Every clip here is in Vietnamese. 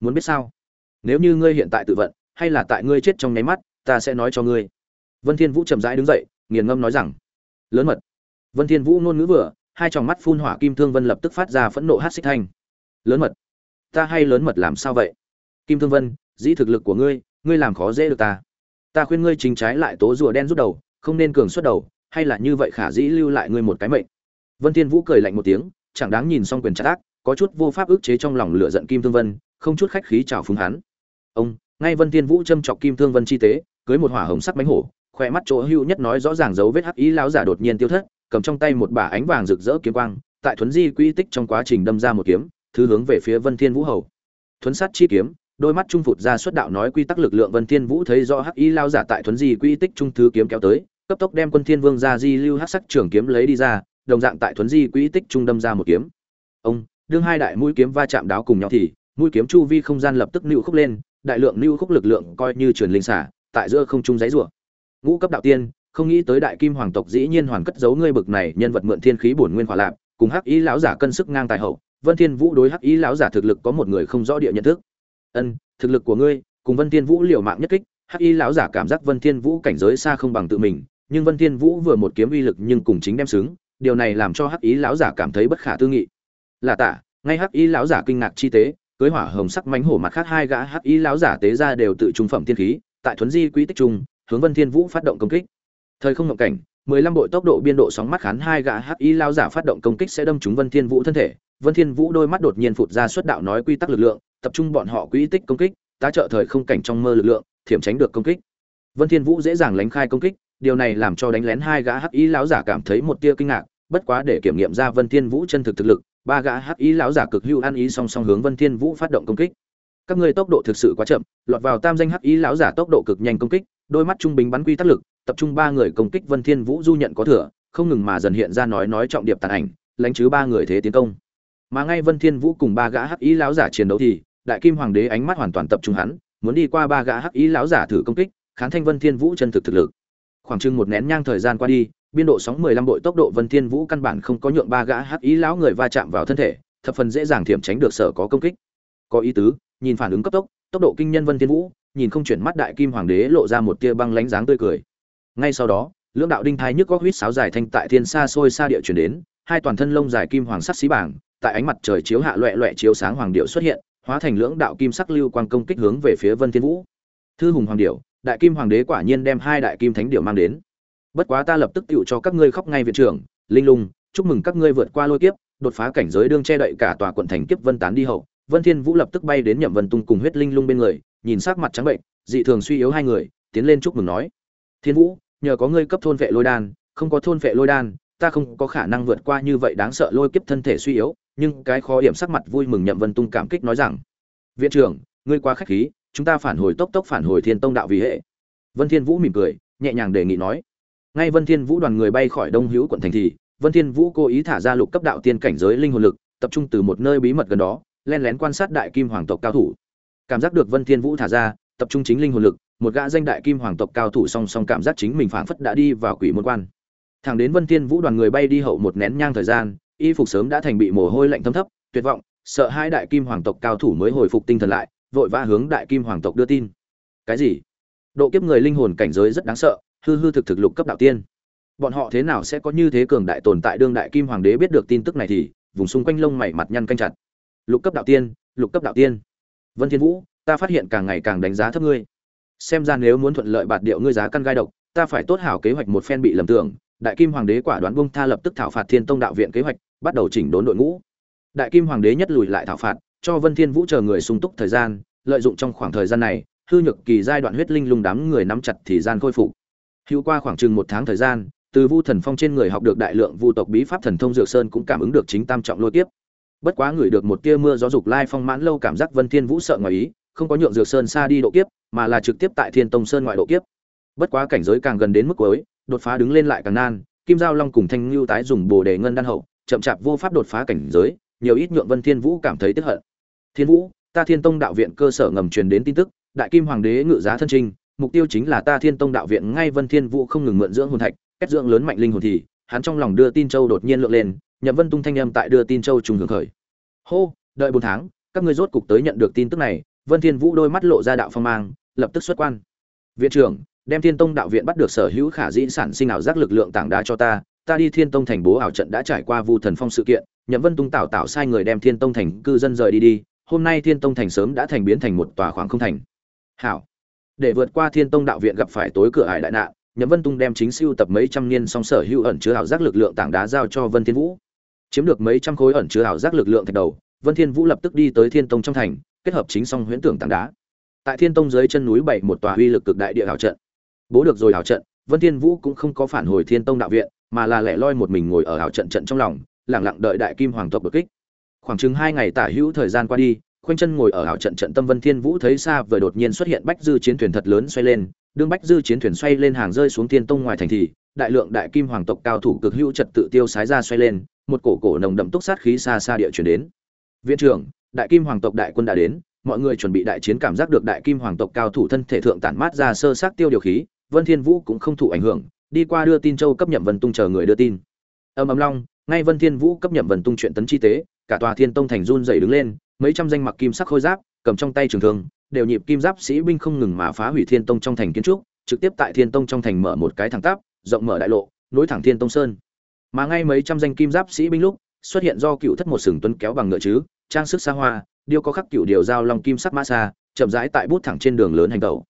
muốn biết sao? Nếu như ngươi hiện tại tự vận, hay là tại ngươi chết trong nháy mắt, ta sẽ nói cho ngươi. Vân thiên vũ chậm rãi đứng dậy, nghiền ngâm nói rằng, lớn mật. Vân thiên vũ nôn ngữ vừa, hai tròng mắt phun hỏa kim thương vân lập tức phát ra phẫn nộ hát xích thanh. Lớn mật, ta hay lớn mật làm sao vậy? Kim thương vân, dĩ thực lực của ngươi ngươi làm khó dễ được ta. Ta khuyên ngươi chính trái lại tố rùa đen rút đầu, không nên cường xuất đầu, hay là như vậy khả dĩ lưu lại ngươi một cái mệnh. Vân thiên vũ cười lạnh một tiếng, chẳng đáng nhìn xong quyền trát ác, có chút vô pháp ức chế trong lòng lửa giận kim thương vân không chút khách khí chào phúng hắn. Ông, ngay vân thiên vũ châm chọc kim thương vân chi tế, cưới một hỏa hồng sắc bánh hổ, khỏe mắt chỗ hưu nhất nói rõ ràng dấu vết hắc ý lão giả đột nhiên tiêu thất, cầm trong tay một bả ánh vàng rực rỡ kiếm quang, tại thuấn di quỹ tích trong quá trình đâm ra một kiếm, thứ hướng về phía vân thiên vũ hầu. Thuấn sát chi kiếm, đôi mắt trung phụt ra xuất đạo nói quy tắc lực lượng vân thiên vũ thấy rõ hắc ý lão giả tại thuấn di quỹ tích trung thứ kiếm kéo tới, cấp tốc đem quân thiên vương ra di lưu hắc sắc trường kiếm lấy đi ra, đồng dạng tại thuấn di quỹ tích trung đâm ra một kiếm. Ông, đương hai đại mũi kiếm va chạm đáo cùng nhau thì mũi kiếm chu vi không gian lập tức nưu khúc lên đại lượng nưu khúc lực lượng coi như truyền linh xả tại giữa không trung giấy rủa ngũ cấp đạo tiên không nghĩ tới đại kim hoàng tộc dĩ nhiên hoàn cất giấu ngươi bực này nhân vật mượn thiên khí bổn nguyên hỏa lạp cùng hắc ý lão giả cân sức ngang tài hậu. Vân thiên vũ đối hắc ý lão giả thực lực có một người không rõ địa nhận thức. Ân thực lực của ngươi cùng vân thiên vũ liều mạng nhất kích hắc ý lão giả cảm giác vân thiên vũ cảnh giới xa không bằng tự mình nhưng vân thiên vũ vừa một kiếm uy lực nhưng cùng chính đem sướng, điều này làm cho hắc ý lão giả cảm thấy bất khả tư nghị. Là tạ ngay hắc ý lão giả kinh ngạc chi tế cưới hỏa hồng sắc mánh hổ mặt khác hai gã hắc ý lão giả tế ra đều tự trung phẩm thiên khí, tại thuấn di quý tích trung, hướng vân thiên vũ phát động công kích. Thời không ngộng cảnh, mười lăm bội tốc độ biên độ sóng mắt khán hai gã hắc ý lão giả phát động công kích sẽ đâm trúng vân thiên vũ thân thể. Vân thiên vũ đôi mắt đột nhiên phụt ra xuất đạo nói quy tắc lực lượng, tập trung bọn họ quý tích công kích, tá trợ thời không cảnh trong mơ lực lượng, thiểm tránh được công kích. Vân thiên vũ dễ dàng lánh khai công kích, điều này làm cho đánh lén hai gã hắc ý lão giả cảm thấy một tia kinh ngạc, bất quá để kiểm nghiệm ra vân thiên vũ chân thực thực lực ba gã hắc ý lão giả cực hưu ăn ý song song hướng vân thiên vũ phát động công kích. Các ngươi tốc độ thực sự quá chậm, lọt vào tam danh hắc ý lão giả tốc độ cực nhanh công kích, đôi mắt trung bình bắn quy tắc lực, tập trung ba người công kích vân thiên vũ du nhận có thừa, không ngừng mà dần hiện ra nói nói trọng điệp tàn ảnh, lãnh chứ ba người thế tiến công. Mà ngay vân thiên vũ cùng ba gã hắc ý lão giả chiến đấu thì, đại kim hoàng đế ánh mắt hoàn toàn tập trung hắn, muốn đi qua ba gã hắc ý lão giả thử công kích khán thanh vân thiên vũ chân thực thực lực. Khoảng chừng một nén nhang thời gian qua đi biên độ sóng 15 bội tốc độ Vân Thiên Vũ căn bản không có nhượng ba gã hắc ý lão người va chạm vào thân thể, thập phần dễ dàng thiểm tránh được sở có công kích. Có ý tứ, nhìn phản ứng cấp tốc, tốc độ kinh nhân Vân Thiên Vũ, nhìn không chuyển mắt đại kim hoàng đế lộ ra một tia băng lánh dáng tươi cười. Ngay sau đó, lưỡng đạo đinh thai nhức góc huyết sáo dài thanh tại thiên xa xôi xa địa truyền đến, hai toàn thân lông dài kim hoàng sắc xí bảng, tại ánh mặt trời chiếu hạ loẹt loẹt chiếu sáng hoàng điệu xuất hiện, hóa thành lưỡng đạo kim sắc lưu quang công kích hướng về phía Vân Thiên Vũ. Thư hùng hoàng điệu, đại kim hoàng đế quả nhiên đem hai đại kim thánh điệu mang đến bất quá ta lập tức tựu cho các ngươi khóc ngay viện trưởng, linh lung, chúc mừng các ngươi vượt qua lôi kiếp, đột phá cảnh giới đương che đậy cả tòa quận thành kiếp vân tán đi hậu. Vân thiên vũ lập tức bay đến nhậm vân tung cùng huyết linh lung bên người, nhìn sắc mặt trắng bệnh, dị thường suy yếu hai người, tiến lên chúc mừng nói. Thiên vũ, nhờ có ngươi cấp thôn vệ lôi đan, không có thôn vệ lôi đan, ta không có khả năng vượt qua như vậy đáng sợ lôi kiếp thân thể suy yếu, nhưng cái khó điểm sắc mặt vui mừng nhậm vân tung cảm kích nói rằng, viện trưởng, ngươi quá khách khí, chúng ta phản hồi tốc tốc phản hồi thiên tông đạo vì hệ. Vân thiên vũ mỉm cười, nhẹ nhàng đề nghị nói ngay vân thiên vũ đoàn người bay khỏi đông hữu quận thành thì, vân thiên vũ cố ý thả ra lục cấp đạo tiên cảnh giới linh hồn lực, tập trung từ một nơi bí mật gần đó, len lén quan sát đại kim hoàng tộc cao thủ. Cảm giác được vân thiên vũ thả ra, tập trung chính linh hồn lực, một gã danh đại kim hoàng tộc cao thủ song song cảm giác chính mình phảng phất đã đi vào quỷ môn quan. Thẳng đến vân thiên vũ đoàn người bay đi hậu một nén nhang thời gian, y phục sớm đã thành bị mồ hôi lạnh thấm thấp, tuyệt vọng, sợ hai đại kim hoàng tộc cao thủ mới hồi phục tinh thần lại, vội vã hướng đại kim hoàng tộc đưa tin. Cái gì? Độ kiếp người linh hồn cảnh giới rất đáng sợ hư hư thực thực lục cấp đạo tiên. Bọn họ thế nào sẽ có như thế cường đại tồn tại đương đại kim hoàng đế biết được tin tức này thì, vùng xung quanh lông mày mặt nhăn canh chặt. Lục cấp đạo tiên, lục cấp đạo tiên. Vân thiên vũ, ta phát hiện càng ngày càng đánh giá thấp ngươi. Xem ra nếu muốn thuận lợi bạt điệu ngươi giá căn gai độc, ta phải tốt hảo kế hoạch một phen bị lầm tưởng. Đại kim hoàng đế quả đoán bung tha lập tức thảo phạt thiên tông đạo viện kế hoạch, bắt đầu chỉnh đốn đội ngũ. Đại kim hoàng đế nhất lùi lại thảo phạt, cho vân thiên vũ chờ người sung túc thời gian, lợi dụng trong khoảng thời gian này, hư nhược kỳ giai đoạn huyết linh lung đám người nắm chặt thì gian khôi phục hữu qua khoảng chừng một tháng thời gian, từ vu thần phong trên người học được đại lượng vu tộc bí pháp thần thông dược sơn cũng cảm ứng được chính tam trọng lôi tiếp bất quá người được một tia mưa gió dục lai phong mãn lâu cảm giác vân thiên vũ sợ ngoài ý, không có nhượng dược sơn xa đi độ kiếp, mà là trực tiếp tại thiên tông sơn ngoại độ kiếp. Bất quá cảnh giới càng gần đến mức cuối, đột phá đứng lên lại càng nan, kim giao long cùng thanh lưu tái dùng bồ đề ngân đan hậu, chậm chạp vô pháp đột phá cảnh giới, nhiều ít nhượng vân thiên vũ cảm thấy tức hận. Thiên vũ, ta thiên tông đạo viện cơ sở ngầm truyền đến tin tức, đại kim hoàng đế ngự giá thân trinh mục tiêu chính là ta thiên tông đạo viện ngay vân thiên vũ không ngừng mượn dưỡng hồn thạch kết dưỡng lớn mạnh linh hồn thì, hắn trong lòng đưa tin châu đột nhiên lượn lên, nhậm vân tung thanh âm tại đưa tin châu trùng hưởng khởi. Hô, đợi bốn tháng, các ngươi rốt cục tới nhận được tin tức này, vân thiên vũ đôi mắt lộ ra đạo phong mang, lập tức xuất quan. Viện trưởng, đem thiên tông đạo viện bắt được sở hữu khả dĩ sản sinh ảo giác lực lượng tảng đá cho ta ta đi thiên tông thành bố ảo trận đã trải qua vu thần phong sự kiện, nhậm vân tung tạo tạo sai người đem thiên tông thành cư dân rời đi đi, hôm nay thiên tông thành sớm đã thành biến thành một tòa khoảng không thành. Hảo để vượt qua thiên tông đạo viện gặp phải tối cửa ải đại nạn, nhậm vân tung đem chính siêu tập mấy trăm niên song sở hữu ẩn chứa ảo giác lực lượng tảng đá giao cho vân thiên vũ. Chiếm được mấy trăm khối ẩn chứa ảo giác lực lượng thạch đầu, vân thiên vũ lập tức đi tới thiên tông trong thành, kết hợp chính song huyễn tưởng tảng đá. Tại thiên tông dưới chân núi bảy một tòa uy lực cực đại địa ảo trận. Bố được rồi ảo trận, vân thiên vũ cũng không có phản hồi thiên tông đạo viện, mà là lẻ loi một mình ngồi ở ảo trận trận trong lòng, lặng lặng đợi đại kim hoàng tộc bực kích. Khoảng chừng hai ngày tả hữu thời gian qua đi khoanh chân ngồi ở ảo trận trận tâm vân thiên vũ thấy xa vừa đột nhiên xuất hiện bách dư chiến thuyền thật lớn xoay lên, đương bách dư chiến thuyền xoay lên hàng rơi xuống thiên tông ngoài thành thì, đại lượng đại kim hoàng tộc cao thủ cực hữu trật tự tiêu sái ra xoay lên, một cổ cổ nồng đậm túc sát khí xa xa địa chuyển đến. Viện trưởng, đại kim hoàng tộc đại quân đã đến, mọi người chuẩn bị đại chiến cảm giác được đại kim hoàng tộc cao thủ thân thể thượng tản mát ra sơ sát tiêu điều khí, vân thiên vũ cũng không thụ ảnh hưởng, đi qua đưa tin châu cấp nhậm vân tung chờ người đưa tin. Âm âm long, ngay vân thiên vũ cấp nhậm vân tung chuyện tấn chi tế cả tòa thiên tông thành run dậy đứng lên, mấy trăm danh mặc kim sắc khôi giáp, cầm trong tay trường thương, đều nhịp kim giáp sĩ binh không ngừng mà phá hủy thiên tông trong thành kiến trúc, trực tiếp tại thiên tông trong thành mở một cái thẳng tắp, rộng mở đại lộ, nối thẳng thiên tông sơn. Mà ngay mấy trăm danh kim giáp sĩ binh lúc, xuất hiện do cựu thất một sừng tuấn kéo bằng ngựa chứ, trang sức xa hoa, điêu có khắc cựu điều giao long kim sắc mã xa, chậm rãi tại bút thẳng trên đường lớn hành tẩu.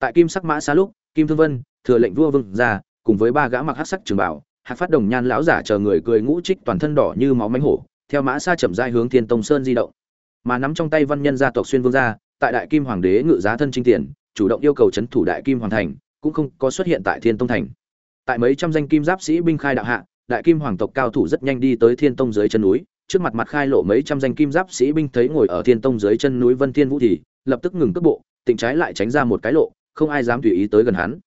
Tại kim sắc mã xa lúc, kim thương vân, thừa lệnh vua vương ra cùng với ba gã mặc hắc sắc trường bảo, hạc phát đồng nhan lão giả chờ người cười ngũ trích toàn thân đỏ như máu mánh hổ theo mã xa chậm rãi hướng thiên tông sơn di động. Mà nắm trong tay văn nhân gia tộc xuyên vương gia, tại đại kim hoàng đế ngự giá thân trinh tiền, chủ động yêu cầu chấn thủ đại kim hoàng thành, cũng không có xuất hiện tại thiên tông thành. Tại mấy trăm danh kim giáp sĩ binh khai đạo hạ, đại kim hoàng tộc cao thủ rất nhanh đi tới thiên tông dưới chân núi, trước mặt mặt khai lộ mấy trăm danh kim giáp sĩ binh thấy ngồi ở thiên tông dưới chân núi vân thiên vũ thì, lập tức ngừng cước bộ tỉnh trái lại tránh ra một cái lộ, không ai dám tùy ý tới gần hắn.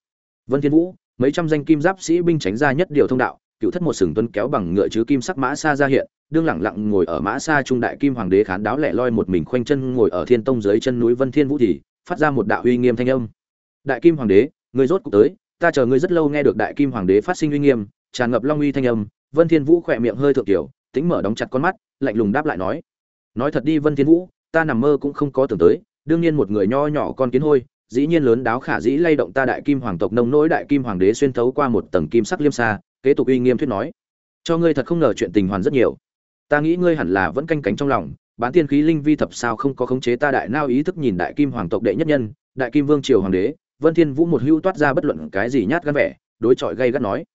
Vân thiên vũ, mấy trăm danh kim giáp sĩ binh tránh ra nhất điều thông đạo, cựu thất một sừng tuấn kéo bằng ngựa chứ kim sắc mã xa ra hiện đương lẳng lặng ngồi ở mã xa trung đại kim hoàng đế khán đáo lẻ loi một mình khoanh chân ngồi ở thiên tông dưới chân núi vân thiên vũ thì phát ra một đạo uy nghiêm thanh âm. Đại kim hoàng đế ngươi rốt cục tới, ta chờ ngươi rất lâu nghe được đại kim hoàng đế phát sinh uy nghiêm, tràn ngập long uy thanh âm, vân thiên vũ khỏe miệng hơi thượng tiểu tính mở đóng chặt con mắt, lạnh lùng đáp lại nói. Nói thật đi vân thiên vũ, ta nằm mơ cũng không có tưởng tới, đương nhiên một người nho nhỏ con kiến hôi, dĩ nhiên lớn đáo khả dĩ lay động ta đại kim hoàng tộc nông nỗi đại kim hoàng đế xuyên thấu qua một tầng kim sắc liêm xa kế tục uy nghiêm thuyết nói. Cho ngươi thật không ngờ chuyện tình hoàn rất nhiều ta nghĩ ngươi hẳn là vẫn canh cánh trong lòng, bán tiên khí linh vi thập sao không có khống chế ta đại nao ý thức nhìn đại kim hoàng tộc đệ nhất nhân, đại kim vương triều hoàng đế, vân thiên vũ một hưu toát ra bất luận cái gì nhát gan vẻ, đối chọi gây gắt nói.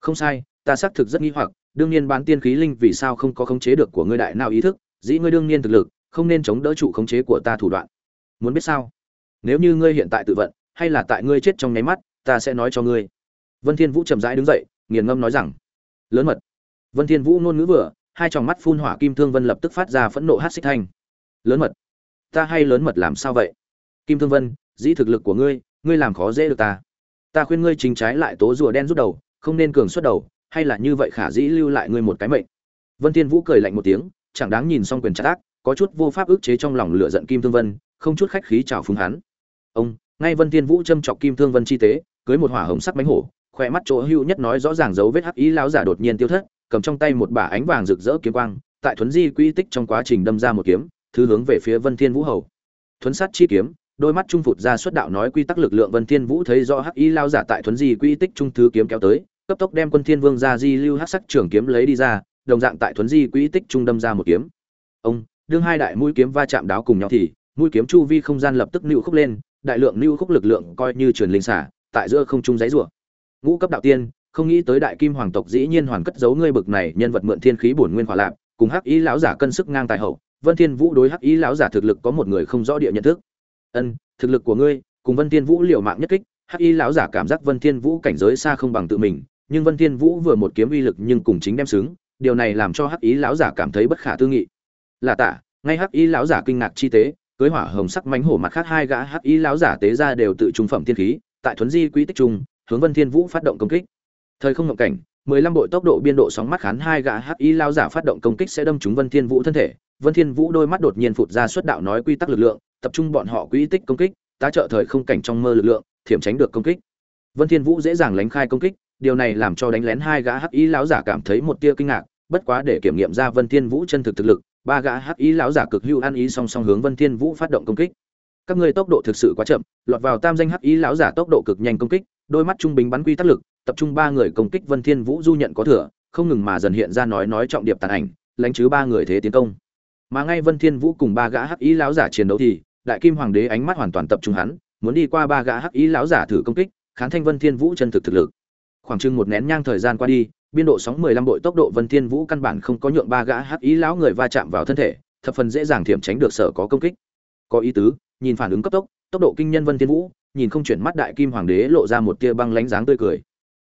Không sai, ta xác thực rất nghi hoặc, đương nhiên bán tiên khí linh vì sao không có khống chế được của ngươi đại nao ý thức, dĩ ngươi đương nhiên thực lực, không nên chống đỡ trụ khống chế của ta thủ đoạn. Muốn biết sao? Nếu như ngươi hiện tại tự vận, hay là tại ngươi chết trong nháy mắt, ta sẽ nói cho ngươi. Vân thiên vũ chậm rãi đứng dậy, nghiền ngâm nói rằng, lớn mật. Vân thiên vũ ngôn ngữ vừa hai tròng mắt phun hỏa kim thương vân lập tức phát ra phẫn nộ hát xích thanh. Lớn mật, ta hay lớn mật làm sao vậy? Kim thương vân, dĩ thực lực của ngươi ngươi làm khó dễ được ta. Ta khuyên ngươi chính trái lại tố rùa đen rút đầu, không nên cường xuất đầu, hay là như vậy khả dĩ lưu lại ngươi một cái mệnh. Vân thiên vũ cười lạnh một tiếng, chẳng đáng nhìn xong quyền trách ác, có chút vô pháp ức chế trong lòng lửa giận kim thương vân, không chút khách khí chào phúng hắn. Ông, ngay vân thiên vũ châm chọc kim thương vân chi tế, cưới một hỏa hồng sắc bánh hổ, khỏe mắt chỗ hưu nhất nói rõ ràng dấu vết hắc ý lão giả đột nhiên tiêu thất cầm trong tay một bả ánh vàng rực rỡ kiếm quang, tại thuấn di quy tích trong quá trình đâm ra một kiếm, thứ hướng về phía vân thiên vũ hầu. Thuấn sát chi kiếm, đôi mắt trung phụt ra xuất đạo nói quy tắc lực lượng vân thiên vũ thấy rõ hắc y lao giả tại thuấn di quy tích trung thứ kiếm kéo tới, cấp tốc đem quân thiên vương ra di lưu hắc sắc trưởng kiếm lấy đi ra, đồng dạng tại thuấn di quy tích trung đâm ra một kiếm. Ông, đương hai đại mũi kiếm va chạm đáo cùng nhau thì, mũi kiếm chu vi không gian lập tức nưu khúc lên, đại lượng nưu khúc lực lượng coi như truyền linh xả, tại giữa không trung giãy rủa ngũ cấp đạo tiên không nghĩ tới đại kim hoàng tộc dĩ nhiên hoàn cất giấu ngươi bực này, nhân vật mượn thiên khí bổn nguyên hỏa lạp cùng hắc ý lão giả cân sức ngang tài hậu. Vân thiên vũ đối hắc ý lão giả thực lực có một người không rõ địa nhận thức. Ân, thực lực của ngươi, cùng vân thiên vũ liều mạng nhất kích, hắc ý lão giả cảm giác vân thiên vũ cảnh giới xa không bằng tự mình, nhưng vân thiên vũ vừa một kiếm uy lực nhưng cùng chính đem sướng điều này làm cho hắc ý lão giả cảm thấy bất khả tư nghị. Là tạ, ngay hắc ý lão giả kinh ngạc chi tế, cưới hỏa hồng sắc mánh hổ mặt khác hai gã hắc ý lão giả tế ra đều tự trung phẩm thiên khí, tại thuấn di quý tích trung, hướng vân thiên vũ phát động công kích thời không ngộng cảnh, mười lăm bội tốc độ biên độ sóng mắt khán hai gã hắc y lao giả phát động công kích sẽ đâm trúng vân thiên vũ thân thể. Vân thiên vũ đôi mắt đột nhiên phụt ra xuất đạo nói quy tắc lực lượng, tập trung bọn họ quỹ tích công kích, tá trợ thời không cảnh trong mơ lực lượng, thiểm tránh được công kích. Vân thiên vũ dễ dàng lánh khai công kích, điều này làm cho đánh lén hai gã hắc y lão giả cảm thấy một tia kinh ngạc, bất quá để kiểm nghiệm ra vân thiên vũ chân thực thực lực, ba gã hắc y lão giả cực hưu ăn ý song song hướng vân thiên vũ phát động công kích. Các ngươi tốc độ thực sự quá chậm, lọt vào tam danh hắc ý lão giả tốc độ cực nhanh công kích, đôi mắt trung bình bắn quy tắc lực tập trung ba người công kích vân thiên vũ du nhận có thừa, không ngừng mà dần hiện ra nói nói trọng điệp tàn ảnh, lãnh chứ ba người thế tiến công. Mà ngay vân thiên vũ cùng ba gã hắc ý lão giả chiến đấu thì, đại kim hoàng đế ánh mắt hoàn toàn tập trung hắn, muốn đi qua ba gã hắc ý lão giả thử công kích khán thanh vân thiên vũ chân thực thực lực. Khoảng chừng một nén nhang thời gian qua đi, biên độ sóng 15 bội tốc độ vân thiên vũ căn bản không có nhượng ba gã hắc ý lão người va chạm vào thân thể, thập phần dễ dàng thiểm tránh được sở có công kích. Có ý tứ, nhìn phản ứng cấp tốc tốc độ kinh nhân vân thiên vũ, nhìn không chuyển mắt đại kim hoàng đế lộ ra một tia băng lánh dáng tươi cười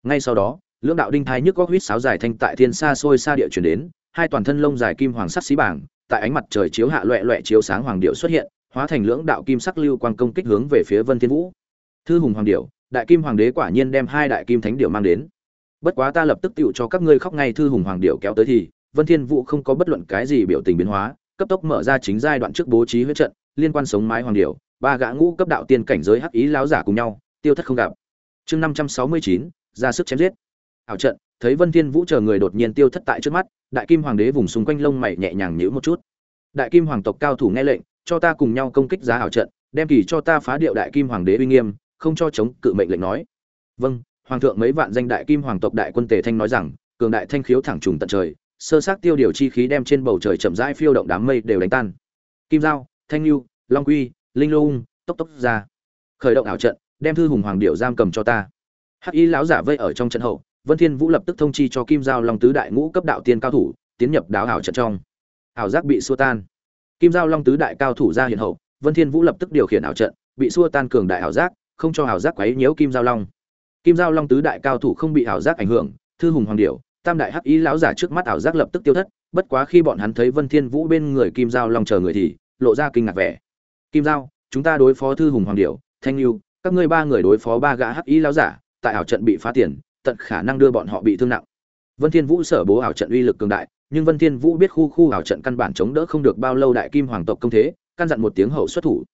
ngay sau đó, lưỡng đạo đinh thái nhức góc huýt sáo dài thanh tại thiên xa xôi xa địa chuyển đến, hai toàn thân lông dài kim hoàng sắc xí bảng, tại ánh mặt trời chiếu hạ loẹ loẹ chiếu sáng hoàng điệu xuất hiện, hóa thành lưỡng đạo kim sắc lưu quang công kích hướng về phía vân thiên vũ. Thư hùng hoàng điệu, đại kim hoàng đế quả nhiên đem hai đại kim thánh điệu mang đến. Bất quá ta lập tức tựu cho các ngươi khóc ngay thư hùng hoàng điệu kéo tới thì, vân thiên vũ không có bất luận cái gì biểu tình biến hóa, cấp tốc mở ra chính giai đoạn trước bố trí huyết trận, liên quan sống mái hoàng điệu, ba gã ngũ cấp đạo tiên cảnh giới hắc ý láo giả cùng nhau, tiêu thất không gặp. Chương năm trăm sáu mươi chín ra sức chém giết. Ảo trận, thấy vân thiên vũ chờ người đột nhiên tiêu thất tại trước mắt, đại kim hoàng đế vùng xung quanh lông mày nhẹ nhàng nhíu một chút. Đại kim hoàng tộc cao thủ nghe lệnh, cho ta cùng nhau công kích giá ảo trận, đem kỳ cho ta phá điệu đại kim hoàng đế uy nghiêm, không cho chống cự mệnh lệnh nói. Vâng hoàng thượng mấy vạn danh đại kim hoàng tộc đại quân tề thanh nói rằng, cường đại thanh khiếu thẳng trùng tận trời, sơ sát tiêu điều chi khí đem trên bầu trời chậm rãi phiêu động đám mây đều đánh tan. Kim giao, thanh lưu long quy, linh lung tốc tốc ra. Khởi động ảo trận, đem thư hùng hoàng điệu giam cầm cho ta hắc y lão giả vây ở trong trận hậu, vân thiên vũ lập tức thông chi cho kim giao long tứ đại ngũ cấp đạo tiên cao thủ, tiến nhập đáo hảo trận trong. Ảo giác bị xua tan. Kim giao long tứ đại cao thủ ra hiện hậu, vân thiên vũ lập tức điều khiển ảo trận, bị xua tan cường đại ảo giác, không cho ảo giác quấy nhiễu kim giao long. Kim giao long tứ đại cao thủ không bị ảo giác ảnh hưởng, thư hùng hoàng điểu, tam đại hắc y lão giả trước mắt ảo giác lập tức tiêu thất, bất quá khi bọn hắn thấy vân thiên vũ bên người kim giao long chờ người thì, lộ ra kinh ngạc vẻ. Kim giao, chúng ta đối phó thư hùng hoàng điểu, thanh lưu các ngươi ba người đối phó ba gã hắc y lão giả tại ảo trận bị phá tiền, tận khả năng đưa bọn họ bị thương nặng. Vân thiên vũ sở bố ảo trận uy lực cường đại, nhưng vân thiên vũ biết khu khu ảo trận căn bản chống đỡ không được bao lâu đại kim hoàng tộc công thế, căn dặn một tiếng hậu xuất thủ.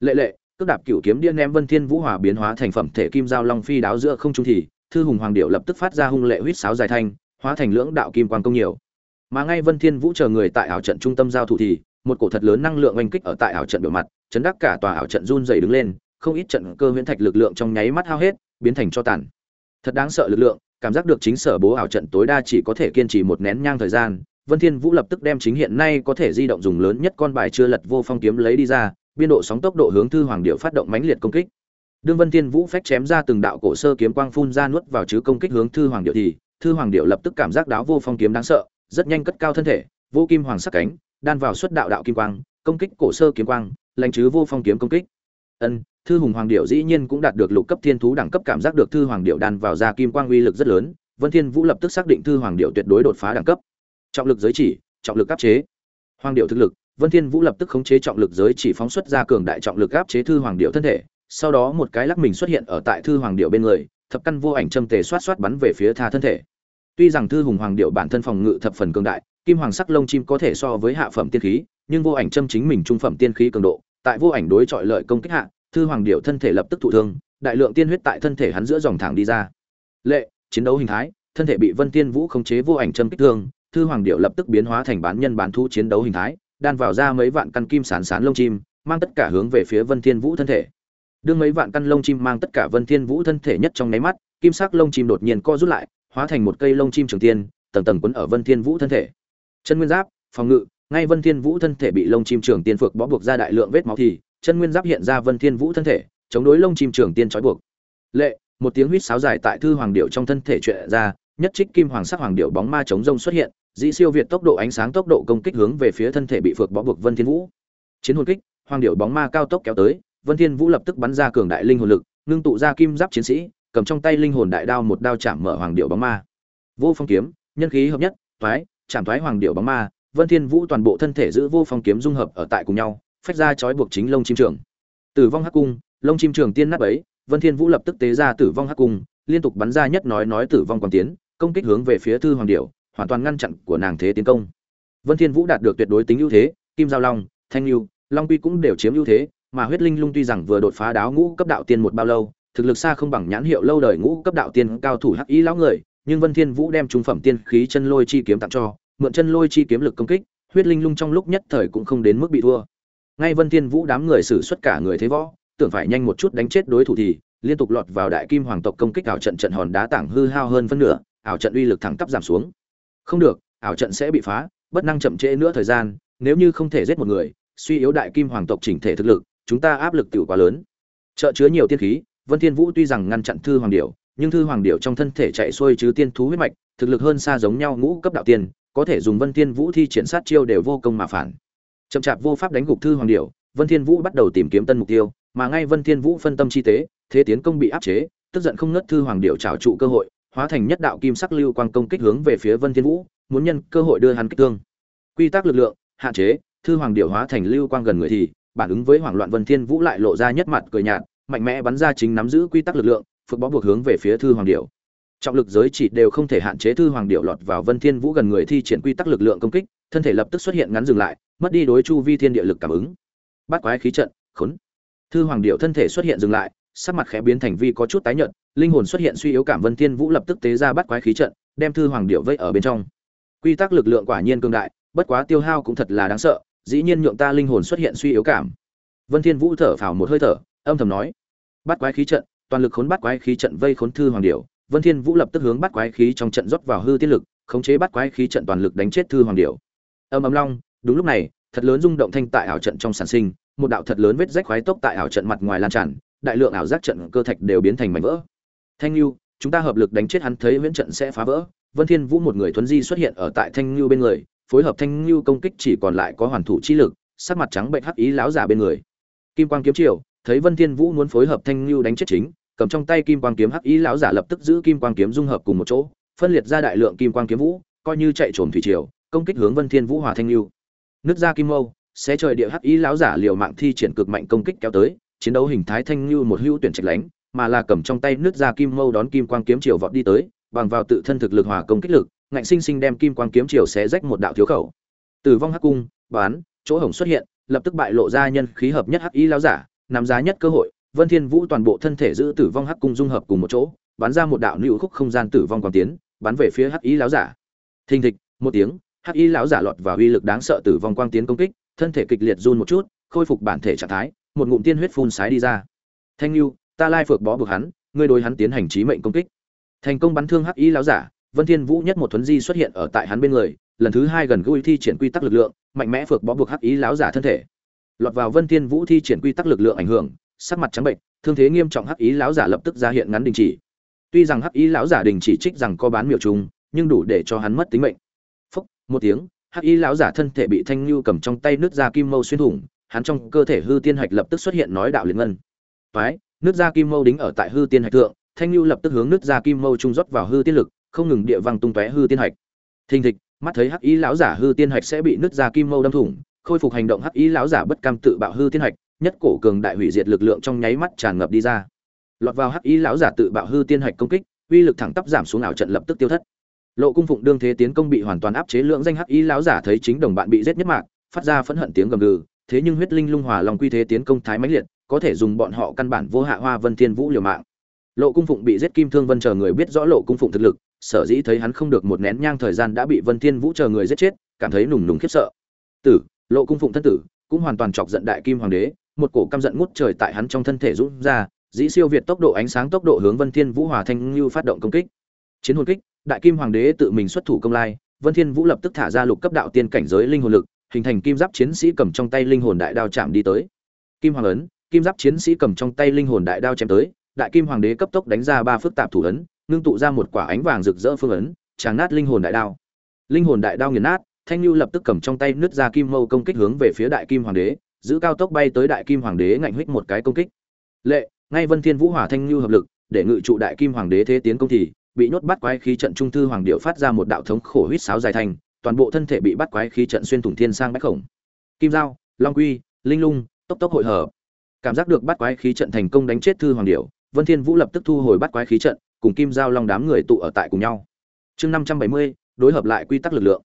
Lệ lệ, cước đạp cửu kiếm điên ném vân thiên vũ hòa biến hóa thành phẩm thể kim giao long phi đáo giữa không trung thì, thư hùng hoàng điệu lập tức phát ra hung lệ huýt sáo dài thanh, hóa thành lưỡng đạo kim quang công nhiều. Mà ngay vân thiên vũ chờ người tại ảo trận trung tâm giao thủ thì, một cổ thật lớn năng lượng oanh kích ở tại ảo trận biểu mặt, chấn đắc cả tòa ảo trận run rẩy đứng lên, không ít trận cơ huyễn thạch lực lượng trong nháy mắt hao hết biến thành cho tàn. Thật đáng sợ lực lượng, cảm giác được chính sở bố ảo trận tối đa chỉ có thể kiên trì một nén nhang thời gian. Vân thiên vũ lập tức đem chính hiện nay có thể di động dùng lớn nhất con bài chưa lật vô phong kiếm lấy đi ra, biên độ sóng tốc độ hướng thư hoàng điệu phát động mãnh liệt công kích. Đương vân thiên vũ phách chém ra từng đạo cổ sơ kiếm quang phun ra nuốt vào chứ công kích hướng thư hoàng điệu thì, thư hoàng điệu lập tức cảm giác đáo vô phong kiếm đáng sợ, rất nhanh cất cao thân thể, vô kim hoàng sắc cánh, đan vào xuất đạo đạo kim quang, công kích cổ sơ kiếm quang, lành chứ vô phong kiếm công kích. Ân thư hùng hoàng điệu dĩ nhiên cũng đạt được lục cấp thiên thú đẳng cấp, cảm giác được thư hoàng điệu đan vào ra kim quang uy lực rất lớn, vân thiên vũ lập tức xác định thư hoàng điệu tuyệt đối đột phá đẳng cấp. Trọng lực giới chỉ, trọng lực áp chế. Hoàng điệu thực lực, vân thiên vũ lập tức khống chế trọng lực giới chỉ phóng xuất ra cường đại trọng lực áp chế thư hoàng điệu thân thể, sau đó một cái lắc mình xuất hiện ở tại thư hoàng điệu bên người, thập căn vô ảnh châm tề xoát xoát bắn về phía tha thân thể. Tuy rằng thư hùng hoàng điệu bản thân phòng ngự thập phần cường đại, kim hoàng sắc lông chim có thể so với hạ phẩm tiên khí, nhưng vô ảnh châm chính mình trung phẩm tiên khí cường độ, tại vô ảnh đối chọi lợi công kích hạ thư hoàng điệu thân thể lập tức thụ thương, đại lượng tiên huyết tại thân thể hắn giữa dòng thẳng đi ra. Lệ, chiến đấu hình thái, thân thể bị vân tiên vũ khống chế vô ảnh châm kích thương, thư hoàng điệu lập tức biến hóa thành bán nhân bán thu chiến đấu hình thái, đan vào ra mấy vạn căn kim sán sán lông chim, mang tất cả hướng về phía vân thiên vũ thân thể. Đương mấy vạn căn lông chim mang tất cả vân thiên vũ thân thể nhất trong nháy mắt, kim sắc lông chim đột nhiên co rút lại, hóa thành một cây lông chim trường tiên, tầng tầng quấn ở vân thiên vũ thân thể. Chân nguyên giáp, phòng ngự, ngay vân thiên vũ thân thể bị lông chim trường tiên phược bó buộc ra đại lượng vết máu thì chân nguyên giáp hiện ra vân thiên vũ thân thể, chống đối lông chim trường tiên trói buộc. Lệ, một tiếng huýt sáo dài tại thư hoàng điệu trong thân thể chuyện ra, nhất trích kim hoàng sắc hoàng điệu bóng ma chống rông xuất hiện, dĩ siêu việt tốc độ ánh sáng tốc độ công kích hướng về phía thân thể bị phược bó buộc vân thiên vũ. Chiến hồn kích, hoàng điệu bóng ma cao tốc kéo tới, vân thiên vũ lập tức bắn ra cường đại linh hồn lực, ngưng tụ ra kim giáp chiến sĩ, cầm trong tay linh hồn đại đao một đao chạm mở hoàng điệu bóng ma. Vô phong kiếm, nhân khí hợp nhất thoái chạm thoái hoàng điệu bóng ma, vân thiên vũ toàn bộ thân thể giữ vô phong kiếm dung hợp ở tại cùng nhau phách ra chói buộc chính lông chim trường. Tử vong hắc cung lông chim trường tiên nát ấy vân thiên vũ lập tức tế ra tử vong hắc cung liên tục bắn ra nhất nói nói tử vong quan tiến công kích hướng về phía thư hoàng Điểu, hoàn toàn ngăn chặn của nàng thế tiến công. Vân thiên vũ đạt được tuyệt đối tính ưu thế kim giao long thanh lưu long quy cũng đều chiếm ưu thế mà huyết linh lung tuy rằng vừa đột phá đáo ngũ cấp đạo tiên một bao lâu thực lực xa không bằng nhãn hiệu lâu đời ngũ cấp đạo tiên cao thủ hắc ý lão người nhưng vân thiên vũ đem trung phẩm tiên khí chân lôi chi kiếm tặng cho mượn chân lôi chi kiếm lực công kích huyết linh lung trong lúc nhất thời cũng không đến mức bị thua ngay vân thiên vũ đám người xử xuất cả người thế võ, tưởng phải nhanh một chút đánh chết đối thủ thì, liên tục lọt vào đại kim hoàng tộc công kích ảo trận trận hòn đá tảng hư hao hơn phân nửa, ảo trận uy lực thẳng tắp giảm xuống. Không được, ảo trận sẽ bị phá, bất năng chậm trễ nữa thời gian, nếu như không thể giết một người, suy yếu đại kim hoàng tộc chỉnh thể thực lực, chúng ta áp lực tiểu quá lớn. Trợ chứa nhiều tiên khí, vân thiên vũ tuy rằng ngăn chặn thư hoàng điểu, nhưng thư hoàng điểu trong thân thể chạy xuôi chứ tiên thú huyết mạch, thực lực hơn xa giống nhau ngũ cấp đạo tiên, có thể dùng vân thiên vũ thi triển sát chiêu đều vô công mà phản chậm chạp vô pháp đánh gục thư hoàng điểu, vân thiên vũ bắt đầu tìm kiếm tân mục tiêu, mà ngay vân thiên vũ phân tâm chi tế, thế tiến công bị áp chế, tức giận không ngất thư hoàng điểu trảo trụ cơ hội, hóa thành nhất đạo kim sắc lưu quang công kích hướng về phía vân thiên vũ, muốn nhân cơ hội đưa hắn kích thương. Quy tắc lực lượng, hạn chế, thư hoàng điểu hóa thành lưu quang gần người thì, bản ứng với hoảng loạn vân thiên vũ lại lộ ra nhất mặt cười nhạt, mạnh mẽ bắn ra chính nắm giữ quy tắc lực lượng phước bó buộc hướng về phía thư hoàng điểu. Trọng lực giới chỉ đều không thể hạn chế thư hoàng điệu lọt vào vân thiên vũ gần người thi triển quy tắc lực lượng công kích, thân thể lập tức xuất hiện ngắn dừng lại mất đi đối chu vi thiên địa lực cảm ứng. Bắt quái khí trận khốn. Thư hoàng điệu thân thể xuất hiện dừng lại sắc mặt khẽ biến thành vi có chút tái nhợt linh hồn xuất hiện suy yếu cảm vân thiên vũ lập tức tế ra bắt quái khí trận đem thư hoàng điệu vây ở bên trong. Quy tắc lực lượng quả nhiên cương đại bất quá tiêu hao cũng thật là đáng sợ dĩ nhiên nhượng ta linh hồn xuất hiện suy yếu cảm. Vân thiên vũ thở phào một hơi thở âm thầm nói bắt quái khí trận toàn lực khốn bắt quái khí trận vây khốn thư hoàng điệu Vân Thiên Vũ lập tức hướng bắt quái khí trong trận rót vào hư tiên lực, khống chế bắt quái khí trận toàn lực đánh chết thư hoàng điệu Âm âm long, đúng lúc này, thật lớn rung động thanh tại ảo trận trong sản sinh, một đạo thật lớn vết rách khoái tốc tại ảo trận mặt ngoài lan tràn, đại lượng ảo giác trận cơ thạch đều biến thành mảnh vỡ. Thanh Lưu, chúng ta hợp lực đánh chết hắn thấy viễn trận sẽ phá vỡ. Vân Thiên Vũ một người thuấn di xuất hiện ở tại Thanh Lưu bên người, phối hợp Thanh Lưu công kích chỉ còn lại có hoàn thủ chi lực, sắc mặt trắng bệnh hắc ý lão giả bên người. Kim quang kiếm triều, thấy Vân Thiên Vũ muốn phối hợp Thanh Lưu đánh chết chính, cầm trong tay kim quang kiếm hắc ý lão giả lập tức giữ kim quang kiếm dung hợp cùng một chỗ phân liệt ra đại lượng kim quang kiếm vũ coi như chạy trồn thủy triều công kích hướng vân thiên vũ hòa thanh lưu nước ra kim mâu xé trời địa hắc ý lão giả liều mạng thi triển cực mạnh công kích kéo tới chiến đấu hình thái thanh lưu một hữu tuyển trạch lánh mà là cầm trong tay nước ra kim mâu đón kim quang kiếm triều vọt đi tới bằng vào tự thân thực lực hòa công kích lực ngạnh sinh sinh đem kim quang kiếm triều xé rách một đạo thiếu khẩu tử vong hắc cung bán chỗ hổng xuất hiện lập tức bại lộ ra nhân khí hợp nhất hắc ý lão giả nắm giá nhất cơ hội Vân Thiên Vũ toàn bộ thân thể giữ tử vong hắc cung dung hợp cùng một chỗ, bắn ra một đạo lưu khúc không gian tử vong quang tiến, bắn về phía hắc ý lão giả. Thình thịch, một tiếng, hắc Y lão giả lọt vào uy lực đáng sợ từ vòng quang tiến công kích, thân thể kịch liệt run một chút, khôi phục bản thể trạng thái, một ngụm tiên huyết phun sái đi ra. Thanh Lưu, ta lai phược bó buộc hắn, ngươi đối hắn tiến hành chí mệnh công kích. Thành công bắn thương hắc Y lão giả, Vân Thiên Vũ nhất một thuấn di xuất hiện ở tại hắn bên người, lần thứ hai gần gũi thi triển quy tắc lực lượng, mạnh mẽ phược bó buộc hắc Y lão giả thân thể. Lọt vào Vân Thiên Vũ thi triển quy tắc lực lượng ảnh hưởng, sắc mặt trắng bệnh thương thế nghiêm trọng hắc Y lão giả lập tức ra hiện ngắn đình chỉ tuy rằng hắc Y lão giả đình chỉ trích rằng có bán miểu trùng nhưng đủ để cho hắn mất tính mệnh một tiếng, hắc y lão giả thân thể bị thanh lưu cầm trong tay nước ra kim mâu xuyên thủng, hắn trong cơ thể hư tiên hạch lập tức xuất hiện nói đạo liên ngân. Phái nước ra kim mâu đính ở tại hư tiên hạch thượng, thanh lưu lập tức hướng nước ra kim mâu trung rót vào hư tiên lực, không ngừng địa văng tung tóe hư tiên hạch. Thình thịch, mắt thấy hắc y lão giả hư tiên hạch sẽ bị nước ra kim mâu đâm thủng, khôi phục hành động hắc y lão giả bất cam tự bạo hư tiên hạch, nhất cổ cường đại hủy diệt lực lượng trong nháy mắt tràn ngập đi ra. Lọt vào hắc y lão giả tự bạo hư tiên hạch công kích, uy lực thẳng tắp giảm xuống ảo trận lập tức tiêu thất lộ cung phụng đương thế tiến công bị hoàn toàn áp chế lượng danh hắc y lão giả thấy chính đồng bạn bị giết nhất mạc, phát ra phẫn hận tiếng gầm gừ, thế nhưng huyết linh lung hòa lòng quy thế tiến công thái mãnh liệt, có thể dùng bọn họ căn bản vô hạ hoa vân thiên vũ liều mạng. Lộ cung phụng bị giết kim thương vân chờ người biết rõ lộ cung phụng thực lực, sở dĩ thấy hắn không được một nén nhang thời gian đã bị vân thiên vũ chờ người giết chết, cảm thấy nùng nùng khiếp sợ. Tử, lộ cung phụng thân tử, cũng hoàn toàn chọc giận đại kim hoàng đế, một cổ căm giận ngút trời tại hắn trong thân thể rút ra, dĩ siêu việt tốc độ ánh sáng tốc độ hướng vân thiên vũ hòa thanh lưu phát động công kích. Chiến hồn kích đại kim hoàng đế tự mình xuất thủ công lai, vân thiên vũ lập tức thả ra lục cấp đạo tiên cảnh giới linh hồn lực, hình thành kim giáp chiến sĩ cầm trong tay linh hồn đại đao chạm đi tới. Kim hoàng ấn, kim giáp chiến sĩ cầm trong tay linh hồn đại đao chém tới, đại kim hoàng đế cấp tốc đánh ra ba phức tạp thủ ấn, ngưng tụ ra một quả ánh vàng rực rỡ phương ấn, tràng nát linh hồn đại đao. Linh hồn đại đao nghiền nát, thanh lưu lập tức cầm trong tay nứt ra kim mâu công kích hướng về phía đại kim hoàng đế, giữ cao tốc bay tới đại kim hoàng đế ngạnh hích một cái công kích. Lệ, ngay vân thiên vũ hỏa thanh lưu hợp lực, để ngự trụ đại kim hoàng đế thế tiến công thì bị nhốt bắt quái khí trận trung thư hoàng điệu phát ra một đạo thống khổ huýt sáo dài thành toàn bộ thân thể bị bắt quái khí trận xuyên thủng thiên sang bách khổng. Kim dao long quy linh lung tốc tốc hội hợp. Cảm giác được bắt quái khí trận thành công đánh chết thư hoàng điệu vân thiên vũ lập tức thu hồi bắt quái khí trận cùng kim dao long đám người tụ ở tại cùng nhau. Chương 570, đối hợp lại quy tắc lực lượng.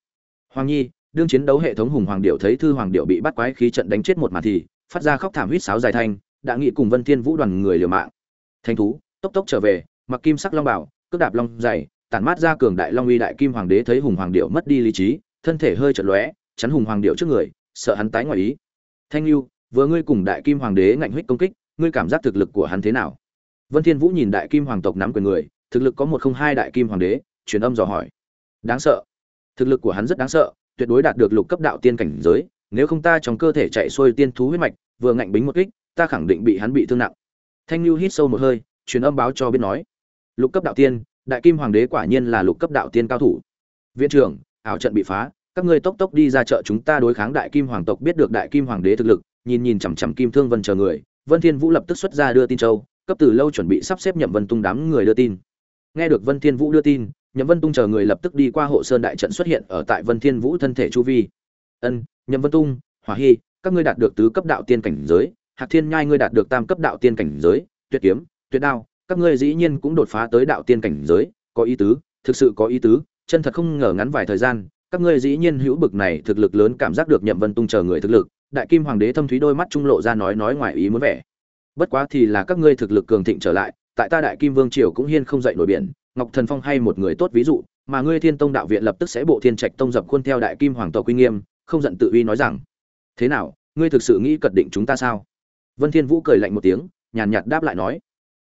Hoàng nhi đương chiến đấu hệ thống hùng hoàng điệu thấy thư hoàng điệu bị bắt quái khí trận đánh chết một màn thì phát ra khóc thảm huýt sáo dài thành đã nghị cùng vân thiên vũ đoàn người liều mạng. Thánh thú tốc tốc trở về mặc kim sắc long bảo cước đạp long dày, tản mát ra cường đại long uy đại kim hoàng đế thấy hùng hoàng điệu mất đi lý trí, thân thể hơi chật lóe, chắn hùng hoàng điệu trước người, sợ hắn tái ngoài ý. Thanh lưu vừa ngươi cùng đại kim hoàng đế ngạnh huyết công kích, ngươi cảm giác thực lực của hắn thế nào? Vân thiên vũ nhìn đại kim hoàng tộc nắm quyền người, thực lực có một không hai đại kim hoàng đế, truyền âm dò hỏi. Đáng sợ. Thực lực của hắn rất đáng sợ, tuyệt đối đạt được lục cấp đạo tiên cảnh giới, nếu không ta trong cơ thể chạy xuôi tiên thú huyết mạch, vừa ngạnh bính một kích, ta khẳng định bị hắn bị thương nặng. Thanh lưu hít sâu một hơi, truyền âm báo cho biết nói lục cấp đạo tiên, đại kim hoàng đế quả nhiên là lục cấp đạo tiên cao thủ. Viện trưởng, ảo trận bị phá, các ngươi tốc tốc đi ra chợ chúng ta đối kháng đại kim hoàng tộc biết được đại kim hoàng đế thực lực, nhìn nhìn chằm chằm kim thương vân chờ người, vân thiên vũ lập tức xuất ra đưa tin châu, cấp từ lâu chuẩn bị sắp xếp nhậm vân tung đám người đưa tin. Nghe được vân thiên vũ đưa tin, nhậm vân tung chờ người lập tức đi qua hộ sơn đại trận xuất hiện ở tại vân thiên vũ thân thể chu vi. Ân, nhậm vân tung, hỏa hy, các ngươi đạt được tứ cấp đạo tiên cảnh giới, hạc thiên nhai ngươi đạt được tam cấp đạo tiên cảnh giới, tuyệt kiếm, tuyệt đao các ngươi dĩ nhiên cũng đột phá tới đạo tiên cảnh giới, có ý tứ, thực sự có ý tứ, chân thật không ngờ ngắn vài thời gian, các ngươi dĩ nhiên hữu bực này thực lực lớn cảm giác được nhậm vân tung chờ người thực lực, đại kim hoàng đế thâm thúy đôi mắt trung lộ ra nói nói ngoài ý muốn vẻ. Bất quá thì là các ngươi thực lực cường thịnh trở lại, tại ta đại kim vương triều cũng hiên không dậy nổi biển, ngọc thần phong hay một người tốt ví dụ, mà ngươi thiên tông đạo viện lập tức sẽ bộ thiên trạch tông dập khuôn theo đại kim hoàng tộc uy nghiêm, không giận tự uy nói rằng, thế nào, ngươi thực sự nghĩ cật định chúng ta sao? Vân thiên vũ cười lạnh một tiếng, nhàn nhạt đáp lại nói,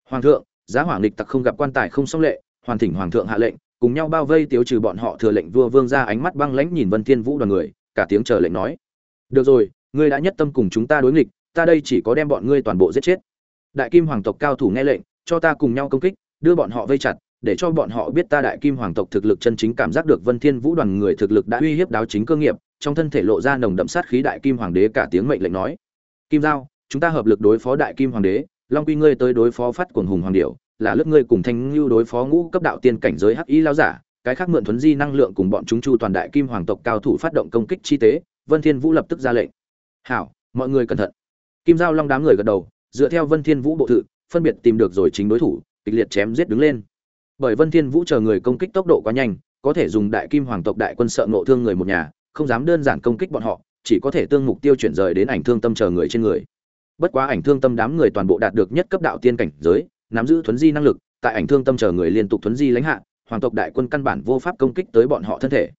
hoàng thượng giá hỏa nghịch tặc không gặp quan tài không xong lệ, hoàn thỉnh hoàng thượng hạ lệnh, cùng nhau bao vây tiêu trừ bọn họ thừa lệnh vua vương ra ánh mắt băng lãnh nhìn vân thiên vũ đoàn người, cả tiếng chờ lệnh nói. Được rồi, ngươi đã nhất tâm cùng chúng ta đối nghịch, ta đây chỉ có đem bọn ngươi toàn bộ giết chết. Đại kim hoàng tộc cao thủ nghe lệnh, cho ta cùng nhau công kích, đưa bọn họ vây chặt, để cho bọn họ biết ta đại kim hoàng tộc thực lực chân chính cảm giác được vân thiên vũ đoàn người thực lực đã uy hiếp đáo chính cơ nghiệp, trong thân thể lộ ra nồng đậm sát khí đại kim hoàng đế cả tiếng mệnh lệnh nói. Kim giao, chúng ta hợp lực đối phó đại kim hoàng đế long quy ngươi tới đối phó phát cuồng hùng hoàng điểu, là lớp ngươi cùng thanh lưu đối phó ngũ cấp đạo tiên cảnh giới hắc y lao giả, cái khác mượn thuấn di năng lượng cùng bọn chúng chu toàn đại kim hoàng tộc cao thủ phát động công kích chi tế, vân thiên vũ lập tức ra lệnh. Hảo, mọi người cẩn thận. Kim giao long đám người gật đầu, dựa theo vân thiên vũ bộ tự, phân biệt tìm được rồi chính đối thủ, kịch liệt chém giết đứng lên. Bởi vân thiên vũ chờ người công kích tốc độ quá nhanh, có thể dùng đại kim hoàng tộc đại quân sợ ngộ thương người một nhà, không dám đơn giản công kích bọn họ, chỉ có thể tương mục tiêu chuyển rời đến ảnh thương tâm chờ người trên người bất quá ảnh thương tâm đám người toàn bộ đạt được nhất cấp đạo tiên cảnh giới, nắm giữ thuấn di năng lực, tại ảnh thương tâm chờ người liên tục thuấn di lãnh hạ, hoàng tộc đại quân căn bản vô pháp công kích tới bọn họ thân thể.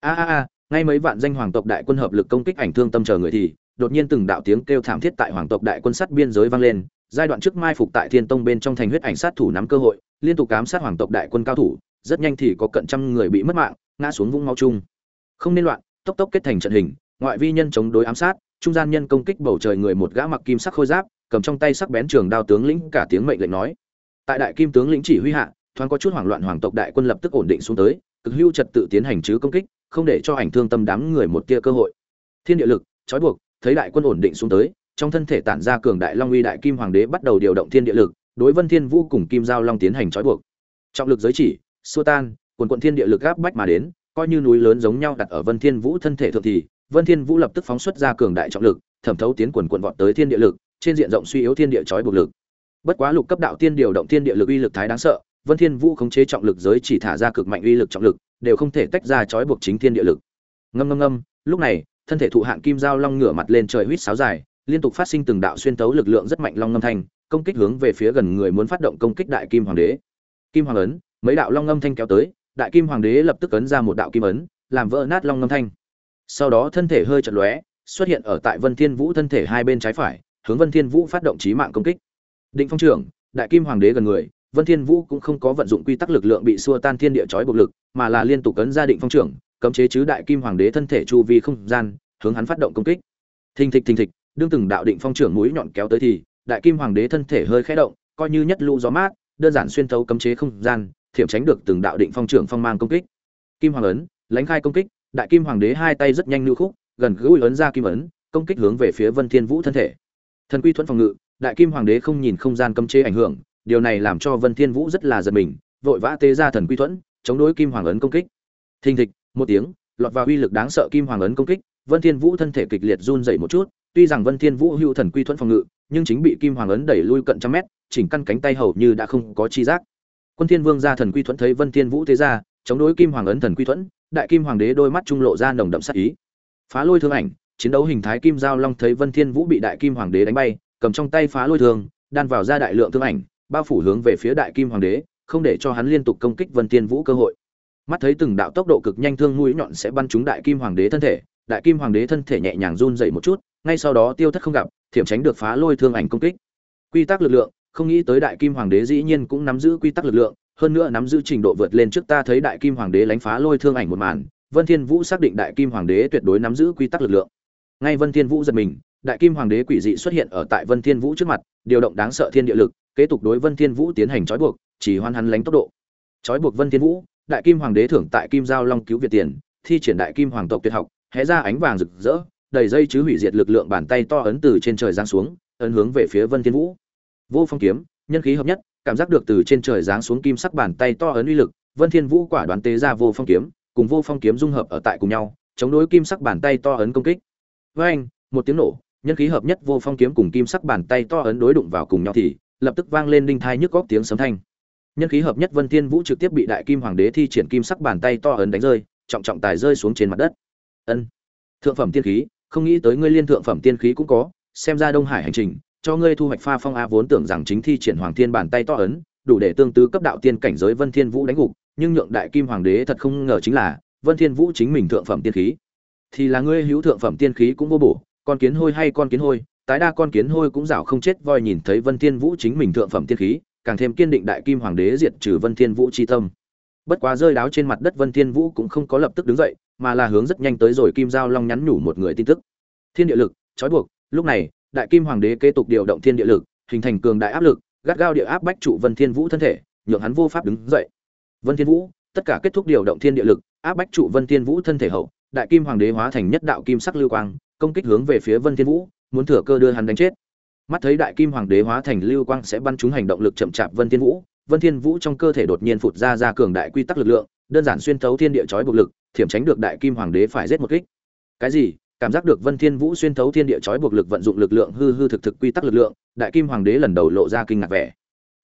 A a a, ngay mấy vạn danh hoàng tộc đại quân hợp lực công kích ảnh thương tâm chờ người thì, đột nhiên từng đạo tiếng kêu thảm thiết tại hoàng tộc đại quân sát biên giới vang lên, giai đoạn trước mai phục tại thiên tông bên trong thành huyết ảnh sát thủ nắm cơ hội, liên tục ám sát hoàng tộc đại quân cao thủ, rất nhanh thì có cận trăm người bị mất mạng, ngã xuống vũng mau chung. Không nên loạn, tốc tốc kết thành trận hình, ngoại vi nhân chống đối ám sát trung gian nhân công kích bầu trời người một gã mặc kim sắc khôi giáp, cầm trong tay sắc bén trường đao tướng lĩnh cả tiếng mệnh lệnh nói. Tại đại kim tướng lĩnh chỉ huy hạ, thoáng có chút hoảng loạn hoàng tộc đại quân lập tức ổn định xuống tới, cực hưu trật tự tiến hành chứ công kích, không để cho ảnh thương tâm đám người một tia cơ hội. Thiên địa lực, trói buộc, thấy đại quân ổn định xuống tới, trong thân thể tản ra cường đại long uy đại kim hoàng đế bắt đầu điều động thiên địa lực, đối vân thiên vũ cùng kim giao long tiến hành trói buộc. Trọng lực giới chỉ, xua tan, quần quận thiên địa lực gáp bách mà đến, coi như núi lớn giống nhau đặt ở vân thiên vũ thân thể thượng thì vân thiên vũ lập tức phóng xuất ra cường đại trọng lực, thẩm thấu tiến quần quần vọt tới thiên địa lực, trên diện rộng suy yếu thiên địa chói buộc lực. Bất quá lục cấp đạo tiên điều động thiên địa lực uy lực thái đáng sợ, vân thiên vũ khống chế trọng lực giới chỉ thả ra cực mạnh uy lực trọng lực, đều không thể tách ra chói buộc chính thiên địa lực. Ngâm ngâm ngâm, lúc này, thân thể thụ hạng kim giao long ngửa mặt lên trời huýt sáo dài, liên tục phát sinh từng đạo xuyên tấu lực lượng rất mạnh long ngâm thanh, công kích hướng về phía gần người muốn phát động công kích đại kim hoàng đế. Kim hoàng ấn, mấy đạo long ngâm thanh kéo tới, đại kim hoàng đế lập tức ấn ra một đạo kim ấn, làm vỡ nát long ngâm thanh sau đó thân thể hơi chật lóe, xuất hiện ở tại vân thiên vũ thân thể hai bên trái phải, hướng vân thiên vũ phát động chí mạng công kích. Định phong trưởng, đại kim hoàng đế gần người, vân thiên vũ cũng không có vận dụng quy tắc lực lượng bị xua tan thiên địa chói buộc lực, mà là liên tục cấn ra định phong trưởng, cấm chế chứ đại kim hoàng đế thân thể chu vi không gian, hướng hắn phát động công kích. Thình thịch thình thịch, đương từng đạo định phong trưởng mũi nhọn kéo tới thì, đại kim hoàng đế thân thể hơi khẽ động, coi như nhất lũ gió mát, đơn giản xuyên thấu cấm chế không gian, thiểm tránh được từng đạo định phong trưởng phong mang công kích. Kim hoàng ấn, lãnh khai công kích đại kim hoàng đế hai tay rất nhanh lưu khúc, gần gũi ấn ra kim ấn, công kích hướng về phía vân thiên vũ thân thể. Thần quy thuẫn phòng ngự, đại kim hoàng đế không nhìn không gian cấm chế ảnh hưởng, điều này làm cho vân thiên vũ rất là giật mình, vội vã tế ra thần quy thuẫn, chống đối kim hoàng ấn công kích. Thình thịch, một tiếng, lọt vào uy lực đáng sợ kim hoàng ấn công kích, vân thiên vũ thân thể kịch liệt run rẩy một chút, tuy rằng vân thiên vũ hưu thần quy thuẫn phòng ngự, nhưng chính bị kim hoàng ấn đẩy lui cận trăm mét, chỉnh căn cánh tay hầu như đã không có chi giác. Quân thiên vương ra thần quy thuẫn thấy vân thiên vũ thế ra, chống đối kim hoàng ấn thần quy thuẫn đại kim hoàng đế đôi mắt trung lộ ra nồng đậm sát ý. Phá lôi thương ảnh, chiến đấu hình thái kim giao long thấy vân thiên vũ bị đại kim hoàng đế đánh bay, cầm trong tay phá lôi thương, đan vào ra đại lượng thương ảnh, bao phủ hướng về phía đại kim hoàng đế, không để cho hắn liên tục công kích vân thiên vũ cơ hội. Mắt thấy từng đạo tốc độ cực nhanh thương mũi nhọn sẽ bắn trúng đại kim hoàng đế thân thể, đại kim hoàng đế thân thể nhẹ nhàng run dậy một chút, ngay sau đó tiêu thất không gặp, thiểm tránh được phá lôi thương ảnh công kích. Quy tắc lực lượng, không nghĩ tới đại kim hoàng đế dĩ nhiên cũng nắm giữ quy tắc lực lượng hơn nữa nắm giữ trình độ vượt lên trước ta thấy đại kim hoàng đế lánh phá lôi thương ảnh một màn, vân thiên vũ xác định đại kim hoàng đế tuyệt đối nắm giữ quy tắc lực lượng. Ngay vân thiên vũ giật mình, đại kim hoàng đế quỷ dị xuất hiện ở tại vân thiên vũ trước mặt, điều động đáng sợ thiên địa lực, kế tục đối vân thiên vũ tiến hành trói buộc, chỉ hoan hắn lánh tốc độ. Trói buộc vân thiên vũ, đại kim hoàng đế thưởng tại kim giao long cứu việt tiền, thi triển đại kim hoàng tộc tuyệt học, hé ra ánh vàng rực rỡ, đầy dây chứ hủy diệt lực lượng bàn tay to ấn từ trên trời giáng xuống, ấn hướng về phía vân thiên vũ. Vô phong kiếm, nhân khí hợp nhất cảm giác được từ trên trời giáng xuống kim sắc bàn tay to ấn uy lực, vân thiên vũ quả đoán tế ra vô phong kiếm, cùng vô phong kiếm dung hợp ở tại cùng nhau, chống đối kim sắc bàn tay to ấn công kích. Với anh, một tiếng nổ, nhân khí hợp nhất vô phong kiếm cùng kim sắc bàn tay to ấn đối đụng vào cùng nhau thì, lập tức vang lên đinh thai nhức góc tiếng sấm thanh. Nhân khí hợp nhất vân thiên vũ trực tiếp bị đại kim hoàng đế thi triển kim sắc bàn tay to ấn đánh rơi, trọng trọng tài rơi xuống trên mặt đất. Ân. Thượng phẩm tiên khí, không nghĩ tới ngươi liên thượng phẩm tiên khí cũng có, xem ra đông hải hành trình cho ngươi thu hoạch pha phong a vốn tưởng rằng chính thi triển hoàng thiên bàn tay to ấn, đủ để tương tứ cấp đạo tiên cảnh giới vân thiên vũ đánh gục, nhưng nhượng đại kim hoàng đế thật không ngờ chính là, vân thiên vũ chính mình thượng phẩm tiên khí. Thì là ngươi hữu thượng phẩm tiên khí cũng vô bổ, con kiến hôi hay con kiến hôi, tái đa con kiến hôi cũng rảo không chết voi nhìn thấy vân thiên vũ chính mình thượng phẩm tiên khí, càng thêm kiên định đại kim hoàng đế diệt trừ vân thiên vũ chi tâm. Bất quá rơi đáo trên mặt đất vân thiên vũ cũng không có lập tức đứng dậy, mà là hướng rất nhanh tới rồi kim giao long nhắn nhủ một người tin tức. Thiên địa lực, trói buộc, lúc này đại kim hoàng đế kế tục điều động thiên địa lực, hình thành cường đại áp lực, gắt gao địa áp bách trụ vân thiên vũ thân thể, nhượng hắn vô pháp đứng dậy. Vân thiên vũ, tất cả kết thúc điều động thiên địa lực, áp bách trụ vân thiên vũ thân thể hậu, đại kim hoàng đế hóa thành nhất đạo kim sắc lưu quang, công kích hướng về phía vân thiên vũ, muốn thừa cơ đưa hắn đánh chết. Mắt thấy đại kim hoàng đế hóa thành lưu quang sẽ bắn trúng hành động lực chậm chạp vân thiên vũ, vân thiên vũ trong cơ thể đột nhiên phụt ra ra cường đại quy tắc lực lượng, đơn giản xuyên thấu thiên địa chói buộc lực, thiểm tránh được đại kim hoàng đế phải giết một kích. Cái gì? Cảm giác được vân thiên vũ xuyên thấu thiên địa chói buộc lực vận dụng lực lượng hư hư thực thực quy tắc lực lượng, đại kim hoàng đế lần đầu lộ ra kinh ngạc vẻ.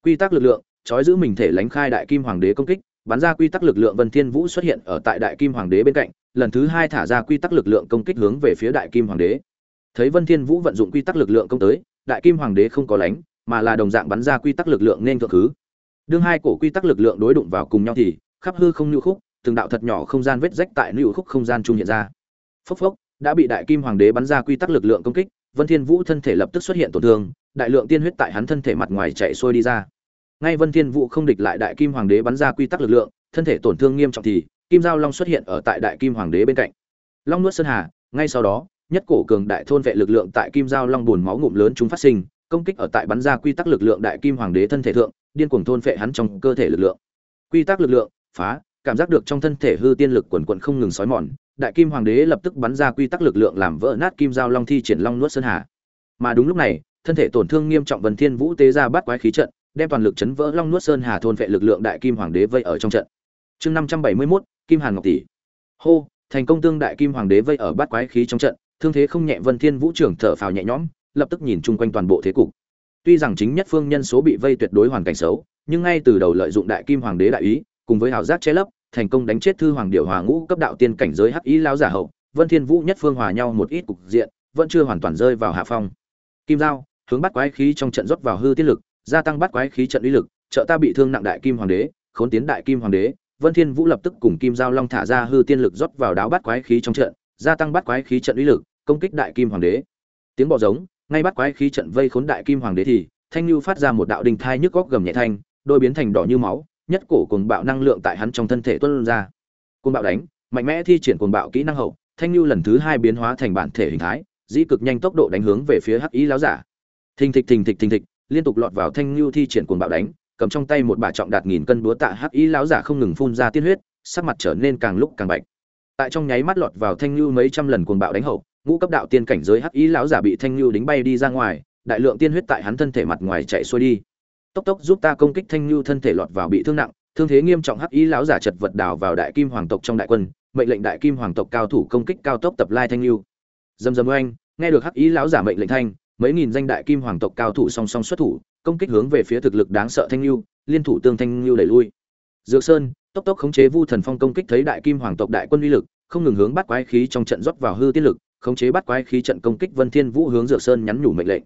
Quy tắc lực lượng chói giữ mình thể lánh khai đại kim hoàng đế công kích, bắn ra quy tắc lực lượng vân thiên vũ xuất hiện ở tại đại kim hoàng đế bên cạnh, lần thứ hai thả ra quy tắc lực lượng công kích hướng về phía đại kim hoàng đế. Thấy vân thiên vũ vận dụng quy tắc lực lượng công tới, đại kim hoàng đế không có lánh, mà là đồng dạng bắn ra quy tắc lực lượng nên thượng thứ. Đương hai cổ quy tắc lực lượng đối đụng vào cùng nhau thì, khắp hư không nhu khúc, từng đạo thật nhỏ không gian vết rách tại nhu khúc không gian trung hiện ra. Phốc phốc đã bị đại kim hoàng đế bắn ra quy tắc lực lượng công kích, vân thiên vũ thân thể lập tức xuất hiện tổn thương, đại lượng tiên huyết tại hắn thân thể mặt ngoài chạy xuôi đi ra. Ngay vân thiên vũ không địch lại đại kim hoàng đế bắn ra quy tắc lực lượng, thân thể tổn thương nghiêm trọng thì, kim giao long xuất hiện ở tại đại kim hoàng đế bên cạnh. Long nuốt sơn hà, ngay sau đó, nhất cổ cường đại thôn vệ lực lượng tại kim giao long buồn máu ngụm lớn chúng phát sinh, công kích ở tại bắn ra quy tắc lực lượng đại kim hoàng đế thân thể thượng, điên cuồng thôn vệ hắn trong cơ thể lực lượng. Quy tắc lực lượng, phá, cảm giác được trong thân thể hư tiên lực quần quần không ngừng sói mòn đại kim hoàng đế lập tức bắn ra quy tắc lực lượng làm vỡ nát kim giao long thi triển long nuốt sơn hà. Mà đúng lúc này thân thể tổn thương nghiêm trọng vân thiên vũ tế ra bắt quái khí trận đem toàn lực chấn vỡ long nuốt sơn hà thôn vệ lực lượng đại kim hoàng đế vây ở trong trận. Chương năm trăm bảy mươi 571, kim hàn ngọc tỷ. Hô thành công tương đại kim hoàng đế vây ở bắt quái khí trong trận thương thế không nhẹ vân thiên vũ trưởng thở phào nhẹ nhõm lập tức nhìn chung quanh toàn bộ thế cục. Tuy rằng chính nhất phương nhân số bị vây tuyệt đối hoàn cảnh xấu nhưng ngay từ đầu lợi dụng đại kim hoàng đế đại ý cùng với hào giác che lấp thành công đánh chết thư hoàng điệu hòa ngũ cấp đạo tiên cảnh giới hắc ý lão giả hậu, vân thiên vũ nhất phương hòa nhau một ít cục diện, vẫn chưa hoàn toàn rơi vào hạ phong. Kim giao, hướng bắt quái khí trong trận rót vào hư tiết lực, gia tăng bắt quái khí trận uy lực, trợ ta bị thương nặng đại kim hoàng đế, khốn tiến đại kim hoàng đế. Vân thiên vũ lập tức cùng kim giao long thả ra hư tiên lực rót vào đáo bắt quái khí trong trận, gia tăng bắt quái khí trận uy lực, công kích đại kim hoàng đế. Tiếng bọ giống, ngay bắt quái khí trận vây khốn đại kim hoàng đế thì, thanh lưu phát ra một đạo đình thai nhức góc gầm nhẹ thanh, đôi biến thành đỏ như máu nhất cổ cuồng bạo năng lượng tại hắn trong thân thể tuôn ra. Cuồng bạo đánh, mạnh mẽ thi triển cuồng bạo kỹ năng hậu, thanh lưu lần thứ hai biến hóa thành bản thể hình thái, dĩ cực nhanh tốc độ đánh hướng về phía hắc ý lão giả. Thình thịch thình thịch thình thịch, liên tục lọt vào thanh lưu thi triển cuồng bạo đánh, cầm trong tay một bả trọng đạt nghìn cân búa tạ hắc ý lão giả không ngừng phun ra tiên huyết, sắc mặt trở nên càng lúc càng bạch. Tại trong nháy mắt lọt vào thanh lưu mấy trăm lần cuồng bạo đánh hậu, ngũ cấp đạo tiên cảnh giới hắc ý lão giả bị thanh lưu đính bay đi ra ngoài, đại lượng tiên huyết tại hắn thân thể mặt ngoài chạy xuôi đi tốc tốc giúp ta công kích thanh lưu thân thể lọt vào bị thương nặng, thương thế nghiêm trọng hắc ý lão giả chật vật đào vào đại kim hoàng tộc trong đại quân, mệnh lệnh đại kim hoàng tộc cao thủ công kích cao tốc tập lai thanh lưu dầm dầm oanh, nghe được hắc ý lão giả mệnh lệnh thanh, mấy nghìn danh đại kim hoàng tộc cao thủ song song xuất thủ, công kích hướng về phía thực lực đáng sợ thanh lưu liên thủ tương thanh lưu đẩy lui. Dược sơn, tốc tốc khống chế vu thần phong công kích thấy đại kim hoàng tộc đại quân uy lực, không ngừng hướng bắt quái khí trong trận rót vào hư tiên lực, khống chế bắt quái khí trận công kích vân thiên vũ hướng dược sơn nhắn nhủ mệnh lệnh.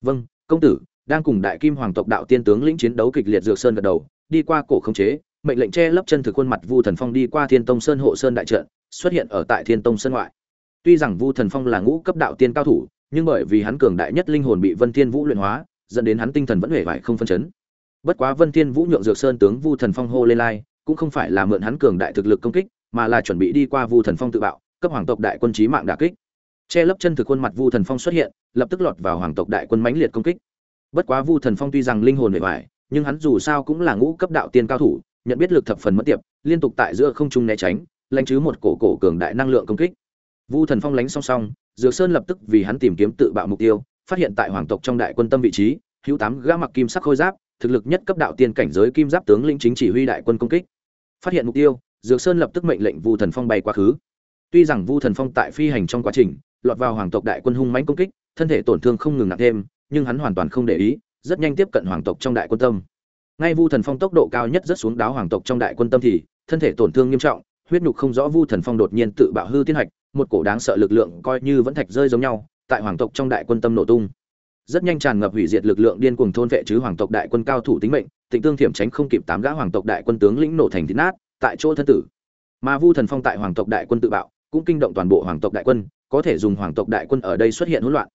Vâng công tử đang cùng đại kim hoàng tộc đạo tiên tướng lĩnh chiến đấu kịch liệt dược sơn gật đầu đi qua cổ khống chế mệnh lệnh che lấp chân thực khuôn mặt vu thần phong đi qua thiên tông sơn hộ sơn đại trận xuất hiện ở tại thiên tông sơn ngoại tuy rằng vu thần phong là ngũ cấp đạo tiên cao thủ nhưng bởi vì hắn cường đại nhất linh hồn bị Vân Thiên Vũ luyện hóa, dẫn đến hắn tinh thần vẫn hề vải không phân chấn. Bất quá Vân Thiên Vũ nhượng Dược Sơn tướng Vu Thần Phong hô lên lai, cũng không phải là mượn hắn cường đại thực lực công kích, mà là chuẩn bị đi qua Vu Thần Phong tự bạo, cấp hoàng tộc đại quân chí mạng đả kích. Che lấp chân thực khuôn mặt Vu Thần Phong xuất hiện, lập tức lọt vào hoàng tộc đại quân mãnh liệt công kích. Bất quá Vu Thần Phong tuy rằng linh hồn bề vải, nhưng hắn dù sao cũng là ngũ cấp đạo tiên cao thủ, nhận biết lực thập phần mất tiệp, liên tục tại giữa không trung né tránh, lãnh chứ một cổ cổ cường đại năng lượng công kích. Vu Thần Phong lánh song song, Dược Sơn lập tức vì hắn tìm kiếm tự bạo mục tiêu, phát hiện tại hoàng tộc trong đại quân tâm vị trí, hữu tám gã mặc kim sắc khôi giáp, thực lực nhất cấp đạo tiên cảnh giới kim giáp tướng lĩnh chính chỉ huy đại quân công kích. Phát hiện mục tiêu, Dược Sơn lập tức mệnh lệnh Vu Thần Phong bay quá khứ. Tuy rằng Vu Thần Phong tại phi hành trong quá trình, lọt vào hoàng tộc đại quân hung mãnh công kích, thân thể tổn thương không ngừng nặng thêm, nhưng hắn hoàn toàn không để ý, rất nhanh tiếp cận hoàng tộc trong đại quân tâm. Ngay Vu Thần Phong tốc độ cao nhất rất xuống đáo hoàng tộc trong đại quân tâm thì, thân thể tổn thương nghiêm trọng, huyết nhục không rõ Vu Thần Phong đột nhiên tự bạo hư tiên hạch, một cổ đáng sợ lực lượng coi như vẫn thạch rơi giống nhau, tại hoàng tộc trong đại quân tâm nổ tung. Rất nhanh tràn ngập hủy diệt lực lượng điên cuồng thôn vệ chứ hoàng tộc đại quân cao thủ tính mệnh, Tịnh Tương Thiểm tránh không kịp tám gã hoàng tộc đại quân tướng lĩnh nổ thành thịt nát, tại chỗ thân tử. Mà Vu Thần Phong tại hoàng tộc đại quân tự bạo, cũng kinh động toàn bộ hoàng tộc đại quân, có thể dùng hoàng tộc đại quân ở đây xuất hiện hỗn loạn.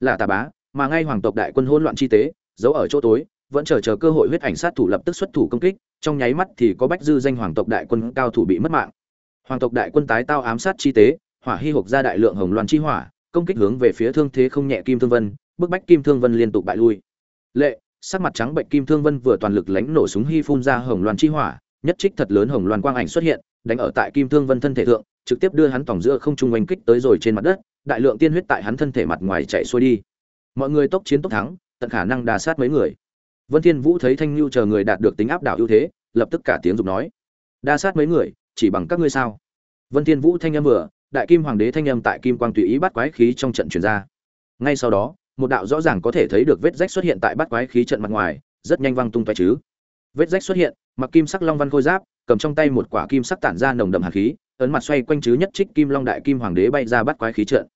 Là tà bá, mà ngay hoàng tộc đại quân hỗn loạn chi tế, giấu ở chỗ tối, vẫn chờ chờ cơ hội huyết ảnh sát thủ lập tức xuất thủ công kích, trong nháy mắt thì có bách dư danh hoàng tộc đại quân cao thủ bị mất mạng. Hoàng tộc đại quân tái tao ám sát chi tế, hỏa hy hộp ra đại lượng hồng loan chi hỏa, công kích hướng về phía thương thế không nhẹ Kim Thương Vân, bức bách Kim Thương Vân liên tục bại lui. Lệ, sắc mặt trắng bệnh Kim Thương Vân vừa toàn lực lánh nổ súng hy phun ra hồng loan chi hỏa, nhất trích thật lớn hồng loan quang ảnh xuất hiện, đánh ở tại Kim Thương Vân thân thể thượng, trực tiếp đưa hắn tổng giữa không trung oanh kích tới rồi trên mặt đất, đại lượng tiên huyết tại hắn thân thể mặt ngoài chạy xuôi đi. Mọi người tốc chiến tốc thắng, tận khả năng đà sát mấy người. Vân Thiên Vũ thấy Thanh lưu chờ người đạt được tính áp đảo ưu thế, lập tức cả tiếng dục nói: "Đa sát mấy người, chỉ bằng các ngươi sao?" Vân Thiên Vũ thanh âm vừa, Đại Kim Hoàng đế thanh âm tại kim quang tùy ý bắt quái khí trong trận truyền ra. Ngay sau đó, một đạo rõ ràng có thể thấy được vết rách xuất hiện tại bắt quái khí trận mặt ngoài, rất nhanh văng tung tóe chứ. Vết rách xuất hiện, mặc kim sắc long văn khôi giáp, cầm trong tay một quả kim sắc tản ra nồng đậm hàn khí, ấn mặt xoay quanh chứ nhất trích kim long đại kim hoàng đế bay ra bắt quái khí trận.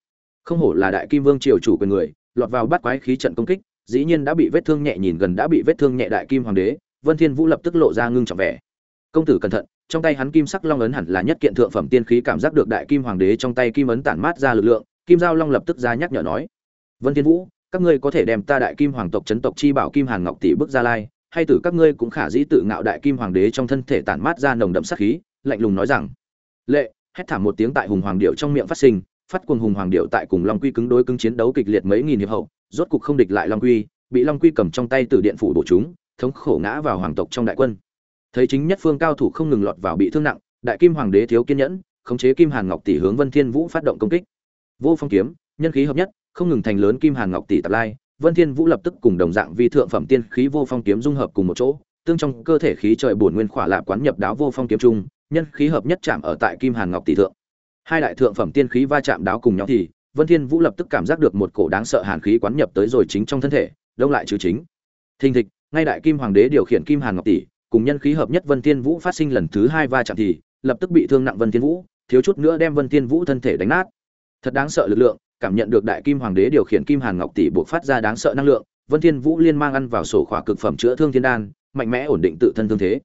Không hổ là đại kim vương triều chủ quyền người, lọt vào bắt quái khí trận công kích, dĩ nhiên đã bị vết thương nhẹ nhìn gần đã bị vết thương nhẹ đại kim hoàng đế, Vân Thiên Vũ lập tức lộ ra ngưng trọng vẻ. Công tử cẩn thận, trong tay hắn kim sắc long ấn hẳn là nhất kiện thượng phẩm tiên khí cảm giác được đại kim hoàng đế trong tay kim ấn tản mát ra lực lượng, kim giao long lập tức ra nhắc nhở nói: "Vân Thiên Vũ, các ngươi có thể đem ta đại kim hoàng tộc chấn tộc chi bảo kim hàn ngọc tỷ bước ra lai, hay tử các ngươi cũng khả dĩ tự ngạo đại kim hoàng đế trong thân thể tản mát ra nồng đậm sát khí, lạnh lùng nói rằng: "Lệ!" hét thảm một tiếng tại hùng hoàng điệu trong miệng phát sinh, phát cuồng hùng hoàng điệu tại cùng long quy cứng đối cứng chiến đấu kịch liệt mấy nghìn hiệp hậu, rốt cục không địch lại long quy, bị long quy cầm trong tay từ điện phủ bổ chúng, thống khổ ngã vào hoàng tộc trong đại quân. Thấy chính nhất phương cao thủ không ngừng lọt vào bị thương nặng, đại kim hoàng đế thiếu kiên nhẫn, khống chế kim hàn ngọc tỷ hướng Vân Thiên Vũ phát động công kích. Vô phong kiếm, nhân khí hợp nhất, không ngừng thành lớn kim hàn ngọc tỷ tạp lai, Vân Thiên Vũ lập tức cùng đồng dạng vi thượng phẩm tiên khí vô phong kiếm dung hợp cùng một chỗ, tương trong cơ thể khí trời bổn nguyên khỏa lạp quán nhập đáo vô phong kiếm trung, nhân khí hợp nhất chạm ở tại kim hàn ngọc tỷ thượng. Hai đại thượng phẩm tiên khí va chạm đáo cùng nhau thì, Vân Thiên Vũ lập tức cảm giác được một cổ đáng sợ hàn khí quán nhập tới rồi chính trong thân thể, đông lại chứ chính. Thình thịch, ngay đại kim hoàng đế điều khiển kim hàn ngọc tỷ, cùng nhân khí hợp nhất Vân Thiên Vũ phát sinh lần thứ hai va chạm thì, lập tức bị thương nặng Vân Thiên Vũ, thiếu chút nữa đem Vân Thiên Vũ thân thể đánh nát. Thật đáng sợ lực lượng, cảm nhận được đại kim hoàng đế điều khiển kim hàn ngọc tỷ buộc phát ra đáng sợ năng lượng, Vân Thiên Vũ liên mang ăn vào sổ khỏa cực phẩm chữa thương thiên đan, mạnh mẽ ổn định tự thân thương thế.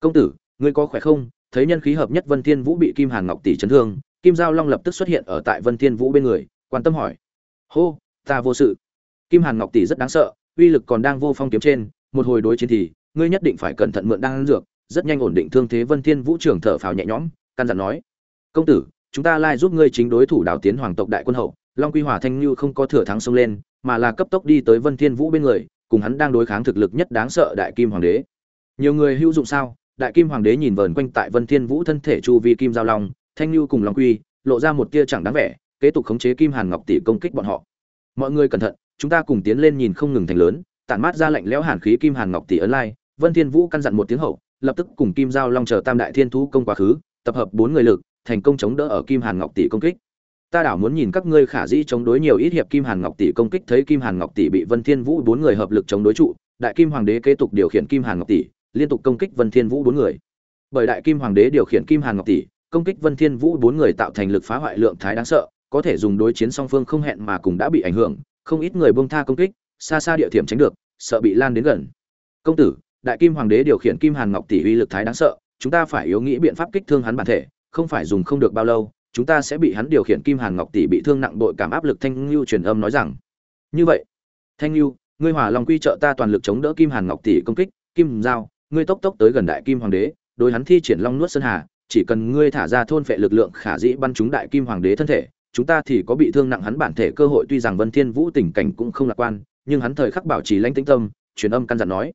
"Công tử, ngươi có khỏe không?" Thấy nhân khí hợp nhất Vân Thiên Vũ bị kim hàn ngọc tỷ chấn thương, Kim Giao Long lập tức xuất hiện ở tại Vân Thiên Vũ bên người, quan tâm hỏi: "Hô, ta vô sự." Kim Hàn Ngọc tỷ rất đáng sợ, uy lực còn đang vô phong kiếm trên, một hồi đối chiến thì, ngươi nhất định phải cẩn thận mượn đang dược, rất nhanh ổn định thương thế Vân Thiên Vũ trưởng thở phào nhẹ nhõm, căn dặn nói: "Công tử, chúng ta lai giúp ngươi chính đối thủ đảo tiến hoàng tộc đại quân hậu." Long Quy Hỏa Thanh lưu không có thừa thắng xông lên, mà là cấp tốc đi tới Vân Thiên Vũ bên người, cùng hắn đang đối kháng thực lực nhất đáng sợ Đại Kim Hoàng đế. Nhiều người hữu dụng sao? Đại Kim Hoàng đế nhìn vờn quanh tại Vân Thiên Vũ thân thể chu vi kim giao long, Thanh Nhu cùng Long Quy, lộ ra một tia chẳng đáng vẻ, kế tục khống chế Kim Hàn Ngọc tỷ công kích bọn họ. Mọi người cẩn thận, chúng ta cùng tiến lên nhìn không ngừng thành lớn, tản mát ra lạnh lẽo hàn khí Kim Hàn Ngọc tỷ ấn lai. Vân Thiên Vũ căn dặn một tiếng hậu, lập tức cùng Kim Giao Long chờ Tam Đại Thiên Thú công quá khứ, tập hợp bốn người lực, thành công chống đỡ ở Kim Hàn Ngọc tỷ công kích ta đảo muốn nhìn các ngươi khả dĩ chống đối nhiều ít hiệp kim hàn ngọc tỷ công kích thấy kim hàn ngọc tỷ bị vân thiên vũ bốn người hợp lực chống đối trụ đại kim hoàng đế kế tục điều khiển kim hàn ngọc tỷ liên tục công kích vân thiên vũ bốn người bởi đại kim hoàng đế điều khiển kim hàn ngọc tỷ công kích vân thiên vũ, bốn người tạo thành lực phá hoại lượng thái đáng sợ, có thể dùng đối chiến song phương không hẹn mà cùng đã bị ảnh hưởng, không ít người buông tha công kích, xa xa địa thiểm tránh được, sợ bị lan đến gần. Công tử, đại kim hoàng đế điều khiển kim hàn ngọc tỷ uy lực thái đáng sợ, chúng ta phải yếu nghĩ biện pháp kích thương hắn bản thể, không phải dùng không được bao lâu, chúng ta sẽ bị hắn điều khiển kim hàn ngọc tỷ bị thương nặng đội cảm áp lực thanh lưu truyền âm nói rằng. Như vậy, thanh lưu ngươi hỏa lòng quy trợ ta toàn lực chống đỡ kim hàn ngọc tỷ công kích, kim giao, ngươi tốc tốc tới gần đại kim hoàng đế, đối hắn thi triển long nuốt sơn hà chỉ cần ngươi thả ra thôn phệ lực lượng khả dĩ bắn chúng đại kim hoàng đế thân thể, chúng ta thì có bị thương nặng hắn bản thể cơ hội. Tuy rằng vân thiên vũ tình cảnh cũng không lạc quan, nhưng hắn thời khắc bảo trì lãnh tĩnh tâm, truyền âm căn dặn nói,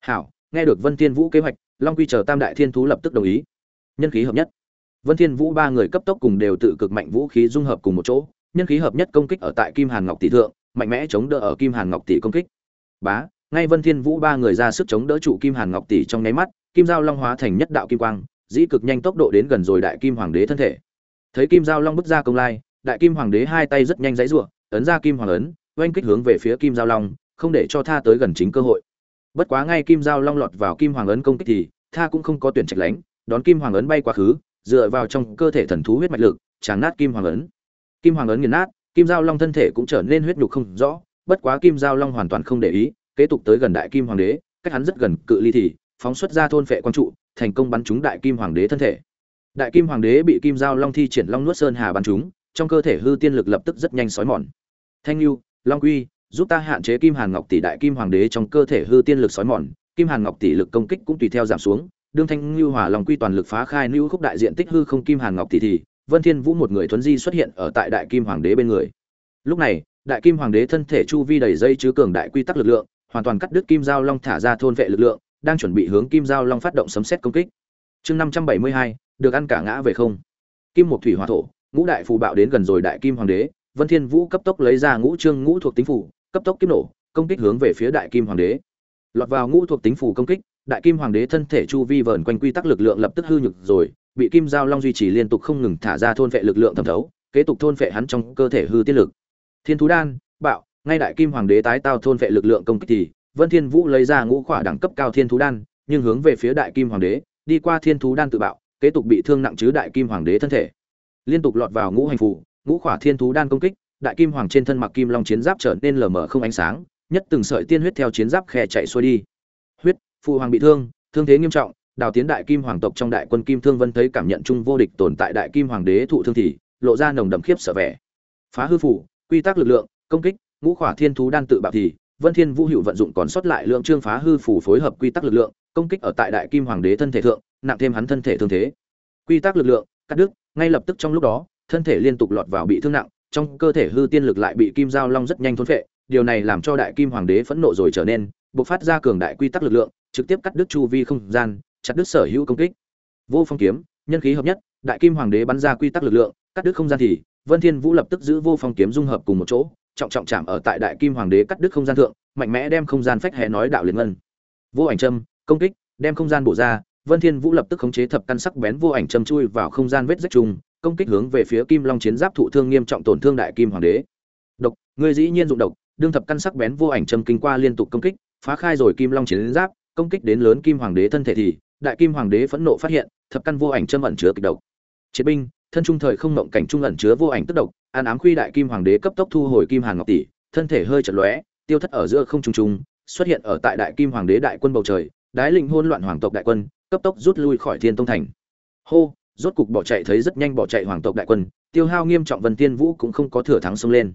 hảo, nghe được vân thiên vũ kế hoạch, long quy chờ tam đại thiên thú lập tức đồng ý. Nhân khí hợp nhất. Vân thiên vũ ba người cấp tốc cùng đều tự cực mạnh vũ khí dung hợp cùng một chỗ, nhân khí hợp nhất công kích ở tại kim hàn ngọc tỷ thượng, mạnh mẽ chống đỡ ở kim hàn ngọc tỷ công kích. Bá, ngay vân thiên vũ ba người ra sức chống đỡ trụ kim hàn ngọc tỷ trong nháy mắt, kim giao long hóa thành nhất đạo kim quang dĩ cực nhanh tốc độ đến gần rồi đại kim hoàng đế thân thể. Thấy kim giao long bước ra công lai, đại kim hoàng đế hai tay rất nhanh giãy giụa, ấn ra kim hoàng ấn, oanh kích hướng về phía kim giao long, không để cho tha tới gần chính cơ hội. Bất quá ngay kim giao long lọt vào kim hoàng ấn công kích thì, tha cũng không có tuyển trạch lánh, đón kim hoàng ấn bay quá khứ, dựa vào trong cơ thể thần thú huyết mạch lực, tràn nát kim hoàng ấn. Kim hoàng ấn nghiền nát, kim giao long thân thể cũng trở nên huyết nhục không rõ, bất quá kim giao long hoàn toàn không để ý, kế tục tới gần đại kim hoàng đế, cách hắn rất gần cự ly thì, phóng xuất ra thôn phệ quang trụ thành công bắn trúng đại kim hoàng đế thân thể. Đại kim hoàng đế bị kim giao long thi triển long nuốt sơn hà bắn trúng, trong cơ thể hư tiên lực lập tức rất nhanh sói mòn. Thanh lưu long quy, giúp ta hạn chế kim hàn ngọc tỷ đại kim hoàng đế trong cơ thể hư tiên lực sói mòn, kim hàn ngọc tỷ lực công kích cũng tùy theo giảm xuống. Đương thanh lưu hỏa long quy toàn lực phá khai lưu khúc đại diện tích hư không kim hàn ngọc tỷ thì, vân thiên vũ một người thuấn di xuất hiện ở tại đại kim hoàng đế bên người. Lúc này, đại kim hoàng đế thân thể chu vi đầy dây chứa cường đại quy tắc lực lượng, hoàn toàn cắt đứt kim giao long thả ra thôn vệ lực lượng đang chuẩn bị hướng kim giao long phát động sấm xét công kích. Chương năm trăm bảy mươi hai, được ăn cả ngã về không. Kim một thủy hỏa thổ, ngũ đại phù bạo đến gần rồi đại kim hoàng đế, vân thiên vũ cấp tốc lấy ra ngũ trương ngũ thuộc tính phủ cấp tốc kiếp nổ, công kích hướng về phía đại kim hoàng đế. Lọt vào ngũ thuộc tính phủ công kích, đại kim hoàng đế thân thể chu vi vờn quanh quy tắc lực lượng lập tức hư nhược rồi, bị kim giao long duy trì liên tục không ngừng thả ra thôn vệ lực lượng thẩm thấu, kế tục thôn vệ hắn trong cơ thể hư tiết lực. Thiên thú đan, bạo, ngay đại kim hoàng đế tái tao thôn vệ lực lượng công kích thì vân thiên vũ lấy ra ngũ khỏa đẳng cấp cao thiên thú đan, nhưng hướng về phía đại kim hoàng đế, đi qua thiên thú đan tự bạo, kế tục bị thương nặng chứ đại kim hoàng đế thân thể. Liên tục lọt vào ngũ hành phủ, ngũ khỏa thiên thú đan công kích, đại kim hoàng trên thân mặc kim long chiến giáp trở nên lờ mờ không ánh sáng, nhất từng sợi tiên huyết theo chiến giáp khe chạy xuôi đi. Huyết, phụ hoàng bị thương thương thế nghiêm trọng, đào tiến đại kim hoàng tộc trong đại quân kim thương vân thấy cảm nhận chung vô địch tồn tại đại kim hoàng đế thụ thương thì, lộ ra nồng đậm khiếp sợ vẻ. Phá hư phủ, quy tắc lực lượng, công kích, ngũ khỏa thiên thú đan tự bạo thì vân thiên vũ hữu vận dụng còn sót lại lượng trương phá hư phủ phối hợp quy tắc lực lượng, công kích ở tại đại kim hoàng đế thân thể thượng, nặng thêm hắn thân thể thương thế. Quy tắc lực lượng, cắt đứt, ngay lập tức trong lúc đó, thân thể liên tục lọt vào bị thương nặng, trong cơ thể hư tiên lực lại bị kim giao long rất nhanh thôn phệ, điều này làm cho đại kim hoàng đế phẫn nộ rồi trở nên, bộc phát ra cường đại quy tắc lực lượng, trực tiếp cắt đứt chu vi không gian, chặt đứt sở hữu công kích. Vô phong kiếm, nhân khí hợp nhất, đại kim hoàng đế bắn ra quy tắc lực lượng, cắt đứt không gian thì, vân thiên vũ lập tức giữ vô phong kiếm dung hợp cùng một chỗ trọng trọng chạm ở tại đại kim hoàng đế cắt đứt không gian thượng, mạnh mẽ đem không gian phách hè nói đạo liền ngân. Vô ảnh châm, công kích, đem không gian bổ ra, vân thiên vũ lập tức khống chế thập căn sắc bén vô ảnh châm chui vào không gian vết rách trùng, công kích hướng về phía kim long chiến giáp thụ thương nghiêm trọng tổn thương đại kim hoàng đế. Độc, ngươi dĩ nhiên dụng độc, đương thập căn sắc bén vô ảnh châm kinh qua liên tục công kích, phá khai rồi kim long chiến giáp, công kích đến lớn kim hoàng đế thân thể thì, đại kim hoàng đế phẫn nộ phát hiện, thập căn vô ảnh châm ẩn chứa kịch độc. Chiến binh thân trung thời không mộng cảnh trung ẩn chứa vô ảnh tức độc, an ám khuy đại kim hoàng đế cấp tốc thu hồi kim hàn ngọc tỷ, thân thể hơi chật lóe, tiêu thất ở giữa không trung trung, xuất hiện ở tại đại kim hoàng đế đại quân bầu trời, đái lĩnh hôn loạn hoàng tộc đại quân, cấp tốc rút lui khỏi thiên tông thành hô, rốt cục bỏ chạy thấy rất nhanh bỏ chạy hoàng tộc đại quân, tiêu hao nghiêm trọng vân tiên vũ cũng không có thừa thắng xông lên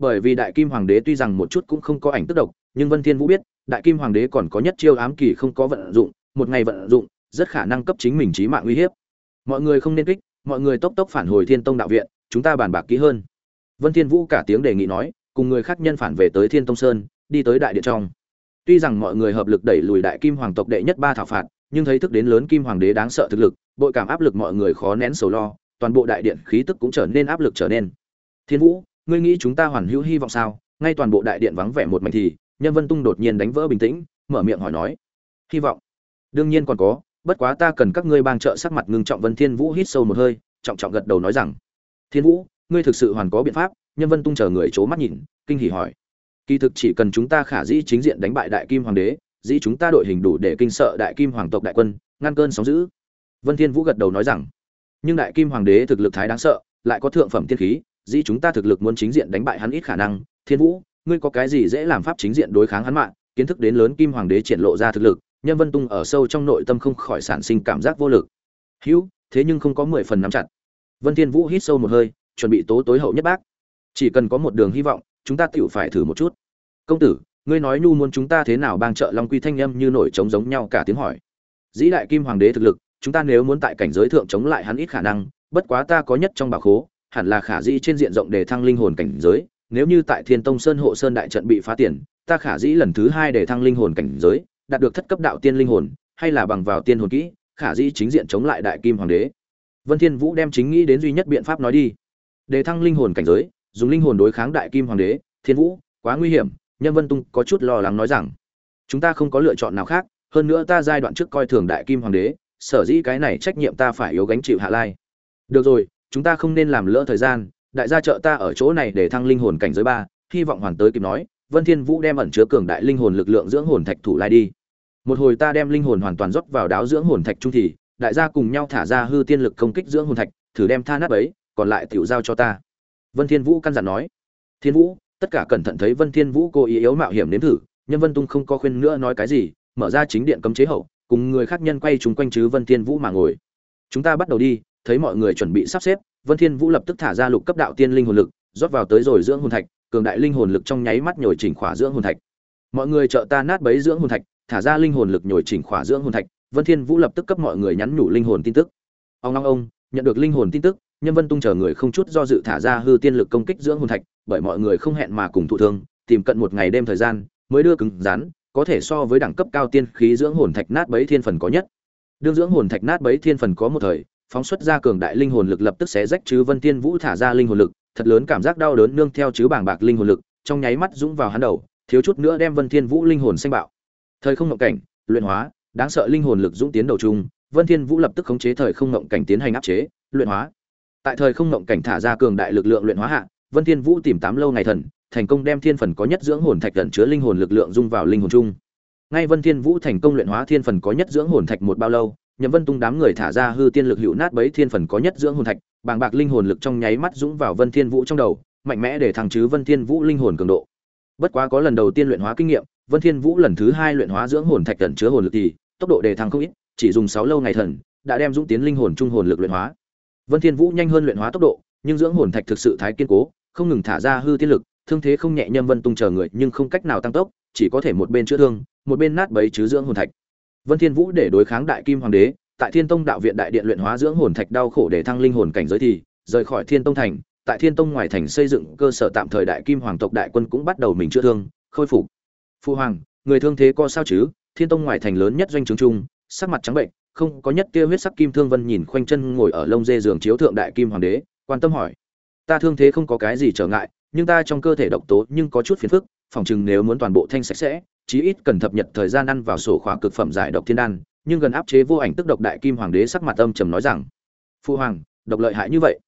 bởi vì đại kim hoàng đế tuy rằng một chút cũng không có ảnh tức độc, nhưng vân thiên vũ biết, đại kim hoàng đế còn có nhất chiêu ám kỳ không có vận dụng, một ngày vận dụng, rất khả năng cấp chính mình chí mạng nguy hiểm. mọi người không nên kích mọi người tốc tốc phản hồi thiên tông đạo viện, chúng ta bàn bạc kỹ hơn. Vân thiên vũ cả tiếng đề nghị nói, cùng người khác nhân phản về tới thiên tông sơn, đi tới đại điện trong. Tuy rằng mọi người hợp lực đẩy lùi đại kim hoàng tộc đệ nhất ba thảo phạt, nhưng thấy thức đến lớn kim hoàng đế đáng sợ thực lực, bội cảm áp lực mọi người khó nén sầu lo, toàn bộ đại điện khí tức cũng trở nên áp lực trở nên. Thiên vũ, ngươi nghĩ chúng ta hoàn hữu hy vọng sao? Ngay toàn bộ đại điện vắng vẻ một mảnh thì, nhân vân tung đột nhiên đánh vỡ bình tĩnh, mở miệng hỏi nói. Hy vọng. Đương nhiên còn có bất quá ta cần các ngươi bang trợ sắc mặt ngưng trọng vân thiên vũ hít sâu một hơi, trọng trọng gật đầu nói rằng, thiên vũ, ngươi thực sự hoàn có biện pháp. Nhân vân tung chờ người c mắt nhìn, kinh hỉ hỏi, kỳ thực chỉ cần chúng ta khả dĩ chính diện đánh bại đại kim hoàng đế, dĩ chúng ta đội hình đủ để kinh sợ đại kim hoàng tộc đại quân, ngăn cơn sóng dữ. Vân thiên vũ gật đầu nói rằng, nhưng đại kim hoàng đế thực lực thái đáng sợ, lại có thượng phẩm thiên khí, dĩ chúng ta thực lực muốn chính diện đánh bại hắn ít khả năng. Thiên vũ, ngươi có cái gì dễ làm pháp chính diện đối kháng hắn mạng, kiến thức đến lớn kim hoàng đế triển lộ ra thực lực nhân vân tung ở sâu trong nội tâm không khỏi sản sinh cảm giác vô lực. Hữu, thế nhưng không có mười phần nắm chặt. Vân thiên vũ hít sâu một hơi, chuẩn bị tố tối hậu nhất bác. Chỉ cần có một đường hy vọng, chúng ta tựu phải thử một chút. Công tử, ngươi nói nhu muốn chúng ta thế nào? Bang trợ long quy thanh âm như nổi trống giống nhau cả tiếng hỏi. Dĩ đại kim hoàng đế thực lực, chúng ta nếu muốn tại cảnh giới thượng chống lại hắn ít khả năng, bất quá ta có nhất trong bảo khố, hẳn là khả dĩ trên diện rộng để thăng linh hồn cảnh giới, nếu như tại thiên tông sơn hộ sơn đại trận bị phá tiền, ta khả dĩ lần thứ hai để thăng linh hồn cảnh giới đạt được thất cấp đạo tiên linh hồn, hay là bằng vào tiên hồn kỹ, khả dĩ chính diện chống lại đại kim hoàng đế. Vân thiên vũ đem chính nghĩ đến duy nhất biện pháp nói đi. Để thăng linh hồn cảnh giới, dùng linh hồn đối kháng đại kim hoàng đế, thiên vũ, quá nguy hiểm nhân vân tung có chút lo lắng nói rằng, chúng ta không có lựa chọn nào khác, hơn nữa ta giai đoạn trước coi thường đại kim hoàng đế, sở dĩ cái này trách nhiệm ta phải yếu gánh chịu hạ lai. Được rồi, chúng ta không nên làm lỡ thời gian, đại gia trợ ta ở chỗ này để thăng linh hồn cảnh giới ba, hy vọng hoàn tới kịp nói. Vân thiên vũ đem ẩn chứa cường đại linh hồn lực lượng dưỡng hồn thạch thủ lai đi một hồi ta đem linh hồn hoàn toàn rót vào đáo dưỡng hồn thạch trung thì, đại gia cùng nhau thả ra hư tiên lực công kích dưỡng hồn thạch, thử đem tha nát ấy, còn lại tiểu giao cho ta. Vân thiên vũ căn dặn nói. Thiên vũ, tất cả cẩn thận thấy vân thiên vũ cố ý yếu mạo hiểm đến thử nhân vân tung không có khuyên nữa nói cái gì, mở ra chính điện cấm chế hậu, cùng người khác nhân quay chúng quanh chứ vân thiên vũ mà ngồi. Chúng ta bắt đầu đi, thấy mọi người chuẩn bị sắp xếp, vân thiên vũ lập tức thả ra lục cấp đạo tiên linh hồn lực, rót vào tới rồi dưỡng hồn thạch, cường đại linh hồn lực trong nháy mắt nhồi chỉnh khỏa dưỡng hồn thạch. Mọi người trợ ta nát bấy dưỡng hồn thạch thả ra linh hồn lực nhồi chỉnh khỏa dưỡng hồn thạch, vân thiên vũ lập tức cấp mọi người nhắn nhủ linh hồn tin tức. Ông ông ông, nhận được linh hồn tin tức, nhân vân tung chờ người không chút do dự thả ra hư tiên lực công kích dưỡng hồn thạch, bởi mọi người không hẹn mà cùng thụ thương, tìm cận một ngày đêm thời gian, mới đưa cứng rắn, có thể so với đẳng cấp cao tiên khí dưỡng hồn thạch nát bấy thiên phần có nhất. Đương dưỡng hồn thạch nát bấy thiên phần có một thời, phóng xuất ra cường đại linh hồn lực lập tức xé rách chứ vân tiên vũ thả ra linh hồn lực, thật lớn cảm giác đau đớn nương theo chứ bảng bạc linh hồn lực, trong nháy mắt dũng vào hắn đầu, thiếu chút nữa đem vân thiên vũ linh hồn xanh bạo thời không ngộng cảnh, luyện hóa, đáng sợ linh hồn lực dũng tiến đầu trung, vân thiên vũ lập tức khống chế thời không ngộng cảnh tiến hành áp chế, luyện hóa. Tại thời không ngộng cảnh thả ra cường đại lực lượng luyện hóa hạ, vân thiên vũ tìm tám lâu ngày thần, thành công đem thiên phần có nhất dưỡng hồn thạch gần chứa linh hồn lực lượng dung vào linh hồn chung ngay vân thiên vũ thành công luyện hóa thiên phần có nhất dưỡng hồn thạch một bao lâu, nhậm vân tung đám người thả ra hư tiên lực hữu nát bấy thiên phần có nhất dưỡng hồn thạch, bàng bạc linh hồn lực trong nháy mắt dũng vào vân thiên vũ trong đầu, mạnh mẽ để thăng chứ vân thiên vũ linh hồn cường độ. Bất quá có lần đầu tiên luyện hóa kinh nghiệm vân thiên vũ lần thứ hai luyện hóa dưỡng hồn thạch tận chứa hồn lực thì, tốc độ đề thăng không ít, chỉ dùng 6 lâu ngày thần, đã đem dũng tiến linh hồn trung hồn lực luyện hóa. Vân thiên vũ nhanh hơn luyện hóa tốc độ, nhưng dưỡng hồn thạch thực sự thái kiên cố, không ngừng thả ra hư tiên lực, thương thế không nhẹ nhâm vân tung chờ người, nhưng không cách nào tăng tốc, chỉ có thể một bên chữa thương, một bên nát bấy chứ dưỡng hồn thạch. Vân thiên vũ để đối kháng đại kim hoàng đế, tại thiên tông đạo viện đại điện luyện hóa dưỡng hồn thạch đau khổ để thăng linh hồn cảnh giới thì, rời khỏi thiên tông thành, tại thiên tông ngoài thành xây dựng cơ sở tạm thời đại kim hoàng tộc đại quân cũng bắt đầu mình chữa thương, khôi phục phu hoàng, người thương thế có sao chứ? Thiên tông ngoại thành lớn nhất doanh trướng trung, sắc mặt trắng bệnh, không có nhất tia huyết sắc kim thương vân nhìn khoanh chân ngồi ở lông dê giường chiếu thượng đại kim hoàng đế, quan tâm hỏi. Ta thương thế không có cái gì trở ngại, nhưng ta trong cơ thể độc tố nhưng có chút phiền phức, phòng chừng nếu muốn toàn bộ thanh sạch sẽ, chí ít cần thập nhật thời gian ăn vào sổ khóa cực phẩm giải độc thiên đan, nhưng gần áp chế vô ảnh tức độc đại kim hoàng đế sắc mặt âm trầm nói rằng phụ hoàng, độc lợi hại như vậy.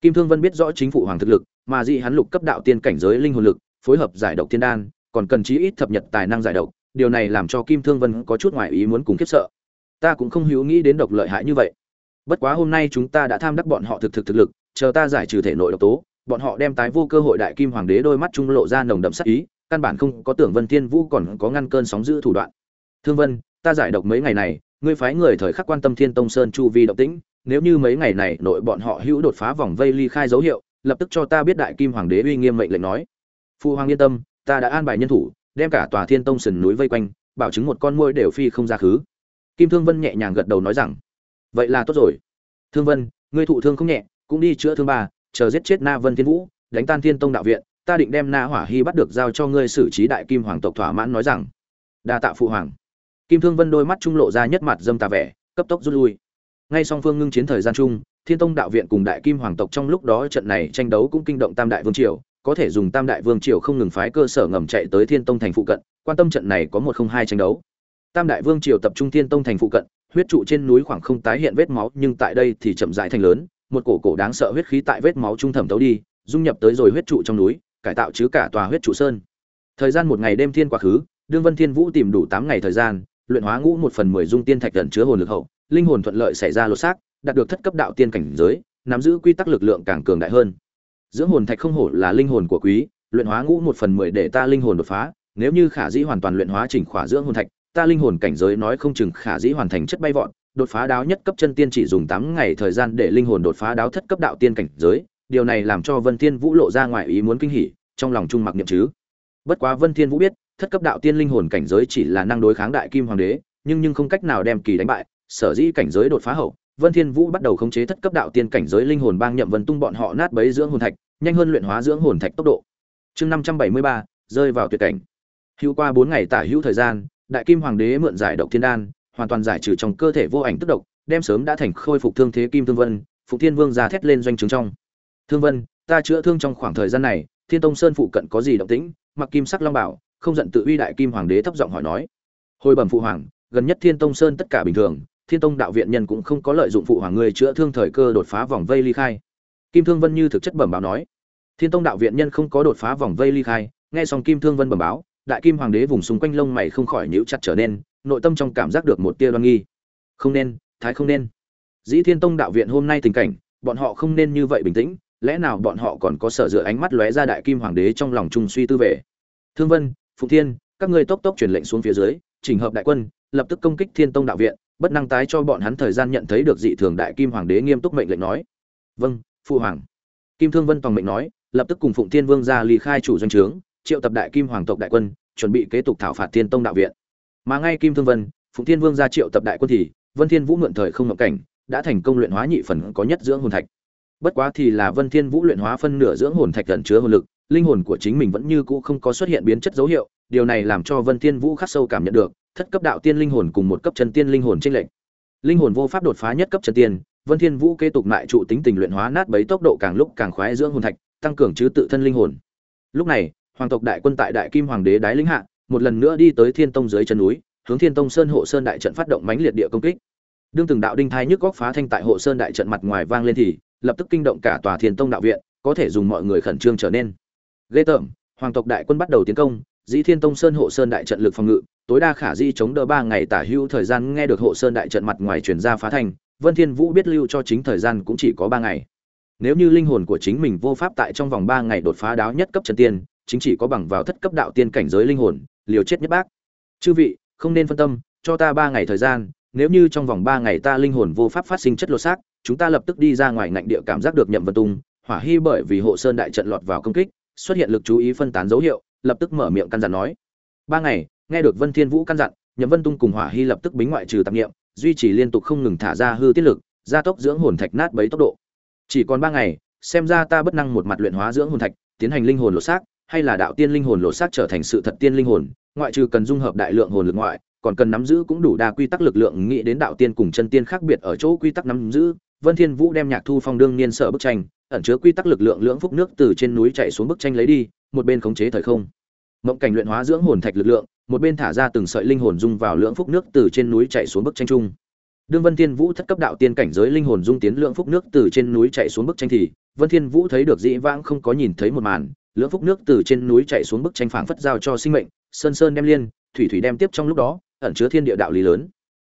Kim thương vân biết rõ chính phụ hoàng thực lực, mà dị hắn lục cấp đạo tiên cảnh giới linh hồn lực, phối hợp giải độc thiên đan còn cần chí ít thập nhật tài năng giải độc, điều này làm cho kim thương vân có chút ngoài ý muốn cùng khiếp sợ. Ta cũng không hiểu nghĩ đến độc lợi hại như vậy. Bất quá hôm nay chúng ta đã tham đắc bọn họ thực thực thực lực, chờ ta giải trừ thể nội độc tố, bọn họ đem tái vô cơ hội đại kim hoàng đế đôi mắt trung lộ ra nồng đậm sắc ý, căn bản không có tưởng vân thiên vũ còn có ngăn cơn sóng dữ thủ đoạn. Thương vân, ta giải độc mấy ngày này, ngươi phái người thời khắc quan tâm thiên tông sơn chu vi động tĩnh, nếu như mấy ngày này nội bọn họ hữu đột phá vòng vây ly khai dấu hiệu, lập tức cho ta biết đại kim hoàng đế uy nghiêm mệnh lệnh nói. Phu hoàng yên tâm ta đã an bài nhân thủ, đem cả tòa thiên tông sườn núi vây quanh, bảo chứng một con môi đều phi không ra khứ. Kim thương vân nhẹ nhàng gật đầu nói rằng, vậy là tốt rồi. Thương vân, ngươi thụ thương không nhẹ, cũng đi chữa thương ba, chờ giết chết na vân thiên vũ, đánh tan thiên tông đạo viện, ta định đem na hỏa hy bắt được giao cho ngươi xử trí đại kim hoàng tộc thỏa mãn nói rằng, đa tạ phụ hoàng. Kim thương vân đôi mắt trung lộ ra nhất mặt dâm tà vẻ, cấp tốc rút lui. Ngay song phương ngưng chiến thời gian chung, thiên tông đạo viện cùng đại kim hoàng tộc trong lúc đó trận này tranh đấu cũng kinh động tam đại vương triều có thể dùng tam đại vương triều không ngừng phái cơ sở ngầm chạy tới thiên tông thành phụ cận, quan tâm trận này có một không hai tranh đấu. Tam đại vương triều tập trung thiên tông thành phụ cận, huyết trụ trên núi khoảng không tái hiện vết máu, nhưng tại đây thì chậm rãi thành lớn, một cổ cổ đáng sợ huyết khí tại vết máu trung thẩm tấu đi, dung nhập tới rồi huyết trụ trong núi, cải tạo chứ cả tòa huyết trụ sơn. Thời gian một ngày đêm thiên quá khứ, đương vân thiên vũ tìm đủ tám ngày thời gian, luyện hóa ngũ một phần mười dung tiên thạch tận chứa hồn lực hậu, linh hồn thuận lợi xảy ra lột xác, đạt được thất cấp đạo tiên cảnh giới, nắm giữ quy tắc lực lượng càng cường đại hơn dưỡng hồn thạch không hổ là linh hồn của quý, luyện hóa ngũ một phần mười để ta linh hồn đột phá. Nếu như khả dĩ hoàn toàn luyện hóa chỉnh khỏa dưỡng hồn thạch, ta linh hồn cảnh giới nói không chừng khả dĩ hoàn thành chất bay vọt. Đột phá đáo nhất cấp chân tiên chỉ dùng tám ngày thời gian để linh hồn đột phá đáo thất cấp đạo tiên cảnh giới. Điều này làm cho vân thiên vũ lộ ra ngoài ý muốn kinh hỉ, trong lòng trung mặc niệm chứ. Bất quá vân thiên vũ biết, thất cấp đạo tiên linh hồn cảnh giới chỉ là năng đối kháng đại kim hoàng đế, nhưng nhưng không cách nào đem kỳ đánh bại, sở dĩ cảnh giới đột phá hậu vân thiên vũ bắt đầu khống chế thất cấp đạo tiên cảnh giới linh hồn bang nhậm vân tung bọn họ nát bấy dưỡng hồn thạch nhanh hơn luyện hóa dưỡng hồn thạch tốc độ. Chương 573, rơi vào tuyệt cảnh. Hữu qua bốn ngày tả hữu thời gian đại kim hoàng đế mượn giải độc thiên đan hoàn toàn giải trừ trong cơ thể vô ảnh tức độc đem sớm đã thành khôi phục thương thế kim thương vân phục thiên vương già thét lên doanh trướng trong. Thương vân ta chữa thương trong khoảng thời gian này thiên tông sơn phụ cận có gì động tĩnh? Mặc kim sắc long bảo không giận tự uy đại kim hoàng đế thấp giọng hỏi nói. Hồi bẩm phụ hoàng gần nhất thiên tông sơn tất cả bình thường thiên tông đạo viện nhân cũng không có lợi dụng phụ hoàng người chữa thương thời cơ đột phá vòng vây ly khai. Kim thương vân như thực chất bẩm báo nói. Thiên tông đạo viện nhân không có đột phá vòng vây ly khai, nghe xong kim thương vân bẩm báo, đại kim hoàng đế vùng xung quanh lông mày không khỏi nhíu chặt trở nên, nội tâm trong cảm giác được một tia đoan nghi. Không nên, thái không nên. Dĩ thiên tông đạo viện hôm nay tình cảnh, bọn họ không nên như vậy bình tĩnh, lẽ nào bọn họ còn có sở dựa ánh mắt lóe ra đại kim hoàng đế trong lòng trung suy tư về. Thương vân phụ thiên, các ngươi tốc tốc truyền lệnh xuống phía dưới, chỉnh hợp đại quân, lập tức công kích thiên tông đạo viện bất năng tái cho bọn hắn thời gian nhận thấy được dị thường đại kim hoàng đế nghiêm túc mệnh lệnh nói. Vâng phụ hoàng. Kim thương vân tòng mệnh nói, lập tức cùng phụng thiên vương ra ly khai chủ doanh trướng, triệu tập đại kim hoàng tộc đại quân, chuẩn bị kế tục thảo phạt thiên tông đạo viện. Mà ngay kim thương vân, phụng thiên vương ra triệu tập đại quân thì, vân thiên vũ mượn thời không ngậm cảnh, đã thành công luyện hóa nhị phần có nhất dưỡng hồn thạch. Bất quá thì là vân thiên vũ luyện hóa phân nửa dưỡng hồn thạch ẩn chứa hồn lực, linh hồn của chính mình vẫn như cũ không có xuất hiện biến chất dấu hiệu, điều này làm cho vân thiên vũ khắc sâu cảm nhận được thất cấp đạo tiên linh hồn cùng một cấp chân tiên linh hồn chênh lệnh linh hồn vô pháp đột phá nhất cấp chân tiên, vân thiên vũ kế tục lại trụ tính tình luyện hóa nát bấy tốc độ càng lúc càng khoái dưỡng hồn thạch, tăng cường chứ tự thân linh hồn. Lúc này, hoàng tộc đại quân tại đại kim hoàng đế đái lĩnh hạ, một lần nữa đi tới thiên tông dưới chân núi, hướng thiên tông sơn hộ sơn đại trận phát động mãnh liệt địa công kích. Đương từng đạo đinh thai nhức góc phá thanh tại hộ sơn đại trận mặt ngoài vang lên thì, lập tức kinh động cả tòa thiên tông đạo viện, có thể dùng mọi người khẩn trương trở nên. Ghê tởm, hoàng tộc đại quân bắt đầu tiến công, dĩ thiên tông sơn hộ sơn đại trận lực phòng ngự tối đa khả di chống đỡ ba ngày tả hữu thời gian nghe được hộ sơn đại trận mặt ngoài truyền ra phá thành, vân thiên vũ biết lưu cho chính thời gian cũng chỉ có ba ngày. Nếu như linh hồn của chính mình vô pháp tại trong vòng ba ngày đột phá đáo nhất cấp chân tiên, chính chỉ có bằng vào thất cấp đạo tiên cảnh giới linh hồn, liều chết nhất bác. Chư vị, không nên phân tâm, cho ta ba ngày thời gian, nếu như trong vòng ba ngày ta linh hồn vô pháp phát sinh chất lột xác, chúng ta lập tức đi ra ngoài ngạnh địa cảm giác được nhậm vân tung, hỏa hy bởi vì hộ sơn đại trận lọt vào công kích, xuất hiện lực chú ý phân tán dấu hiệu, lập tức mở miệng căn dặn nói. Ba ngày nghe được vân thiên vũ căn dặn, nhậm vân tung cùng hỏa hy lập tức bính ngoại trừ tạp niệm, duy trì liên tục không ngừng thả ra hư tiết lực, gia tốc dưỡng hồn thạch nát bấy tốc độ. Chỉ còn ba ngày, xem ra ta bất năng một mặt luyện hóa dưỡng hồn thạch, tiến hành linh hồn lột xác, hay là đạo tiên linh hồn lột xác trở thành sự thật tiên linh hồn, ngoại trừ cần dung hợp đại lượng hồn lực ngoại, còn cần nắm giữ cũng đủ đa quy tắc lực lượng nghĩ đến đạo tiên cùng chân tiên khác biệt ở chỗ quy tắc nắm giữ. Vân thiên vũ đem nhạc thu phong đương niên sở bức tranh, ẩn chứa quy tắc lực lượng lưỡng phúc nước từ trên núi chạy xuống bức tranh lấy đi, một bên khống chế thời không. Mộng cảnh luyện hóa dưỡng hồn thạch lực lượng một bên thả ra từng sợi linh hồn dung vào lưỡng phúc nước từ trên núi chạy xuống bức tranh chung đương vân thiên vũ thất cấp đạo tiên cảnh giới linh hồn dung tiến lượng phúc nước từ trên núi chạy xuống bức tranh thì, vân thiên vũ thấy được dĩ vãng không có nhìn thấy một màn, lưỡng phúc nước từ trên núi chạy xuống bức tranh phảng phất giao cho sinh mệnh, sơn sơn đem liên, thủy thủy đem tiếp trong lúc đó, ẩn chứa thiên địa đạo lý lớn.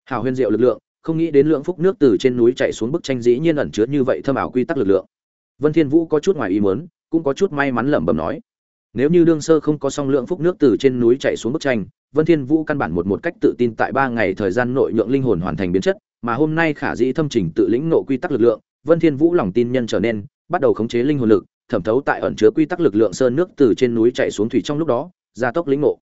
Hào huyền diệu lực lượng, không nghĩ đến lượng phúc nước từ trên núi chạy xuống bức tranh dĩ nhiên ẩn chứa như vậy thâm ảo quy tắc lực lượng. Vân thiên vũ có chút ngoài ý muốn, cũng có chút may mắn lẩm bẩm nói nếu như đương sơ không có song lượng phúc nước từ trên núi chạy xuống bức tranh, vân thiên vũ căn bản một một cách tự tin tại ba ngày thời gian nội nhượng linh hồn hoàn thành biến chất, mà hôm nay khả dĩ thâm trình tự lĩnh nộ quy tắc lực lượng, vân thiên vũ lòng tin nhân trở nên, bắt đầu khống chế linh hồn lực, thẩm thấu tại ẩn chứa quy tắc lực lượng sơn nước từ trên núi chạy xuống thủy trong lúc đó, gia tốc lĩnh nộ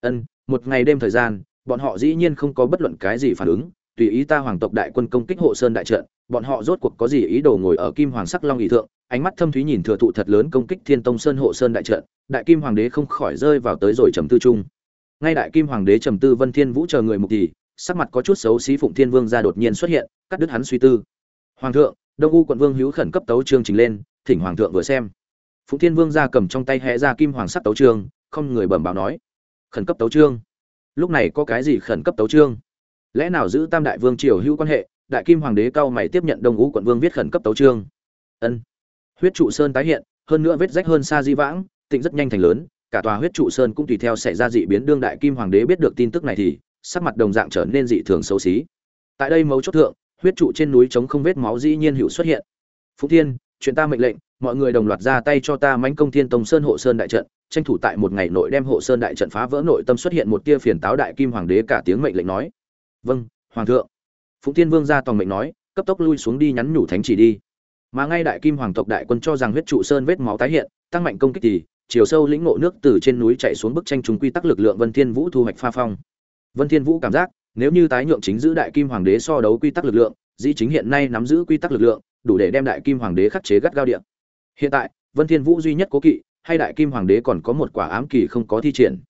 ân, một ngày đêm thời gian, bọn họ dĩ nhiên không có bất luận cái gì phản ứng, tùy ý ta hoàng tộc đại quân công kích hộ sơn đại trận bọn họ rốt cuộc có gì ý đồ ngồi ở kim hoàng sắc long ý thượng? Ánh mắt thâm thúy nhìn thừa thụ thật lớn công kích thiên tông sơn hộ sơn đại trận, đại kim hoàng đế không khỏi rơi vào tới rồi trầm tư trung ngay đại kim hoàng đế trầm tư vân thiên vũ chờ người mục thì, sắc mặt có chút xấu xí phụng thiên vương ra đột nhiên xuất hiện, cắt đứt hắn suy tư. Hoàng thượng, đông u quận vương hữu khẩn cấp tấu trương trình lên, thỉnh hoàng thượng vừa xem. Phụng thiên vương ra cầm trong tay hẽ ra kim hoàng sắc tấu trương không người bẩm báo nói. Khẩn cấp tấu trương lúc này có cái gì khẩn cấp tấu trương lẽ nào giữ tam đại vương triều hữu quan hệ? Đại kim hoàng đế cao mày tiếp nhận đông ngũ quận vương viết khẩn cấp tấu trương ân. Huyết trụ sơn tái hiện, hơn nữa vết rách hơn xa di vãng, tịnh rất nhanh thành lớn, cả tòa huyết trụ sơn cũng tùy theo xảy ra dị biến đương đại kim hoàng đế biết được tin tức này thì, sắc mặt đồng dạng trở nên dị thường xấu xí. Tại đây mấu chốt thượng, huyết trụ trên núi chống không vết máu dĩ nhiên hữu xuất hiện. Phú thiên, chuyện ta mệnh lệnh, mọi người đồng loạt ra tay cho ta mãnh công thiên tông sơn hộ sơn đại trận, tranh thủ tại một ngày nội đem hộ sơn đại trận phá vỡ nội tâm xuất hiện một tia phiền táo đại kim hoàng đế cả tiếng mệnh lệnh nói. Vâng hoàng thượng phụng Thiên vương ra toàn mệnh nói, cấp tốc lui xuống đi nhắn nhủ thánh chỉ đi. Mà ngay đại kim hoàng tộc đại quân cho rằng huyết trụ sơn vết máu tái hiện, tăng mạnh công kích thì, chiều sâu lĩnh ngộ nước từ trên núi chạy xuống bức tranh chúng quy tắc lực lượng vân thiên vũ thu hoạch pha phong. Vân thiên vũ cảm giác, nếu như tái nhượng chính giữ đại kim hoàng đế so đấu quy tắc lực lượng, dĩ chính hiện nay nắm giữ quy tắc lực lượng, đủ để đem đại kim hoàng đế khắc chế gắt gao điện hiện tại, vân thiên vũ duy nhất cố kỵ, hay đại kim hoàng đế còn có một quả ám kỳ không có thi triển.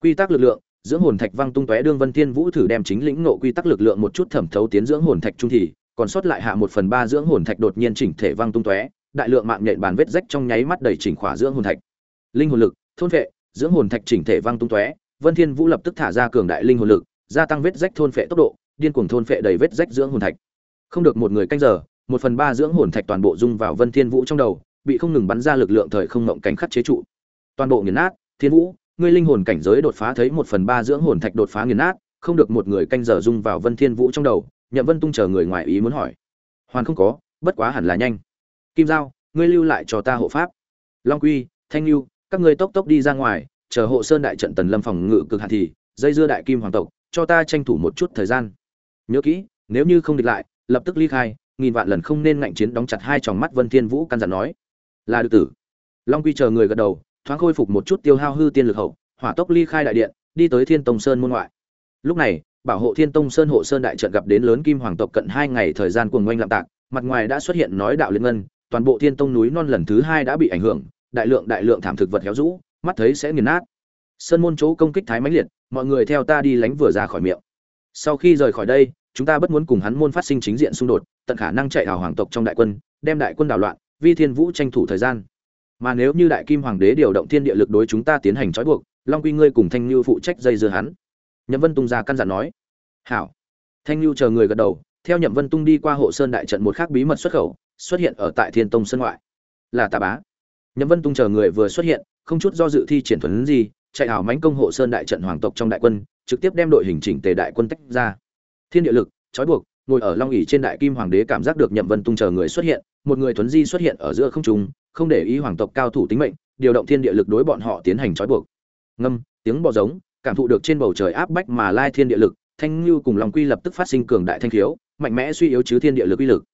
Quy tắc lực lượng dưỡng hồn thạch văng tung tóe đương vân thiên vũ thử đem chính lĩnh ngộ quy tắc lực lượng một chút thẩm thấu tiến dưỡng hồn thạch trung thì, còn sót lại hạ một phần ba dưỡng hồn thạch đột nhiên chỉnh thể văng tung tóe, đại lượng mạng nhện bàn vết rách trong nháy mắt đầy chỉnh khỏa dưỡng hồn thạch. Linh hồn lực, thôn vệ dưỡng hồn thạch chỉnh thể văng tung tóe, vân thiên vũ lập tức thả ra cường đại linh hồn lực, gia tăng vết rách thôn phệ tốc độ, điên cuồng thôn phệ đầy vết rách dưỡng hồn thạch. Không được một người canh giờ, một phần ba dưỡng hồn thạch toàn bộ dung vào vân thiên vũ trong đầu, bị không ngừng bắn ra lực lượng thời không ngọng cảnh khắc chế trụ. Toàn bộ nghiền nát, thiên vũ ngươi linh hồn cảnh giới đột phá thấy một phần ba dưỡng hồn thạch đột phá nghiền nát, không được một người canh giờ dung vào vân thiên vũ trong đầu, nhậm vân tung chờ người ngoài ý muốn hỏi. Hoàn không có, bất quá hẳn là nhanh. Kim giao, ngươi lưu lại cho ta hộ pháp. Long quy, thanh lưu các ngươi tốc tốc đi ra ngoài, chờ hộ sơn đại trận tần lâm phòng ngự cực hạn thì, dây dưa đại kim hoàng tộc, cho ta tranh thủ một chút thời gian. Nhớ kỹ, nếu như không địch lại, lập tức ly khai, nghìn vạn lần không nên ngạnh chiến đóng chặt hai tròng mắt vân thiên vũ căn dặn nói. Là được tử. Long quy chờ người gật đầu thoáng khôi phục một chút tiêu hao hư tiên lực hậu, hỏa tốc ly khai đại điện, đi tới thiên tông sơn môn ngoại. Lúc này, bảo hộ thiên tông sơn hộ sơn đại trận gặp đến lớn kim hoàng tộc cận hai ngày thời gian cuồng ngoanh lạm tạc, mặt ngoài đã xuất hiện nói đạo liên ngân, toàn bộ thiên tông núi non lần thứ hai đã bị ảnh hưởng, đại lượng đại lượng thảm thực vật héo rũ, mắt thấy sẽ nghiền nát. Sơn môn chỗ công kích thái mãnh liệt, mọi người theo ta đi lánh vừa ra khỏi miệng. Sau khi rời khỏi đây, chúng ta bất muốn cùng hắn môn phát sinh chính diện xung đột, tận khả năng chạy hào hoàng tộc trong đại quân, đem đại quân đảo loạn, vi thiên vũ tranh thủ thời gian mà nếu như đại kim hoàng đế điều động thiên địa lực đối chúng ta tiến hành trói buộc, long quy ngươi cùng thanh lưu phụ trách dây dưa hắn. Nhậm vân tung ra căn dặn nói. Hảo. Thanh lưu chờ người gật đầu, theo nhậm vân tung đi qua hộ sơn đại trận một khác bí mật xuất khẩu, xuất hiện ở tại thiên tông sân ngoại. Là tà bá. Nhậm vân tung chờ người vừa xuất hiện, không chút do dự thi triển thuấn gì, chạy hảo mãnh công hộ sơn đại trận hoàng tộc trong đại quân, trực tiếp đem đội hình chỉnh tề đại quân tách ra. Thiên địa lực, trói buộc, ngồi ở long ỉ trên đại kim hoàng đế cảm giác được nhậm vân tung chờ người xuất hiện, một người thuấn di xuất hiện ở giữa không trung không để ý hoàng tộc cao thủ tính mệnh, điều động thiên địa lực đối bọn họ tiến hành trói buộc. Ngâm, tiếng bò giống, cảm thụ được trên bầu trời áp bách mà lai thiên địa lực, thanh lưu cùng long quy lập tức phát sinh cường đại thanh khiếu, mạnh mẽ suy yếu chứ thiên địa lực uy lực.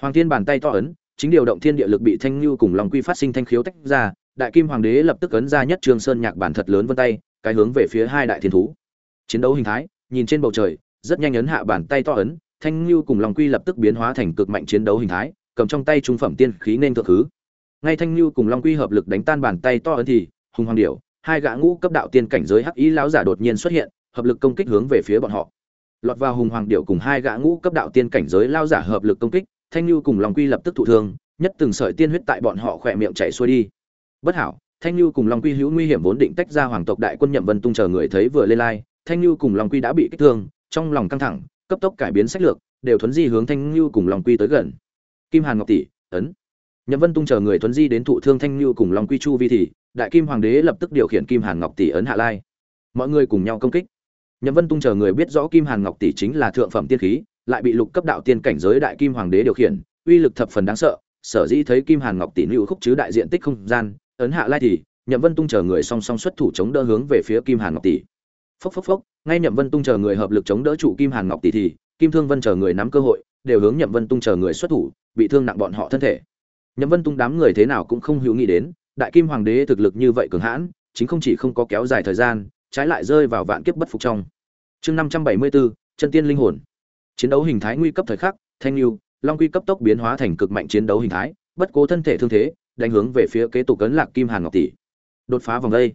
Hoàng thiên bàn tay to ấn, chính điều động thiên địa lực bị thanh lưu cùng long quy phát sinh thanh khiếu tách ra, đại kim hoàng đế lập tức ấn ra nhất trường sơn nhạc bản thật lớn vân tay, cái hướng về phía hai đại thiên thú. Chiến đấu hình thái, nhìn trên bầu trời, rất nhanh ấn hạ bàn tay to ấn, thanh lưu cùng long quy lập tức biến hóa thành cực mạnh chiến đấu hình thái, cầm trong tay trung phẩm tiên khí nên thượng thứ ngay thanh lưu cùng long quy hợp lực đánh tan bàn tay to ấn thì, hùng hoàng điểu, hai gã ngũ cấp đạo tiên cảnh giới hắc ý lão giả đột nhiên xuất hiện, hợp lực công kích hướng về phía bọn họ. Lọt vào hùng hoàng điểu cùng hai gã ngũ cấp đạo tiên cảnh giới lao giả hợp lực công kích, thanh lưu cùng long quy lập tức thụ thương, nhất từng sợi tiên huyết tại bọn họ khỏe miệng chảy xuôi đi. Bất hảo, thanh lưu cùng long quy hữu nguy hiểm vốn định tách ra hoàng tộc đại quân nhậm vân tung chờ người thấy vừa lên lai, thanh lưu cùng long quy đã bị kích thương, trong lòng căng thẳng, cấp tốc cải biến sách lược, đều thuấn di hướng thanh lưu cùng long quy tới gần. Kim hàn ngọc tỷ, ấn nhậm vân tung chờ người thuấn di đến thụ thương thanh lưu cùng long quy chu vi thì, đại kim hoàng đế lập tức điều khiển kim hàn ngọc tỷ ấn hạ lai. Mọi người cùng nhau công kích. Nhậm vân tung chờ người biết rõ kim hàn ngọc tỷ chính là thượng phẩm tiên khí, lại bị lục cấp đạo tiên cảnh giới đại kim hoàng đế điều khiển, uy lực thập phần đáng sợ, sở dĩ thấy kim hàn ngọc tỷ lưu khúc chứ đại diện tích không gian, ấn hạ lai thì, nhậm vân tung chờ người song song xuất thủ chống đỡ hướng về phía kim hàn ngọc tỷ. Phốc phốc phốc, ngay nhậm vân tung chờ người hợp lực chống đỡ trụ kim hàn ngọc tỷ thì, kim thương vân chờ người nắm cơ hội, đều hướng nhậm vân tung chờ người xuất thủ, bị thương nặng bọn họ thân thể nhậm vân tung đám người thế nào cũng không hữu nghĩ đến, đại kim hoàng đế thực lực như vậy cường hãn, chính không chỉ không có kéo dài thời gian, trái lại rơi vào vạn kiếp bất phục trong. Chương năm trăm bảy mươi bốn chân tiên linh hồn. Chiến đấu hình thái nguy cấp thời khắc, thanh lưu long quy cấp tốc biến hóa thành cực mạnh chiến đấu hình thái, bất cố thân thể thương thế, đánh hướng về phía kế tục cấn lạc kim hàn ngọc tỷ. Đột phá vòng đây.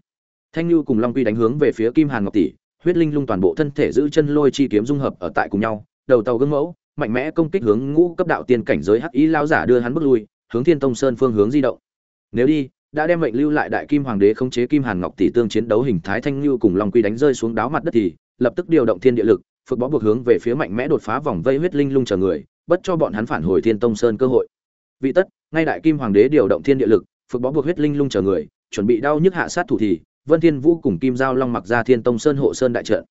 Thanh lưu cùng long quy đánh hướng về phía kim hàn ngọc tỷ, huyết linh lung toàn bộ thân thể giữ chân lôi chi kiếm dung hợp ở tại cùng nhau, đầu tàu gương mẫu, mạnh mẽ công kích hướng ngũ cấp đạo tiên cảnh giới hắc ý lao giả đưa hắn bước lui hướng thiên tông sơn phương hướng di động. Nếu đi, đã đem mệnh lưu lại đại kim hoàng đế khống chế kim hàn ngọc tỷ tương chiến đấu hình thái thanh lưu cùng long quy đánh rơi xuống đáo mặt đất thì, lập tức điều động thiên địa lực phực bó buộc hướng về phía mạnh mẽ đột phá vòng vây huyết linh lung chờ người, bất cho bọn hắn phản hồi thiên tông sơn cơ hội. Vị tất, ngay đại kim hoàng đế điều động thiên địa lực phực bó buộc huyết linh lung chờ người, chuẩn bị đau nhức hạ sát thủ thì, vân thiên vũ cùng kim giao long mặc ra thiên tông sơn hộ sơn đại trận.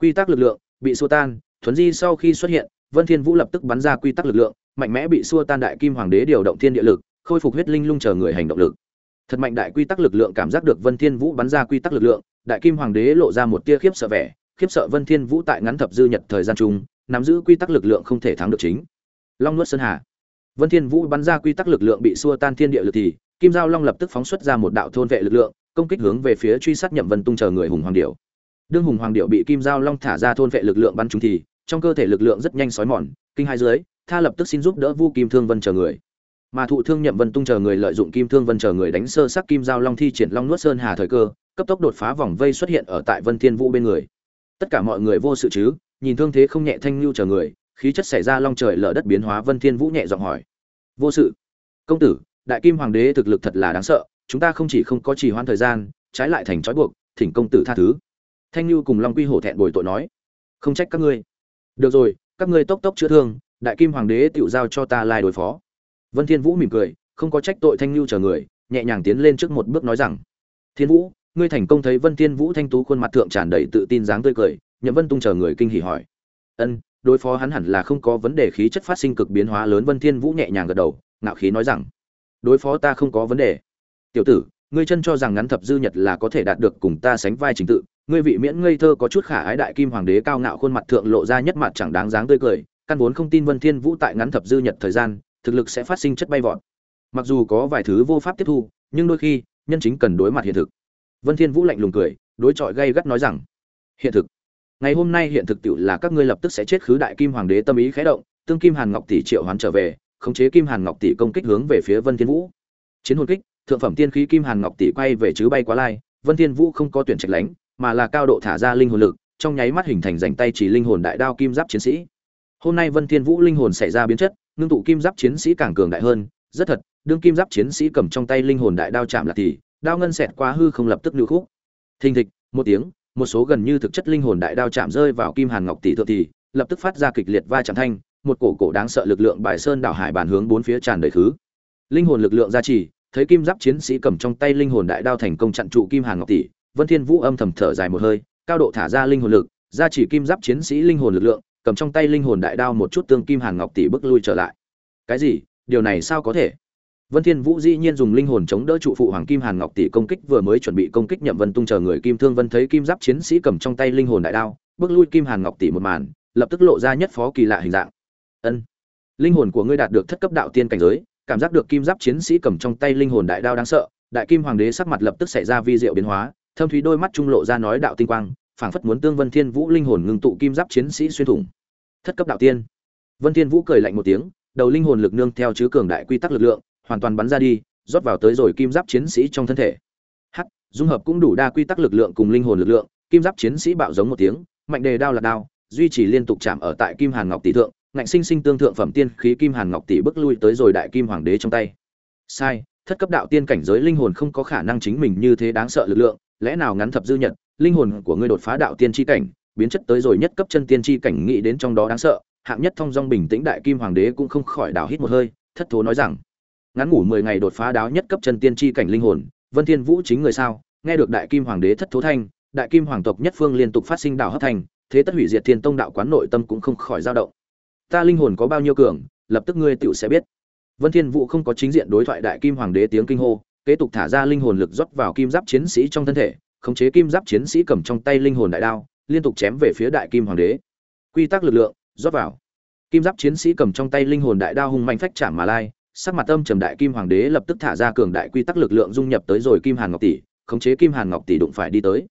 Quy tắc lực lượng bị xua tan, thuấn di sau khi xuất hiện, vân thiên vũ lập tức bắn ra quy tắc lực lượng mạnh mẽ bị xua tan đại kim hoàng đế điều động thiên địa lực, khôi phục huyết linh lung chờ người hành động lực. Thật mạnh đại quy tắc lực lượng cảm giác được vân thiên vũ bắn ra quy tắc lực lượng, đại kim hoàng đế lộ ra một tia khiếp sợ vẻ, khiếp sợ vân thiên vũ tại ngắn thập dư nhật thời gian chung, nắm giữ quy tắc lực lượng không thể thắng được chính. Long nuốt sơn hà. Vân thiên vũ bắn ra quy tắc lực lượng bị xua tan thiên địa lực thì, kim giao long lập tức phóng xuất ra một đạo thôn vệ lực lượng, công kích hướng về phía truy sát nhậm vân tung chờ người hùng hoàng điểu. Đương hùng hoàng điểu bị kim giao long thả ra thôn vệ lực lượng bắn trúng thì, trong cơ thể lực lượng rất nhanh sói mòn, kinh hai dưới tha lập tức xin giúp đỡ vu kim thương vân chờ người. Mà thụ thương nhậm vân tung chờ người lợi dụng kim thương vân chờ người đánh sơ sắc kim giao long thi triển long nuốt sơn hà thời cơ, cấp tốc đột phá vòng vây xuất hiện ở tại vân thiên vũ bên người. Tất cả mọi người vô sự chứ, nhìn thương thế không nhẹ thanh lưu chờ người, khí chất xảy ra long trời lở đất biến hóa vân thiên vũ nhẹ giọng hỏi. Vô sự. Công tử, đại kim hoàng đế thực lực thật là đáng sợ, chúng ta không chỉ không có trì hoãn thời gian, trái lại thành trói buộc, thỉnh công tử tha thứ. Thanh lưu cùng long quy hổ thẹn bồi tội nói. Không trách các ngươi. Được rồi, các ngươi tốc tốc chữa thương đại kim hoàng đế tựu giao cho ta lai đối phó. Vân thiên vũ mỉm cười, không có trách tội thanh lưu chờ người, nhẹ nhàng tiến lên trước một bước nói rằng, thiên vũ, ngươi thành công thấy vân thiên vũ thanh tú khuôn mặt thượng tràn đầy tự tin dáng tươi cười. Nhậm vân tung chờ người kinh hỉ hỏi, ân, đối phó hắn hẳn là không có vấn đề khí chất phát sinh cực biến hóa lớn. Vân thiên vũ nhẹ nhàng gật đầu, ngạo khí nói rằng, đối phó ta không có vấn đề. Tiểu tử, ngươi chân cho rằng ngắn thập dư nhật là có thể đạt được cùng ta sánh vai trình tự, ngươi vị miễn ngây thơ có chút khả ái đại kim hoàng đế cao ngạo khuôn mặt thượng lộ ra nhất mặt chẳng đáng dáng tươi cười căn vốn không tin vân thiên vũ tại ngắn thập dư nhật thời gian, thực lực sẽ phát sinh chất bay vọt. Mặc dù có vài thứ vô pháp tiếp thu, nhưng đôi khi, nhân chính cần đối mặt hiện thực. Vân thiên vũ lạnh lùng cười, đối chọi gay gắt nói rằng, hiện thực. Ngày hôm nay hiện thực tiệu là các ngươi lập tức sẽ chết khứ đại kim hoàng đế tâm ý khẽ động, tương kim hàn ngọc tỷ triệu hoán trở về, khống chế kim hàn ngọc tỷ công kích hướng về phía vân thiên vũ. Chiến hồn kích, thượng phẩm tiên khí kim hàn ngọc tỷ quay về chứ bay quá lai, vân thiên vũ không có tuyển trạch lánh mà là cao độ thả ra linh hồn lực, trong nháy mắt hình thành rảnh tay chỉ linh hồn đại đao kim giáp chiến sĩ hôm nay vân thiên vũ linh hồn xảy ra biến chất, ngưng tụ kim giáp chiến sĩ càng cường đại hơn. Rất thật, đương kim giáp chiến sĩ cầm trong tay linh hồn đại đao chạm là thì, đao ngân xẹt qua hư không lập tức lưu khúc. Thình thịch, một tiếng, một số gần như thực chất linh hồn đại đao chạm rơi vào kim hàn ngọc tỷ thượng thì, lập tức phát ra kịch liệt va chạm thanh, một cổ cổ đáng sợ lực lượng bài sơn đảo hải bàn hướng bốn phía tràn đầy thứ linh hồn lực lượng gia trì, thấy kim giáp chiến sĩ cầm trong tay linh hồn đại đao thành công chặn trụ kim hàn ngọc tỷ, vân thiên vũ âm thầm thở dài một hơi, cao độ thả ra linh hồn lực, gia trì kim giáp chiến sĩ linh hồn lực lượng cầm trong tay linh hồn đại đao một chút tương kim hàn ngọc tỷ bước lui trở lại. Cái gì? Điều này sao có thể? Vân Thiên Vũ dĩ nhiên dùng linh hồn chống đỡ trụ phụ Hoàng Kim Hàn Ngọc tỷ công kích vừa mới chuẩn bị công kích Nhậm Vân Tung chờ người Kim Thương Vân thấy kim giáp chiến sĩ cầm trong tay linh hồn đại đao, bước lui Kim Hàn Ngọc tỷ một màn, lập tức lộ ra nhất phó kỳ lạ hình dạng. Ân, linh hồn của ngươi đạt được thất cấp đạo tiên cảnh giới, cảm giác được kim giáp chiến sĩ cầm trong tay linh hồn đại đao đáng sợ, Đại Kim Hoàng đế sắc mặt lập tức xảy ra vi diệu biến hóa, thâm thúy đôi mắt trung lộ ra nói đạo tinh quang, phảng phất muốn tương Vân Thiên Vũ linh hồn ngưng tụ kim giáp chiến sĩ xuyên thủng. Thất cấp đạo tiên. Vân Thiên Vũ cười lạnh một tiếng, đầu linh hồn lực nương theo chứ cường đại quy tắc lực lượng, hoàn toàn bắn ra đi, rót vào tới rồi kim giáp chiến sĩ trong thân thể hắc dung hợp cũng đủ đa quy tắc lực lượng cùng linh hồn lực lượng kim giáp chiến sĩ bạo giống một tiếng mạnh đề đao là đao duy trì liên tục chạm ở tại kim hàn ngọc tỷ thượng ngạnh sinh sinh tương thượng phẩm tiên khí kim hàn ngọc tỷ bước lui tới rồi đại kim hoàng đế trong tay sai thất cấp đạo tiên cảnh giới linh hồn không có khả năng chính mình như thế đáng sợ lực lượng lẽ nào ngắn thập dư nhận linh hồn của ngươi đột phá đạo tiên tri cảnh, biến chất tới rồi nhất cấp chân tiên tri cảnh, nghĩ đến trong đó đáng sợ, hạng nhất thông dong bình tĩnh đại kim hoàng đế cũng không khỏi đảo hít một hơi, thất thố nói rằng, ngắn ngủ mười ngày đột phá đáo nhất cấp chân tiên tri cảnh linh hồn, vân thiên vũ chính người sao? Nghe được đại kim hoàng đế thất thố thanh, đại kim hoàng tộc nhất phương liên tục phát sinh đảo hấp thành thế tất hủy diệt thiên tông đạo quán nội tâm cũng không khỏi dao động. Ta linh hồn có bao nhiêu cường, lập tức ngươi tựu sẽ biết. Vân thiên vũ không có chính diện đối thoại đại kim hoàng đế tiếng kinh hô, kế tục thả ra linh hồn lực rót vào kim giáp chiến sĩ trong thân thể khống chế kim giáp chiến sĩ cầm trong tay linh hồn đại đao, liên tục chém về phía đại kim hoàng đế. Quy tắc lực lượng, rót vào. Kim giáp chiến sĩ cầm trong tay linh hồn đại đao hung mạnh phách chạm mà lai, sắc mặt âm trầm đại kim hoàng đế lập tức thả ra cường đại quy tắc lực lượng dung nhập tới rồi kim hàn ngọc tỷ, khống chế kim hàn ngọc tỷ đụng phải đi tới.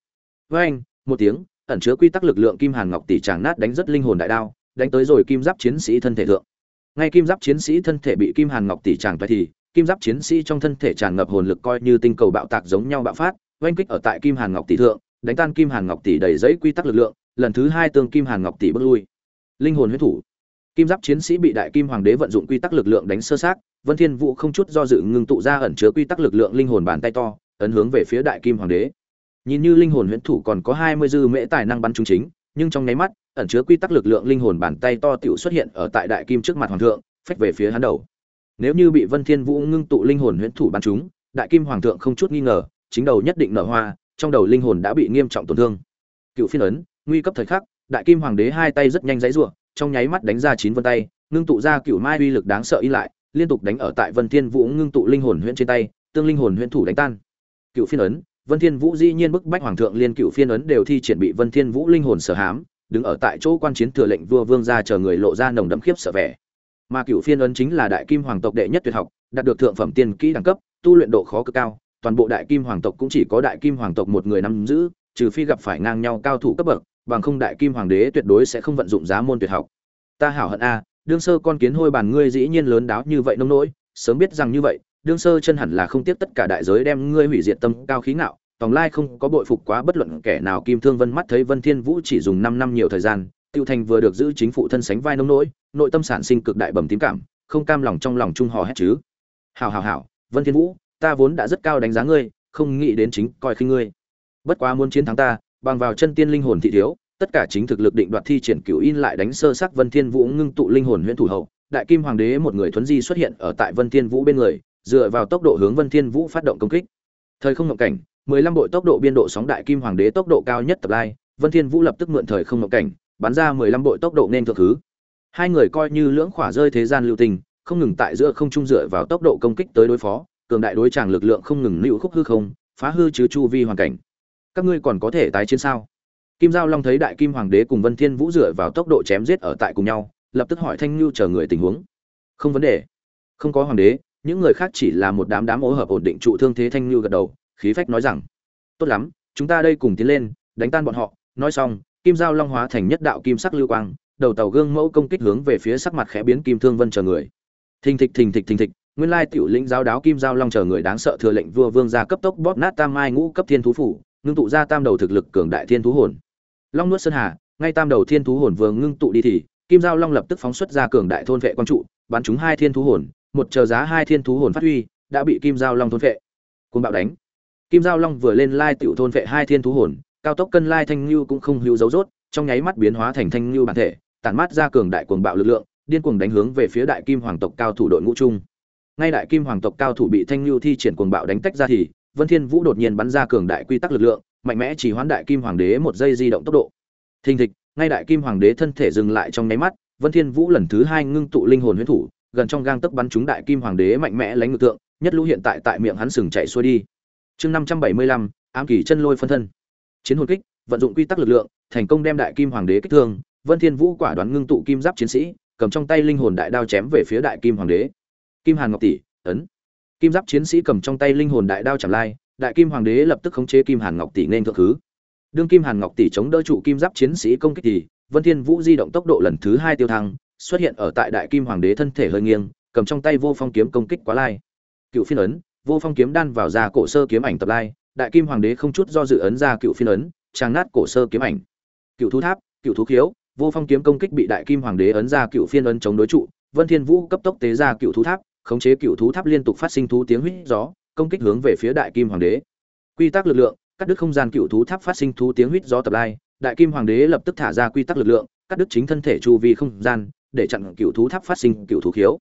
Với anh, một tiếng, ẩn chứa quy tắc lực lượng kim hàn ngọc tỷ chàng nát đánh rất linh hồn đại đao, đánh tới rồi kim giáp chiến sĩ thân thể thượng. Ngay kim giáp chiến sĩ thân thể bị kim hàn ngọc tỷ chàng toại thì, kim giáp chiến sĩ trong thân thể tràn ngập hồn lực coi như tinh cầu bạo tạc giống nhau bạo phát oanh kích ở tại kim hàn ngọc tỷ thượng đánh tan kim hàn ngọc tỷ đầy giấy quy tắc lực lượng lần thứ hai tương kim hàn ngọc tỷ bước lui linh hồn huyết thủ kim giáp chiến sĩ bị đại kim hoàng đế vận dụng quy tắc lực lượng đánh sơ sát Vân Thiên Vũ không chút do dự ngưng tụ ra ẩn chứa quy tắc lực lượng linh hồn bàn tay to, ấn hướng về phía Đại Kim Hoàng đế. Nhìn như linh hồn huyễn thủ còn có 20 dư mễ tài năng bắn trúng chính, nhưng trong nháy mắt, ẩn chứa quy tắc lực lượng linh hồn bàn tay to tiểu xuất hiện ở tại Đại Kim trước mặt hoàng thượng, phách về phía hắn đầu. Nếu như bị Vân Thiên Vũ ngưng tụ linh hồn huyễn thủ bắn trúng, Đại Kim hoàng thượng không chút nghi ngờ, chính đầu nhất định nở hoa, trong đầu linh hồn đã bị nghiêm trọng tổn thương. Cựu phiên ấn, nguy cấp thời khắc, Đại Kim hoàng đế hai tay rất nhanh giãy giụa, trong nháy mắt đánh ra chín vân tay, ngưng tụ ra cựu mai uy lực đáng sợ in lại, liên tục đánh ở tại Vân Thiên Vũ ngưng tụ linh hồn huyễn trên tay, tương linh hồn huyễn thủ đánh tan. Cựu phiên ấn, Vân Thiên Vũ dĩ nhiên bức bách hoàng thượng liên cựu phiên ấn đều thi triển bị Vân Thiên Vũ linh hồn sở hám, đứng ở tại chỗ quan chiến thừa lệnh vua vương gia chờ người lộ ra nồng đậm khiếp sợ vẻ mà cựu phiên ấn chính là đại kim hoàng tộc đệ nhất tuyệt học đạt được thượng phẩm tiên kỹ đẳng cấp tu luyện độ khó cực cao toàn bộ đại kim hoàng tộc cũng chỉ có đại kim hoàng tộc một người nắm giữ, trừ phi gặp phải ngang nhau cao thủ cấp bậc, bằng không đại kim hoàng đế tuyệt đối sẽ không vận dụng giá môn tuyệt học. Ta hảo hận a, đương sơ con kiến hôi bàn ngươi dĩ nhiên lớn đáo như vậy nông nỗi, sớm biết rằng như vậy, đương sơ chân hẳn là không tiếc tất cả đại giới đem ngươi hủy diệt tâm cao khí ngạo, tòng lai không có bội phục quá bất luận kẻ nào kim thương vân mắt thấy vân thiên vũ chỉ dùng 5 năm nhiều thời gian, tiêu thành vừa được giữ chính phủ thân sánh vai nông nỗi, nội tâm sản sinh cực đại bẩm tím cảm, không cam lòng trong lòng trung hò hét chứ. Hảo hảo hảo, vân thiên vũ ta vốn đã rất cao đánh giá ngươi, không nghĩ đến chính coi khinh ngươi. Bất quá muốn chiến thắng ta, bằng vào chân tiên linh hồn thị thiếu, tất cả chính thực lực định đoạt thi triển cửu in lại đánh sơ sắc vân thiên vũ ngưng tụ linh hồn huyễn thủ hậu, đại kim hoàng đế một người thuấn di xuất hiện ở tại vân thiên vũ bên người, dựa vào tốc độ hướng vân thiên vũ phát động công kích. Thời không ngộng cảnh 15 bội tốc độ biên độ sóng đại kim hoàng đế tốc độ cao nhất tập lai, vân thiên vũ lập tức mượn thời không ngộng cảnh, bắn ra 15 bội tốc độ nên thượng thứ. Hai người coi như lưỡng khỏa rơi thế gian lưu tình, không ngừng tại giữa không trung dựa vào tốc độ công kích tới đối phó cường đại đối tràng lực lượng không ngừng lưu khúc hư không, phá hư chứ chu vi hoàn cảnh. Các ngươi còn có thể tái chiến sao? Kim giao long thấy đại kim hoàng đế cùng vân thiên vũ dựa vào tốc độ chém giết ở tại cùng nhau, lập tức hỏi thanh lưu chờ người tình huống. Không vấn đề. Không có hoàng đế, những người khác chỉ là một đám đám ố hợp ổn định trụ thương thế thanh lưu gật đầu, khí phách nói rằng, tốt lắm, chúng ta đây cùng tiến lên, đánh tan bọn họ. Nói xong, kim giao long hóa thành nhất đạo kim sắc lưu quang, đầu tàu gương mẫu công kích hướng về phía sắc mặt khẽ biến kim thương vân chờ người. Thình thịch thình thịch thình thịch nguyên lai tiểu lĩnh giáo đáo kim giao long chờ người đáng sợ thừa lệnh vua vương ra cấp tốc bóp nát tam mai ngũ cấp thiên thú phủ, ngưng tụ ra tam đầu thực lực cường đại thiên thú hồn. Long nuốt sơn hà, ngay tam đầu thiên thú hồn vừa ngưng tụ đi thì, kim giao long lập tức phóng xuất ra cường đại thôn vệ quang trụ, bắn chúng hai thiên thú hồn, một chờ giá hai thiên thú hồn phát huy, đã bị kim giao long thôn vệ. Côn bạo đánh. Kim giao long vừa lên lai tiểu thôn vệ hai thiên thú hồn, cao tốc cân lai thanh lưu cũng không hữu dấu rốt trong nháy mắt biến hóa thành thanh lưu bản thể, tản mát ra cường đại cuồng bạo lực lượng, điên cuồng đánh hướng về phía đại kim hoàng tộc cao thủ đội ngũ trung ngay đại kim hoàng tộc cao thủ bị thanh lưu thi triển cuồng bạo đánh tách ra thì vân thiên vũ đột nhiên bắn ra cường đại quy tắc lực lượng mạnh mẽ chỉ hoán đại kim hoàng đế một giây di động tốc độ. Thình thịch ngay đại kim hoàng đế thân thể dừng lại trong nháy mắt vân thiên vũ lần thứ hai ngưng tụ linh hồn huyễn thủ gần trong gang tấc bắn trúng đại kim hoàng đế mạnh mẽ lánh ngược tượng nhất lũ hiện tại tại miệng hắn sừng chạy xuôi đi. Chương 575, ám kỳ chân lôi phân thân. Chiến hồn kích vận dụng quy tắc lực lượng thành công đem đại kim hoàng đế kích thương vân thiên vũ quả đoán ngưng tụ kim giáp chiến sĩ cầm trong tay linh hồn đại đao chém về phía đại kim hoàng đế kim hàn ngọc tỷ, ấn. Kim giáp chiến sĩ cầm trong tay linh hồn đại đao chạm lai, đại kim hoàng đế lập tức khống chế kim hàn ngọc tỷ nên thượng thứ. Đương kim hàn ngọc tỷ chống đỡ trụ kim giáp chiến sĩ công kích thì, vân thiên vũ di động tốc độ lần thứ hai tiêu thăng, xuất hiện ở tại đại kim hoàng đế thân thể hơi nghiêng, cầm trong tay vô phong kiếm công kích quá lai. Cựu phiên ấn, vô phong kiếm đan vào ra cổ sơ kiếm ảnh tập lai, đại kim hoàng đế không chút do dự ấn ra cựu phiên ấn, tràng nát cổ sơ kiếm ảnh. Cựu thú tháp, cựu thú khiếu, vô phong kiếm công kích bị đại kim hoàng đế ấn ra cựu phiên ấn chống đối trụ, vân thiên vũ cấp tốc tế ra cựu thú tháp khống chế cựu thú tháp liên tục phát sinh thú tiếng huýt gió, công kích hướng về phía đại kim hoàng đế. Quy tắc lực lượng, cắt đứt không gian cựu thú tháp phát sinh thú tiếng huýt gió tập lai, đại kim hoàng đế lập tức thả ra quy tắc lực lượng, cắt đứt chính thân thể chu vi không gian, để chặn cựu thú tháp phát sinh cựu thú khiếu.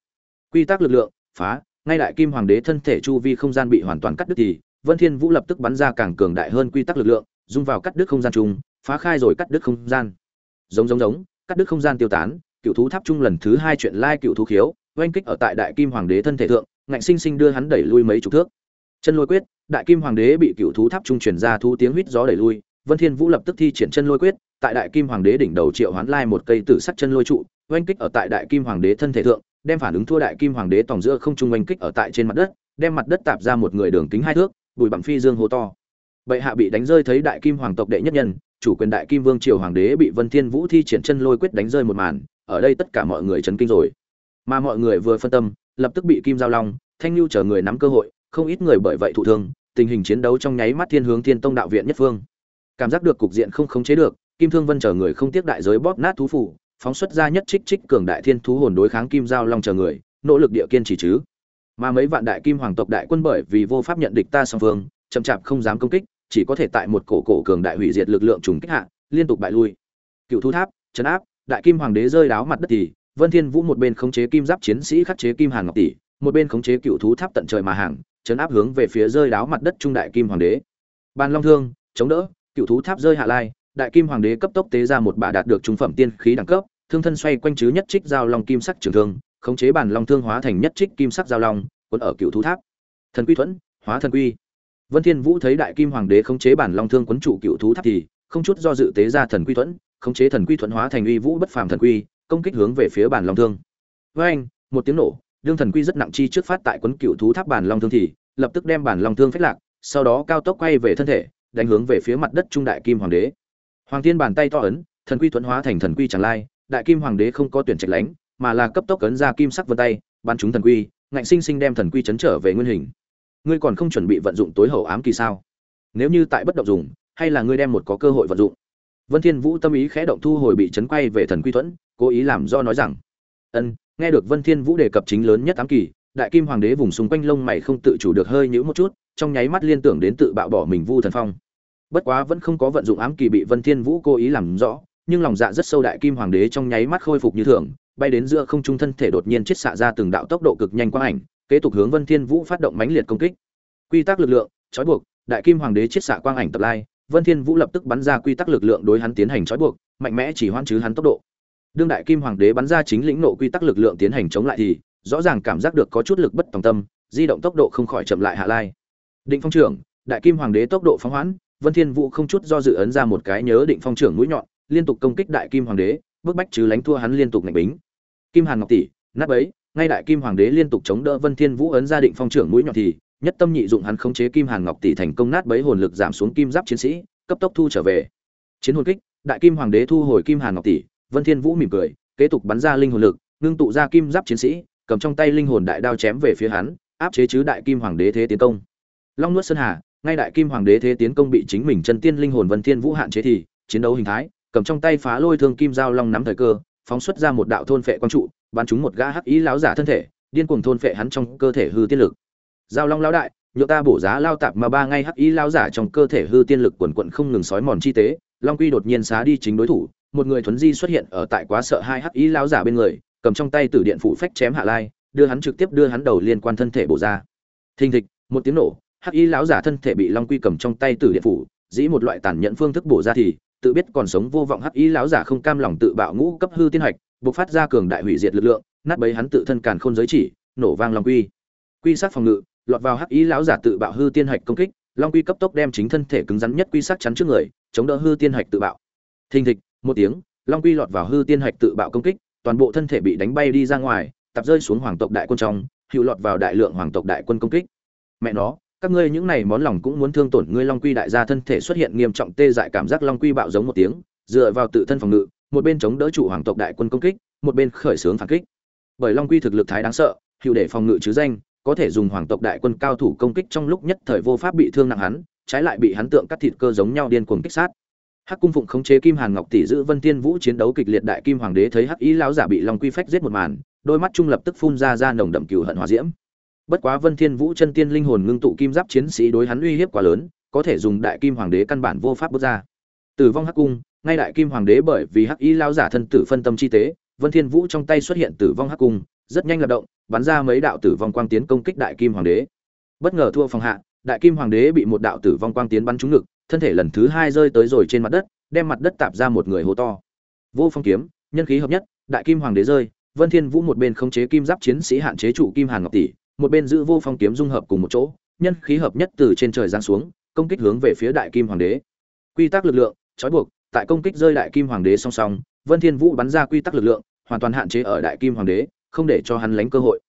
Quy tắc lực lượng, phá, ngay đại kim hoàng đế thân thể chu vi không gian bị hoàn toàn cắt đứt thì, vân thiên vũ lập tức bắn ra càng cường đại hơn quy tắc lực lượng, dung vào cắt đứt không gian chung, phá khai rồi cắt đứt không gian. Giống giống giống, cắt đứt không gian tiêu tán, cựu thú tháp chung lần thứ hai chuyện lai cựu thú khiếu oanh kích ở tại đại kim hoàng đế thân thể thượng, ngạnh sinh sinh đưa hắn đẩy lui mấy chục thước. Chân lôi quyết, đại kim hoàng đế bị cựu thú tháp trung truyền ra thu tiếng huýt gió đẩy lui, vân thiên vũ lập tức thi triển chân lôi quyết, tại đại kim hoàng đế đỉnh đầu triệu hoán lai một cây tử sắc chân lôi trụ, oanh kích ở tại đại kim hoàng đế thân thể thượng, đem phản ứng thua đại kim hoàng đế tòng giữa không trung oanh kích ở tại trên mặt đất, đem mặt đất tạp ra một người đường kính hai thước, bùi bằng phi dương hô to. Bệ hạ bị đánh rơi thấy đại kim hoàng tộc đệ nhất nhân, chủ quyền đại kim vương triều hoàng đế bị vân thiên vũ thi triển chân lôi quyết đánh rơi một màn, ở đây tất cả mọi người chấn kinh rồi mà mọi người vừa phân tâm, lập tức bị kim giao long, thanh lưu chờ người nắm cơ hội, không ít người bởi vậy thụ thương, tình hình chiến đấu trong nháy mắt thiên hướng thiên tông đạo viện nhất phương. Cảm giác được cục diện không khống chế được, kim thương vân chờ người không tiếc đại giới bóp nát thú phủ, phóng xuất ra nhất trích trích cường đại thiên thú hồn đối kháng kim giao long chờ người, nỗ lực địa kiên chỉ chứ. Mà mấy vạn đại kim hoàng tộc đại quân bởi vì vô pháp nhận địch ta song phương, chậm chạp không dám công kích, chỉ có thể tại một cổ cổ cường đại hủy diệt lực lượng trùng kích hạ, liên tục bại lui. Cựu thú tháp chấn áp, đại kim hoàng đế rơi đáo mặt đất thì vân thiên vũ một bên khống chế kim giáp chiến sĩ khắc chế kim hàn ngọc tỷ, một bên khống chế cựu thú tháp tận trời mà hàng, chấn áp hướng về phía rơi đáo mặt đất trung đại kim hoàng đế. Ban long thương, chống đỡ, cựu thú tháp rơi hạ lai, đại kim hoàng đế cấp tốc tế ra một bả đạt được trung phẩm tiên khí đẳng cấp, thương thân xoay quanh chứ nhất trích giao long kim sắc trường thương, khống chế bản long thương hóa thành nhất trích kim sắc giao long, cuốn ở cựu thú tháp. Thần quy thuẫn, hóa thần quy. Vân thiên vũ thấy đại kim hoàng đế khống chế bản long thương quấn trụ cựu thú tháp thì không chút do dự tế ra thần quy thuẫn, khống chế thần quy Thuẫn hóa thành uy vũ bất phàm thần quy công kích hướng về phía bản long thương. Với anh, một tiếng nổ, đương thần quy rất nặng chi trước phát tại quấn cựu thú tháp bản long thương thì, lập tức đem bản long thương phách lạc, sau đó cao tốc quay về thân thể, đánh hướng về phía mặt đất trung đại kim hoàng đế. Hoàng thiên bàn tay to ấn, thần quy thuẫn hóa thành thần quy chẳng lai, đại kim hoàng đế không có tuyển trạch lánh, mà là cấp tốc ấn ra kim sắc vân tay, bắn chúng thần quy, ngạnh sinh sinh đem thần quy chấn trở về nguyên hình. Ngươi còn không chuẩn bị vận dụng tối hậu ám kỳ sao? Nếu như tại bất động dùng, hay là ngươi đem một có cơ hội vận dụng? Vân thiên vũ tâm ý khẽ động thu hồi bị chấn quay về thần quy thuẫn, cố ý làm do nói rằng, ân, nghe được vân thiên vũ đề cập chính lớn nhất ám kỳ, đại kim hoàng đế vùng xung quanh lông mày không tự chủ được hơi nhíu một chút, trong nháy mắt liên tưởng đến tự bạo bỏ mình vu thần phong. Bất quá vẫn không có vận dụng ám kỳ bị vân thiên vũ cố ý làm rõ, nhưng lòng dạ rất sâu đại kim hoàng đế trong nháy mắt khôi phục như thường, bay đến giữa không trung thân thể đột nhiên chết xạ ra từng đạo tốc độ cực nhanh quang ảnh, kế tục hướng vân thiên vũ phát động mãnh liệt công kích. Quy tắc lực lượng, trói buộc, đại kim hoàng đế chết xạ quang ảnh tập lai vân thiên vũ lập tức bắn ra quy tắc lực lượng đối hắn tiến hành trói buộc, mạnh mẽ chỉ hoãn chứ hắn tốc độ. Đương đại kim hoàng đế bắn ra chính lĩnh nộ quy tắc lực lượng tiến hành chống lại thì, rõ ràng cảm giác được có chút lực bất tòng tâm, di động tốc độ không khỏi chậm lại hạ lai. Định phong trưởng, đại kim hoàng đế tốc độ phóng hoãn, vân thiên vũ không chút do dự ấn ra một cái nhớ định phong trưởng mũi nhọn, liên tục công kích đại kim hoàng đế bước bách chứ lánh thua hắn liên tục nảy bính. Kim hàn ngọc tỷ, nát ấy ngay đại kim hoàng đế liên tục chống đỡ vân thiên vũ ấn ra định phong trưởng mũi nhọn thì nhất tâm nhị dụng hắn khống chế kim hàn ngọc tỷ thành công nát bấy hồn lực giảm xuống kim giáp chiến sĩ, cấp tốc thu trở về. Chiến hồn kích, đại kim hoàng đế thu hồi kim hàn ngọc tỷ, vân thiên vũ mỉm cười, kế tục bắn ra linh hồn lực, ngưng tụ ra kim giáp chiến sĩ, cầm trong tay linh hồn đại đao chém về phía hắn, áp chế chứ đại kim hoàng đế thế tiến công. Long nuốt sơn hà, ngay đại kim hoàng đế thế tiến công bị chính mình chân tiên linh hồn vân thiên vũ hạn chế thì, chiến đấu hình thái, cầm trong tay phá lôi thương kim giao long nắm thời cơ, phóng xuất ra một đạo thôn phệ quang trụ, bắn trúng một gã hắc ý lão giả thân thể, điên cuồng thôn phệ hắn trong cơ thể hư tiên lực giao long lão đại, nhựa ta bổ giá lao tạp mà ba ngay hắc ý lão giả trong cơ thể hư tiên lực quần quận không ngừng sói mòn chi tế, long quy đột nhiên xá đi chính đối thủ, một người thuấn di xuất hiện ở tại quá sợ hai hắc ý lão giả bên người, cầm trong tay tử điện phủ phách chém hạ lai, đưa hắn trực tiếp đưa hắn đầu liên quan thân thể bổ ra. Thình thịch, một tiếng nổ, hắc ý lão giả thân thể bị long quy cầm trong tay tử điện phủ, dĩ một loại tàn nhẫn phương thức bổ ra thì, tự biết còn sống vô vọng hắc ý lão giả không cam lòng tự bạo ngũ cấp hư tiên hạch, bộc phát ra cường đại hủy diệt lực lượng, nát bấy hắn tự thân càn khôn giới chỉ, nổ vang long quy. Quy sát phòng ngự lọt vào hắc ý lão giả tự bạo hư tiên hạch công kích, long quy cấp tốc đem chính thân thể cứng rắn nhất quy sát chắn trước người, chống đỡ hư tiên hạch tự bạo. Thình thịch, một tiếng, long quy lọt vào hư tiên hạch tự bạo công kích, toàn bộ thân thể bị đánh bay đi ra ngoài tập rơi xuống hoàng tộc đại quân trong, hữu lọt vào đại lượng hoàng tộc đại quân công kích. Mẹ nó, các ngươi những này món lòng cũng muốn thương tổn ngươi long quy đại gia thân thể xuất hiện nghiêm trọng tê dại cảm giác long quy bạo giống một tiếng, dựa vào tự thân phòng ngự, một bên chống đỡ chủ hoàng tộc đại quân công kích, một bên khởi xướng phản kích. Bởi long quy thực lực thái đáng sợ, hữu để phòng ngự chứ danh có thể dùng hoàng tộc đại quân cao thủ công kích trong lúc nhất thời vô pháp bị thương nặng hắn, trái lại bị hắn tượng cắt thịt cơ giống nhau điên cuồng kích sát. Hắc cung phụng khống chế kim hàn ngọc tỷ giữ vân tiên vũ chiến đấu kịch liệt đại kim hoàng đế thấy hắc ý lão giả bị long quy phách giết một màn, đôi mắt trung lập tức phun ra ra nồng đậm cừu hận hỏa diễm. Bất quá vân thiên vũ chân tiên linh hồn ngưng tụ kim giáp chiến sĩ đối hắn uy hiếp quá lớn, có thể dùng đại kim hoàng đế căn bản vô pháp bước ra. Tử vong hắc cung, ngay đại kim hoàng đế bởi vì hắc ý lão giả thân tử phân tâm chi tế, vân thiên vũ trong tay xuất hiện tử vong hắc cung rất nhanh lập động, bắn ra mấy đạo tử vong quang tiến công kích đại kim hoàng đế. Bất ngờ thua phòng hạ, đại kim hoàng đế bị một đạo tử vong quang tiến bắn trúng ngực, thân thể lần thứ hai rơi tới rồi trên mặt đất, đem mặt đất tạp ra một người hố to. Vô phong kiếm, nhân khí hợp nhất, đại kim hoàng đế rơi, vân thiên vũ một bên khống chế kim giáp chiến sĩ hạn chế trụ kim hàn ngọc tỷ, một bên giữ vô phong kiếm dung hợp cùng một chỗ, nhân khí hợp nhất từ trên trời giáng xuống, công kích hướng về phía đại kim hoàng đế. Quy tắc lực lượng, trói buộc, tại công kích rơi đại kim hoàng đế song song, vân thiên vũ bắn ra quy tắc lực lượng, hoàn toàn hạn chế ở đại kim hoàng đế không để cho hắn lánh cơ hội.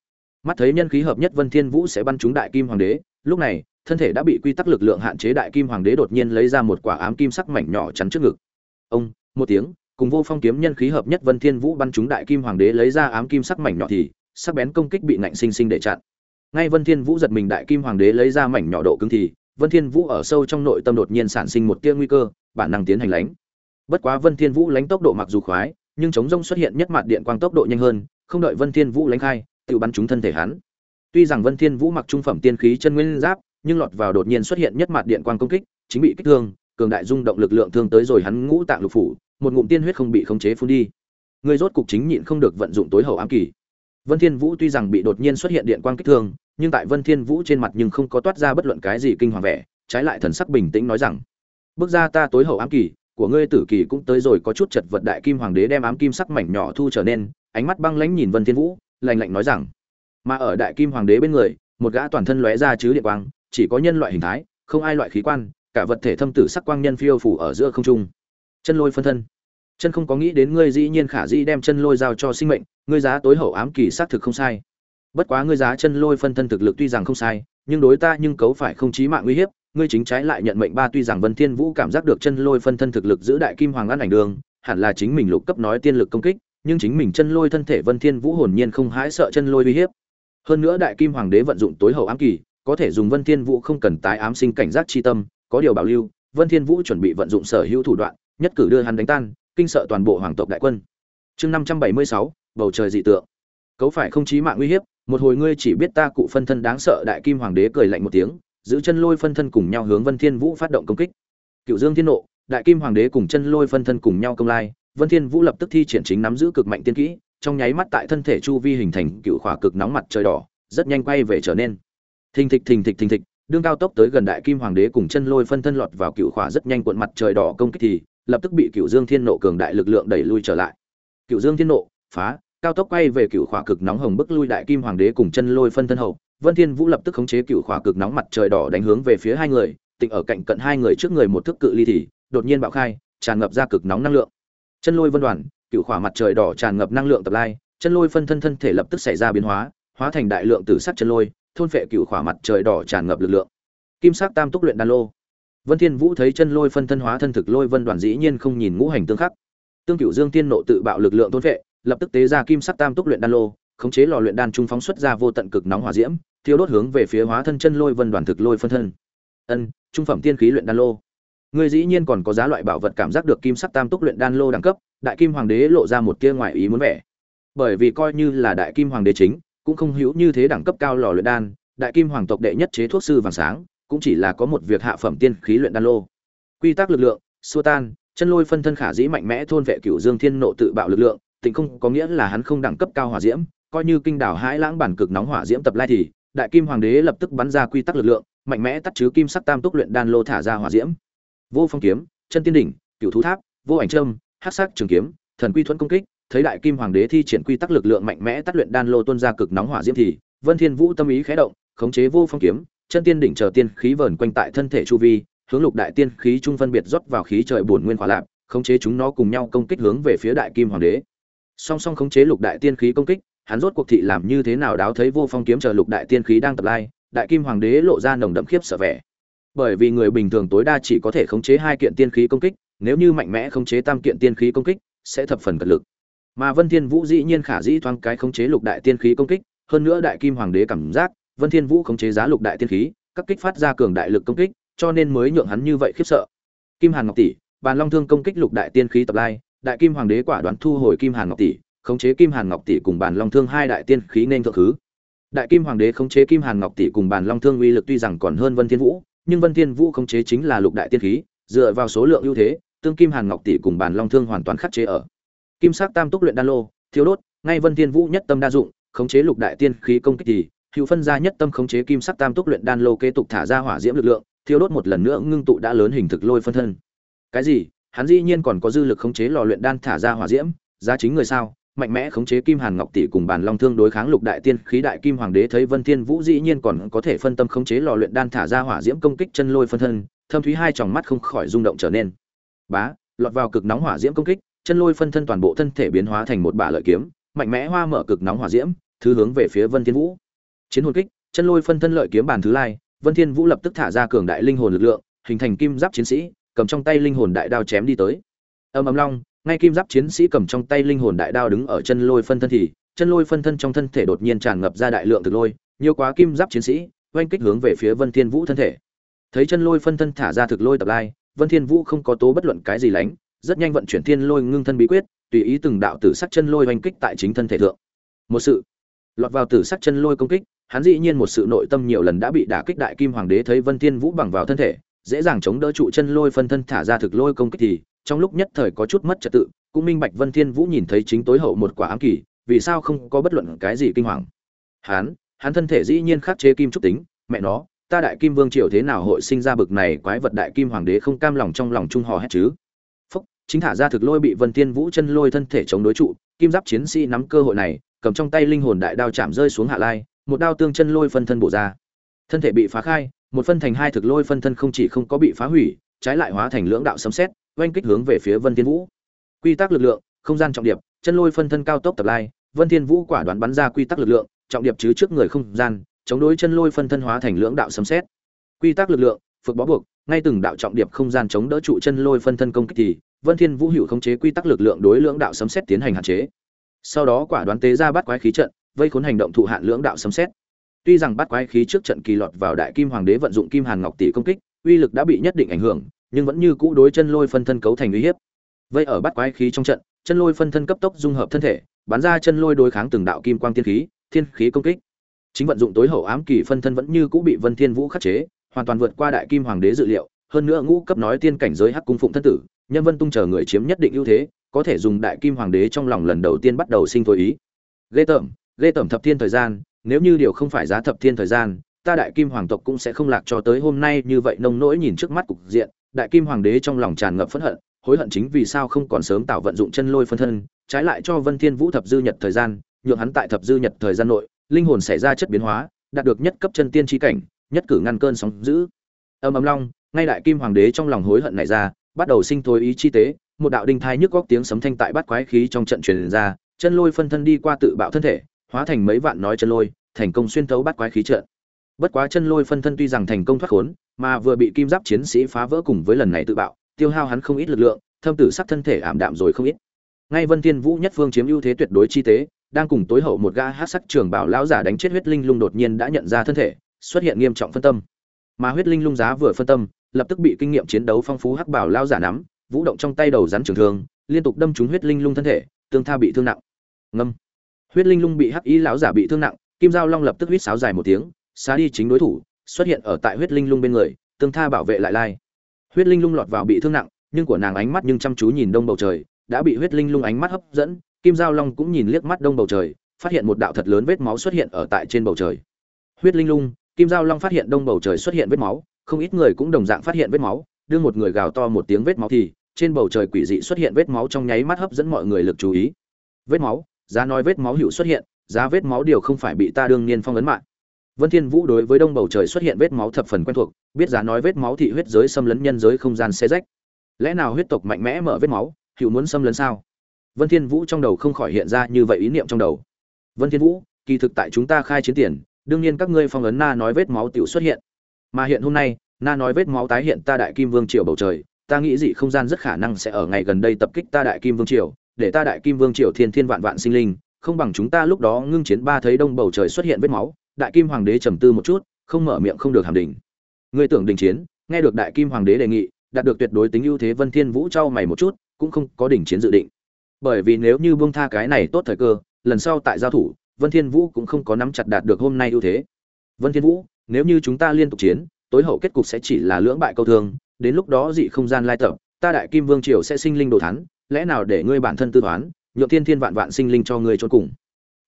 Mắt thấy nhân khí hợp nhất vân thiên vũ sẽ bắn trúng đại kim hoàng đế, lúc này, thân thể đã bị quy tắc lực lượng hạn chế đại kim hoàng đế đột nhiên lấy ra một quả ám kim sắc mảnh nhỏ chắn trước ngực. Ông, một tiếng, cùng vô phong kiếm nhân khí hợp nhất vân thiên vũ bắn trúng đại kim hoàng đế lấy ra ám kim sắc mảnh nhỏ thì, sắc bén công kích bị nạnh sinh sinh để chặn. Ngay vân thiên vũ giật mình đại kim hoàng đế lấy ra mảnh nhỏ độ cứng thì, vân thiên vũ ở sâu trong nội tâm đột nhiên sản sinh một tia nguy cơ, bản năng tiến hành lánh. Bất quá vân thiên vũ lánh tốc độ mặc dù khoái, nhưng chống rông xuất hiện nhất mặt điện quang tốc độ nhanh hơn không đợi vân thiên vũ lánh khai tự bắn trúng thân thể hắn. Tuy rằng vân thiên vũ mặc trung phẩm tiên khí chân nguyên giáp nhưng lọt vào đột nhiên xuất hiện nhất mặt điện quang công kích chính bị kích thương cường đại dung động lực lượng thương tới rồi hắn ngũ tạng lục phủ một ngụm tiên huyết không bị khống chế phun đi. Người rốt cục chính nhịn không được vận dụng tối hậu ám kỳ. Vân Thiên Vũ tuy rằng bị đột nhiên xuất hiện điện quang kích thương, nhưng tại Vân Thiên Vũ trên mặt nhưng không có toát ra bất luận cái gì kinh hoàng vẻ, trái lại thần sắc bình tĩnh nói rằng: "Bước ra ta tối hậu ám kỳ, của ngươi tử kỳ cũng tới rồi có chút chật vật đại kim hoàng đế đem ám kim sắc mảnh nhỏ thu trở nên, ánh mắt băng lãnh nhìn Vân Thiên Vũ, lạnh lạnh nói rằng: "Mà ở đại kim hoàng đế bên người, một gã toàn thân lóe ra chứ điện quang, chỉ có nhân loại hình thái, không ai loại khí quan, cả vật thể thâm tử sắc quang nhân phiêu phù ở giữa không trung. Chân lôi phân thân. chân không có nghĩ đến ngươi dĩ nhiên khả dĩ đem chân lôi giao cho sinh mệnh ngươi giá tối hậu ám kỳ xác thực không sai bất quá ngươi giá chân lôi phân thân thực lực tuy rằng không sai nhưng đối ta nhưng cấu phải không chí mạng nguy hiểm, ngươi chính trái lại nhận mệnh ba tuy rằng vân thiên vũ cảm giác được chân lôi phân thân thực lực giữ đại kim hoàng ăn ảnh đường hẳn là chính mình lục cấp nói tiên lực công kích nhưng chính mình chân lôi thân thể vân thiên vũ hồn nhiên không hãi sợ chân lôi uy hiếp. Hơn nữa đại kim hoàng đế vận dụng tối hậu ám kỳ có thể dùng vân thiên vũ không cần tái ám sinh cảnh giác chi tâm có điều bảo lưu vân thiên vũ chuẩn bị vận dụng sở hữu thủ đoạn nhất cử đưa hắn đánh tan kinh sợ toàn bộ hoàng tộc đại quân. Chương 576, bầu trời dị tượng. Cấu phải không chí mạng uy hiếp một hồi ngươi chỉ biết ta cụ phân thân đáng sợ đại kim hoàng đế cười lạnh một tiếng giữ chân lôi phân thân cùng nhau hướng vân thiên vũ phát động công kích. Cựu dương thiên nộ đại kim hoàng đế cùng chân lôi phân thân cùng nhau công lai vân thiên vũ lập tức thi triển chính nắm giữ cực mạnh tiên kỹ, trong nháy mắt tại thân thể chu vi hình thành cựu khỏa cực nóng mặt trời đỏ, rất nhanh quay về trở nên thình thịch thình thịch thình thịch, đương cao tốc tới gần đại kim hoàng đế cùng chân lôi phân thân lọt vào cựu khỏa rất nhanh cuộn mặt trời đỏ công kích thì lập tức bị cựu dương thiên nộ cường đại lực lượng đẩy lui trở lại. Cựu dương thiên nộ, phá, cao tốc quay về cựu khỏa cực nóng hồng bức lui đại kim hoàng đế cùng chân lôi phân thân hậu, vân thiên vũ lập tức khống chế cựu khỏa cực nóng mặt trời đỏ đánh hướng về phía hai người, tịnh ở cạnh cận hai người trước người một thước cự ly thì đột nhiên bạo khai, tràn ngập ra cực nóng năng lượng chân lôi vân đoàn, cựu khỏa mặt trời đỏ tràn ngập năng lượng tập lai, chân lôi phân thân thân thể lập tức xảy ra biến hóa hóa thành đại lượng tử sắc chân lôi, thôn phệ cựu khỏa mặt trời đỏ tràn ngập lực lượng. Kim sắc tam túc luyện đan lô. Vân thiên vũ thấy chân lôi phân thân hóa thân thực lôi vân đoàn dĩ nhiên không nhìn ngũ hành tương khắc. Tương cựu dương tiên nộ tự bạo lực lượng thôn phệ, lập tức tế ra kim sắc tam túc luyện đan lô, khống chế lò luyện đan trung phóng xuất ra vô tận cực nóng hỏa diễm, thiêu đốt hướng về phía hóa thân chân lôi vân đoàn thực lôi phân thân. Ân, trung phẩm tiên khí luyện đan lô ngươi dĩ nhiên còn có giá loại bảo vật cảm giác được kim sắc tam túc luyện đan lô đẳng cấp, đại kim hoàng đế lộ ra một tia ngoại ý muốn vẻ. Bởi vì coi như là đại kim hoàng đế chính, cũng không hữu như thế đẳng cấp cao lò luyện đan, đại kim hoàng tộc đệ nhất chế thuốc sư vàng sáng, cũng chỉ là có một việc hạ phẩm tiên khí luyện đan lô. Quy tắc lực lượng, xua tan, chân lôi phân thân khả dĩ mạnh mẽ thôn vệ cửu dương thiên nộ tự bạo lực lượng tình không có nghĩa là hắn không đẳng cấp cao hỏa diễm, coi như kinh đảo hãi lãng bản cực nóng hỏa diễm tập lai thì, đại kim hoàng đế lập tức bắn ra quy tắc lực lượng, mạnh mẽ tắt chứ kim sắc tam túc luyện đan lô thả ra hỏa diễm vô phong kiếm, chân tiên đỉnh Cựu thú tháp, vô ảnh trâm, hắc sắc trường kiếm, thần quy thuẫn công kích, thấy đại kim hoàng đế thi triển quy tắc lực lượng mạnh mẽ tắt luyện đan lô tuôn ra cực nóng hỏa diễm thì, vân thiên vũ tâm ý khẽ động, khống chế vô phong kiếm, chân tiên đỉnh chờ tiên khí vờn quanh tại thân thể chu vi, hướng lục đại tiên khí trung phân biệt rót vào khí trời bổn nguyên hỏa lạp, khống chế chúng nó cùng nhau công kích hướng về phía đại kim hoàng đế. Song song khống chế lục đại tiên khí công kích, hắn rốt cuộc thị làm như thế nào đáo thấy vô phong kiếm chờ lục đại tiên khí đang tập lai, đại kim hoàng đế lộ ra nồng đậm khiếp sợ vẻ bởi vì người bình thường tối đa chỉ có thể khống chế hai kiện tiên khí công kích, nếu như mạnh mẽ khống chế tam kiện tiên khí công kích, sẽ thập phần cật lực. Mà vân thiên vũ dĩ nhiên khả dĩ thoáng cái khống chế lục đại tiên khí công kích, hơn nữa đại kim hoàng đế cảm giác, vân thiên vũ khống chế giá lục đại tiên khí, các kích phát ra cường đại lực công kích, cho nên mới nhượng hắn như vậy khiếp sợ. Kim hàn ngọc tỷ, bàn long thương công kích lục đại tiên khí tập lai, đại kim hoàng đế quả đoán thu hồi kim hàn ngọc tỷ, khống chế kim hàn ngọc tỷ cùng bàn long thương hai đại tiên khí nên thượng thứ. Đại kim hoàng đế khống chế kim hàn ngọc tỷ cùng bàn long thương uy lực tuy rằng còn hơn vân thiên vũ nhưng vân thiên vũ khống chế chính là lục đại tiên khí, dựa vào số lượng ưu thế, tương kim hàn ngọc tỷ cùng bàn long thương hoàn toàn khắc chế ở. Kim sắc tam túc luyện đan lô, thiếu đốt, ngay vân thiên vũ nhất tâm đa dụng, khống chế lục đại tiên khí công kích thì, hữu phân ra nhất tâm khống chế kim sắc tam túc luyện đan lô kế tục thả ra hỏa diễm lực lượng, thiếu đốt một lần nữa ngưng tụ đã lớn hình thực lôi phân thân. Cái gì? Hắn dĩ nhiên còn có dư lực khống chế lò luyện đan thả ra hỏa diễm, giá chính người sao? Mạnh mẽ khống chế kim hàn ngọc tỷ cùng bàn long thương đối kháng lục đại tiên khí đại kim hoàng đế thấy vân thiên vũ dĩ nhiên còn có thể phân tâm khống chế lò luyện đan thả ra hỏa diễm công kích chân lôi phân thân, thâm thúy hai tròng mắt không khỏi rung động trở nên. Bá, lọt vào cực nóng hỏa diễm công kích, chân lôi phân thân toàn bộ thân thể biến hóa thành một bả lợi kiếm, mạnh mẽ hoa mở cực nóng hỏa diễm, thứ hướng về phía vân thiên vũ. Chiến hồn kích, chân lôi phân thân lợi kiếm bàn thứ lai vân thiên vũ lập tức thả ra cường đại linh hồn lực lượng, hình thành kim giáp chiến sĩ, cầm trong tay linh hồn đại đao chém đi tới. Âm âm long ngay kim giáp chiến sĩ cầm trong tay linh hồn đại đao đứng ở chân lôi phân thân thì, chân lôi phân thân trong thân thể đột nhiên tràn ngập ra đại lượng thực lôi, nhiều quá kim giáp chiến sĩ, oanh kích hướng về phía vân thiên vũ thân thể. Thấy chân lôi phân thân thả ra thực lôi tập lai, vân thiên vũ không có tố bất luận cái gì lánh, rất nhanh vận chuyển thiên lôi ngưng thân bí quyết, tùy ý từng đạo tử sắc chân lôi oanh kích tại chính thân thể thượng. Một sự lọt vào tử sắc chân lôi công kích, hắn dĩ nhiên một sự nội tâm nhiều lần đã bị đả kích đại kim hoàng đế thấy vân thiên vũ bằng vào thân thể, dễ dàng chống đỡ trụ chân lôi phân thân thả ra thực lôi công kích thì trong lúc nhất thời có chút mất trật tự, cũng minh bạch vân thiên vũ nhìn thấy chính tối hậu một quả ám kỳ, vì sao không có bất luận cái gì kinh hoàng? Hắn hắn thân thể dĩ nhiên khắc chế kim trúc tính, mẹ nó, ta đại kim vương triều thế nào hội sinh ra bực này quái vật đại kim hoàng đế không cam lòng trong lòng trung hò hét chứ? Phúc, chính thả ra thực lôi bị vân thiên vũ chân lôi thân thể chống đối trụ, kim giáp chiến sĩ nắm cơ hội này, cầm trong tay linh hồn đại đao chạm rơi xuống hạ lai, một đao tương chân lôi phân thân bổ ra. Thân thể bị phá khai, một phân thành hai thực lôi phân thân không chỉ không có bị phá hủy, trái lại hóa thành lưỡng đạo sấm xét oanh kích hướng về phía vân thiên vũ quy tắc lực lượng, không gian trọng điệp, chân lôi phân thân cao tốc tập lai, vân thiên vũ quả đoán bắn ra quy tắc lực lượng, trọng điệp chứ trước người không gian, chống đối chân lôi phân thân hóa thành lưỡng đạo sấm sét. quy tắc lực lượng phược bó buộc, ngay từng đạo trọng điệp không gian chống đỡ trụ chân lôi phân thân công kích thì, vân thiên vũ hữu khống chế quy tắc lực lượng đối lưỡng đạo sấm sét tiến hành hạn chế sau đó quả đoán tế ra bắt quái khí trận, vây khốn hành động thụ hạn lưỡng đạo sấm sét. tuy rằng bắt quái khí trước trận kỳ lọt vào đại kim hoàng đế vận dụng kim hàn ngọc tỷ công kích, uy lực đã bị nhất định ảnh hưởng nhưng vẫn như cũ đối chân lôi phân thân cấu thành uy hiếp. Vây ở bắt quái khí trong trận, chân lôi phân thân cấp tốc dung hợp thân thể, bắn ra chân lôi đối kháng từng đạo kim quang tiên khí, thiên khí công kích. Chính vận dụng tối hậu ám kỳ phân thân vẫn như cũ bị vân thiên vũ khắc chế, hoàn toàn vượt qua đại kim hoàng đế dự liệu, hơn nữa ngũ cấp nói tiên cảnh giới hắc cung phụng thân tử, nhân vân tung chờ người chiếm nhất định ưu thế, có thể dùng đại kim hoàng đế trong lòng lần đầu tiên bắt đầu sinh thôi ý. Ghê tởm ghê tởm thập thiên thời gian, nếu như điều không phải giá thập thiên thời gian, ta đại kim hoàng tộc cũng sẽ không lạc cho tới hôm nay như vậy nông nỗi nhìn trước mắt cục diện đại kim hoàng đế trong lòng tràn ngập phẫn hận, hối hận chính vì sao không còn sớm tạo vận dụng chân lôi phân thân, trái lại cho vân thiên vũ thập dư nhật thời gian, nhượng hắn tại thập dư nhật thời gian nội, linh hồn xảy ra chất biến hóa, đạt được nhất cấp chân tiên chi cảnh, nhất cử ngăn cơn sóng dữ. Âm âm long, ngay đại kim hoàng đế trong lòng hối hận này ra, bắt đầu sinh thối ý chi tế, một đạo đinh thai nhức góc tiếng sấm thanh tại bát quái khí trong trận truyền ra, chân lôi phân thân đi qua tự bạo thân thể, hóa thành mấy vạn nói chân lôi, thành công xuyên thấu bát quái khí trận bất quá chân lôi phân thân tuy rằng thành công thoát khốn, mà vừa bị kim giáp chiến sĩ phá vỡ cùng với lần này tự bạo, tiêu hao hắn không ít lực lượng, thâm tử sắc thân thể ảm đạm rồi không ít. Ngay vân thiên vũ nhất phương chiếm ưu thế tuyệt đối chi tế, đang cùng tối hậu một gã hát sắc trường bảo lão giả đánh chết huyết linh lung đột nhiên đã nhận ra thân thể, xuất hiện nghiêm trọng phân tâm. Mà huyết linh lung giá vừa phân tâm, lập tức bị kinh nghiệm chiến đấu phong phú hắc bảo lão giả nắm, vũ động trong tay đầu rắn trường thương, liên tục đâm trúng huyết linh lung thân thể, tương tha bị thương nặng. Ngâm. Huyết linh lung bị hắc ý lão giả bị thương nặng, kim giao long lập tức huýt sáo dài một tiếng xá đi chính đối thủ, xuất hiện ở tại huyết linh lung bên người, tương tha bảo vệ lại lai. Huyết linh lung lọt vào bị thương nặng, nhưng của nàng ánh mắt nhưng chăm chú nhìn đông bầu trời, đã bị huyết linh lung ánh mắt hấp dẫn, kim giao long cũng nhìn liếc mắt đông bầu trời, phát hiện một đạo thật lớn vết máu xuất hiện ở tại trên bầu trời. Huyết linh lung, kim giao long phát hiện đông bầu trời xuất hiện vết máu, không ít người cũng đồng dạng phát hiện vết máu, đưa một người gào to một tiếng vết máu thì, trên bầu trời quỷ dị xuất hiện vết máu trong nháy mắt hấp dẫn mọi người lực chú ý. Vết máu, giá nói vết máu hữu xuất hiện, giá vết máu điều không phải bị ta đương nhiên phong ấn mạng vân thiên vũ đối với đông bầu trời xuất hiện vết máu thập phần quen thuộc, biết giá nói vết máu thị huyết giới xâm lấn nhân giới không gian xé rách. Lẽ nào huyết tộc mạnh mẽ mở vết máu, hữu muốn xâm lấn sao? Vân thiên vũ trong đầu không khỏi hiện ra như vậy ý niệm trong đầu. Vân thiên vũ, kỳ thực tại chúng ta khai chiến tiền, đương nhiên các ngươi phong ấn na nói vết máu tiểu xuất hiện. Mà hiện hôm nay, na nói vết máu tái hiện ta đại kim vương triều bầu trời, ta nghĩ dị không gian rất khả năng sẽ ở ngày gần đây tập kích ta đại kim vương triều, để ta đại kim vương triều thiên thiên vạn vạn sinh linh, không bằng chúng ta lúc đó ngưng chiến ba thấy đông bầu trời xuất hiện vết máu đại kim hoàng đế trầm tư một chút, không mở miệng không được hàm đỉnh. Người tưởng đình chiến, nghe được đại kim hoàng đế đề nghị, đạt được tuyệt đối tính ưu thế vân thiên vũ trao mày một chút, cũng không có đình chiến dự định. Bởi vì nếu như buông tha cái này tốt thời cơ, lần sau tại giao thủ, vân thiên vũ cũng không có nắm chặt đạt được hôm nay ưu thế. Vân thiên vũ, nếu như chúng ta liên tục chiến, tối hậu kết cục sẽ chỉ là lưỡng bại câu thương, đến lúc đó dị không gian lai tập, ta đại kim vương triều sẽ sinh linh đồ thắng lẽ nào để ngươi bản thân tư toán, nhượng thiên thiên vạn vạn sinh linh cho ngươi chôn cùng?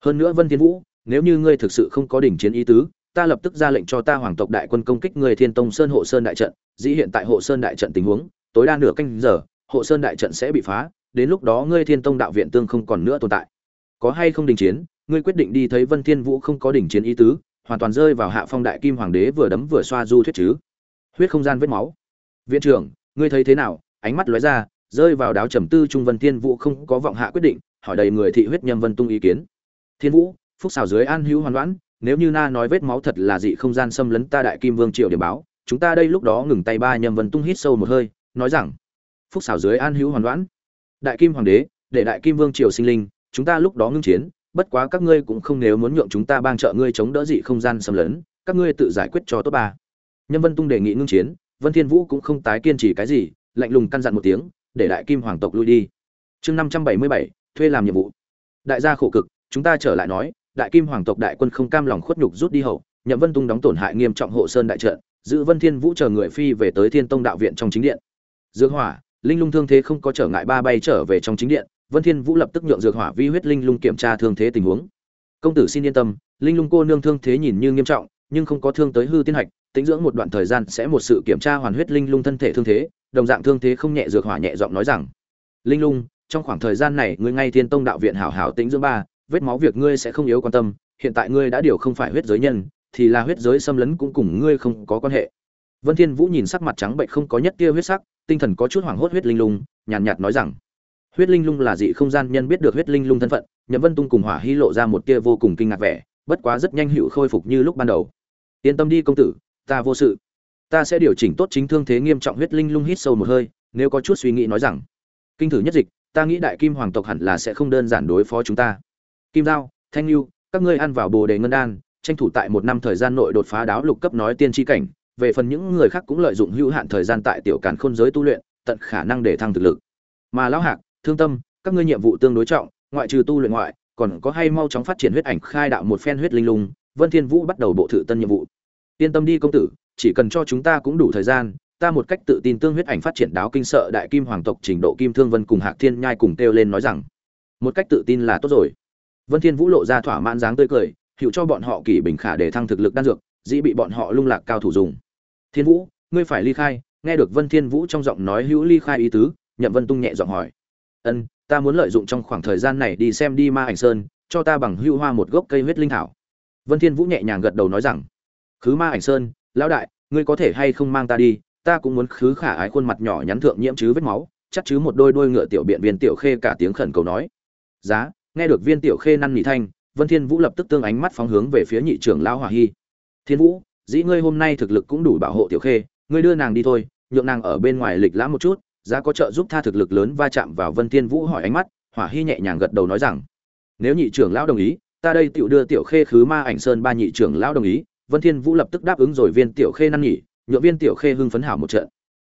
Hơn nữa vân thiên vũ nếu như ngươi thực sự không có đỉnh chiến ý tứ, ta lập tức ra lệnh cho ta hoàng tộc đại quân công kích người thiên tông sơn hộ sơn đại trận. Dĩ hiện tại hộ sơn đại trận tình huống, tối đa nửa canh giờ, hộ sơn đại trận sẽ bị phá, đến lúc đó ngươi thiên tông đạo viện tương không còn nữa tồn tại. Có hay không đình chiến, ngươi quyết định đi thấy vân thiên vũ không có đỉnh chiến ý tứ, hoàn toàn rơi vào hạ phong đại kim hoàng đế vừa đấm vừa xoa du thuyết chứ. Huyết không gian vết máu. Viện trưởng, ngươi thấy thế nào? Ánh mắt lóe ra, rơi vào đáo trầm tư trung vân thiên vũ không có vọng hạ quyết định, hỏi đầy người thị huyết nhâm vân tung ý kiến. Thiên vũ phúc xào dưới an hữu hoàn đoán nếu như na nói vết máu thật là dị không gian xâm lấn ta đại kim vương triều để báo, chúng ta đây lúc đó ngừng tay ba nhâm vân tung hít sâu một hơi, nói rằng, phúc xào dưới an hữu hoàn đoán đại kim hoàng đế, để đại kim vương triều sinh linh, chúng ta lúc đó ngưng chiến, bất quá các ngươi cũng không nếu muốn nhượng chúng ta bang trợ ngươi chống đỡ dị không gian xâm lấn, các ngươi tự giải quyết cho tốt ba. Nhân vân tung đề nghị ngưng chiến, vân thiên vũ cũng không tái kiên trì cái gì, lạnh lùng căn dặn một tiếng, để đại kim hoàng tộc lui đi. Chương năm trăm bảy mươi bảy, thuê làm nhiệm vụ. Đại gia khổ cực, chúng ta trở lại nói đại kim hoàng tộc đại quân không cam lòng khuất nhục rút đi hậu, nhậm vân tung đóng tổn hại nghiêm trọng hộ sơn đại trận, giữ vân thiên vũ chờ người phi về tới thiên tông đạo viện trong chính điện. Dược hỏa, linh lung thương thế không có trở ngại ba bay trở về trong chính điện, vân thiên vũ lập tức nhượng dược hỏa vi huyết linh lung kiểm tra thương thế tình huống. Công tử xin yên tâm, linh lung cô nương thương thế nhìn như nghiêm trọng, nhưng không có thương tới hư tiên hạch tĩnh dưỡng một đoạn thời gian sẽ một sự kiểm tra hoàn huyết linh lung thân thể thương thế, đồng dạng thương thế không nhẹ dược hỏa nhẹ giọng nói rằng, linh lung, trong khoảng thời gian này ngươi ngay thiên tông đạo viện hảo hảo tĩnh dưỡng ba vết máu việc ngươi sẽ không yếu quan tâm, hiện tại ngươi đã điều không phải huyết giới nhân, thì là huyết giới xâm lấn cũng cùng ngươi không có quan hệ. Vân thiên vũ nhìn sắc mặt trắng bệnh không có nhất tia huyết sắc, tinh thần có chút hoảng hốt huyết linh lung, nhàn nhạt nói rằng, huyết linh lung là dị không gian nhân biết được huyết linh lung thân phận. Nhậm vân tung cùng hỏa hy lộ ra một tia vô cùng kinh ngạc vẻ, bất quá rất nhanh hữu khôi phục như lúc ban đầu. Yên tâm đi công tử, ta vô sự. Ta sẽ điều chỉnh tốt chính thương thế nghiêm trọng huyết linh lung hít sâu một hơi, nếu có chút suy nghĩ nói rằng, kinh thử nhất dịch, ta nghĩ đại kim hoàng tộc hẳn là sẽ không đơn giản đối phó chúng ta kim giao, thanh lưu các ngươi ăn vào bồ đề ngân đan, tranh thủ tại một năm thời gian nội đột phá đáo lục cấp nói tiên tri cảnh. Về phần những người khác cũng lợi dụng hữu hạn thời gian tại tiểu càn khôn giới tu luyện, tận khả năng để thăng thực lực. Mà lão hạc, thương tâm, các ngươi nhiệm vụ tương đối trọng, ngoại trừ tu luyện ngoại, còn có hay mau chóng phát triển huyết ảnh khai đạo một phen huyết linh lung, vân thiên vũ bắt đầu bộ thử tân nhiệm vụ. Yên tâm đi công tử, chỉ cần cho chúng ta cũng đủ thời gian, ta một cách tự tin tương huyết ảnh phát triển đáo kinh sợ đại kim hoàng tộc trình độ kim thương vân cùng hạc thiên nhai cùng kêu lên nói rằng, một cách tự tin là tốt rồi vân thiên vũ lộ ra thỏa mãn dáng tươi cười hiệu cho bọn họ kỷ bình khả để thăng thực lực đan dược, dĩ bị bọn họ lung lạc cao thủ dùng. Thiên vũ, ngươi phải ly khai, nghe được vân thiên vũ trong giọng nói hữu ly khai ý tứ, nhậm vân tung nhẹ giọng hỏi. Ân, ta muốn lợi dụng trong khoảng thời gian này đi xem đi ma ảnh sơn, cho ta bằng hữu hoa một gốc cây huyết linh thảo. Vân thiên vũ nhẹ nhàng gật đầu nói rằng, khứ ma ảnh sơn, lão đại, ngươi có thể hay không mang ta đi, ta cũng muốn khứ khả ái khuôn mặt nhỏ nhắn thượng nhiễm chứ vết máu, chắc chứ một đôi đôi ngựa tiểu biện viên tiểu khê cả tiếng khẩn cầu nói. Giá nghe được viên tiểu khê năn nỉ thanh, vân thiên vũ lập tức tương ánh mắt phóng hướng về phía nhị trưởng lão hỏa hy. Thiên vũ, dĩ ngươi hôm nay thực lực cũng đủ bảo hộ tiểu khê, ngươi đưa nàng đi thôi, nhượng nàng ở bên ngoài lịch lãm một chút, giá có trợ giúp tha thực lực lớn va chạm vào vân thiên vũ hỏi ánh mắt. Hỏa hy nhẹ nhàng gật đầu nói rằng, nếu nhị trưởng lão đồng ý, ta đây tiểu đưa tiểu khê khứ ma ảnh sơn ba nhị trưởng lão đồng ý. Vân thiên vũ lập tức đáp ứng rồi viên tiểu khê năn nỉ, nhượng viên tiểu khê hưng phấn hảo một trận.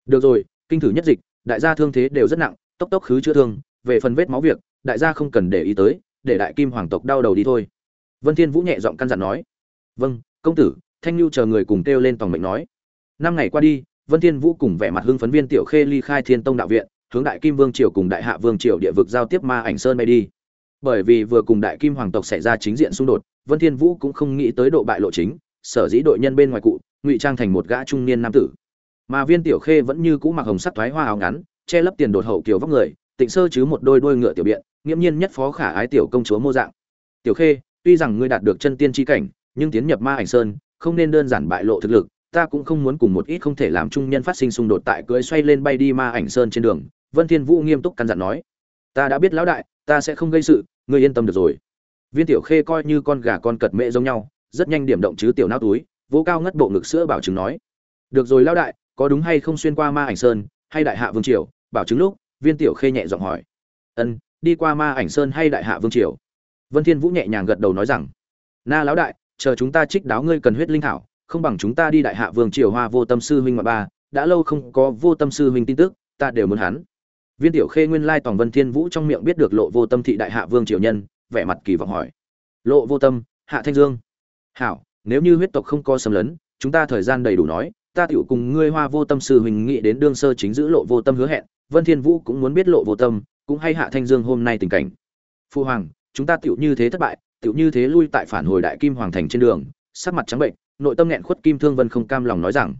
Được rồi, kinh thử nhất dịch, đại gia thương thế đều rất nặng, tốc tốc khứ chữa thương, về phần vết máu việc đại gia không cần để ý tới, để đại kim hoàng tộc đau đầu đi thôi. Vân thiên vũ nhẹ giọng căn dặn nói. Vâng công tử, thanh lưu chờ người cùng kêu lên tòng mệnh nói. Năm ngày qua đi, vân thiên vũ cùng vẻ mặt hưng phấn viên tiểu khê ly khai thiên tông đạo viện, hướng đại kim vương triều cùng đại hạ vương triều địa vực giao tiếp ma ảnh sơn bay đi. Bởi vì vừa cùng đại kim hoàng tộc xảy ra chính diện xung đột, vân thiên vũ cũng không nghĩ tới độ bại lộ chính, sở dĩ đội nhân bên ngoài cụ, ngụy trang thành một gã trung niên nam tử. Mà viên tiểu khê vẫn như cũ mặc hồng sắc thoái hoa áo ngắn, che lấp tiền đột hậu kiều vóc người, tịnh sơ chứ một đôi đôi ngựa tiểu biện nghiễm nhiên nhất phó khả ái tiểu công chúa mô dạng. Tiểu khê, tuy rằng ngươi đạt được chân tiên chi cảnh, nhưng tiến nhập ma ảnh sơn, không nên đơn giản bại lộ thực lực, ta cũng không muốn cùng một ít không thể làm trung nhân phát sinh xung đột tại cưỡi xoay lên bay đi ma ảnh sơn trên đường, vân thiên vũ nghiêm túc căn dặn nói. Ta đã biết lão đại, ta sẽ không gây sự, ngươi yên tâm được rồi. Viên tiểu khê coi như con gà con cật mẹ giống nhau, rất nhanh điểm động chứ tiểu não túi vô cao ngất bộ ngực sữa bảo chứng nói. Được rồi lão đại, có đúng hay không xuyên qua ma ảnh sơn, hay đại hạ vương triều, bảo chứng lúc, viên tiểu khê nhẹ giọng hỏi. Ân đi qua ma ảnh sơn hay đại hạ vương triều? Vân thiên vũ nhẹ nhàng gật đầu nói rằng, na lão đại, chờ chúng ta trích đáo ngươi cần huyết linh thảo, không bằng chúng ta đi đại hạ vương triều hoa vô tâm sư huynh mà ba, đã lâu không có vô tâm sư huynh tin tức, ta đều muốn hắn. Viên tiểu khê nguyên lai toàn vân thiên vũ trong miệng biết được lộ vô tâm thị đại hạ vương triều nhân, vẻ mặt kỳ vọng hỏi, lộ vô tâm, hạ thanh dương. Hảo, nếu như huyết tộc không có xâm lấn, chúng ta thời gian đầy đủ nói, ta tiểu cùng ngươi hoa vô tâm sư huynh nghĩ đến đương sơ chính giữ lộ vô tâm hứa hẹn. Vân thiên vũ cũng muốn biết lộ vô tâm cũng hay hạ thanh dương hôm nay tình cảnh. Phu hoàng, chúng ta tiểu như thế thất bại, tiểu như thế lui tại phản hồi đại kim hoàng thành trên đường, sắc mặt trắng bệnh, nội tâm nghẹn khuất kim thương vân không cam lòng nói rằng,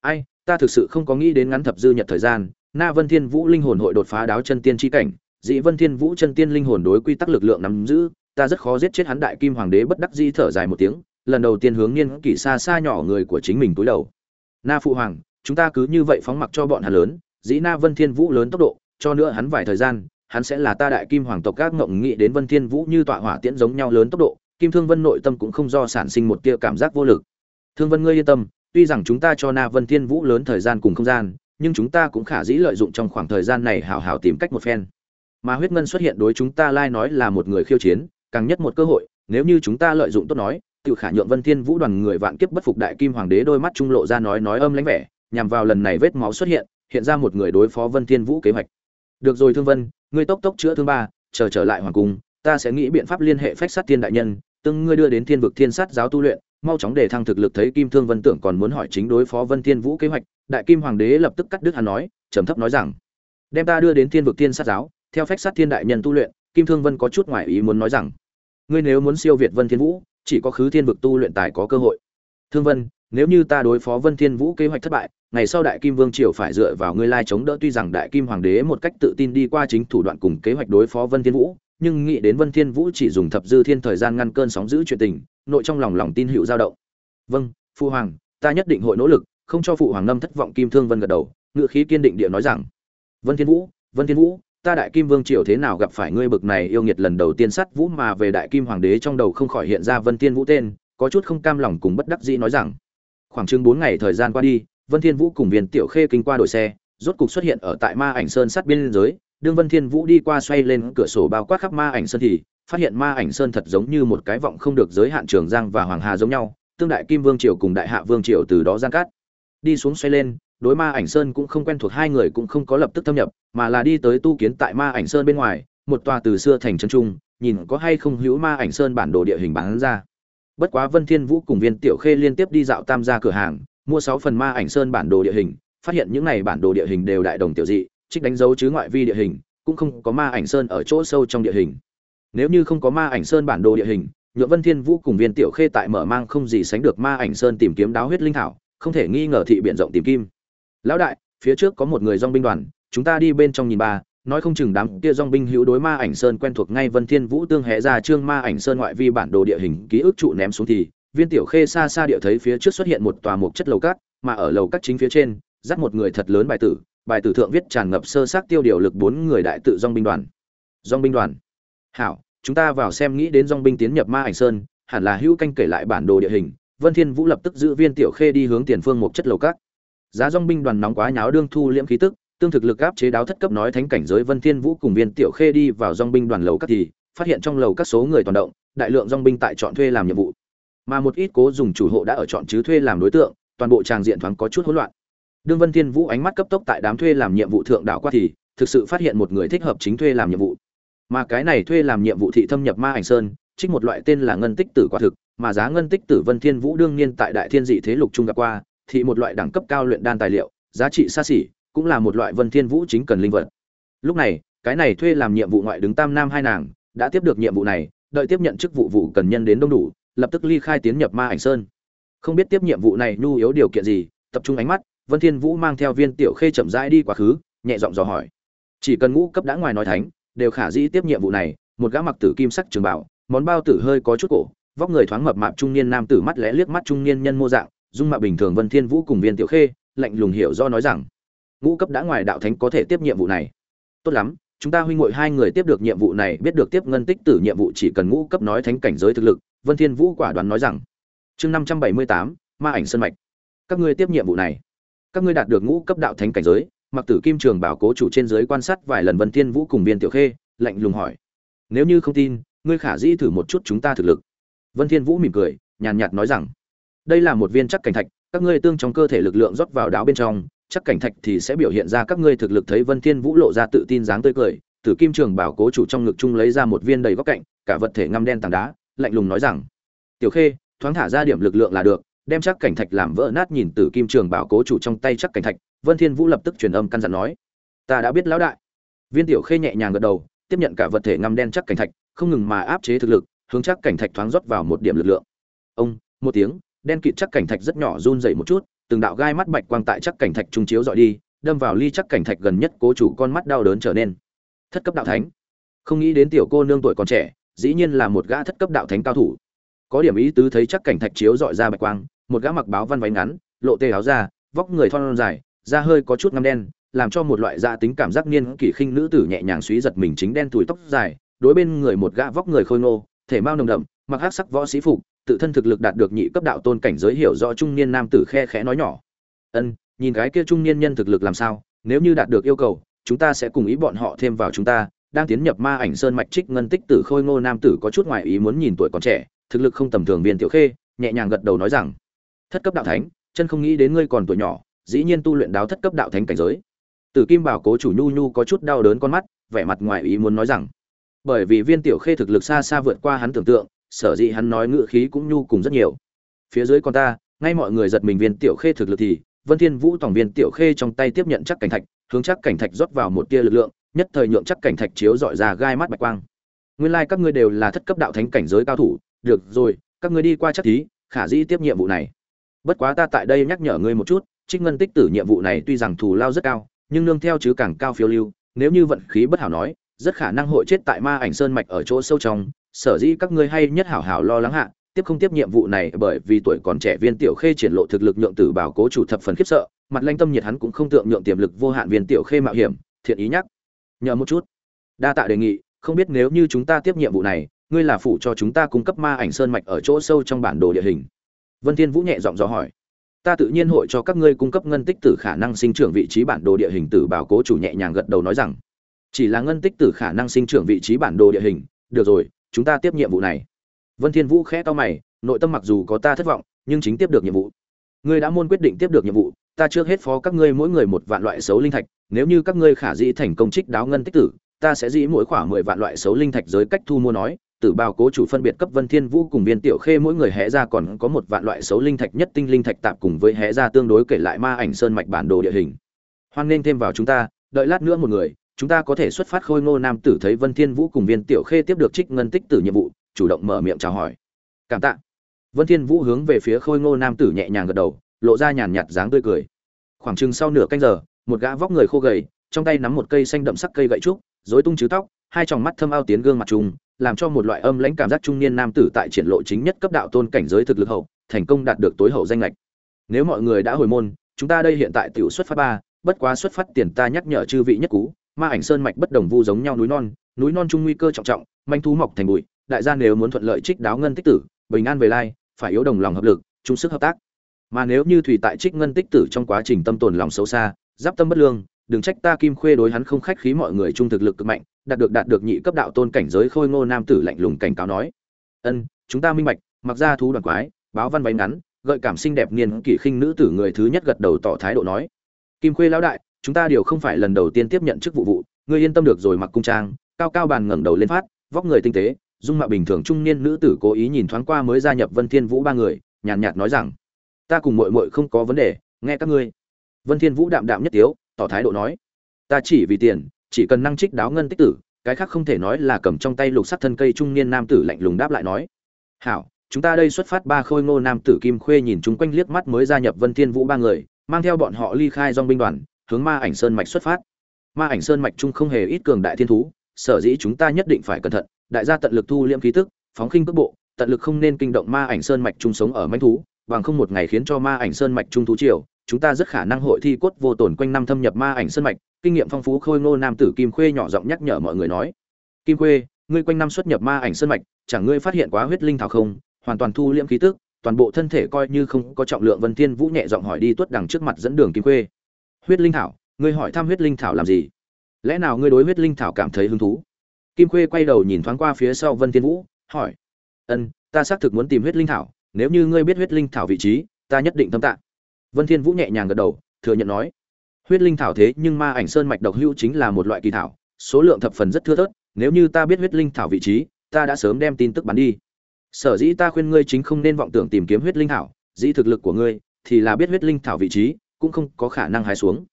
ai, ta thực sự không có nghĩ đến ngắn thập dư nhật thời gian, na vân thiên vũ linh hồn hội đột phá đáo chân tiên chi cảnh dị vân thiên vũ chân tiên linh hồn đối quy tắc lực lượng nắm giữ, ta rất khó giết chết hắn đại kim hoàng đế bất đắc di thở dài một tiếng, lần đầu tiên hướng niên kỷ xa xa nhỏ người của chính mình túi đầu. Na phụ hoàng, chúng ta cứ như vậy phóng mặc cho bọn hắn lớn, dĩ na vân thiên vũ lớn tốc độ cho nữa hắn vài thời gian, hắn sẽ là ta đại kim hoàng tộc các ngộng nghị đến vân thiên vũ như tọa hỏa tiễn giống nhau lớn tốc độ, kim thương vân nội tâm cũng không do sản sinh một tia cảm giác vô lực. Thương vân ngươi yên tâm, tuy rằng chúng ta cho na vân thiên vũ lớn thời gian cùng không gian, nhưng chúng ta cũng khả dĩ lợi dụng trong khoảng thời gian này hảo hảo tìm cách một phen. Mà huyết ngân xuất hiện đối chúng ta lai nói là một người khiêu chiến, càng nhất một cơ hội, nếu như chúng ta lợi dụng tốt nói tự khả nhượng vân thiên vũ đoàn người vạn kiếp bất phục đại kim hoàng đế đôi mắt trung lộ ra nói nói âm lãnh vẻ, nhằm vào lần này vết máu xuất hiện hiện ra một người đối phó vân thiên vũ kế hoạch được rồi thương vân, ngươi tốc tốc chữa thương ba, chờ trở lại hoàng cung, ta sẽ nghĩ biện pháp liên hệ phách sát thiên đại nhân từng ngươi đưa đến thiên vực thiên sát giáo tu luyện, mau chóng để thăng thực lực thấy kim thương vân tưởng còn muốn hỏi chính đối phó vân thiên vũ kế hoạch, đại kim hoàng đế lập tức cắt đứt hắn nói, trầm thấp nói rằng, đem ta đưa đến thiên vực thiên sát giáo, theo phách sát thiên đại nhân tu luyện, kim thương vân có chút ngoài ý muốn nói rằng, ngươi nếu muốn siêu việt vân thiên vũ, chỉ có khứ thiên vực tu luyện tài có cơ hội. Thương vân nếu như ta đối phó vân thiên vũ kế hoạch thất bại, ngày sau đại kim vương triều phải dựa vào ngươi lai chống đỡ tuy rằng đại kim hoàng đế một cách tự tin đi qua chính thủ đoạn cùng kế hoạch đối phó vân thiên vũ, nhưng nghĩ đến vân thiên vũ chỉ dùng thập dư thiên thời gian ngăn cơn sóng dữ chuyện tình, nội trong lòng lòng tin hữu dao động. Vâng phu hoàng, ta nhất định hội nỗ lực, không cho phụ hoàng ngâm thất vọng kim thương vân gật đầu ngựa khí kiên định địa nói rằng, vân thiên vũ, vân thiên vũ, ta đại kim vương triều thế nào gặp phải ngươi bực này yêu nghiệt lần đầu tiên sát vũ mà về đại kim hoàng đế trong đầu không khỏi hiện ra vân Thiên vũ tên, có chút không cam lòng cùng bất đắc dĩ nói rằng khoảng chừng bốn ngày thời gian qua đi, vân thiên vũ cùng viên tiểu khê kinh qua đổi xe, rốt cục xuất hiện ở tại ma ảnh sơn sát biên giới. Đương vân thiên vũ đi qua xoay lên cửa sổ bao quát khắp ma ảnh sơn thì, phát hiện ma ảnh sơn thật giống như một cái vọng không được giới hạn trường giang và hoàng hà giống nhau, tương đại kim vương triều cùng đại hạ vương triều từ đó giang cát. Đi xuống xoay lên, đối ma ảnh sơn cũng không quen thuộc, hai người cũng không có lập tức thâm nhập, mà là đi tới tu kiến tại ma ảnh sơn bên ngoài, một tòa từ xưa thành chân trung nhìn có hay không hữu ma ảnh sơn bản đồ địa hình bán ra bất quá vân thiên vũ cùng viên tiểu khê liên tiếp đi dạo tam gia cửa hàng, mua sáu phần ma ảnh sơn bản đồ địa hình, phát hiện những này bản đồ địa hình đều đại đồng tiểu dị, trích đánh dấu chứ ngoại vi địa hình, cũng không có ma ảnh sơn ở chỗ sâu trong địa hình. Nếu như không có ma ảnh sơn bản đồ địa hình nhựa vân thiên vũ cùng viên tiểu khê tại mở mang không gì sánh được ma ảnh sơn tìm kiếm đáo huyết linh thảo, không thể nghi ngờ thị biện rộng tìm kim. Lão đại, phía trước có một người doanh binh đoàn, chúng ta đi bên trong nhìn ba nói không chừng đám kia dòng binh hữu đối ma ảnh sơn quen thuộc ngay vân thiên vũ tương hệ ra trương ma ảnh sơn ngoại vi bản đồ địa hình ký ức trụ ném xuống thì, viên tiểu khê xa xa địa thấy phía trước xuất hiện một tòa mục chất lầu cát, mà ở lầu cát chính phía trên, dắt một người thật lớn bài tử bài tử thượng viết tràn ngập sơ xác tiêu điều lực bốn người đại tự dòng binh đoàn. Dòng binh đoàn. Hảo, chúng ta vào xem nghĩ đến dòng binh tiến nhập ma ảnh sơn, hẳn là hữu canh kể lại bản đồ địa hình, vân thiên vũ lập tức giữ viên tiểu khê đi hướng tiền phương mục chất lầu cát. Giá dòng binh đoàn nóng quá nháo đương thu liễm khí tức tương thực lực áp chế đáo thất cấp nói thánh cảnh giới vân thiên vũ cùng viên tiểu khê đi vào dòng binh đoàn lầu các thì, phát hiện trong lầu các số người toàn động, đại lượng dòng binh tại chọn thuê làm nhiệm vụ. Mà một ít cố dùng chủ hộ đã ở chọn chứ thuê làm đối tượng, toàn bộ tràng diện thoáng có chút hỗn loạn. Đương vân thiên vũ ánh mắt cấp tốc tại đám thuê làm nhiệm vụ thượng đảo qua thì, thực sự phát hiện một người thích hợp chính thuê làm nhiệm vụ. Mà cái này thuê làm nhiệm vụ thị thâm nhập ma ảnh sơn, trích một loại tên là ngân tích tử quả thực, mà giá ngân tích tử vân thiên vũ đương nhiên tại đại thiên dị thế lục trung gặp qua, thị một loại đẳng cấp cao luyện đan tài liệu, giá trị xa xỉ cũng là một loại vân thiên vũ chính cần linh vật. Lúc này, cái này thuê làm nhiệm vụ ngoại đứng tam nam hai nàng, đã tiếp được nhiệm vụ này, đợi tiếp nhận chức vụ vụ cần nhân đến đông đủ, lập tức ly khai tiến nhập ma ảnh sơn. Không biết tiếp nhiệm vụ này nhu yếu điều kiện gì, tập trung ánh mắt, vân thiên vũ mang theo viên tiểu khê chậm rãi đi quá khứ, nhẹ giọng dò hỏi. Chỉ cần ngũ cấp đã ngoài nói thánh, đều khả dĩ tiếp nhiệm vụ này, một gã mặc tử kim sắc trường bảo, món bao tử hơi có chút cổ, vóc người thoáng mập mạp trung niên nam tử mắt lẽ liếc mắt trung niên nhân mô dạng, dung mạo bình thường vân thiên vũ cùng viên tiểu khê, lạnh lùng hiểu do nói rằng ngũ cấp đã ngoài đạo thánh có thể tiếp nhiệm vụ này. Tốt lắm chúng ta huynh muội hai người tiếp được nhiệm vụ này biết được tiếp ngân tích tử nhiệm vụ chỉ cần ngũ cấp nói thánh cảnh giới thực lực vân thiên vũ quả đoán nói rằng chương 578, ma ảnh sơn mạch. Các ngươi tiếp nhiệm vụ này. Các ngươi đạt được ngũ cấp đạo thánh cảnh giới mặc tử kim trường bảo cố chủ trên giới quan sát vài lần vân thiên vũ cùng viên tiểu khê lạnh lùng hỏi nếu như không tin ngươi khả dĩ thử một chút chúng ta thực lực? Vân thiên vũ mỉm cười nhàn nhạt nói rằng đây là một viên chắc cảnh thạch các ngươi tương trong cơ thể lực lượng rót vào đáo bên trong chắc cảnh thạch thì sẽ biểu hiện ra các ngươi thực lực thấy vân thiên vũ lộ ra tự tin dáng tươi cười, tử kim trường bảo cố chủ trong ngực chung lấy ra một viên đầy góc cạnh, cả vật thể ngăm đen tảng đá, lạnh lùng nói rằng, tiểu khê, thoáng thả ra điểm lực lượng là được, đem chắc cảnh thạch làm vỡ nát nhìn tử kim trường bảo cố chủ trong tay chắc cảnh thạch. Vân thiên vũ lập tức truyền âm căn dặn nói, ta đã biết lão đại. Viên tiểu khê nhẹ nhàng gật đầu, tiếp nhận cả vật thể ngăm đen chắc cảnh thạch, không ngừng mà áp chế thực lực, hướng chắc cảnh thạch thoáng rót vào một điểm lực lượng. Ông, một tiếng, đen kịt chắc cảnh thạch rất nhỏ run dậy một chút từng đạo gai mắt bạch quang tại chắc cảnh thạch trung chiếu dọi đi, đâm vào ly chắc cảnh thạch gần nhất cố chủ con mắt đau đớn trở nên. Thất cấp đạo thánh. Không nghĩ đến tiểu cô nương tuổi còn trẻ, dĩ nhiên là một gã thất cấp đạo thánh cao thủ. Có điểm ý tứ thấy chắc cảnh thạch chiếu dọi ra bạch quang, một gã mặc báo văn váy ngắn, lộ tê áo ra vóc người thon dài, da hơi có chút ngăm đen, làm cho một loại dạ tính cảm giác niên kỷ khinh nữ tử nhẹ nhàng suy giật mình chính đen tuổi tóc dài, đối bên người một gã vóc người khôi ngô, thể mao nồng đậm, mặc hắc sắc võ sĩ phục tự thân thực lực đạt được nhị cấp đạo tôn cảnh giới hiểu rõ trung niên nam tử khe khẽ nói nhỏ. Ân, nhìn cái kia trung niên nhân thực lực làm sao, nếu như đạt được yêu cầu, chúng ta sẽ cùng ý bọn họ thêm vào chúng ta. Đang tiến nhập ma ảnh sơn mạch trích ngân tích tử khôi ngô nam tử có chút ngoại ý muốn nhìn tuổi còn trẻ, thực lực không tầm thường viên tiểu khê, nhẹ nhàng gật đầu nói rằng, thất cấp đạo thánh, chân không nghĩ đến ngươi còn tuổi nhỏ, dĩ nhiên tu luyện đáo thất cấp đạo thánh cảnh giới. Tử kim bảo cố chủ nhu nhu có chút đau đớn con mắt, vẻ mặt ngoài ý muốn nói rằng, bởi vì viên tiểu khê thực lực xa xa vượt qua hắn tưởng tượng sở dĩ hắn nói ngữ khí cũng nhu cùng rất nhiều. Phía dưới con ta, ngay mọi người giật mình viên tiểu khê thực lực thì, vân thiên vũ tổng viên tiểu khê trong tay tiếp nhận chắc cảnh thạch, hướng chắc cảnh thạch rót vào một tia lực lượng, nhất thời nhượng chắc cảnh thạch chiếu dọi ra gai mắt bạch quang. Nguyên lai like các ngươi đều là thất cấp đạo thánh cảnh giới cao thủ, được rồi, các ngươi đi qua chắc thí, khả dĩ tiếp nhiệm vụ này. Bất quá ta tại đây nhắc nhở ngươi một chút, trích ngân tích tử nhiệm vụ này tuy rằng thù lao rất cao, nhưng nương theo chứ càng cao phiêu lưu, nếu như vận khí bất hảo nói, rất khả năng hội chết tại ma ảnh sơn mạch ở chỗ sâu trong sở dĩ các ngươi hay nhất hảo hảo lo lắng hạ, tiếp không tiếp nhiệm vụ này bởi vì tuổi còn trẻ viên tiểu khê triển lộ thực lực nhượng tử bảo cố chủ thập phần khiếp sợ, mặt lanh tâm nhiệt hắn cũng không tượng nhượng tiềm lực vô hạn viên tiểu khê mạo hiểm, thiện ý nhắc. Nhờ một chút. Đa tạ đề nghị, không biết nếu như chúng ta tiếp nhiệm vụ này, ngươi là phủ cho chúng ta cung cấp ma ảnh sơn mạch ở chỗ sâu trong bản đồ địa hình. Vân thiên vũ nhẹ giọng dò hỏi. Ta tự nhiên hội cho các ngươi cung cấp ngân tích tử khả năng sinh trưởng vị trí bản đồ địa hình, tử bảo cố chủ nhẹ nhàng gật đầu nói rằng. Chỉ là ngân tích tử khả năng sinh trưởng vị trí bản đồ địa hình, được rồi chúng ta tiếp nhiệm vụ này. Vân thiên vũ khẽ to mày, nội tâm mặc dù có ta thất vọng, nhưng chính tiếp được nhiệm vụ. Ngươi đã môn quyết định tiếp được nhiệm vụ, ta trước hết phó các ngươi mỗi người một vạn loại xấu linh thạch, nếu như các ngươi khả dĩ thành công trích đáo ngân tích tử, ta sẽ dĩ mỗi khoảng mười vạn loại xấu linh thạch giới cách thu mua nói, tử bào cố chủ phân biệt cấp vân thiên vũ cùng viên tiểu khê mỗi người hé ra còn có một vạn loại xấu linh thạch nhất tinh linh thạch tạp cùng với hé ra tương đối kể lại ma ảnh sơn mạch bản đồ địa hình. Hoan nên thêm vào chúng ta, đợi lát nữa một người chúng ta có thể xuất phát khôi ngô nam tử thấy vân thiên vũ cùng viên tiểu khê tiếp được trích ngân tích tử nhiệm vụ, chủ động mở miệng chào hỏi. Cảm tạ. Vân thiên vũ hướng về phía khôi ngô nam tử nhẹ nhàng gật đầu, lộ ra nhàn nhạt dáng tươi cười. Khoảng chừng sau nửa canh giờ, một gã vóc người khô gầy, trong tay nắm một cây xanh đậm sắc cây gậy trúc, rối tung chứ tóc, hai tròng mắt thâm ao tiến gương mặt trùng, làm cho một loại âm lãnh cảm giác trung niên nam tử tại triển lộ chính nhất cấp đạo tôn cảnh giới thực lực hậu, thành công đạt được tối hậu danh lệch nếu mọi người đã hồi môn, chúng ta đây hiện tại tiểu xuất phát ba, bất quá xuất phát tiền ta nhắc nhở chư vị nhất cú ma ảnh sơn mạch bất đồng vu giống nhau núi non núi non trung nguy cơ trọng trọng, manh thú mọc thành bụi, đại gia nếu muốn thuận lợi trích đáo ngân tích tử, bình an về lai, phải yếu đồng lòng hợp lực, chung sức hợp tác. Mà nếu như thủy tại trích ngân tích tử trong quá trình tâm tồn lòng xấu xa, giáp tâm bất lương, đừng trách ta kim khuê đối hắn không khách khí mọi người trung thực lực cực mạnh, đạt được đạt được nhị cấp đạo tôn cảnh giới khôi ngô nam tử lạnh lùng cảnh cáo nói. Ân, chúng ta minh bạch, mặc ra thú đoàn quái, báo văn váy ngắn, gợi cảm xinh đẹp niên kỷ khinh nữ tử người thứ nhất gật đầu tỏ thái độ nói. Kim khuê lão đại chúng ta đều không phải lần đầu tiên tiếp nhận chức vụ vụ ngươi yên tâm được rồi mặc cung trang cao cao bàn ngẩng đầu lên phát vóc người tinh tế dung mạo bình thường trung niên nữ tử cố ý nhìn thoáng qua mới gia nhập vân thiên vũ ba người nhàn nhạt, nhạt nói rằng ta cùng muội muội không có vấn đề nghe các ngươi. Vân thiên vũ đạm đạm nhất tiếu tỏ thái độ nói ta chỉ vì tiền chỉ cần năng trích đáo ngân tích tử cái khác không thể nói là cầm trong tay lục sắt thân cây trung niên nam tử lạnh lùng đáp lại nói hảo chúng ta đây xuất phát ba khôi ngô nam tử kim khuê nhìn chúng quanh liếc mắt mới gia nhập vân thiên vũ ba người mang theo bọn họ ly khai dòng binh đoàn hướng ma ảnh sơn mạch xuất phát. Ma ảnh sơn mạch trung không hề ít cường đại thiên thú, sở dĩ chúng ta nhất định phải cẩn thận, đại gia tận lực thu liễm khí tức, phóng khinh cước bộ, tận lực không nên kinh động ma ảnh sơn mạch trung sống ở manh thú, bằng không một ngày khiến cho ma ảnh sơn mạch trung thú triều, chúng ta rất khả năng hội thi cốt vô tổn quanh năm thâm nhập ma ảnh sơn mạch, kinh nghiệm phong phú khôi ngô nam tử kim khuê nhỏ giọng nhắc nhở mọi người nói. Kim khuê, ngươi quanh năm xuất nhập ma ảnh sơn mạch, chẳng ngươi phát hiện quá huyết linh thảo không? Hoàn toàn thu liễm khí tức, toàn bộ thân thể coi như không có trọng lượng vân thiên vũ nhẹ giọng hỏi đi tuất đằng trước mặt dẫn đường kim khuê huyết linh thảo, ngươi hỏi thăm huyết linh thảo làm gì? Lẽ nào ngươi đối huyết linh thảo cảm thấy hứng thú? Kim khuê quay đầu nhìn thoáng qua phía sau vân thiên vũ, hỏi. Ân, ta xác thực muốn tìm huyết linh thảo, nếu như ngươi biết huyết linh thảo vị trí, ta nhất định thâm tạ. Vân thiên vũ nhẹ nhàng gật đầu, thừa nhận nói. Huyết linh thảo thế nhưng ma ảnh sơn mạch độc hữu chính là một loại kỳ thảo, số lượng thập phần rất thưa thớt, nếu như ta biết huyết linh thảo vị trí, ta đã sớm đem tin tức bắn đi. Sở dĩ ta khuyên ngươi chính không nên vọng tưởng tìm kiếm huyết linh thảo, dĩ thực lực của ngươi thì là biết huyết linh thảo vị trí cũng không có khả năng hái xuống.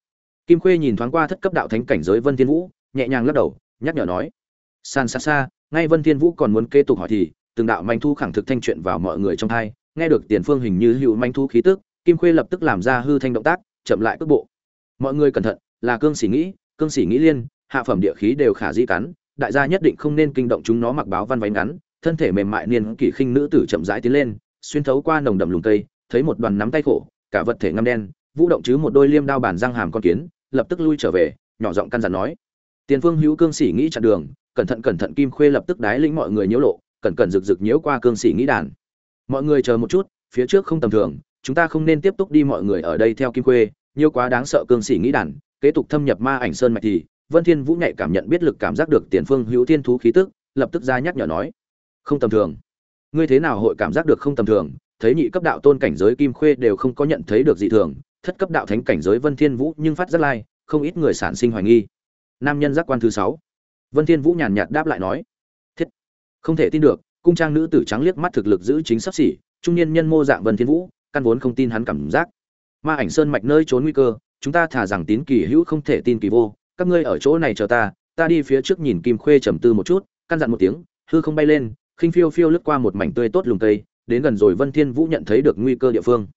Kim khuê nhìn thoáng qua thất cấp đạo thánh cảnh giới vân thiên vũ, nhẹ nhàng lắc đầu, nhắc nhở nói, san xa xa ngay vân thiên vũ còn muốn kế tục hỏi thì, từng đạo manh thu khẳng thực thanh chuyện vào mọi người trong thai, nghe được tiền phương hình như hữu manh thu khí tức, kim khuê lập tức làm ra hư thanh động tác, chậm lại cước bộ. Mọi người cẩn thận, là cương sĩ nghĩ, cương sĩ nghĩ liên, hạ phẩm địa khí đều khả di cắn, đại gia nhất định không nên kinh động chúng nó mặc báo văn váy ngắn. Thân thể mềm mại niên kỷ khinh nữ tử chậm rãi tiến lên, xuyên thấu qua nồng đậm lùng cây, thấy một đoàn nắm tay khổ, cả vật thể ngăm đen vũ động chứ một đôi liêm đao bản răng hàm con kiến, lập tức lui trở về, nhỏ giọng căn dặn nói. Tiền phương hữu cương sĩ nghĩ chặn đường, cẩn thận cẩn thận kim khuê lập tức đái lĩnh mọi người nhiễu lộ, cẩn cẩn rực rực nhiễu qua cương sĩ nghĩ đàn. Mọi người chờ một chút, phía trước không tầm thường, chúng ta không nên tiếp tục đi mọi người ở đây theo kim khuê, nhiều quá đáng sợ cương sĩ nghĩ đàn, kế tục thâm nhập ma ảnh sơn mạch thì, vân thiên vũ nhạy cảm nhận biết lực cảm giác được tiền phương hữu thiên thú khí tức, lập tức ra nhắc nhở nói. Không tầm thường. Ngươi thế nào hội cảm giác được không tầm thường, thấy nhị cấp đạo tôn cảnh giới kim khuê đều không có nhận thấy được dị thường thất cấp đạo thánh cảnh giới vân thiên vũ nhưng phát rất lai, không ít người sản sinh hoài nghi. Nam nhân giác quan thứ sáu. Vân thiên vũ nhàn nhạt đáp lại nói, thiết, không thể tin được, cung trang nữ tử trắng liếc mắt thực lực giữ chính sắp xỉ, trung niên nhân mô dạng vân thiên vũ, căn vốn không tin hắn cảm giác. Ma ảnh sơn mạch nơi trốn nguy cơ, chúng ta thả rằng tín kỳ hữu không thể tin kỳ vô, các ngươi ở chỗ này chờ ta ta đi phía trước nhìn kim khuê trầm tư một chút, căn dặn một tiếng, hư không bay lên, khinh phiêu phiêu lướt qua một mảnh tươi tốt lùng cây, đến gần rồi vân thiên vũ nhận thấy được nguy cơ địa phương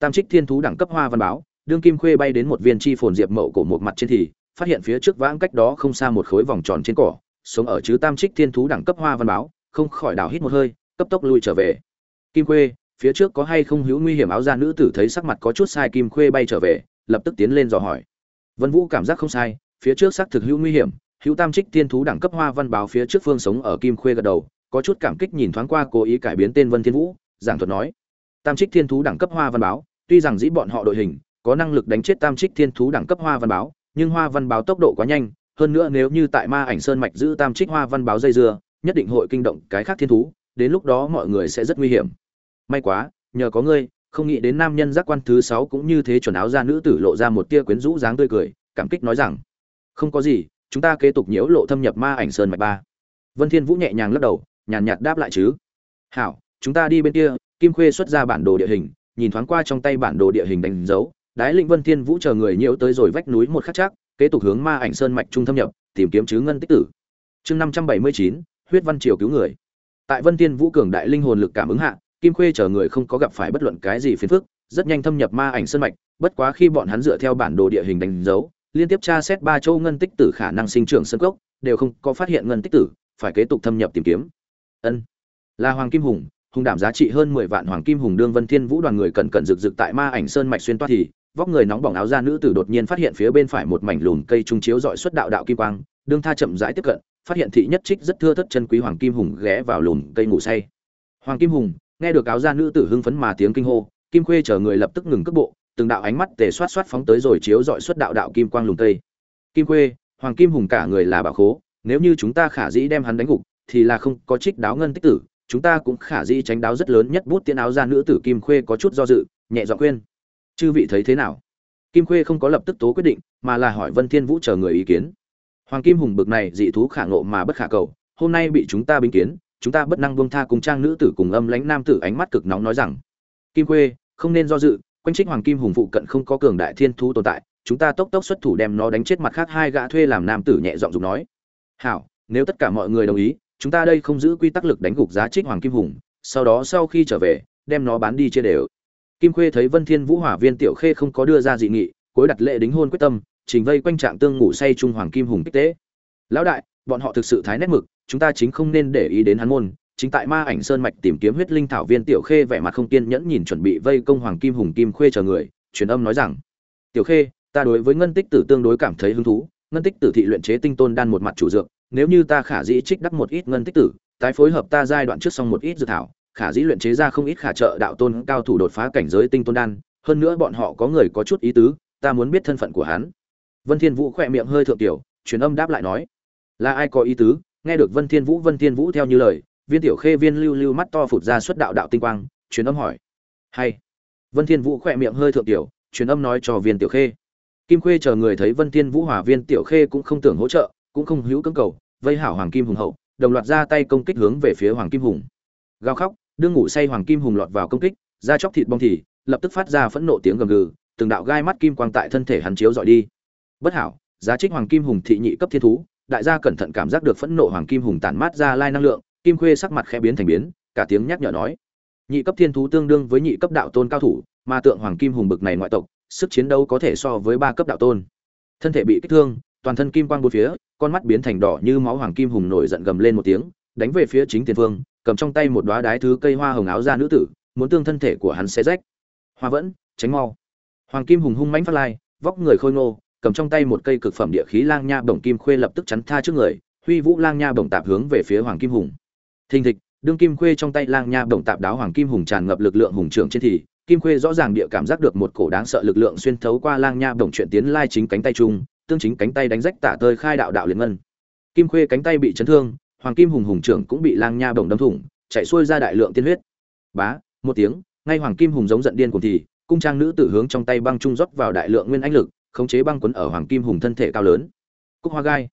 tam trích thiên thú đẳng cấp hoa văn báo, đương kim khuê bay đến một viên chi phồn diệp mậu cổ một mặt trên thì, phát hiện phía trước vãng cách đó không xa một khối vòng tròn trên cỏ, sống ở chứ tam trích thiên thú đẳng cấp hoa văn báo, không khỏi đảo hít một hơi, cấp tốc lui trở về. Kim khuê, phía trước có hay không hữu nguy hiểm áo da nữ tử thấy sắc mặt có chút sai kim khuê bay trở về, lập tức tiến lên dò hỏi. Vân vũ cảm giác không sai, phía trước xác thực hữu nguy hiểm, hữu tam trích thiên thú đẳng cấp hoa văn báo phía trước phương sống ở kim khuê gật đầu, có chút cảm kích nhìn thoáng qua cố ý cải biến tên vân thiên vũ, giảng thuật nói. Tam trích thiên thú đẳng cấp hoa văn báo tuy rằng dĩ bọn họ đội hình có năng lực đánh chết tam trích thiên thú đẳng cấp hoa văn báo, nhưng hoa văn báo tốc độ quá nhanh, hơn nữa nếu như tại ma ảnh sơn mạch giữ tam trích hoa văn báo dây dưa, nhất định hội kinh động cái khác thiên thú, đến lúc đó mọi người sẽ rất nguy hiểm. May quá, nhờ có ngươi, không nghĩ đến nam nhân giác quan thứ sáu cũng như thế chuẩn áo ra nữ tử lộ ra một tia quyến rũ dáng tươi cười, cảm kích nói rằng, không có gì, chúng ta kế tục nhiễu lộ thâm nhập ma ảnh sơn mạch ba. Vân thiên vũ nhẹ nhàng lắc đầu, nhàn nhạt đáp lại chứ. Hảo, chúng ta đi bên kia, kim khuê xuất ra bản đồ địa hình nhìn thoáng qua trong tay bản đồ địa hình đánh dấu đái lĩnh vân thiên vũ chờ người nhiễu tới rồi vách núi một khắc chắc kế tục hướng ma ảnh sơn mạch trung thâm nhập tìm kiếm chứ ngân tích tử. Chương năm trăm bảy mươi chín huyết văn triều cứu người. Tại vân thiên vũ cường đại linh hồn lực cảm ứng hạ kim khuê chờ người không có gặp phải bất luận cái gì phiền phức rất nhanh thâm nhập ma ảnh sơn mạch bất quá khi bọn hắn dựa theo bản đồ địa hình đánh dấu liên tiếp tra xét ba châu ngân tích tử khả năng sinh trưởng sân cốc, đều không có phát hiện ngân tích tử phải kế tục thâm nhập tìm kiếm. Ân là hoàng kim hùng hùng đảm giá trị hơn mười vạn hoàng kim hùng đương vân thiên vũ đoàn người cẩn cẩn rực rực tại ma ảnh sơn mạch xuyên toa thì, vóc người nóng bỏng áo da nữ tử đột nhiên phát hiện phía bên phải một mảnh lùn cây trung chiếu dọi xuất đạo đạo kim quang, đương tha chậm rãi tiếp cận, phát hiện thị nhất trích rất thưa thất chân quý hoàng kim hùng ghé vào lùn cây ngủ say. Hoàng kim hùng, nghe được áo da nữ tử hưng phấn mà tiếng kinh hô, kim khuê chờ người lập tức ngừng cước bộ, từng đạo ánh mắt tề xoát xoát phóng tới rồi chiếu dọi xuất đạo đạo kim quang lùn cây. Kim khuê, hoàng kim hùng cả người là bảo khố, nếu như chúng ta khả dĩ đem hắn đánh gục, thì là không có trích đáo ngân tích tử chúng ta cũng khả dĩ tránh đáo rất lớn nhất bút tiên áo ra nữ tử kim khuê có chút do dự, nhẹ dọa khuyên. Chư vị thấy thế nào? Kim khuê không có lập tức tố quyết định, mà là hỏi vân thiên vũ chờ người ý kiến. Hoàng kim hùng bực này dị thú khả ngộ mà bất khả cầu, hôm nay bị chúng ta binh kiến, chúng ta bất năng buông tha cùng trang nữ tử cùng âm lãnh nam tử ánh mắt cực nóng nói rằng, kim khuê, không nên do dự, quanh trích hoàng kim hùng phụ cận không có cường đại thiên thú tồn tại, chúng ta tốc tốc xuất thủ đem nó đánh chết mặt khác hai gã thuê làm nam tử nhẹ giọng dùng nói. Hảo, nếu tất cả mọi người đồng ý chúng ta đây không giữ quy tắc lực đánh gục giá trích hoàng kim hùng, sau đó sau khi trở về, đem nó bán đi chia đều. Kim khuê thấy vân thiên vũ hỏa viên tiểu khê không có đưa ra dị nghị, cuối đặt lệ đính hôn quyết tâm, trình vây quanh trạng tương ngủ say trung hoàng kim hùng kích tế. Lão đại, bọn họ thực sự thái nét mực, chúng ta chính không nên để ý đến hắn môn. Chính tại ma ảnh sơn mạch tìm kiếm huyết linh thảo viên tiểu khê vẻ mặt không kiên nhẫn nhìn chuẩn bị vây công hoàng kim hùng kim khuê chờ người, truyền âm nói rằng, tiểu khê, ta đối với ngân tích tử tương đối cảm thấy hứng thú, ngân tích tử thị luyện chế tinh tôn đan một mặt chủ dược nếu như ta khả dĩ trích đắc một ít ngân tích tử, tái phối hợp ta giai đoạn trước xong một ít dự thảo, khả dĩ luyện chế ra không ít khả trợ đạo tôn cao thủ đột phá cảnh giới tinh tôn đan, hơn nữa bọn họ có người có chút ý tứ, ta muốn biết thân phận của hắn. Vân thiên vũ khoe miệng hơi thượng tiểu, truyền âm đáp lại nói, là ai có ý tứ? Nghe được vân thiên vũ, vân thiên vũ theo như lời, viên tiểu khê viên lưu lưu mắt to phụt ra xuất đạo đạo tinh quang, truyền âm hỏi, hay. Vân thiên vũ khoe miệng hơi thượng tiểu, truyền âm nói cho viên tiểu khê, kim khuê chờ người thấy vân thiên vũ hòa viên tiểu khê cũng không tưởng hỗ trợ cũng không hữu cưỡng cầu, vây hảo hoàng kim hùng hậu, đồng loạt ra tay công kích hướng về phía hoàng kim hùng. Gào khóc, đương ngủ say hoàng kim hùng lọt vào công kích, da chóc thịt bong thì, lập tức phát ra phẫn nộ tiếng gầm gừ, từng đạo gai mắt kim quang tại thân thể hắn chiếu dọi đi. Bất hảo, giá trích hoàng kim hùng thị nhị cấp thiên thú, đại gia cẩn thận cảm giác được phẫn nộ hoàng kim hùng tản mát ra lai năng lượng, kim khuê sắc mặt khẽ biến thành biến, cả tiếng nhắc nhở nói. Nhị cấp thiên thú tương đương với nhị cấp đạo tôn cao thủ, mà tượng hoàng kim hùng bực này ngoại tộc, sức chiến đấu có thể so với ba cấp đạo tôn. Thân thể bị kích thương toàn thân kim quang bốn phía, con mắt biến thành đỏ như máu hoàng kim hùng nổi giận gầm lên một tiếng, đánh về phía chính tiền phương, cầm trong tay một đóa đái thứ cây hoa hồng áo da nữ tử, muốn tương thân thể của hắn xé rách. Hoa vẫn, tránh mau. Hoàng kim hùng hung mãnh phát lai, vóc người khôi ngô, cầm trong tay một cây cực phẩm địa khí lang nha bổng kim khuê lập tức chắn tha trước người, huy vũ lang nha bổng tạp hướng về phía hoàng kim hùng. Thình thịch, đương kim khuê trong tay lang nha bổng tạp đáo hoàng kim hùng tràn ngập lực lượng hùng trưởng trên thì, kim khuê rõ ràng địa cảm giác được một cổ đáng sợ lực lượng xuyên thấu qua lang nha bổng chuyện tiến lai chính cánh tay trung tương chính cánh tay đánh rách tả tơi khai đạo đạo liền ngân. Kim khuê cánh tay bị chấn thương, hoàng kim hùng hùng trưởng cũng bị lang nha bổng đâm thủng, chạy xuôi ra đại lượng tiên huyết. Bá, một tiếng, ngay hoàng kim hùng giống giận điên cùng thì, cung trang nữ tử hướng trong tay băng trung rót vào đại lượng nguyên anh lực, khống chế băng quấn ở hoàng kim hùng thân thể cao lớn. Cúc hoa gai.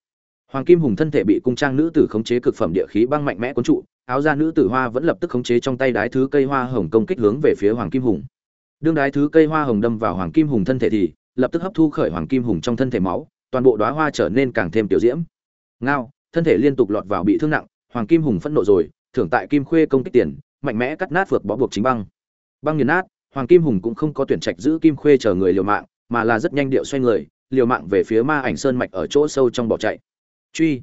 Hoàng kim hùng thân thể bị cung trang nữ tử khống chế cực phẩm địa khí băng mạnh mẽ cuốn trụ, áo da nữ tử hoa vẫn lập tức khống chế trong tay đái thứ cây hoa hồng công kích hướng về phía hoàng kim hùng. Đương đái thứ cây hoa hồng đâm vào hoàng kim hùng thân thể thì lập tức hấp thu khởi hoàng kim hùng trong thân thể máu, toàn bộ đóa hoa trở nên càng thêm tiểu diễm. Ngao, thân thể liên tục lọt vào bị thương nặng, hoàng kim hùng phẫn nộ rồi, thưởng tại kim khuê công kích tiền, mạnh mẽ cắt nát vượt bó buộc chính băng. Băng nghiền nát, hoàng kim hùng cũng không có tuyển trạch giữ kim khuê chờ người liều mạng, mà là rất nhanh điệu xoay người, liều mạng về phía ma ảnh sơn mạch ở chỗ sâu trong bỏ chạy. Truy.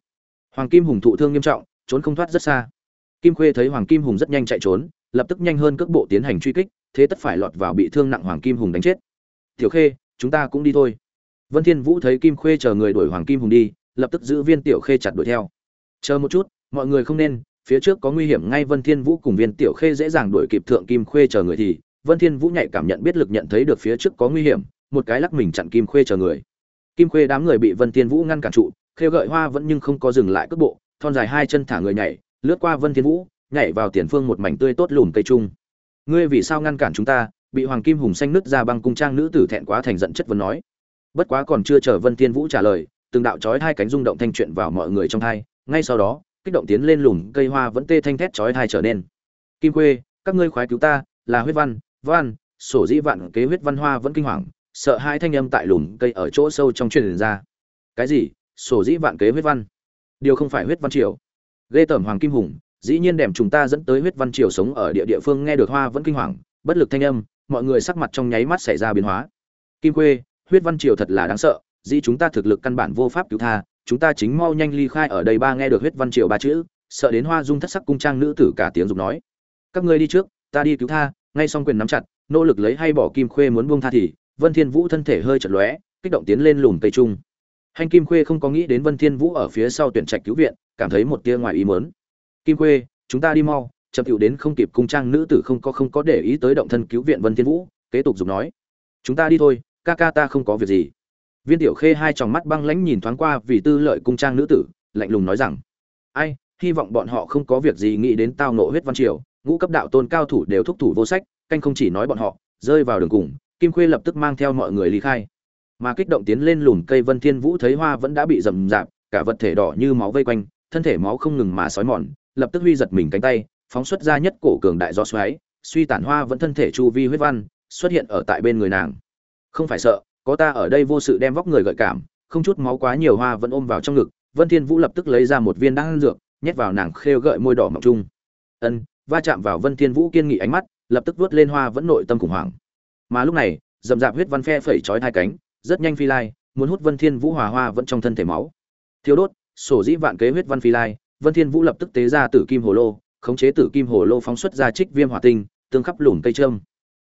Hoàng kim hùng thụ thương nghiêm trọng, trốn không thoát rất xa. Kim khuê thấy hoàng kim hùng rất nhanh chạy trốn, lập tức nhanh hơn cước bộ tiến hành truy kích, thế tất phải lọt vào bị thương nặng hoàng kim hùng đánh chết. Tiểu khê chúng ta cũng đi thôi. Vân thiên vũ thấy kim khuê chờ người đuổi hoàng kim hùng đi, lập tức giữ viên tiểu khê chặt đuổi theo. Chờ một chút, mọi người không nên, phía trước có nguy hiểm ngay vân thiên vũ cùng viên tiểu khê dễ dàng đuổi kịp thượng kim khuê chờ người thì, vân thiên vũ nhạy cảm nhận biết lực nhận thấy được phía trước có nguy hiểm, một cái lắc mình chặn kim khuê chờ người. Kim khuê đám người bị vân thiên vũ ngăn cản trụ, khêu gợi hoa vẫn nhưng không có dừng lại cước bộ, thon dài hai chân thả người nhảy, lướt qua vân thiên vũ, nhảy vào tiền phương một mảnh tươi tốt lùm cây trung ngươi vì sao ngăn cản chúng ta bị hoàng kim hùng xanh nứt ra băng cung trang nữ tử thẹn quá thành giận chất vấn nói. Bất quá còn chưa chờ vân thiên vũ trả lời, từng đạo chói hai cánh rung động thanh chuyện vào mọi người trong thai, ngay sau đó, kích động tiến lên lùm, cây hoa vẫn tê thanh thét chói hai trở nên. Kim quê các ngươi khoái cứu ta, là huyết văn văn, sổ dĩ vạn kế huyết văn hoa vẫn kinh hoàng, sợ hai thanh âm tại lùm, cây ở chỗ sâu trong truyền ra. Cái gì? Sổ dĩ vạn kế huyết văn? Điều không phải huyết văn triều. Ghê tởm hoàng kim hùng, dĩ nhiên đem chúng ta dẫn tới huyết văn triều sống ở địa địa phương nghe được hoa vẫn kinh hoàng, bất lực thanh âm mọi người sắc mặt trong nháy mắt xảy ra biến hóa. Kim khuê, huyết văn triều thật là đáng sợ, dĩ chúng ta thực lực căn bản vô pháp cứu tha, chúng ta chính mau nhanh ly khai ở đây ba nghe được huyết văn triều ba chữ, sợ đến hoa dung thất sắc cung trang nữ tử cả tiếng dục nói. Các ngươi đi trước, ta đi cứu tha, ngay xong quyền nắm chặt, nỗ lực lấy hay bỏ kim khuê muốn buông tha thì, vân thiên vũ thân thể hơi chật lóe, kích động tiến lên lùm cây trung. Hành kim khuê không có nghĩ đến vân thiên vũ ở phía sau tuyển trạch cứu viện, cảm thấy một tia ngoài ý muốn. Kim khuê, chúng ta đi mau chậm chịu đến không kịp cung trang nữ tử không có không có để ý tới động thân cứu viện vân thiên vũ, kế tục dùng nói, chúng ta đi thôi, ca ca ta không có việc gì. Viên tiểu khê hai tròng mắt băng lãnh nhìn thoáng qua vì tư lợi cung trang nữ tử, lạnh lùng nói rằng, ai, hy vọng bọn họ không có việc gì nghĩ đến tao nộ huyết văn triều, ngũ cấp đạo tôn cao thủ đều thúc thủ vô sách, canh không chỉ nói bọn họ, rơi vào đường cùng, kim khuê lập tức mang theo mọi người ly khai. Mà kích động tiến lên lùm cây vân thiên vũ thấy hoa vẫn đã bị rầm rạp, cả vật thể đỏ như máu vây quanh, thân thể máu không ngừng mà sói mòn, lập tức huy giật mình cánh tay phóng xuất ra nhất cổ cường đại gió xoáy, suy tản hoa vẫn thân thể chu vi huyết văn, xuất hiện ở tại bên người nàng. Không phải sợ, có ta ở đây vô sự đem vóc người gợi cảm, không chút máu quá nhiều hoa vẫn ôm vào trong ngực, vân thiên vũ lập tức lấy ra một viên đan dược, nhét vào nàng khêu gợi môi đỏ mọng trung. Ân, va chạm vào vân thiên vũ kiên nghị ánh mắt, lập tức vớt lên hoa vẫn nội tâm khủng hoảng. Mà lúc này, dầm dạp huyết văn phe phẩy chói hai cánh, rất nhanh phi lai, muốn hút vân thiên vũ hòa hoa vẫn trong thân thể máu. Thiếu đốt, sổ dĩ vạn kế huyết văn phi lai, vân thiên vũ lập tức tế ra tử kim hồ lô khống chế tử kim hồ lô phóng xuất ra trích viêm hỏa tinh, tương khắp lùm cây trâm.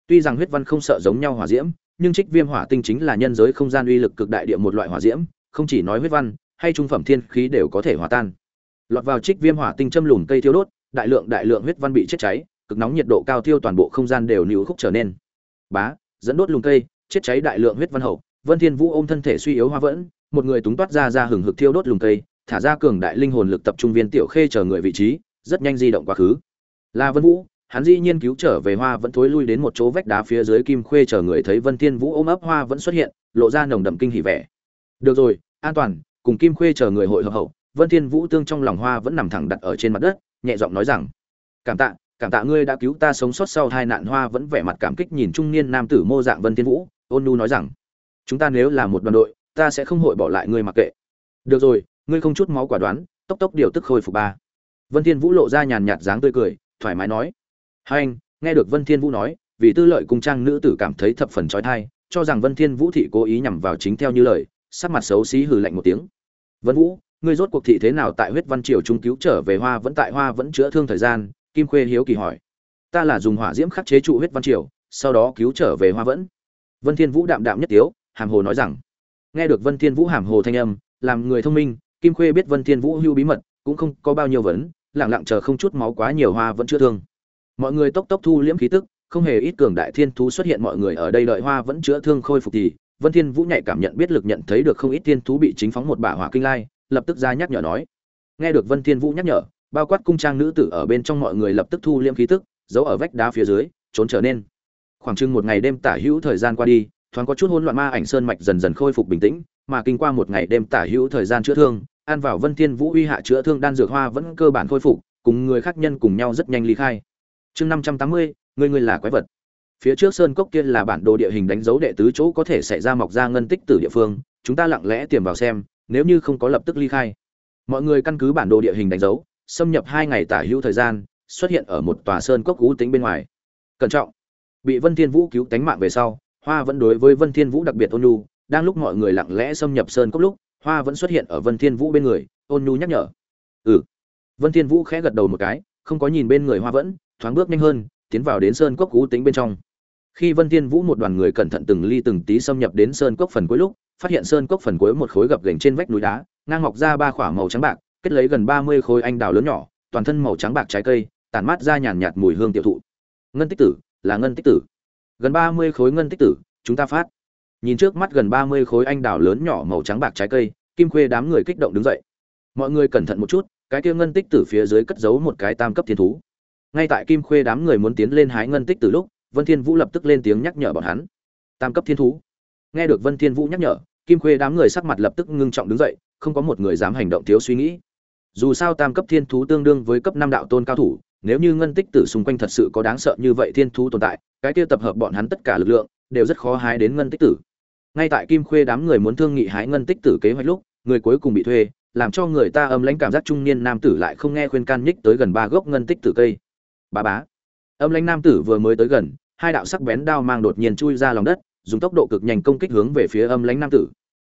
Tuy rằng huyết văn không sợ giống nhau hỏa diễm, nhưng trích viêm hỏa tinh chính là nhân giới không gian uy lực cực đại địa một loại hỏa diễm, không chỉ nói huyết văn, hay trung phẩm thiên khí đều có thể hòa tan. Lọt vào trích viêm hỏa tinh châm lùm cây thiêu đốt, đại lượng đại lượng huyết văn bị chết cháy, cực nóng nhiệt độ cao thiêu toàn bộ không gian đều níu khúc trở nên. Bá, dẫn đốt lùm cây, chết cháy đại lượng huyết văn hậu, vân thiên vũ ôm thân thể suy yếu hoa vẫn, một người túng toát ra ra hừng hực thiêu đốt lùm cây, thả ra cường đại linh hồn lực tập trung viên tiểu khê chờ người vị trí rất nhanh di động quá khứ. Là vân vũ, hắn dĩ nhiên cứu trở về hoa vẫn thối lui đến một chỗ vách đá phía dưới kim khuê chờ người thấy vân thiên vũ ôm ấp hoa vẫn xuất hiện, lộ ra nồng đậm kinh hỉ vẻ. Được rồi, an toàn, cùng kim khuê chờ người hội hợp hậu, vân thiên vũ tương trong lòng hoa vẫn nằm thẳng đặt ở trên mặt đất, nhẹ giọng nói rằng, cảm tạ cảm tạ ngươi đã cứu ta sống sót sau hai nạn. Hoa vẫn vẻ mặt cảm kích nhìn trung niên nam tử mô dạng vân thiên vũ, ôn nu nói rằng, chúng ta nếu là một đoàn đội, ta sẽ không hội bỏ lại ngươi mặc kệ. Được rồi, ngươi không chút máu quả đoán, tốc tốc điều tức khôi phục ba vân thiên vũ lộ ra nhàn nhạt dáng tươi cười, thoải mái nói. Hai anh, nghe được vân thiên vũ nói, vì tư lợi cung trang nữ tử cảm thấy thập phần chói tai cho rằng vân thiên vũ thị cố ý nhằm vào chính theo như lời, sắc mặt xấu xí hừ lạnh một tiếng. Vân vũ, ngươi rốt cuộc thị thế nào tại huyết văn triều trung cứu trở về hoa vẫn tại hoa vẫn chữa thương thời gian? Kim khuê hiếu kỳ hỏi. Ta là dùng hỏa diễm khắc chế trụ huyết văn triều, sau đó cứu trở về hoa vẫn. Vân thiên vũ đạm đạm nhất tiếu, hàm hồ nói rằng. Nghe được vân thiên vũ hàm hồ thanh âm, làm người thông minh, kim khuê biết vân thiên vũ hưu bí mật, cũng không có bao nhiêu vấn lặng lặng chờ không chút máu quá nhiều hoa vẫn chưa thương. Mọi người tốc tốc thu liễm khí tức, không hề ít cường đại thiên thú xuất hiện mọi người ở đây đợi hoa vẫn chữa thương khôi phục thì, vân thiên vũ nhạy cảm nhận biết lực nhận thấy được không ít thiên thú bị chính phóng một bả hỏa kinh lai, lập tức ra nhắc nhở nói. Nghe được vân thiên vũ nhắc nhở, bao quát cung trang nữ tử ở bên trong mọi người lập tức thu liễm khí tức, giấu ở vách đá phía dưới, trốn trở nên. Khoảng chừng một ngày đêm tả hữu thời gian qua đi, thoáng có chút hỗn loạn ma ảnh sơn mạch dần dần khôi phục bình tĩnh, mà kinh qua một ngày đêm tả hữu thời gian chữa thương an vào vân thiên vũ uy hạ chữa thương đan dược hoa vẫn cơ bản khôi phục, cùng người khác nhân cùng nhau rất nhanh ly khai. Chương năm trăm tám mươi, người người là quái vật. Phía trước sơn cốc kia là bản đồ địa hình đánh dấu đệ tứ chỗ có thể xảy ra mọc ra ngân tích từ địa phương, chúng ta lặng lẽ tiềm vào xem, nếu như không có lập tức ly khai. Mọi người căn cứ bản đồ địa hình đánh dấu, xâm nhập hai ngày tả hữu thời gian, xuất hiện ở một tòa sơn cốc cũ tính bên ngoài. Cẩn trọng. Bị vân thiên vũ cứu tánh mạng về sau, hoa vẫn đối với vân thiên vũ đặc biệt ôn nhu, đang lúc mọi người lặng lẽ xâm nhập sơn cốc lúc hoa vẫn xuất hiện ở vân thiên vũ bên người, ôn nhu nhắc nhở. Ừ. Vân thiên vũ khẽ gật đầu một cái, không có nhìn bên người hoa vẫn, thoáng bước nhanh hơn, tiến vào đến sơn cốc cú tính bên trong. Khi vân thiên vũ một đoàn người cẩn thận từng ly từng tí xâm nhập đến sơn cốc phần cuối lúc, phát hiện sơn cốc phần cuối một khối gập ghềnh trên vách núi đá, ngang mọc ra ba khỏa màu trắng bạc, kết lấy gần ba mươi khối anh đào lớn nhỏ, toàn thân màu trắng bạc trái cây, tản mát ra nhàn nhạt mùi hương tiểu thụ. Ngân tích tử, là ngân tích tử. Gần ba mươi khối ngân tích tử, chúng ta phát nhìn trước mắt gần ba mươi khối anh đào lớn nhỏ màu trắng bạc trái cây, kim khuê đám người kích động đứng dậy. Mọi người cẩn thận một chút, cái kia ngân tích tử phía dưới cất giấu một cái tam cấp thiên thú. Ngay tại kim khuê đám người muốn tiến lên hái ngân tích từ lúc, vân thiên vũ lập tức lên tiếng nhắc nhở bọn hắn. Tam cấp thiên thú. Nghe được vân thiên vũ nhắc nhở, kim khuê đám người sắc mặt lập tức ngưng trọng đứng dậy, không có một người dám hành động thiếu suy nghĩ. Dù sao tam cấp thiên thú tương đương với cấp năm đạo tôn cao thủ, nếu như ngân tích tử xung quanh thật sự có đáng sợ như vậy thiên thú tồn tại, cái kia tập hợp bọn hắn tất cả lực lượng, đều rất khó hái đến ngân tích tử ngay tại kim khuê đám người muốn thương nghị hái ngân tích tử kế hoạch lúc, người cuối cùng bị thuê, làm cho người ta âm lãnh cảm giác trung niên nam tử lại không nghe khuyên can nhích tới gần ba gốc ngân tích tử cây. Bà bá. Âm lãnh nam tử vừa mới tới gần, hai đạo sắc bén đao mang đột nhiên chui ra lòng đất, dùng tốc độ cực nhanh công kích hướng về phía âm lãnh nam tử.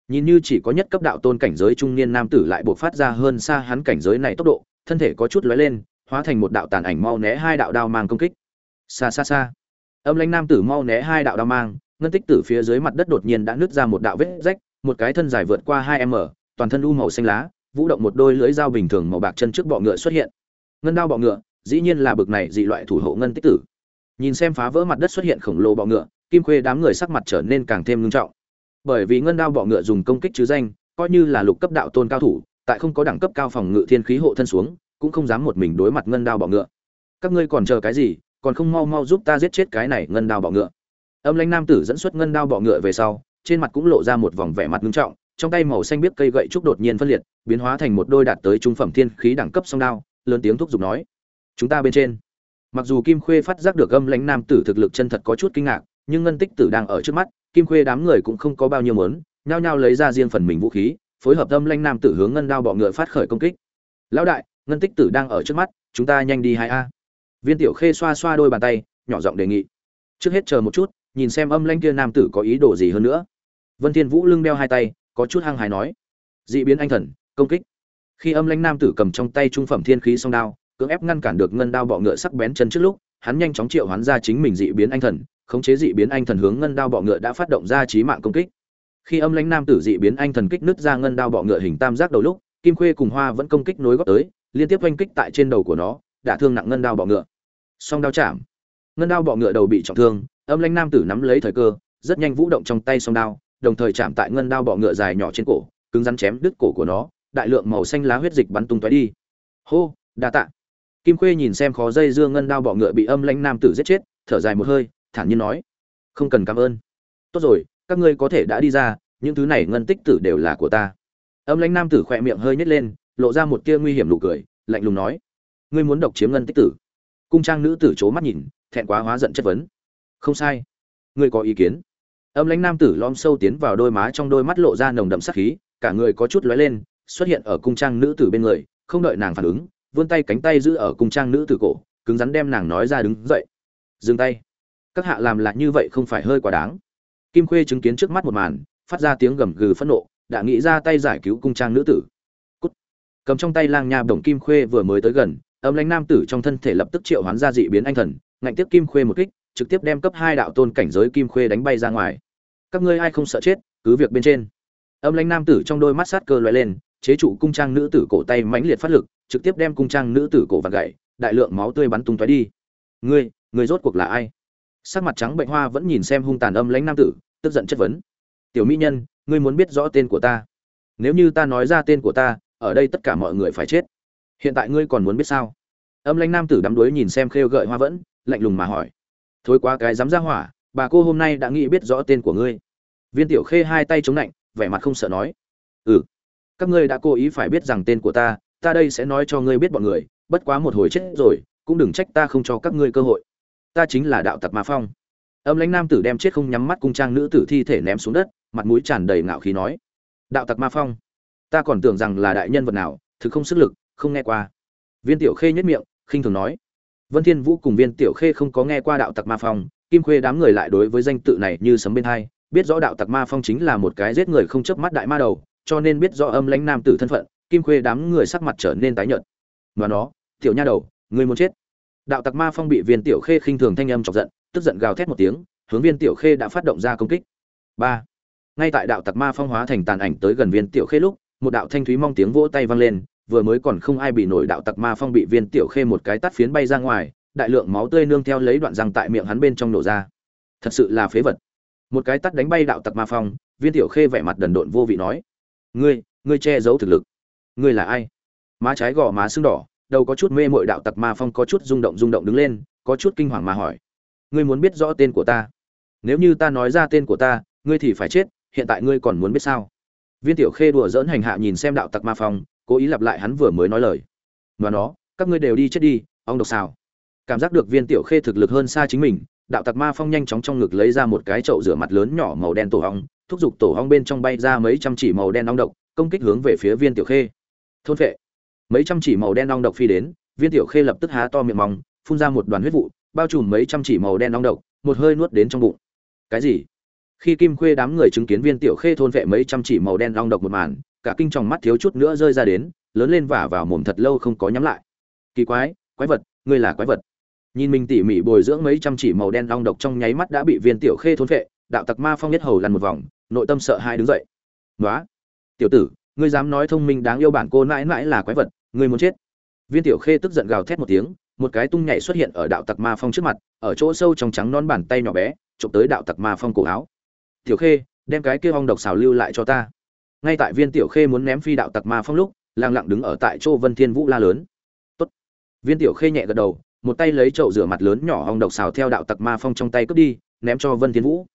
Nhìn như chỉ có nhất cấp đạo tôn cảnh giới trung niên nam tử lại buộc phát ra hơn xa hắn cảnh giới này tốc độ, thân thể có chút lóe lên, hóa thành một đạo tàn ảnh mau né hai đạo đao mang công kích. Xa xa xa âm lãnh nam tử mau né hai đạo đao mang ngân tích tử phía dưới mặt đất đột nhiên đã nứt ra một đạo vết rách, một cái thân dài vượt qua hai m, toàn thân u màu xanh lá, vũ động một đôi lưỡi dao bình thường màu bạc chân trước bọ ngựa xuất hiện. Ngân đao bọ ngựa, dĩ nhiên là bực này dị loại thủ hộ ngân tích tử. Nhìn xem phá vỡ mặt đất xuất hiện khổng lồ bọ ngựa, kim khuê đám người sắc mặt trở nên càng thêm nghiêm trọng. Bởi vì ngân đao bọ ngựa dùng công kích chứ danh, coi như là lục cấp đạo tôn cao thủ, tại không có đẳng cấp cao phòng ngự thiên khí hộ thân xuống, cũng không dám một mình đối mặt ngân đao bọ ngựa. Các ngươi còn chờ cái gì, còn không mau mau giúp ta giết chết cái này ngân đao bọ ngựa âm lãnh nam tử dẫn xuất ngân đao bọ ngựa về sau, trên mặt cũng lộ ra một vòng vẻ mặt nghiêm trọng, trong tay màu xanh biếc cây gậy trúc đột nhiên phân liệt, biến hóa thành một đôi đạt tới trung phẩm thiên khí đẳng cấp song đao, lớn tiếng thúc giục nói, chúng ta bên trên. Mặc dù kim khuê phát giác được âm lãnh nam tử thực lực chân thật có chút kinh ngạc, nhưng ngân tích tử đang ở trước mắt, kim khuê đám người cũng không có bao nhiêu mớn nhao nhao lấy ra riêng phần mình vũ khí, phối hợp âm lãnh nam tử hướng ngân đao bọ ngựa phát khởi công kích. Lão đại, ngân tích tử đang ở trước mắt, chúng ta nhanh đi hai a. Viên tiểu khê xoa xoa đôi bàn tay, nhỏ giọng đề nghị. Trước hết chờ một chút nhìn xem âm lãnh kia nam tử có ý đồ gì hơn nữa. Vân thiên vũ lưng đeo hai tay, có chút hăng hái nói, dị biến anh thần, công kích. Khi âm lãnh nam tử cầm trong tay trung phẩm thiên khí song đao, cưỡng ép ngăn cản được ngân đao bọ ngựa sắc bén chân trước lúc, hắn nhanh chóng triệu hoán ra chính mình dị biến anh thần, khống chế dị biến anh thần hướng ngân đao bọ ngựa đã phát động ra trí mạng công kích. Khi âm lãnh nam tử dị biến anh thần kích nứt ra ngân đao bọ ngựa hình tam giác đầu lúc, kim khuê cùng hoa vẫn công kích nối góp tới, liên tiếp oanh kích tại trên đầu của nó đã thương nặng ngân đao bọ ngựa. Song đao chạm, ngân đao bọ ngựa đầu bị trọng thương âm lãnh nam tử nắm lấy thời cơ, rất nhanh vũ động trong tay song đao, đồng thời chạm tại ngân đao bọ ngựa dài nhỏ trên cổ, cứng rắn chém đứt cổ của nó, đại lượng màu xanh lá huyết dịch bắn tung tóe đi. Hô, đa tạ. Kim khuê nhìn xem khó dây dương ngân đao bọ ngựa bị âm lãnh nam tử giết chết, thở dài một hơi, thản nhiên nói, không cần cảm ơn. Tốt rồi, các ngươi có thể đã đi ra, những thứ này ngân tích tử đều là của ta. Âm lãnh nam tử khỏe miệng hơi nhếch lên, lộ ra một tia nguy hiểm nụ cười, lạnh lùng nói, ngươi muốn độc chiếm ngân tích tử? Cung trang nữ tử c mắt nhìn, thẹn quá hóa giận chất vấn không sai. Ngươi có ý kiến? Âm lãnh nam tử lom sâu tiến vào đôi má trong đôi mắt lộ ra nồng đậm sắc khí, cả người có chút lóe lên, xuất hiện ở cung trang nữ tử bên người, không đợi nàng phản ứng, vươn tay cánh tay giữ ở cung trang nữ tử cổ, cứng rắn đem nàng nói ra đứng dậy. Dừng tay. Các hạ làm lại như vậy không phải hơi quá đáng. Kim khuê chứng kiến trước mắt một màn, phát ra tiếng gầm gừ phẫn nộ, đã nghĩ ra tay giải cứu cung trang nữ tử. Cút. cầm trong tay lang nha bổng kim khuê vừa mới tới gần, âm lãnh nam tử trong thân thể lập tức triệu hoán ra dị biến anh thần, ngạnh tiếp kim khuê một kích trực tiếp đem cấp hai đạo tôn cảnh giới kim khuê đánh bay ra ngoài. Các ngươi ai không sợ chết, cứ việc bên trên. Âm lãnh nam tử trong đôi mắt sát cơ loại lên, chế trụ cung trang nữ tử cổ tay mãnh liệt phát lực, trực tiếp đem cung trang nữ tử cổ vặt gậy đại lượng máu tươi bắn tung tóe đi. Ngươi ngươi rốt cuộc là ai? Sắc mặt trắng bệnh hoa vẫn nhìn xem hung tàn âm lãnh nam tử, tức giận chất vấn. Tiểu mỹ nhân, ngươi muốn biết rõ tên của ta. Nếu như ta nói ra tên của ta, ở đây tất cả mọi người phải chết. Hiện tại ngươi còn muốn biết sao? Âm lãnh nam tử đắm đuối nhìn xem khêu gợi hoa vẫn, lạnh lùng mà hỏi thối quá cái dám ra hỏa, bà cô hôm nay đã nghĩ biết rõ tên của ngươi. Viên tiểu khê hai tay chống lạnh vẻ mặt không sợ nói. Ừ các ngươi đã cố ý phải biết rằng tên của ta ta đây sẽ nói cho ngươi biết bọn người, bất quá một hồi chết rồi, cũng đừng trách ta không cho các ngươi cơ hội. Ta chính là đạo tặc ma phong. Âm lãnh nam tử đem chết không nhắm mắt cung trang nữ tử thi thể ném xuống đất, mặt mũi tràn đầy ngạo khí nói. Đạo tặc ma phong, ta còn tưởng rằng là đại nhân vật nào, thực không sức lực, không nghe qua. Viên tiểu khê nhất miệng, khinh thường nói vân thiên vũ cùng viên tiểu khê không có nghe qua đạo tặc ma phong kim khuê đám người lại đối với danh tự này như sấm bên tai, biết rõ đạo tặc ma phong chính là một cái giết người không chớp mắt đại ma đầu cho nên biết rõ âm lãnh nam tử thân phận kim khuê đám người sắc mặt trở nên tái nhợt. Và nó tiểu nha đầu ngươi muốn chết. Đạo tặc ma phong bị viên tiểu khê khinh thường thanh âm chọc giận tức giận gào thét một tiếng hướng viên tiểu khê đã phát động ra công kích. Ba. Ngay tại đạo tặc ma phong hóa thành tàn ảnh tới gần viên tiểu khê lúc một đạo thanh thúy mong tiếng vỗ tay vang lên vừa mới còn không ai bị nổi đạo tặc ma phong bị viên tiểu khê một cái tắt phiến bay ra ngoài, đại lượng máu tươi nương theo lấy đoạn răng tại miệng hắn bên trong nổ ra. Thật sự là phế vật. Một cái tắt đánh bay đạo tặc ma phong, viên tiểu khê vẻ mặt đần độn vô vị nói, ngươi ngươi che giấu thực lực. Ngươi là ai? Má trái gò má sưng đỏ, đầu có chút mê mội đạo tặc ma phong có chút rung động rung động đứng lên, có chút kinh hoàng mà hỏi, ngươi muốn biết rõ tên của ta? Nếu như ta nói ra tên của ta, ngươi thì phải chết, hiện tại ngươi còn muốn biết sao? Viên tiểu khê đùa dỡn hành hạ nhìn xem đạo tặc ma phong cố ý lặp lại hắn vừa mới nói lời. Và nó, các ngươi đều đi chết đi, ông độc xào. Cảm giác được viên tiểu khê thực lực hơn xa chính mình, đạo tặc ma phong nhanh chóng trong ngực lấy ra một cái chậu rửa mặt lớn nhỏ màu đen tổ hong, thúc giục tổ hong bên trong bay ra mấy trăm chỉ màu đen ong độc, công kích hướng về phía viên tiểu khê. Thôn vệ mấy trăm chỉ màu đen ong độc phi đến, viên tiểu khê lập tức há to miệng mong, phun ra một đoàn huyết vụ, bao trùm mấy trăm chỉ màu đen ong độc, một hơi nuốt đến trong bụng. Cái gì? Khi kim khuê đám người chứng kiến viên tiểu khê thôn vệ mấy trăm chỉ màu đen ong độc một màn cả kinh tròng mắt thiếu chút nữa rơi ra đến, lớn lên vả vào mồm thật lâu không có nhắm lại. Kỳ quái quái vật, ngươi là quái vật. Nhìn mình tỉ mỉ bồi dưỡng mấy trăm chỉ màu đen long độc trong nháy mắt đã bị viên tiểu khê thôn vệ đạo tặc ma phong nhất hầu lăn một vòng, nội tâm sợ hai đứng dậy. Nói tiểu tử, ngươi dám nói thông minh đáng yêu bản cô mãi mãi là quái vật, ngươi muốn chết. Viên tiểu khê tức giận gào thét một tiếng, một cái tung nhảy xuất hiện ở đạo tặc ma phong trước mặt, ở chỗ sâu trong trắng non bàn tay nhỏ bé, chụp tới đạo tặc ma phong cổ áo. Tiểu khê, đem cái kia ong độc xào lưu lại cho ta ngay tại viên tiểu khê muốn ném phi đạo tặc ma phong lúc lang lặng đứng ở tại chỗ vân thiên vũ la lớn. Tốt. viên tiểu khê nhẹ gật đầu, một tay lấy chậu rửa mặt lớn nhỏ ong độc xào theo đạo tặc ma phong trong tay cướp đi, ném cho vân thiên vũ.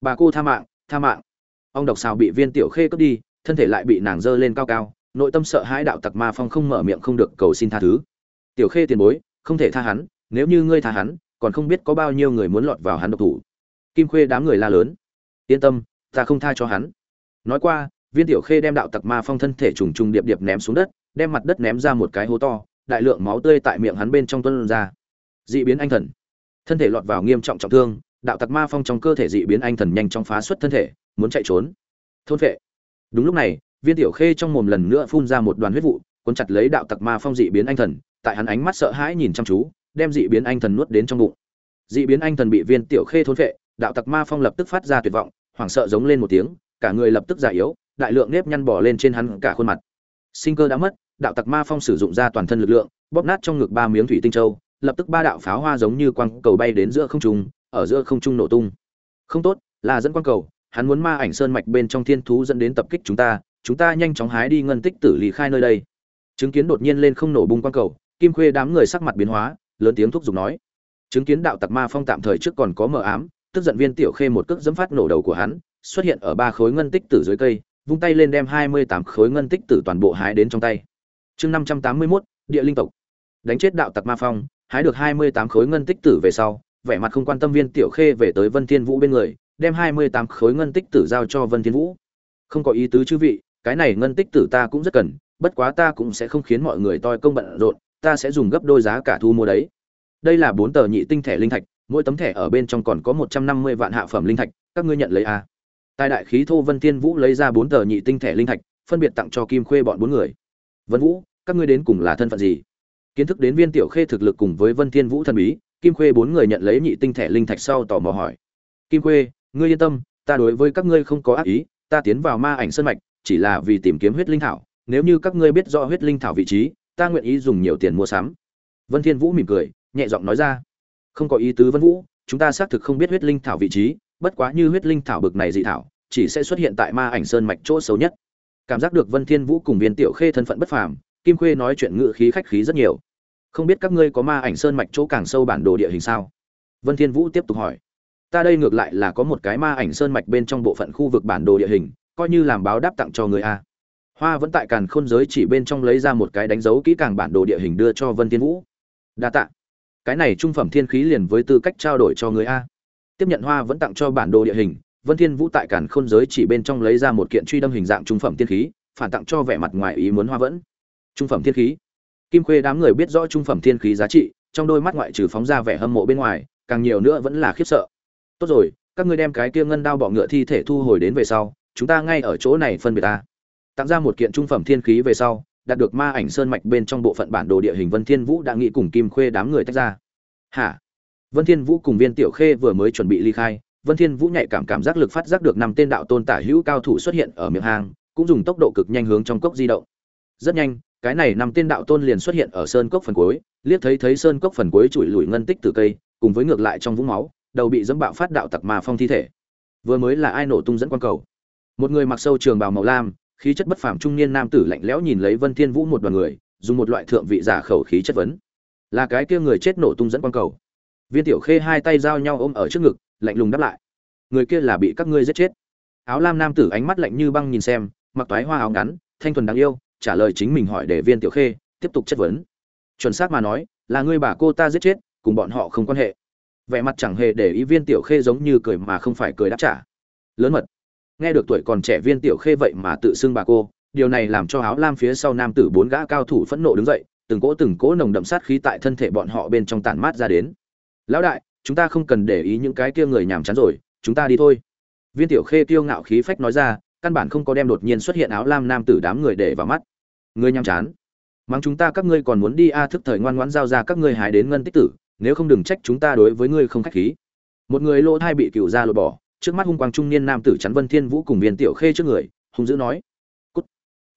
Bà cô tha mạng tha mạng. Ông độc xào bị viên tiểu khê cướp đi, thân thể lại bị nàng dơ lên cao cao, nội tâm sợ hãi đạo tặc ma phong không mở miệng không được cầu xin tha thứ. Tiểu khê tiền bối, không thể tha hắn, nếu như ngươi tha hắn, còn không biết có bao nhiêu người muốn lọt vào hắn độc thủ. Kim khuê đám người la lớn. Yên tâm, ta không tha cho hắn. Nói qua viên tiểu khê đem đạo tặc ma phong thân thể trùng trùng điệp điệp ném xuống đất, đem mặt đất ném ra một cái hố to, đại lượng máu tươi tại miệng hắn bên trong tuân ra. Dị biến anh thần. Thân thể lọt vào nghiêm trọng trọng thương, đạo tặc ma phong trong cơ thể dị biến anh thần nhanh chóng phá xuất thân thể, muốn chạy trốn. Thôn vệ. Đúng lúc này, viên tiểu khê trong mồm lần nữa phun ra một đoàn huyết vụ, cuốn chặt lấy đạo tặc ma phong dị biến anh thần, tại hắn ánh mắt sợ hãi nhìn chăm chú, đem dị biến anh thần nuốt đến trong bụng. Dị biến anh thần bị viên tiểu khê thôn vệ, đạo tặc ma phong lập tức phát ra tuyệt vọng, hoảng sợ giống lên một tiếng, cả người lập tức già yếu đại lượng nếp nhăn bỏ lên trên hắn cả khuôn mặt. Sinh cơ đã mất, đạo tặc ma phong sử dụng ra toàn thân lực lượng, bóp nát trong ngực ba miếng thủy tinh châu, lập tức ba đạo pháo hoa giống như quang cầu bay đến giữa không trung, ở giữa không trung nổ tung. Không tốt, là dẫn quang cầu, hắn muốn ma ảnh sơn mạch bên trong thiên thú dẫn đến tập kích chúng ta chúng ta nhanh chóng hái đi ngân tích tử lý khai nơi đây. Chứng kiến đột nhiên lên không nổ bung quang cầu, kim khuê đám người sắc mặt biến hóa, lớn tiếng thúc giục nói. Chứng kiến đạo tặc ma phong tạm thời trước còn có mờ ám, tức giận viên tiểu khê một cước dẫm phát nổ đầu của hắn, xuất hiện ở ba khối ngân tích tử dưới cây vung tay lên đem hai mươi tám khối ngân tích tử toàn bộ hái đến trong tay. Chương năm trăm tám mươi mốt, địa linh tộc. Đánh chết đạo tặc ma phong, hái được hai mươi tám khối ngân tích tử về sau, vẻ mặt không quan tâm viên tiểu khê về tới vân thiên vũ bên người, đem hai mươi tám khối ngân tích tử giao cho vân thiên vũ. Không có ý tứ chư vị, cái này ngân tích tử ta cũng rất cần, bất quá ta cũng sẽ không khiến mọi người toi công bận rộn, ta sẽ dùng gấp đôi giá cả thu mua đấy. Đây là bốn tờ nhị tinh thẻ linh thạch, mỗi tấm thẻ ở bên trong còn có một trăm năm mươi vạn hạ phẩm linh thạch, các ngươi nhận lấy a tài đại khí thô vân thiên vũ lấy ra bốn tờ nhị tinh thẻ linh thạch, phân biệt tặng cho kim khuê bọn bốn người. Vân vũ, các ngươi đến cùng là thân phận gì? Kiến thức đến viên tiểu khê thực lực cùng với vân thiên vũ thần bí, kim khuê bốn người nhận lấy nhị tinh thẻ linh thạch sau tò mò hỏi. Kim khuê, ngươi yên tâm, ta đối với các ngươi không có ác ý, ta tiến vào ma ảnh sơn mạch, chỉ là vì tìm kiếm huyết linh thảo. Nếu như các ngươi biết rõ huyết linh thảo vị trí, ta nguyện ý dùng nhiều tiền mua sắm. Vân thiên vũ mỉm cười, nhẹ giọng nói ra. Không có ý tứ vân vũ, chúng ta xác thực không biết huyết linh thảo vị trí bất quá như huyết linh thảo bực này dị thảo, chỉ sẽ xuất hiện tại ma ảnh sơn mạch chỗ xấu nhất. Cảm giác được vân thiên vũ cùng viên tiểu khê thân phận bất phàm, kim khuê nói chuyện ngự khí khách khí rất nhiều. Không biết các ngươi có ma ảnh sơn mạch chỗ càng sâu bản đồ địa hình sao? Vân thiên vũ tiếp tục hỏi. Ta đây ngược lại là có một cái ma ảnh sơn mạch bên trong bộ phận khu vực bản đồ địa hình, coi như làm báo đáp tặng cho người a. Hoa vẫn tại càn khôn giới chỉ bên trong lấy ra một cái đánh dấu kỹ càng bản đồ địa hình đưa cho vân thiên vũ. Đa tạ. Cái này trung phẩm thiên khí liền với tư cách trao đổi cho người a tiếp nhận hoa vẫn tặng cho bản đồ địa hình, vân thiên vũ tại cản khôn giới chỉ bên trong lấy ra một kiện truy đâm hình dạng trung phẩm thiên khí, phản tặng cho vẻ mặt ngoài ý muốn hoa vẫn. Trung phẩm thiên khí. Kim khuê đám người biết rõ trung phẩm thiên khí giá trị, trong đôi mắt ngoại trừ phóng ra vẻ hâm mộ bên ngoài, càng nhiều nữa vẫn là khiếp sợ. Tốt rồi, các ngươi đem cái kia ngân đao bọ ngựa thi thể thu hồi đến về sau, chúng ta ngay ở chỗ này phân biệt ta. Tặng ra một kiện trung phẩm thiên khí về sau, đạt được ma ảnh sơn mạch bên trong bộ phận bản đồ địa hình vân thiên vũ đã nghĩ cùng kim khuê đám người tách ra. Hả? Vân thiên vũ cùng viên tiểu khê vừa mới chuẩn bị ly khai, vân thiên vũ nhạy cảm cảm giác lực phát giác được năm tên đạo tôn tả hữu cao thủ xuất hiện ở miệng hang, cũng dùng tốc độ cực nhanh hướng trong cốc di động. Rất nhanh, cái này năm tên đạo tôn liền xuất hiện ở sơn cốc phần cuối, liếc thấy thấy sơn cốc phần cuối chùi lủi ngân tích từ cây, cùng với ngược lại trong vũng máu, đầu bị dẫm bạo phát đạo tặc mà phong thi thể. Vừa mới là ai nổ tung dẫn quan cầu? Một người mặc sâu trường bào màu lam, khí chất bất phàm trung niên nam tử lạnh lẽo nhìn lấy vân thiên vũ một đoàn người, dùng một loại thượng vị giả khẩu khí chất vấn. Là cái kia người chết nổ tung dẫn quan cầu? Viên tiểu khê hai tay giao nhau ôm ở trước ngực, lạnh lùng đáp lại. Người kia là bị các ngươi giết chết. Áo lam nam tử ánh mắt lạnh như băng nhìn xem, mặc toái hoa áo ngắn, thanh thuần đáng yêu, trả lời chính mình hỏi để viên tiểu khê, tiếp tục chất vấn. Chuẩn xác mà nói, là ngươi bà cô ta giết chết, cùng bọn họ không quan hệ. Vẻ mặt chẳng hề để ý viên tiểu khê giống như cười mà không phải cười đáp trả. Lớn mật. Nghe được tuổi còn trẻ viên tiểu khê vậy mà tự xưng bà cô, điều này làm cho áo lam phía sau nam tử bốn gã cao thủ phẫn nộ đứng dậy, từng cỗ từng cỗ nồng đậm sát khí tại thân thể bọn họ bên trong tản mát ra đến lão đại, chúng ta không cần để ý những cái kia người nhàm chán rồi, chúng ta đi thôi. Viên tiểu khê tiêu ngạo khí phách nói ra, căn bản không có đem đột nhiên xuất hiện áo lam nam tử đám người để vào mắt. Người nhàm chán. Mắng chúng ta các ngươi còn muốn đi a, thức thời ngoan ngoãn giao ra các ngươi hái đến ngân tích tử, nếu không đừng trách chúng ta đối với ngươi không khách khí. Một người lỗ thai bị cựu ra lột bỏ, trước mắt hung quang trung niên nam tử chắn vân thiên vũ cùng viên tiểu khê trước người, hung dữ nói. Cút.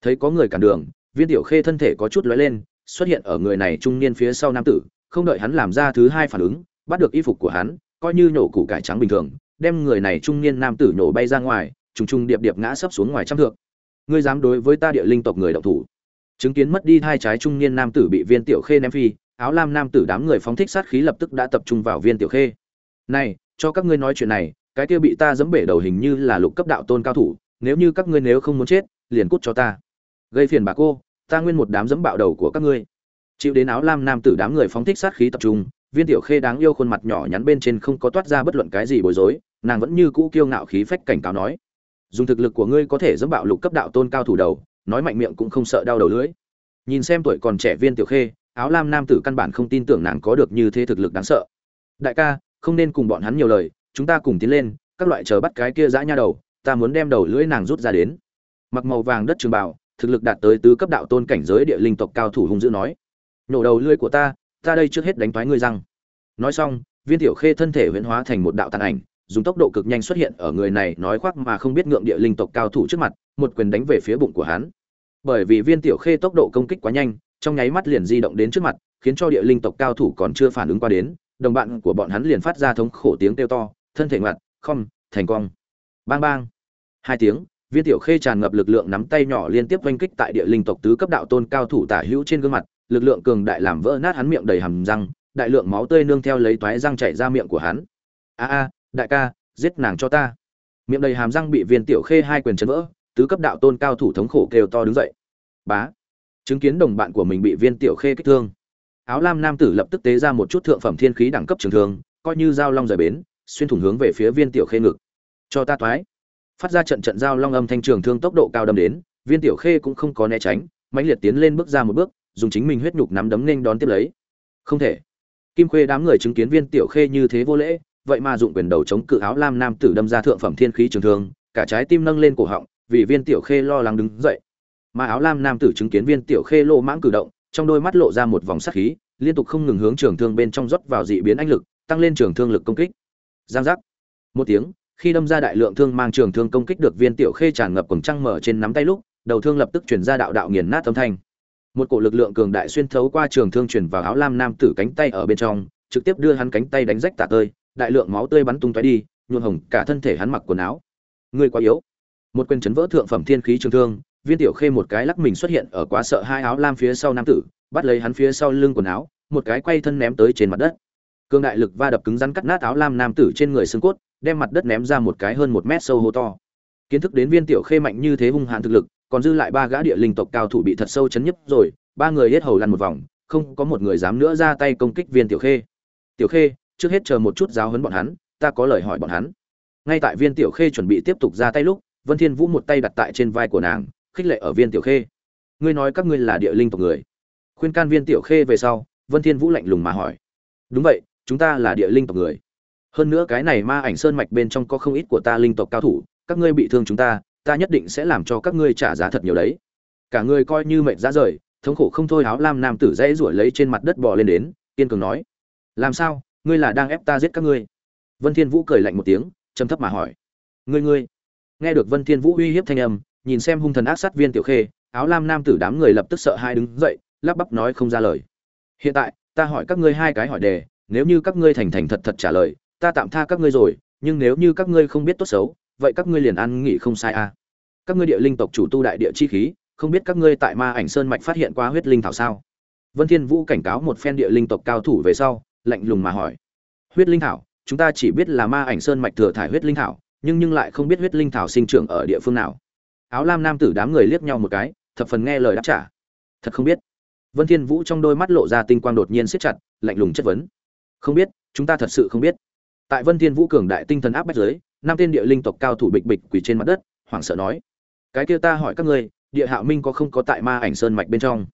Thấy có người cản đường, viên tiểu khê thân thể có chút lóe lên, xuất hiện ở người này trung niên phía sau nam tử, không đợi hắn làm ra thứ hai phản ứng bắt được y phục của hắn, coi như nhổ củ cải trắng bình thường, đem người này trung niên nam tử nhổ bay ra ngoài, trùng trùng điệp điệp ngã sấp xuống ngoài trăm thượng ngươi dám đối với ta địa linh tộc người động thủ? Chứng kiến mất đi hai trái trung niên nam tử bị viên tiểu khê ném phi, áo lam nam tử đám người phóng thích sát khí lập tức đã tập trung vào viên tiểu khê. Này, cho các ngươi nói chuyện này, cái kia bị ta dẫm bể đầu hình như là lục cấp đạo tôn cao thủ, nếu như các ngươi nếu không muốn chết, liền cút cho ta. Gây phiền bà cô, ta nguyên một đám dẫm bạo đầu của các ngươi. Chịu đến áo lam nam tử đám người phóng thích sát khí tập trung viên tiểu khê đáng yêu khuôn mặt nhỏ nhắn bên trên không có toát ra bất luận cái gì bối rối, nàng vẫn như cũ kiêu ngạo khí phách cảnh cáo nói, dùng thực lực của ngươi có thể dẫm bạo lục cấp đạo tôn cao thủ đầu, nói mạnh miệng cũng không sợ đau đầu lưỡi. Nhìn xem tuổi còn trẻ viên tiểu khê, áo lam nam tử căn bản không tin tưởng nàng có được như thế thực lực đáng sợ. Đại ca, không nên cùng bọn hắn nhiều lời, chúng ta cùng tiến lên, các loại chờ bắt cái kia dã nha đầu, ta muốn đem đầu lưỡi nàng rút ra đến. Mặc màu vàng đất trường bảo thực lực đạt tới tứ cấp đạo tôn cảnh giới địa linh tộc cao thủ hung dữ nói, nổ đầu lưỡi của ta ta đây trước hết đánh thoái ngươi răng. Nói xong, viên tiểu khê thân thể huyễn hóa thành một đạo tàn ảnh, dùng tốc độ cực nhanh xuất hiện ở người này nói khoác mà không biết ngượng địa linh tộc cao thủ trước mặt, một quyền đánh về phía bụng của hắn. Bởi vì viên tiểu khê tốc độ công kích quá nhanh, trong nháy mắt liền di động đến trước mặt, khiến cho địa linh tộc cao thủ còn chưa phản ứng qua đến, đồng bạn của bọn hắn liền phát ra thống khổ tiếng kêu to, thân thể ngoặt không thành cong. Bang bang. Hai tiếng, viên tiểu khê tràn ngập lực lượng nắm tay nhỏ liên tiếp oanh kích tại địa linh tộc tứ cấp đạo tôn cao thủ tả hữu trên gương mặt lực lượng cường đại làm vỡ nát hắn miệng đầy hầm răng, đại lượng máu tươi nương theo lấy toái răng chảy ra miệng của hắn. A a, đại ca, giết nàng cho ta. Miệng đầy hàm răng bị viên tiểu khê hai quyền chấn vỡ, tứ cấp đạo tôn cao thủ thống khổ kêu to đứng dậy. Bá. Chứng kiến đồng bạn của mình bị viên tiểu khê kích thương. Áo lam nam tử lập tức tế ra một chút thượng phẩm thiên khí đẳng cấp trường thương, coi như dao long rời bến, xuyên thủng hướng về phía viên tiểu khê ngực. Cho ta toái. Phát ra trận trận dao long âm thanh trường thương tốc độ cao đâm đến, viên tiểu khê cũng không có né tránh, mãnh liệt tiến lên bước ra một bước dùng chính mình huyết nhục nắm đấm nên đón tiếp lấy. Không thể. Kim khuê đám người chứng kiến viên tiểu khê như thế vô lễ, vậy mà dụng quyền đầu chống cự áo lam nam tử đâm ra thượng phẩm thiên khí trường thương, cả trái tim nâng lên cổ họng, vì viên tiểu khê lo lắng đứng dậy. Mà áo lam nam tử chứng kiến viên tiểu khê lô mãng cử động, trong đôi mắt lộ ra một vòng sắc khí, liên tục không ngừng hướng trường thương bên trong rót vào dị biến anh lực, tăng lên trường thương lực công kích. Giang giác. Một tiếng, khi đâm ra đại lượng thương mang trường thương công kích được viên tiểu khê tràn ngập quần trăng mở trên nắm tay lúc, đầu thương lập tức chuyển ra đạo đạo nghiền nát âm thanh một cổ lực lượng cường đại xuyên thấu qua trường thương chuyển vào áo lam nam tử cánh tay ở bên trong, trực tiếp đưa hắn cánh tay đánh rách tả tơi, đại lượng máu tươi bắn tung tóe đi nhuộn hồng cả thân thể hắn mặc quần áo. Người quá yếu. Một quyền chấn vỡ thượng phẩm thiên khí trường thương, viên tiểu khê một cái lắc mình xuất hiện ở quá sợ hai áo lam phía sau nam tử, bắt lấy hắn phía sau lưng quần áo, một cái quay thân ném tới trên mặt đất. Cương đại lực va đập cứng rắn cắt nát áo lam nam tử trên người xương cốt, đem mặt đất ném ra một cái hơn một mét sâu hô to. Kiến thức đến viên tiểu khê mạnh như thế hung hãn thực lực còn dư lại ba gã địa linh tộc cao thủ bị thật sâu chấn nhấp rồi, ba người hết hầu lăn một vòng, không có một người dám nữa ra tay công kích viên tiểu khê. Tiểu khê, trước hết chờ một chút giáo huấn bọn hắn, ta có lời hỏi bọn hắn. Ngay tại viên tiểu khê chuẩn bị tiếp tục ra tay lúc, vân thiên vũ một tay đặt tại trên vai của nàng, khích lệ ở viên tiểu khê. Ngươi nói các ngươi là địa linh tộc người. Khuyên can viên tiểu khê về sau, vân thiên vũ lạnh lùng mà hỏi. Đúng vậy, chúng ta là địa linh tộc người. Hơn nữa cái này ma ảnh sơn mạch bên trong có không ít của ta linh tộc cao thủ, các ngươi bị thương chúng ta ta nhất định sẽ làm cho các ngươi trả giá thật nhiều đấy. Cả người coi như mệt ra rời, thống khổ không thôi áo lam nam tử dãy ruổi lấy trên mặt đất bò lên đến, kiên cường nói, làm sao? Ngươi là đang ép ta giết các ngươi? Vân thiên vũ cười lạnh một tiếng, trầm thấp mà hỏi, ngươi ngươi. Nghe được vân thiên vũ uy hiếp thanh âm, nhìn xem hung thần ác sát viên tiểu khê, áo lam nam tử đám người lập tức sợ hai đứng dậy, lắp bắp nói không ra lời. Hiện tại, ta hỏi các ngươi hai cái hỏi đề, nếu như các ngươi thành thành thật thật trả lời, ta tạm tha các ngươi rồi, nhưng nếu như các ngươi không biết tốt xấu vậy các ngươi liền ăn nghỉ không sai à? Các ngươi địa linh tộc chủ tu đại địa chi khí, không biết các ngươi tại ma ảnh sơn mạch phát hiện qua huyết linh thảo sao? Vân thiên vũ cảnh cáo một phen địa linh tộc cao thủ về sau, lạnh lùng mà hỏi. Huyết linh thảo, chúng ta chỉ biết là ma ảnh sơn mạch thừa thải huyết linh thảo, nhưng nhưng lại không biết huyết linh thảo sinh trưởng ở địa phương nào. Áo lam nam tử đám người liếc nhau một cái, thập phần nghe lời đáp trả. Thật không biết. Vân thiên vũ trong đôi mắt lộ ra tinh quang đột nhiên siết chặt, lạnh lùng chất vấn. Không biết, chúng ta thật sự không biết. Tại vân thiên vũ cường đại tinh thần áp bách giới năm tên địa linh tộc cao thủ bịch bịch quỳ trên mặt đất, hoảng sợ nói, cái kia ta hỏi các ngươi, địa hạo minh có không có tại ma ảnh sơn mạch bên trong?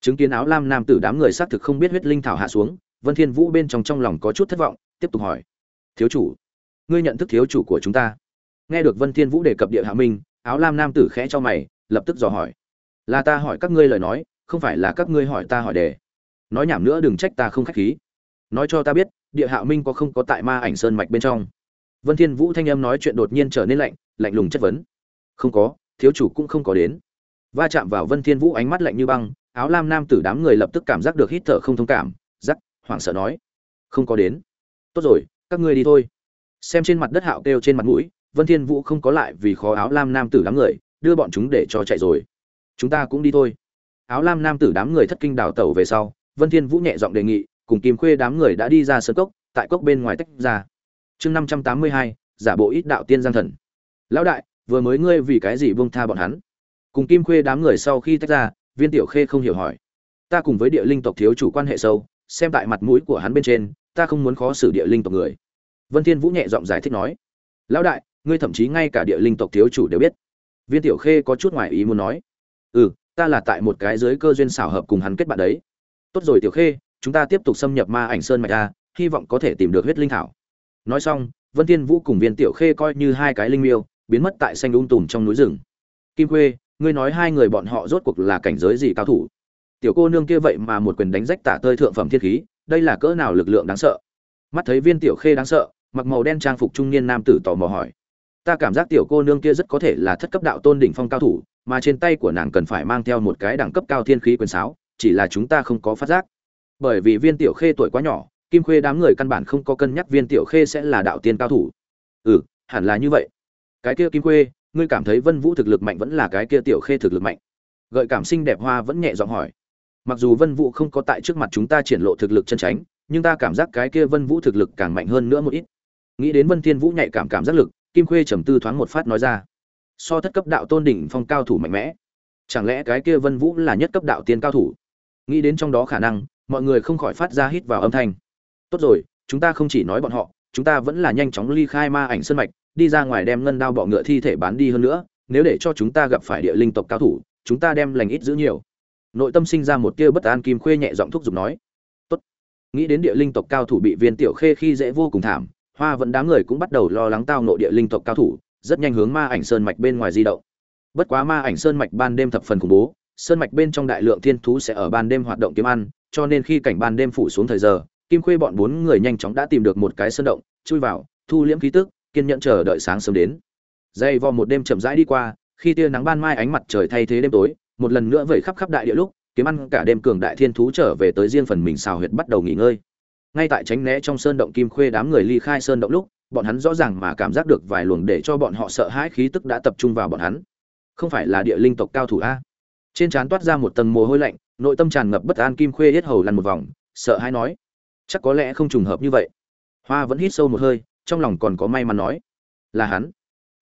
Chứng kiến áo lam nam tử đám người xác thực không biết huyết linh thảo hạ xuống, vân thiên vũ bên trong trong lòng có chút thất vọng, tiếp tục hỏi, thiếu chủ, ngươi nhận thức thiếu chủ của chúng ta? Nghe được vân thiên vũ đề cập địa hạo minh, áo lam nam tử khẽ cho mày, lập tức dò hỏi, là ta hỏi các ngươi lời nói, không phải là các ngươi hỏi ta hỏi đề? Nói nhảm nữa đừng trách ta không khách khí. Nói cho ta biết, địa hạo minh có không có tại ma ảnh sơn mạch bên trong? Vân thiên vũ thanh âm nói chuyện đột nhiên trở nên lạnh lạnh lùng chất vấn. Không có, thiếu chủ cũng không có đến. Va chạm vào vân thiên vũ ánh mắt lạnh như băng, áo lam nam tử đám người lập tức cảm giác được hít thở không thông cảm giắc hoảng sợ nói. Không có đến. Tốt rồi, các ngươi đi thôi. Xem trên mặt đất hạo kêu trên mặt mũi, vân thiên vũ không có lại vì khó áo lam nam tử đám người, đưa bọn chúng để cho chạy rồi. Chúng ta cũng đi thôi. Áo lam nam tử đám người thất kinh đảo tẩu về sau, vân thiên vũ nhẹ giọng đề nghị, cùng kim khuê đám người đã đi ra sân cốc, tại cốc bên ngoài tách ra chương năm trăm tám mươi hai, giả bộ ít đạo tiên giang thần. Lão đại, vừa mới ngươi vì cái gì buông tha bọn hắn? Cùng kim khuê đám người sau khi tách ra, viên tiểu khê không hiểu hỏi. Ta cùng với địa linh tộc thiếu chủ quan hệ sâu, xem tại mặt mũi của hắn bên trên, ta không muốn khó xử địa linh tộc người. Vân thiên vũ nhẹ giọng giải thích nói. Lão đại, ngươi thậm chí ngay cả địa linh tộc thiếu chủ đều biết. Viên tiểu khê có chút ngoài ý muốn nói. Ừ ta là tại một cái dưới cơ duyên xảo hợp cùng hắn kết bạn đấy. Tốt rồi tiểu khê, chúng ta tiếp tục xâm nhập ma ảnh sơn mạch a, hy vọng có thể tìm được huyết linh thảo nói xong, vân thiên vũ cùng viên tiểu khê coi như hai cái linh miêu, biến mất tại xanh ung um tùm trong núi rừng. Kim khuê, ngươi nói hai người bọn họ rốt cuộc là cảnh giới gì cao thủ? Tiểu cô nương kia vậy mà một quyền đánh rách tả tơi thượng phẩm thiên khí, đây là cỡ nào lực lượng đáng sợ? Mắt thấy viên tiểu khê đáng sợ, mặc màu đen trang phục trung niên nam tử tò mò hỏi. Ta cảm giác tiểu cô nương kia rất có thể là thất cấp đạo tôn đỉnh phong cao thủ, mà trên tay của nàng cần phải mang theo một cái đẳng cấp cao thiên khí quyền sáo, chỉ là chúng ta không có phát giác. Bởi vì viên tiểu khê tuổi quá nhỏ kim khuê đám người căn bản không có cân nhắc viên tiểu khê sẽ là đạo tiên cao thủ. Ừ hẳn là như vậy. Cái kia kim khuê, ngươi cảm thấy vân vũ thực lực mạnh vẫn là cái kia tiểu khê thực lực mạnh? Gợi cảm sinh đẹp hoa vẫn nhẹ giọng hỏi. Mặc dù vân vũ không có tại trước mặt chúng ta triển lộ thực lực chân tránh nhưng ta cảm giác cái kia vân vũ thực lực càng mạnh hơn nữa một ít. Nghĩ đến vân thiên vũ nhạy cảm cảm giác lực, kim khuê trầm tư thoáng một phát nói ra. So thất cấp đạo tôn đỉnh phong cao thủ mạnh mẽ. Chẳng lẽ cái kia vân vũ là nhất cấp đạo tiên cao thủ? Nghĩ đến trong đó khả năng, mọi người không khỏi phát ra hít vào âm thanh tốt rồi, chúng ta không chỉ nói bọn họ, chúng ta vẫn là nhanh chóng ly khai ma ảnh sân mạch, đi ra ngoài đem ngân đao bọ ngựa thi thể bán đi hơn nữa, nếu để cho chúng ta gặp phải địa linh tộc cao thủ, chúng ta đem lành ít giữ nhiều. Nội tâm sinh ra một tia bất an kim khuê nhẹ giọng thúc giục nói. Tốt. Nghĩ đến địa linh tộc cao thủ bị viên tiểu khê khi dễ vô cùng thảm, hoa vẫn đám người cũng bắt đầu lo lắng tao nộ địa linh tộc cao thủ, rất nhanh hướng ma ảnh sơn mạch bên ngoài di động. Bất quá ma ảnh sơn mạch ban đêm thập phần khủng bố, sơn mạch bên trong đại lượng thiên thú sẽ ở ban đêm hoạt động kiếm ăn, cho nên khi cảnh ban đêm phủ xuống thời giờ kim khuê bọn bốn người nhanh chóng đã tìm được một cái sơn động, chui vào, thu liễm khí tức, kiên nhẫn chờ đợi sáng sớm đến. Dây vo một đêm chậm rãi đi qua, khi tia nắng ban mai ánh mặt trời thay thế đêm tối, một lần nữa vẩy khắp khắp đại địa lúc, kiếm ăn cả đêm cường đại thiên thú trở về tới riêng phần mình xào huyệt bắt đầu nghỉ ngơi. Ngay tại tránh né trong sơn động kim khuê đám người ly khai sơn động lúc, bọn hắn rõ ràng mà cảm giác được vài luồng để cho bọn họ sợ hãi khí tức đã tập trung vào bọn hắn. Không phải là địa linh tộc cao thủ a? Trên trán toát ra một tầng mồ hôi lạnh, nội tâm tràn ngập bất an kim khuê hết hầu lăn một vòng, sợ hãi nói chắc có lẽ không trùng hợp như vậy. Hoa vẫn hít sâu một hơi, trong lòng còn có may mắn nói. Là hắn.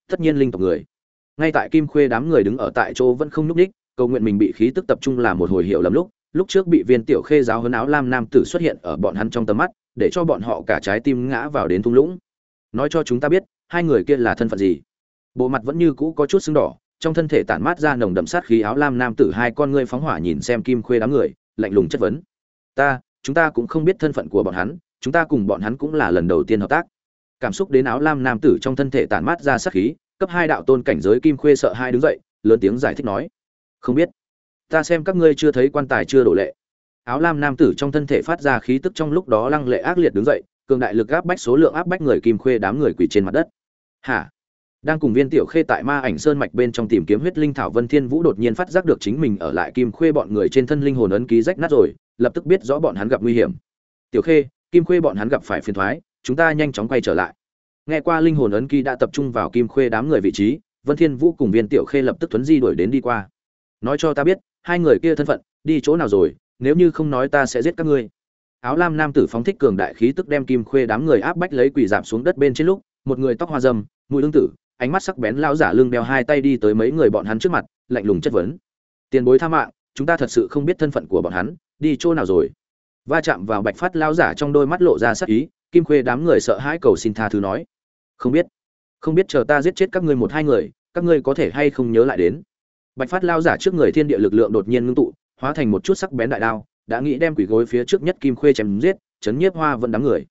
Tất nhiên linh tộc người. Ngay tại kim khuê đám người đứng ở tại chỗ vẫn không nhúc ních cầu nguyện mình bị khí tức tập trung làm một hồi hiệu lầm lúc lúc trước bị viên tiểu khê giáo hơn áo lam nam tử xuất hiện ở bọn hắn trong tầm mắt, để cho bọn họ cả trái tim ngã vào đến thung lũng. Nói cho chúng ta biết, hai người kia là thân phận gì? Bộ mặt vẫn như cũ có chút sưng đỏ, trong thân thể tản mát ra nồng đậm sát khí áo lam nam tử hai con ngươi phóng hỏa nhìn xem kim khuê đám người, lạnh lùng chất vấn. Ta chúng ta cũng không biết thân phận của bọn hắn, chúng ta cùng bọn hắn cũng là lần đầu tiên hợp tác. Cảm xúc đến áo lam nam tử trong thân thể tản mát ra sắc khí, cấp hai đạo tôn cảnh giới kim khuê sợ hai đứng dậy, lớn tiếng giải thích nói, không biết. Ta xem các ngươi chưa thấy quan tài chưa đổ lệ. Áo lam nam tử trong thân thể phát ra khí tức trong lúc đó lăng lệ ác liệt đứng dậy, cường đại lực áp bách số lượng áp bách người kim khuê đám người quỳ trên mặt đất. Hả? Đang cùng viên tiểu khê tại ma ảnh sơn mạch bên trong tìm kiếm huyết linh thảo vân thiên vũ đột nhiên phát giác được chính mình ở lại kim khuê bọn người trên thân linh hồn ấn ký rách nát rồi lập tức biết rõ bọn hắn gặp nguy hiểm. Tiểu khê, kim khuê bọn hắn gặp phải phiền thoái, chúng ta nhanh chóng quay trở lại. Nghe qua linh hồn ấn ký đã tập trung vào kim khuê đám người vị trí, vân thiên vũ cùng viên tiểu khê lập tức tuấn di đuổi đến đi qua. Nói cho ta biết, hai người kia thân phận, đi chỗ nào rồi, nếu như không nói ta sẽ giết các ngươi. Áo lam nam tử phóng thích cường đại khí tức đem kim khuê đám người áp bách lấy quỳ giảm xuống đất bên trên lúc, một người tóc hoa dâm, mũi lương tử, ánh mắt sắc bén lão giả lưng đeo hai tay đi tới mấy người bọn hắn trước mặt, lạnh lùng chất vấn. Tiền bối tha mạng, chúng ta thật sự không biết thân phận của bọn hắn đi chỗ nào rồi? Va chạm vào bạch phát lão giả trong đôi mắt lộ ra sắc ý, kim khuê đám người sợ hãi cầu xin tha thứ nói. Không biết không biết chờ ta giết chết các ngươi một hai người, các ngươi có thể hay không nhớ lại đến? Bạch phát lao giả trước người thiên địa lực lượng đột nhiên ngưng tụ, hóa thành một chút sắc bén đại đao, đã nghĩ đem quỷ gối phía trước nhất kim khuê chém giết, chấn nhiếp hoa vẫn đám người.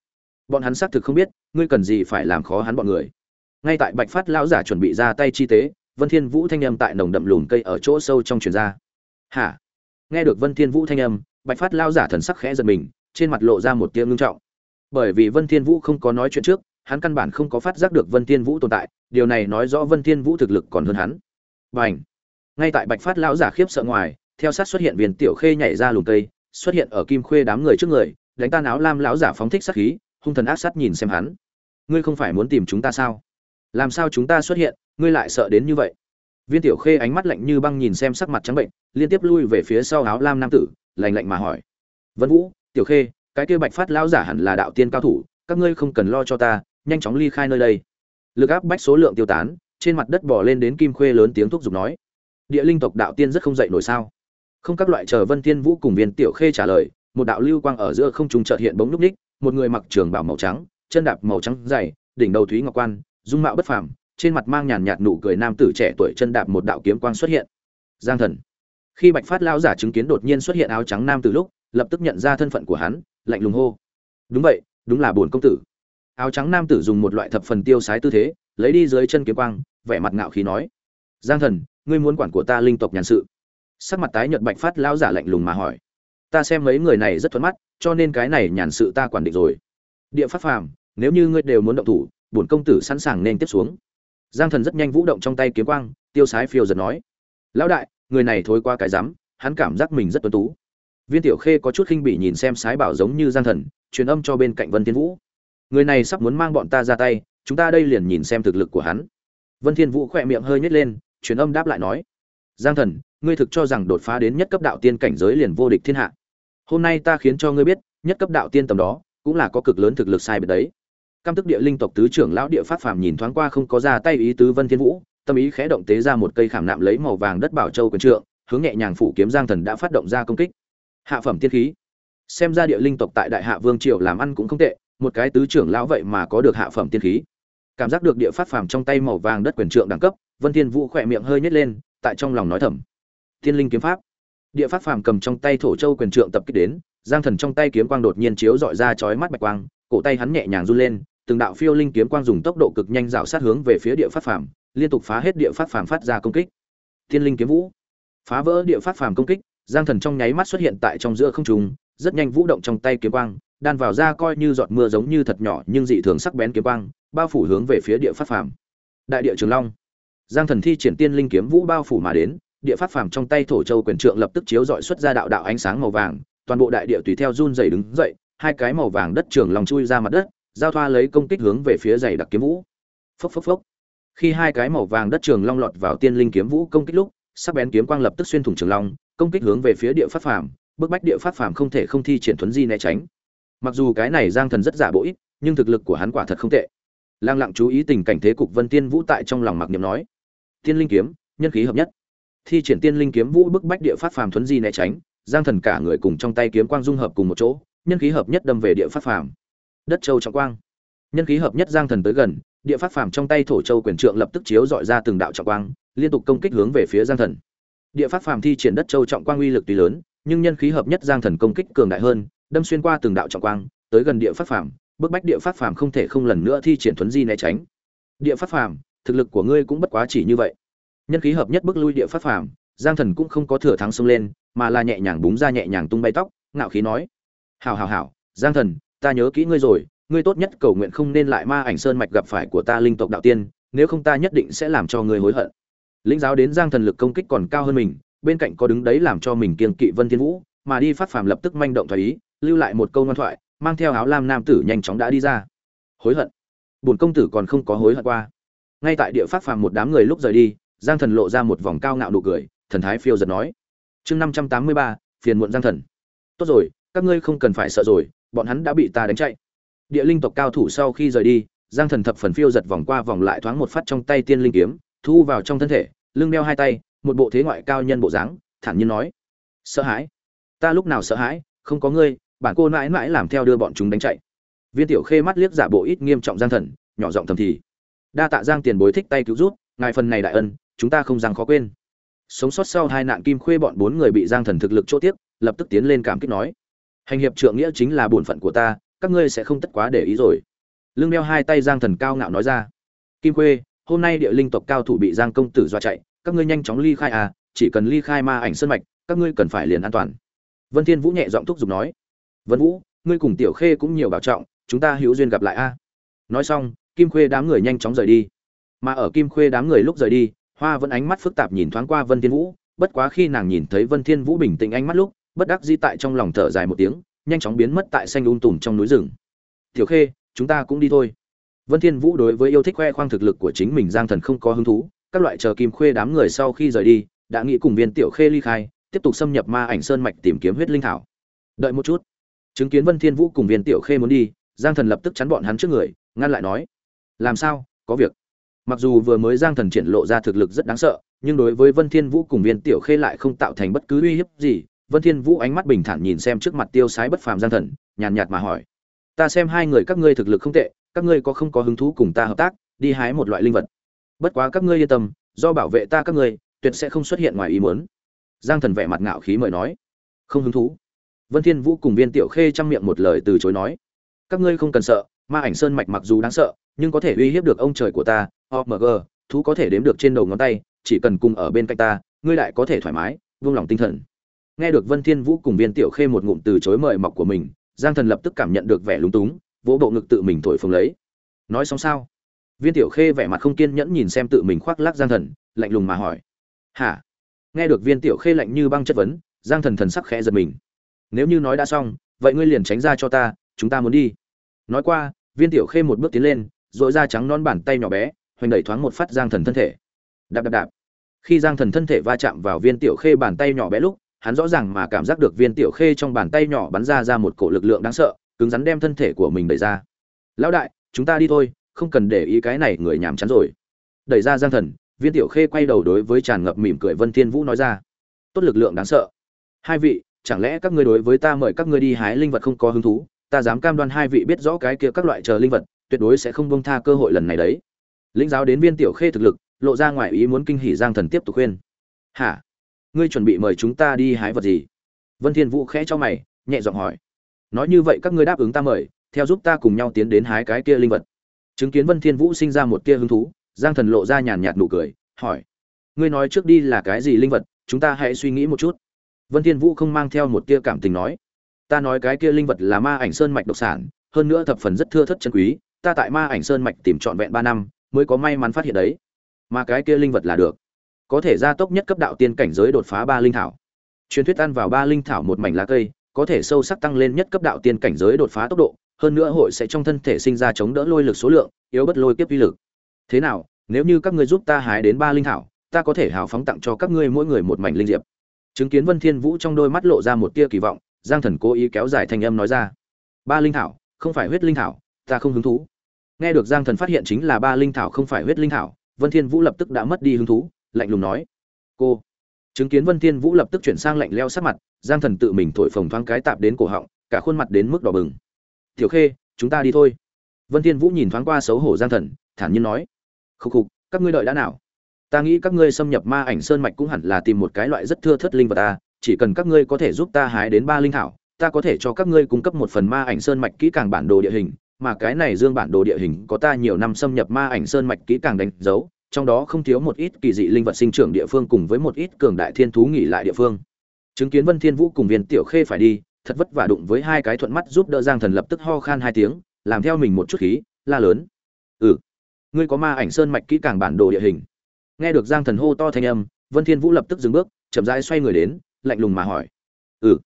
Bọn hắn xác thực không biết, ngươi cần gì phải làm khó hắn bọn người. Ngay tại bạch phát lão giả chuẩn bị ra tay chi tế, vân thiên vũ thanh âm tại nồng đậm lùm cây ở chỗ sâu trong truyền ra. Hả? Nghe được vân thiên vũ thanh âm bạch phát lão giả thần sắc khẽ giật mình, trên mặt lộ ra một tia ngưng trọng. Bởi vì vân thiên vũ không có nói chuyện trước, hắn căn bản không có phát giác được vân thiên vũ tồn tại, điều này nói rõ vân thiên vũ thực lực còn hơn hắn. Bành! Ngay tại bạch phát lão giả khiếp sợ ngoài, theo sát xuất hiện viên tiểu khê nhảy ra lùm cây, xuất hiện ở kim khuê đám người trước người, đánh tan áo lam lão giả phóng thích sát khí, hung thần ác sát nhìn xem hắn. Ngươi không phải muốn tìm chúng ta sao? Làm sao chúng ta xuất hiện, ngươi lại sợ đến như vậy? Viên tiểu khê ánh mắt lạnh như băng nhìn xem sắc mặt trắng bệnh, liên tiếp lui về phía sau áo lam nam tử lạnh lạnh mà hỏi. Vân vũ, tiểu khê, cái kia bạch phát lão giả hẳn là đạo tiên cao thủ, các ngươi không cần lo cho ta, nhanh chóng ly khai nơi đây. Lực áp bách số lượng tiêu tán, trên mặt đất bỏ lên đến kim khuê lớn tiếng thúc giục nói. Địa linh tộc đạo tiên rất không dậy nổi sao? Không, các loại chờ vân tiên vũ cùng viên tiểu khê trả lời, một đạo lưu quang ở giữa không trung chợt hiện bóng núp ních, một người mặc trường bảo màu trắng, chân đạp màu trắng dày, đỉnh đầu thúy ngọc quan, dung mạo bất phàm, trên mặt mang nhàn nhạt nụ cười nam tử trẻ tuổi chân đạp một đạo kiếm quang xuất hiện. Giang thần khi bạch phát lão giả chứng kiến đột nhiên xuất hiện áo trắng nam tử lúc, lập tức nhận ra thân phận của hắn, lạnh lùng hô. Đúng vậy, đúng là bổn công tử. Áo trắng nam tử dùng một loại thập phần tiêu sái tư thế, lấy đi dưới chân kiếm quang, vẻ mặt ngạo khí nói. Giang thần, ngươi muốn quản của ta linh tộc nhàn sự? Sắc mặt tái nhợt bạch phát lão giả lạnh lùng mà hỏi. Ta xem mấy người này rất thuận mắt, cho nên cái này nhàn sự ta quản định rồi. Địa phát phàm, nếu như ngươi đều muốn động thủ, bổn công tử sẵn sàng nên tiếp xuống. Giang thần rất nhanh vũ động trong tay kiếm quang, tiêu sái phiêu giật nói. Lão đại người này thối qua cái rắm hắn cảm giác mình rất tuấn tú. Viên tiểu khê có chút khinh bỉ nhìn xem sái bảo giống như giang thần, truyền âm cho bên cạnh vân thiên vũ. Người này sắp muốn mang bọn ta ra tay, chúng ta đây liền nhìn xem thực lực của hắn. Vân thiên vũ khỏe miệng hơi nhếch lên, truyền âm đáp lại nói, giang thần, ngươi thực cho rằng đột phá đến nhất cấp đạo tiên cảnh giới liền vô địch thiên hạ. Hôm nay ta khiến cho ngươi biết, nhất cấp đạo tiên tầm đó, cũng là có cực lớn thực lực sai biệt đấy. Cam tức địa linh tộc tứ trưởng lão địa phát phàm nhìn thoáng qua không có ra tay ý tứ vân thiên vũ tâm ý khẽ động tế ra một cây khảm nạm lấy màu vàng đất bảo châu quyền trượng, hướng nhẹ nhàng phủ kiếm giang thần đã phát động ra công kích. Hạ phẩm tiên khí. Xem ra địa linh tộc tại đại hạ vương triều làm ăn cũng không tệ, một cái tứ trưởng lão vậy mà có được hạ phẩm tiên khí. Cảm giác được địa phát phàm trong tay màu vàng đất quyền trượng đẳng cấp, vân thiên vũ khỏe miệng hơi nhếch lên, tại trong lòng nói thầm. Thiên linh kiếm pháp. Địa phát phàm cầm trong tay thổ châu quyền trượng tập kích đến, giang thần trong tay kiếm quang đột nhiên chiếu dọi ra chói mắt bạch quang, cổ tay hắn nhẹ nhàng run lên, từng đạo phiêu linh kiếm quang dùng tốc độ cực nhanh rào sát hướng về phía địa phát phàm liên tục phá hết địa phát phàm phát ra công kích. Thiên linh kiếm vũ. Phá vỡ địa phát phàm công kích, giang thần trong nháy mắt xuất hiện tại trong giữa không trung, rất nhanh vũ động trong tay kiếm quang, đan vào ra coi như giọt mưa giống như thật nhỏ nhưng dị thường sắc bén kiếm quang, bao phủ hướng về phía địa phát phàm. Đại địa trường long. Giang thần thi triển tiên linh kiếm vũ bao phủ mà đến, địa phát phàm trong tay thổ châu quyền trượng lập tức chiếu dọi xuất ra đạo đạo ánh sáng màu vàng, toàn bộ đại địa tùy theo run rẩy đứng dậy, hai cái màu vàng đất trường long chui ra mặt đất, giao thoa lấy công kích hướng về phía dày đặc kiếm vũ. Phốc phốc phốc khi hai cái màu vàng đất trường long lọt vào tiên linh kiếm vũ công kích lúc, sắc bén kiếm quang lập tức xuyên thủng trường long, công kích hướng về phía địa phát phàm, bức bách địa phát phàm không thể không thi triển thuấn di né tránh. Mặc dù cái này giang thần rất giả bỗi nhưng thực lực của hắn quả thật không tệ. Lang lặng chú ý tình cảnh thế cục vân tiên vũ tại trong lòng mặc niệm nói, tiên linh kiếm, nhân khí hợp nhất. Thi triển tiên linh kiếm vũ bức bách địa phát phàm thuấn di né tránh, giang thần cả người cùng trong tay kiếm quang dung hợp cùng một chỗ, nhân khí hợp nhất đâm về địa phát phàm. Đất châu trọng quang. Nhân khí hợp nhất giang thần tới gần địa phát phàm trong tay thổ châu quyền trượng lập tức chiếu dọi ra từng đạo trọng quang, liên tục công kích hướng về phía giang thần. Địa phát phàm thi triển đất châu trọng quang uy lực tuy lớn, nhưng nhân khí hợp nhất giang thần công kích cường đại hơn, đâm xuyên qua từng đạo trọng quang, tới gần địa phát phàm, bức bách địa phát phàm không thể không lần nữa thi triển thuấn di né tránh. Địa phát phàm, thực lực của ngươi cũng bất quá chỉ như vậy. Nhân khí hợp nhất bức lui địa phát phàm, giang thần cũng không có thừa thắng xông lên, mà là nhẹ nhàng búng ra nhẹ nhàng tung bay tóc, ngạo khí nói hào hào hào giang thần, ta nhớ kỹ ngươi rồi ngươi tốt nhất cầu nguyện không nên lại ma ảnh sơn mạch gặp phải của ta linh tộc đạo tiên, nếu không ta nhất định sẽ làm cho ngươi hối hận. Lĩnh giáo đến giang thần lực công kích còn cao hơn mình, bên cạnh có đứng đấy làm cho mình kiên kỵ vân thiên vũ, mà đi phát phàm lập tức manh động thoái ý, lưu lại một câu ngoan thoại, mang theo áo lam nam tử nhanh chóng đã đi ra. Hối hận. Bổn công tử còn không có hối hận qua. Ngay tại địa phát phàm một đám người lúc rời đi, giang thần lộ ra một vòng cao ngạo nụ cười, thần thái phiêu giật nói. Chương năm trăm tám mươi ba, phiền muộn giang thần. Tốt rồi, các ngươi không cần phải sợ rồi, bọn hắn đã bị ta đánh chạy địa linh tộc cao thủ sau khi rời đi, giang thần thập phần phiêu giật vòng qua vòng lại thoáng một phát trong tay tiên linh kiếm, thu vào trong thân thể, lưng đeo hai tay, một bộ thế ngoại cao nhân bộ dáng, thản nhiên nói, sợ hãi, ta lúc nào sợ hãi, không có ngươi, bản cô mãi mãi làm theo đưa bọn chúng đánh chạy. Viên tiểu khê mắt liếc giả bộ ít nghiêm trọng giang thần, nhỏ giọng thầm thì, đa tạ giang tiền bối thích tay cứu rút ngài phần này đại ân, chúng ta không rằng khó quên. Sống sót sau hai nạn kim khuê bọn bốn người bị giang thần thực lực chỗ tiếc, lập tức tiến lên cảm kích nói, hành hiệp trượng nghĩa chính là bổn phận của ta các ngươi sẽ không tất quá để ý rồi. Lưng đeo hai tay giang thần cao ngạo nói ra. Kim khuê, hôm nay địa linh tộc cao thủ bị giang công tử dọa chạy, các ngươi nhanh chóng ly khai à chỉ cần ly khai ma ảnh sơn mạch, các ngươi cần phải liền an toàn. Vân thiên vũ nhẹ giọng thúc giục nói. Vân vũ, ngươi cùng tiểu khê cũng nhiều bảo trọng, chúng ta hữu duyên gặp lại a. Nói xong, kim khuê đám người nhanh chóng rời đi. Mà ở kim khuê đám người lúc rời đi, hoa vẫn ánh mắt phức tạp nhìn thoáng qua vân thiên vũ, bất quá khi nàng nhìn thấy vân thiên vũ bình tĩnh ánh mắt lúc, bất đắc dĩ tại trong lòng thở dài một tiếng nhanh chóng biến mất tại xanh um tùm trong núi rừng. Tiểu khê, chúng ta cũng đi thôi. Vân thiên vũ đối với yêu thích khoe khoang thực lực của chính mình giang thần không có hứng thú, các loại chờ kim khuê đám người sau khi rời đi, đã nghĩ cùng viên tiểu khê ly khai, tiếp tục xâm nhập ma ảnh sơn mạch tìm kiếm huyết linh thảo. Đợi một chút. Chứng kiến vân thiên vũ cùng viên tiểu khê muốn đi, giang thần lập tức chắn bọn hắn trước người, ngăn lại nói, làm sao? Có việc. Mặc dù vừa mới giang thần triển lộ ra thực lực rất đáng sợ, nhưng đối với vân thiên vũ cùng viên tiểu khê lại không tạo thành bất cứ uy hiếp gì vân thiên vũ ánh mắt bình thản nhìn xem trước mặt tiêu sái bất phàm giang thần, nhàn nhạt mà hỏi. Ta xem hai người các ngươi thực lực không tệ, các ngươi có không có hứng thú cùng ta hợp tác, đi hái một loại linh vật. Bất quá các ngươi yên tâm, do bảo vệ ta các ngươi, tuyệt sẽ không xuất hiện ngoài ý muốn. Giang thần vẻ mặt ngạo khí mời nói. Không hứng thú. Vân thiên vũ cùng viên tiểu khê trăm miệng một lời từ chối nói. Các ngươi không cần sợ, ma ảnh sơn mạch mặc dù đáng sợ, nhưng có thể uy hiếp được ông trời của ta omg thú có thể đếm được trên đầu ngón tay, chỉ cần cùng ở bên cạnh ta, ngươi lại có thể thoải mái vương lòng tinh thần nghe được vân thiên vũ cùng viên tiểu khê một ngụm từ chối mời mọc của mình, giang thần lập tức cảm nhận được vẻ lúng túng, vỗ bộ ngực tự mình thổi phồng lấy. Nói xong sao? Viên tiểu khê vẻ mặt không kiên nhẫn nhìn xem tự mình khoác lác giang thần, lạnh lùng mà hỏi. Hả? Nghe được viên tiểu khê lạnh như băng chất vấn, giang thần thần sắc khẽ giật mình. Nếu như nói đã xong, vậy ngươi liền tránh ra cho ta, chúng ta muốn đi. Nói qua, viên tiểu khê một bước tiến lên dội ra trắng non bàn tay nhỏ bé, hoành đẩy thoáng một phát giang thần thân thể. Đạp đạp đạp. Khi giang thần thân thể va chạm vào viên tiểu khê bàn tay nhỏ bé lúc hắn rõ ràng mà cảm giác được viên tiểu khê trong bàn tay nhỏ bắn ra ra một cổ lực lượng đáng sợ, cứng rắn đem thân thể của mình đẩy ra. Lão đại, chúng ta đi thôi, không cần để ý cái này, người nhàm chán rồi. Đẩy ra giang thần, viên tiểu khê quay đầu đối với tràn ngập mỉm cười vân thiên vũ nói ra. Tốt lực lượng đáng sợ. Hai vị, chẳng lẽ các ngươi đối với ta mời các ngươi đi hái linh vật không có hứng thú? Ta dám cam đoan hai vị biết rõ cái kia các loại chờ linh vật, tuyệt đối sẽ không buông tha cơ hội lần này đấy. Lĩnh giáo đến viên tiểu khê thực lực, lộ ra ngoài ý muốn kinh hỉ giang thần tiếp tục khuyên. Hả? Ngươi chuẩn bị mời chúng ta đi hái vật gì? Vân thiên vũ khẽ cho mày, nhẹ giọng hỏi. Nói như vậy các ngươi đáp ứng ta mời, theo giúp ta cùng nhau tiến đến hái cái kia linh vật. Chứng kiến vân thiên vũ sinh ra một tia hứng thú, giang thần lộ ra nhàn nhạt nụ cười, hỏi. Ngươi nói trước đi là cái gì linh vật, chúng ta hãy suy nghĩ một chút. Vân thiên vũ không mang theo một tia cảm tình nói. Ta nói cái kia linh vật là ma ảnh sơn mạch độc sản, hơn nữa thập phần rất thưa thất chân quý, ta tại ma ảnh sơn mạch tìm trọn vẹn ba năm, mới có may mắn phát hiện đấy. Mà cái kia linh vật là được có thể gia tốc nhất cấp đạo tiên cảnh giới đột phá ba linh thảo. Truyền thuyết ăn vào ba linh thảo một mảnh lá cây, có thể sâu sắc tăng lên nhất cấp đạo tiên cảnh giới đột phá tốc độ, hơn nữa hội sẽ trong thân thể sinh ra chống đỡ lôi lực số lượng, yếu bất lôi kiếp uy lực. Thế nào, nếu như các ngươi giúp ta hái đến ba linh thảo, ta có thể hào phóng tặng cho các ngươi mỗi người một mảnh linh diệp. Chứng kiến vân thiên vũ trong đôi mắt lộ ra một tia kỳ vọng, giang thần cố ý kéo dài thanh âm nói ra. Ba linh thảo, không phải huyết linh thảo, ta không hứng thú. Nghe được giang thần phát hiện chính là ba linh thảo không phải huyết linh thảo, vân thiên vũ lập tức đã mất đi hứng thú lạnh lùng nói, cô. Chứng kiến vân thiên vũ lập tức chuyển sang lạnh leo sát mặt, giang thần tự mình thổi phồng thoáng cái tạp đến cổ họng, cả khuôn mặt đến mức đỏ bừng. Tiểu khê, chúng ta đi thôi. Vân thiên vũ nhìn thoáng qua xấu hổ giang thần, thản nhiên nói, khục khục, các ngươi đợi đã nào? Ta nghĩ các ngươi xâm nhập ma ảnh sơn mạch cũng hẳn là tìm một cái loại rất thưa thất linh vật ta, chỉ cần các ngươi có thể giúp ta hái đến ba linh thảo, ta có thể cho các ngươi cung cấp một phần ma ảnh sơn mạch kỹ càng bản đồ địa hình, mà cái này dương bản đồ địa hình có ta nhiều năm xâm nhập ma ảnh sơn mạch kỹ càng đánh dấu trong đó không thiếu một ít kỳ dị linh vật sinh trưởng địa phương cùng với một ít cường đại thiên thú nghỉ lại địa phương. Chứng kiến vân thiên vũ cùng viên tiểu khê phải đi, thật vất vả đụng với hai cái thuận mắt giúp đỡ giang thần lập tức ho khan hai tiếng, làm theo mình một chút khí, la lớn. Ừ ngươi có ma ảnh sơn mạch kỹ càng bản đồ địa hình. Nghe được giang thần hô to thanh âm, vân thiên vũ lập tức dừng bước, chậm rãi xoay người đến, lạnh lùng mà hỏi. Ừ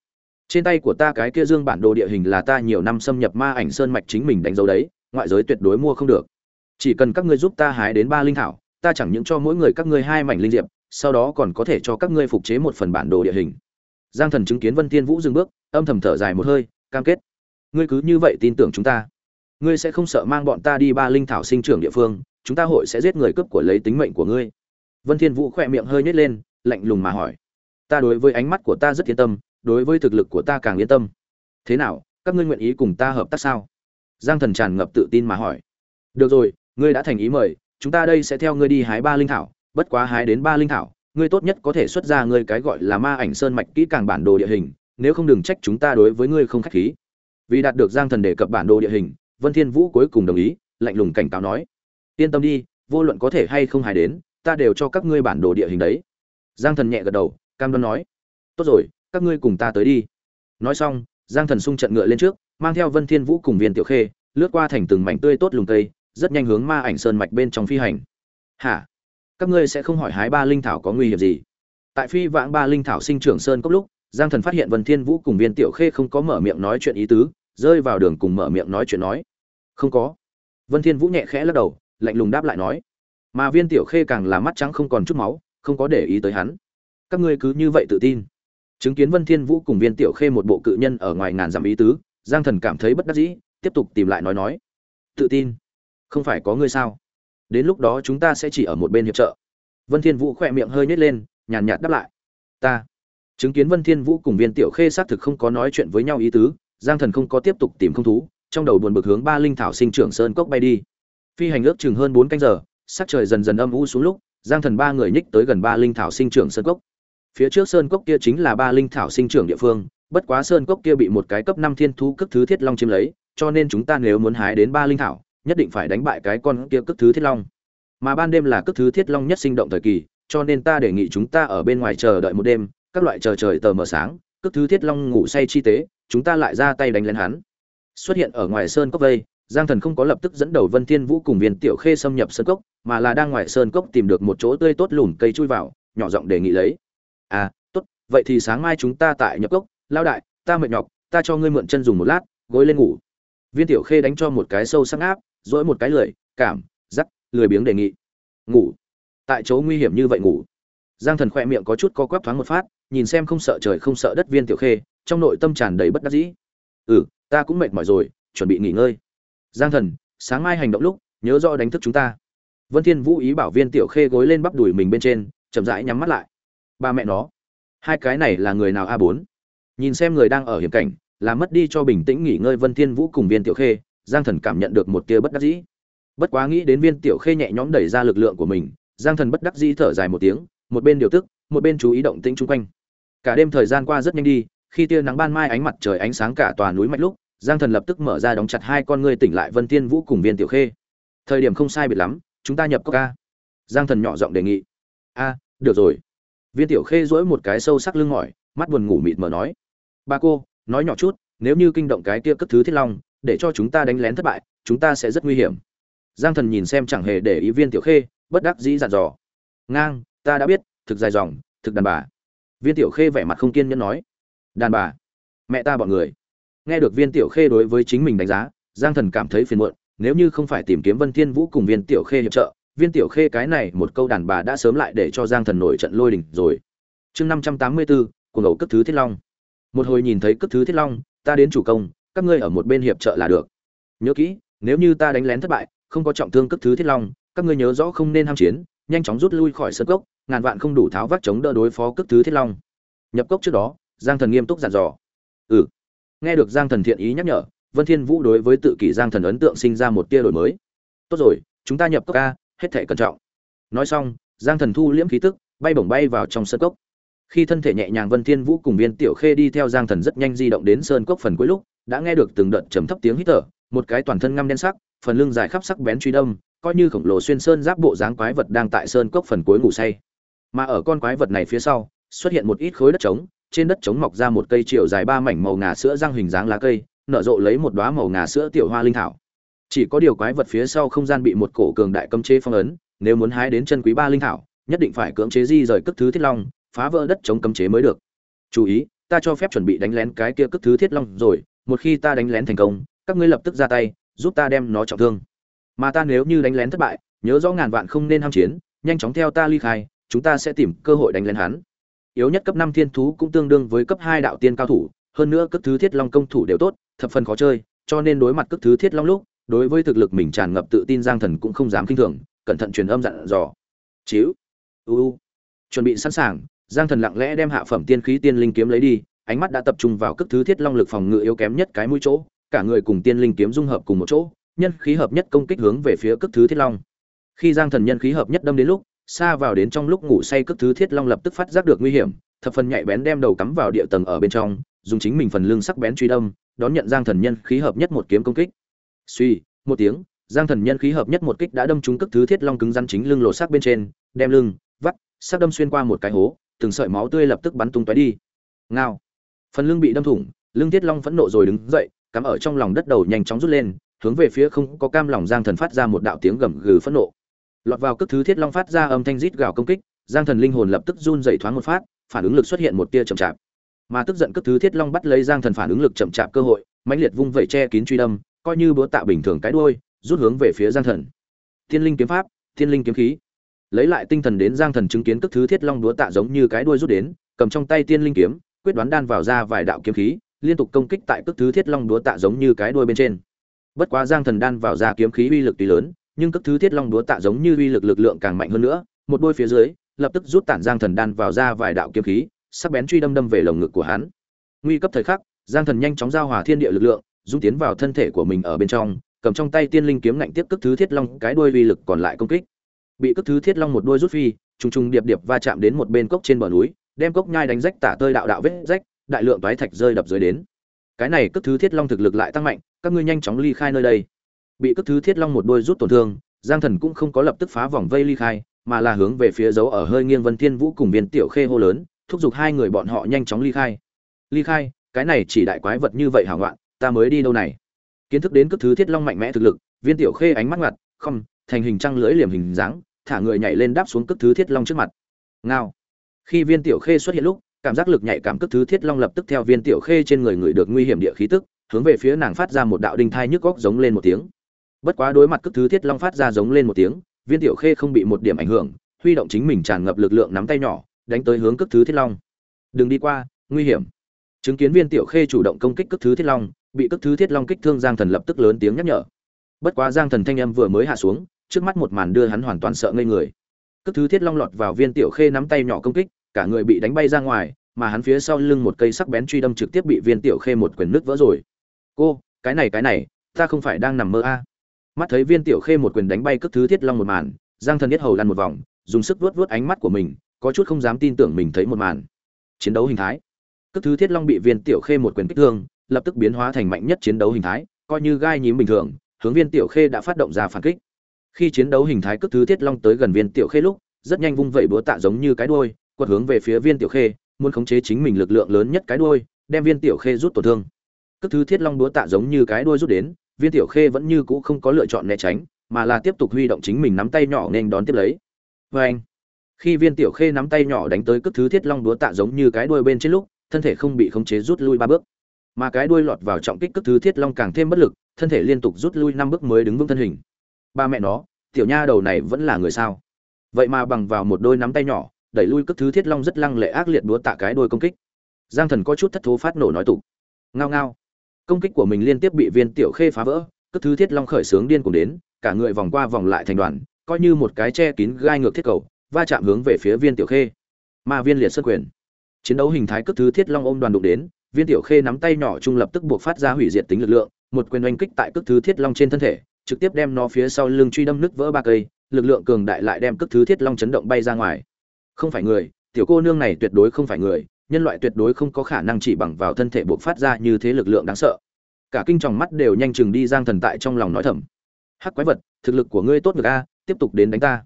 trên tay của ta cái kia dương bản đồ địa hình là ta nhiều năm xâm nhập ma ảnh sơn mạch chính mình đánh dấu đấy, ngoại giới tuyệt đối mua không được. Chỉ cần các ngươi giúp ta hái đến ba linh thảo ta chẳng những cho mỗi người các ngươi hai mảnh linh diệp, sau đó còn có thể cho các ngươi phục chế một phần bản đồ địa hình. Giang thần chứng kiến vân thiên vũ dừng bước, âm thầm thở dài một hơi, cam kết. Ngươi cứ như vậy tin tưởng chúng ta. Ngươi sẽ không sợ mang bọn ta đi ba linh thảo sinh trưởng địa phương, chúng ta hội sẽ giết người cướp của lấy tính mệnh của ngươi. Vân thiên vũ khỏe miệng hơi nhếch lên, lạnh lùng mà hỏi. Ta đối với ánh mắt của ta rất yên tâm, đối với thực lực của ta càng yên tâm. Thế nào, các ngươi nguyện ý cùng ta hợp tác sao? Giang thần tràn ngập tự tin mà hỏi. Được rồi, ngươi đã thành ý mời chúng ta đây sẽ theo ngươi đi hái ba linh thảo, bất quá hái đến ba linh thảo, ngươi tốt nhất có thể xuất ra ngươi cái gọi là ma ảnh sơn mạch kỹ càng bản đồ địa hình, nếu không đừng trách chúng ta đối với ngươi không khách khí. Vì đạt được giang thần đề cập bản đồ địa hình, vân thiên vũ cuối cùng đồng ý, lạnh lùng cảnh cáo nói, yên tâm đi, vô luận có thể hay không hài đến, ta đều cho các ngươi bản đồ địa hình đấy. Giang thần nhẹ gật đầu, cam đoan nói, tốt rồi, các ngươi cùng ta tới đi. Nói xong, giang thần sung trận ngựa lên trước, mang theo vân thiên vũ cùng viên tiểu khê, lướt qua thành từng mảnh tươi tốt lùng cây rất nhanh hướng ma ảnh sơn mạch bên trong phi hành. Hả? Các ngươi sẽ không hỏi hái ba linh thảo có nguy hiểm gì. Tại phi vãng ba linh thảo sinh trưởng sơn cốc lúc, giang thần phát hiện vân thiên vũ cùng viên tiểu khê không có mở miệng nói chuyện ý tứ, rơi vào đường cùng mở miệng nói chuyện nói. Không có. Vân thiên vũ nhẹ khẽ lắc đầu, lạnh lùng đáp lại nói. Mà viên tiểu khê càng là mắt trắng không còn chút máu, không có để ý tới hắn. Các ngươi cứ như vậy tự tin. Chứng kiến vân thiên vũ cùng viên tiểu khê một bộ cự nhân ở ngoài ngàn dặm ý tứ, giang thần cảm thấy bất đắc dĩ, tiếp tục tìm lại nói nói. Tự tin không phải có ngươi sao? Đến lúc đó chúng ta sẽ chỉ ở một bên hiệp trợ. Vân thiên vũ khỏe miệng hơi nhếch lên, nhàn nhạt đáp lại. Ta. Chứng kiến vân thiên vũ cùng viên tiểu khê xác thực không có nói chuyện với nhau ý tứ, giang thần không có tiếp tục tìm không thú, trong đầu buồn bực hướng ba linh thảo sinh trưởng sơn cốc bay đi. Phi hành ước chừng hơn bốn canh giờ, sắc trời dần dần âm u xuống lúc, giang thần ba người nhích tới gần ba linh thảo sinh trưởng sơn cốc. Phía trước sơn cốc kia chính là ba linh thảo sinh trưởng địa phương, bất quá sơn cốc kia bị một cái cấp năm thiên thú cấp thứ thiết long chiếm lấy, cho nên chúng ta nếu muốn hái đến ba linh thảo nhất định phải đánh bại cái con kia cước thứ thiết long. Mà ban đêm là cước thứ thiết long nhất sinh động thời kỳ, cho nên ta đề nghị chúng ta ở bên ngoài chờ đợi một đêm, các loại chờ trời tờ mờ sáng, cước thứ thiết long ngủ say chi tế, chúng ta lại ra tay đánh lên hắn. Xuất hiện ở ngoài sơn cốc vây, giang thần không có lập tức dẫn đầu vân thiên vũ cùng viên tiểu khê xâm nhập sơn cốc, mà là đang ngoài sơn cốc tìm được một chỗ tươi tốt lùn cây chui vào, nhỏ giọng đề nghị lấy. À tốt, vậy thì sáng mai chúng ta tại nhập cốc, lao đại, ta mệt nhọc, ta cho ngươi mượn chân dùng một lát, gối lên ngủ viên tiểu khê đánh cho một cái sâu sắc áp dỗi một cái lười, cảm giắc lười biếng đề nghị. Ngủ. Tại chỗ nguy hiểm như vậy ngủ. Giang thần khoe miệng có chút co quắp thoáng một phát, nhìn xem không sợ trời không sợ đất viên tiểu khê, trong nội tâm tràn đầy bất đắc dĩ. Ừ ta cũng mệt mỏi rồi, chuẩn bị nghỉ ngơi. Giang thần, sáng mai hành động lúc, nhớ rõ đánh thức chúng ta. Vân thiên vũ ý bảo viên tiểu khê gối lên bắp đùi mình bên trên, chậm rãi nhắm mắt lại. Ba mẹ nó. Hai cái này là người nào a bốn? Nhìn xem người đang ở hiểm cảnh là mất đi cho bình tĩnh nghỉ ngơi vân thiên vũ cùng viên tiểu khê, giang thần cảm nhận được một tia bất đắc dĩ. Bất quá nghĩ đến viên tiểu khê nhẹ nhõm đẩy ra lực lượng của mình, giang thần bất đắc dĩ thở dài một tiếng, một bên điều tức, một bên chú ý động tĩnh chung quanh. Cả đêm thời gian qua rất nhanh đi, khi tia nắng ban mai ánh mặt trời ánh sáng cả tòa núi mạch lúc, giang thần lập tức mở ra đóng chặt hai con ngươi tỉnh lại vân thiên vũ cùng viên tiểu khê. Thời điểm không sai biệt lắm, chúng ta nhập cốc ca giang thần nhỏ giọng đề nghị. A, được rồi. Viên tiểu khê duỗi một cái sâu sắc lưng mỏi, mắt buồn ngủ mịt mờ nói. Ba cô nói nhỏ chút, nếu như kinh động cái kia cất thứ thiết long, để cho chúng ta đánh lén thất bại, chúng ta sẽ rất nguy hiểm. Giang thần nhìn xem chẳng hề để ý viên tiểu khê, bất đắc dĩ dặn dò. Ngang, ta đã biết, thực dài dòng, thực đàn bà. Viên tiểu khê vẻ mặt không kiên nhẫn nói. Đàn bà. Mẹ ta bọn người. Nghe được viên tiểu khê đối với chính mình đánh giá, giang thần cảm thấy phiền muộn, nếu như không phải tìm kiếm vân thiên vũ cùng viên tiểu khê hiệp trợ, viên tiểu khê cái này một câu đàn bà đã sớm lại để cho giang thần nổi trận lôi đình rồi. Chương năm trăm tám mươi bốn, cuồng ẩu cấp thứ thiết long một hồi nhìn thấy cấp thứ thiết long, ta đến chủ công, các ngươi ở một bên hiệp trợ là được. Nhớ kỹ, nếu như ta đánh lén thất bại, không có trọng thương cấp thứ thiết long, các ngươi nhớ rõ không nên ham chiến, nhanh chóng rút lui khỏi sân cốc, ngàn vạn không đủ tháo vác chống đỡ đối phó cấp thứ thiết long. Nhập cốc trước đó, giang thần nghiêm túc dặn dò. Ừ. Nghe được giang thần thiện ý nhắc nhở, vân thiên vũ đối với tự kỷ giang thần ấn tượng sinh ra một tia đổi mới. Tốt rồi, chúng ta nhập cốc ca hết thể cẩn trọng. Nói xong, giang thần thu liễm khí tức, bay bổng bay vào trong sơn cốc khi thân thể nhẹ nhàng vân thiên vũ cùng viên tiểu khê đi theo giang thần rất nhanh di động đến sơn cốc phần cuối lúc, đã nghe được từng đợt trầm thấp tiếng hít thở, một cái toàn thân ngăm đen sắc, phần lưng dài khắp sắc bén truy đâm, coi như khổng lồ xuyên sơn giáp bộ dáng quái vật đang tại sơn cốc phần cuối ngủ say. Mà ở con quái vật này phía sau, xuất hiện một ít khối đất trống, trên đất trống mọc ra một cây chiều dài ba mảnh màu ngà sữa răng hình dáng lá cây, nở rộ lấy một đóa màu ngà sữa tiểu hoa linh thảo. Chỉ có điều quái vật phía sau không gian bị một cổ cường đại cấm chế phong ấn, nếu muốn hái đến chân quý ba linh thảo, nhất định phải cưỡng chế di rời cất thứ thiết long phá vỡ đất chống cấm chế mới được. Chú ý, ta cho phép chuẩn bị đánh lén cái kia cất thứ thiết long rồi, một khi ta đánh lén thành công, các ngươi lập tức ra tay, giúp ta đem nó trọng thương. Mà ta nếu như đánh lén thất bại, nhớ rõ ngàn vạn không nên ham chiến, nhanh chóng theo ta ly khai, chúng ta sẽ tìm cơ hội đánh lén hắn. Yếu nhất cấp năm thiên thú cũng tương đương với cấp hai đạo tiên cao thủ, hơn nữa cấp thứ thiết long công thủ đều tốt, thập phần khó chơi, cho nên đối mặt cấp thứ thiết long lúc, đối với thực lực mình tràn ngập tự tin giang thần cũng không dám kinh thường, cẩn thận truyền âm dặn dò. Chiếu u. Chuẩn bị sẵn sàng giang thần lặng lẽ đem hạ phẩm tiên khí tiên linh kiếm lấy đi, ánh mắt đã tập trung vào cước thứ thiết long lực phòng ngự yếu kém nhất cái mũi chỗ, cả người cùng tiên linh kiếm dung hợp cùng một chỗ, nhân khí hợp nhất công kích hướng về phía cước thứ thiết long. Khi giang thần nhân khí hợp nhất đâm đến lúc, xa vào đến trong lúc ngủ say cước thứ thiết long lập tức phát giác được nguy hiểm, thập phần nhạy bén đem đầu cắm vào địa tầng ở bên trong, dùng chính mình phần lưng sắc bén truy đâm, đón nhận giang thần nhân khí hợp nhất một kiếm công kích. Suy, một tiếng, giang thần nhân khí hợp nhất một kích đã đâm trúng cước thứ thiết long cứng rắn chính lưng lộ sắc bên trên, đem lưng, vắt sắc đâm xuyên qua một cái hố từng sợi máu tươi lập tức bắn tung tóe đi. Ngao. Phần lưng bị đâm thủng, lưng thiết long phẫn nộ rồi đứng dậy, cắm ở trong lòng đất đầu nhanh chóng rút lên, hướng về phía không có cam lòng giang thần phát ra một đạo tiếng gầm gừ phẫn nộ. Lọt vào cước thứ thiết long phát ra âm thanh rít gào công kích, giang thần linh hồn lập tức run dậy thoáng một phát, phản ứng lực xuất hiện một tia chậm chạp. Mà tức giận cước thứ thiết long bắt lấy giang thần phản ứng lực chậm chạp cơ hội, mãnh liệt vung vẩy che kín truy đâm, coi như búa tạ bình thường cái đuôi, rút hướng về phía giang thần. Thiên linh kiếm pháp, thiên linh kiếm khí lấy lại tinh thần đến giang thần chứng kiến cước thứ thiết long đúa tạ giống như cái đuôi rút đến, cầm trong tay tiên linh kiếm, quyết đoán đan vào ra vài đạo kiếm khí, liên tục công kích tại cước thứ thiết long đúa tạ giống như cái đuôi bên trên. Bất quá giang thần đan vào ra kiếm khí uy lực tuy lớn, nhưng cước thứ thiết long đúa tạ giống như uy lực lực lượng càng mạnh hơn nữa, một đôi phía dưới, lập tức rút tản giang thần đan vào ra vài đạo kiếm khí, sắc bén truy đâm đâm về lồng ngực của hắn. Nguy cấp thời khắc, giang thần nhanh chóng giao hòa thiên địa lực lượng, dung tiến vào thân thể của mình ở bên trong, cầm trong tay tiên linh kiếm ngạnh tiếp cước thứ thiết long, cái đuôi uy lực còn lại công kích bị cất thứ thiết long một đôi rút phi, trùng trùng điệp điệp va chạm đến một bên cốc trên bờ núi, đem cốc nhai đánh rách tả tơi đạo đạo vết rách, đại lượng toái thạch rơi đập dưới đến. Cái này cất thứ thiết long thực lực lại tăng mạnh, các ngươi nhanh chóng ly khai nơi đây. Bị cất thứ thiết long một đôi rút tổn thương, giang thần cũng không có lập tức phá vòng vây ly khai, mà là hướng về phía dấu ở hơi nghiêng vân thiên vũ cùng viên tiểu khê hô lớn, thúc giục hai người bọn họ nhanh chóng ly khai. Ly khai, cái này chỉ đại quái vật như vậy hảo loạn ta mới đi đâu này? Kiến thức đến cất thứ thiết long mạnh mẽ thực lực, viên tiểu khê ánh mắt ngặt không thành hình trăng lưỡi liềm hình dáng, thả người nhảy lên đáp xuống cước thứ thiết long trước mặt. Ngao. Khi viên tiểu khê xuất hiện lúc, cảm giác lực nhạy cảm cước thứ thiết long lập tức theo viên tiểu khê trên người người được nguy hiểm địa khí tức, hướng về phía nàng phát ra một đạo đinh thai nhức góc giống lên một tiếng. Bất quá đối mặt cước thứ thiết long phát ra giống lên một tiếng, viên tiểu khê không bị một điểm ảnh hưởng, huy động chính mình tràn ngập lực lượng nắm tay nhỏ, đánh tới hướng cước thứ thiết long. Đừng đi qua, nguy hiểm. Chứng kiến viên tiểu khê chủ động công kích cước thứ thiết long, bị cước thứ thiết long kích thương giang thần lập tức lớn tiếng nhắc nhở. Bất quá giang thần thanh âm vừa mới hạ xuống trước mắt một màn đưa hắn hoàn toàn sợ ngây người. Cước thứ thiết long lọt vào viên tiểu khê nắm tay nhỏ công kích, cả người bị đánh bay ra ngoài, mà hắn phía sau lưng một cây sắc bén truy đâm trực tiếp bị viên tiểu khê một quyền nứt vỡ rồi. Cô, cái này cái này, ta không phải đang nằm mơ a. À. mắt thấy viên tiểu khê một quyền đánh bay cất thứ thiết long một màn, giang thần nhất hầu lăn một vòng, dùng sức vuốt vuốt ánh mắt của mình, có chút không dám tin tưởng mình thấy một màn. Chiến đấu hình thái. Cất thứ thiết long bị viên tiểu khê một quyền kích thương, lập tức biến hóa thành mạnh nhất chiến đấu hình thái, coi như gai nhím bình thường, hướng viên tiểu khê đã phát động ra phản kích khi chiến đấu hình thái cước thứ thiết long tới gần viên tiểu khê lúc, rất nhanh vung vẩy búa tạ giống như cái đuôi, quật hướng về phía viên tiểu khê, muốn khống chế chính mình lực lượng lớn nhất cái đuôi, đem viên tiểu khê rút tổn thương. Cước thứ thiết long búa tạ giống như cái đuôi rút đến, viên tiểu khê vẫn như cũ không có lựa chọn né tránh, mà là tiếp tục huy động chính mình nắm tay nhỏ nên đón tiếp lấy. Vê anh khi viên tiểu khê nắm tay nhỏ đánh tới cước thứ thiết long búa tạ giống như cái đuôi bên trên lúc, thân thể không bị khống chế rút lui ba bước. Mà cái đuôi lọt vào trọng kích cước thứ thiết long càng thêm bất lực, thân thể liên tục rút lui năm bước mới đứng vững thân hình ba mẹ nó, tiểu nha đầu này vẫn là người sao? Vậy mà bằng vào một đôi nắm tay nhỏ, đẩy lui cất thứ thiết long rất lăng lệ ác liệt đúa tạ cái đôi công kích. Giang thần có chút thất thố phát nổ nói tục ngao ngao. Công kích của mình liên tiếp bị viên tiểu khê phá vỡ, cất thứ thiết long khởi sướng điên cùng đến, cả người vòng qua vòng lại thành đoàn, coi như một cái che kín gai ngược thiết cầu, va chạm hướng về phía viên tiểu khê. Ma viên liệt sơn quyền. Chiến đấu hình thái cất thứ thiết long ôm đoàn đụng đến, viên tiểu khê nắm tay nhỏ trung lập tức buộc phát ra hủy diệt tính lực lượng, một quyền oanh kích tại cất thứ thiết long trên thân thể trực tiếp đem nó phía sau lưng truy đâm nứt vỡ ba cây, lực lượng cường đại lại đem cất thứ thiết long chấn động bay ra ngoài. Không phải người, tiểu cô nương này tuyệt đối không phải người, nhân loại tuyệt đối không có khả năng chỉ bằng vào thân thể buộc phát ra như thế lực lượng đáng sợ. Cả kinh tròng mắt đều nhanh chừng đi giang thần tại trong lòng nói thầm. Hắc quái vật, thực lực của ngươi tốt được a, tiếp tục đến đánh ta.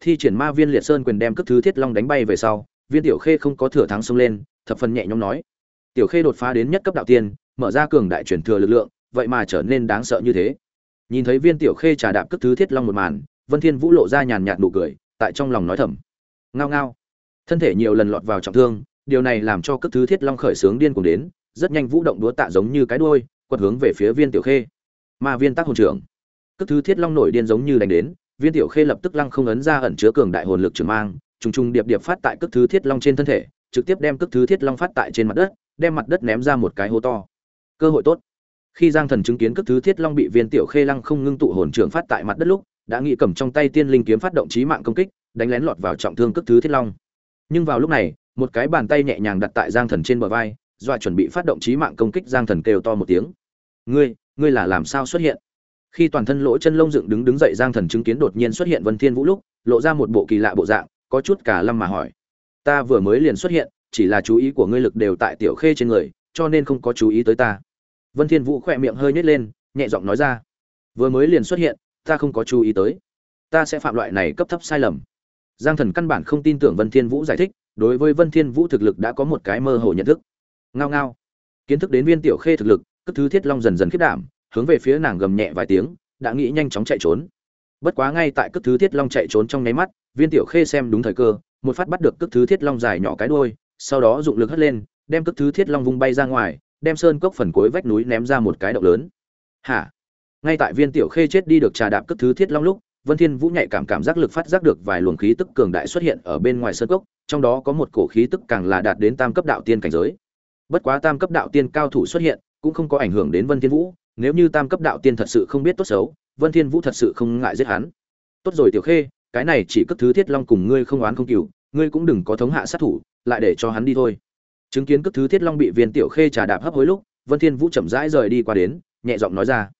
Thi triển ma viên liệt sơn quyền đem cất thứ thiết long đánh bay về sau, viên tiểu khê không có thừa thắng xông lên, thập phần nhẹ nhõm nói. Tiểu khê đột phá đến nhất cấp đạo tiên, mở ra cường đại chuyển thừa lực lượng, vậy mà trở nên đáng sợ như thế nhìn thấy viên tiểu khê trà đạp cất thứ thiết long một màn, vân thiên vũ lộ ra nhàn nhạt nụ cười, tại trong lòng nói thầm. Ngao ngao. Thân thể nhiều lần lọt vào trọng thương, điều này làm cho cất thứ thiết long khởi sướng điên cuồng đến, rất nhanh vũ động đúa tạ giống như cái đuôi, quật hướng về phía viên tiểu khê. Ma viên tác hồn trưởng. Cất thứ thiết long nổi điên giống như đánh đến, viên tiểu khê lập tức lăng không ấn ra ẩn chứa cường đại hồn lực trường mang, trùng trùng điệp điệp phát tại cất thứ thiết long trên thân thể, trực tiếp đem cất thứ thiết long phát tại trên mặt đất, đem mặt đất ném ra một cái hố to. Cơ hội tốt khi giang thần chứng kiến cất thứ thiết long bị viên tiểu khê lăng không ngưng tụ hồn trưởng phát tại mặt đất lúc, đã nghĩ cầm trong tay tiên linh kiếm phát động trí mạng công kích, đánh lén lọt vào trọng thương cất thứ thiết long. Nhưng vào lúc này, một cái bàn tay nhẹ nhàng đặt tại giang thần trên bờ vai dọa chuẩn bị phát động trí mạng công kích, giang thần kêu to một tiếng. Ngươi ngươi là làm sao xuất hiện? Khi toàn thân lỗ chân lông dựng đứng đứng dậy, giang thần chứng kiến đột nhiên xuất hiện vân thiên vũ lúc, lộ ra một bộ kỳ lạ bộ dạng, có chút cả lâm mà hỏi. Ta vừa mới liền xuất hiện, chỉ là chú ý của ngươi lực đều tại tiểu khê trên người, cho nên không có chú ý tới ta vân thiên vũ khỏe miệng hơi nhếch lên, nhẹ giọng nói ra. Vừa mới liền xuất hiện, ta không có chú ý tới. Ta sẽ phạm loại này cấp thấp sai lầm. Giang thần căn bản không tin tưởng vân thiên vũ giải thích, đối với vân thiên vũ thực lực đã có một cái mơ hồ nhận thức. Ngao ngao. Kiến thức đến viên tiểu khê thực lực, cất thứ thiết long dần dần khiết đảm, hướng về phía nàng gầm nhẹ vài tiếng, đã nghĩ nhanh chóng chạy trốn. Bất quá ngay tại cất thứ thiết long chạy trốn trong nháy mắt, viên tiểu khê xem đúng thời cơ, một phát bắt được cất thứ thiết long dài nhỏ cái đuôi, sau đó dụng lực hất lên, đem cất thứ thiết long vung bay ra ngoài đem sơn cốc phần cuối vách núi ném ra một cái động lớn. Hả? Ngay tại viên tiểu khê chết đi được trà đạp cất thứ thiết long lúc, vân thiên vũ nhạy cảm cảm giác lực phát giác được vài luồng khí tức cường đại xuất hiện ở bên ngoài sơn cốc, trong đó có một cổ khí tức càng là đạt đến tam cấp đạo tiên cảnh giới. Bất quá tam cấp đạo tiên cao thủ xuất hiện, cũng không có ảnh hưởng đến vân thiên vũ, nếu như tam cấp đạo tiên thật sự không biết tốt xấu, vân thiên vũ thật sự không ngại giết hắn. Tốt rồi tiểu khê, cái này chỉ cất thứ thiết long cùng ngươi không oán không cừu, ngươi cũng đừng có thống hạ sát thủ, lại để cho hắn đi thôi chứng kiến cấp thứ thiết long bị viên tiểu khê trà đạp hấp hối lúc, vân thiên vũ chậm rãi rời đi qua đến, nhẹ giọng nói ra.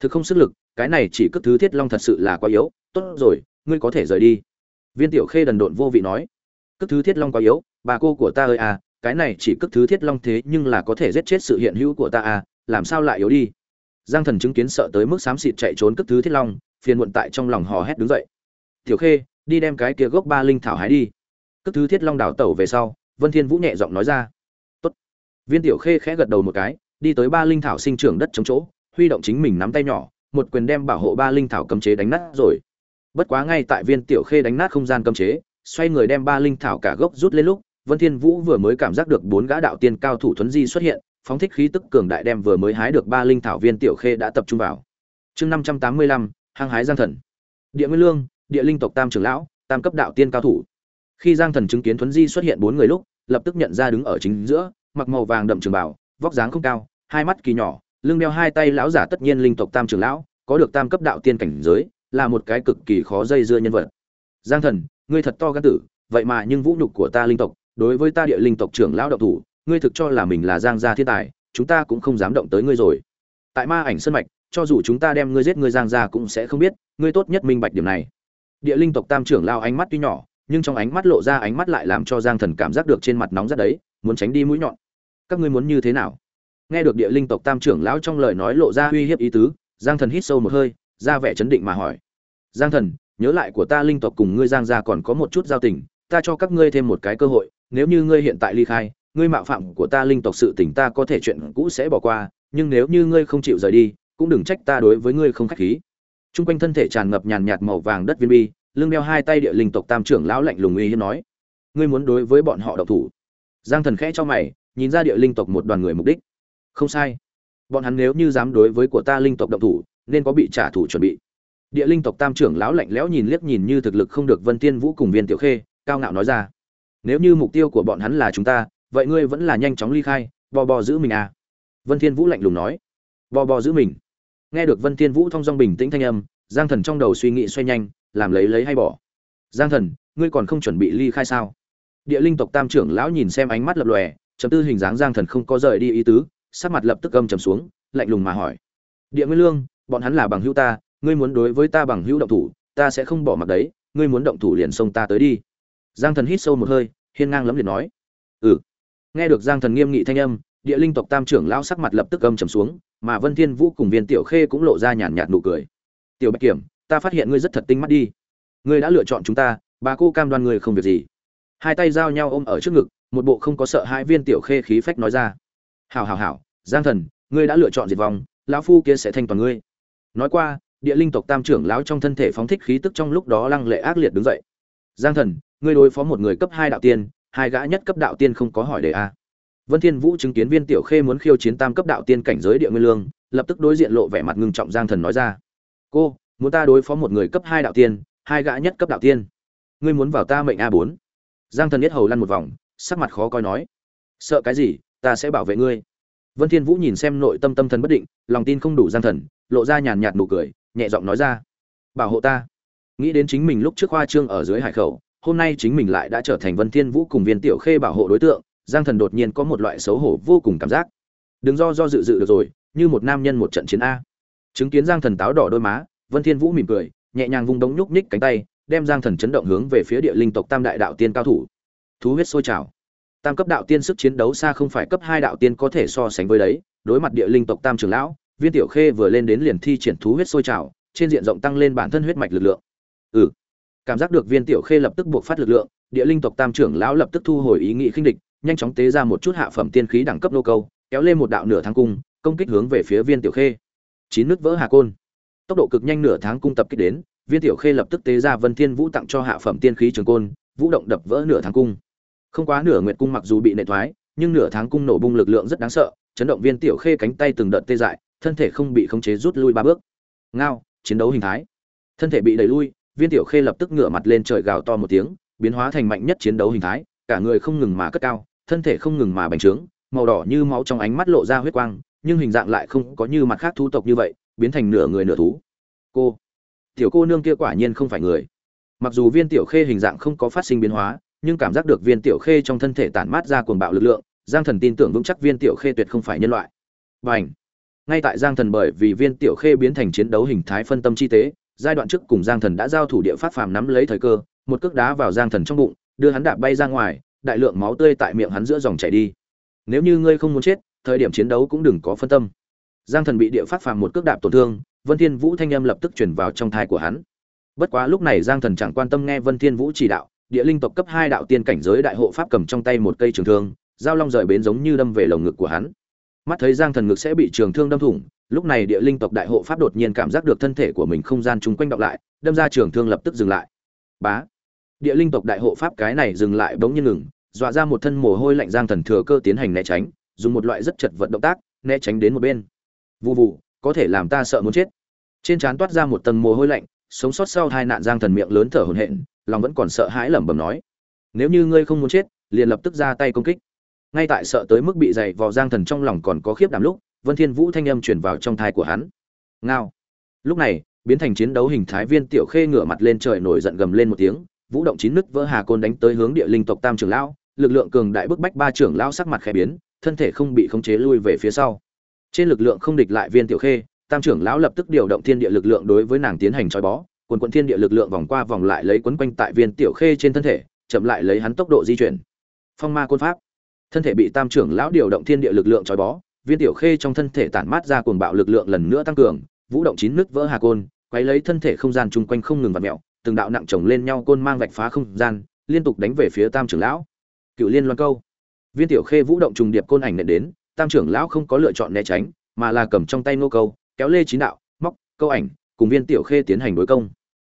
Thực không sức lực, cái này chỉ cấp thứ thiết long thật sự là quá yếu, tốt rồi, ngươi có thể rời đi. Viên tiểu khê đần độn vô vị nói. Cấp thứ thiết long quá yếu, bà cô của ta ơi à cái này chỉ cấp thứ thiết long thế nhưng là có thể giết chết sự hiện hữu của ta à làm sao lại yếu đi? Giang thần chứng kiến sợ tới mức xám xịt chạy trốn cấp thứ thiết long, phiền muộn tại trong lòng hò hét đứng dậy. Tiểu khê, đi đem cái kia gốc ba linh thảo hái đi. Cấp thứ thiết long đảo tẩu về sau, vân thiên vũ nhẹ giọng nói ra viên tiểu khê khẽ gật đầu một cái, đi tới ba linh thảo sinh trưởng đất chống chỗ, huy động chính mình nắm tay nhỏ, một quyền đem bảo hộ ba linh thảo cấm chế đánh nát rồi. Bất quá ngay tại viên tiểu khê đánh nát không gian cấm chế, xoay người đem ba linh thảo cả gốc rút lên lúc, vân thiên vũ vừa mới cảm giác được bốn gã đạo tiên cao thủ thuấn di xuất hiện, phóng thích khí tức cường đại đem vừa mới hái được ba linh thảo viên tiểu khê đã tập trung vào. Chương năm trăm tám mươi lăm, hăng hái giang thần. Địa nguyên lương, địa linh tộc tam trưởng lão, tam cấp đạo tiên cao thủ. Khi giang thần chứng kiến thuấn di xuất hiện bốn người lúc, lập tức nhận ra đứng ở chính giữa mặc màu vàng đậm trường bảo, vóc dáng không cao, hai mắt kỳ nhỏ, lưng đeo hai tay lão giả tất nhiên linh tộc tam trưởng lão, có được tam cấp đạo tiên cảnh giới, là một cái cực kỳ khó dây dưa nhân vật. Giang thần, ngươi thật to gan tử, vậy mà nhưng vũ nhục của ta linh tộc, đối với ta địa linh tộc trưởng lão đạo thủ, ngươi thực cho là mình là giang gia thiên tài, chúng ta cũng không dám động tới ngươi rồi. Tại ma ảnh sân mạch, cho dù chúng ta đem ngươi giết ngươi giang gia cũng sẽ không biết, ngươi tốt nhất minh bạch điểm này. Địa linh tộc tam trưởng lao ánh mắt tuy nhỏ, nhưng trong ánh mắt lộ ra ánh mắt lại làm cho giang thần cảm giác được trên mặt nóng rất đấy muốn tránh đi mũi nhọn. Các ngươi muốn như thế nào? Nghe được địa linh tộc tam trưởng lão trong lời nói lộ ra uy hiếp ý tứ giang thần hít sâu một hơi ra vẻ chấn định mà hỏi. Giang thần nhớ lại của ta linh tộc cùng ngươi giang gia còn có một chút giao tình ta cho các ngươi thêm một cái cơ hội nếu như ngươi hiện tại ly khai ngươi mạo phạm của ta linh tộc sự tình ta có thể chuyện cũ sẽ bỏ qua nhưng nếu như ngươi không chịu rời đi cũng đừng trách ta đối với ngươi không khách khí. Trung quanh thân thể tràn ngập nhàn nhạt màu vàng đất viên bi, lưng đeo hai tay địa linh tộc tam trưởng lão lạnh lùng uy hiếp nói: "Ngươi muốn đối với bọn họ độc thủ?" Giang Thần khẽ cho mày, nhìn ra địa linh tộc một đoàn người mục đích. Không sai. Bọn hắn nếu như dám đối với của ta linh tộc động thủ, nên có bị trả thù chuẩn bị. Địa linh tộc tam trưởng lão lạnh lẽo nhìn liếc nhìn như thực lực không được Vân Tiên Vũ cùng Viên Tiểu Khê, cao ngạo nói ra: "Nếu như mục tiêu của bọn hắn là chúng ta, vậy ngươi vẫn là nhanh chóng ly khai, bò bò giữ mình à?" Vân Thiên Vũ lạnh lùng nói: "Bò bò giữ mình?" nghe được vân thiên vũ thông dong bình tĩnh thanh âm giang thần trong đầu suy nghĩ xoay nhanh làm lấy lấy hay bỏ giang thần ngươi còn không chuẩn bị ly khai sao địa linh tộc tam trưởng lão nhìn xem ánh mắt lập lòe chấm tư hình dáng giang thần không có rời đi ý tứ sắc mặt lập tức âm trầm xuống lạnh lùng mà hỏi địa nguyên lương bọn hắn là bằng hữu ta ngươi muốn đối với ta bằng hữu động thủ ta sẽ không bỏ mặt đấy ngươi muốn động thủ liền xông ta tới đi giang thần hít sâu một hơi hiên ngang lấm liệt nói ừ nghe được giang thần nghiêm nghị thanh âm địa linh tộc tam trưởng lão sắc mặt lập tức âm trầm xuống mà Vân Thiên Vũ cùng Viên Tiểu Khê cũng lộ ra nhàn nhạt nụ cười. "Tiểu Bạch Kiểm, ta phát hiện ngươi rất thật tinh mắt đi. Ngươi đã lựa chọn chúng ta, bà cô cam đoan ngươi không việc gì." Hai tay giao nhau ôm ở trước ngực, một bộ không có sợ hai Viên Tiểu Khê khí phách nói ra. "Hảo hảo hảo, Giang Thần, ngươi đã lựa chọn diệt vong, lão phu kia sẽ thanh toàn ngươi." Nói qua, địa linh tộc tam trưởng lão trong thân thể phóng thích khí tức trong lúc đó lăng lệ ác liệt đứng dậy. Giang thần ngươi đối phó một người cấp hai đạo tiên hai gã nhất cấp đạo tiên không có hỏi đề a. Vân thiên vũ chứng kiến viên tiểu khê muốn khiêu chiến tam cấp đạo tiên cảnh giới địa nguyên lương lập tức đối diện lộ vẻ mặt ngưng trọng giang thần nói ra. Cô muốn ta đối phó một người cấp hai đạo tiên hai gã nhất cấp đạo tiên. Ngươi muốn vào ta mệnh a bốn giang thần nhất hầu lăn một vòng, sắc mặt khó coi nói, sợ cái gì, ta sẽ bảo vệ ngươi. Vân thiên vũ nhìn xem nội tâm tâm thần bất định, lòng tin không đủ giang thần, lộ ra nhàn nhạt nụ cười, nhẹ giọng nói ra, bảo hộ ta. Nghĩ đến chính mình lúc trước khoa trương ở dưới hải khẩu, hôm nay chính mình lại đã trở thành vân thiên vũ cùng viên tiểu khê bảo hộ đối tượng, giang thần đột nhiên có một loại xấu hổ vô cùng cảm giác. Đừng do do dự dự được rồi, như một nam nhân một trận chiến a. Chứng kiến giang thần táo đỏ đôi má, vân thiên vũ mỉm cười, nhẹ nhàng vung đống nhúc nhích cánh tay đem giang thần chấn động hướng về phía địa linh tộc tam đại đạo tiên cao thủ. Thú huyết sôi trào. Tam cấp đạo tiên sức chiến đấu xa không phải cấp hai đạo tiên có thể so sánh với đấy, đối mặt địa linh tộc tam trưởng lão, viên tiểu khê vừa lên đến liền thi triển thú huyết sôi trào, trên diện rộng tăng lên bản thân huyết mạch lực lượng. Ừ. Cảm giác được viên tiểu khê lập tức buộc phát lực lượng, địa linh tộc tam trưởng lão lập tức thu hồi ý nghĩ khinh địch, nhanh chóng tế ra một chút hạ phẩm tiên khí đẳng cấp nô câu, kéo lên một đạo nửa tháng cung, công kích hướng về phía viên tiểu khê. Chín nước vỡ hà côn. Tốc độ cực nhanh nửa tháng cung tập kích đến viên tiểu khê lập tức tế ra vân thiên vũ tặng cho hạ phẩm tiên khí trường côn, vũ động đập vỡ nửa tháng cung. Không quá nửa nguyệt cung mặc dù bị nệ thoái, nhưng nửa tháng cung nổ bung lực lượng rất đáng sợ, chấn động viên tiểu khê cánh tay từng đợt tê dại, thân thể không bị khống chế rút lui ba bước. Ngao, chiến đấu hình thái. Thân thể bị đẩy lui, viên tiểu khê lập tức ngửa mặt lên trời gào to một tiếng, biến hóa thành mạnh nhất chiến đấu hình thái, cả người không ngừng mà cất cao, thân thể không ngừng mà bành trướng, màu đỏ như máu trong ánh mắt lộ ra huyết quang, nhưng hình dạng lại không có như mặt khác thu tộc như vậy, biến thành nửa người nửa thú. Cô tiểu cô nương kia quả nhiên không phải người. Mặc dù viên tiểu khê hình dạng không có phát sinh biến hóa, nhưng cảm giác được viên tiểu khê trong thân thể tản mát ra cuồng bạo lực lượng, giang thần tin tưởng vững chắc viên tiểu khê tuyệt không phải nhân loại. Bành. ngay tại giang thần bởi vì viên tiểu khê biến thành chiến đấu hình thái phân tâm chi tế, giai đoạn trước cùng giang thần đã giao thủ địa phát phàm nắm lấy thời cơ, một cước đá vào giang thần trong bụng, đưa hắn đạp bay ra ngoài, đại lượng máu tươi tại miệng hắn giữa dòng chảy đi. Nếu như ngươi không muốn chết, thời điểm chiến đấu cũng đừng có phân tâm. Giang thần bị địa phát phàm một cước đạp tổn thương vân thiên vũ thanh âm lập tức truyền vào trong thai của hắn. Bất quá lúc này giang thần chẳng quan tâm nghe vân thiên vũ chỉ đạo, địa linh tộc cấp hai đạo tiên cảnh giới đại hộ pháp cầm trong tay một cây trường thương dao long rời bến giống như đâm về lồng ngực của hắn. Mắt thấy giang thần ngực sẽ bị trường thương đâm thủng, lúc này địa linh tộc đại hộ pháp đột nhiên cảm giác được thân thể của mình không gian chung quanh đọc lại, đâm ra trường thương lập tức dừng lại. Bá! Địa linh tộc đại hộ pháp cái này dừng lại bỗng nhiên ngừng, dọa ra một thân mồ hôi lạnh giang thần thừa cơ tiến hành né tránh, dùng một loại rất chật vật động tác, né tránh đến một bên. Vụ vụ có thể làm ta sợ muốn chết. Trên trán toát ra một tầng mồ hôi lạnh, sống sót sau hai nạn giang thần miệng lớn thở hổn hển, lòng vẫn còn sợ hãi lẩm bẩm nói, nếu như ngươi không muốn chết, liền lập tức ra tay công kích. Ngay tại sợ tới mức bị dày vò giang thần trong lòng còn có khiếp đảm lúc, vân thiên vũ thanh âm truyền vào trong thai của hắn. Ngao. Lúc này, biến thành chiến đấu hình thái viên tiểu khê ngửa mặt lên trời nổi giận gầm lên một tiếng, vũ động chín nứt vỡ hà côn đánh tới hướng địa linh tộc tam trưởng lão, lực lượng cường đại bức bách ba trưởng lão sắc mặt khẽ biến, thân thể không bị khống chế lui về phía sau trên lực lượng không địch lại viên tiểu khê, tam trưởng lão lập tức điều động thiên địa lực lượng đối với nàng tiến hành trói bó, quần quận thiên địa lực lượng vòng qua vòng lại lấy quấn quanh tại viên tiểu khê trên thân thể, chậm lại lấy hắn tốc độ di chuyển. Phong ma côn pháp. Thân thể bị tam trưởng lão điều động thiên địa lực lượng trói bó, viên tiểu khê trong thân thể tản mát ra cuồng bạo lực lượng lần nữa tăng cường, vũ động chín nước vỡ hà côn, quấy lấy thân thể không gian chung quanh không ngừng vặt mẹo từng đạo nặng chồng lên nhau côn mang vạch phá không gian, liên tục đánh về phía tam trưởng lão. Cựu liên loan câu. Viên tiểu khê vũ động trùng điệp côn ảnh nện đến tam trưởng lão không có lựa chọn né tránh, mà là cầm trong tay nô câu, kéo lê chín đạo, móc, câu ảnh, cùng viên tiểu khê tiến hành đối công.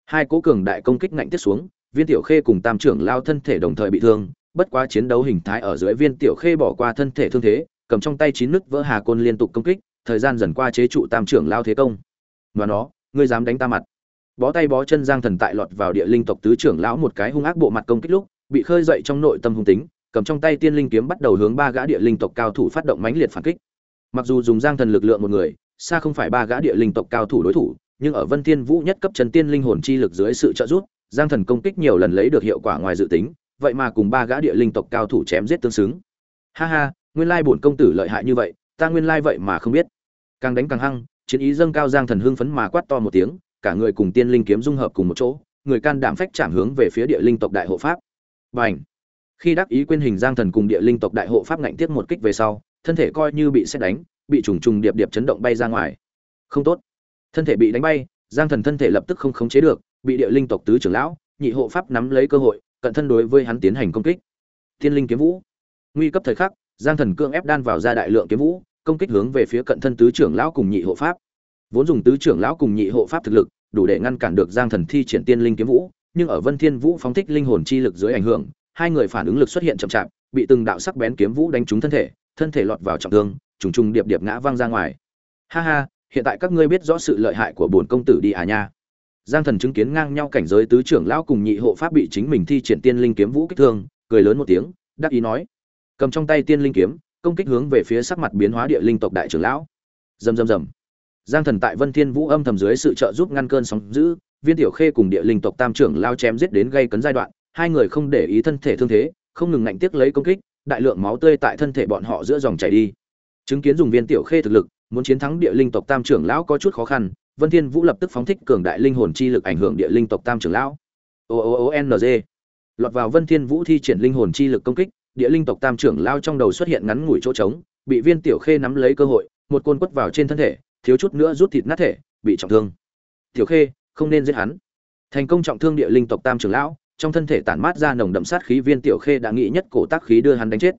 Hai cố cường đại công kích ngạnh tiết xuống, viên tiểu khê cùng tam trưởng lao thân thể đồng thời bị thương, bất quá chiến đấu hình thái ở dưới viên tiểu khê bỏ qua thân thể thương thế, cầm trong tay chín nứt vỡ hà côn liên tục công kích, thời gian dần qua chế trụ tam trưởng lao thế công. Và nó, ngươi dám đánh ta mặt. Bó tay bó chân giang thần tại lọt vào địa linh tộc tứ trưởng lão một cái hung ác bộ mặt công kích lúc, bị khơi dậy trong nội tâm hung tính cầm trong tay tiên linh kiếm bắt đầu hướng ba gã địa linh tộc cao thủ phát động mãnh liệt phản kích. Mặc dù dùng giang thần lực lượng một người, xa không phải ba gã địa linh tộc cao thủ đối thủ, nhưng ở vân thiên vũ nhất cấp chân tiên linh hồn chi lực dưới sự trợ giúp, giang thần công kích nhiều lần lấy được hiệu quả ngoài dự tính, vậy mà cùng ba gã địa linh tộc cao thủ chém giết tương xứng. Ha ha, nguyên lai bổn công tử lợi hại như vậy, ta nguyên lai vậy mà không biết. Càng đánh càng hăng, chiến ý dâng cao giang thần hưng phấn mà quát to một tiếng, cả người cùng tiên linh kiếm dung hợp cùng một chỗ, người can đảm phách chạm hướng về phía địa linh tộc đại hộ pháp. Bành! Khi đắc ý quên hình giang thần cùng địa linh tộc đại hộ pháp ngạnh tiếp một kích về sau, thân thể coi như bị xét đánh, bị trùng trùng điệp điệp chấn động bay ra ngoài. Không tốt. Thân thể bị đánh bay, giang thần thân thể lập tức không khống chế được, bị địa linh tộc tứ trưởng lão, nhị hộ pháp nắm lấy cơ hội, cận thân đối với hắn tiến hành công kích. Tiên linh kiếm vũ. Nguy cấp thời khắc, giang thần cương ép đan vào ra đại lượng kiếm vũ, công kích hướng về phía cận thân tứ trưởng lão cùng nhị hộ pháp. Vốn dùng tứ trưởng lão cùng nhị hộ pháp thực lực, đủ để ngăn cản được giang thần thi triển tiên linh kiếm vũ, nhưng ở vân thiên vũ phóng thích linh hồn chi lực dưới ảnh hưởng hai người phản ứng lực xuất hiện chậm chạp, bị từng đạo sắc bén kiếm vũ đánh trúng thân thể thân thể lọt vào trọng thương, trùng trùng điệp điệp ngã văng ra ngoài. Ha ha, hiện tại các ngươi biết rõ sự lợi hại của bổn công tử đi à nha. Giang thần chứng kiến ngang nhau cảnh giới tứ trưởng lão cùng nhị hộ pháp bị chính mình thi triển tiên linh kiếm vũ kích thương, cười lớn một tiếng, đắc ý nói. Cầm trong tay tiên linh kiếm, công kích hướng về phía sắc mặt biến hóa địa linh tộc đại trưởng lão. Rầm rầm rầm. Giang thần tại vân thiên vũ âm thầm dưới sự trợ giúp ngăn cơn sóng dữ, viên tiểu khê cùng địa linh tộc tam trưởng lao chém giết đến gây cấn giai đoạn hai người không để ý thân thể thương thế, không ngừng ngạnh tiếc lấy công kích, đại lượng máu tươi tại thân thể bọn họ giữa dòng chảy đi. Chứng kiến dùng viên tiểu khê thực lực, muốn chiến thắng địa linh tộc tam trưởng lão có chút khó khăn, vân thiên vũ lập tức phóng thích cường đại linh hồn chi lực ảnh hưởng địa linh tộc tam trưởng lão. O o o n g. Lọt vào vân thiên vũ thi triển linh hồn chi lực công kích, địa linh tộc tam trưởng lao trong đầu xuất hiện ngắn ngủi chỗ trống, bị viên tiểu khê nắm lấy cơ hội, một côn quất vào trên thân thể, thiếu chút nữa rút thịt nát thể, bị trọng thương. Tiểu khê, không nên giết hắn. Thành công trọng thương địa linh tộc tam trưởng lão trong thân thể tản mát ra nồng đậm sát khí viên tiểu khê đã nghĩ nhất cổ tác khí đưa hắn đánh chết.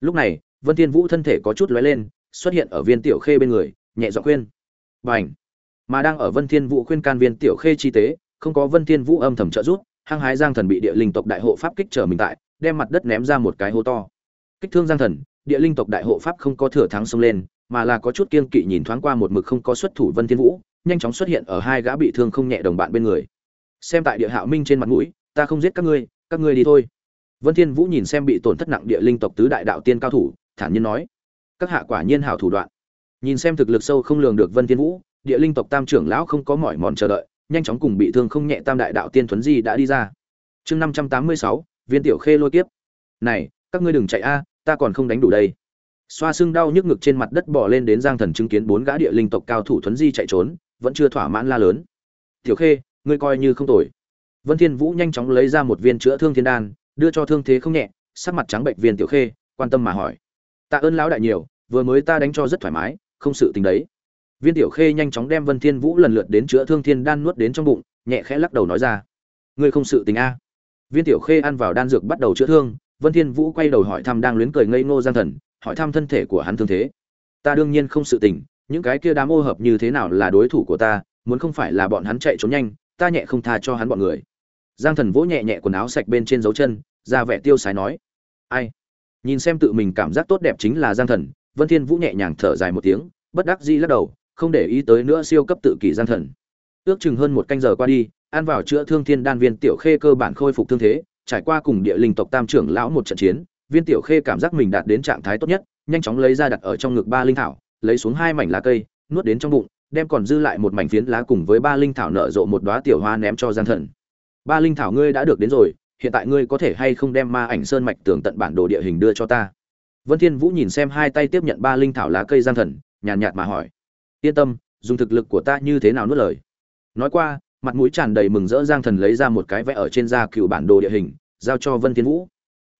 Lúc này, vân thiên vũ thân thể có chút lóe lên, xuất hiện ở viên tiểu khê bên người, nhẹ giọng khuyên. Bảnh mà đang ở vân thiên vũ khuyên can viên tiểu khê chi tế, không có vân thiên vũ âm thầm trợ giúp, hăng hái giang thần bị địa linh tộc đại hộ pháp kích trở mình tại, đem mặt đất ném ra một cái hố to. Kích thương giang thần, địa linh tộc đại hộ pháp không có thừa thắng xông lên, mà là có chút kiên kỵ nhìn thoáng qua một mực không có xuất thủ vân thiên vũ, nhanh chóng xuất hiện ở hai gã bị thương không nhẹ đồng bạn bên người. Xem tại địa hạo minh trên mặt mũi ta không giết các ngươi các ngươi đi thôi. Vân thiên vũ nhìn xem bị tổn thất nặng địa linh tộc tứ đại đạo tiên cao thủ, thản nhiên nói, các hạ quả nhiên hảo thủ đoạn. Nhìn xem thực lực sâu không lường được vân thiên vũ, địa linh tộc tam trưởng lão không có mỏi mòn chờ đợi, nhanh chóng cùng bị thương không nhẹ tam đại đạo tiên thuấn di đã đi ra. Chương năm trăm tám mươi sáu, viên tiểu khê lôi kiếp. Này, các ngươi đừng chạy a, ta còn không đánh đủ đây. Xoa xương đau nhức ngực trên mặt đất bỏ lên đến giang thần chứng kiến bốn gã địa linh tộc cao thủ thuấn di chạy trốn, vẫn chưa thỏa mãn la lớn. Tiểu khê, ngươi coi như không tồi vân thiên vũ nhanh chóng lấy ra một viên chữa thương thiên đan, đưa cho thương thế không nhẹ, sắc mặt trắng bệnh viên tiểu khê, quan tâm mà hỏi. Tạ ơn lão đại nhiều, vừa mới ta đánh cho rất thoải mái, không sự tình đấy. Viên tiểu khê nhanh chóng đem vân thiên vũ lần lượt đến chữa thương thiên đan nuốt đến trong bụng, nhẹ khẽ lắc đầu nói ra. Ngươi không sự tình a. Viên tiểu khê ăn vào đan dược bắt đầu chữa thương, vân thiên vũ quay đầu hỏi thăm đang luyến cười ngây ngô giang thần, hỏi thăm thân thể của hắn thương thế. Ta đương nhiên không sự tình, những cái kia đám ô hợp như thế nào là đối thủ của ta, muốn không phải là bọn hắn chạy trốn nhanh, ta nhẹ không tha cho hắn bọn người giang thần vỗ nhẹ nhẹ quần áo sạch bên trên dấu chân, ra vẻ tiêu sái nói, ai? Nhìn xem tự mình cảm giác tốt đẹp chính là giang thần, vân thiên vũ nhẹ nhàng thở dài một tiếng, bất đắc dĩ lắc đầu, không để ý tới nữa siêu cấp tự kỷ giang thần. Ước chừng hơn một canh giờ qua đi, ăn vào chữa thương thiên đan viên tiểu khê cơ bản khôi phục thương thế, trải qua cùng địa linh tộc tam trưởng lão một trận chiến, viên tiểu khê cảm giác mình đạt đến trạng thái tốt nhất, nhanh chóng lấy ra đặt ở trong ngực ba linh thảo, lấy xuống hai mảnh lá cây, nuốt đến trong bụng, đem còn dư lại một mảnh phiến lá cùng với ba linh thảo nở rộ một đóa tiểu hoa ném cho giang thần ba linh thảo ngươi đã được đến rồi, hiện tại ngươi có thể hay không đem ma ảnh sơn mạch tường tận bản đồ địa hình đưa cho ta? Vân thiên vũ nhìn xem hai tay tiếp nhận ba linh thảo lá cây giang thần, nhàn nhạt mà hỏi. Yên tâm, dùng thực lực của ta như thế nào nuốt lời? Nói qua, mặt mũi tràn đầy mừng rỡ giang thần lấy ra một cái vẽ ở trên da cựu bản đồ địa hình, giao cho vân thiên vũ.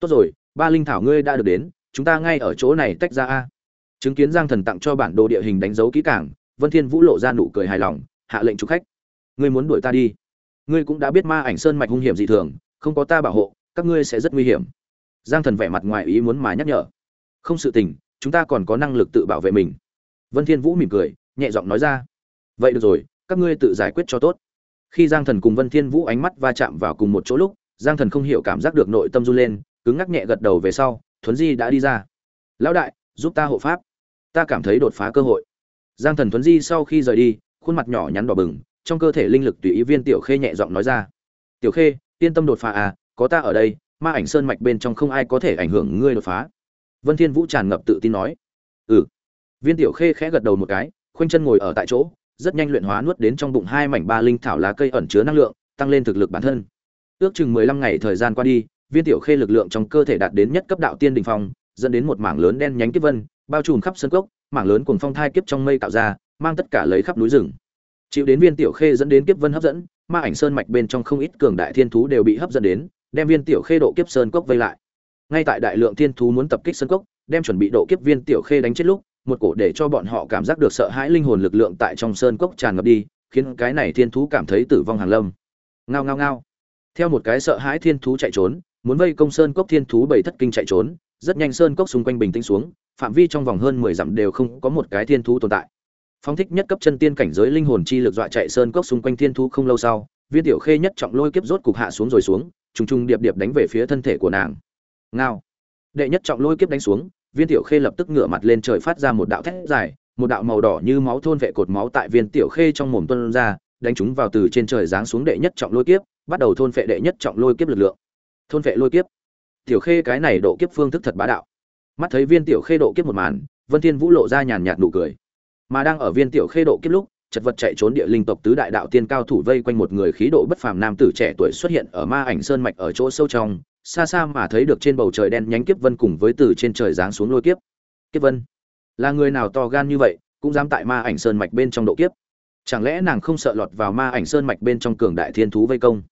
Tốt rồi, ba linh thảo ngươi đã được đến, chúng ta ngay ở chỗ này tách ra a. Chứng kiến giang thần tặng cho bản đồ địa hình đánh dấu kỹ càng, vân thiên vũ lộ ra nụ cười hài lòng, hạ lệnh chủ khách. Ngươi muốn đuổi ta đi? Ngươi cũng đã biết ma ảnh sơn mạch hung hiểm dị thường, không có ta bảo hộ, các ngươi sẽ rất nguy hiểm. Giang thần vẻ mặt ngoài ý muốn mà nhắc nhở. Không sự tình, chúng ta còn có năng lực tự bảo vệ mình. Vân thiên vũ mỉm cười, nhẹ giọng nói ra. Vậy được rồi, các ngươi tự giải quyết cho tốt. Khi giang thần cùng vân thiên vũ ánh mắt va chạm vào cùng một chỗ lúc, giang thần không hiểu cảm giác được nội tâm run lên, cứng ngắc nhẹ gật đầu về sau, thuấn di đã đi ra. Lão đại, giúp ta hộ pháp. Ta cảm thấy đột phá cơ hội. Giang thần thuấn di sau khi rời đi, khuôn mặt nhỏ nhắn đỏ bừng trong cơ thể linh lực tùy ý viên tiểu khê nhẹ giọng nói ra. Tiểu khê, yên tâm đột phá à có ta ở đây, ma ảnh sơn mạch bên trong không ai có thể ảnh hưởng ngươi đột phá. Vân thiên vũ tràn ngập tự tin nói. Ừ. Viên tiểu khê khẽ gật đầu một cái, khoanh chân ngồi ở tại chỗ, rất nhanh luyện hóa nuốt đến trong bụng hai mảnh ba linh thảo lá cây ẩn chứa năng lượng, tăng lên thực lực bản thân. Ước chừng mười lăm ngày thời gian qua đi, viên tiểu khê lực lượng trong cơ thể đạt đến nhất cấp đạo tiên đỉnh phong, dẫn đến một mảng lớn đen nhánh kiếp vân, bao trùm khắp sân cốc, mảng lớn cuồng phong thai kiếp trong mây tạo ra, mang tất cả lấy khắp núi rừng chịu đến viên tiểu khê dẫn đến kiếp vân hấp dẫn, ma ảnh sơn mạch bên trong không ít cường đại thiên thú đều bị hấp dẫn đến, đem viên tiểu khê độ kiếp sơn cốc vây lại. Ngay tại đại lượng thiên thú muốn tập kích sơn cốc, đem chuẩn bị độ kiếp viên tiểu khê đánh chết lúc, một cổ để cho bọn họ cảm giác được sợ hãi linh hồn lực lượng tại trong sơn cốc tràn ngập đi, khiến cái này thiên thú cảm thấy tử vong hàng lâm. Ngao ngao ngao. Theo một cái sợ hãi thiên thú chạy trốn, muốn vây công sơn cốc thiên thú bảy thất kinh chạy trốn, rất nhanh sơn cốc xung quanh bình tĩnh xuống, phạm vi trong vòng hơn mười dặm đều không có một cái thiên thú tồn tại. Phong thích nhất cấp chân tiên cảnh giới linh hồn chi lực dọa chạy sơn cốc xung quanh thiên thu không lâu sau, viên tiểu khê nhất trọng lôi kiếp rốt cục hạ xuống rồi xuống, trùng trùng điệp điệp đánh về phía thân thể của nàng. Ngao. Đệ nhất trọng lôi kiếp đánh xuống, viên tiểu khê lập tức ngửa mặt lên trời phát ra một đạo thét dài, một đạo màu đỏ như máu thôn vệ cột máu tại viên tiểu khê trong mồm tuôn ra, đánh chúng vào từ trên trời giáng xuống đệ nhất trọng lôi kiếp, bắt đầu thôn vệ đệ nhất trọng lôi kiếp lực lượng. Thôn vệ lôi kiếp. Tiểu khê cái này độ kiếp phương thức thật bá đạo. Mắt thấy viên tiểu khê độ kiếp một màn, Vân Thiên Vũ lộ ra nhàn nhạt nụ cười. Mà đang ở viên tiểu khê độ kiếp lúc, chật vật chạy trốn địa linh tộc tứ đại đạo tiên cao thủ vây quanh một người khí độ bất phàm nam tử trẻ tuổi xuất hiện ở ma ảnh sơn mạch ở chỗ sâu trong, xa xa mà thấy được trên bầu trời đen nhánh kiếp vân cùng với từ trên trời giáng xuống lôi kiếp. Kiếp vân, là người nào to gan như vậy, cũng dám tại ma ảnh sơn mạch bên trong độ kiếp. Chẳng lẽ nàng không sợ lọt vào ma ảnh sơn mạch bên trong cường đại thiên thú vây công?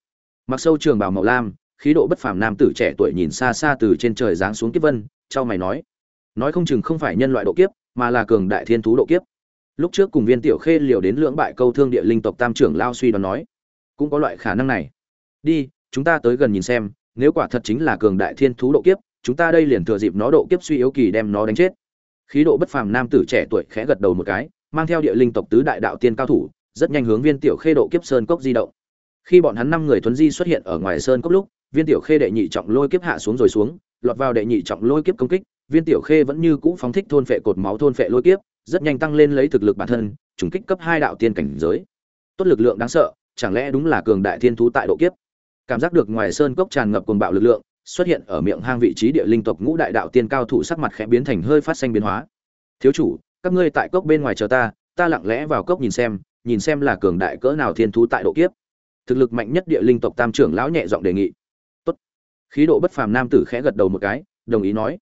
Mặc sâu trường bào màu lam, khí độ bất phàm nam tử trẻ tuổi nhìn xa xa từ trên trời giáng xuống kiếp vân, trao mày nói, nói không chừng không phải nhân loại độ kiếp, mà là cường đại thiên thú độ kiếp lúc trước cùng viên tiểu khê liều đến lưỡng bại câu thương địa linh tộc tam trưởng lao suy đoán nói, cũng có loại khả năng này. Đi, chúng ta tới gần nhìn xem, nếu quả thật chính là cường đại thiên thú độ kiếp, chúng ta đây liền thừa dịp nó độ kiếp suy yếu kỳ đem nó đánh chết. Khí độ bất phàm nam tử trẻ tuổi khẽ gật đầu một cái, mang theo địa linh tộc tứ đại đạo tiên cao thủ, rất nhanh hướng viên tiểu khê độ kiếp sơn cốc di động. Khi bọn hắn năm người thuấn di xuất hiện ở ngoài sơn cốc lúc, viên tiểu khê đệ nhị trọng lôi kiếp hạ xuống rồi xuống, lọt vào đệ nhị trọng lôi kiếp công kích, viên tiểu khê vẫn như cũ phóng thích thôn phệ cột máu thôn phệ lôi kiếp rất nhanh tăng lên lấy thực lực bản thân, trùng kích cấp hai đạo tiên cảnh giới. Tốt lực lượng đáng sợ, chẳng lẽ đúng là cường đại thiên thú tại độ kiếp? Cảm giác được ngoài sơn cốc tràn ngập cuồng bạo lực lượng, xuất hiện ở miệng hang vị trí địa linh tộc ngũ đại đạo tiên cao thủ sắc mặt khẽ biến thành hơi phát xanh biến hóa. Thiếu chủ, các ngươi tại cốc bên ngoài chờ ta ta lặng lẽ vào cốc nhìn xem nhìn xem là cường đại cỡ nào thiên thú tại độ kiếp. Thực lực mạnh nhất địa linh tộc tam trưởng lão nhẹ giọng đề nghị. Tốt. Khí độ bất phàm nam tử khẽ gật đầu một cái, đồng ý nói.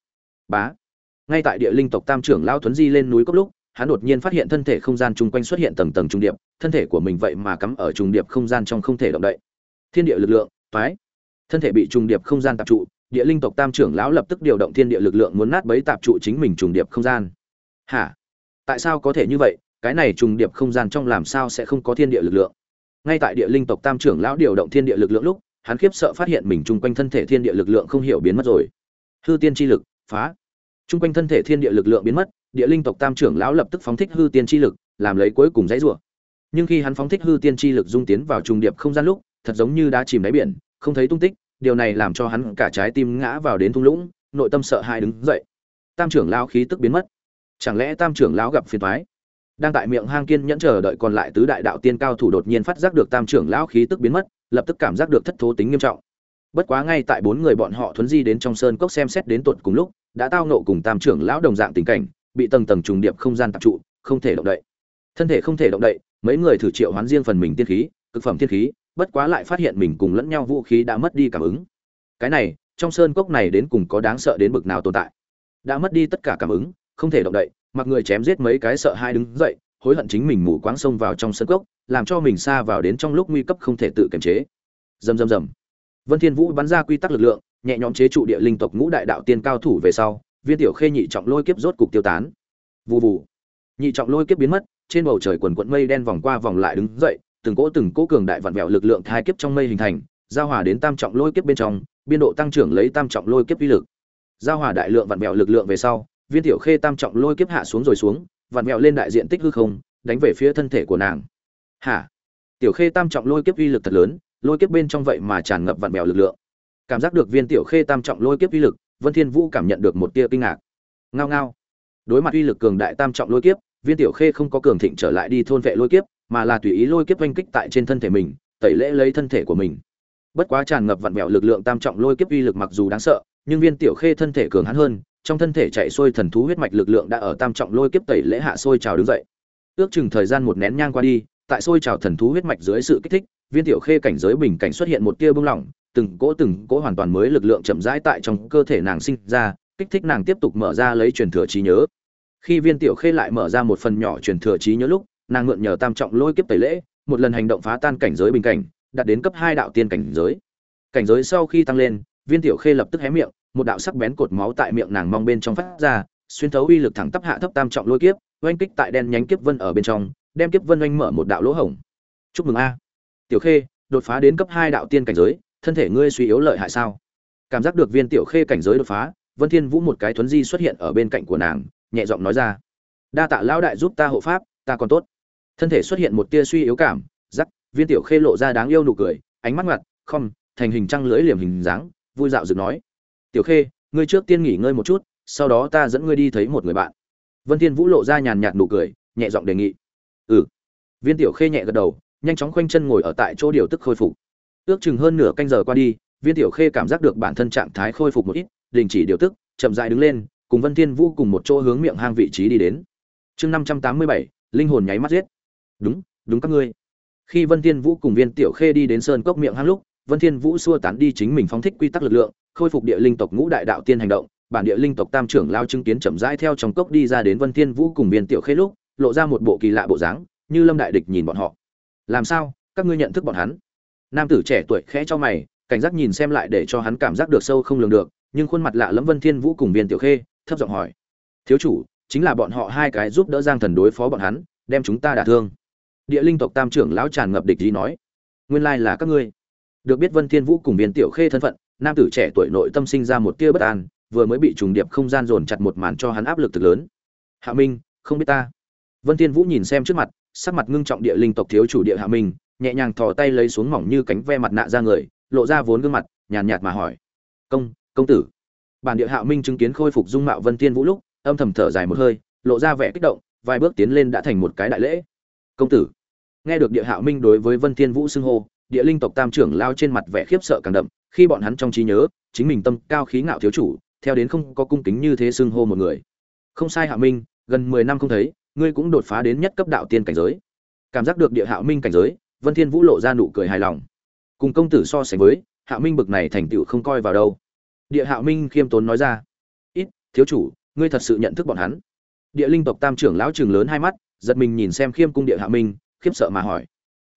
Bá ngay tại địa linh tộc tam trưởng lão thuấn di lên núi cốc lúc, hắn đột nhiên phát hiện thân thể không gian chung quanh xuất hiện tầng tầng trung điệp, thân thể của mình vậy mà cắm ở trung điệp không gian trong không thể động đậy. Thiên địa lực lượng, phái. Thân thể bị trung điệp không gian tạp trụ, địa linh tộc tam trưởng lão lập tức điều động thiên địa lực lượng muốn nát bấy tạp trụ chính mình trùng điệp không gian. Hả? Tại sao có thể như vậy? Cái này trùng điệp không gian trong làm sao sẽ không có thiên địa lực lượng? Ngay tại địa linh tộc tam trưởng lão điều động thiên địa lực lượng lúc, hắn khiếp sợ phát hiện mình chung quanh thân thể thiên địa lực lượng không hiểu biến mất rồi. Hư tiên chi lực, phá. Trung quanh thân thể thiên địa lực lượng biến mất, địa linh tộc tam trưởng lão lập tức phóng thích hư tiên chi lực, làm lấy cuối cùng dãy rủa. Nhưng khi hắn phóng thích hư tiên chi lực dung tiến vào trùng điệp không gian lúc, thật giống như đã chìm đáy biển, không thấy tung tích, điều này làm cho hắn cả trái tim ngã vào đến thung lũng, nội tâm sợ hãi đứng dậy. Tam trưởng lão khí tức biến mất. Chẳng lẽ tam trưởng lão gặp phiền toái? Đang tại miệng hang kiên nhẫn chờ đợi còn lại tứ đại đạo tiên cao thủ đột nhiên phát giác được tam trưởng lão khí tức biến mất, lập tức cảm giác được thất thố tính nghiêm trọng. Bất quá ngay tại bốn người bọn họ thuấn di đến trong sơn cốc xem xét đến tuột cùng lúc đã tao nộ cùng tam trưởng lão đồng dạng tình cảnh, bị tầng tầng trùng điệp không gian tạp trụ, không thể động đậy. Thân thể không thể động đậy, mấy người thử triệu hoán riêng phần mình tiên khí, cực phẩm tiên khí, bất quá lại phát hiện mình cùng lẫn nhau vũ khí đã mất đi cảm ứng. Cái này, trong sơn cốc này đến cùng có đáng sợ đến bực nào tồn tại. Đã mất đi tất cả cảm ứng, không thể động đậy, mặc người chém giết mấy cái sợ hai đứng dậy, hối hận chính mình mù quáng xông vào trong sơn cốc, làm cho mình xa vào đến trong lúc nguy cấp không thể tự kiềm chế. Rầm rầm rầm. Vân thiên vũ bắn ra quy tắc lực lượng nhẹ nhõm chế trụ địa linh tộc ngũ đại đạo tiên cao thủ về sau, viên tiểu khê nhị trọng lôi kiếp rốt cục tiêu tán. Vù vù. Nhị trọng lôi kiếp biến mất, trên bầu trời quần quận mây đen vòng qua vòng lại đứng dậy, từng cỗ từng cỗ cường đại vặn vẹo lực lượng thai kiếp trong mây hình thành, giao hòa đến tam trọng lôi kiếp bên trong, biên độ tăng trưởng lấy tam trọng lôi kiếp uy lực. Giao hòa đại lượng vặn vẹo lực lượng về sau, viên tiểu khê tam trọng lôi kiếp hạ xuống rồi xuống, vặn vẹo lên đại diện tích hư không, đánh về phía thân thể của nàng. Hả? Tiểu khê tam trọng lôi kiếp uy lực thật lớn, lôi kiếp bên trong vậy mà tràn ngập vặn vẹo lực lượng cảm giác được viên tiểu khê tam trọng lôi kiếp uy lực Vân Thiên Vũ cảm nhận được một tia kinh ngạc. Ngao ngao. Đối mặt uy lực cường đại tam trọng lôi kiếp, Viên Tiểu Khê không có cường thịnh trở lại đi thôn vệ lôi kiếp, mà là tùy ý lôi kiếp oanh kích tại trên thân thể mình, tẩy lễ lấy thân thể của mình. Bất quá tràn ngập vặn vẹo lực lượng tam trọng lôi kiếp uy lực mặc dù đáng sợ, nhưng Viên Tiểu Khê thân thể cường hãn hơn, trong thân thể chạy xuôi thần thú huyết mạch lực lượng đã ở tam trọng lôi kiếp tẩy lễ hạ sôi trào đứng dậy. Ước chừng thời gian một nén nhang qua đi, tại sôi trào thần thú huyết mạch dưới sự kích thích, Viên Tiểu Khê cảnh giới bình cảnh xuất hiện một tia bung lỏng, từng cỗ từng cỗ hoàn toàn mới lực lượng chậm rãi tại trong cơ thể nàng sinh ra, kích thích nàng tiếp tục mở ra lấy truyền thừa trí nhớ. Khi Viên Tiểu Khê lại mở ra một phần nhỏ truyền thừa trí nhớ lúc, nàng mượn nhờ tam trọng lôi kiếp tẩy lễ, một lần hành động phá tan cảnh giới bình cảnh, đạt đến cấp hai đạo tiên cảnh giới. Cảnh giới sau khi tăng lên, Viên Tiểu Khê lập tức hé miệng, một đạo sắc bén cột máu tại miệng nàng mong bên trong phát ra, xuyên thấu uy lực thẳng tắp hạ thấp tam trọng lôi kiếp, oanh kích tại đen nhánh kiếp vân ở bên trong, đem kiếp vân oanh mở một đạo lỗ hổng. Chúc mừng a. Tiểu Khê, đột phá đến cấp hai đạo tiên cảnh giới, thân thể ngươi suy yếu lợi hại sao? Cảm giác được viên tiểu khê cảnh giới đột phá, vân thiên vũ một cái thuấn di xuất hiện ở bên cạnh của nàng, nhẹ giọng nói ra. Đa tạ lão đại giúp ta hộ pháp, ta còn tốt. Thân thể xuất hiện một tia suy yếu cảm giắc viên tiểu khê lộ ra đáng yêu nụ cười, ánh mắt ngặt không thành hình trăng lưỡi liềm hình dáng, vui dạo dựng nói. Tiểu khê, ngươi trước tiên nghỉ ngơi một chút, sau đó ta dẫn ngươi đi thấy một người bạn. Vân thiên vũ lộ ra nhàn nhạt nụ cười, nhẹ giọng đề nghị. Ừ. Viên tiểu khê nhẹ gật đầu, nhanh chóng khoanh chân ngồi ở tại chỗ điều tức khôi phục ước chừng hơn nửa canh giờ qua đi, viên tiểu khê cảm giác được bản thân trạng thái khôi phục một ít, đình chỉ điều tức, chậm rãi đứng lên, cùng vân thiên vũ cùng một chỗ hướng miệng hang vị trí đi đến. Chương năm trăm tám mươi bảy, linh hồn nháy mắt giết. Đúng đúng các ngươi. Khi vân thiên vũ cùng viên tiểu khê đi đến sơn cốc miệng hang lúc, vân thiên vũ xua tán đi chính mình phóng thích quy tắc lực lượng, khôi phục địa linh tộc ngũ đại đạo tiên hành động, bản địa linh tộc tam trưởng lao chứng kiến chậm rãi theo trong cốc đi ra đến vân thiên vũ cùng viên tiểu khê lúc, lộ ra một bộ kỳ lạ bộ dáng, như lâm đại địch nhìn bọn họ. Làm sao? Các ngươi nhận thức bọn hắn? Nam tử trẻ tuổi khẽ cho mày, cảnh giác nhìn xem lại để cho hắn cảm giác được sâu không lường được, nhưng khuôn mặt lạ lẫm vân thiên vũ cùng viên tiểu khê, thấp giọng hỏi. Thiếu chủ, chính là bọn họ hai cái giúp đỡ giang thần đối phó bọn hắn, đem chúng ta đả thương. Địa linh tộc tam trưởng lão tràn ngập địch ý nói. Nguyên lai là các ngươi. Được biết vân thiên vũ cùng viên tiểu khê thân phận, nam tử trẻ tuổi nội tâm sinh ra một tia bất an, vừa mới bị trùng điệp không gian dồn chặt một màn cho hắn áp lực thực lớn. Hạ minh, không biết ta. Vân thiên vũ nhìn xem trước mặt, sắc mặt ngưng trọng địa linh tộc thiếu chủ địa hạ minh nhẹ nhàng thò tay lấy xuống mỏng như cánh ve mặt nạ ra người, lộ ra vốn gương mặt, nhàn nhạt mà hỏi. Công công tử. Bản địa hạ minh chứng kiến khôi phục dung mạo vân thiên vũ lúc, âm thầm thở dài một hơi, lộ ra vẻ kích động, vài bước tiến lên đã thành một cái đại lễ. Công tử. Nghe được địa hạ minh đối với vân thiên vũ xưng hô, địa linh tộc tam trưởng lao trên mặt vẻ khiếp sợ càng đậm, khi bọn hắn trong trí nhớ, chính mình tâm cao khí ngạo thiếu chủ, theo đến không có cung kính như thế xưng hô một người. Không sai hạ minh, gần mười năm không thấy, ngươi cũng đột phá đến nhất cấp đạo tiên cảnh giới. Cảm giác được địa hạ minh cảnh giới vân thiên vũ lộ ra nụ cười hài lòng. Cùng công tử so sánh với, hạ minh bực này thành tựu không coi vào đâu. Địa hạ minh khiêm tốn nói ra, ít, thiếu chủ, ngươi thật sự nhận thức bọn hắn. Địa linh tộc tam trưởng lão trường lớn hai mắt, giật mình nhìn xem khiêm cung địa hạ minh, khiếp sợ mà hỏi,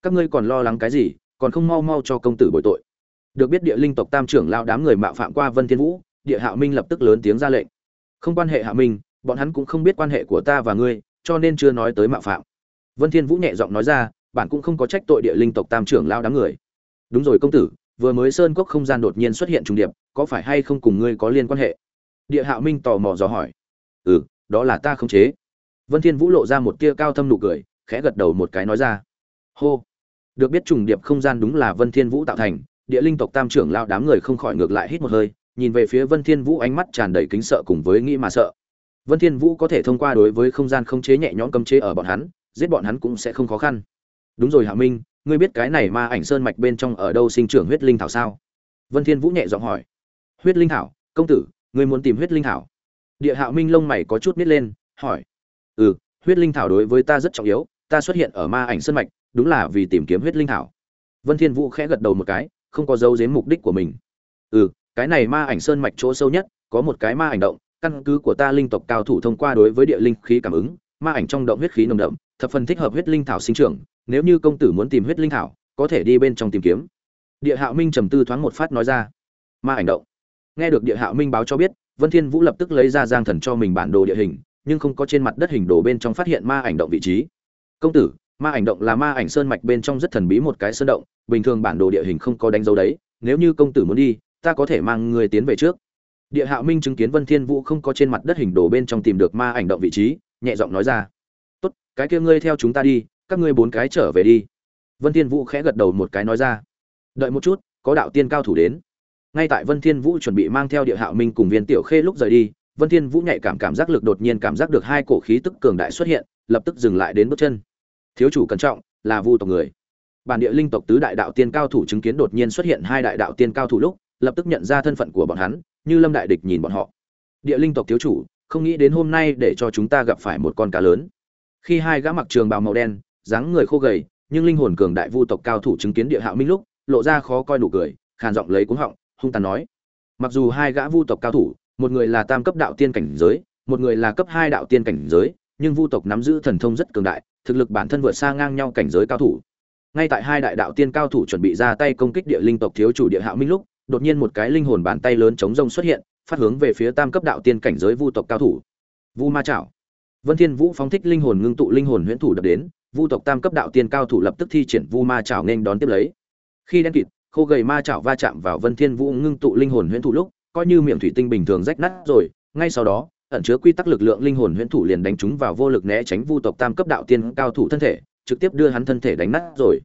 các ngươi còn lo lắng cái gì, còn không mau mau cho công tử bồi tội? Được biết địa linh tộc tam trưởng lão đám người mạo phạm qua vân thiên vũ, địa hạ minh lập tức lớn tiếng ra lệnh, không quan hệ hạ minh, bọn hắn cũng không biết quan hệ của ta và ngươi, cho nên chưa nói tới mạo phạm. Vân thiên vũ nhẹ giọng nói ra bản cũng không có trách tội địa linh tộc tam trưởng lão đám người. Đúng rồi công tử, vừa mới sơn cốc không gian đột nhiên xuất hiện trùng điệp, có phải hay không cùng ngươi có liên quan hệ? Địa hạ minh tò mò dò hỏi. Ừ đó là ta không chế. Vân thiên vũ lộ ra một tia cao thâm nụ cười, khẽ gật đầu một cái nói ra. Hô. Được biết trùng điệp không gian đúng là vân thiên vũ tạo thành, địa linh tộc tam trưởng lao đám người không khỏi ngược lại hít một hơi, nhìn về phía vân thiên vũ ánh mắt tràn đầy kính sợ cùng với nghĩ mà sợ. Vân thiên vũ có thể thông qua đối với không gian không chế nhẹ nhõm cấm chế ở bọn hắn, giết bọn hắn cũng sẽ không khó khăn đúng rồi hạ minh, ngươi biết cái này ma ảnh sơn mạch bên trong ở đâu sinh trưởng huyết linh thảo sao? Vân thiên vũ nhẹ giọng hỏi. Huyết linh thảo, công tử, ngươi muốn tìm huyết linh thảo? Địa hạ minh lông mày có chút nít lên, hỏi. Ừ huyết linh thảo đối với ta rất trọng yếu, ta xuất hiện ở ma ảnh sơn mạch, đúng là vì tìm kiếm huyết linh thảo. Vân thiên vũ khẽ gật đầu một cái, không có dấu giếm mục đích của mình. Ừ cái này ma ảnh sơn mạch chỗ sâu nhất, có một cái ma ảnh động, căn cứ của ta linh tộc cao thủ thông qua đối với địa linh khí cảm ứng, ma ảnh trong động huyết khí nồng đậm, thập phần thích hợp huyết linh thảo sinh trưởng nếu như công tử muốn tìm huyết linh thảo, có thể đi bên trong tìm kiếm. Địa hạo minh trầm tư thoáng một phát nói ra. Ma ảnh động. Nghe được địa hạo minh báo cho biết, vân thiên vũ lập tức lấy ra giang thần cho mình bản đồ địa hình, nhưng không có trên mặt đất hình đồ bên trong phát hiện ma ảnh động vị trí. Công tử, ma ảnh động là ma ảnh sơn mạch bên trong rất thần bí một cái sơn động, bình thường bản đồ địa hình không có đánh dấu đấy, nếu như công tử muốn đi, ta có thể mang người tiến về trước. Địa hạo minh chứng kiến vân thiên vũ không có trên mặt đất hình đồ bên trong tìm được ma ảnh động vị trí, nhẹ giọng nói ra. Tốt, cái kia ngươi theo chúng ta đi các ngươi bốn cái trở về đi. Vân thiên vũ khẽ gật đầu một cái nói ra. Đợi một chút, có đạo tiên cao thủ đến. Ngay tại vân thiên vũ chuẩn bị mang theo địa hạo minh cùng viên tiểu khê lúc rời đi, vân thiên vũ nhạy cảm cảm giác lực đột nhiên cảm giác được hai cổ khí tức cường đại xuất hiện, lập tức dừng lại đến bước chân. Thiếu chủ cẩn trọng, là vu tộc người. Bản địa linh tộc tứ đại đạo tiên cao thủ chứng kiến đột nhiên xuất hiện hai đại đạo tiên cao thủ lúc, lập tức nhận ra thân phận của bọn hắn, như lâm đại địch nhìn bọn họ. Địa linh tộc thiếu chủ, không nghĩ đến hôm nay để cho chúng ta gặp phải một con cá lớn. Khi hai gã mặc trường bào màu đen dáng người khô gầy, nhưng linh hồn cường đại vu tộc cao thủ chứng kiến địa hạo minh lúc, lộ ra khó coi nụ cười, khàn giọng lấy cuống họng, hung tàn nói. Mặc dù hai gã vu tộc cao thủ, một người là tam cấp đạo tiên cảnh giới, một người là cấp hai đạo tiên cảnh giới, nhưng vu tộc nắm giữ thần thông rất cường đại, thực lực bản thân vượt xa ngang nhau cảnh giới cao thủ. Ngay tại hai đại đạo tiên cao thủ chuẩn bị ra tay công kích địa linh tộc thiếu chủ địa hạo minh lúc, đột nhiên một cái linh hồn bàn tay lớn chống rông xuất hiện, phát hướng về phía tam cấp đạo tiên cảnh giới vu tộc cao thủ. Vu ma chảo. Vân thiên vũ phóng thích linh hồn ngưng tụ linh hồn huyễn thủ đập đến vu tộc tam cấp đạo tiên cao thủ lập tức thi triển vu ma chảo nên đón tiếp lấy. Khi đen kịt, khô gầy ma chảo va chạm vào vân thiên vũ ngưng tụ linh hồn huyễn thủ lúc, coi như miệng thủy tinh bình thường rách nát rồi, ngay sau đó, ẩn chứa quy tắc lực lượng linh hồn huyễn thủ liền đánh chúng vào vô lực né tránh vu tộc tam cấp đạo tiên cao thủ thân thể, trực tiếp đưa hắn thân thể đánh nát rồi.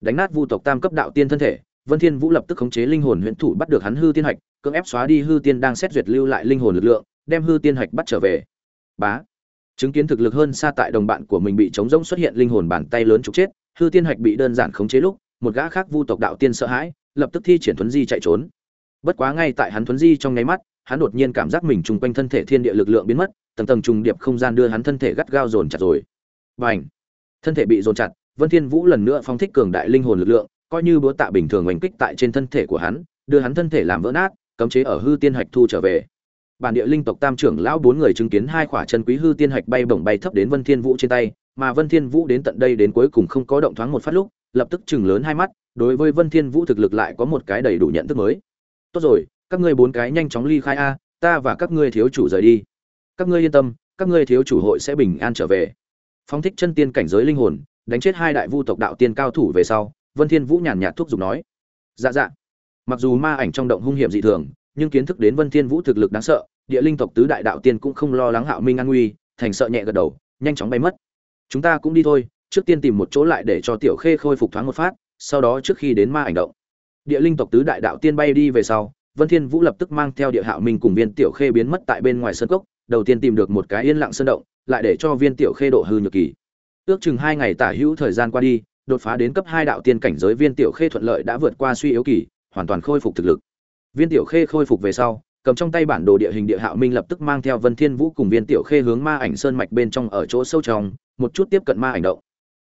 Đánh nát vu tộc tam cấp đạo tiên thân thể, vân thiên vũ lập tức khống chế linh hồn huyễn thủ bắt được hắn hư tiên hạch, cưỡng ép xóa đi hư tiên đang xét duyệt lưu lại linh hồn lực lượng, đem hư tiên hạch bắt trở về. Bá chứng kiến thực lực hơn xa tại đồng bạn của mình bị chống rỗng xuất hiện linh hồn bàn tay lớn trục chết, hư tiên hạch bị đơn giản khống chế lúc, một gã khác vu tộc đạo tiên sợ hãi, lập tức thi triển thuấn di chạy trốn. Bất quá ngay tại hắn thuấn di trong nháy mắt, hắn đột nhiên cảm giác mình trùng quanh thân thể thiên địa lực lượng biến mất, tầng tầng trùng điệp không gian đưa hắn thân thể gắt gao dồn chặt rồi. Và ảnh thân thể bị dồn chặt, vân thiên vũ lần nữa phóng thích cường đại linh hồn lực lượng, coi như búa tạ bình thường oanh kích tại trên thân thể của hắn, đưa hắn thân thể làm vỡ nát, cấm chế ở hư tiên hạch thu trở về bản địa linh tộc tam trưởng lão bốn người chứng kiến hai khỏa chân quý hư tiên hạch bay bổng bay thấp đến vân thiên vũ trên tay, mà vân thiên vũ đến tận đây đến cuối cùng không có động thoáng một phát lúc, lập tức chừng lớn hai mắt, đối với vân thiên vũ thực lực lại có một cái đầy đủ nhận thức mới. Tốt rồi, các ngươi bốn cái nhanh chóng ly khai a, ta và các ngươi thiếu chủ rời đi. Các ngươi yên tâm, các ngươi thiếu chủ hội sẽ bình an trở về. Phóng thích chân tiên cảnh giới linh hồn, đánh chết hai đại vu tộc đạo tiên cao thủ về sau, vân thiên vũ nhàn nhạt thúc giục nói dạ dạ. Mặc dù ma ảnh trong động hung hiểm dị thường nhưng kiến thức đến vân thiên vũ thực lực đáng sợ, địa linh tộc tứ đại đạo tiên cũng không lo lắng hạo minh an nguy, thành sợ nhẹ gật đầu, nhanh chóng bay mất. Chúng ta cũng đi thôi, trước tiên tìm một chỗ lại để cho tiểu khê khôi phục thoáng một phát, sau đó trước khi đến ma ảnh động. Địa linh tộc tứ đại đạo tiên bay đi về sau, vân thiên vũ lập tức mang theo địa hạo minh cùng viên tiểu khê biến mất tại bên ngoài sơn cốc, đầu tiên tìm được một cái yên lặng sơn động, lại để cho viên tiểu khê độ hư nhược kỳ. Ước chừng hai ngày tả hữu thời gian qua đi, đột phá đến cấp hai đạo tiên cảnh giới viên tiểu khê thuận lợi đã vượt qua suy yếu kỳ, hoàn toàn khôi phục thực lực viên tiểu khê khôi phục về sau, cầm trong tay bản đồ địa hình địa hạo minh lập tức mang theo vân thiên vũ cùng viên tiểu khê hướng ma ảnh sơn mạch bên trong ở chỗ sâu trong, một chút tiếp cận ma ảnh động.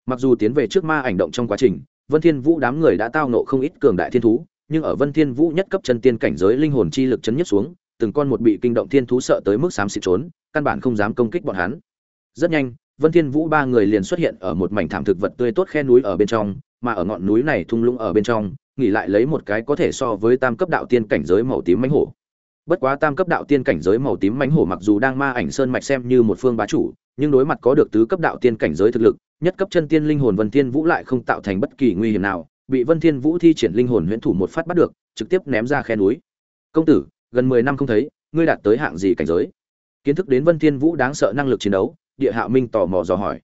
Mặc dù tiến về trước ma ảnh động trong quá trình, vân thiên vũ đám người đã tao nộ không ít cường đại thiên thú, nhưng ở vân thiên vũ nhất cấp chân tiên cảnh giới linh hồn chi lực chấn nhất xuống, từng con một bị kinh động thiên thú sợ tới mức xám xịt trốn, căn bản không dám công kích bọn hắn. Rất nhanh, vân thiên vũ ba người liền xuất hiện ở một mảnh thảm thực vật tươi tốt khe núi ở bên trong, mà ở ngọn núi này thung lũng ở bên trong nghỉ lại lấy một cái có thể so với tam cấp đạo tiên cảnh giới màu tím mãnh hổ. Bất quá tam cấp đạo tiên cảnh giới màu tím mãnh hổ mặc dù đang ma ảnh sơn mạch xem như một phương bá chủ, nhưng đối mặt có được tứ cấp đạo tiên cảnh giới thực lực, nhất cấp chân tiên linh hồn vân thiên vũ lại không tạo thành bất kỳ nguy hiểm nào, bị vân thiên vũ thi triển linh hồn huyễn thủ một phát bắt được, trực tiếp ném ra khe núi. Công tử, gần 10 năm không thấy, ngươi đạt tới hạng gì cảnh giới? Kiến thức đến vân thiên vũ đáng sợ năng lực chiến đấu, địa hạo minh tò mò dò hỏi.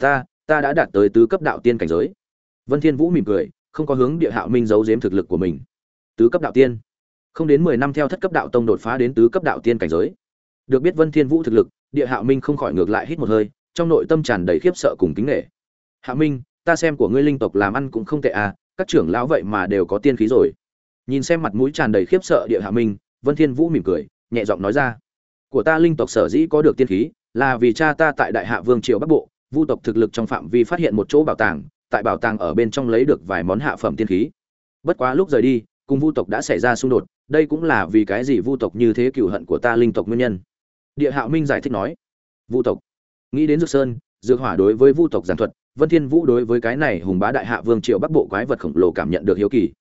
Ta ta đã đạt tới tứ cấp đạo tiên cảnh giới. Vân thiên vũ mỉm cười không có hướng địa hạo minh giấu giếm thực lực của mình. Tứ cấp đạo tiên. Không đến 10 năm theo thất cấp đạo tông đột phá đến tứ cấp đạo tiên cảnh giới. Được biết vân thiên vũ thực lực, địa hạo minh không khỏi ngược lại hít một hơi, trong nội tâm tràn đầy khiếp sợ cùng kính nể. Hạ minh, ta xem của ngươi linh tộc làm ăn cũng không tệ à các trưởng lão vậy mà đều có tiên khí rồi. Nhìn xem mặt mũi tràn đầy khiếp sợ địa hạo minh, vân thiên vũ mỉm cười, nhẹ giọng nói ra. Của ta linh tộc sở dĩ có được tiên khí là vì cha ta tại đại hạ vương triều bắc bộ, vu tộc thực lực trong phạm vi phát hiện một chỗ bảo tàng tại bảo tàng ở bên trong lấy được vài món hạ phẩm tiên khí. Bất quá lúc rời đi, cùng vu tộc đã xảy ra xung đột, đây cũng là vì cái gì vu tộc như thế cừu hận của ta linh tộc nguyên nhân. Địa hạo minh giải thích nói, vu tộc, nghĩ đến dược sơn, dược hỏa đối với vu tộc giản thuật, vân thiên vũ đối với cái này hùng bá đại hạ vương triều bắc bộ quái vật khổng lồ cảm nhận được hiếu kỳ.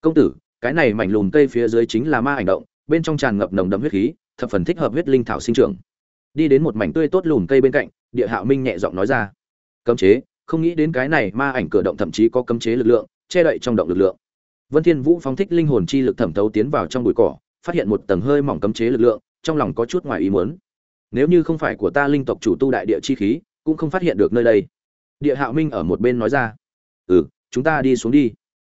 Công tử, cái này mảnh lùm cây phía dưới chính là ma ảnh động, bên trong tràn ngập nồng đậm huyết khí, thập phần thích hợp huyết linh thảo sinh trưởng. Đi đến một mảnh tươi tốt lùm cây bên cạnh, địa hạo minh nhẹ giọng nói ra, cấm chế không nghĩ đến cái này ma ảnh cửa động thậm chí có cấm chế lực lượng, che đậy trong động lực lượng. Vân thiên vũ phóng thích linh hồn chi lực thẩm thấu tiến vào trong bụi cỏ, phát hiện một tầng hơi mỏng cấm chế lực lượng, trong lòng có chút ngoài ý muốn. Nếu như không phải của ta linh tộc chủ tu đại địa chi khí, cũng không phát hiện được nơi đây. Địa hạo minh ở một bên nói ra. Ừ chúng ta đi xuống đi.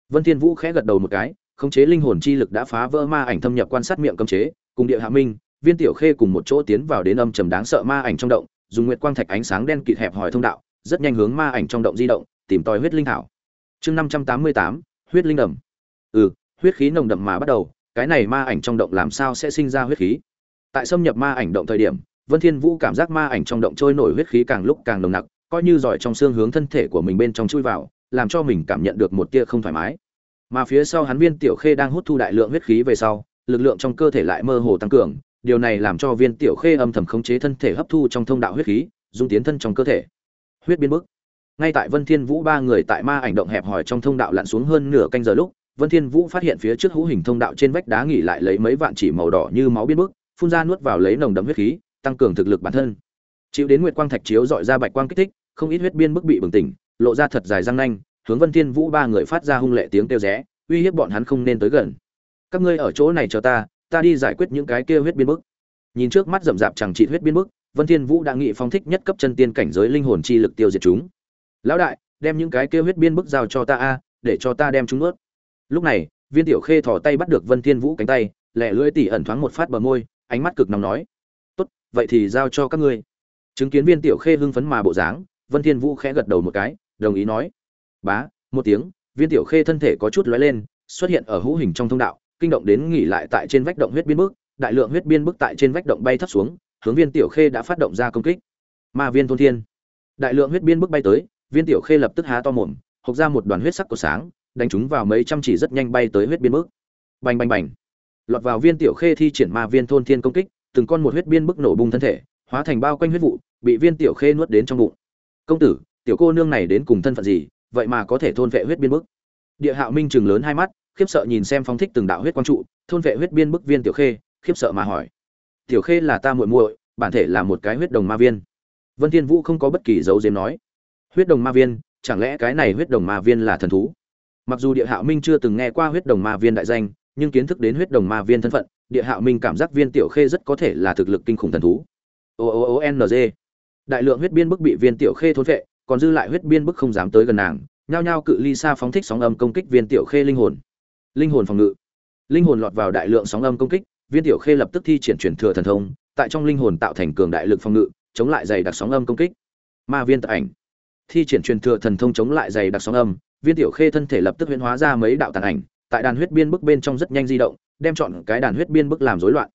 Vân thiên vũ khẽ gật đầu một cái, khống chế linh hồn chi lực đã phá vỡ ma ảnh thâm nhập quan sát miệng cấm chế, cùng địa hạo minh, viên tiểu khê cùng một chỗ tiến vào đến âm trầm đáng sợ ma ảnh trong động, dùng nguyệt quang thạch ánh sáng đen kịt hẹp hỏi thông đạo rất nhanh hướng ma ảnh trong động di động, tìm tòi huyết linh thảo. Chương năm trăm tám mươi tám, huyết linh đầm ừ huyết khí nồng đậm mà bắt đầu, cái này ma ảnh trong động làm sao sẽ sinh ra huyết khí? Tại xâm nhập ma ảnh động thời điểm, vân thiên vũ cảm giác ma ảnh trong động trôi nổi huyết khí càng lúc càng nồng nặc, coi như giỏi trong xương hướng thân thể của mình bên trong chui vào, làm cho mình cảm nhận được một tia không thoải mái. Mà phía sau hắn viên tiểu khê đang hút thu đại lượng huyết khí về sau, lực lượng trong cơ thể lại mơ hồ tăng cường, điều này làm cho viên tiểu khê âm thầm khống chế thân thể hấp thu trong thông đạo huyết khí, dung tiến thân trong cơ thể huyết biến bức. Ngay tại vân thiên vũ ba người tại ma ảnh động hẹp hòi trong thông đạo lặn xuống hơn nửa canh giờ lúc, vân thiên vũ phát hiện phía trước hữu hình thông đạo trên vách đá nghỉ lại lấy mấy vạn chỉ màu đỏ như máu biến bức, phun ra nuốt vào lấy nồng đậm huyết khí, tăng cường thực lực bản thân. Chịu đến nguyệt quang thạch chiếu dọi ra bạch quang kích thích, không ít huyết biên bức bị bừng tỉnh, lộ ra thật dài răng nanh, hướng vân thiên vũ ba người phát ra hung lệ tiếng kêu rẽ, uy hiếp bọn hắn không nên tới gần. Các ngươi ở chỗ này chờ ta ta đi giải quyết những cái kia huyết biên bức. Nhìn trước mắt rậm rạp chẳng trị huyết biên bức vân thiên vũ đã nghị phong thích nhất cấp chân tiên cảnh giới linh hồn chi lực tiêu diệt chúng. Lão đại, đem những cái kia huyết biên bức giao cho ta a, để cho ta đem chúng nuốt. Lúc này, viên tiểu khê thò tay bắt được vân thiên vũ cánh tay lẹ lưỡi tỉ ẩn thoáng một phát bờ môi, ánh mắt cực nóng nói, tốt, vậy thì giao cho các ngươi. Chứng kiến viên tiểu khê hưng phấn mà bộ dáng, vân thiên vũ khẽ gật đầu một cái, đồng ý nói, bá, một tiếng. Viên tiểu khê thân thể có chút lóe lên, xuất hiện ở hữu hình trong thông đạo, kinh động đến nghỉ lại tại trên vách động huyết biên bức, đại lượng huyết biên bức tại trên vách động bay thấp xuống hướng viên tiểu khê đã phát động ra công kích. Ma viên thôn thiên. Đại lượng huyết biên bước bay tới viên tiểu khê lập tức há to mồm hộc ra một đoàn huyết sắc của sáng đánh chúng vào mấy trăm chỉ rất nhanh bay tới huyết biên bước, bành bành bành. Lọt vào viên tiểu khê thi triển ma viên thôn thiên công kích từng con một huyết biên bức nổ bung thân thể hóa thành bao quanh huyết vụ bị viên tiểu khê nuốt đến trong bụng. Công tử tiểu cô nương này đến cùng thân phận gì vậy mà có thể thôn vệ huyết biên bức? Địa hạo minh chừng lớn hai mắt khiếp sợ nhìn xem phong thích từng đạo huyết quang trụ thôn vệ huyết biên bức viên tiểu khê khiếp sợ mà hỏi tiểu khê là ta muội muội, bản thể là một cái huyết đồng ma viên. Vân thiên vũ không có bất kỳ dấu diếm nói. Huyết đồng ma viên, chẳng lẽ cái này huyết đồng ma viên là thần thú? Mặc dù địa hạo minh chưa từng nghe qua huyết đồng ma viên đại danh, nhưng kiến thức đến huyết đồng ma viên thân phận, địa hạo minh cảm giác viên tiểu khê rất có thể là thực lực kinh khủng thần thú. O o o n g. Đại lượng huyết biên bức bị viên tiểu khê thôn vệ còn dư lại huyết biên bức không dám tới gần nàng, nhao nhao cự ly xa phóng thích sóng âm công kích viên tiểu khê linh hồn. Linh hồn phòng ngự. Linh hồn lọt vào đại lượng sóng âm công kích viên tiểu khê lập tức thi triển truyền thừa thần thông, tại trong linh hồn tạo thành cường đại lực phòng ngự, chống lại dày đặc sóng âm công kích. Ma viên tự ảnh. Thi triển truyền thừa thần thông chống lại dày đặc sóng âm, viên tiểu khê thân thể lập tức huyễn hóa ra mấy đạo tàn ảnh, tại đàn huyết biên bức bên trong rất nhanh di động, đem chọn cái đàn huyết biên bức làm rối loạn.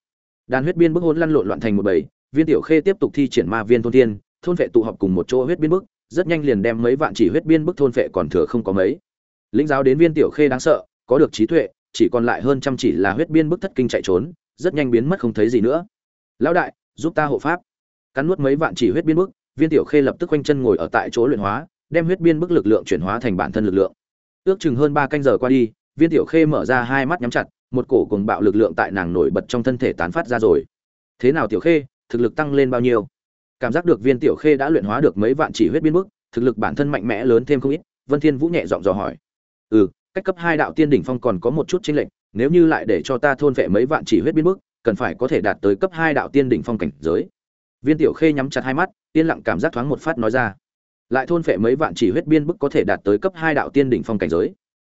Đàn huyết biên bức hỗn lăn lộn loạn thành một bầy, viên tiểu khê tiếp tục thi triển ma viên thôn thiên, thôn vệ tụ họp cùng một chỗ huyết biên bức, rất nhanh liền đem mấy vạn chỉ huyết biên bức thôn vệ còn thừa không có mấy. Lĩnh giáo đến viên tiểu khê đáng sợ, có được trí tuệ, chỉ còn lại hơn trăm chỉ là huyết biên bức thất kinh chạy trốn rất nhanh biến mất không thấy gì nữa. Lão đại, giúp ta hộ pháp. Cắn nuốt mấy vạn chỉ huyết biên bức, viên tiểu khê lập tức quanh chân ngồi ở tại chỗ luyện hóa, đem huyết biên bức lực lượng chuyển hóa thành bản thân lực lượng. Ước chừng hơn ba canh giờ qua đi, viên tiểu khê mở ra hai mắt nhắm chặt, một cổ cùng bạo lực lượng tại nàng nổi bật trong thân thể tán phát ra rồi. Thế nào tiểu khê, thực lực tăng lên bao nhiêu? Cảm giác được viên tiểu khê đã luyện hóa được mấy vạn chỉ huyết biên bức, thực lực bản thân mạnh mẽ lớn thêm không ít, vân thiên vũ nhẹ giọng dò hỏi. Ừ cách cấp hai đạo tiên đỉnh phong còn có một chút chênh lệch nếu như lại để cho ta thôn vệ mấy vạn chỉ huyết biên bức, cần phải có thể đạt tới cấp hai đạo tiên đỉnh phong cảnh giới. Viên tiểu khê nhắm chặt hai mắt, yên lặng cảm giác thoáng một phát nói ra. Lại thôn phệ mấy vạn chỉ huyết biên bức có thể đạt tới cấp hai đạo tiên đỉnh phong cảnh giới.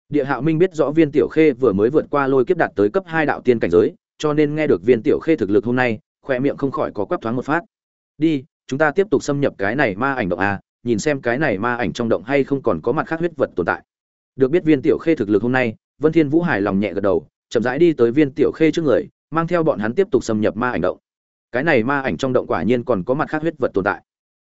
Địa hạo minh biết rõ viên tiểu khê vừa mới vượt qua lôi kiếp đạt tới cấp hai đạo tiên cảnh giới, cho nên nghe được viên tiểu khê thực lực hôm nay khóe miệng không khỏi có quắp thoáng một phát. Đi, chúng ta tiếp tục xâm nhập cái này ma ảnh động a, nhìn xem cái này ma ảnh trong động hay không còn có mặt khác huyết vật tồn tại. Được biết viên tiểu khê thực lực hôm nay vân thiên vũ hài lòng nhẹ gật đầu chậm rãi đi tới viên tiểu khê trước người mang theo bọn hắn tiếp tục xâm nhập ma ảnh động. Cái này ma ảnh trong động quả nhiên còn có mặt khác huyết vật tồn tại.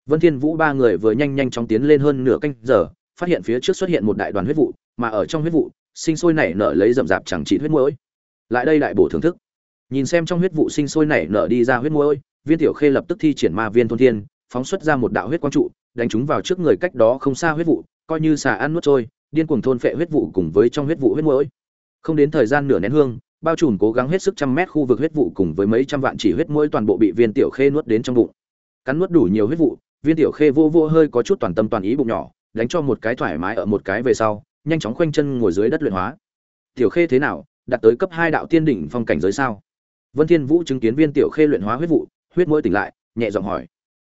Vân thiên vũ ba người vừa nhanh nhanh chóng tiến lên hơn nửa canh giờ phát hiện phía trước xuất hiện một đại đoàn huyết vụ mà ở trong huyết vụ sinh sôi nảy nở lấy rậm rạp chẳng chỉ huyết muối. lại đây đại bổ thưởng thức. Nhìn xem trong huyết vụ sinh sôi nảy nở đi ra huyết muối, viên tiểu khê lập tức thi triển ma viên thôn thiên phóng xuất ra một đạo huyết quang trụ đánh chúng vào trước người cách đó không xa huyết vụ coi như xà ăn nuốt trôi điên cuồng thôn phệ huyết vụ cùng với trong huyết vụ huyết mũi, không đến thời gian nửa nén hương bao trùm cố gắng hết sức trăm mét khu vực huyết vụ cùng với mấy trăm vạn chỉ huyết mũi toàn bộ bị viên tiểu khê nuốt đến trong bụng. Cắn nuốt đủ nhiều huyết vụ viên tiểu khê vô vô hơi có chút toàn tâm toàn ý bụng nhỏ đánh cho một cái thoải mái ở một cái về sau nhanh chóng khoanh chân ngồi dưới đất luyện hóa. Tiểu khê thế nào đạt tới cấp hai đạo tiên đỉnh phong cảnh giới sao? Vân thiên vũ chứng kiến viên tiểu khê luyện hóa huyết vụ huyết mũi tỉnh lại nhẹ giọng hỏi.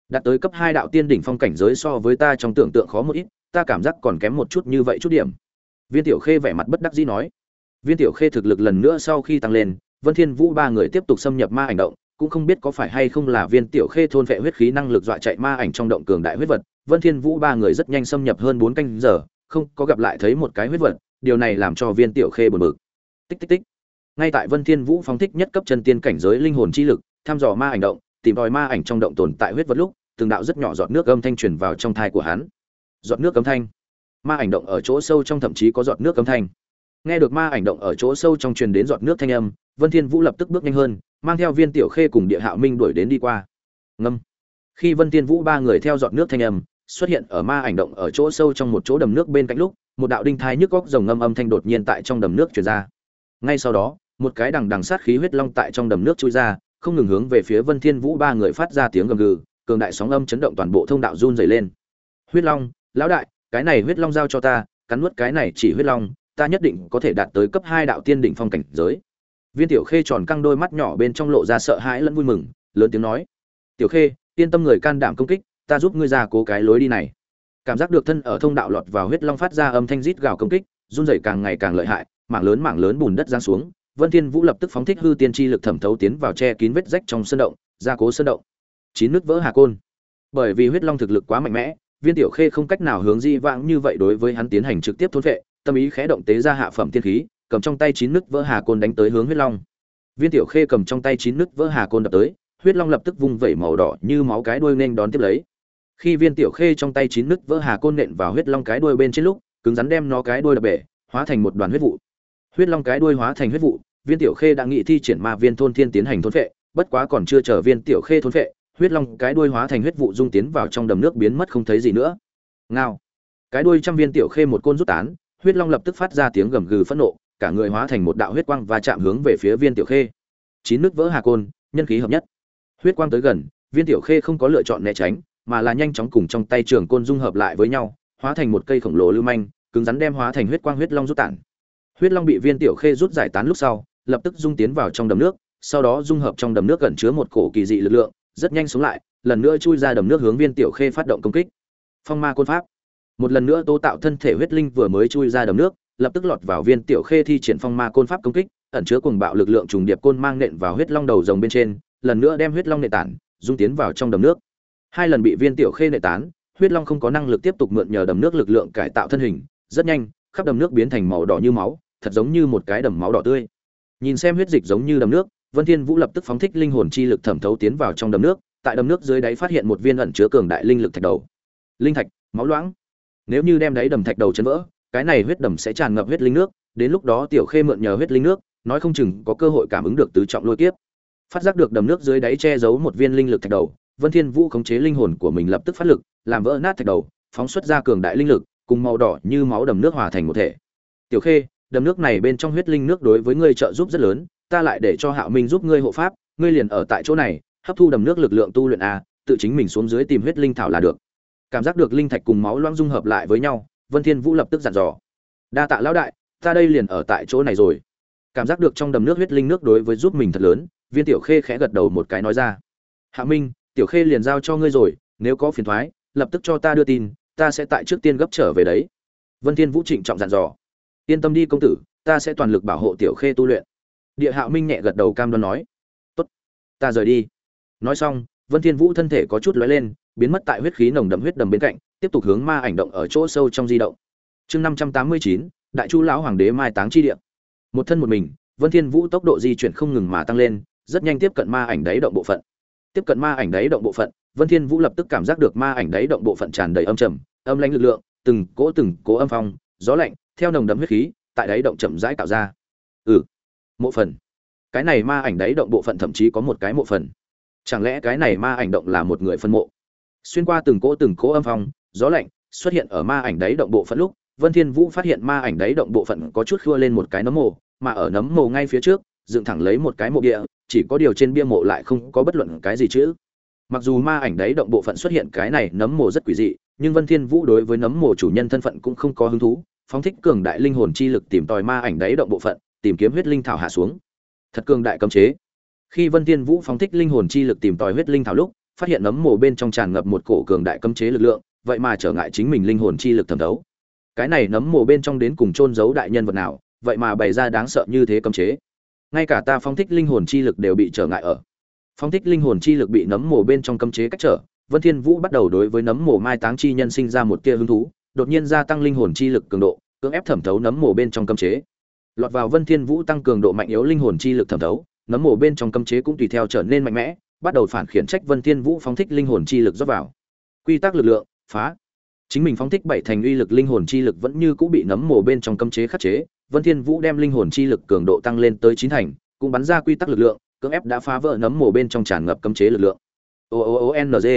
Đạt tới cấp hai đạo tiên đỉnh phong cảnh giới so với ta trong tưởng tượng khó một ít ta cảm giác còn kém một chút như vậy chút điểm. Viên tiểu khê vẻ mặt bất đắc dĩ nói. Viên tiểu khê thực lực lần nữa sau khi tăng lên, vân thiên vũ ba người tiếp tục xâm nhập ma ảnh động, cũng không biết có phải hay không là viên tiểu khê thôn vệ huyết khí năng lực dọa chạy ma ảnh trong động cường đại huyết vật, vân thiên vũ ba người rất nhanh xâm nhập hơn bốn canh giờ, không có gặp lại thấy một cái huyết vật, điều này làm cho viên tiểu khê buồn bực. Tích tích tích. Ngay tại vân thiên vũ phóng thích nhất cấp chân tiên cảnh giới linh hồn chi lực, thăm dò ma ảnh động, tìm đòi ma ảnh trong động tồn tại huyết vật lúc, từng đạo rất nhỏ giọt nước âm thanh truyền vào trong thai của hắn giọt nước cấm thanh. Ma ảnh động ở chỗ sâu trong thậm chí có giọt nước cấm thanh. Nghe được ma ảnh động ở chỗ sâu trong truyền đến giọt nước thanh âm, vân thiên vũ lập tức bước nhanh hơn, mang theo viên tiểu khê cùng địa hạo minh đuổi đến đi qua. Ngâm. Khi vân thiên vũ ba người theo giọt nước thanh âm xuất hiện ở ma ảnh động ở chỗ sâu trong một chỗ đầm nước bên cạnh lúc, một đạo đinh thai nhức góc rồng ngâm âm thanh đột nhiên tại trong đầm nước truyền ra. Ngay sau đó, một cái đằng đằng sát khí huyết long tại trong đầm nước chui ra, không ngừng hướng về phía vân thiên vũ ba người phát ra tiếng gầm gừ, cường đại sóng âm chấn động toàn bộ thông đạo run rẩy lên. Huyết long lão đại, cái này huyết long giao cho ta, cắn nuốt cái này chỉ huyết long, ta nhất định có thể đạt tới cấp hai đạo tiên đỉnh phong cảnh giới. Viên tiểu khê tròn căng đôi mắt nhỏ bên trong lộ ra sợ hãi lẫn vui mừng, lớn tiếng nói, tiểu khê, yên tâm người can đảm công kích, ta giúp ngươi ra cố cái lối đi này. Cảm giác được thân ở thông đạo lọt vào huyết long phát ra âm thanh rít gào công kích, run rẩy càng ngày càng lợi hại, mảng lớn mảng lớn bùn đất giáng xuống, vân thiên vũ lập tức phóng thích hư tiên chi lực thẩm thấu tiến vào che kín vết rách trong sơn động gia cố sơn động. Chín nước vỡ hà côn. Bởi vì huyết long thực lực quá mạnh mẽ viên tiểu khê không cách nào hướng di vãng như vậy đối với hắn tiến hành trực tiếp thôn vệ, tâm ý khẽ động tế ra hạ phẩm tiên khí, cầm trong tay chín nước vỡ hà côn đánh tới hướng huyết long. Viên tiểu khê cầm trong tay chín nước vỡ hà côn đập tới, huyết long lập tức vung vẩy màu đỏ như máu cái đuôi nên đón tiếp lấy. Khi viên tiểu khê trong tay chín nước vỡ hà côn nện vào huyết long cái đuôi bên trên lúc, cứng rắn đem nó cái đuôi đập bể, hóa thành một đoàn huyết vụ. Huyết long cái đuôi hóa thành huyết vụ, viên tiểu khê đã nghị thi triển ma viên thôn thiên tiến hành thôn vệ, bất quá còn chưa chờ viên tiểu khê thôn vệ huyết long cái đuôi hóa thành huyết vụ dung tiến vào trong đầm nước biến mất không thấy gì nữa. Ngao. Cái đuôi trăm viên tiểu khê một côn rút tán, huyết long lập tức phát ra tiếng gầm gừ phẫn nộ, cả người hóa thành một đạo huyết quang và chạm hướng về phía viên tiểu khê. Chín nước vỡ hà côn, nhân khí hợp nhất. Huyết quang tới gần, viên tiểu khê không có lựa chọn né tránh, mà là nhanh chóng cùng trong tay trường côn dung hợp lại với nhau, hóa thành một cây khổng lồ lưu manh, cứng rắn đem hóa thành huyết quang huyết long rút tản. Huyết long bị viên tiểu khê rút giải tán lúc sau, lập tức dung tiến vào trong đầm nước, sau đó dung hợp trong đầm nước gần chứa một cổ kỳ dị lực lượng rất nhanh xuống lại, lần nữa chui ra đầm nước hướng viên tiểu khê phát động công kích. Phong ma côn pháp. Một lần nữa tố tạo thân thể huyết linh vừa mới chui ra đầm nước, lập tức lọt vào viên tiểu khê thi triển phong ma côn pháp công kích, ẩn chứa cuồng bạo lực lượng trùng điệp côn mang nện vào huyết long đầu rồng bên trên, lần nữa đem huyết long nệ tản, dung tiến vào trong đầm nước. Hai lần bị viên tiểu khê nệ tán, huyết long không có năng lực tiếp tục mượn nhờ đầm nước lực lượng cải tạo thân hình, rất nhanh, khắp đầm nước biến thành màu đỏ như máu, thật giống như một cái đầm máu đỏ tươi. Nhìn xem huyết dịch giống như đầm nước vân thiên vũ lập tức phóng thích linh hồn chi lực thẩm thấu tiến vào trong đầm nước, tại đầm nước dưới đáy phát hiện một viên ẩn chứa cường đại linh lực thạch đầu. Linh thạch, máu loãng. Nếu như đem đáy đầm thạch đầu chấn vỡ, cái này huyết đầm sẽ tràn ngập huyết linh nước, đến lúc đó tiểu khê mượn nhờ huyết linh nước, nói không chừng có cơ hội cảm ứng được tứ trọng lôi kiếp. Phát giác được đầm nước dưới đáy che giấu một viên linh lực thạch đầu, vân thiên vũ khống chế linh hồn của mình lập tức phát lực, làm vỡ nát thạch đầu, phóng xuất ra cường đại linh lực, cùng màu đỏ như máu đầm nước hòa thành một thể. Tiểu khê, đầm nước này bên trong huyết linh nước đối với ngươi trợ giúp rất lớn ta lại để cho hạo minh giúp ngươi hộ pháp ngươi liền ở tại chỗ này hấp thu đầm nước lực lượng tu luyện a tự chính mình xuống dưới tìm huyết linh thảo là được. Cảm giác được linh thạch cùng máu loãng dung hợp lại với nhau vân thiên vũ lập tức dặn dò. Đa tạ lão đại ta đây liền ở tại chỗ này rồi. Cảm giác được trong đầm nước huyết linh nước đối với giúp mình thật lớn viên tiểu khê khẽ gật đầu một cái nói ra. Hạ minh tiểu khê liền giao cho ngươi rồi nếu có phiền toái, lập tức cho ta đưa tin ta sẽ tại trước tiên gấp trở về đấy. Vân thiên vũ trịnh trọng dặn dò. Yên tâm đi công tử ta sẽ toàn lực bảo hộ tiểu khê tu luyện địa hạo minh nhẹ gật đầu cam đoan nói, tốt, ta rời đi. Nói xong, vân thiên vũ thân thể có chút lóe lên, biến mất tại huyết khí nồng đậm huyết đầm bên cạnh, tiếp tục hướng ma ảnh động ở chỗ sâu trong di động. Chương năm trăm tám mươi chín, đại chu lão hoàng đế mai táng chi địa. Một thân một mình, vân thiên vũ tốc độ di chuyển không ngừng mà tăng lên, rất nhanh tiếp cận ma ảnh đáy động bộ phận. Tiếp cận ma ảnh đáy động bộ phận, vân thiên vũ lập tức cảm giác được ma ảnh đáy động bộ phận tràn đầy âm trầm, âm lãnh lực lượng, từng cỗ từng cỗ âm phong, gió lạnh, theo nồng đậm huyết khí, tại đáy động chậm rãi tạo ra. Ừ mộ phần. Cái này ma ảnh đáy động bộ phận thậm chí có một cái mộ phần. Chẳng lẽ cái này ma ảnh động là một người phân mộ? Xuyên qua từng cỗ từng cỗ âm phong, gió lạnh xuất hiện ở ma ảnh đáy động bộ phận lúc, vân thiên vũ phát hiện ma ảnh đáy động bộ phận có chút khua lên một cái nấm mồ mà ở nấm mồ ngay phía trước, dựng thẳng lấy một cái mộ địa, chỉ có điều trên bia mộ lại không có bất luận cái gì chữ. Mặc dù ma ảnh đấy động bộ phận xuất hiện cái này nấm mộ rất quỷ dị, nhưng vân thiên vũ đối với nấm mộ chủ nhân thân phận cũng không có hứng thú, phóng thích cường đại linh hồn chi lực tìm tòi ma ảnh đấy động bộ phận tìm kiếm huyết linh thảo hạ xuống. Thật cường đại cấm chế. Khi vân thiên vũ phóng thích linh hồn chi lực tìm tòi huyết linh thảo lúc, phát hiện nấm mộ bên trong tràn ngập một cổ cường đại cấm chế lực lượng, vậy mà trở ngại chính mình linh hồn chi lực thẩm đấu. cái này nấm mộ bên trong đến cùng trôn giấu đại nhân vật nào, vậy mà bày ra đáng sợ như thế cấm chế. Ngay cả ta phong thích linh hồn chi lực đều bị trở ngại ở. Phong thích linh hồn chi lực bị nấm mồ bên trong cấm chế cách trở, vân thiên vũ bắt đầu đối với nấm mồ mai táng chi nhân sinh ra một tia hứng thú, đột nhiên gia tăng linh hồn chi lực cường độ, cưỡng ép thẩm thấu nấm mồ bên trong cấm chế lọt vào vân thiên vũ tăng cường độ mạnh yếu linh hồn chi lực thẩm thấu nấm mồ bên trong cấm chế cũng tùy theo trở nên mạnh mẽ bắt đầu phản khiển trách vân thiên vũ phóng thích linh hồn chi lực rót vào quy tắc lực lượng phá chính mình phóng thích bảy thành uy lực linh hồn chi lực vẫn như cũ bị nấm mồ bên trong cấm chế khắc chế Vân Thiên Vũ đem linh hồn chi lực cường độ tăng lên tới chín thành, cũng bắn ra quy tắc lực lượng, cưỡng ép đã phá vỡ nấm mồ bên trong tràn ngập cấm chế lực lượng. O O O N G.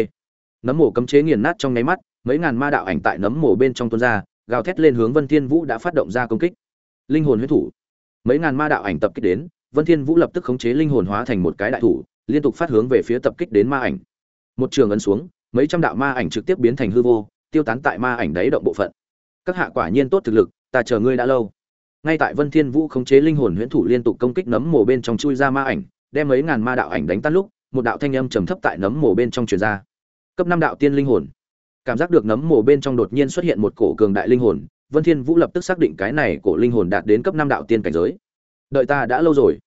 Nấm mồ cấm chế nghiền nát trong nháy mắt, mấy ngàn ma đạo ảnh tại nấm mồ bên trong tuôn ra, gào thét lên hướng Vân Thiên Vũ đã phát động ra công kích. Linh hồn huyết thủ. Mấy ngàn ma đạo ảnh tập kích đến, Vân Thiên Vũ lập tức khống chế linh hồn hóa thành một cái đại thủ, liên tục phát hướng về phía tập kích đến ma ảnh. Một trường ấn xuống, mấy trăm đạo ma ảnh trực tiếp biến thành hư vô, tiêu tán tại ma ảnh đáy động bộ phận. Các hạ quả nhiên tốt thực lực, ta chờ ngươi đã lâu ngay tại vân thiên vũ khống chế linh hồn huyễn thủ liên tục công kích nấm mồ bên trong chui ra ma ảnh đem mấy ngàn ma đạo ảnh đánh tan lúc một đạo thanh âm trầm thấp tại nấm mồ bên trong truyền ra cấp năm đạo tiên linh hồn cảm giác được nấm mồ bên trong đột nhiên xuất hiện một cổ cường đại linh hồn vân thiên vũ lập tức xác định cái này cổ linh hồn đạt đến cấp năm đạo tiên cảnh giới. Đợi ta đã lâu rồi,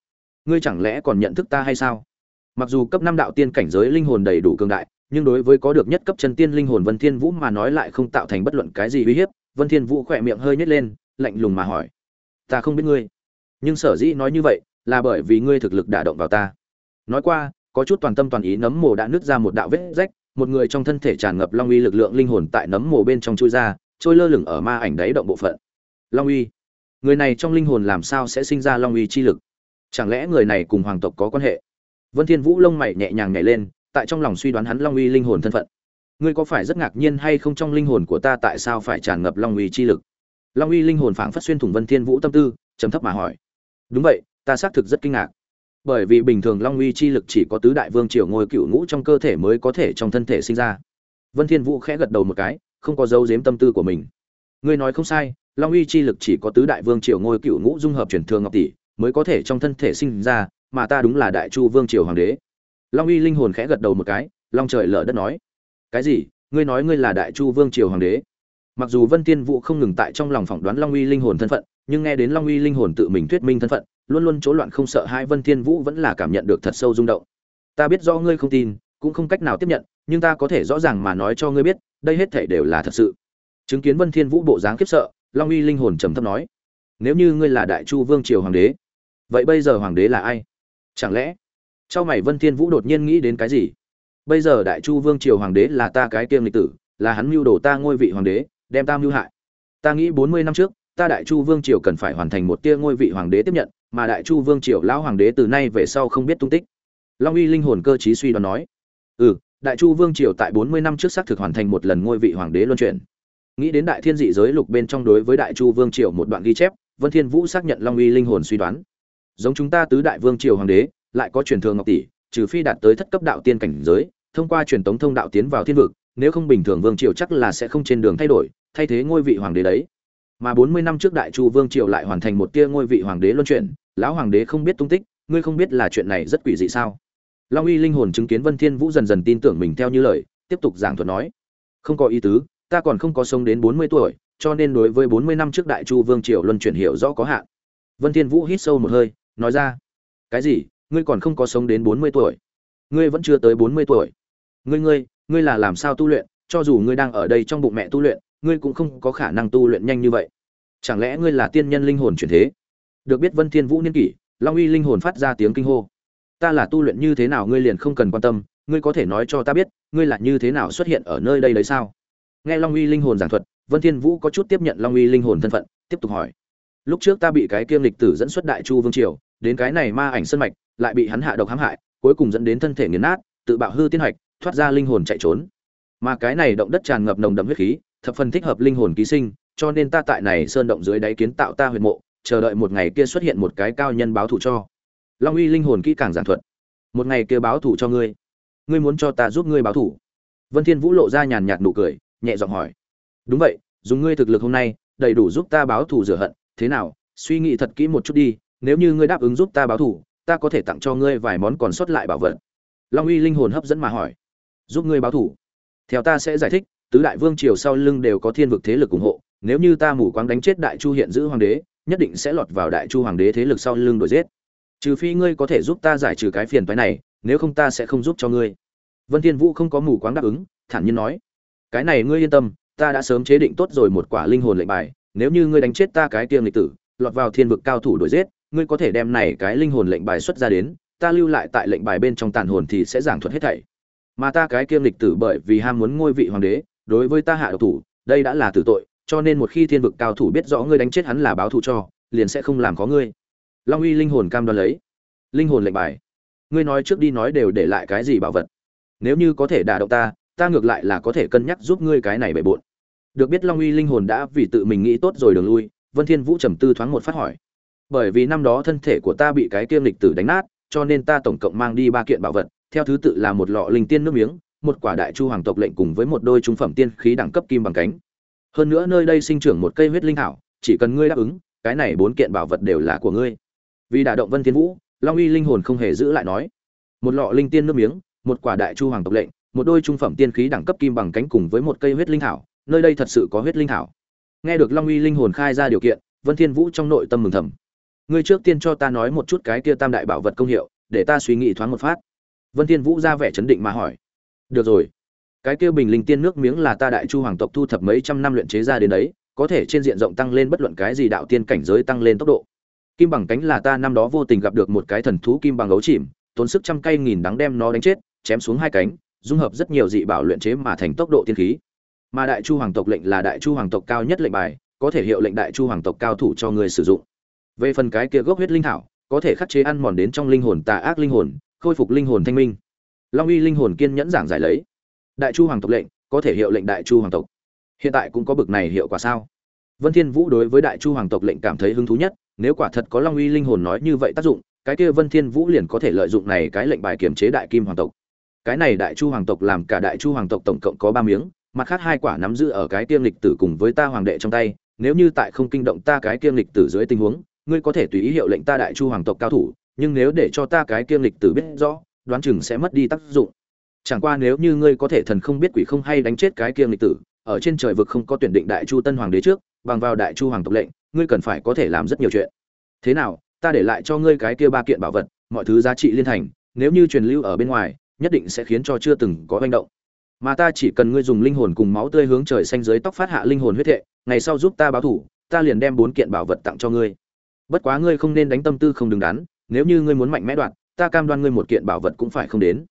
ngươi chẳng lẽ còn nhận thức ta hay sao? Mặc dù cấp năm đạo tiên cảnh giới linh hồn đầy đủ cường đại, nhưng đối với có được nhất cấp chân tiên linh hồn vân thiên vũ mà nói lại không tạo thành bất luận cái gì uy hiếp, vân thiên vũ khẽ miệng hơi nhếch lên, lạnh lùng mà hỏi, ta không biết ngươi, nhưng sở dĩ nói như vậy là bởi vì ngươi thực lực đả động vào ta. Nói qua, có chút toàn tâm toàn ý nấm mồ đã nứt ra một đạo vết rách, một người trong thân thể tràn ngập long uy lực lượng linh hồn tại nấm mồ bên trong chui ra trôi lơ lửng ở ma ảnh đáy động bộ phận. Long uy, người này trong linh hồn làm sao sẽ sinh ra long uy chi lực? Chẳng lẽ người này cùng hoàng tộc có quan hệ? Vân thiên vũ lông mày nhẹ nhàng nhảy lên, tại trong lòng suy đoán hắn long uy linh hồn thân phận. Ngươi có phải rất ngạc nhiên hay không trong linh hồn của ta tại sao phải tràn ngập long uy chi lực? Long uy linh hồn phảng phất xuyên thủng vân thiên vũ tâm tư, trầm thấp mà hỏi. Đúng vậy, ta xác thực rất kinh ngạc. Bởi vì bình thường long uy chi lực chỉ có tứ đại vương triều ngôi cựu ngũ trong cơ thể mới có thể trong thân thể sinh ra. Vân thiên vũ khẽ gật đầu một cái không có dấu giếm tâm tư của mình. Ngươi nói không sai, long uy chi lực chỉ có tứ đại vương triều ngôi cựu ngũ dung hợp truyền thường ngọc tỷ mới có thể trong thân thể sinh ra, mà ta đúng là đại chu vương triều hoàng đế. Long uy linh hồn khẽ gật đầu một cái, long trời lở đất nói. Cái gì? Ngươi nói ngươi là đại chu vương triều hoàng đế? Mặc dù vân tiên vũ không ngừng tại trong lòng phỏng đoán long uy linh hồn thân phận, nhưng nghe đến long uy linh hồn tự mình thuyết minh thân phận, luôn luôn chỗ loạn không sợ hai vân thiên vũ vẫn là cảm nhận được thật sâu rung động. Ta biết do ngươi không tin, cũng không cách nào tiếp nhận, nhưng ta có thể rõ ràng mà nói cho ngươi biết đây hết thảy đều là thật sự. Chứng kiến vân thiên vũ bộ dáng khiếp sợ, long uy linh hồn trầm thấp nói, nếu như ngươi là đại chu vương triều hoàng đế, vậy bây giờ hoàng đế là ai? Chẳng lẽ? Trong mày vân thiên vũ đột nhiên nghĩ đến cái gì? Bây giờ đại chu vương triều hoàng đế là ta cái kiêm lịch tử, là hắn mưu đồ ta ngôi vị hoàng đế, đem ta mưu hại. Ta nghĩ 40 năm trước, ta đại chu vương triều cần phải hoàn thành một tia ngôi vị hoàng đế tiếp nhận, mà đại chu vương triều lão hoàng đế từ nay về sau không biết tung tích. Long uy linh hồn cơ trí suy đoán nói ừ đại chu vương triều tại 40 năm trước xác thực hoàn thành một lần ngôi vị hoàng đế luân chuyển. Nghĩ đến đại thiên dị giới lục bên trong đối với đại chu vương triều một đoạn ghi chép, vân thiên vũ xác nhận long uy linh hồn suy đoán. Giống chúng ta tứ đại vương triều hoàng đế, lại có truyền thừa ngọc tỷ, trừ phi đạt tới thất cấp đạo tiên cảnh giới, thông qua truyền tống thông đạo tiến vào thiên vực, nếu không bình thường vương triều chắc là sẽ không trên đường thay đổi, thay thế ngôi vị hoàng đế đấy. Mà 40 năm trước đại chu vương triều lại hoàn thành một tia ngôi vị hoàng đế luân chuyển, lão hoàng đế không biết tung tích, ngươi không biết là chuyện này rất quỷ dị sao? Long uy linh hồn chứng kiến vân thiên vũ dần dần tin tưởng mình theo như lời, tiếp tục giảng thuật nói, không có ý tứ, ta còn không có sống đến 40 tuổi, cho nên đối với 40 năm trước đại chu vương triều luân chuyển hiểu rõ có hạn. Vân thiên vũ hít sâu một hơi, nói ra, cái gì? Ngươi còn không có sống đến 40 tuổi? Ngươi vẫn chưa tới 40 tuổi. Ngươi ngươi ngươi là làm sao tu luyện? Cho dù ngươi đang ở đây trong bụng mẹ tu luyện, ngươi cũng không có khả năng tu luyện nhanh như vậy. Chẳng lẽ ngươi là tiên nhân linh hồn chuyển thế? Được biết vân thiên vũ niên kỷ, long uy linh hồn phát ra tiếng kinh hô ta là tu luyện như thế nào ngươi liền không cần quan tâm, ngươi có thể nói cho ta biết, ngươi là như thế nào xuất hiện ở nơi đây đấy sao? Nghe long uy linh hồn giảng thuật, vân thiên vũ có chút tiếp nhận long uy linh hồn thân phận, tiếp tục hỏi. Lúc trước ta bị cái kiêm lịch tử dẫn xuất đại chu vương triều, đến cái này ma ảnh sân mạch, lại bị hắn hạ độc hãm hại, cuối cùng dẫn đến thân thể nghiền nát, tự bạo hư tiên hạch thoát ra linh hồn chạy trốn. Mà cái này động đất tràn ngập nồng đậm huyết khí, thập phần thích hợp linh hồn ký sinh, cho nên ta tại này sơn động dưới đáy kiến tạo ta huyệt mộ, chờ đợi một ngày kia xuất hiện một cái cao nhân báo thù cho long uy linh hồn kỹ càng giảng thuật. Một ngày kia báo thù cho ngươi. Ngươi muốn cho ta giúp ngươi báo thù vân thiên vũ lộ ra nhàn nhạt nụ cười, nhẹ giọng hỏi. Đúng vậy, dùng ngươi thực lực hôm nay, đầy đủ giúp ta báo thù rửa hận. Thế nào, suy nghĩ thật kỹ một chút đi, nếu như ngươi đáp ứng giúp ta báo thù ta có thể tặng cho ngươi vài món còn sót lại bảo vật. Long uy linh hồn hấp dẫn mà hỏi. Giúp ngươi báo thù theo ta sẽ giải thích, tứ đại vương triều sau lưng đều có thiên vực thế lực ủng hộ. Nếu như ta mù quáng đánh chết đại chu hiện giữ hoàng đế, nhất định sẽ lọt vào đại chu hoàng đế thế lực sau lưng đuổi giết trừ phi ngươi có thể giúp ta giải trừ cái phiền toái này, nếu không ta sẽ không giúp cho ngươi. Vân thiên vũ không có mù quáng đáp ứng, thản nhiên nói. Cái này ngươi yên tâm, ta đã sớm chế định tốt rồi một quả linh hồn lệnh bài, nếu như ngươi đánh chết ta cái tiêm lịch tử, lọt vào thiên vực cao thủ đuổi giết, ngươi có thể đem này cái linh hồn lệnh bài xuất ra đến, ta lưu lại tại lệnh bài bên trong tàn hồn thì sẽ giảng thuật hết thảy. Mà ta cái kiêm lịch tử bởi vì ham muốn ngôi vị hoàng đế, đối với ta hạ độc thủ, đây đã là tử tội, cho nên một khi thiên vực cao thủ biết rõ ngươi đánh chết hắn là báo thù cho, liền sẽ không làm có ngươi long uy linh hồn cam đoan lấy. Linh hồn lệnh bài. Ngươi nói trước đi nói đều để lại cái gì bảo vật? Nếu như có thể đả động ta ta ngược lại là có thể cân nhắc giúp ngươi cái này bề bộn. Được biết long uy linh hồn đã vì tự mình nghĩ tốt rồi đường lui, vân thiên vũ trầm tư thoáng một phát hỏi. Bởi vì năm đó thân thể của ta bị cái kiêm lịch tử đánh nát, cho nên ta tổng cộng mang đi ba kiện bảo vật, theo thứ tự là một lọ linh tiên nước miếng, một quả đại chu hoàng tộc lệnh cùng với một đôi trung phẩm tiên khí đẳng cấp kim bằng cánh. Hơn nữa nơi đây sinh trưởng một cây huyết linh thảo, chỉ cần ngươi đáp ứng, cái này bốn kiện bảo vật đều là của ngươi vì đả động vân thiên vũ, long uy linh hồn không hề giữ lại nói. Một lọ linh tiên nước miếng, một quả đại chu hoàng tộc lệnh, một đôi trung phẩm tiên khí đẳng cấp kim bằng cánh cùng với một cây huyết linh thảo, nơi đây thật sự có huyết linh thảo. Nghe được long uy linh hồn khai ra điều kiện, vân thiên vũ trong nội tâm mừng thầm. Ngươi trước tiên cho ta nói một chút cái kia tam đại bảo vật công hiệu, để ta suy nghĩ thoáng một phát. Vân thiên vũ ra vẻ chấn định mà hỏi. Được rồi. Cái kia bình linh tiên nước miếng là ta đại chu hoàng tộc thu thập mấy trăm năm luyện chế ra đến đấy, có thể trên diện rộng tăng lên bất luận cái gì đạo tiên cảnh giới tăng lên tốc độ kim bằng cánh là ta năm đó vô tình gặp được một cái thần thú kim bằng ấu chìm, tốn sức trăm cây nghìn đắng đem nó đánh chết, chém xuống hai cánh, dung hợp rất nhiều dị bảo luyện chế mà thành tốc độ tiên khí. Mà đại chu hoàng tộc lệnh là đại chu hoàng tộc cao nhất lệnh bài, có thể hiệu lệnh đại chu hoàng tộc cao thủ cho người sử dụng. Về phần cái kia gốc huyết linh thảo, có thể khắc chế ăn mòn đến trong linh hồn tà ác linh hồn, khôi phục linh hồn thanh minh. Long uy linh hồn kiên nhẫn giảng giải lấy. Đại chu hoàng tộc lệnh, có thể hiệu lệnh đại chu hoàng tộc. Hiện tại cũng có bực này hiệu quả sao? Vân thiên vũ đối với đại chu hoàng tộc lệnh cảm thấy hứng thú nhất nếu quả thật có long uy linh hồn nói như vậy tác dụng, cái kia vân thiên vũ liền có thể lợi dụng này cái lệnh bài kiểm chế đại kim hoàng tộc. Cái này đại chu hoàng tộc làm cả đại chu hoàng tộc tổng cộng có ba miếng, mặt khác hai quả nắm giữ ở cái kiêm lịch tử cùng với ta hoàng đệ trong tay, nếu như tại không kinh động ta cái kiêm lịch tử dưới tình huống, ngươi có thể tùy ý hiệu lệnh ta đại chu hoàng tộc cao thủ, nhưng nếu để cho ta cái kiêm lịch tử biết rõ, đoán chừng sẽ mất đi tác dụng. Chẳng qua nếu như ngươi có thể thần không biết quỷ không hay đánh chết cái kiêm lịch tử, ở trên trời vực không có tuyển định đại chu tân hoàng đế trước, bằng vào đại chu hoàng tộc lệnh ngươi cần phải có thể làm rất nhiều chuyện. Thế nào, ta để lại cho ngươi cái kia ba kiện bảo vật, mọi thứ giá trị liên thành, nếu như truyền lưu ở bên ngoài, nhất định sẽ khiến cho chưa từng có hành động. Mà ta chỉ cần ngươi dùng linh hồn cùng máu tươi hướng trời xanh dưới tóc phát hạ linh hồn huyết hệ ngày sau giúp ta báo thủ, ta liền đem bốn kiện bảo vật tặng cho ngươi. Bất quá ngươi không nên đánh tâm tư không đứng đắn, nếu như ngươi muốn mạnh mẽ đoạt ta cam đoan ngươi một kiện bảo vật cũng phải không đến.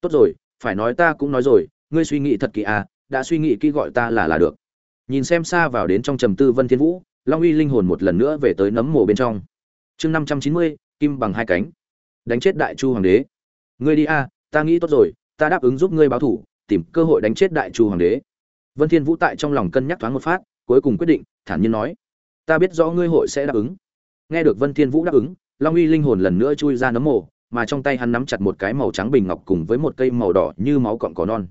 Tốt rồi, phải nói ta cũng nói rồi, ngươi suy nghĩ thật kỹ à đã suy nghĩ kỹ gọi ta là là được. Nhìn xem xa vào đến trong trầm tư vân thiên vũ long uy linh hồn một lần nữa về tới nấm mồ bên trong. Chương năm trăm chín mươi, kim bằng hai cánh. Đánh chết đại chu hoàng đế. Ngươi đi a, ta nghĩ tốt rồi, ta đáp ứng giúp ngươi báo thủ, tìm cơ hội đánh chết đại chu hoàng đế. Vân thiên vũ tại trong lòng cân nhắc thoáng một phát, cuối cùng quyết định, thản nhiên nói, ta biết rõ ngươi hội sẽ đáp ứng. Nghe được vân thiên vũ đáp ứng, long uy linh hồn lần nữa chui ra nấm mồ, mà trong tay hắn nắm chặt một cái màu trắng bình ngọc cùng với một cây màu đỏ như máu cọn cỏ non.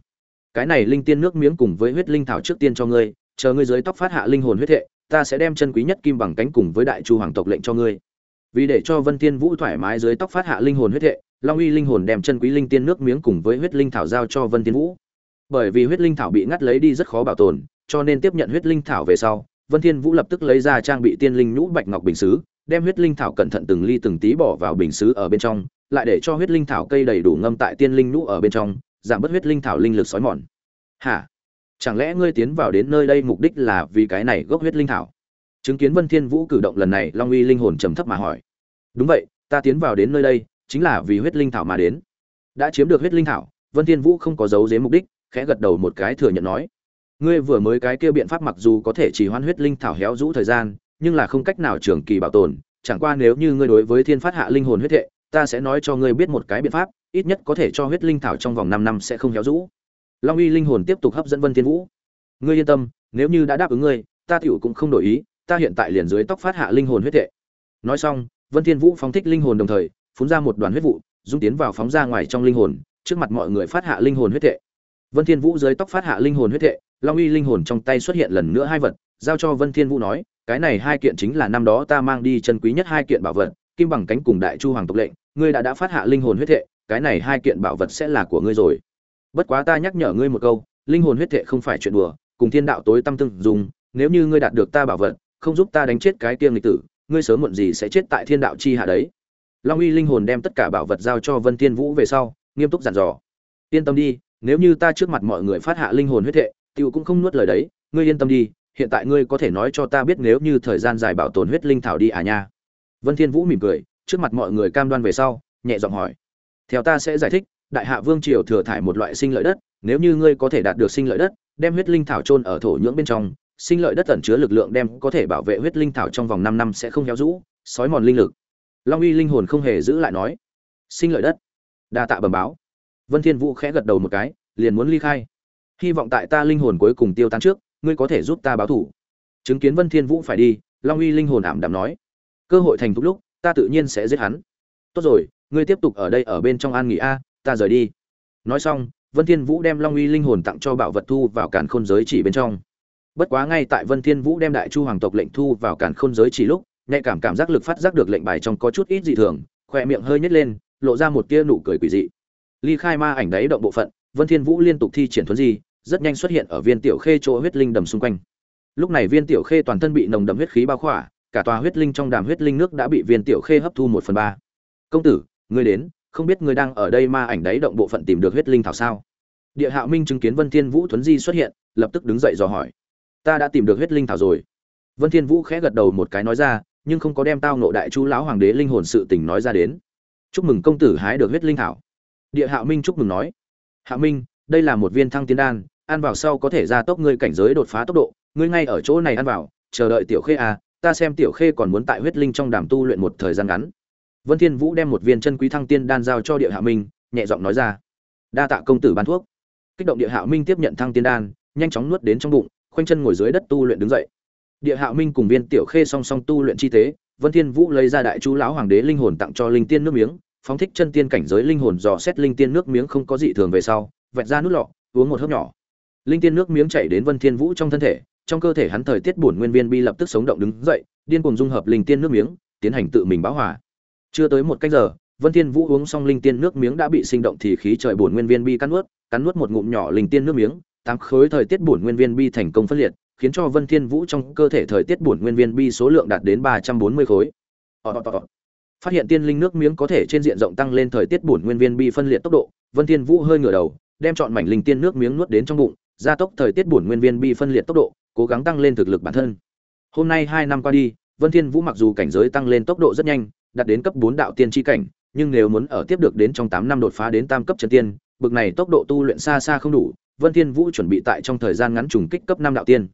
Cái này linh tiên nước miếng cùng với huyết linh thảo trước tiên cho ngươi, chờ ngươi dưới tóc phát hạ linh hồn huyết hệ ta sẽ đem chân quý nhất kim bằng cánh cùng với đại chu hoàng tộc lệnh cho ngươi. Vì để cho vân thiên vũ thoải mái dưới tóc phát hạ linh hồn huyết hệ, long uy linh hồn đem chân quý linh tiên nước miếng cùng với huyết linh thảo giao cho vân thiên vũ. Bởi vì huyết linh thảo bị ngắt lấy đi rất khó bảo tồn, cho nên tiếp nhận huyết linh thảo về sau, vân thiên vũ lập tức lấy ra trang bị tiên linh nhũ bạch ngọc bình sứ đem huyết linh thảo cẩn thận từng ly từng tí bỏ vào bình sứ ở bên trong, lại để cho huyết linh thảo cây đầy đủ ngâm tại tiên linh nhũ ở bên trong, giảm bớt huyết linh thảo linh lực sói mòn. Hả? Chẳng lẽ ngươi tiến vào đến nơi đây mục đích là vì cái này gốc huyết linh thảo? Chứng kiến vân thiên vũ cử động lần này, long uy linh hồn trầm thấp mà hỏi. Đúng vậy, ta tiến vào đến nơi đây, chính là vì huyết linh thảo mà đến. Đã chiếm được huyết linh thảo, vân thiên vũ không có giấu giếm mục đích, khẽ gật đầu một cái thừa nhận nói. Ngươi vừa mới cái kia biện pháp mặc dù có thể chỉ hoãn huyết linh thảo héo rũ thời gian, nhưng là không cách nào trường kỳ bảo tồn, chẳng qua nếu như ngươi đối với thiên phát hạ linh hồn huyết hệ, ta sẽ nói cho ngươi biết một cái biện pháp, ít nhất có thể cho huyết linh thảo trong vòng 5 năm sẽ không héo rũ long uy linh hồn tiếp tục hấp dẫn vân thiên vũ. Ngươi yên tâm nếu như đã đáp ứng ngươi ta tiểu cũng không đổi ý ta hiện tại liền dưới tóc phát hạ linh hồn huyết hệ nói xong vân thiên vũ phóng thích linh hồn đồng thời phun ra một đoàn huyết vụ dung tiến vào phóng ra ngoài trong linh hồn trước mặt mọi người phát hạ linh hồn huyết hệ vân thiên vũ dưới tóc phát hạ linh hồn huyết hệ long uy linh hồn trong tay xuất hiện lần nữa hai vật giao cho vân thiên vũ nói cái này hai kiện chính là năm đó ta mang đi chân quý nhất hai kiện bảo vật kim bằng cánh cùng đại chu hoàng tộc lệnh ngươi đã đã phát hạ linh hồn huyết thệ, cái này hai kiện bảo vật sẽ là của ngươi rồi bất quá ta nhắc nhở ngươi một câu linh hồn huyết thệ không phải chuyện đùa cùng thiên đạo tối tâm tương dùng nếu như ngươi đạt được ta bảo vật không giúp ta đánh chết cái tiêm lịch tử ngươi sớm muộn gì sẽ chết tại thiên đạo chi hạ đấy. Long uy linh hồn đem tất cả bảo vật giao cho vân thiên vũ về sau nghiêm túc dặn dò. Yên tâm đi nếu như ta trước mặt mọi người phát hạ linh hồn huyết thệ, tiêu cũng không nuốt lời đấy ngươi yên tâm đi hiện tại ngươi có thể nói cho ta biết nếu như thời gian dài bảo tồn huyết linh thảo đi à nha. Vân thiên vũ mỉm cười trước mặt mọi người cam đoan về sau nhẹ giọng hỏi. Theo ta sẽ giải thích đại hạ vương triều thừa thải một loại sinh lợi đất, nếu như ngươi có thể đạt được sinh lợi đất, đem huyết linh thảo chôn ở thổ nhưỡng bên trong, sinh lợi đất ẩn chứa lực lượng đem có thể bảo vệ huyết linh thảo trong vòng năm năm sẽ không héo rũ, sói mòn linh lực. Long uy linh hồn không hề giữ lại nói. Sinh lợi đất. Đa tạ bẩm báo. Vân thiên vũ khẽ gật đầu một cái, liền muốn ly khai. Hy vọng tại ta linh hồn cuối cùng tiêu tan trước, ngươi có thể giúp ta báo thù. chứng kiến vân thiên vũ phải đi, long uy linh hồn ảm đạm nói. Cơ hội thành thúc lúc, ta tự nhiên sẽ giết hắn. Tốt rồi, ngươi tiếp tục ở đây ở bên trong an nghỉ a ta rời đi. Nói xong, vân thiên vũ đem long uy linh hồn tặng cho bảo vật thu vào càn khôn giới chỉ bên trong. Bất quá ngay tại vân thiên vũ đem đại chu hoàng tộc lệnh thu vào càn khôn giới chỉ lúc, nhạy cảm cảm giác lực phát giác được lệnh bài trong có chút ít dị thường khoe miệng hơi nhếch lên, lộ ra một tia nụ cười quỷ dị. Ly khai ma ảnh đáy động bộ phận, vân thiên vũ liên tục thi triển thuấn di, rất nhanh xuất hiện ở viên tiểu khê chỗ huyết linh đầm xung quanh. Lúc này viên tiểu khê toàn thân bị nồng đậm huyết khí bao khỏa, cả tòa huyết linh trong đàm huyết linh nước đã bị viên tiểu khê hấp thu một phần ba. Công tử, ngươi đến không biết ngươi đang ở đây ma ảnh đáy động bộ phận tìm được huyết linh thảo sao? Địa hạo minh chứng kiến vân thiên vũ thuấn di xuất hiện, lập tức đứng dậy dò hỏi. Ta đã tìm được huyết linh thảo rồi. Vân thiên vũ khẽ gật đầu một cái nói ra, nhưng không có đem tao nộ đại chú lão hoàng đế linh hồn sự tình nói ra đến. Chúc mừng công tử hái được huyết linh thảo. Địa hạo minh chúc mừng nói. Hạo minh, đây là một viên thăng tiến đan, ăn vào sau có thể gia tốc ngươi cảnh giới đột phá tốc độ. Ngươi ngay ở chỗ này ăn vào, chờ đợi tiểu khê à ta xem tiểu khê còn muốn tại huyết linh trong đàm tu luyện một thời gian ngắn vân thiên vũ đem một viên chân quý thăng tiên đan giao cho địa hạ minh, nhẹ giọng nói ra. Đa tạ công tử ban thuốc. Kích động địa hạ minh tiếp nhận thăng tiên đan, nhanh chóng nuốt đến trong bụng, khoanh chân ngồi dưới đất tu luyện đứng dậy. Địa hạ minh cùng viên tiểu khê song song tu luyện chi tế vân thiên vũ lấy ra đại chú lão hoàng đế linh hồn tặng cho linh tiên nước miếng, phóng thích chân tiên cảnh giới linh hồn dò xét linh tiên nước miếng không có dị thường về sau vẹt ra nút lọ, uống một hớp nhỏ. Linh tiên nước miếng chảy đến vân thiên vũ trong thân thể, trong cơ thể hắn thời tiết bổn nguyên viên bi lập tức sống động đứng dậy, điên cuồng dung hợp linh tiên nước miếng, tiến hành tự mình báo hòa chưa tới một cách giờ, vân thiên vũ uống xong linh tiên nước miếng đã bị sinh động thì khí trời bổn nguyên viên bi cắn nuốt cắn nuốt một ngụm nhỏ linh tiên nước miếng, tám khối thời tiết bổn nguyên viên bi thành công phân liệt, khiến cho vân thiên vũ trong cơ thể thời tiết bổn nguyên viên bi số lượng đạt đến ba trăm bốn mươi khối. Phát hiện tiên linh nước miếng có thể trên diện rộng tăng lên thời tiết bổn nguyên viên bi phân liệt tốc độ, vân thiên vũ hơi ngửa đầu, đem chọn mảnh linh tiên nước miếng nuốt đến trong bụng, gia tốc thời tiết bổn nguyên viên bi phân liệt tốc độ, cố gắng tăng lên thực lực bản thân. Hôm nay hai năm qua đi, vân thiên vũ mặc dù cảnh giới tăng lên tốc độ rất nhanh đạt đến cấp 4 đạo tiên chi cảnh nhưng nếu muốn ở tiếp được đến trong 8 năm đột phá đến tam cấp chân tiên bực này tốc độ tu luyện xa xa không đủ vân thiên vũ chuẩn bị tại trong thời gian ngắn trùng kích cấp 5 đạo tiên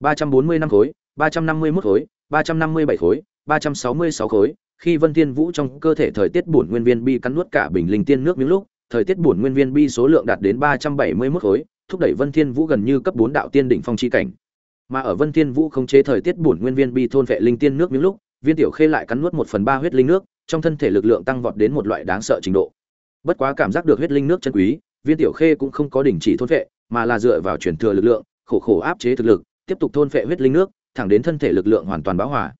340 năm khối 351 khối 357 khối 366 khối khi vân thiên vũ trong cơ thể thời tiết bổn nguyên viên bi cắn nuốt cả bình linh tiên nước miếng lúc thời tiết bổn nguyên viên bi số lượng đạt đến 371 khối thúc đẩy Vân Thiên Vũ gần như cấp 4 đạo tiên đỉnh phong chi cảnh. Mà ở Vân Thiên Vũ không chế thời tiết bổn nguyên viên bi thôn vệ linh tiên nước miếng lúc, viên tiểu khê lại cắn nuốt một phần ba huyết linh nước, trong thân thể lực lượng tăng vọt đến một loại đáng sợ trình độ. Bất quá cảm giác được huyết linh nước chân quý, viên tiểu khê cũng không có đình chỉ thôn vệ, mà là dựa vào chuyển thừa lực lượng, khổ khổ áp chế thực lực, tiếp tục thôn vệ huyết linh nước, thẳng đến thân thể lực lượng hoàn toàn bão hòa.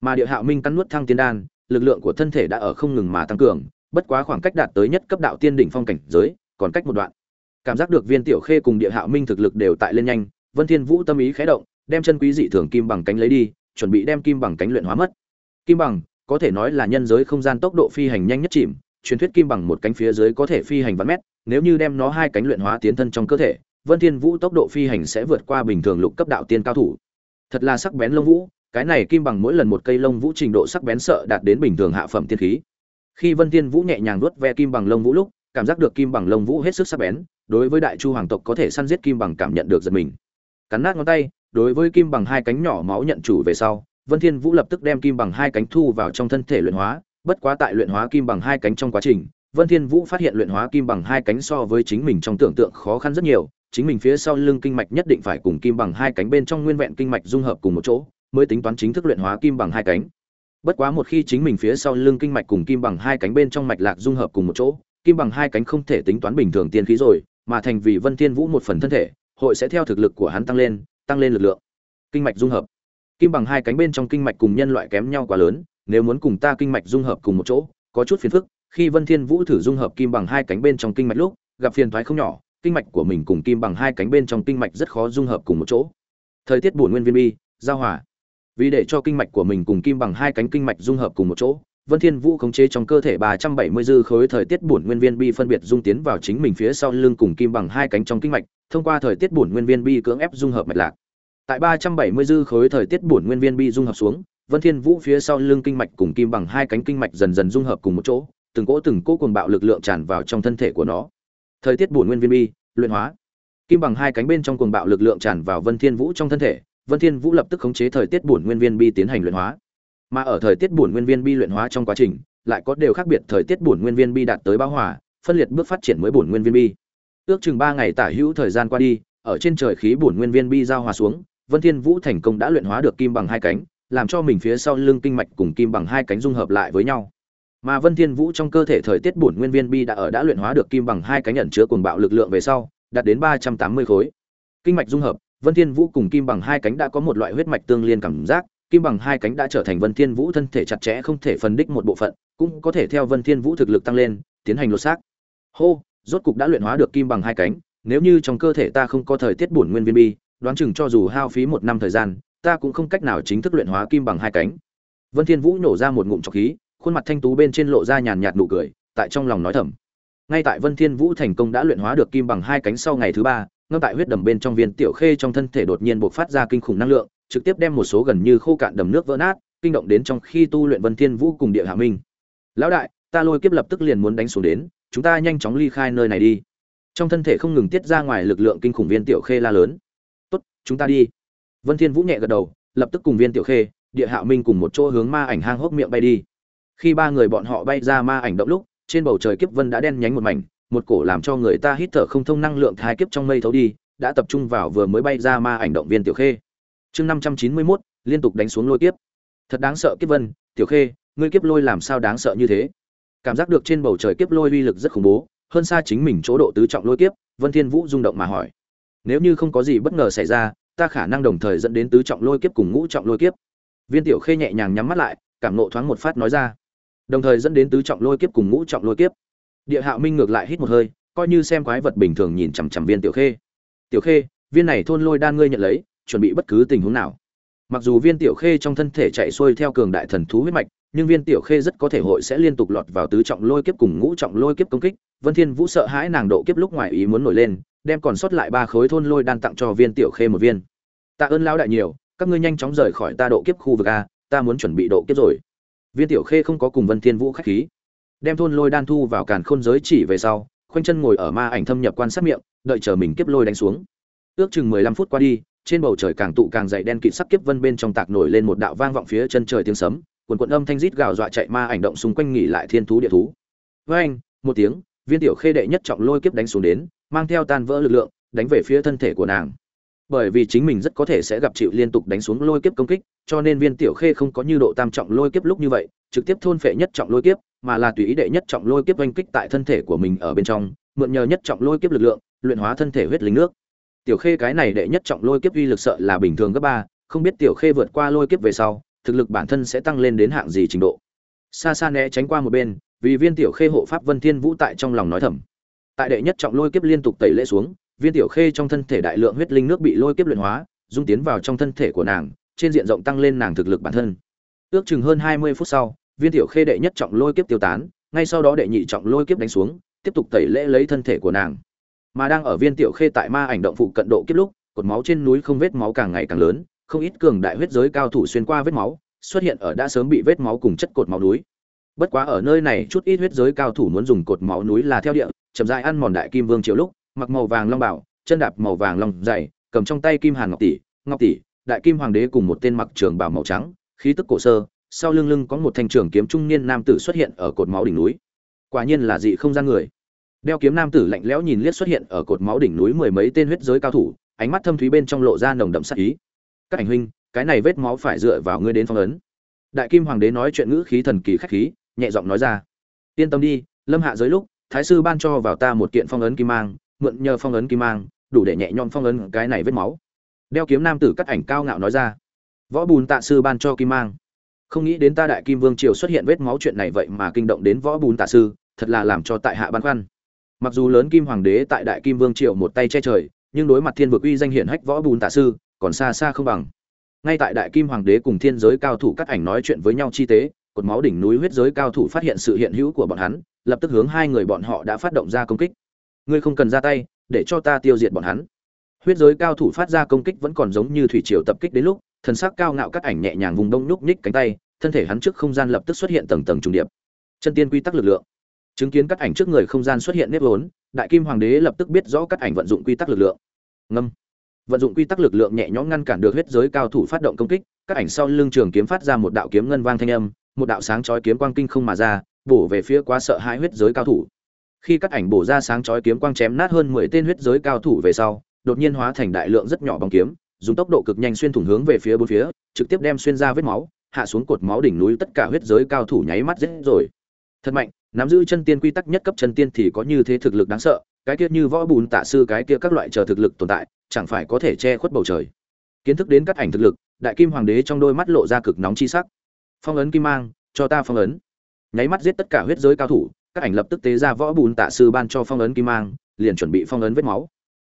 Mà Địa Hạo Minh cắn nuốt thăng tiên đan, lực lượng của thân thể đã ở không ngừng mà tăng cường, bất quá khoảng cách đạt tới nhất cấp đạo tiên đỉnh phong cảnh giới, còn cách một đoạn cảm giác được viên tiểu khê cùng địa hạo minh thực lực đều tại lên nhanh vân thiên vũ tâm ý khẽ động đem chân quý dị thường kim bằng cánh lấy đi chuẩn bị đem kim bằng cánh luyện hóa mất kim bằng, có thể nói là nhân giới không gian tốc độ phi hành nhanh nhất chìm, truyền thuyết kim bằng một cánh phía dưới có thể phi hành vạn mét, nếu như đem nó hai cánh luyện hóa tiến thân trong cơ thể, vân thiên vũ tốc độ phi hành sẽ vượt qua bình thường lục cấp đạo tiên cao thủ. Thật là sắc bén lông vũ, cái này kim bằng mỗi lần một cây lông vũ trình độ sắc bén sợ đạt đến bình thường hạ phẩm tiên khí. Khi vân thiên vũ nhẹ nhàng nuốt ve kim bằng lông vũ lúc, cảm giác được kim bằng lông vũ hết sức sắc bén, đối với đại chu hoàng tộc có thể săn giết kim bằng cảm nhận được giật mình. Cắn nát ngón tay, đối với kim bằng hai cánh nhỏ máu nhận chủ về sau vân thiên vũ lập tức đem kim bằng hai cánh thu vào trong thân thể luyện hóa bất quá tại luyện hóa kim bằng hai cánh trong quá trình vân thiên vũ phát hiện luyện hóa kim bằng hai cánh so với chính mình trong tưởng tượng khó khăn rất nhiều chính mình phía sau lưng kinh mạch nhất định phải cùng kim bằng hai cánh bên trong nguyên vẹn kinh mạch dung hợp cùng một chỗ mới tính toán chính thức luyện hóa kim bằng hai cánh bất quá một khi chính mình phía sau lưng kinh mạch cùng kim bằng hai cánh bên trong mạch lạc dung hợp cùng một chỗ kim bằng hai cánh không thể tính toán bình thường tiên khí rồi mà thành vì Vân Thiên Vũ một phần thân thể, hội sẽ theo thực lực của hắn tăng lên, tăng lên lực lượng. Kinh mạch dung hợp. Kim bằng hai cánh bên trong kinh mạch cùng nhân loại kém nhau quá lớn, nếu muốn cùng ta kinh mạch dung hợp cùng một chỗ, có chút phiền phức. Khi Vân Thiên Vũ thử dung hợp kim bằng hai cánh bên trong kinh mạch lúc, gặp phiền thoái không nhỏ, kinh mạch của mình cùng kim bằng hai cánh bên trong kinh mạch rất khó dung hợp cùng một chỗ. Thời tiết bổn nguyên viên bi, giao hòa. Vì để cho kinh mạch của mình cùng kim bằng hai cánh kinh mạch dung hợp cùng một chỗ, Vân Thiên Vũ khống chế trong cơ thể 370 dư khối thời tiết bổn nguyên viên bi phân biệt dung tiến vào chính mình phía sau lưng cùng kim bằng hai cánh trong kinh mạch, thông qua thời tiết bổn nguyên viên bi cưỡng ép dung hợp mạch lạc. Tại 370 dư khối thời tiết bổn nguyên viên bi dung hợp xuống, Vân Thiên Vũ phía sau lưng kinh mạch cùng kim bằng hai cánh kinh mạch dần dần dung hợp cùng một chỗ, từng cỗ từng cỗ cuồng bạo lực lượng tràn vào trong thân thể của nó. Thời tiết bổn nguyên viên bi, luyện hóa. Kim bằng hai cánh bên trong cuồng bạo lực lượng tràn vào Vân Thiên Vũ trong thân thể, Vân Thiên Vũ lập tức khống chế thời tiết bổn nguyên viên bi tiến hành luyện hóa mà ở thời tiết bổn nguyên viên bi luyện hóa trong quá trình lại có đều khác biệt thời tiết bổn nguyên viên bi đạt tới bão hòa phân liệt bước phát triển mới bổn nguyên viên bi ước chừng ba ngày tả hữu thời gian qua đi ở trên trời khí bổn nguyên viên bi giao hòa xuống vân thiên vũ thành công đã luyện hóa được kim bằng hai cánh làm cho mình phía sau lưng kinh mạch cùng kim bằng hai cánh dung hợp lại với nhau mà vân thiên vũ trong cơ thể thời tiết bổn nguyên viên bi đã ở đã luyện hóa được kim bằng hai cánh nhận chứa cuồng bạo lực lượng về sau đạt đến ba trăm tám mươi khối kinh mạch dung hợp vân thiên vũ cùng kim bằng hai cánh đã có một loại huyết mạch tương liên cảm giác kim bằng hai cánh đã trở thành Vân Thiên Vũ thân thể chặt chẽ không thể phân đích một bộ phận, cũng có thể theo Vân Thiên Vũ thực lực tăng lên, tiến hành lột xác. Hô, rốt cục đã luyện hóa được kim bằng hai cánh nếu như trong cơ thể ta không có thời tiết bổn nguyên viên bi đoán chừng cho dù hao phí một năm thời gian, ta cũng không cách nào chính thức luyện hóa kim bằng hai cánh. Vân thiên vũ nổ ra một ngụm trọc khí, khuôn mặt thanh tú bên trên lộ ra nhàn nhạt nụ cười, tại trong lòng nói thầm. Ngay tại vân thiên vũ thành công đã luyện hóa được kim bằng hai cánh sau ngày thứ ba, ngâm tại huyết đầm bên trong viên tiểu khê trong thân thể đột nhiên bộc phát ra kinh khủng năng lượng, trực tiếp đem một số gần như khô cạn đầm nước vỡ nát, kinh động đến trong khi tu luyện vân thiên vũ cùng địa hạ minh. Lão đại, ta lôi kiếp lập tức liền muốn đánh xuống đến, chúng ta nhanh chóng ly khai nơi này đi. Trong thân thể không ngừng tiết ra ngoài lực lượng kinh khủng viên tiểu khê la lớn chúng ta đi. Vân thiên vũ nhẹ gật đầu lập tức cùng viên tiểu khê địa Hạo minh cùng một chỗ hướng ma ảnh hang hốc miệng bay đi. Khi ba người bọn họ bay ra ma ảnh động lúc trên bầu trời kiếp vân đã đen nhánh một mảnh một cổ làm cho người ta hít thở không thông năng lượng thai kiếp trong mây thấu đi đã tập trung vào vừa mới bay ra ma ảnh động viên tiểu khê. Chương năm trăm chín mươi 591, liên tục đánh xuống lôi kiếp. Thật đáng sợ kiếp vân tiểu khê ngươi kiếp lôi làm sao đáng sợ như thế? Cảm giác được trên bầu trời kiếp lôi uy lực rất khủng bố hơn xa chính mình chỗ độ tứ trọng lôi kiếp vân thiên vũ rung động mà hỏi nếu như không có gì bất ngờ xảy ra, ta khả năng đồng thời dẫn đến tứ trọng lôi kiếp cùng ngũ trọng lôi kiếp. Viên tiểu khê nhẹ nhàng nhắm mắt lại, cảm nộ thoáng một phát nói ra. Đồng thời dẫn đến tứ trọng lôi kiếp cùng ngũ trọng lôi kiếp. Địa hạo minh ngược lại hít một hơi, coi như xem quái vật bình thường nhìn chằm chằm viên tiểu khê. Tiểu khê, viên này thôn lôi đan ngươi nhận lấy, chuẩn bị bất cứ tình huống nào. Mặc dù viên tiểu khê trong thân thể chạy xuôi theo cường đại thần thú huyết mạch, nhưng viên tiểu khê rất có thể hội sẽ liên tục lọt vào tứ trọng lôi kiếp cùng ngũ trọng lôi kiếp công kích. Vân thiên vũ sợ hãi nàng độ kiếp lúc ngoài ý muốn nổi lên đem còn sót lại ba khối thôn lôi đan tặng cho viên tiểu khê một viên. Tạ ơn lão đại nhiều, các ngươi nhanh chóng rời khỏi ta độ kiếp khu vực a, ta muốn chuẩn bị độ kiếp rồi. Viên tiểu khê không có cùng vân thiên vũ khách khí. Đem thôn lôi đan thu vào càn khôn giới chỉ về sau, khoanh chân ngồi ở ma ảnh thâm nhập quan sát miệng, đợi chờ mình kiếp lôi đánh xuống. Ước chừng mười lăm phút qua đi, trên bầu trời càng tụ càng dày đen kịt sắc kiếp vân bên trong tạc nổi lên một đạo vang vọng phía chân trời tiếng sấm quần cuộn âm thanh rít gào dọa chạy ma ảnh động xung quanh nghỉ lại thiên thú địa thú. Với anh một tiếng, viên tiểu khê đệ nhất trọng lôi kiếp đánh xuống đến mang theo tan vỡ lực lượng, đánh về phía thân thể của nàng. Bởi vì chính mình rất có thể sẽ gặp chịu liên tục đánh xuống lôi kiếp công kích, cho nên viên tiểu khê không có như độ tam trọng lôi kiếp lúc như vậy, trực tiếp thôn phệ nhất trọng lôi kiếp, mà là tùy ý đệ nhất trọng lôi kiếp oanh kích tại thân thể của mình ở bên trong, mượn nhờ nhất trọng lôi kiếp lực lượng, luyện hóa thân thể huyết lính nước. Tiểu khê cái này đệ nhất trọng lôi kiếp uy lực sợ là bình thường gấp ba, không biết tiểu khê vượt qua lôi kiếp về sau, thực lực bản thân sẽ tăng lên đến hạng gì trình độ. Xa xa né tránh qua một bên, vì viên tiểu khê hộ pháp vân thiên vũ tại trong lòng nói thầm tại đệ nhất trọng lôi kiếp liên tục tẩy lễ xuống, viên tiểu khê trong thân thể đại lượng huyết linh nước bị lôi kiếp luyện hóa, dung tiến vào trong thân thể của nàng, trên diện rộng tăng lên nàng thực lực bản thân. Ước chừng hơn 20 phút sau, viên tiểu khê đệ nhất trọng lôi kiếp tiêu tán, ngay sau đó đệ nhị trọng lôi kiếp đánh xuống, tiếp tục tẩy lễ lấy thân thể của nàng. Mà đang ở viên tiểu khê tại ma ảnh động phụ cận độ kiếp lúc, cột máu trên núi không vết máu càng ngày càng lớn, không ít cường đại huyết giới cao thủ xuyên qua vết máu, xuất hiện ở đã sớm bị vết máu cùng chất cột máu núi. Bất quá ở nơi này chút ít huyết giới cao thủ muốn dùng cột máu núi là theo địa chậm rãi ăn mòn đại kim vương triều lúc, mặc màu vàng long bảo, chân đạp màu vàng long dày, cầm trong tay kim hàn ngọc tỷ ngọc tỷ, đại kim hoàng đế cùng một tên mặc trường bào màu trắng, khí tức cổ sơ, sau lưng lưng có một thanh trường kiếm trung niên nam tử xuất hiện ở cột máu đỉnh núi. Quả nhiên là dị không gian người. Đeo kiếm nam tử lạnh lẽo nhìn liếc xuất hiện ở cột máu đỉnh núi mười mấy tên huyết giới cao thủ, ánh mắt thâm thúy bên trong lộ ra nồng đậm sắc ý. Các ảnh huynh, cái này vết máu phải dựa vào ngươi đến phong ấn. Đại kim hoàng đế nói chuyện ngữ khí thần kỳ khách khí, nhẹ giọng nói ra. Yên tâm đi, lâm hạ giới lúc thái sư ban cho vào ta một kiện phong ấn kim mang, mượn nhờ phong ấn kim mang, đủ để nhẹ nhõm phong ấn cái này vết máu. Đeo kiếm nam tử cắt ảnh cao ngạo nói ra. Võ bùn tạ sư ban cho kim mang. Không nghĩ đến ta đại kim vương triều xuất hiện vết máu chuyện này vậy mà kinh động đến võ bùn tạ sư, thật là làm cho tại hạ băn khoăn. Mặc dù lớn kim hoàng đế tại đại kim vương triều một tay che trời, nhưng đối mặt thiên vực uy danh hiển hách võ bùn tạ sư, còn xa xa không bằng. Ngay tại đại kim hoàng đế cùng thiên giới cao thủ cắt ảnh nói chuyện với nhau chi tế cột máu đỉnh núi huyết giới cao thủ phát hiện sự hiện hữu của bọn hắn, lập tức hướng hai người bọn họ đã phát động ra công kích. Ngươi không cần ra tay, để cho ta tiêu diệt bọn hắn. Huyết giới cao thủ phát ra công kích vẫn còn giống như thủy triều tập kích đến lúc, thần sắc cao ngạo các ảnh nhẹ nhàng vùng đông nhúc nhích cánh tay, thân thể hắn trước không gian lập tức xuất hiện tầng tầng trùng điệp. Chân tiên quy tắc lực lượng. Chứng kiến các ảnh trước người không gian xuất hiện nếp vốn, đại kim hoàng đế lập tức biết rõ các ảnh vận dụng quy tắc lực lượng. Ngâm. Vận dụng quy tắc lực lượng nhẹ nhõm ngăn cản được huyết giới cao thủ phát động công kích các ảnh sau lưng trường kiếm phát ra một đạo kiếm ngân vang thanh âm một đạo sáng chói kiếm quang kinh không mà ra, bổ về phía quá sợ hãi huyết giới cao thủ. Khi các ảnh bổ ra sáng chói kiếm quang chém nát hơn mười tên huyết giới cao thủ về sau, đột nhiên hóa thành đại lượng rất nhỏ bóng kiếm, dùng tốc độ cực nhanh xuyên thủng hướng về phía bốn phía, trực tiếp đem xuyên ra vết máu, hạ xuống cột máu đỉnh núi tất cả huyết giới cao thủ nháy mắt giết rồi. Thật mạnh, nắm giữ chân tiên quy tắc nhất cấp chân tiên thì có như thế thực lực đáng sợ, cái kia như võ bùn tạ sư cái kia các loại chờ thực lực tồn tại, chẳng phải có thể che khuất bầu trời. Kiến thức đến các ảnh thực lực, đại kim hoàng đế trong đôi mắt lộ ra cực nóng chi sắc phong ấn kim mang, cho ta phong ấn. Nháy mắt giết tất cả huyết giới cao thủ, các ảnh lập tức tế ra võ bùn tạ sư ban cho phong ấn kim mang, liền chuẩn bị phong ấn vết máu.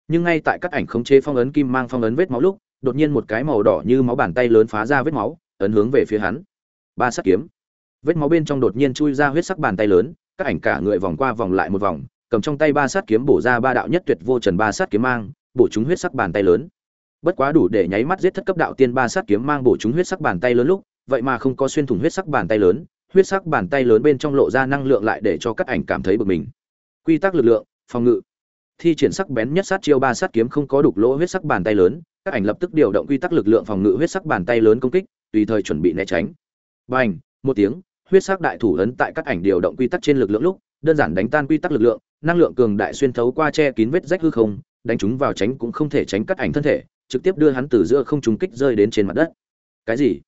Nhưng ngay tại các ảnh khống chế phong ấn kim mang phong ấn vết máu lúc, đột nhiên một cái màu đỏ như máu bàn tay lớn phá ra vết máu, ấn hướng về phía hắn. Ba sắc kiếm. Vết máu bên trong đột nhiên chui ra huyết sắc bàn tay lớn, các ảnh cả người vòng qua vòng lại một vòng, cầm trong tay ba sát kiếm bổ ra ba đạo nhất tuyệt vô trần ba sát kiếm mang, bổ chúng huyết sắc bàn tay lớn. Bất quá đủ để nháy mắt giết thất cấp đạo tiên ba sát kiếm mang bổ chúng huyết sắc bàn tay lớn lúc vậy mà không có xuyên thủng huyết sắc bàn tay lớn, huyết sắc bàn tay lớn bên trong lộ ra năng lượng lại để cho các ảnh cảm thấy bực mình. Quy tắc lực lượng, phòng ngự. Thi triển sắc bén nhất sát chiêu ba sát kiếm không có đục lỗ huyết sắc bàn tay lớn, các ảnh lập tức điều động quy tắc lực lượng phòng ngự huyết sắc bàn tay lớn công kích, tùy thời chuẩn bị né tránh. Bành, một tiếng, huyết sắc đại thủ ấn tại các ảnh điều động quy tắc trên lực lượng lúc, đơn giản đánh tan quy tắc lực lượng, năng lượng cường đại xuyên thấu qua che kín vết rách hư không, đánh chúng vào tránh cũng không thể tránh cắt ảnh thân thể, trực tiếp đưa hắn từ giữa không trúng kích rơi đến trên mặt đất. Cái gì?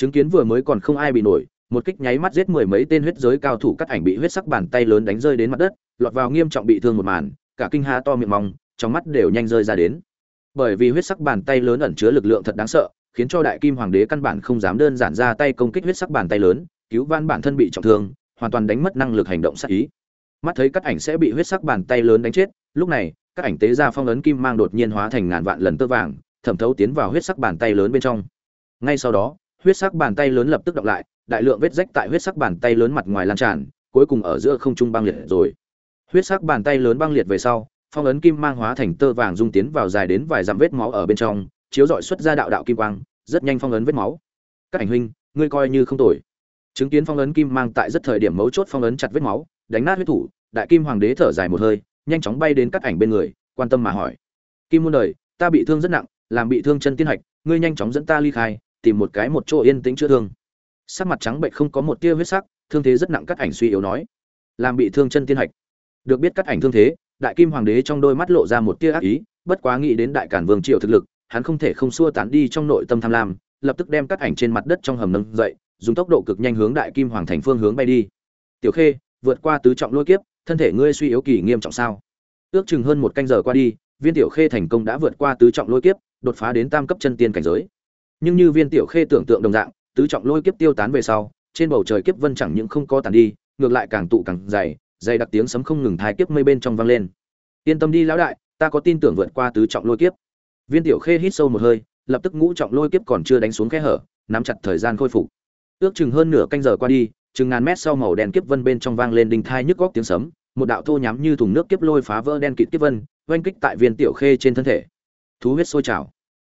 Chứng kiến vừa mới còn không ai bị nổi, một kích nháy mắt giết mười mấy tên huyết giới cao thủ cắt ảnh bị huyết sắc bàn tay lớn đánh rơi đến mặt đất, lọt vào nghiêm trọng bị thương một màn, cả kinh ha to miệng mong, trong mắt đều nhanh rơi ra đến. Bởi vì huyết sắc bàn tay lớn ẩn chứa lực lượng thật đáng sợ, khiến cho đại kim hoàng đế căn bản không dám đơn giản ra tay công kích huyết sắc bàn tay lớn, cứu van bản thân bị trọng thương, hoàn toàn đánh mất năng lực hành động sát ý. Mắt thấy các ảnh sẽ bị huyết sắc bàn tay lớn đánh chết, lúc này các ảnh tế ra phong ấn kim mang đột nhiên hóa thành ngàn vạn lần tơ vàng, thẩm thấu tiến vào huyết sắc bàn tay lớn bên trong. Ngay sau đó huyết sắc bàn tay lớn lập tức đọc lại, đại lượng vết rách tại huyết sắc bàn tay lớn mặt ngoài lan tràn, cuối cùng ở giữa không trung băng liệt rồi. Huyết sắc bàn tay lớn băng liệt về sau, phong ấn kim mang hóa thành tơ vàng dung tiến vào dài đến vài dặm vết máu ở bên trong, chiếu dọi xuất ra đạo đạo kim quang, rất nhanh phong ấn vết máu. Các ảnh huynh, ngươi coi như không tồi. Chứng kiến phong ấn kim mang tại rất thời điểm mấu chốt phong ấn chặt vết máu, đánh nát huyết thủ, đại kim hoàng đế thở dài một hơi, nhanh chóng bay đến các ảnh bên người, quan tâm mà hỏi. Kim muôn đời, ta bị thương rất nặng, làm bị thương chân tiên hạch, ngươi nhanh chóng dẫn ta ly khai tìm một cái một chỗ yên tĩnh chữa thương. Sắc mặt trắng bệnh không có một tia huyết sắc, thương thế rất nặng cắt ảnh suy yếu nói. Làm bị thương chân tiên hạch. Được biết cắt ảnh thương thế, đại kim hoàng đế trong đôi mắt lộ ra một tia ác ý, bất quá nghĩ đến đại cản vương triều thực lực, hắn không thể không xua tán đi trong nội tâm tham lam, lập tức đem cắt ảnh trên mặt đất trong hầm nâng dậy, dùng tốc độ cực nhanh hướng đại kim hoàng thành phương hướng bay đi. Tiểu khê, vượt qua tứ trọng lôi kiếp, thân thể ngươi suy yếu kỳ nghiêm trọng sao? Ước chừng hơn một canh giờ qua đi, viên tiểu khê thành công đã vượt qua tứ trọng lôi kiếp, đột phá đến tam cấp chân tiên cảnh giới nhưng như viên tiểu khê tưởng tượng đồng dạng, tứ trọng lôi kiếp tiêu tán về sau, trên bầu trời kiếp vân chẳng những không có tàn đi, ngược lại càng tụ càng dày dày đặc tiếng sấm không ngừng thai kiếp mây bên trong vang lên. Yên tâm đi lão đại, ta có tin tưởng vượt qua tứ trọng lôi kiếp. Viên tiểu khê hít sâu một hơi, lập tức ngũ trọng lôi kiếp còn chưa đánh xuống khe hở, nắm chặt thời gian khôi phục. Ước chừng hơn nửa canh giờ qua đi, chừng ngàn mét sau màu đen kiếp vân bên trong vang lên đinh thai nhức góc tiếng sấm, một đạo thô nhắm như thùng nước kiếp lôi phá vỡ đen kịt kiếp vân, oanh kích tại viên tiểu khê trên thân thể. Thú huyết sôi trào.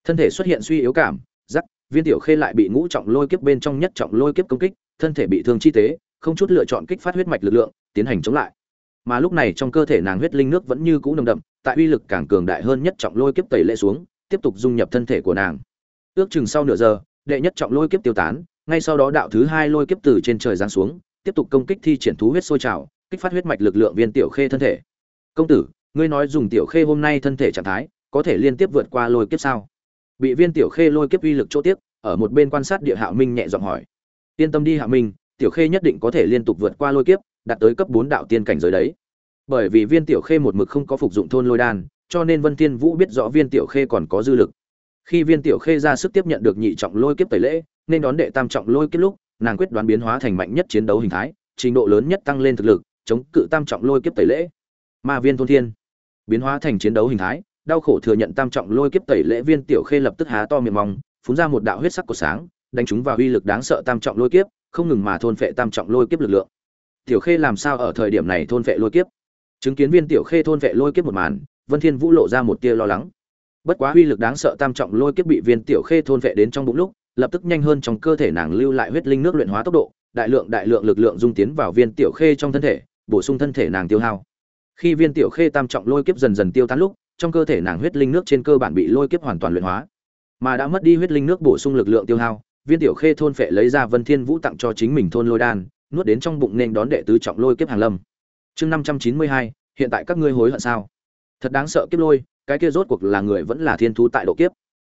Thân thể xuất hiện suy yếu cảm giắc viên tiểu khê lại bị ngũ trọng lôi kiếp bên trong nhất trọng lôi kiếp công kích, thân thể bị thương chi tế, không chút lựa chọn kích phát huyết mạch lực lượng, tiến hành chống lại. Mà lúc này trong cơ thể nàng huyết linh nước vẫn như cũ nồng đậm, tại uy lực càng cường đại hơn nhất trọng lôi kiếp tẩy lệ xuống, tiếp tục dung nhập thân thể của nàng. Ước chừng sau nửa giờ, đệ nhất trọng lôi kiếp tiêu tán, ngay sau đó đạo thứ hai lôi kiếp từ trên trời giáng xuống, tiếp tục công kích thi triển thú huyết sôi trào, kích phát huyết mạch lực lượng viên tiểu khê thân thể. Công tử, ngươi nói dùng tiểu khê hôm nay thân thể trạng thái, có thể liên tiếp vượt qua lôi kiếp sao? Bị viên tiểu khê lôi kiếp uy lực chỗ tiếp ở một bên quan sát địa hạo minh nhẹ giọng hỏi. Yên tâm đi hạo minh, tiểu khê nhất định có thể liên tục vượt qua lôi kiếp, đạt tới cấp bốn đạo tiên cảnh giới đấy. Bởi vì viên tiểu khê một mực không có phục dụng thôn lôi đan, cho nên vân thiên vũ biết rõ viên tiểu khê còn có dư lực. Khi viên tiểu khê ra sức tiếp nhận được nhị trọng lôi kiếp tẩy lễ, nên đón đệ tam trọng lôi kiếp lúc, nàng quyết đoán biến hóa thành mạnh nhất chiến đấu hình thái, trình độ lớn nhất tăng lên thực lực, chống cự tam trọng lôi kiếp tẩy lễ. Ma viên thôn thiên. Biến hóa thành chiến đấu hình thái đau khổ thừa nhận tam trọng lôi kiếp tẩy lễ viên tiểu khê lập tức há to miệng mong, phun ra một đạo huyết sắc của sáng, đánh chúng vào uy lực đáng sợ tam trọng lôi kiếp, không ngừng mà thôn phệ tam trọng lôi kiếp lực lượng. Tiểu khê làm sao ở thời điểm này thôn phệ lôi kiếp? Chứng kiến viên tiểu khê thôn phệ lôi kiếp một màn, vân thiên vũ lộ ra một tia lo lắng. Bất quá uy lực đáng sợ tam trọng lôi kiếp bị viên tiểu khê thôn phệ đến trong bụng lúc, lập tức nhanh hơn trong cơ thể nàng lưu lại huyết linh nước luyện hóa tốc độ, đại lượng đại lượng lực lượng dung tiến vào viên tiểu khê trong thân thể, bổ sung thân thể nàng tiêu hao. Khi viên tiểu khê tam trọng lôi kiếp dần dần tiêu tán lúc trong cơ thể nàng huyết linh nước trên cơ bản bị lôi kiếp hoàn toàn luyện hóa, mà đã mất đi huyết linh nước bổ sung lực lượng tiêu hao, viên tiểu khê thôn phệ lấy ra vân thiên vũ tặng cho chính mình thôn lôi đan, nuốt đến trong bụng nên đón đệ tứ trọng lôi kiếp hàng lâm. Chương năm trăm chín mươi hai, hiện tại các ngươi hối hận sao? Thật đáng sợ kiếp lôi, cái kia rốt cuộc là người vẫn là thiên thú tại độ kiếp.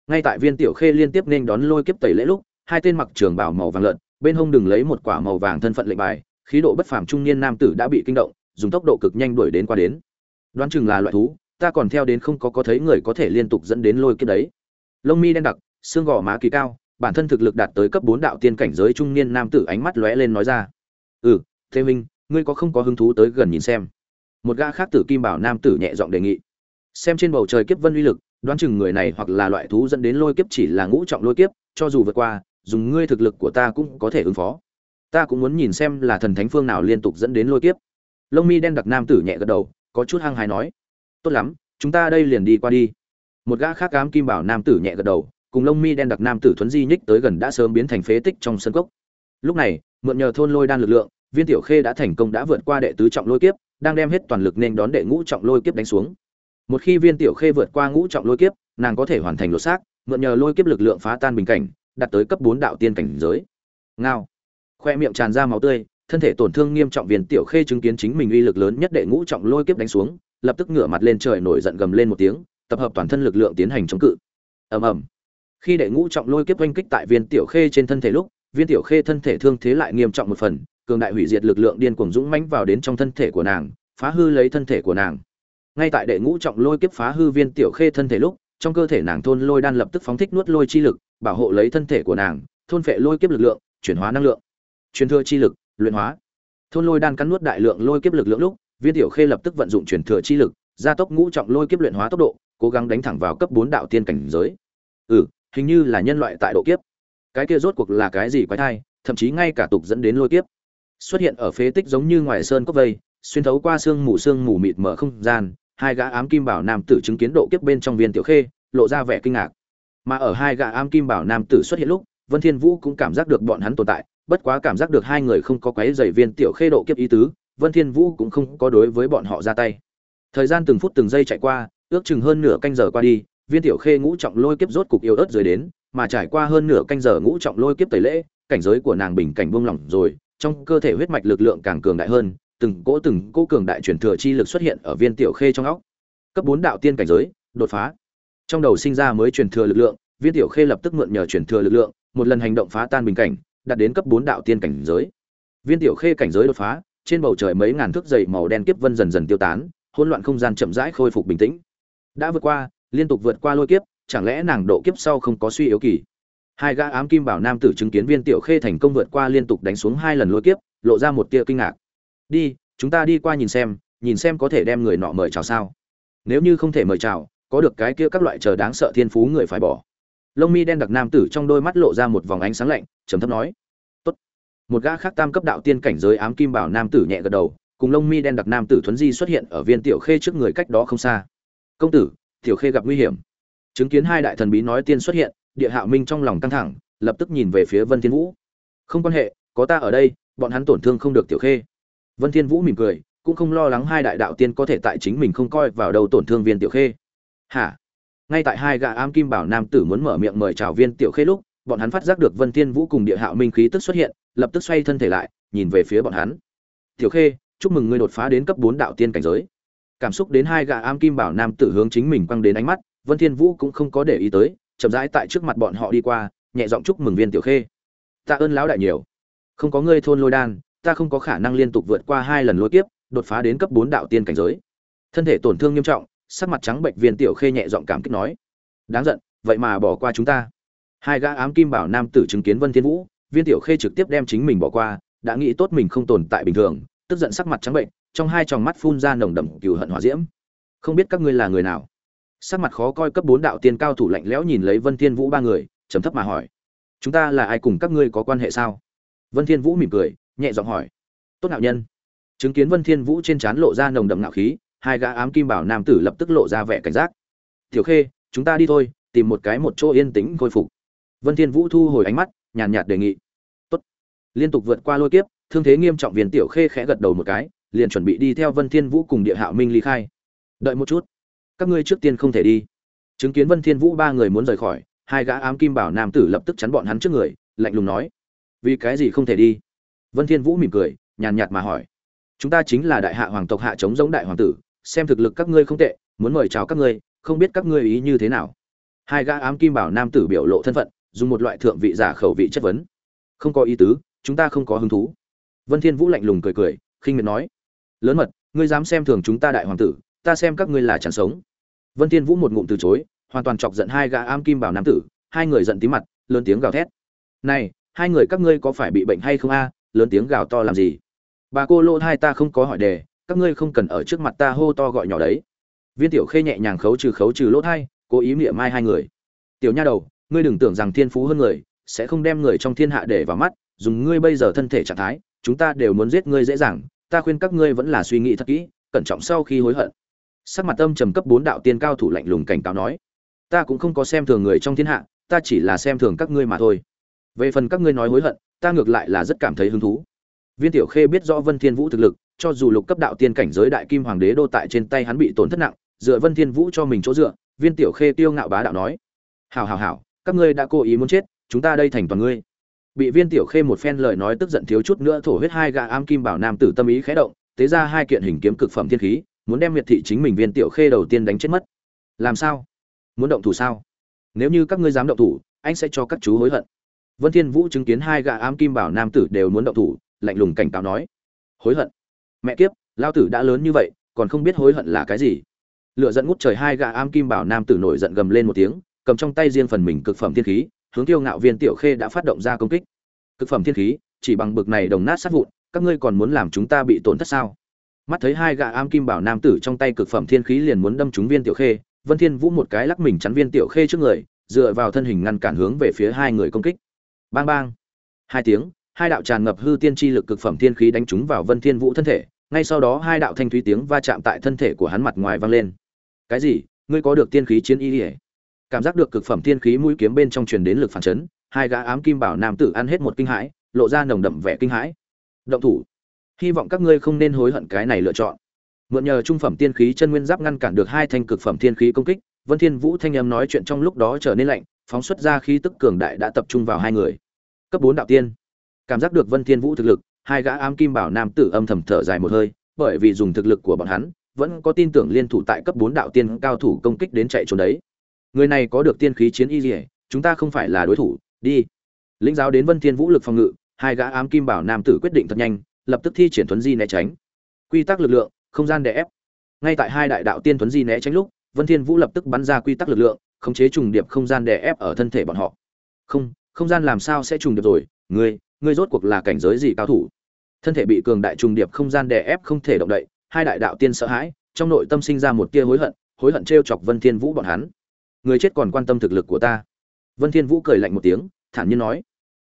Ngay tại viên tiểu khê liên tiếp nên đón lôi kiếp tẩy lễ lúc, hai tên mặc trường bảo màu vàng lợn, bên hông đừng lấy một quả màu vàng thân phận lệnh bài, khí độ bất phàm trung niên nam tử đã bị kinh động, dùng tốc độ cực nhanh đuổi đến qua đến. Đoán chừng là loại thú ta còn theo đến không có có thấy người có thể liên tục dẫn đến lôi kiếp đấy. Lông mi đen đặc, xương gò má kỳ cao, bản thân thực lực đạt tới cấp bốn đạo tiên cảnh giới trung niên nam tử ánh mắt lóe lên nói ra. Ừ thế minh, ngươi có không có hứng thú tới gần nhìn xem? Một gã khác tử kim bảo nam tử nhẹ giọng đề nghị. Xem trên bầu trời kiếp vân uy lực, đoán chừng người này hoặc là loại thú dẫn đến lôi kiếp chỉ là ngũ trọng lôi kiếp, cho dù vượt qua, dùng ngươi thực lực của ta cũng có thể ứng phó. Ta cũng muốn nhìn xem là thần thánh phương nào liên tục dẫn đến lôi kiếp. Lông mi đen đặc nam tử nhẹ gật đầu, có chút hăng hái nói tốt lắm, chúng ta đây liền đi qua đi. Một gã khác cám kim bảo nam tử nhẹ gật đầu, cùng lông mi đen đặc nam tử thuấn di nhích tới gần đã sớm biến thành phế tích trong sân cốc. Lúc này, mượn nhờ thôn lôi đan lực lượng, viên tiểu khê đã thành công đã vượt qua đệ tứ trọng lôi kiếp, đang đem hết toàn lực nên đón đệ ngũ trọng lôi kiếp đánh xuống. Một khi viên tiểu khê vượt qua ngũ trọng lôi kiếp, nàng có thể hoàn thành lột xác, mượn nhờ lôi kiếp lực lượng phá tan bình cảnh, đạt tới cấp bốn đạo tiên cảnh giới. Ngao. Khoe miệng tràn ra máu tươi, thân thể tổn thương nghiêm trọng viên tiểu khê chứng kiến chính mình uy lực lớn nhất đệ ngũ trọng lôi kiếp đánh xuống lập tức ngửa mặt lên trời nổi giận gầm lên một tiếng, tập hợp toàn thân lực lượng tiến hành chống cự. Ầm ầm. Khi đệ ngũ trọng lôi kiếp oanh kích tại viên tiểu khê trên thân thể lúc, viên tiểu khê thân thể thương thế lại nghiêm trọng một phần, cường đại hủy diệt lực lượng điên cuồng dũng mãnh vào đến trong thân thể của nàng, phá hư lấy thân thể của nàng. Ngay tại đệ ngũ trọng lôi kiếp phá hư viên tiểu khê thân thể lúc, trong cơ thể nàng thôn lôi đan lập tức phóng thích nuốt lôi chi lực, bảo hộ lấy thân thể của nàng, thôn phệ lôi kiếp lực lượng, chuyển hóa năng lượng. Truyền thừa chi lực, luyện hóa. Thôn lôi đan cắn nuốt đại lượng lôi kiếp lực lượng lúc viên tiểu khê lập tức vận dụng truyền thừa chi lực, gia tốc ngũ trọng lôi kiếp luyện hóa tốc độ, cố gắng đánh thẳng vào cấp bốn đạo tiên cảnh giới. Ừ hình như là nhân loại tại độ kiếp. Cái kia rốt cuộc là cái gì quái thai, thậm chí ngay cả tục dẫn đến lôi kiếp. Xuất hiện ở phế tích giống như ngoài sơn cốc vây, xuyên thấu qua xương mù xương mù mịt mở không gian, hai gã ám kim bảo nam tử chứng kiến độ kiếp bên trong viên tiểu khê, lộ ra vẻ kinh ngạc. Mà ở hai gã ám kim bảo nam tử xuất hiện lúc, vân thiên vũ cũng cảm giác được bọn hắn tồn tại, bất quá cảm giác được hai người không có quấy rầy viên tiểu khê độ kiếp ý tứ vân thiên vũ cũng không có đối với bọn họ ra tay. Thời gian từng phút từng giây chạy qua, ước chừng hơn nửa canh giờ qua đi, viên tiểu khê ngũ trọng lôi kiếp rốt cục yếu ớt dưới đến, mà trải qua hơn nửa canh giờ ngũ trọng lôi kiếp tẩy lễ, cảnh giới của nàng bình cảnh buông lỏng rồi, trong cơ thể huyết mạch lực lượng càng cường đại hơn, từng cỗ từng cỗ cường đại truyền thừa chi lực xuất hiện ở viên tiểu khê trong óc. Cấp bốn đạo tiên cảnh giới, đột phá. Trong đầu sinh ra mới truyền thừa lực lượng, viên tiểu khê lập tức mượn nhờ truyền thừa lực lượng, một lần hành động phá tan bình cảnh, đạt đến cấp bốn đạo tiên cảnh giới. Viên tiểu khê cảnh giới đột phá trên bầu trời mấy ngàn thước dày màu đen kiếp vân dần dần tiêu tán, hỗn loạn không gian chậm rãi khôi phục bình tĩnh. Đã vượt qua, liên tục vượt qua lôi kiếp, chẳng lẽ nàng độ kiếp sau không có suy yếu kỳ? Hai gã ám kim bảo nam tử chứng kiến viên tiểu khê thành công vượt qua liên tục đánh xuống hai lần lôi kiếp, lộ ra một tia kinh ngạc. Đi, chúng ta đi qua nhìn xem nhìn xem có thể đem người nọ mời chào sao? Nếu như không thể mời chào, có được cái kia các loại chờ đáng sợ thiên phú người phải bỏ. Lông mi đen đặc nam tử trong đôi mắt lộ ra một vòng ánh sáng lạnh, trầm thấp nói một gã khác tam cấp đạo tiên cảnh giới ám kim bảo nam tử nhẹ gật đầu, cùng lông mi đen đặc nam tử thuấn di xuất hiện ở viên tiểu khê trước người cách đó không xa. Công tử, tiểu khê gặp nguy hiểm. Chứng kiến hai đại thần bí nói tiên xuất hiện, địa hạo minh trong lòng căng thẳng, lập tức nhìn về phía vân thiên vũ. Không quan hệ, có ta ở đây, bọn hắn tổn thương không được tiểu khê. Vân thiên vũ mỉm cười, cũng không lo lắng hai đại đạo tiên có thể tại chính mình không coi vào đâu tổn thương viên tiểu khê. Hả? Ngay tại hai gã ám kim bảo nam tử muốn mở miệng mời chào viên tiểu khê lúc, bọn hắn phát giác được vân thiên vũ cùng địa hạo minh khí tức xuất hiện lập tức xoay thân thể lại, nhìn về phía bọn hắn. Tiểu khê, chúc mừng ngươi đột phá đến cấp bốn đạo tiên cảnh giới. Cảm xúc đến hai gã ám kim bảo nam tử hướng chính mình quăng đến ánh mắt, vân thiên vũ cũng không có để ý tới, chậm rãi tại trước mặt bọn họ đi qua, nhẹ giọng chúc mừng viên tiểu khê. Tạ ơn lão đại nhiều. Không có ngươi thôn lôi đan, ta không có khả năng liên tục vượt qua hai lần lôi kiếp, đột phá đến cấp bốn đạo tiên cảnh giới. Thân thể tổn thương nghiêm trọng, sắc mặt trắng bệnh viên tiểu khê nhẹ giọng cảm kích nói. Đáng giận, vậy mà bỏ qua chúng ta. Hai gã ám kim bảo nam tử chứng kiến vân thiên vũ viên tiểu khê trực tiếp đem chính mình bỏ qua, đã nghĩ tốt mình không tồn tại bình thường, tức giận sắc mặt trắng bệnh, trong hai tròng mắt phun ra nồng đậm cừu hận hỏa diễm. Không biết các ngươi là người nào? Sắc mặt khó coi cấp bốn đạo tiên cao thủ lạnh lẽo nhìn lấy vân thiên vũ ba người, trầm thấp mà hỏi. Chúng ta là ai cùng các ngươi có quan hệ sao? Vân thiên vũ mỉm cười, nhẹ giọng hỏi. Tốt nạo nhân. Chứng kiến vân thiên vũ trên trán lộ ra nồng đậm ngạo khí, hai gã ám kim bảo nam tử lập tức lộ ra vẻ cảnh giác. Tiểu khê, chúng ta đi thôi, tìm một cái một chỗ yên tĩnh khôi phục. Vân thiên vũ thu hồi ánh mắt nhàn nhạt đề nghị. Tốt. Liên tục vượt qua lôi kiếp, thương thế nghiêm trọng viên tiểu khê khẽ gật đầu một cái, liền chuẩn bị đi theo vân thiên vũ cùng địa hạo minh ly khai. Đợi một chút. Các ngươi trước tiên không thể đi. Chứng kiến vân thiên vũ ba người muốn rời khỏi, hai gã ám kim bảo nam tử lập tức chắn bọn hắn trước người, lạnh lùng nói. Vì cái gì không thể đi? Vân thiên vũ mỉm cười, nhàn nhạt mà hỏi. Chúng ta chính là đại hạ hoàng tộc hạ chống giống đại hoàng tử, xem thực lực các ngươi không tệ, muốn mời chào các ngươi, không biết các ngươi ý như thế nào. Hai gã ám kim bảo nam tử biểu lộ thân phận dùng một loại thượng vị giả khẩu vị chất vấn. Không có ý tứ, chúng ta không có hứng thú. Vân thiên vũ lạnh lùng cười cười, khinh miệt nói. Lớn mật, ngươi dám xem thường chúng ta đại hoàng tử, ta xem các ngươi là chẳng sống. Vân thiên vũ một ngụm từ chối, hoàn toàn chọc giận hai gã ám kim bảo nam tử, hai người giận tí mặt, lớn tiếng gào thét. Này, hai người các ngươi có phải bị bệnh hay không a? Lớn tiếng gào to làm gì? Bà cô lỗ hai ta không có hỏi đề, các ngươi không cần ở trước mặt ta hô to gọi nhỏ đấy. Viên tiểu khê nhẹ nhàng khấu trừ khấu trừ lỗ hai cố ý miệng mai hai người. Tiểu nha đầu ngươi đừng tưởng rằng thiên phú hơn người, sẽ không đem người trong thiên hạ để vào mắt, dùng ngươi bây giờ thân thể trạng thái, chúng ta đều muốn giết ngươi dễ dàng, ta khuyên các ngươi vẫn là suy nghĩ thật kỹ, cẩn trọng sau khi hối hận. Sắc mặt âm trầm cấp bốn đạo tiên cao thủ lạnh lùng cảnh cáo nói, ta cũng không có xem thường người trong thiên hạ, ta chỉ là xem thường các ngươi mà thôi. Về phần các ngươi nói hối hận, ta ngược lại là rất cảm thấy hứng thú. Viên tiểu khê biết rõ vân thiên vũ thực lực, cho dù lục cấp đạo tiên cảnh giới đại kim hoàng đế đô tại trên tay hắn bị tổn thất nặng, dựa vân thiên vũ cho mình chỗ dựa, viên tiểu khê tiêu ngạo bá đạo nói, hảo hảo hảo các ngươi đã cố ý muốn chết, chúng ta đây thành toàn ngươi. Bị viên tiểu khê một phen lời nói tức giận thiếu chút nữa thổ huyết hai gã am kim bảo nam tử tâm ý khẽ động, tế ra hai kiện hình kiếm cực phẩm thiên khí, muốn đem miệt thị chính mình viên tiểu khê đầu tiên đánh chết mất. Làm sao? Muốn động thủ sao? Nếu như các ngươi dám động thủ, anh sẽ cho các chú hối hận. Vân thiên vũ chứng kiến hai gã am kim bảo nam tử đều muốn động thủ, lạnh lùng cảnh cáo nói. Hối hận? Mẹ kiếp, lao tử đã lớn như vậy, còn không biết hối hận là cái gì? Lựa dẫn ngút trời hai gã am kim bảo nam tử nổi giận gầm lên một tiếng cầm trong tay riêng phần mình cực phẩm thiên khí, hướng tiêu ngạo viên tiểu khê đã phát động ra công kích. Cực phẩm thiên khí, chỉ bằng bực này đồng nát sát vụn, các ngươi còn muốn làm chúng ta bị tổn thất sao? Mắt thấy hai gã am kim bảo nam tử trong tay cực phẩm thiên khí liền muốn đâm trúng viên tiểu khê, vân thiên vũ một cái lắc mình chắn viên tiểu khê trước người, dựa vào thân hình ngăn cản hướng về phía hai người công kích. Bang bang. Hai tiếng, hai đạo tràn ngập hư tiên chi lực cực phẩm thiên khí đánh trúng vào vân thiên vũ thân thể, ngay sau đó hai đạo thanh thúy tiếng va chạm tại thân thể của hắn mặt ngoài vang lên. Cái gì? Ngươi có được tiên khí chiến y liễu? Cảm giác được cực phẩm tiên khí mũi kiếm bên trong truyền đến lực phản chấn, hai gã ám kim bảo nam tử ăn hết một kinh hãi, lộ ra nồng đậm vẻ kinh hãi. Động thủ. Hy vọng các ngươi không nên hối hận cái này lựa chọn. Mượn nhờ trung phẩm tiên khí chân nguyên giáp ngăn cản được hai thanh cực phẩm tiên khí công kích, vân thiên vũ thanh âm nói chuyện trong lúc đó trở nên lạnh, phóng xuất ra khí tức cường đại đã tập trung vào hai người. Cấp bốn đạo tiên. Cảm giác được vân thiên vũ thực lực, hai gã ám kim bảo nam tử âm thầm thở dài một hơi, bởi vì dùng thực lực của bọn hắn, vẫn có tin tưởng liên thủ tại cấp bốn đạo tiên cao thủ công kích đến chạy trốn đấy người này có được tiên khí chiến y dỉa chúng ta không phải là đối thủ, đi. Lĩnh giáo đến vân thiên vũ lực phòng ngự, hai gã ám kim bảo nam tử quyết định thật nhanh, lập tức thi triển thuấn di né tránh. Quy tắc lực lượng, không gian đè ép. Ngay tại hai đại đạo tiên thuấn di né tránh lúc, vân thiên vũ lập tức bắn ra quy tắc lực lượng, khống chế trùng điệp không gian đè ép ở thân thể bọn họ. Không không gian làm sao sẽ trùng điệp rồi? Ngươi ngươi rốt cuộc là cảnh giới gì cao thủ? Thân thể bị cường đại trùng điệp không gian đè ép không thể động đậy, hai đại đạo tiên sợ hãi, trong nội tâm sinh ra một tia hối hận hối hận trêu chọc vân thiên vũ bọn hắn người chết còn quan tâm thực lực của ta. Vân thiên vũ cười lạnh một tiếng, thản nhiên nói.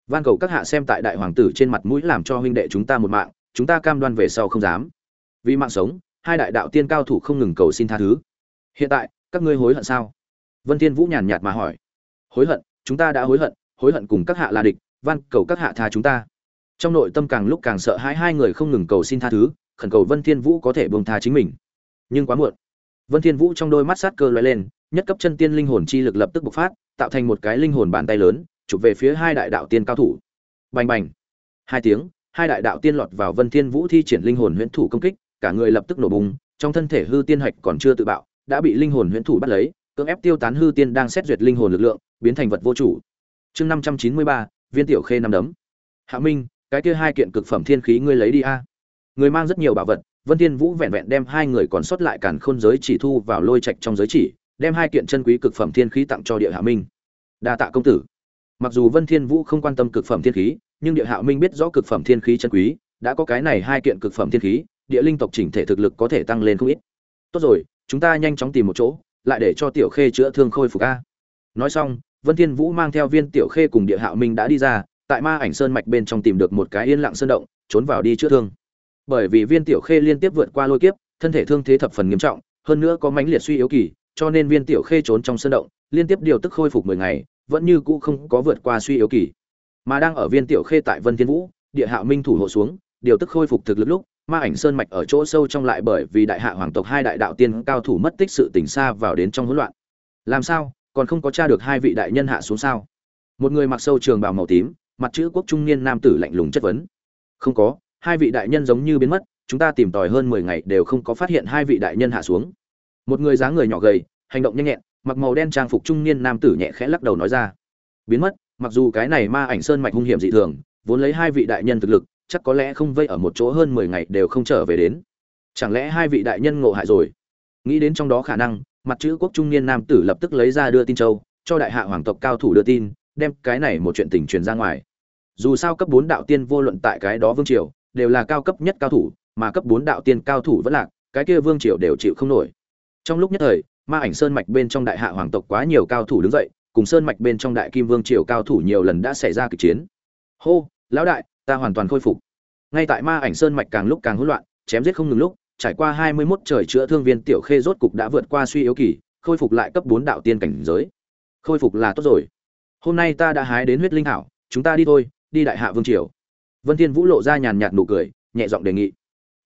Van cầu các hạ xem tại đại hoàng tử trên mặt mũi làm cho huynh đệ chúng ta một mạng, chúng ta cam đoan về sau không dám. Vì mạng sống, hai đại đạo tiên cao thủ không ngừng cầu xin tha thứ. Hiện tại, các ngươi hối hận sao? Vân thiên vũ nhàn nhạt mà hỏi. Hối hận, chúng ta đã hối hận hối hận cùng các hạ là địch, van cầu các hạ tha chúng ta. Trong nội tâm càng lúc càng sợ hãi hai người không ngừng cầu xin tha thứ, khẩn cầu vân thiên vũ có thể buông tha chính mình. Nhưng quá muộn. Vân thiên vũ trong đôi mắt sát cơ lóe lên nhất cấp chân tiên linh hồn chi lực lập tức bộc phát, tạo thành một cái linh hồn bàn tay lớn, chụp về phía hai đại đạo tiên cao thủ. Bành bành. Hai tiếng, hai đại đạo tiên lọt vào vân thiên vũ thi triển linh hồn huyễn thủ công kích, cả người lập tức nổ bùng, trong thân thể hư tiên hạch còn chưa tự bạo, đã bị linh hồn huyễn thủ bắt lấy, cưỡng ép tiêu tán hư tiên đang xét duyệt linh hồn lực lượng, biến thành vật vô chủ. Chương năm trăm chín mươi ba, viên tiểu khê năm đấm. Hạ minh, cái kia hai kiện cực phẩm thiên khí ngươi lấy đi a. Người mang rất nhiều bảo vật, vân thiên vũ vẹn vẹn đem hai người còn sót lại càn khôn giới chỉ thu vào lôi trạch trong giới chỉ đem hai kiện chân quý cực phẩm thiên khí tặng cho địa hạ minh. Đa tạ công tử. Mặc dù vân thiên vũ không quan tâm cực phẩm thiên khí, nhưng địa hạ minh biết rõ cực phẩm thiên khí chân quý, đã có cái này hai kiện cực phẩm thiên khí, địa linh tộc chỉnh thể thực lực có thể tăng lên không ít. Tốt rồi, chúng ta nhanh chóng tìm một chỗ, lại để cho tiểu khê chữa thương khôi phục a. Nói xong, vân thiên vũ mang theo viên tiểu khê cùng địa hạ minh đã đi ra, tại ma ảnh sơn mạch bên trong tìm được một cái yên lặng sơn động, trốn vào đi chữa thương. Bởi vì viên tiểu khê liên tiếp vượt qua lôi kiếp, thân thể thương thế thập phần nghiêm trọng, hơn nữa có mãnh liệt suy yếu kỳ cho nên viên tiểu khê trốn trong sân động, liên tiếp điều tức khôi phục mười ngày, vẫn như cũ không có vượt qua suy yếu kỳ. Mà đang ở viên tiểu khê tại vân thiên vũ, địa hạ minh thủ hộ xuống, điều tức khôi phục thực lực lúc, ma ảnh sơn mạch ở chỗ sâu trong lại bởi vì đại hạ hoàng tộc hai đại đạo tiên cao thủ mất tích sự tỉnh xa vào đến trong hỗn loạn. Làm sao, còn không có tra được hai vị đại nhân hạ xuống sao? Một người mặc sâu trường bào màu tím, mặt chữ quốc trung niên nam tử lạnh lùng chất vấn. Không có, hai vị đại nhân giống như biến mất, chúng ta tìm tòi hơn mười ngày đều không có phát hiện hai vị đại nhân hạ xuống một người dáng người nhỏ gầy, hành động nhanh nhẹn, mặc màu đen trang phục trung niên nam tử nhẹ khẽ lắc đầu nói ra. Biến mất, mặc dù cái này ma ảnh sơn mạch hung hiểm dị thường, vốn lấy hai vị đại nhân thực lực, chắc có lẽ không vây ở một chỗ hơn mười ngày đều không trở về đến. Chẳng lẽ hai vị đại nhân ngộ hại rồi? Nghĩ đến trong đó khả năng, mặt chữ quốc trung niên nam tử lập tức lấy ra đưa tin châu, cho đại hạ hoàng tộc cao thủ đưa tin, đem cái này một chuyện tình truyền ra ngoài. Dù sao cấp bốn đạo tiên vô luận tại cái đó vương triều, đều là cao cấp nhất cao thủ, mà cấp bốn đạo tiên cao thủ vẫn lạc cái kia vương triều đều chịu không nổi trong lúc nhất thời, ma ảnh sơn mạch bên trong đại hạ hoàng tộc quá nhiều cao thủ đứng dậy, cùng sơn mạch bên trong đại kim vương triều cao thủ nhiều lần đã xảy ra kịch chiến. Hô, lão đại, ta hoàn toàn khôi phục. Ngay tại ma ảnh sơn mạch càng lúc càng hỗn loạn, chém giết không ngừng lúc, trải qua hai mươi 21 trời chữa thương viên tiểu khê rốt cục đã vượt qua suy yếu kỳ, khôi phục lại cấp bốn đạo tiên cảnh giới. Khôi phục là tốt rồi. Hôm nay ta đã hái đến huyết linh hảo, chúng ta đi thôi, đi đại hạ vương triều. Vân thiên vũ lộ ra nhàn nhạt nụ cười, nhẹ giọng đề nghị.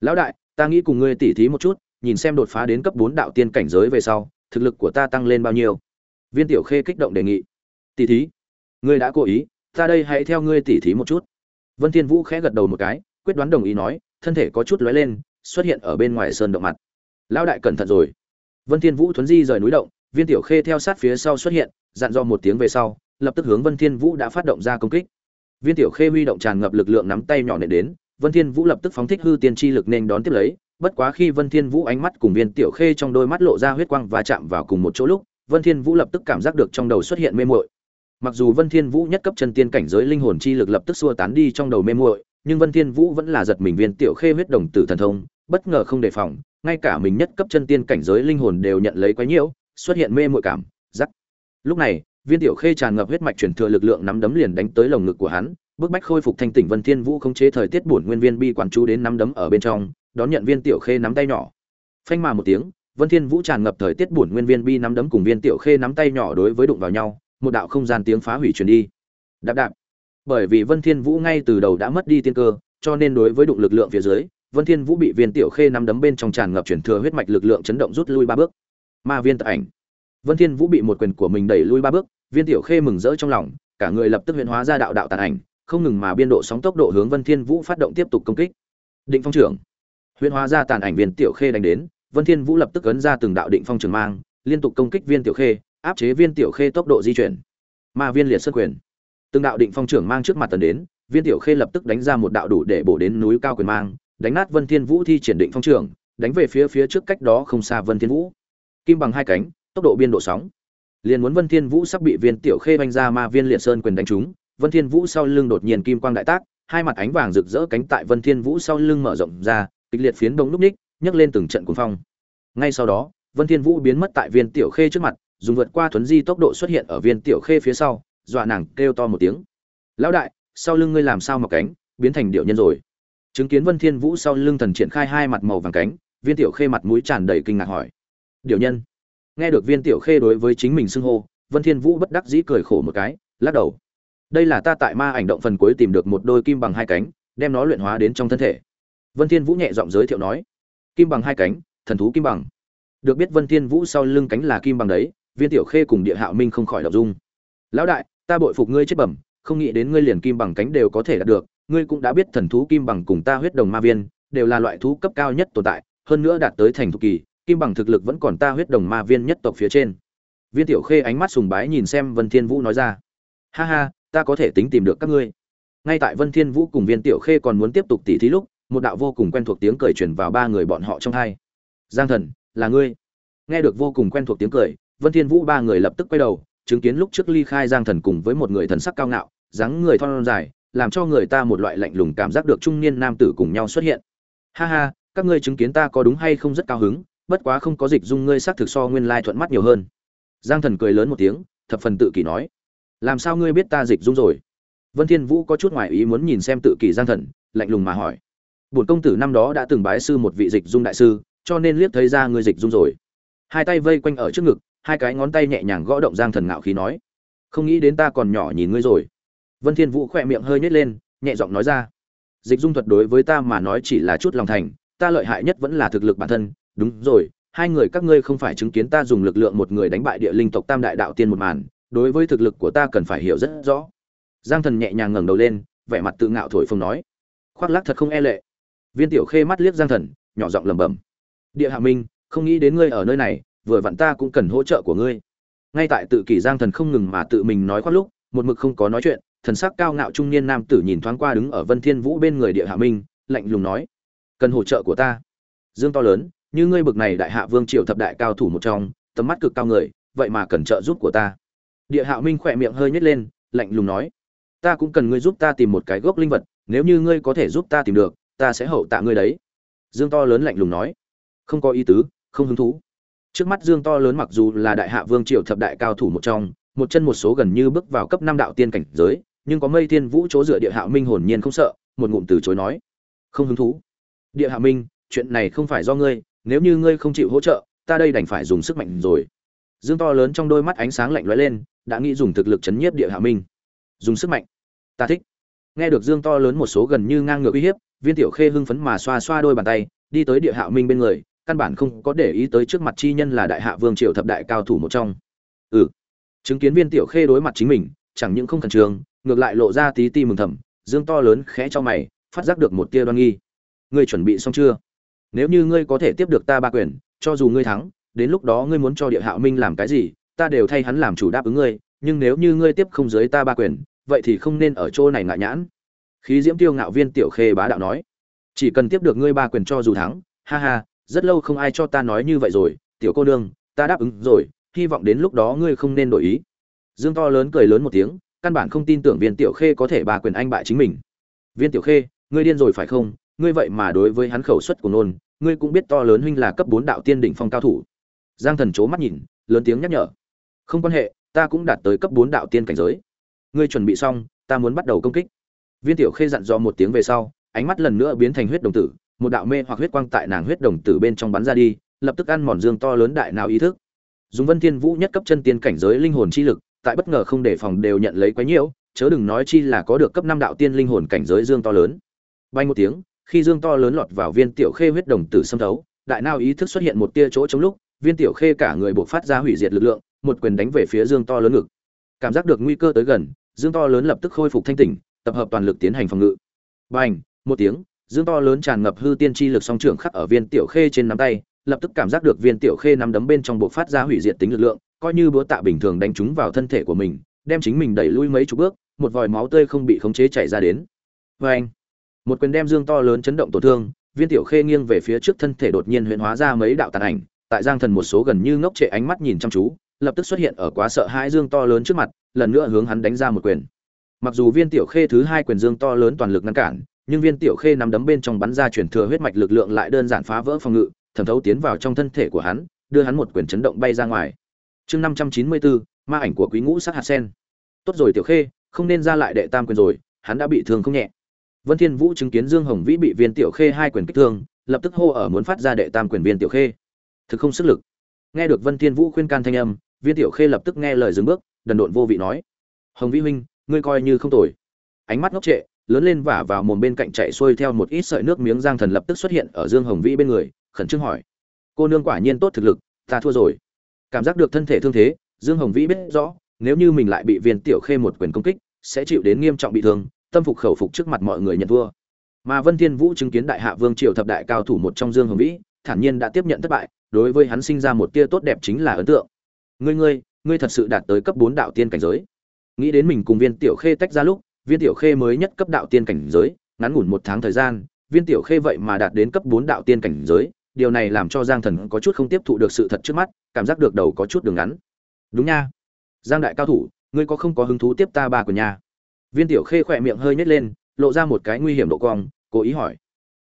Lão đại, ta nghĩ cùng ngươi tỉ thí một chút nhìn xem đột phá đến cấp bốn đạo tiên cảnh giới về sau, thực lực của ta tăng lên bao nhiêu? Viên tiểu khê kích động đề nghị. Tỷ thí. Ngươi đã cố ý, ta đây hãy theo ngươi tỷ thí một chút. Vân thiên vũ khẽ gật đầu một cái, quyết đoán đồng ý nói, thân thể có chút lóe lên, xuất hiện ở bên ngoài sơn động mặt. Lão đại cẩn thận rồi. Vân thiên vũ thuấn di rời núi động, viên tiểu khê theo sát phía sau xuất hiện, dặn dò một tiếng về sau, lập tức hướng vân thiên vũ đã phát động ra công kích. Viên tiểu khê huy động tràn ngập lực lượng nắm tay nhỏ nện đến, vân thiên vũ lập tức phóng thích hư tiên chi lực nên đón tiếp lấy bất quá khi vân thiên vũ ánh mắt cùng viên tiểu khê trong đôi mắt lộ ra huyết quang và chạm vào cùng một chỗ lúc, vân thiên vũ lập tức cảm giác được trong đầu xuất hiện mê muội. Mặc dù vân thiên vũ nhất cấp chân tiên cảnh giới linh hồn chi lực lập tức xua tán đi trong đầu mê muội, nhưng vân thiên vũ vẫn là giật mình viên tiểu khê huyết đồng tử thần thông, bất ngờ không đề phòng, ngay cả mình nhất cấp chân tiên cảnh giới linh hồn đều nhận lấy quá nhiễu, xuất hiện mê muội cảm giác lúc này, viên tiểu khê tràn ngập huyết mạch truyền thừa lực lượng nắm đấm liền đánh tới lồng ngực của hắn, bức bách khôi phục thanh tỉnh vân thiên vũ khống chế thời tiết buồn nguyên viên bi quản chú đến nắm đấm ở bên trong đón nhận viên tiểu khê nắm tay nhỏ. Phanh mà một tiếng, vân thiên vũ tràn ngập thời tiết buồn nguyên viên bi nắm đấm cùng viên tiểu khê nắm tay nhỏ đối với đụng vào nhau, một đạo không gian tiếng phá hủy truyền đi. Đạp đạp. Bởi vì vân thiên vũ ngay từ đầu đã mất đi tiên cơ, cho nên đối với đụng lực lượng phía dưới, vân thiên vũ bị viên tiểu khê nắm đấm bên trong tràn ngập truyền thừa huyết mạch lực lượng chấn động rút lui ba bước. Ma viên tự ảnh. Vân thiên vũ bị một quyền của mình đẩy lui ba bước, viên tiểu khê mừng rỡ trong lòng, cả người lập tức huyễn hóa ra đạo đạo tàn ảnh, không ngừng mà biên độ sóng tốc độ hướng vân thiên vũ phát động tiếp tục công kích. Định phong trưởng huyễn hóa ra tàn ảnh viên tiểu khê đánh đến, vân thiên vũ lập tức ấn ra từng đạo định phong trường mang, liên tục công kích viên tiểu khê, áp chế viên tiểu khê tốc độ di chuyển. Ma viên liệt sơn quyền. Từng đạo định phong trưởng mang trước mặt tần đến, viên tiểu khê lập tức đánh ra một đạo đủ để bổ đến núi cao quyền mang, đánh nát vân thiên vũ thi triển định phong trưởng đánh về phía phía trước cách đó không xa vân thiên vũ. Kim bằng hai cánh, tốc độ biên độ sóng. Liền muốn vân thiên vũ sắp bị viên tiểu khê đánh ra ma viên liệt sơn quyền đánh trúng, vân thiên vũ sau lưng đột nhiên kim quang đại tác, hai mặt ánh vàng rực rỡ cánh tại vân thiên vũ sau lưng mở rộng ra kịch liệt phiến đông lúc ních, nhấc lên từng trận cuồng phong. Ngay sau đó, vân thiên vũ biến mất tại viên tiểu khê trước mặt, dùng vượt qua thuấn di tốc độ xuất hiện ở viên tiểu khê phía sau, dọa nàng kêu to một tiếng. Lão đại, sau lưng ngươi làm sao mọc cánh, biến thành điệu nhân rồi? Chứng kiến vân thiên vũ sau lưng thần triển khai hai mặt màu vàng cánh, viên tiểu khê mặt mũi tràn đầy kinh ngạc hỏi. Điệu nhân? Nghe được viên tiểu khê đối với chính mình xưng hô, vân thiên vũ bất đắc dĩ cười khổ một cái, lắc đầu. Đây là ta tại ma ảnh động phần cuối tìm được một đôi kim bằng hai cánh, đem nó luyện hóa đến trong thân thể vân thiên vũ nhẹ giọng giới thiệu nói, kim bằng hai cánh, thần thú kim bằng. Được biết vân thiên vũ sau lưng cánh là kim bằng đấy, viên tiểu khê cùng địa hạo minh không khỏi động dung. Lão đại, ta bội phục ngươi chết bẩm, không nghĩ đến ngươi liền kim bằng cánh đều có thể đạt được. Ngươi cũng đã biết thần thú kim bằng cùng ta huyết đồng ma viên đều là loại thú cấp cao nhất tồn tại, hơn nữa đạt tới thành thú kỳ, kim bằng thực lực vẫn còn ta huyết đồng ma viên nhất tộc phía trên. Viên tiểu khê ánh mắt sùng bái nhìn xem vân thiên vũ nói ra, ha ha, ta có thể tính tìm được các ngươi. Ngay tại vân thiên vũ cùng viên tiểu khê còn muốn tiếp tục tỉ thí lúc một đạo vô cùng quen thuộc tiếng cười truyền vào ba người bọn họ trong hai. Giang thần, là ngươi. Nghe được vô cùng quen thuộc tiếng cười, vân thiên vũ ba người lập tức quay đầu, chứng kiến lúc trước ly khai giang thần cùng với một người thần sắc cao ngạo, dáng người thon dài, làm cho người ta một loại lạnh lùng cảm giác được trung niên nam tử cùng nhau xuất hiện. Ha ha, các ngươi chứng kiến ta có đúng hay không rất cao hứng, bất quá không có dịch dung ngươi xác thực so nguyên lai thuận mắt nhiều hơn. Giang thần cười lớn một tiếng, thập phần tự kỷ nói. Làm sao ngươi biết ta dịch dung rồi? Vân thiên vũ có chút ngoài ý muốn nhìn xem tự kỷ giang thần, lạnh lùng mà hỏi bổn công tử năm đó đã từng bái sư một vị dịch dung đại sư, cho nên liếc thấy ra ngươi dịch dung rồi. Hai tay vây quanh ở trước ngực, hai cái ngón tay nhẹ nhàng gõ động giang thần ngạo khí nói, không nghĩ đến ta còn nhỏ nhìn ngươi rồi. Vân thiên vũ khỏe miệng hơi nhếch lên, nhẹ giọng nói ra, dịch dung thuật đối với ta mà nói chỉ là chút lòng thành, ta lợi hại nhất vẫn là thực lực bản thân. Đúng rồi, hai người các ngươi không phải chứng kiến ta dùng lực lượng một người đánh bại địa linh tộc tam đại đạo tiên một màn, đối với thực lực của ta cần phải hiểu rất rõ. Giang thần nhẹ nhàng ngẩng đầu lên, vẻ mặt tự ngạo thổi phồng nói, khoác lác thật không e lệ viên tiểu khê mắt liếc giang thần, nhỏ giọng lẩm bẩm. Địa hạ minh, không nghĩ đến ngươi ở nơi này, vừa vặn ta cũng cần hỗ trợ của ngươi. Ngay tại tự kỷ giang thần không ngừng mà tự mình nói khoác lúc, một mực không có nói chuyện, thần sắc cao ngạo trung niên nam tử nhìn thoáng qua đứng ở vân thiên vũ bên người địa hạ minh, lạnh lùng nói, cần hỗ trợ của ta? Dương to lớn, như ngươi bực này đại hạ vương triều thập đại cao thủ một trong, tầm mắt cực cao người, vậy mà cần trợ giúp của ta. Địa hạ minh khỏe miệng hơi nhếch lên, lạnh lùng nói, ta cũng cần ngươi giúp ta tìm một cái gốc linh vật, nếu như ngươi có thể giúp ta tìm được ta sẽ hậu tạ ngươi đấy. Dương to lớn lạnh lùng nói. Không có ý tứ, không hứng thú. Trước mắt dương to lớn mặc dù là đại hạ vương triều thập đại cao thủ một trong, một chân một số gần như bước vào cấp năm đạo tiên cảnh giới, nhưng có mây tiên vũ chỗ dựa địa hạ minh hồn nhiên không sợ, một ngụm từ chối nói. Không hứng thú. Địa hạ minh, chuyện này không phải do ngươi, nếu như ngươi không chịu hỗ trợ, ta đây đành phải dùng sức mạnh rồi. Dương to lớn trong đôi mắt ánh sáng lạnh lóe lên, đã nghĩ dùng thực lực chấn nhiếp địa hạ minh. Dùng sức mạnh. Ta thích. Nghe được dương to lớn một số gần như ngang ngược uy hiếp viên tiểu khê hưng phấn mà xoa xoa đôi bàn tay, đi tới địa hạ minh bên người, căn bản không có để ý tới trước mặt chi nhân là đại hạ vương triều thập đại cao thủ một trong. Ừ. Chứng kiến viên tiểu khê đối mặt chính mình, chẳng những không khẩn trương, ngược lại lộ ra tí ti mừng thầm, dương to lớn khẽ cho mày, phát giác được một tia đoan nghi. Ngươi chuẩn bị xong chưa? Nếu như ngươi có thể tiếp được ta ba quyền, cho dù ngươi thắng, đến lúc đó ngươi muốn cho địa hạ minh làm cái gì, ta đều thay hắn làm chủ đáp ứng ngươi, nhưng nếu như ngươi tiếp không dưới ta ba quyền, vậy thì không nên ở chỗ này ngại nhãn khí diễm tiêu ngạo viên tiểu khê bá đạo nói chỉ cần tiếp được ngươi ba quyền cho dù thắng ha ha rất lâu không ai cho ta nói như vậy rồi tiểu cô đương, ta đáp ứng rồi hy vọng đến lúc đó ngươi không nên đổi ý. Dương to lớn cười lớn một tiếng căn bản không tin tưởng viên tiểu khê có thể ba quyền anh bại chính mình. Viên tiểu khê ngươi điên rồi phải không? Ngươi vậy mà đối với hắn khẩu suất của nôn ngươi cũng biết to lớn huynh là cấp bốn đạo tiên đỉnh phong cao thủ. Giang thần c mắt nhìn lớn tiếng nhắc nhở không quan hệ ta cũng đạt tới cấp bốn đạo tiên cảnh giới. Ngươi chuẩn bị xong ta muốn bắt đầu công kích viên tiểu khê dặn dò một tiếng về sau, ánh mắt lần nữa biến thành huyết đồng tử, một đạo mê hoặc huyết quang tại nàng huyết đồng tử bên trong bắn ra đi, lập tức ăn mòn dương to lớn đại nào ý thức. Dùng vân thiên vũ nhất cấp chân tiên cảnh giới linh hồn chi lực, tại bất ngờ không đề phòng đều nhận lấy quá nhiễu, chớ đừng nói chi là có được cấp năm đạo tiên linh hồn cảnh giới dương to lớn. Bay một tiếng, khi dương to lớn lọt vào viên tiểu khê huyết đồng tử xâm thấu, đại nào ý thức xuất hiện một tia chỗ chống lúc, viên tiểu khê cả người bộc phát ra hủy diệt lực lượng, một quyền đánh về phía dương to lớn ngực. Cảm giác được nguy cơ tới gần, dương to lớn lập tức khôi phục thanh tỉnh tập hợp toàn lực tiến hành phòng ngự. Bành một tiếng dương to lớn tràn ngập hư tiên chi lực song trưởng khắc ở viên tiểu khê trên nắm tay lập tức cảm giác được viên tiểu khê nắm đấm bên trong bộ phát ra hủy diệt tính lực lượng coi như búa tạ bình thường đánh trúng vào thân thể của mình đem chính mình đẩy lui mấy chục bước một vòi máu tươi không bị khống chế chảy ra đến. Bành, một quyền đem dương to lớn chấn động tổn thương viên tiểu khê nghiêng về phía trước thân thể đột nhiên huyễn hóa ra mấy đạo tàn ảnh tại giang thần một số gần như ngốc trệ ánh mắt nhìn chăm chú lập tức xuất hiện ở quá sợ hãi dương to lớn trước mặt lần nữa hướng hắn đánh ra một quyền mặc dù viên tiểu khê thứ hai quyền dương to lớn toàn lực ngăn cản, nhưng viên tiểu khê nắm đấm bên trong bắn ra chuyển thừa huyết mạch lực lượng lại đơn giản phá vỡ phòng ngự, thẩm thấu tiến vào trong thân thể của hắn, đưa hắn một quyền chấn động bay ra ngoài. Chương năm trăm chín mươi bốn ma ảnh của quý ngũ sát hạt sen. Tốt rồi tiểu khê, không nên ra lại đệ tam quyền rồi, hắn đã bị thương không nhẹ. Vân thiên vũ chứng kiến dương hồng vĩ bị viên tiểu khê hai quyền kích thương, lập tức hô ở muốn phát ra đệ tam quyền viên tiểu khê. Thực không sức lực. Nghe được vân thiên vũ khuyên can thanh âm, viên tiểu khê lập tức nghe lời dừng bước, đần độn vô vị nói. Hồng vĩ huynh ngươi coi như không tồi. Ánh mắt ngốc trệ, lớn lên vả vào mồm bên cạnh chạy xuôi theo một ít sợi nước miếng giang thần lập tức xuất hiện ở dương hồng vĩ bên người, khẩn trương hỏi. Cô nương quả nhiên tốt thực lực, ta thua rồi. Cảm giác được thân thể thương thế, dương hồng vĩ biết rõ, nếu như mình lại bị viên tiểu khê một quyền công kích, sẽ chịu đến nghiêm trọng bị thương, tâm phục khẩu phục trước mặt mọi người nhận thua. Mà vân thiên vũ chứng kiến đại hạ vương triều thập đại cao thủ một trong dương hồng vĩ, thản nhiên đã tiếp nhận thất bại, đối với hắn sinh ra một tia tốt đẹp chính là ấn tượng. Ngươi ngươi ngươi thật sự đạt tới cấp bốn đạo tiên cảnh giới nghĩ đến mình cùng viên tiểu khê tách ra lúc, viên tiểu khê mới nhất cấp đạo tiên cảnh giới, ngắn ngủn một tháng thời gian, viên tiểu khê vậy mà đạt đến cấp bốn đạo tiên cảnh giới, điều này làm cho giang thần có chút không tiếp thụ được sự thật trước mắt, cảm giác được đầu có chút đường ngắn. Đúng nha, giang đại cao thủ, ngươi có không có hứng thú tiếp ta ba của nhà? Viên tiểu khê khỏe miệng hơi nhét lên, lộ ra một cái nguy hiểm độ cong, cố ý hỏi.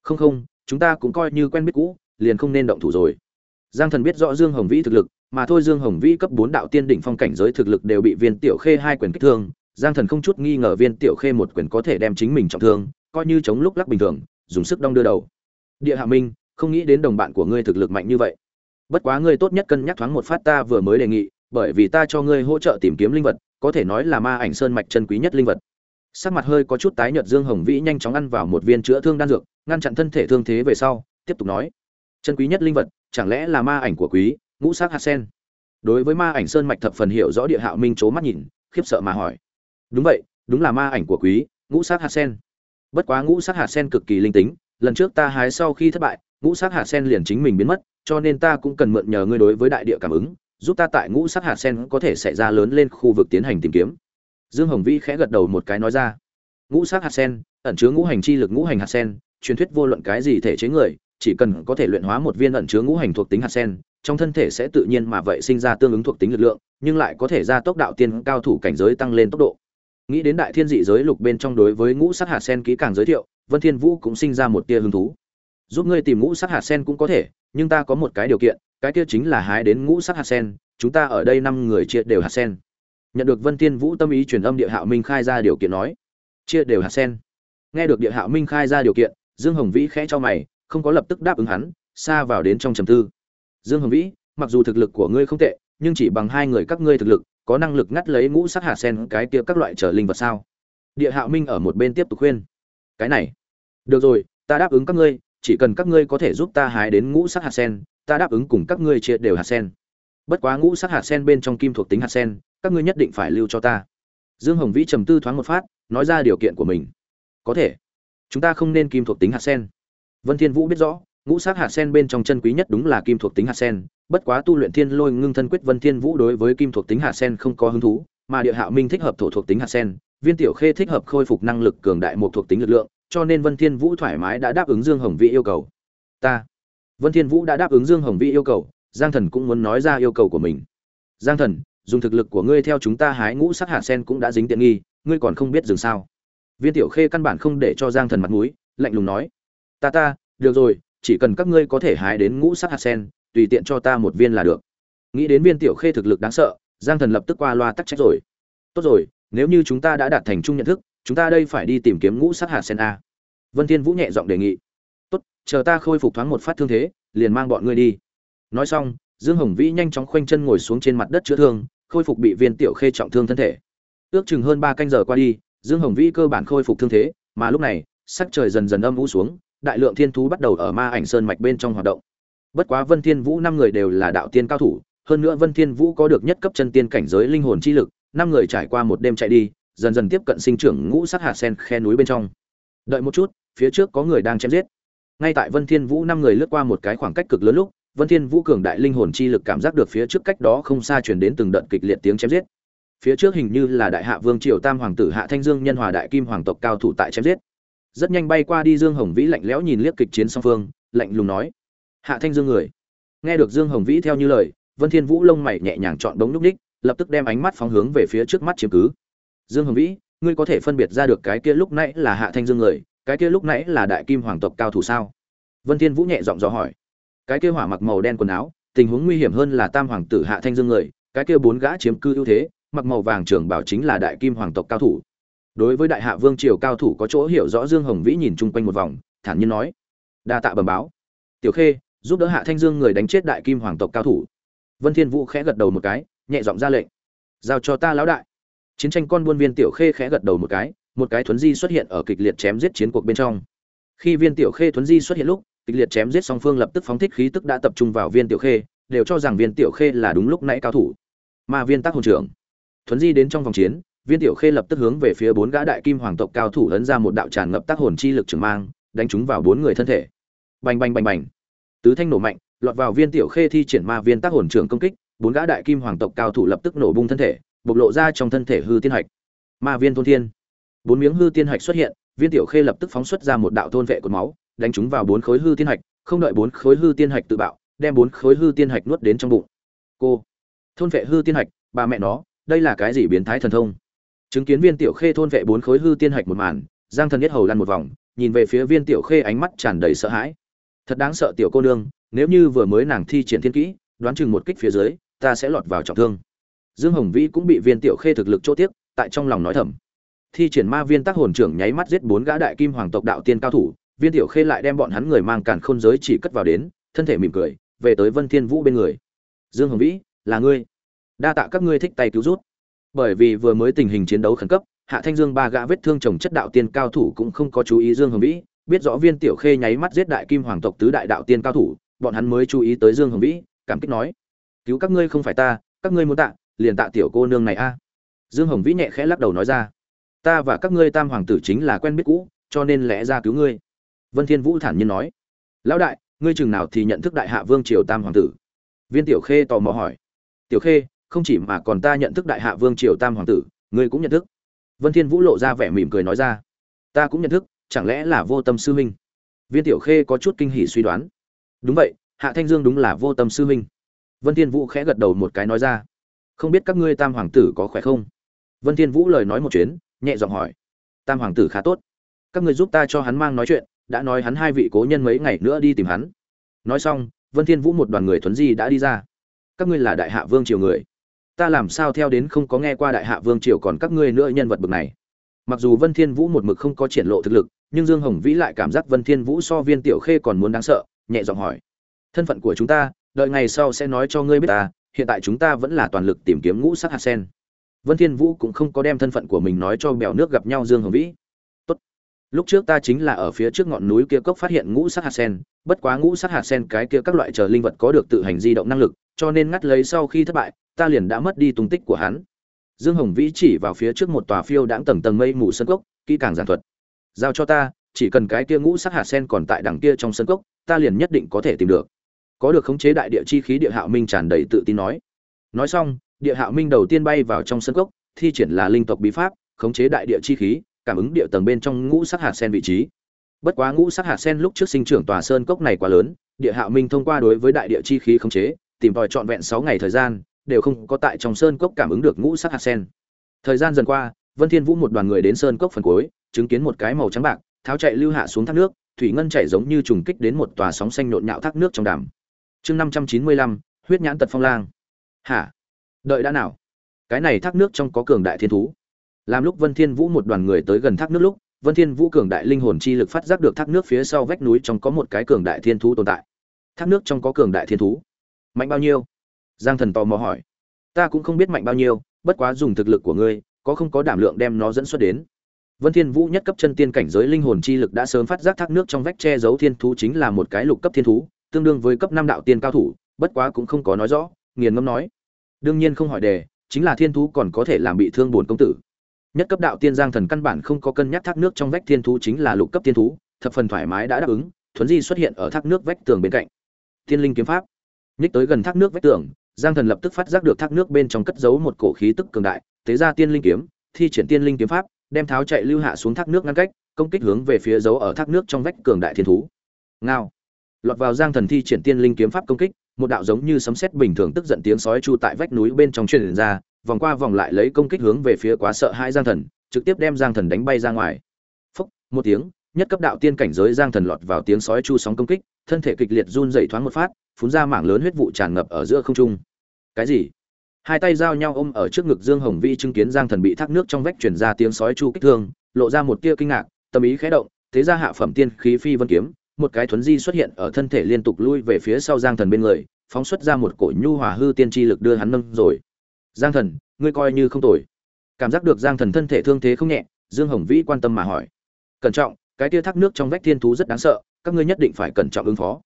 Không không, chúng ta cũng coi như quen biết cũ, liền không nên động thủ rồi. Giang thần biết rõ dương hồng vĩ thực lực mà thôi dương hồng vĩ cấp bốn đạo tiên đỉnh phong cảnh giới thực lực đều bị viên tiểu khê hai quyền kích thương, giang thần không chút nghi ngờ viên tiểu khê một quyền có thể đem chính mình trọng thương, coi như chống lúc lắc bình thường, dùng sức đong đưa đầu. Địa hạ minh, không nghĩ đến đồng bạn của ngươi thực lực mạnh như vậy. Bất quá ngươi tốt nhất cân nhắc thoáng một phát ta vừa mới đề nghị, bởi vì ta cho ngươi hỗ trợ tìm kiếm linh vật, có thể nói là ma ảnh sơn mạch chân quý nhất linh vật. Sắc mặt hơi có chút tái nhợt dương hồng vĩ nhanh chóng ăn vào một viên chữa thương đan dược, ngăn chặn thân thể thương thế về sau, tiếp tục nói. Chân quý nhất linh vật, chẳng lẽ là ma ảnh của quý ngũ sắc hạt sen. Đối với ma ảnh sơn mạch thập phần hiểu rõ địa hạo minh c mắt nhìn, khiếp sợ mà hỏi. Đúng vậy, đúng là ma ảnh của quý, ngũ sắc hạt sen. Bất quá ngũ sắc hạt sen cực kỳ linh tính, lần trước ta hái sau khi thất bại, ngũ sắc hạt sen liền chính mình biến mất, cho nên ta cũng cần mượn nhờ ngươi đối với đại địa cảm ứng, giúp ta tại ngũ sắc hạt sen có thể xảy ra lớn lên khu vực tiến hành tìm kiếm. Dương hồng vĩ khẽ gật đầu một cái nói ra. Ngũ sắc hạt sen, ẩn chứa ngũ hành chi lực ngũ hành hạt sen, truyền thuyết vô luận cái gì thể chế người, chỉ cần có thể luyện hóa một viên ẩn chứa ngũ hành thuộc tính hạt sen trong thân thể sẽ tự nhiên mà vậy sinh ra tương ứng thuộc tính lực lượng, nhưng lại có thể ra tốc đạo tiên cao thủ cảnh giới tăng lên tốc độ. Nghĩ đến đại thiên dị giới lục bên trong đối với ngũ sắc hạt sen kỹ càng giới thiệu, vân thiên vũ cũng sinh ra một tia hứng thú. Giúp ngươi tìm ngũ sắc hạt sen cũng có thể, nhưng ta có một cái điều kiện, cái kia chính là hái đến ngũ sắc hạt sen, chúng ta ở đây năm người chia đều hạt sen. Nhận được vân thiên vũ tâm ý truyền âm địa hạo minh khai ra điều kiện nói, chia đều hạt sen. Nghe được địa hạo minh khai ra điều kiện, dương hồng vĩ khẽ cho mày, không có lập tức đáp ứng hắn, xa vào đến trong trầm tư dương hồng vĩ, mặc dù thực lực của ngươi không tệ, nhưng chỉ bằng hai người các ngươi thực lực, có năng lực ngắt lấy ngũ sắc hạt sen cái kia các loại trở linh vật sao? Địa hạo minh ở một bên tiếp tục khuyên. Cái này, được rồi, ta đáp ứng các ngươi, chỉ cần các ngươi có thể giúp ta hái đến ngũ sắc hạt sen, ta đáp ứng cùng các ngươi chia đều hạt sen. Bất quá ngũ sắc hạt sen bên trong kim thuộc tính hạt sen, các ngươi nhất định phải lưu cho ta. Dương hồng vĩ trầm tư thoáng một phát, nói ra điều kiện của mình. Có thể, chúng ta không nên kim thuộc tính hạt sen. Vân thiên vũ biết rõ ngũ sắc hạt sen bên trong chân quý nhất đúng là kim thuộc tính hạt sen, bất quá tu luyện thiên lôi ngưng thân quyết vân thiên vũ đối với kim thuộc tính hạt sen không có hứng thú, mà địa hạo minh thích hợp thổ thuộc tính hạt sen, viên tiểu khê thích hợp khôi phục năng lực cường đại một thuộc tính lực lượng, cho nên vân thiên vũ thoải mái đã đáp ứng dương hồng vĩ yêu cầu. Ta, vân thiên vũ đã đáp ứng dương hồng vĩ yêu cầu, giang thần cũng muốn nói ra yêu cầu của mình. Giang thần, dùng thực lực của ngươi theo chúng ta hái ngũ sắc hạt sen cũng đã dính tiện nghi, ngươi còn không biết dừng sao? Viên tiểu khê căn bản không để cho giang thần mặt mũi, lạnh lùng nói. Ta ta, được rồi chỉ cần các ngươi có thể hái đến ngũ sắc hạt sen, tùy tiện cho ta một viên là được. Nghĩ đến viên tiểu khê thực lực đáng sợ, giang thần lập tức qua loa tắc trách rồi. Tốt rồi, nếu như chúng ta đã đạt thành chung nhận thức, chúng ta đây phải đi tìm kiếm ngũ sắc hạt sen a. Vân thiên vũ nhẹ giọng đề nghị. Tốt, chờ ta khôi phục thoáng một phát thương thế, liền mang bọn ngươi đi. Nói xong, dương hồng vĩ nhanh chóng khoanh chân ngồi xuống trên mặt đất chữa thương, khôi phục bị viên tiểu khê trọng thương thân thể. Ước chừng hơn ba canh giờ qua đi, dương hồng vĩ cơ bản khôi phục thương thế, mà lúc này, sắc trời dần dần âm u xuống đại lượng thiên thú bắt đầu ở ma ảnh sơn mạch bên trong hoạt động. Bất quá vân thiên vũ năm người đều là đạo tiên cao thủ, hơn nữa vân thiên vũ có được nhất cấp chân tiên cảnh giới linh hồn chi lực, năm người trải qua một đêm chạy đi, dần dần tiếp cận sinh trưởng ngũ sắc hạt sen khe núi bên trong. Đợi một chút, phía trước có người đang chém giết. Ngay tại vân thiên vũ năm người lướt qua một cái khoảng cách cực lớn lúc, vân thiên vũ cường đại linh hồn chi lực cảm giác được phía trước cách đó không xa truyền đến từng đợt kịch liệt tiếng chém giết. Phía trước hình như là đại hạ vương triều tam hoàng tử hạ thanh dương nhân hòa đại kim hoàng tộc cao thủ tại chém giết rất nhanh bay qua đi dương hồng vĩ lạnh lẽo nhìn liếc kịch chiến song phương, lạnh lùng nói, hạ thanh dương người. Nghe được dương hồng vĩ theo như lời, vân thiên vũ lông mày nhẹ nhàng chọn đống núc ních, lập tức đem ánh mắt phóng hướng về phía trước mắt chiếm cứ. Dương hồng vĩ, ngươi có thể phân biệt ra được cái kia lúc nãy là hạ thanh dương người, cái kia lúc nãy là đại kim hoàng tộc cao thủ sao? Vân thiên vũ nhẹ giọng dò hỏi. Cái kia hỏa mặc màu đen quần áo, tình huống nguy hiểm hơn là tam hoàng tử hạ thanh dương người, cái kia bốn gã chiếm cư ưu thế, mặc màu vàng trưởng bảo chính là đại kim hoàng tộc cao thủ đối với đại hạ vương triều cao thủ có chỗ hiểu rõ dương hồng vĩ nhìn chung quanh một vòng, thản nhiên nói. Đa tạ bẩm báo. Tiểu khê, giúp đỡ hạ thanh dương người đánh chết đại kim hoàng tộc cao thủ. Vân thiên vũ khẽ gật đầu một cái, nhẹ giọng ra lệnh. Giao cho ta lão đại. Chiến tranh con buôn viên tiểu khê khẽ gật đầu một cái một cái thuấn di xuất hiện ở kịch liệt chém giết chiến cuộc bên trong. Khi viên tiểu khê thuấn di xuất hiện lúc, kịch liệt chém giết song phương lập tức phóng thích khí tức đã tập trung vào viên tiểu khê, đều cho rằng viên tiểu khê là đúng lúc nãy cao thủ. Mà viên tác hồn trưởng. Thuấn di đến trong vòng chiến viên tiểu khê lập tức hướng về phía bốn gã đại kim hoàng tộc cao thủ ấn ra một đạo tràn ngập tác hồn chi lực trường mang, đánh chúng vào bốn người thân thể. Bành bành bành bành. Tứ thanh nổ mạnh, lọt vào viên tiểu khê thi triển ma viên tác hồn trường công kích, bốn gã đại kim hoàng tộc cao thủ lập tức nổ bung thân thể, bộc lộ ra trong thân thể hư tiên hạch. Ma viên thôn thiên. Bốn miếng hư tiên hạch xuất hiện, viên tiểu khê lập tức phóng xuất ra một đạo thôn vệ cột máu, đánh chúng vào bốn khối hư tiên hạch, không đợi bốn khối hư tiên hạch tự bạo, đem bốn khối hư tiên hạch nuốt đến trong bụng. Cô. Thôn vệ hư tiên hạch, bà mẹ nó, đây là cái gì biến thái thần thông? Chứng kiến viên tiểu khê thôn vệ bốn khối hư tiên hạch một màn, giang thần nhất hầu lăn một vòng, nhìn về phía viên tiểu khê ánh mắt tràn đầy sợ hãi. Thật đáng sợ tiểu cô nương, nếu như vừa mới nàng thi triển thiên kỹ, đoán chừng một kích phía dưới, ta sẽ lọt vào trọng thương. Dương hồng vĩ cũng bị viên tiểu khê thực lực chỗ tiếc, tại trong lòng nói thầm. Thi triển ma viên tác hồn trưởng nháy mắt giết bốn gã đại kim hoàng tộc đạo tiên cao thủ, viên tiểu khê lại đem bọn hắn người mang càn khôn giới chỉ cất vào đến, thân thể mỉm cười, về tới vân thiên vũ bên người. Dương hồng vĩ, là ngươi. Đa tạ các ngươi thích tay cứu rút bởi vì vừa mới tình hình chiến đấu khẩn cấp, hạ thanh dương ba gã vết thương chồng chất đạo tiên cao thủ cũng không có chú ý dương hồng vĩ, biết rõ viên tiểu khê nháy mắt giết đại kim hoàng tộc tứ đại đạo tiên cao thủ, bọn hắn mới chú ý tới dương hồng vĩ, cảm kích nói, cứu các ngươi không phải ta, các ngươi muốn tạ, liền tạ tiểu cô nương này a. Dương hồng vĩ nhẹ khẽ lắc đầu nói ra, ta và các ngươi tam hoàng tử chính là quen biết cũ, cho nên lẽ ra cứu ngươi. Vân thiên vũ thản nhiên nói, lão đại, ngươi chừng nào thì nhận thức đại hạ vương triều tam hoàng tử? Viên tiểu khê tò mò hỏi, tiểu khê không chỉ mà còn ta nhận thức đại hạ vương triều tam hoàng tử, ngươi cũng nhận thức. Vân thiên vũ lộ ra vẻ mỉm cười nói ra. Ta cũng nhận thức, chẳng lẽ là vô tâm sư huynh? Viên tiểu khê có chút kinh hỉ suy đoán. Đúng vậy, hạ thanh dương đúng là vô tâm sư huynh. Vân thiên vũ khẽ gật đầu một cái nói ra. Không biết các ngươi tam hoàng tử có khỏe không? Vân thiên vũ lời nói một chuyến, nhẹ giọng hỏi. Tam hoàng tử khá tốt. Các ngươi giúp ta cho hắn mang nói chuyện, đã nói hắn hai vị cố nhân mấy ngày nữa đi tìm hắn. Nói xong, vân thiên vũ một đoàn người thuấn di đã đi ra. Các ngươi là đại hạ vương triều người ta làm sao theo đến không có nghe qua đại hạ vương triều còn các ngươi nữa nhân vật bực này. Mặc dù vân thiên vũ một mực không có triển lộ thực lực, nhưng dương hồng vĩ lại cảm giác vân thiên vũ so viên tiểu khê còn muốn đáng sợ, nhẹ giọng hỏi. Thân phận của chúng ta, đợi ngày sau sẽ nói cho ngươi biết ta, hiện tại chúng ta vẫn là toàn lực tìm kiếm ngũ sắc hạt sen. Vân thiên vũ cũng không có đem thân phận của mình nói cho bèo nước gặp nhau dương hồng vĩ. Tốt. Lúc trước ta chính là ở phía trước ngọn núi kia cốc phát hiện ngũ sắc hạt sen, bất quá ngũ sắc hạt sen cái kia các loại chờ linh vật có được tự hành di động năng lực, cho nên ngắt lấy sau khi thất bại ta liền đã mất đi tung tích của hắn. Dương hồng vĩ chỉ vào phía trước một tòa phiêu đãng tầng tầng mây mù sân cốc, kỹ càng giản thuật. Giao cho ta, chỉ cần cái kia ngũ sắc hạt sen còn tại đằng kia trong sân cốc, ta liền nhất định có thể tìm được. Có được khống chế đại địa chi khí địa hạo minh tràn đầy tự tin nói. Nói xong, địa hạo minh đầu tiên bay vào trong sân cốc, thi triển là linh tộc bí pháp, khống chế đại địa chi khí, cảm ứng địa tầng bên trong ngũ sắc hạt sen vị trí. Bất quá ngũ sắc hạt sen lúc trước sinh trưởng tòa sơn cốc này quá lớn, địa hạo minh thông qua đối với đại địa chi khí khống chế, tìm tòi trọn vẹn sáu ngày thời gian đều không có tại trong sơn cốc cảm ứng được ngũ sắc hạt sen. Thời gian dần qua, vân thiên vũ một đoàn người đến sơn cốc phần cuối, chứng kiến một cái màu trắng bạc, tháo chạy lưu hạ xuống thác nước, thủy ngân chảy giống như trùng kích đến một tòa sóng xanh nhộn nhạo thác nước trong đầm. chương năm trăm chín mươi lăm, huyết nhãn tật phong lang. Hả? Đợi đã nào? Cái này thác nước trong có cường đại thiên thú. Làm lúc vân thiên vũ một đoàn người tới gần thác nước lúc, vân thiên vũ cường đại linh hồn chi lực phát giác được thác nước phía sau vách núi trong có một cái cường đại thiên thú tồn tại. Thác nước trong có cường đại thiên thú. Mạnh bao nhiêu? Giang thần tò mò hỏi. Ta cũng không biết mạnh bao nhiêu, bất quá dùng thực lực của ngươi, có không có đảm lượng đem nó dẫn xuất đến. Vân thiên vũ nhất cấp chân tiên cảnh giới linh hồn chi lực đã sớm phát giác thác nước trong vách che giấu thiên thú chính là một cái lục cấp thiên thú, tương đương với cấp năm đạo tiên cao thủ, bất quá cũng không có nói rõ, nghiền ngâm nói. Đương nhiên không hỏi đề, chính là thiên thú còn có thể làm bị thương buồn công tử. Nhất cấp đạo tiên giang thần căn bản không có cân nhắc thác nước trong vách thiên thú chính là lục cấp thiên thú, thập phần thoải mái đã đáp ứng, thuấn di xuất hiện ở thác nước vách tường bên cạnh. Thiên linh kiếm pháp. Nhích tới gần thác nước vách tường giang thần lập tức phát giác được thác nước bên trong cất giấu một cổ khí tức cường đại tế ra tiên linh kiếm thi triển tiên linh kiếm pháp đem tháo chạy lưu hạ xuống thác nước ngăn cách công kích hướng về phía dấu ở thác nước trong vách cường đại thiên thú. Ngao. Lọt vào giang thần thi triển tiên linh kiếm pháp công kích một đạo giống như sấm sét bình thường tức giận tiếng sói chu tại vách núi bên trong truyền ra vòng qua vòng lại lấy công kích hướng về phía quá sợ hai giang thần trực tiếp đem giang thần đánh bay ra ngoài. Phốc, một tiếng nhất cấp đạo tiên cảnh giới giang thần lọt vào tiếng sói chu sóng công kích, thân thể kịch liệt run dày thoáng một phát, phun ra mảng lớn huyết vụ tràn ngập ở giữa không trung. Cái gì? Hai tay giao nhau ôm ở trước ngực dương hồng vi chứng kiến giang thần bị thác nước trong vách truyền ra tiếng sói chu kích thương, lộ ra một tia kinh ngạc, tâm ý khẽ động, thế ra hạ phẩm tiên khí phi vân kiếm, một cái thuấn di xuất hiện ở thân thể liên tục lui về phía sau giang thần bên người, phóng xuất ra một cổ nhu hòa hư tiên chi lực đưa hắn nâng rồi. Giang thần, ngươi coi như không tồi. Cảm giác được giang thần thân thể thương thế không nhẹ, dương hồng vĩ quan tâm mà hỏi. Cẩn trọng cái tia thác nước trong vách thiên thú rất đáng sợ, các ngươi nhất định phải cẩn trọng ứng phó.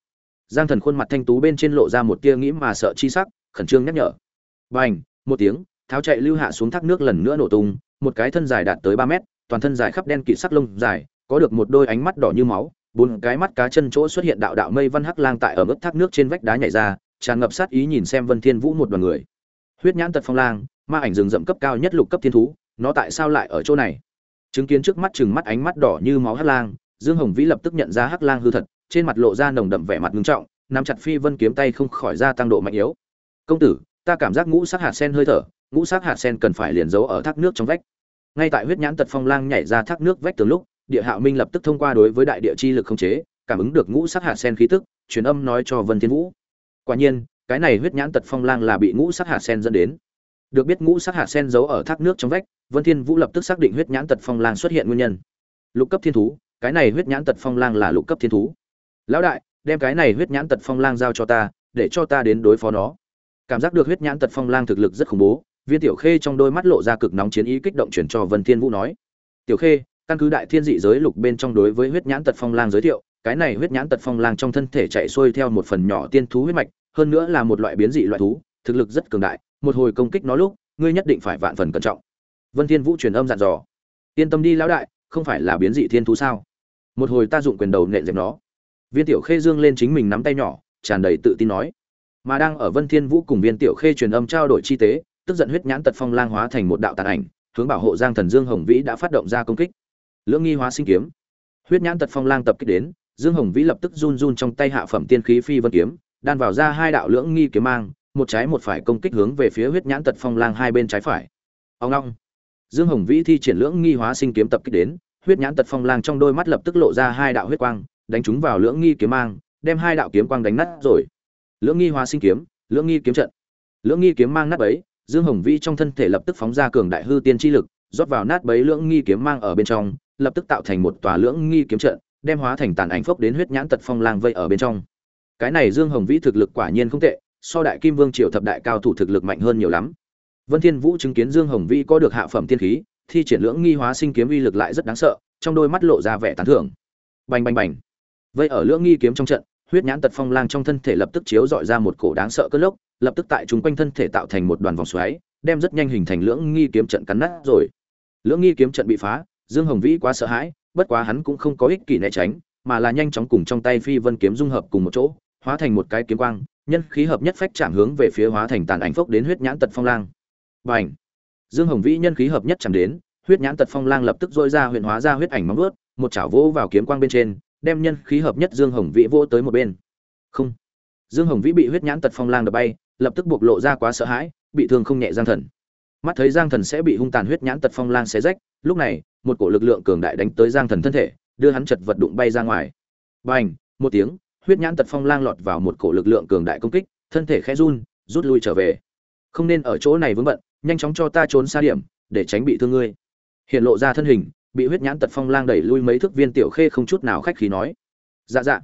Giang thần khuôn mặt thanh tú bên trên lộ ra một tia nghĩ mà sợ chi sắc, khẩn trương nhắc nhở. B à n h một tiếng, tháo chạy lưu hạ xuống thác nước lần nữa nổ tung, một cái thân dài đạt tới ba mét, toàn thân dài khắp đen kịt sắc lông dài, có được một đôi ánh mắt đỏ như máu, bốn cái mắt cá chân chỗ xuất hiện đạo đạo mây văn hắc lang tại ở mức thác nước trên vách đá nhảy ra, tràn ngập sát ý nhìn xem vân thiên vũ một đoàn người. Huyết nhãn tật phong lang, ma ảnh rừng rậm cấp cao nhất lục cấp thiên thú, nó tại sao lại ở chỗ này? Chứng kiến trước mắt chừng mắt ánh mắt đỏ như máu hắc lang, dương hồng vĩ lập tức nhận ra hắc lang hư thật, trên mặt lộ ra nồng đậm vẻ mặt ngưng trọng, nắm chặt phi vân kiếm tay không khỏi ra tăng độ mạnh yếu. Công tử, ta cảm giác ngũ sắc hạt sen hơi thở, ngũ sắc hạt sen cần phải liền giấu ở thác nước trong vách. Ngay tại huyết nhãn tật phong lang nhảy ra thác nước vách từ lúc, địa hạo minh lập tức thông qua đối với đại địa chi lực khống chế, cảm ứng được ngũ sắc hạt sen khí tức, truyền âm nói cho vân thiên vũ. Quả nhiên, cái này huyết nhãn tật phong lang là bị ngũ sắc hạt sen dẫn đến được biết ngũ sắc hạt sen giấu ở thác nước trong vách, vân thiên vũ lập tức xác định huyết nhãn tật phong lang xuất hiện nguyên nhân. Lục cấp thiên thú, cái này huyết nhãn tật phong lang là lục cấp thiên thú. Lão đại, đem cái này huyết nhãn tật phong lang giao cho ta, để cho ta đến đối phó nó. Cảm giác được huyết nhãn tật phong lang thực lực rất khủng bố, viên tiểu khê trong đôi mắt lộ ra cực nóng chiến ý kích động chuyển cho vân thiên vũ nói. Tiểu khê, căn cứ đại thiên dị giới lục bên trong đối với huyết nhãn tật phong lang giới thiệu, cái này huyết nhãn tật phong lang trong thân thể chạy xuôi theo một phần nhỏ tiên thú huyết mạch, hơn nữa là một loại biến dị loại thú, thực lực rất cường đại một hồi công kích nó lúc, ngươi nhất định phải vạn phần cẩn trọng. Vân thiên vũ truyền âm dặn dò. Yên tâm đi lão đại, không phải là biến dị thiên thú sao? Một hồi ta dụng quyền đầu nện dẹp nó. Viên tiểu khê dương lên chính mình nắm tay nhỏ, tràn đầy tự tin nói. Mà đang ở vân thiên vũ cùng viên tiểu khê truyền âm trao đổi chi tế, tức giận huyết nhãn tật phong lang hóa thành một đạo tàn ảnh, hướng bảo hộ giang thần dương hồng vĩ đã phát động ra công kích. Lưỡng nghi hóa sinh kiếm. Huyết nhãn tật phong lang tập kích đến, dương hồng vĩ lập tức run run trong tay hạ phẩm tiên khí phi vân kiếm, đan vào ra hai đạo lưỡng nghi kiếm mang một trái một phải công kích hướng về phía huyết nhãn tật phong lang hai bên trái phải. Ông long. Dương hồng vĩ thi triển lưỡng nghi hóa sinh kiếm tập kích đến, huyết nhãn tật phong lang trong đôi mắt lập tức lộ ra hai đạo huyết quang, đánh chúng vào lưỡng nghi kiếm mang, đem hai đạo kiếm quang đánh nát rồi. Lưỡng nghi hóa sinh kiếm, lưỡng nghi kiếm trận. Lưỡng nghi kiếm mang nát bấy, dương hồng vĩ trong thân thể lập tức phóng ra cường đại hư tiên chi lực, rót vào nát bấy lưỡng nghi kiếm mang ở bên trong, lập tức tạo thành một tòa lưỡng nghi kiếm trận, đem hóa thành tàn ảnh phốc đến huyết nhãn tật phong lang vây ở bên trong. Cái này dương hồng vĩ thực lực quả nhiên không tệ so đại kim vương triều thập đại cao thủ thực lực mạnh hơn nhiều lắm. Vân thiên vũ chứng kiến dương hồng vĩ có được hạ phẩm tiên khí, thi triển lưỡng nghi hóa sinh kiếm uy lực lại rất đáng sợ, trong đôi mắt lộ ra vẻ tán thưởng. Bành bành bành. Vây ở lưỡng nghi kiếm trong trận, huyết nhãn tật phong lang trong thân thể lập tức chiếu dọi ra một cổ đáng sợ cơn lốc, lập tức tại chúng quanh thân thể tạo thành một đoàn vòng xoáy, đem rất nhanh hình thành lưỡng nghi kiếm trận cắn nát rồi. Lưỡng nghi kiếm trận bị phá, dương hồng vĩ quá sợ hãi, bất quá hắn cũng không có ích kỷ né tránh, mà là nhanh chóng cùng trong tay phi vân kiếm dung hợp cùng một chỗ, hóa thành một cái kiếm quang nhân khí hợp nhất phách chạm hướng về phía hóa thành tàn ảnh phốc đến huyết nhãn tật phong lang. Bành! Dương hồng vĩ nhân khí hợp nhất chạm đến, huyết nhãn tật phong lang lập tức dội ra huyện hóa ra huyết ảnh móng ướt một chảo vỗ vào kiếm quang bên trên, đem nhân khí hợp nhất dương hồng vĩ vỗ tới một bên. Không! Dương hồng vĩ bị huyết nhãn tật phong lang đập bay, lập tức bộc lộ ra quá sợ hãi, bị thương không nhẹ giang thần. Mắt thấy giang thần sẽ bị hung tàn huyết nhãn tật phong lang xé rách, lúc này, một cổ lực lượng cường đại đánh tới giang thần thân thể, đưa hắn chật vật đụng bay ra ngoài. Bành! Một tiếng huyết nhãn tật phong lang lọt vào một cổ lực lượng cường đại công kích, thân thể khẽ run, rút lui trở về. Không nên ở chỗ này vướng bận, nhanh chóng cho ta trốn xa điểm, để tránh bị thương ngươi. Hiện lộ ra thân hình, bị huyết nhãn tật phong lang đẩy lui mấy thước viên tiểu khê không chút nào khách khí nói. Dạ dạ.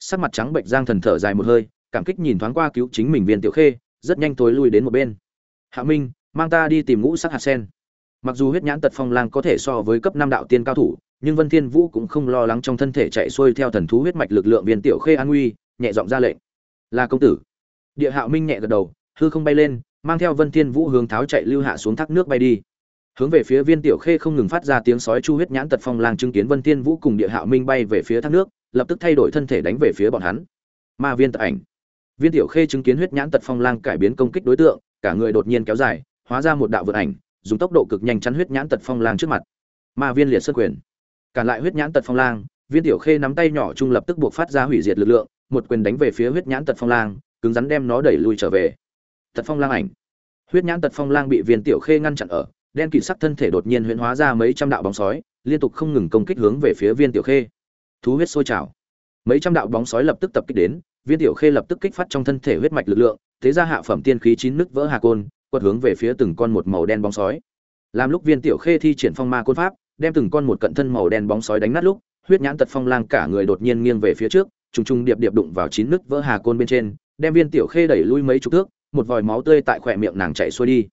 Sắc mặt trắng bệnh giang thần thở dài một hơi, cảm kích nhìn thoáng qua cứu chính mình viên tiểu khê, rất nhanh tối lui đến một bên. Hạ minh, mang ta đi tìm ngũ sắc hạt sen. Mặc dù huyết nhãn tật phong lang có thể so với cấp năm đạo tiên cao thủ nhưng vân thiên vũ cũng không lo lắng trong thân thể chạy xuôi theo thần thú huyết mạch lực lượng viên tiểu khê an nguy, nhẹ giọng ra lệnh. Là công tử. Địa hạo minh nhẹ gật đầu, hư không bay lên, mang theo vân thiên vũ hướng tháo chạy lưu hạ xuống thác nước bay đi. Hướng về phía viên tiểu khê không ngừng phát ra tiếng sói chu huyết nhãn tật phong lang chứng kiến vân thiên vũ cùng địa hạo minh bay về phía thác nước, lập tức thay đổi thân thể đánh về phía bọn hắn. Ma viên tật ảnh. Viên tiểu khê chứng kiến huyết nhãn tật phong lang cải biến công kích đối tượng, cả người đột nhiên kéo dài, hóa ra một đạo vượt ảnh, dùng tốc độ cực nhanh chắn huyết nhãn tật phong lang trước mặt. Ma viên liệt sơn quyền cản lại huyết nhãn tật phong lang, viên tiểu khê nắm tay nhỏ trung lập tức buộc phát ra hủy diệt lực lượng, một quyền đánh về phía huyết nhãn tật phong lang, cứng rắn đem nó đẩy lui trở về. Tật phong lang ảnh. Huyết nhãn tật phong lang bị viên tiểu khê ngăn chặn ở, đen kỵ sắc thân thể đột nhiên huyễn hóa ra mấy trăm đạo bóng sói, liên tục không ngừng công kích hướng về phía viên tiểu khê. Thú huyết sôi trào. Mấy trăm đạo bóng sói lập tức tập kích đến, viên tiểu khê lập tức kích phát trong thân thể huyết mạch lực lượng, thế ra hạ phẩm tiên khí chín nước vỡ hà côn, quật hướng về phía từng con một màu đen bóng sói. Làm lúc viên tiểu khê thi triển phong ma côn pháp đem từng con một cận thân màu đen bóng sói đánh nát lúc, huyết nhãn tật phong lang cả người đột nhiên nghiêng về phía trước, trùng trùng điệp điệp đụng vào chín nứt vỡ hà côn bên trên, đem viên tiểu khê đẩy lui mấy chục thước, một vòi máu tươi tại khỏe miệng nàng chảy xuôi đi.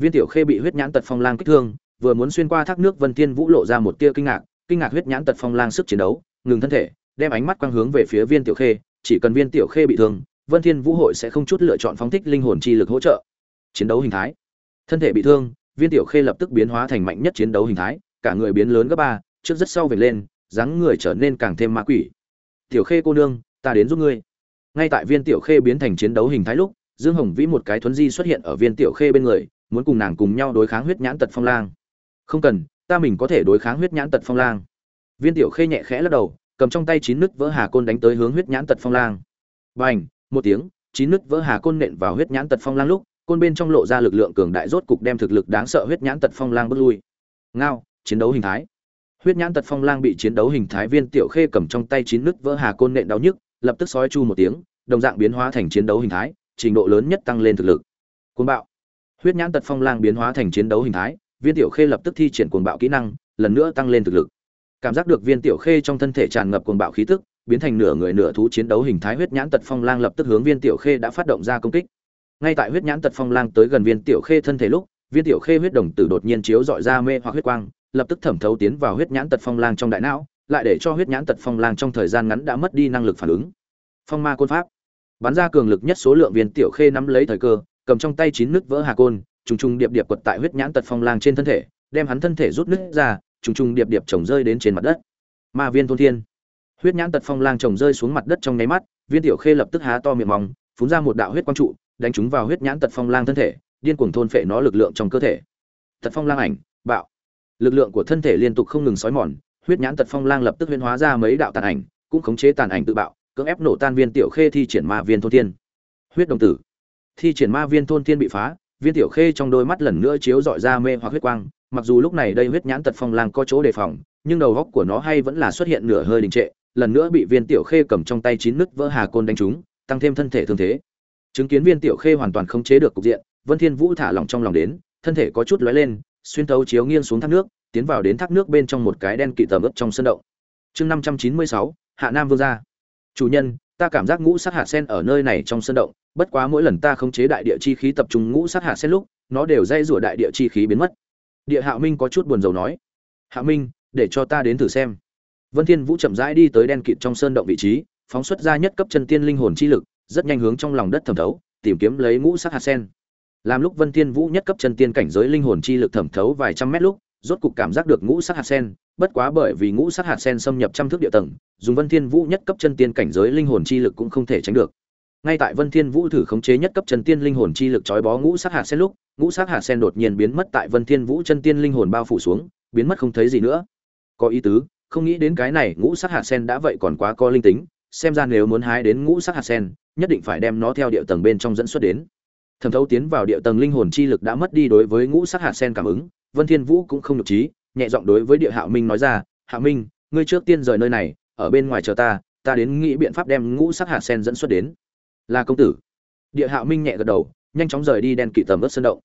Viên tiểu khê bị huyết nhãn tật phong lang kích thương, vừa muốn xuyên qua thác nước vân thiên vũ lộ ra một tia kinh ngạc kinh ngạc huyết nhãn tật phong lang sức chiến đấu, ngừng thân thể, đem ánh mắt quang hướng về phía viên tiểu khê, chỉ cần viên tiểu khê bị thương, vân thiên vũ hội sẽ không chút lựa chọn phóng thích linh hồn chi lực hỗ trợ. Chiến đấu hình thái. Thân thể bị thương, viên tiểu khê lập tức biến hóa thành mạnh nhất chiến đấu hình thái cả người biến lớn gấp ba, trước rất sau về lên, dáng người trở nên càng thêm ma quỷ. Tiểu khê cô nương, ta đến giúp ngươi. Ngay tại viên tiểu khê biến thành chiến đấu hình thái lúc, dương hồng vĩ một cái thuấn di xuất hiện ở viên tiểu khê bên người, muốn cùng nàng cùng nhau đối kháng huyết nhãn tật phong lang. Không cần, ta mình có thể đối kháng huyết nhãn tật phong lang. Viên tiểu khê nhẹ khẽ lắc đầu, cầm trong tay chín nứt vỡ hà côn đánh tới hướng huyết nhãn tật phong lang. Bành, một tiếng, chín nứt vỡ hà côn nện vào huyết nhãn tật phong lang lúc, côn bên trong lộ ra lực lượng cường đại rốt cục đem thực lực đáng sợ huyết nhãn tật phong lang bước lui. Ngao chiến đấu hình thái. Huyết nhãn tật phong lang bị chiến đấu hình thái viên tiểu khê cầm trong tay chín nứt vỡ hà côn nện đau nhức, lập tức sói chu một tiếng, đồng dạng biến hóa thành chiến đấu hình thái, trình độ lớn nhất tăng lên thực lực. Cuồng bạo. Huyết nhãn tật phong lang biến hóa thành chiến đấu hình thái, viên tiểu khê lập tức thi triển cuồng bạo kỹ năng, lần nữa tăng lên thực lực. Cảm giác được viên tiểu khê trong thân thể tràn ngập cuồng bạo khí tức, biến thành nửa người nửa thú chiến đấu hình thái huyết nhãn tật phong lang lập tức hướng viên tiểu khê đã phát động ra công kích. Ngay tại huyết nhãn tật phong lang tới gần viên tiểu khê thân thể lúc, viên tiểu khê huyết đồng tử đột nhiên chiếu dọi ra mê hoặc huyết quang lập tức thẩm thấu tiến vào huyết nhãn tật phong lang trong đại não, lại để cho huyết nhãn tật phong lang trong thời gian ngắn đã mất đi năng lực phản ứng. Phong ma côn pháp. Bắn ra cường lực nhất số lượng viên tiểu khê nắm lấy thời cơ, cầm trong tay chín nước vỡ hà côn, trùng trùng điệp điệp quật tại huyết nhãn tật phong lang trên thân thể, đem hắn thân thể rút nứt ra, trùng trùng điệp điệp chồng rơi đến trên mặt đất. Ma viên thôn thiên. Huyết nhãn tật phong lang chồng rơi xuống mặt đất trong nháy mắt, viên tiểu khê lập tức há to miệng mỏng, phun ra một đạo huyết quang trụ, đánh chúng vào huyết nhãn tật phong lang thân thể, điên cuồng thôn phệ nó lực lượng trong cơ thể. Tật phong lang ảnh, bạo lực lượng của thân thể liên tục không ngừng sói mòn, huyết nhãn tật phong lang lập tức huyễn hóa ra mấy đạo tàn ảnh, cũng khống chế tàn ảnh tự bạo, cưỡng ép nổ tan viên tiểu khê thi triển ma viên thôn thiên. Huyết đồng tử. Thi triển ma viên thôn thiên bị phá, viên tiểu khê trong đôi mắt lần nữa chiếu dọi ra mê hoặc huyết quang, mặc dù lúc này đây huyết nhãn tật phong lang có chỗ đề phòng, nhưng đầu góc của nó hay vẫn là xuất hiện nửa hơi đình trệ, lần nữa bị viên tiểu khê cầm trong tay chín nứt vỡ hà côn đánh trúng, tăng thêm thân thể thương thế. Chứng kiến viên tiểu khê hoàn toàn không chế được cục diện, vân thiên vũ thả lỏng trong lòng đến, thân thể có chút lóe lên xuyên thấu chiếu nghiêng xuống thác nước, tiến vào đến thác nước bên trong một cái đen kỵ tầm ướp trong sân động. Chương năm trăm chín mươi sáu, hạ nam vương gia. Chủ nhân, ta cảm giác ngũ sát hạ sen ở nơi này trong sân động, bất quá mỗi lần ta không chế đại địa chi khí tập trung ngũ sát hạ sen lúc, nó đều dây rủa đại địa chi khí biến mất. Địa hạ minh có chút buồn rầu nói hạ minh, để cho ta đến thử xem. Vân thiên vũ chậm rãi đi tới đen kịt trong sơn động vị trí, phóng xuất ra nhất cấp chân tiên linh hồn chi lực, rất nhanh hướng trong lòng đất thẩm thấu, tìm kiếm lấy ngũ sát hạt sen làm lúc vân thiên vũ nhất cấp chân tiên cảnh giới linh hồn chi lực thẩm thấu vài trăm mét lúc, rốt cục cảm giác được ngũ sát hạt sen, bất quá bởi vì ngũ sát hạt sen xâm nhập trăm thước địa tầng, dùng vân thiên vũ nhất cấp chân tiên cảnh giới linh hồn chi lực cũng không thể tránh được. Ngay tại vân thiên vũ thử khống chế nhất cấp chân tiên linh hồn chi lực trói bó ngũ sát hạt sen lúc, ngũ sát hạt sen đột nhiên biến mất tại vân thiên vũ chân tiên linh hồn bao phủ xuống, biến mất không thấy gì nữa. Có ý tứ, không nghĩ đến cái này ngũ sát hạt sen đã vậy còn quá có linh tính, xem ra nếu muốn hái đến ngũ sát hạt sen, nhất định phải đem nó theo địa tầng bên trong dẫn xuất đến thẩm thấu tiến vào địa tầng linh hồn chi lực đã mất đi đối với ngũ sắc hạt sen cảm ứng, vân thiên vũ cũng không nhục trí, nhẹ giọng đối với địa hạo minh nói ra hạ minh, ngươi trước tiên rời nơi này, ở bên ngoài chờ ta ta đến nghĩ biện pháp đem ngũ sắc hạt sen dẫn xuất đến. Là công tử. Địa hạo minh nhẹ gật đầu, nhanh chóng rời đi đen kỵ tầm ớt sơn động.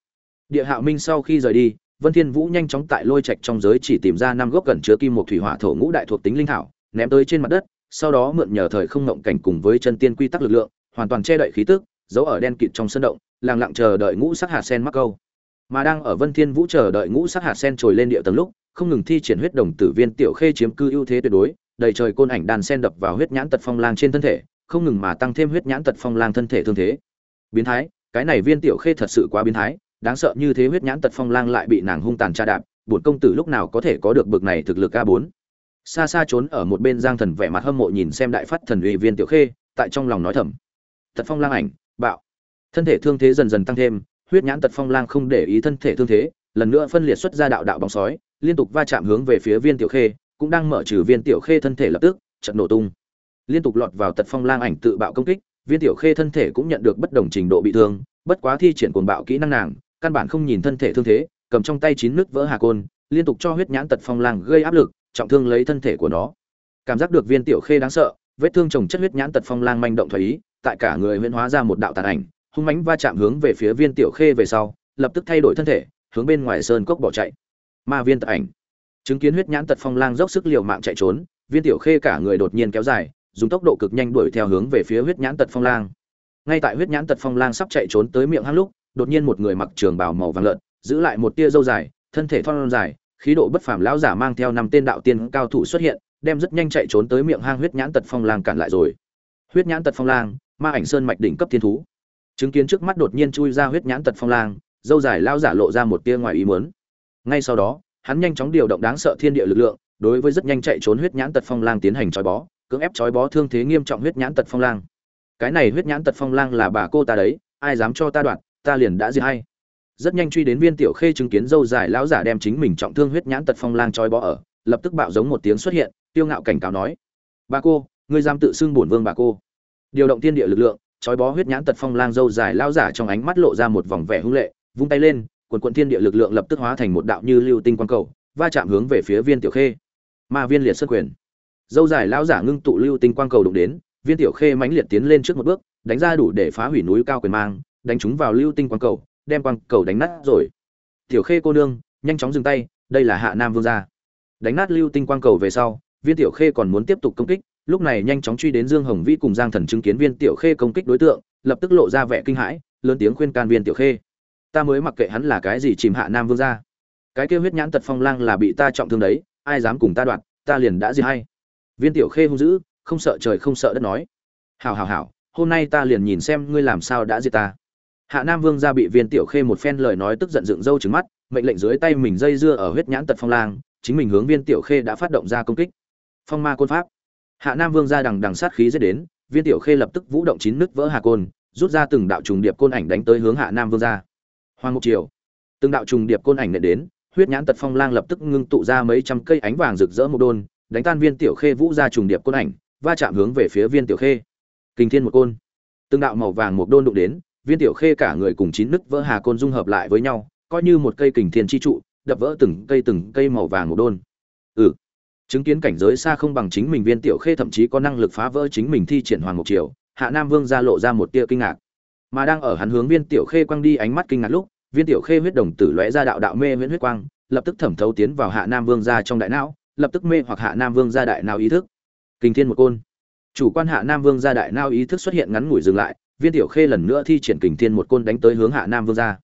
Địa hạo minh sau khi rời đi, vân thiên vũ nhanh chóng tại lôi trạch trong giới chỉ tìm ra năm gốc gần chứa kim một thủy hỏa thổ ngũ đại thuộc tính linh thảo, ném tới trên mặt đất, sau đó mượn nhờ thời không ngộng cảnh cùng với chân tiên quy tắc lực lượng, hoàn toàn che đậy khí tức, giấu ở đen kịt trong sơn động lặng lặng chờ đợi ngũ sắc hạt sen mắc câu. Mà đang ở vân thiên vũ chờ đợi ngũ sắc hạt sen trồi lên địa tầng lúc, không ngừng thi triển huyết đồng tử viên tiểu khê chiếm cư ưu thế tuyệt đối, đầy trời côn ảnh đàn sen đập vào huyết nhãn tật phong lang trên thân thể, không ngừng mà tăng thêm huyết nhãn tật phong lang thân thể thương thế. Biến thái, cái này viên tiểu khê thật sự quá biến thái, đáng sợ như thế huyết nhãn tật phong lang lại bị nàng hung tàn tra đạp, bổn công tử lúc nào có thể có được bực này thực lực a 4 xa xa trốn ở một bên giang thần vẻ mặt hâm mộ nhìn xem đại phát thần uy viên tiểu khê, tại trong lòng nói thầm. Tật phong lang ảnh, bạo thân thể thương thế dần dần tăng thêm, huyết nhãn tật phong lang không để ý thân thể thương thế, lần nữa phân liệt xuất ra đạo đạo bóng sói, liên tục va chạm hướng về phía viên tiểu khê, cũng đang mở trừ viên tiểu khê thân thể lập tức trận nổ tung. Liên tục lọt vào tật phong lang ảnh tự bạo công kích, viên tiểu khê thân thể cũng nhận được bất đồng trình độ bị thương, bất quá thi triển cuồng bạo kỹ năng nàng, căn bản không nhìn thân thể thương thế, cầm trong tay chín nước vỡ hà côn, liên tục cho huyết nhãn tật phong lang gây áp lực, trọng thương lấy thân thể của nó. Cảm giác được viên tiểu khê đáng sợ, vết thương trồng chất huyết nhãn tật phong lang manh động thoái ý, tại cả người huyễn hóa ra một đạo tàn ảnh hung mãnh va chạm hướng về phía viên tiểu khê về sau, lập tức thay đổi thân thể, hướng bên ngoài sơn cốc bỏ chạy. Ma viên tật ảnh. Chứng kiến huyết nhãn tật phong lang dốc sức liều mạng chạy trốn, viên tiểu khê cả người đột nhiên kéo dài, dùng tốc độ cực nhanh đuổi theo hướng về phía huyết nhãn tật phong lang. Ngay tại huyết nhãn tật phong lang sắp chạy trốn tới miệng hang lúc, đột nhiên một người mặc trường bào màu vàng lợn, giữ lại một tia râu dài, thân thể thon dài, khí độ bất phàm lão giả mang theo năm tên đạo tiên cao thủ xuất hiện, đem rất nhanh chạy trốn tới miệng hang huyết nhãn tật phong lang cản lại rồi. Huyết nhãn tật phong lang, ma ảnh sơn mạch đỉnh cấp thiên thú chứng kiến trước mắt đột nhiên chui ra huyết nhãn tật phong lang, dâu dài lao giả lộ ra một tia ngoài ý muốn. Ngay sau đó, hắn nhanh chóng điều động đáng sợ thiên địa lực lượng, đối với rất nhanh chạy trốn huyết nhãn tật phong lang tiến hành trói bó, cưỡng ép trói bó thương thế nghiêm trọng huyết nhãn tật phong lang. Cái này huyết nhãn tật phong lang là bà cô ta đấy, ai dám cho ta đoạn ta liền đã giết hay. Rất nhanh truy đến viên tiểu khê chứng kiến dâu dài lão giả đem chính mình trọng thương huyết nhãn tật phong lang trói bó ở, lập tức bạo giống một tiếng xuất hiện, tiêu ngạo cảnh cáo nói, bà cô, ngươi dám tự xưng bổn vương bà cô. Điều động thiên địa lực lượng trói bó huyết nhãn tật phong lang dâu dài lao giả trong ánh mắt lộ ra một vòng vẻ hung lệ, vung tay lên, quần quận thiên địa lực lượng lập tức hóa thành một đạo như lưu tinh quang cầu, va chạm hướng về phía viên tiểu khê. Ma viên liệt sơn quyền. Dâu dài lao giả ngưng tụ lưu tinh quang cầu đụng đến, viên tiểu khê mãnh liệt tiến lên trước một bước, đánh ra đủ để phá hủy núi cao quyền mang, đánh chúng vào lưu tinh quang cầu, đem quang cầu đánh nát rồi. Tiểu khê cô nương, nhanh chóng dừng tay, đây là hạ nam vương gia. Đánh nát lưu tinh quang cầu về sau, viên tiểu khê còn muốn tiếp tục công kích lúc này nhanh chóng truy đến dương hồng vĩ cùng giang thần chứng kiến viên tiểu khê công kích đối tượng, lập tức lộ ra vẻ kinh hãi, lớn tiếng khuyên can viên tiểu khê. Ta mới mặc kệ hắn là cái gì chìm hạ nam vương gia. Cái kêu huyết nhãn tật phong lang là bị ta trọng thương đấy, ai dám cùng ta đoạt, ta liền đã gì hay. Viên tiểu khê hung dữ, không sợ trời không sợ đất nói. Hảo hảo hào hôm nay ta liền nhìn xem ngươi làm sao đã diệt ta. Hạ nam vương gia bị viên tiểu khê một phen lời nói tức giận dựng râu trứng mắt, mệnh lệnh dưới tay mình dây dưa ở huyết nhãn tật phong lang, chính mình hướng viên tiểu khê đã phát động ra công kích. Phong ma côn pháp hạ nam vương gia đằng đằng sát khí giết đến, viên tiểu khê lập tức vũ động chín nước vỡ hà côn, rút ra từng đạo trùng điệp côn ảnh đánh tới hướng hạ nam vương gia. Hoàng một triều. Từng đạo trùng điệp côn ảnh nện đến, huyết nhãn tật phong lang lập tức ngưng tụ ra mấy trăm cây ánh vàng rực rỡ một đôn, đánh tan viên tiểu khê vũ ra trùng điệp côn ảnh, va chạm hướng về phía viên tiểu khê. Kinh thiên một côn. Từng đạo màu vàng một đôn đụng đến, viên tiểu khê cả người cùng chín nứt vỡ hà côn dung hợp lại với nhau, coi như một cây kình thiên chi trụ, đập vỡ từng cây từng cây màu vàng một đôn. Ừ chứng kiến cảnh giới xa không bằng chính mình, viên tiểu khê thậm chí có năng lực phá vỡ chính mình thi triển hoàng một triều, hạ nam vương ra lộ ra một tia kinh ngạc. Mà đang ở hắn hướng viên tiểu khê quăng đi ánh mắt kinh ngạc lúc, viên tiểu khê huyết đồng tử lóe ra đạo đạo mê huyễn huyết quang, lập tức thẩm thấu tiến vào hạ nam vương ra trong đại não, lập tức mê hoặc hạ nam vương ra đại não ý thức. Kinh thiên một côn. Chủ quan hạ nam vương ra đại não ý thức xuất hiện ngắn ngủi dừng lại, viên tiểu khê lần nữa thi triển kình thiên một côn đánh tới hướng hạ nam vương ra.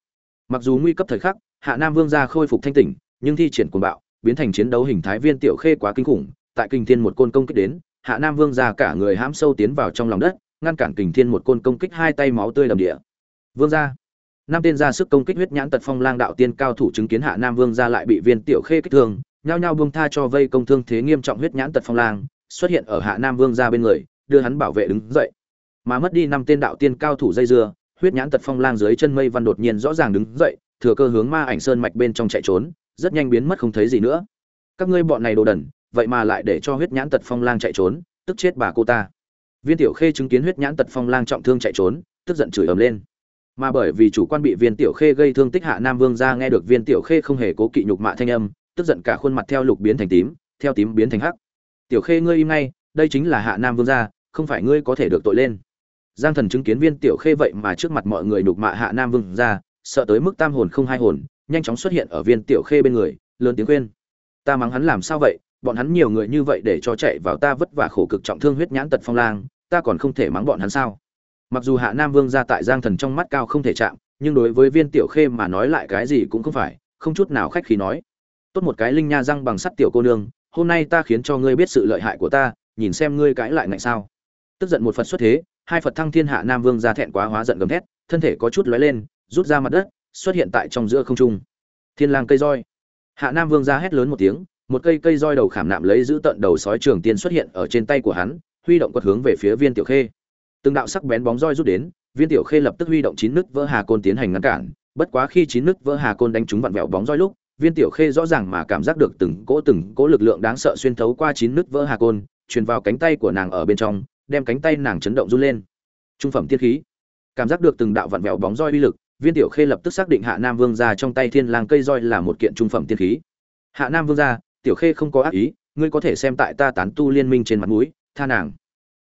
Mặc dù nguy cấp thời khắc, hạ nam vương ra khôi phục thanh tỉnh, nhưng thi triển cuồng bạo biến thành chiến đấu hình thái viên tiểu khê quá kinh khủng, tại kinh thiên một côn công kích đến, hạ nam vương ra cả người hãm sâu tiến vào trong lòng đất, ngăn cản kinh thiên một côn công kích hai tay máu tươi đầm địa. Vương ra năm tên ra sức công kích huyết nhãn tật phong lang đạo tiên cao thủ chứng kiến hạ nam vương ra lại bị viên tiểu khê kích thương, nhao nhao buông tha cho vây công thương thế nghiêm trọng huyết nhãn tật phong lang, xuất hiện ở hạ nam vương ra bên người, đưa hắn bảo vệ đứng dậy. Mà mất đi năm tên đạo tiên cao thủ dây dưa, huyết nhãn tật phong lang dưới chân mây văn đột nhiên rõ ràng đứng dậy, thừa cơ hướng ma ảnh sơn mạch bên trong chạy trốn rất nhanh biến mất không thấy gì nữa. Các ngươi bọn này đồ đần, vậy mà lại để cho huyết nhãn tật phong lang chạy trốn, tức chết bà cô ta. Viên tiểu khê chứng kiến huyết nhãn tật phong lang trọng thương chạy trốn, tức giận chửi ầm lên. Mà bởi vì chủ quan bị viên tiểu khê gây thương tích hạ nam vương ra nghe được viên tiểu khê không hề cố kỵ nhục mạ thanh âm, tức giận cả khuôn mặt theo lục biến thành tím, theo tím biến thành hắc. Tiểu khê ngươi im ngay, đây chính là hạ nam vương gia, không phải ngươi có thể được tội lên. Giang thần chứng kiến viên tiểu khê vậy mà trước mặt mọi người nhục mạ hạ nam vương gia, sợ tới mức tam hồn không hai hồn nhanh chóng xuất hiện ở viên tiểu khê bên người, lớn tiếng khuyên. Ta mắng hắn làm sao vậy? Bọn hắn nhiều người như vậy để cho chạy vào ta vất vả khổ cực trọng thương huyết nhãn tật phong lang, ta còn không thể mắng bọn hắn sao? Mặc dù hạ nam vương ra tại giang thần trong mắt cao không thể chạm, nhưng đối với viên tiểu khê mà nói lại cái gì cũng không phải, không chút nào khách khí nói. Tốt một cái linh nha răng bằng sắt tiểu cô nương, hôm nay ta khiến cho ngươi biết sự lợi hại của ta, nhìn xem ngươi cãi lại ngại sao. Tức giận một phật xuất thế, hai phật thăng thiên hạ nam vương ra thẹn quá hóa giận gầm thét, thân thể có chút lóe lên, rút ra mặt đất xuất hiện tại trong giữa không trung. Thiên lang cây roi. Hạ nam vương ra hét lớn một tiếng, một cây cây roi đầu khảm nạm lấy giữ tận đầu sói trường tiên xuất hiện ở trên tay của hắn, huy động quật hướng về phía viên tiểu khê. Từng đạo sắc bén bóng roi rút đến, viên tiểu khê lập tức huy động chín nước vỡ hà côn tiến hành ngăn cản, bất quá khi chín nước vỡ hà côn đánh trúng vặn vẹo bóng roi lúc, viên tiểu khê rõ ràng mà cảm giác được từng cỗ từng cỗ lực lượng đáng sợ xuyên thấu qua chín nước vỡ hà côn, truyền vào cánh tay của nàng ở bên trong, đem cánh tay nàng chấn động run lên. Trung phẩm tiên khí. Cảm giác được từng đạo vặn vẹo bóng roi uy lực viên tiểu khê lập tức xác định hạ nam vương gia trong tay thiên lang cây roi là một kiện trung phẩm tiên khí hạ nam vương gia tiểu khê không có ác ý ngươi có thể xem tại ta tán tu liên minh trên mặt mũi tha nàng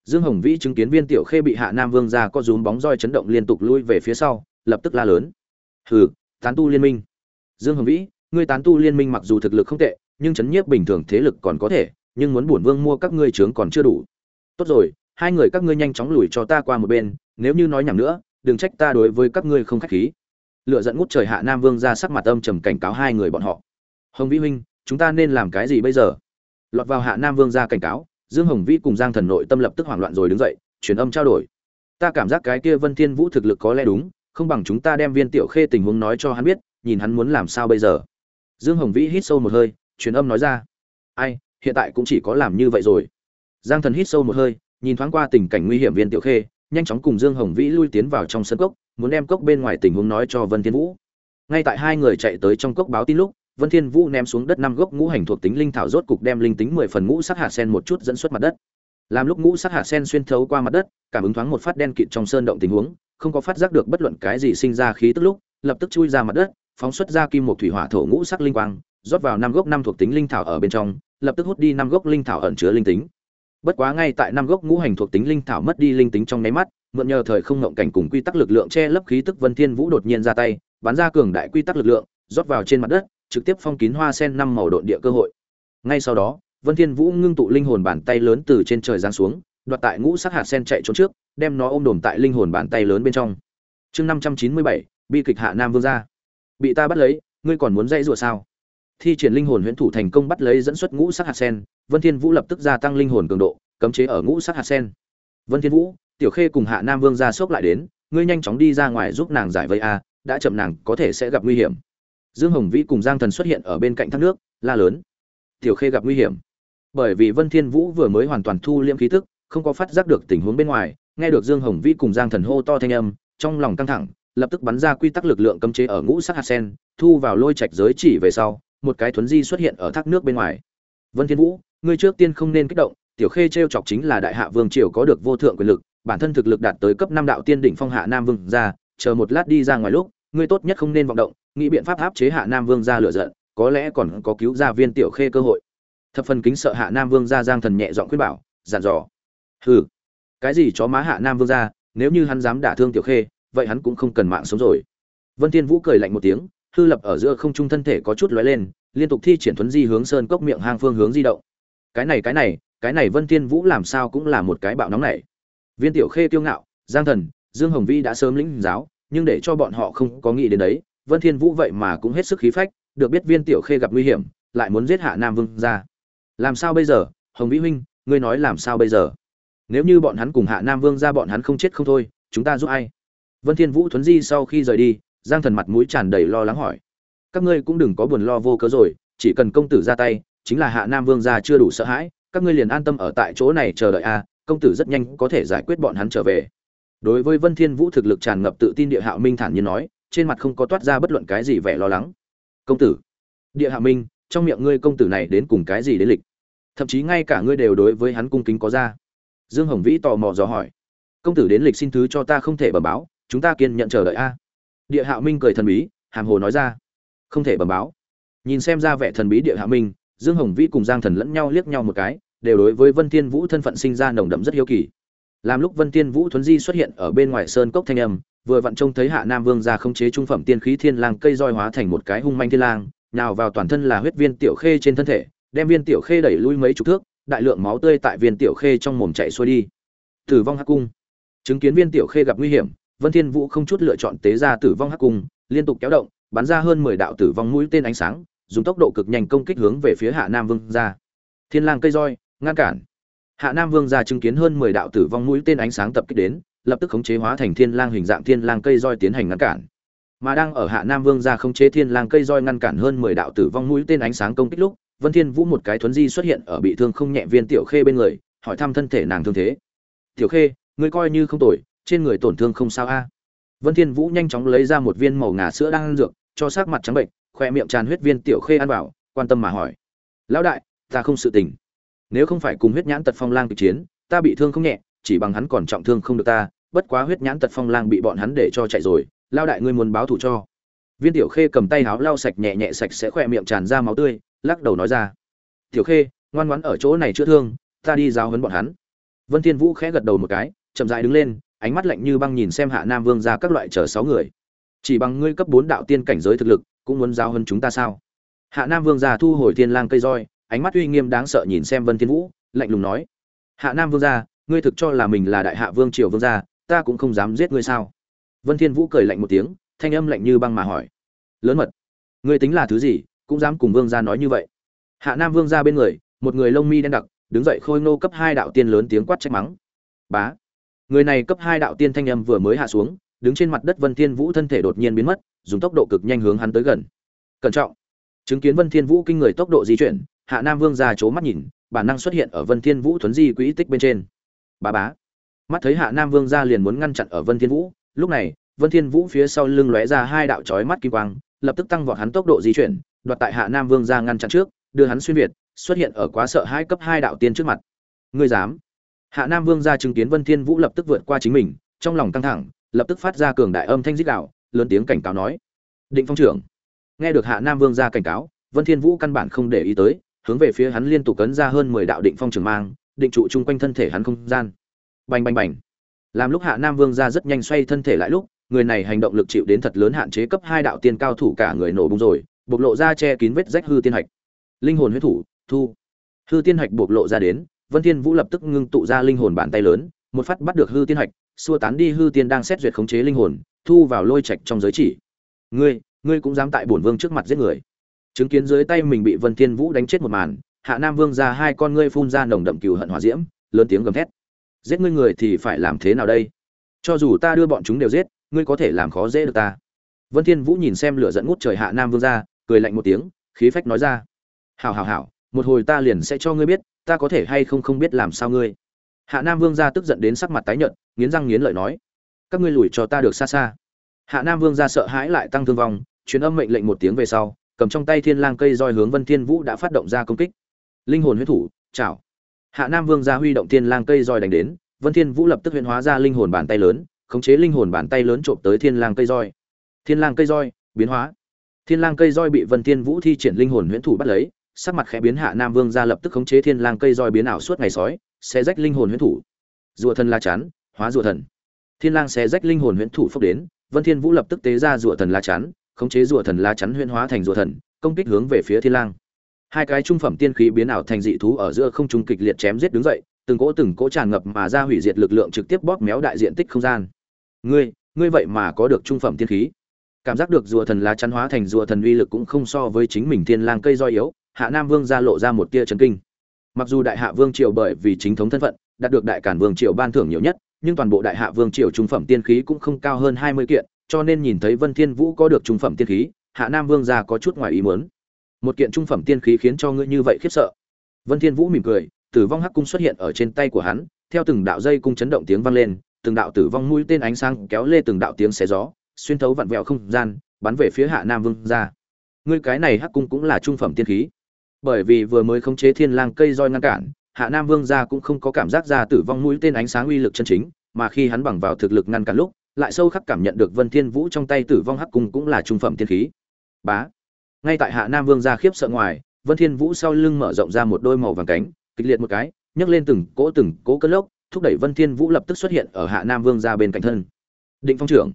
Dương Hồng Vĩ chứng kiến Viên Tiểu Khê bị Hạ Nam Vương gia có rúm bóng roi chấn động liên tục lui về phía sau, lập tức la lớn: "Hừ, tán tu liên minh." Dương Hồng Vĩ, ngươi tán tu liên minh mặc dù thực lực không tệ, nhưng chấn nhiếp bình thường thế lực còn có thể, nhưng muốn bổn vương mua các ngươi trướng còn chưa đủ. Tốt rồi, hai người các ngươi nhanh chóng lùi cho ta qua một bên, nếu như nói nhảm nữa, đừng trách ta đối với các ngươi không khách khí. Lựa dẫn ngút trời Hạ Nam Vương gia sắc mặt âm trầm cảnh cáo hai người bọn họ. Hồng Vĩ huynh, chúng ta nên làm cái gì bây giờ? Lọt vào Hạ Nam Vương gia cảnh cáo, Dương Hồng Vĩ cùng Giang Thần Nội tâm lập tức hoảng loạn rồi đứng dậy, truyền âm trao đổi. Ta cảm giác cái kia Vân Thiên Vũ thực lực có lẽ đúng, không bằng chúng ta đem Viên Tiểu Khê tình huống nói cho hắn biết, nhìn hắn muốn làm sao bây giờ. Dương Hồng Vĩ hít sâu một hơi, truyền âm nói ra. Ai, hiện tại cũng chỉ có làm như vậy rồi. Giang Thần hít sâu một hơi, nhìn thoáng qua tình cảnh nguy hiểm Viên Tiểu Khê, nhanh chóng cùng Dương Hồng Vĩ lui tiến vào trong sân cốc, muốn đem cốc bên ngoài tình huống nói cho Vân Thiên Vũ. Ngay tại hai người chạy tới trong cốc báo tin lúc, Vân Thiên Vũ ném xuống đất năm gốc ngũ hành thuộc tính linh thảo rốt cục đem linh tính 10 phần ngũ sắc hạt sen một chút dẫn xuất mặt đất. Làm lúc ngũ sắc hạt sen xuyên thấu qua mặt đất, cảm ứng thoáng một phát đen kịt trong sơn động tình huống, không có phát giác được bất luận cái gì sinh ra khí tức lúc, lập tức chui ra mặt đất, phóng xuất ra kim một thủy hỏa thổ ngũ sắc linh quang, rót vào năm gốc năm thuộc tính linh thảo ở bên trong, lập tức hút đi năm gốc linh thảo ẩn chứa linh tính. Bất quá ngay tại năm gốc ngũ hành thuộc tính linh thảo mất đi linh tính trong nháy mắt, mượn nhờ thời không ngộng cảnh cùng quy tắc lực lượng che lấp khí tức Vân Thiên Vũ đột nhiên ra tay, bắn ra cường đại quy tắc lực lượng, rót vào trên mặt đất, trực tiếp phong kín hoa sen năm màu độn địa cơ hội. Ngay sau đó, Vân Thiên Vũ ngưng tụ linh hồn bàn tay lớn từ trên trời giáng xuống, đoạt tại ngũ sắc hạt sen chạy trốn trước, đem nó ôm đồm tại linh hồn bàn tay lớn bên trong. Chương 597, bi kịch hạ nam vương gia. Bị ta bắt lấy, ngươi còn muốn dãy rủa sao? Thi triển linh hồn huyễn thủ thành công bắt lấy dẫn xuất ngũ sắc hạt sen, Vân Thiên Vũ lập tức gia tăng linh hồn cường độ, cấm chế ở ngũ sắc hạt sen. Vân Thiên Vũ, Tiểu Khê cùng Hạ Nam Vương gia sốc lại đến, ngươi nhanh chóng đi ra ngoài giúp nàng giải vây a, đã chậm nàng có thể sẽ gặp nguy hiểm. Dương hồng vĩ cùng giang thần xuất hiện ở bên cạnh thác nước la lớn. Tiểu khê gặp nguy hiểm. Bởi vì vân thiên vũ vừa mới hoàn toàn thu liễm khí tức không có phát giác được tình huống bên ngoài nghe được dương hồng vĩ cùng giang thần hô to thanh âm trong lòng căng thẳng lập tức bắn ra quy tắc lực lượng cấm chế ở ngũ sắc hạt sen thu vào lôi trạch giới chỉ về sau một cái thuấn di xuất hiện ở thác nước bên ngoài. Vân thiên vũ ngươi trước tiên không nên kích động, tiểu khê treo chọc chính là đại hạ vương triều có được vô thượng quyền lực, bản thân thực lực đạt tới cấp năm đạo tiên đỉnh phong hạ nam vương ra chờ một lát đi ra ngoài lúc, ngươi tốt nhất không nên vọng động, nghĩ biện pháp áp chế hạ nam vương ra lựa giận, có lẽ còn có cứu gia viên tiểu khê cơ hội. Thập phần kính sợ hạ nam vương gia giang thần nhẹ giọng khuyên bảo, dặn dò. Hừ, cái gì chó má hạ nam vương gia, nếu như hắn dám đả thương tiểu khê, vậy hắn cũng không cần mạng sống rồi. Vân thiên vũ cười lạnh một tiếng, hư lập ở giữa không trung thân thể có chút lóe lên, liên tục thi triển thuấn di hướng sơn cốc miệng hang phương hướng di động cái này cái này cái này vân thiên vũ làm sao cũng là một cái bạo nóng này. Viên tiểu khê kiêu ngạo, giang thần, dương hồng vi đã sớm lĩnh giáo, nhưng để cho bọn họ không có nghĩ đến đấy, vân thiên vũ vậy mà cũng hết sức khí phách, được biết viên tiểu khê gặp nguy hiểm, lại muốn giết hạ nam vương ra. Làm sao bây giờ? Hồng vĩ huynh, ngươi nói làm sao bây giờ? Nếu như bọn hắn cùng hạ nam vương ra bọn hắn không chết không thôi, chúng ta giúp ai? Vân thiên vũ thuấn di sau khi rời đi, giang thần mặt mũi tràn đầy lo lắng hỏi. Các ngươi cũng đừng có buồn lo vô cớ rồi, chỉ cần công tử ra tay chính là hạ nam vương gia chưa đủ sợ hãi, các ngươi liền an tâm ở tại chỗ này chờ đợi a, công tử rất nhanh có thể giải quyết bọn hắn trở về. Đối với vân thiên vũ thực lực tràn ngập tự tin, địa hạo minh thản nhiên nói, trên mặt không có toát ra bất luận cái gì vẻ lo lắng. Công tử, địa hạo minh, trong miệng ngươi công tử này đến cùng cái gì đến lịch? Thậm chí ngay cả ngươi đều đối với hắn cung kính có ra. Dương hồng vĩ tò mò dò hỏi, công tử đến lịch xin thứ cho ta không thể bẩm báo, chúng ta kiên nhận chờ đợi a. Địa hạo minh cười thần bí, hàm hồ nói ra, không thể bẩm báo. Nhìn xem ra vẻ thần bí địa hạo minh dương hồng vĩ cùng giang thần lẫn nhau liếc nhau một cái, đều đối với vân thiên vũ thân phận sinh ra nồng đậm rất hiếu kỳ. Làm lúc vân thiên vũ thuấn di xuất hiện ở bên ngoài sơn cốc thanh âm, vừa vặn trông thấy hạ nam vương ra khống chế trung phẩm tiên khí thiên lang cây roi hóa thành một cái hung manh thiên lang, nào vào toàn thân là huyết viên tiểu khê trên thân thể, đem viên tiểu khê đẩy lui mấy chục thước, đại lượng máu tươi tại viên tiểu khê trong mồm chảy xuôi đi. Tử vong hắc cung. Chứng kiến viên tiểu khê gặp nguy hiểm, vân thiên vũ không chút lựa chọn tế ra tử vong hắc cung, liên tục kéo động, bắn ra hơn 10 đạo tử vong mũi tên ánh sáng dùng tốc độ cực nhanh công kích hướng về phía hạ nam vương ra thiên lang cây roi, ngăn cản. Hạ nam vương ra chứng kiến hơn 10 đạo tử vong mũi tên ánh sáng tập kích đến, lập tức khống chế hóa thành thiên lang hình dạng thiên lang cây roi tiến hành ngăn cản. Mà đang ở hạ nam vương ra khống chế thiên lang cây roi ngăn cản hơn 10 đạo tử vong mũi tên ánh sáng công kích lúc, vân thiên vũ một cái thuấn di xuất hiện ở bị thương không nhẹ viên tiểu khê bên người, hỏi thăm thân thể nàng thương thế. Tiểu khê, ngươi coi như không tội trên người tổn thương không sao a. Vân thiên vũ nhanh chóng lấy ra một viên màu ngà sữa đang ăn dược, cho sắc mặt trắng bệnh khoe miệng tràn huyết viên tiểu khê ăn vào, quan tâm mà hỏi. Lão đại, ta không sự tình. Nếu không phải cùng huyết nhãn tật phong lang kịch chiến, ta bị thương không nhẹ, chỉ bằng hắn còn trọng thương không được ta, bất quá huyết nhãn tật phong lang bị bọn hắn để cho chạy rồi lao đại ngươi muốn báo thù cho. Viên tiểu khê cầm tay háo lau sạch nhẹ nhẹ sạch sẽ khỏe miệng tràn ra máu tươi, lắc đầu nói ra. Tiểu khê, ngoan ngoãn ở chỗ này chữa thương, ta đi giao hấn bọn hắn. Vân thiên vũ khẽ gật đầu một cái, chậm rãi đứng lên, ánh mắt lạnh như băng nhìn xem hạ nam vương ra các loại chờ sáu người. Chỉ bằng ngươi cấp bốn đạo tiên cảnh giới thực lực cũng muốn giao hơn chúng ta sao? Hạ nam vương gia thu hồi thiên lang cây roi, ánh mắt uy nghiêm đáng sợ nhìn xem vân thiên vũ, lạnh lùng nói. Hạ nam vương gia, ngươi thực cho là mình là đại hạ vương triều vương gia, ta cũng không dám giết ngươi sao? Vân thiên vũ cười lạnh một tiếng, thanh âm lạnh như băng mà hỏi. Lớn mật, ngươi tính là thứ gì, cũng dám cùng vương gia nói như vậy? Hạ nam vương gia bên người, một người lông mi đen đặc, đứng dậy khôi nô cấp hai đạo tiên lớn tiếng quát trách mắng. Bá, người này cấp hai đạo tiên thanh âm vừa mới hạ xuống, đứng trên mặt đất vân thiên vũ thân thể đột nhiên biến mất dùng tốc độ cực nhanh hướng hắn tới gần. Cẩn trọng. Chứng kiến vân thiên vũ kinh người tốc độ di chuyển, hạ nam vương ra c mắt nhìn, bản năng xuất hiện ở vân thiên vũ thuấn di quỹ tích bên trên. Bá bá. Mắt thấy hạ nam vương ra liền muốn ngăn chặn ở vân thiên vũ, lúc này, vân thiên vũ phía sau lưng lóe ra hai đạo chói mắt kim quang, lập tức tăng vọt hắn tốc độ di chuyển, đoạt tại hạ nam vương ra ngăn chặn trước, đưa hắn xuyên việt, xuất hiện ở quá sợ hai cấp hai đạo tiên trước mặt. Ngươi dám? Hạ nam vương ra chứng kiến vân thiên vũ lập tức vượt qua chính mình, trong lòng căng thẳng, lập tức phát ra cường đại âm thanh dích đạo lớn tiếng cảnh cáo nói định phong trưởng nghe được hạ nam vương ra cảnh cáo vân thiên vũ căn bản không để ý tới hướng về phía hắn liên tục cấn ra hơn mười đạo định phong trường mang, định trụ chung quanh thân thể hắn không gian. Bành bành bành. Làm lúc Hạ Nam Vương ra rất nhanh xoay thân thể lại lúc, người này hành động lực chịu đến thật lớn hạn chế cấp hai đạo tiên cao thủ cả người nổ bung rồi, bộc lộ ra che kín vết rách hư tiên hạch. Linh hồn huyết thủ, thu. Hư tiên hạch bộc lộ ra đến, Vân Thiên Vũ lập tức ngưng tụ ra linh hồn bàn tay lớn, một phát bắt được hư tiên hạch, xua tán đi hư tiên đang xét duyệt khống chế linh hồn, thu vào lôi trạch trong giới chỉ. Ngươi, ngươi cũng dám tại bổn vương trước mặt giết người? chứng kiến dưới tay mình bị vân thiên vũ đánh chết một màn hạ nam vương ra hai con ngươi phun ra nồng đậm cừu hận hỏa diễm lớn tiếng gầm thét. Giết ngươi người thì phải làm thế nào đây? Cho dù ta đưa bọn chúng đều giết ngươi có thể làm khó dễ được ta. Vân thiên vũ nhìn xem lửa dẫn ngút trời hạ nam vương ra cười lạnh một tiếng khí phách nói ra. Hảo hảo hảo một hồi ta liền sẽ cho ngươi biết ta có thể hay không không biết làm sao ngươi. Hạ nam vương ra tức giận đến sắc mặt tái nhợt nghiến răng nghiến lợi nói các ngươi lùi cho ta được xa xa. Hạ nam vương ra sợ hãi lại tăng thương vong, truyền âm mệnh lệnh một tiếng về sau, cầm trong tay thiên lang cây roi hướng vân thiên vũ đã phát động ra công kích. Linh hồn huyết thủ, chảo. Hạ nam vương ra huy động thiên lang cây roi đánh đến, vân thiên vũ lập tức huyễn hóa ra linh hồn bàn tay lớn, khống chế linh hồn bàn tay lớn trộm tới thiên lang cây roi. Thiên lang cây roi, biến hóa. Thiên lang cây roi bị vân thiên vũ thi triển linh hồn huyễn thủ bắt lấy, sắc mặt khẽ biến, hạ nam vương ra lập tức khống chế thiên lang cây roi biến ảo suốt ngày sói sẽ rách linh hồn huyễn thủ. Rùa thần la chán, hóa rùa thần thiên lang xé rách linh hồn huyễn thủ phốc đến, vân thiên vũ lập tức tế ra rùa thần la chắn, khống chế rùa thần la chắn huyễn hóa thành rùa thần, công kích hướng về phía thiên lang. Hai cái trung phẩm tiên khí biến ảo thành dị thú ở giữa không trung kịch liệt chém giết đứng dậy, từng cỗ từng cỗ tràn ngập mà ra hủy diệt lực lượng trực tiếp bóp méo đại diện tích không gian. Ngươi ngươi vậy mà có được trung phẩm tiên khí. Cảm giác được rùa thần lá chắn hóa thành rùa thần uy lực cũng không so với chính mình thiên lang cây roi yếu, hạ nam vương ra lộ ra một tia chấn kinh. Mặc dù đại hạ vương triều bởi vì chính thống thân phận, đạt được đại cản vương triều ban thưởng nhiều nhất nhưng toàn bộ đại hạ vương triều trung phẩm tiên khí cũng không cao hơn hai mươi kiện, cho nên nhìn thấy vân thiên vũ có được trung phẩm tiên khí, hạ nam vương gia có chút ngoài ý muốn. Một kiện trung phẩm tiên khí khiến cho ngươi như vậy khiếp sợ. Vân thiên vũ mỉm cười, tử vong hắc cung xuất hiện ở trên tay của hắn, theo từng đạo dây cung chấn động tiếng vang lên, từng đạo tử vong mũi tên ánh sáng kéo lê từng đạo tiếng xé gió, xuyên thấu vặn vẹo không gian, bắn về phía hạ nam vương gia. Ngươi cái này hắc cung cũng là trung phẩm tiên khí. Bởi vì vừa mới khống chế thiên lang cây roi ngăn cản hạ nam vương gia cũng không có cảm giác ra tử vong mũi tên ánh sáng uy lực chân chính, mà khi hắn bằng vào thực lực ngăn cản lúc, lại sâu khắc cảm nhận được vân thiên vũ trong tay tử vong hắc cung cũng là trung phẩm thiên khí. Bá! Ngay tại hạ nam vương gia khiếp sợ ngoài, vân thiên vũ sau lưng mở rộng ra một đôi màu vàng cánh, kịch liệt một cái, nhấc lên từng cỗ từng cỗ cơn lốc, thúc đẩy vân thiên vũ lập tức xuất hiện ở hạ nam vương gia bên cạnh thân. Định phong trưởng!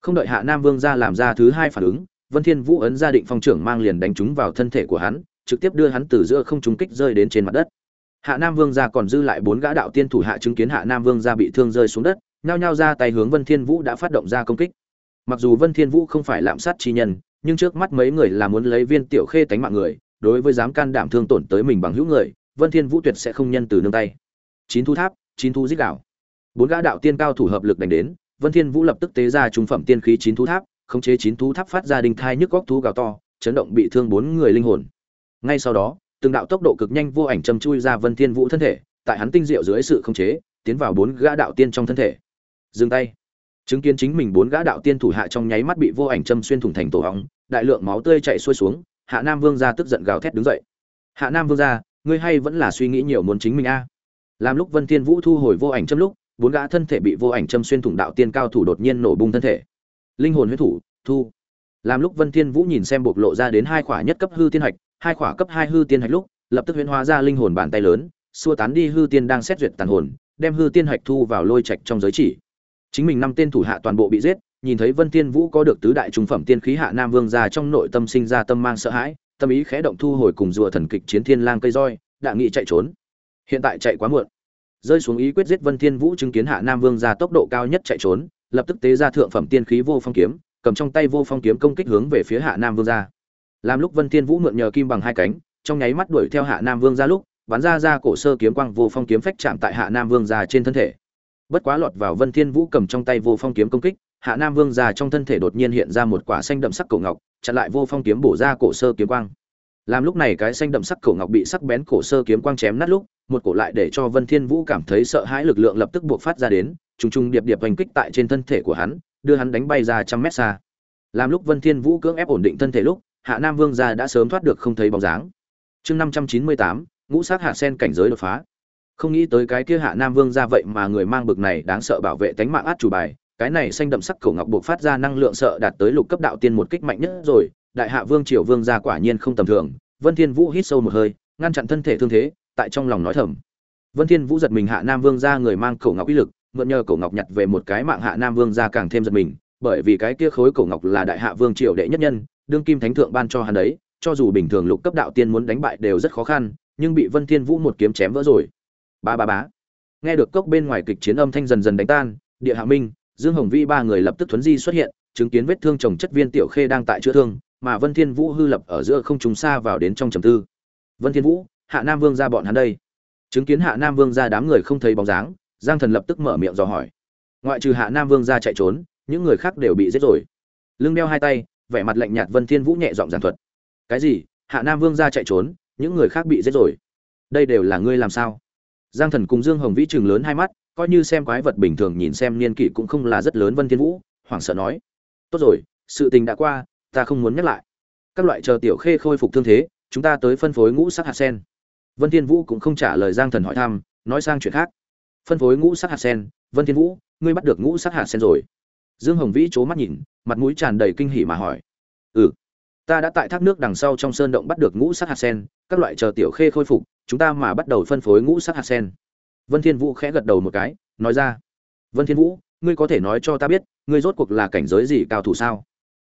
Không đợi hạ nam vương gia làm ra thứ hai phản ứng, vân thiên vũ ấn ra định phong trưởng mang liền đánh trúng vào thân thể của hắn, trực tiếp đưa hắn từ giữa không trung kích rơi đến trên mặt đất hạ nam vương gia còn dư lại bốn gã đạo tiên thủ hạ chứng kiến hạ nam vương gia bị thương rơi xuống đất, nhao nhao ra tay hướng vân thiên vũ đã phát động ra công kích. Mặc dù vân thiên vũ không phải lạm sát chi nhân, nhưng trước mắt mấy người là muốn lấy viên tiểu khê tánh mạng người, đối với dám can đảm thương tổn tới mình bằng hữu người, vân thiên vũ tuyệt sẽ không nhân từ nương tay. Chín thu tháp, chín thu giết đảo bốn gã đạo tiên cao thủ hợp lực đánh đến, vân thiên vũ lập tức tế ra trung phẩm tiên khí chín thu tháp, khống chế chín thu tháp phát ra đinh thai nhức góc thú gào to, chấn động bị thương bốn người linh hồn. Ngay sau đó từng đạo tốc độ cực nhanh vô ảnh châm chui ra vân thiên vũ thân thể, tại hắn tinh diệu dưới sự khống chế, tiến vào bốn gã đạo tiên trong thân thể. Dừng tay. Chứng kiến chính mình bốn gã đạo tiên thủ hạ trong nháy mắt bị vô ảnh châm xuyên thủng thành tổ hóng, đại lượng máu tươi chảy xuôi xuống, hạ nam vương gia tức giận gào thét đứng dậy. Hạ nam vương gia, ngươi hay vẫn là suy nghĩ nhiều muốn chính mình a? Làm lúc vân thiên vũ thu hồi vô ảnh châm lúc, bốn gã thân thể bị vô ảnh châm xuyên thủng đạo tiên cao thủ đột nhiên nổ bung thân thể. Linh hồn huyết thủ, thu. Làm lúc vân thiên vũ nhìn xem bộc lộ ra đến hai khỏa nhất cấp hư tiên hạch hai khỏa cấp hai hư tiên hạch lúc, lập tức huyễn hóa ra linh hồn bàn tay lớn, xua tán đi hư tiên đang xét duyệt tàn hồn, đem hư tiên hạch thu vào lôi trạch trong giới chỉ. Chính mình năm tên thủ hạ toàn bộ bị giết, nhìn thấy vân tiên vũ có được tứ đại trung phẩm tiên khí hạ nam vương ra trong nội tâm sinh ra tâm mang sợ hãi, tâm ý khẽ động thu hồi cùng rùa thần kịch chiến thiên lang cây roi, đã nghị chạy trốn. Hiện tại chạy quá muộn. Rơi xuống ý quyết giết vân thiên vũ chứng kiến hạ nam vương ra tốc độ cao nhất chạy trốn, lập tức tế ra thượng phẩm tiên khí vô phong kiếm, cầm trong tay vô phong kiếm công kích hướng về phía hạ nam vương ra làm lúc vân thiên vũ mượn nhờ kim bằng hai cánh, trong nháy mắt đuổi theo hạ nam vương ra lúc, bắn ra ra cổ sơ kiếm quang vô phong kiếm phách chạm tại hạ nam vương ra trên thân thể. Bất quá lọt vào vân thiên vũ cầm trong tay vô phong kiếm công kích, hạ nam vương già trong thân thể đột nhiên hiện ra một quả xanh đậm sắc cổ ngọc, chặn lại vô phong kiếm bổ ra cổ sơ kiếm quang. Làm lúc này cái xanh đậm sắc cổ ngọc bị sắc bén cổ sơ kiếm quang chém nát lúc, một cổ lại để cho vân thiên vũ cảm thấy sợ hãi lực lượng lập tức buộc phát ra đến, trùng trùng điệp điệp hành kích tại trên thân thể của hắn, đưa hắn đánh bay ra trăm mét xa. Làm lúc vân thiên vũ cưỡng ép ổn định thân thể lúc hạ nam vương gia đã sớm thoát được không thấy bóng dáng. Chương năm trăm chín mươi tám, ngũ sát hạ sen cảnh giới đột phá. Không nghĩ tới cái kia hạ nam vương gia vậy mà người mang bực này đáng sợ bảo vệ tánh mạng át chủ bài, cái này xanh đậm sắc cổ ngọc buộc phát ra năng lượng sợ đạt tới lục cấp đạo tiên một kích mạnh nhất rồi, đại hạ vương triều vương gia quả nhiên không tầm thường. Vân thiên vũ hít sâu một hơi, ngăn chặn thân thể thương thế, tại trong lòng nói thầm. Vân thiên vũ giật mình hạ nam vương gia người mang cổ ngọc uy lực, mượn nhờ cổ ngọc nhặt về một cái mạng hạ nam vương gia càng thêm giật mình, bởi vì cái kia khối cổ ngọc là đại hạ vương triều đệ nhất nhân đương kim thánh thượng ban cho hắn đấy, cho dù bình thường lục cấp đạo tiên muốn đánh bại đều rất khó khăn, nhưng bị vân thiên vũ một kiếm chém vỡ rồi. Ba ba bá. Nghe được cốc bên ngoài kịch chiến âm thanh dần dần đánh tan, địa hạ minh, dương hồng vi ba người lập tức thuấn di xuất hiện, chứng kiến vết thương chồng chất viên tiểu khê đang tại chữa thương, mà vân thiên vũ hư lập ở giữa không trùng xa vào đến trong trầm tư. Vân thiên vũ, hạ nam vương ra bọn hắn đây. Chứng kiến hạ nam vương ra đám người không thấy bóng dáng, giang thần lập tức mở miệng dò hỏi. Ngoại trừ hạ nam vương ra chạy trốn, những người khác đều bị giết rồi. Lưng đeo hai tay vẻ mặt lạnh nhạt vân thiên vũ nhẹ giọng giảng thuật. Cái gì? Hạ nam vương gia chạy trốn, những người khác bị giết rồi. Đây đều là ngươi làm sao? Giang thần cùng dương hồng vĩ chừng lớn hai mắt, coi như xem quái vật bình thường nhìn xem niên kỷ cũng không là rất lớn vân thiên vũ, hoảng sợ nói. Tốt rồi, sự tình đã qua, ta không muốn nhắc lại. Các loại chờ tiểu khê khôi phục thương thế, chúng ta tới phân phối ngũ sắc hạt sen. Vân thiên vũ cũng không trả lời giang thần hỏi thăm, nói sang chuyện khác. Phân phối ngũ sắc hạt sen, vân thiên vũ, ngươi bắt được ngũ sắc hạt sen rồi dương hồng vĩ c mắt nhìn, mặt mũi tràn đầy kinh hỉ mà hỏi. Ừ ta đã tại thác nước đằng sau trong sơn động bắt được ngũ sắc hạt sen, các loại chờ tiểu khê khôi phục, chúng ta mà bắt đầu phân phối ngũ sắc hạt sen. Vân thiên vũ khẽ gật đầu một cái, nói ra. Vân thiên vũ, ngươi có thể nói cho ta biết, ngươi rốt cuộc là cảnh giới gì, cao thủ sao?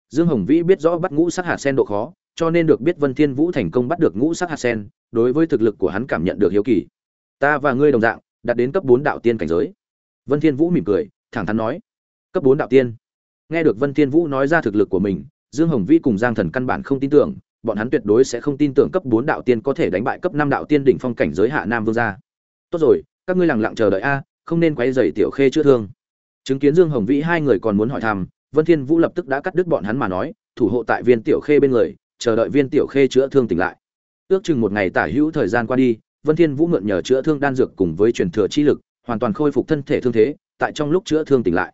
Dương hồng vĩ biết rõ bắt ngũ sắc hạt sen độ khó, cho nên được biết vân thiên vũ thành công bắt được ngũ sắc hạt sen, đối với thực lực của hắn cảm nhận được hiếu kỳ. Ta và ngươi đồng dạng, đạt đến cấp bốn đạo tiên cảnh giới. Vân thiên vũ mỉm cười, thẳng thắn nói cấp bốn đạo tiên. Nghe được vân thiên vũ nói ra thực lực của mình, dương hồng vĩ cùng giang thần căn bản không tin tưởng, bọn hắn tuyệt đối sẽ không tin tưởng cấp bốn đạo tiên có thể đánh bại cấp năm đạo tiên đỉnh phong cảnh giới hạ nam vương gia. Tốt rồi, các ngươi lặng lặng chờ đợi a, không nên quấy rầy tiểu khê chữa thương. Chứng kiến dương hồng vĩ hai người còn muốn hỏi thăm, vân thiên vũ lập tức đã cắt đứt bọn hắn mà nói, thủ hộ tại viên tiểu khê bên người, chờ đợi viên tiểu khê chữa thương tỉnh lại. Ước chừng một ngày tả hữu thời gian qua đi, vân thiên vũ mượn nhờ chữa thương đan dược cùng với truyền thừa chi lực, hoàn toàn khôi phục thân thể thương thế, tại trong lúc chữa thương tỉnh lại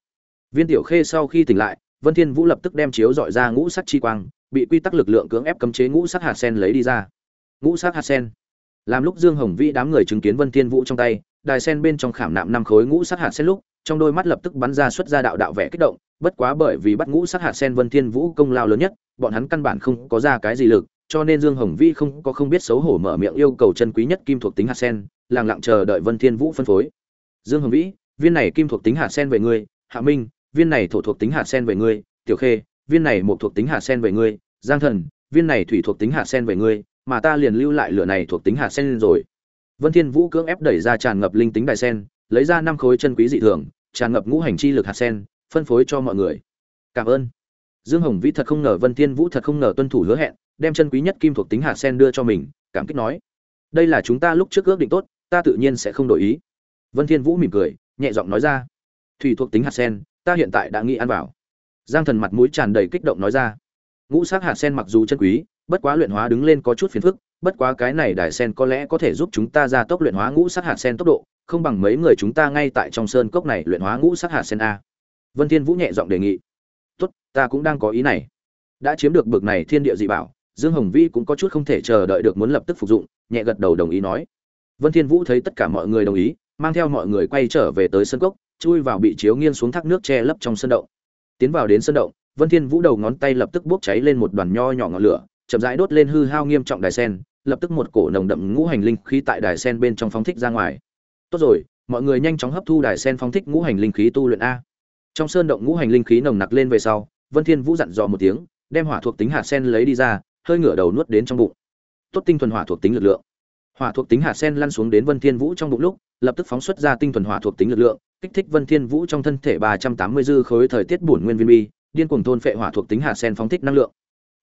viên tiểu khê sau khi tỉnh lại, vân thiên vũ lập tức đem chiếu dọi ra ngũ sắc chi quang, bị quy tắc lực lượng cưỡng ép cấm chế ngũ sắc hạt sen lấy đi ra. Ngũ sắc hạt sen. Làm lúc dương hồng vĩ đám người chứng kiến vân thiên vũ trong tay, đài sen bên trong khảm nạm năm khối ngũ sắc hạt sen lúc, trong đôi mắt lập tức bắn ra xuất ra đạo đạo vẻ kích động, bất quá bởi vì bắt ngũ sắc hạt sen vân thiên vũ công lao lớn nhất, bọn hắn căn bản không có ra cái gì lực, cho nên dương hồng vĩ không có không biết xấu hổ mở miệng yêu cầu chân quý nhất kim thuộc tính hạt sen, lặng lặng chờ đợi vân thiên vũ phân phối. Dương hồng vĩ, viên này kim thuộc tính hạt sen về ngươi, hạ minh viên này thổ thuộc tính hạt sen về ngươi, tiểu khê, viên này một thuộc tính hạt sen về ngươi, giang thần, viên này thủy thuộc tính hạt sen về ngươi, mà ta liền lưu lại lửa này thuộc tính hạt sen rồi. Vân thiên vũ cưỡng ép đẩy ra tràn ngập linh tính đài sen, lấy ra năm khối chân quý dị thường, tràn ngập ngũ hành chi lực hạt sen, phân phối cho mọi người. Cảm ơn. Dương hồng vĩ thật không ngờ, vân thiên vũ thật không ngờ tuân thủ hứa hẹn, đem chân quý nhất kim thuộc tính hạt sen đưa cho mình, cảm kích nói. Đây là chúng ta lúc trước ước định tốt, ta tự nhiên sẽ không đổi ý. Vân thiên vũ mỉm cười, nhẹ giọng nói ra. Thủy thuộc tính hạt sen ta hiện tại đã nghĩ ăn vào. Giang thần mặt mũi tràn đầy kích động nói ra. Ngũ sắc hạt sen mặc dù chân quý, bất quá luyện hóa đứng lên có chút phiền phức, bất quá cái này đài sen có lẽ có thể giúp chúng ta ra tốc luyện hóa ngũ sắc hạt sen tốc độ, không bằng mấy người chúng ta ngay tại trong sơn cốc này luyện hóa ngũ sắc hạt sen a. Vân thiên vũ nhẹ giọng đề nghị. Tốt, ta cũng đang có ý này. Đã chiếm được bực này thiên địa dị bảo, dương hồng vi cũng có chút không thể chờ đợi được muốn lập tức phục dụng, nhẹ gật đầu đồng ý nói. Vân thiên vũ thấy tất cả mọi người đồng ý mang theo mọi người quay trở về tới sân cốc, chui vào bị chiếu nghiêng xuống thác nước che lấp trong sân động. Tiến vào đến sân động, vân thiên vũ đầu ngón tay lập tức bốc cháy lên một đoàn nho nhỏ ngọn lửa, chậm rãi đốt lên hư hao nghiêm trọng đài sen, lập tức một cổ nồng đậm ngũ hành linh khí tại đài sen bên trong phóng thích ra ngoài. Tốt rồi, mọi người nhanh chóng hấp thu đài sen phóng thích ngũ hành linh khí tu luyện a. Trong sơn động ngũ hành linh khí nồng nặc lên về sau, vân thiên vũ dặn dò một tiếng, đem hỏa thuộc tính hạt sen lấy đi ra, hơi ngửa đầu nuốt đến trong bụng. Tốt tinh thuần hỏa thuộc tính lực lượng. Hỏa thuộc tính hạt sen lăn xuống đến vân thiên vũ trong bụng lúc lập tức phóng xuất ra tinh thuần hỏa thuộc tính lực lượng, kích thích vân thiên vũ trong thân thể 380 dư khối thời tiết bổn nguyên viên bi, điên cuồng thôn phệ hỏa thuộc tính hạ sen phóng thích năng lượng.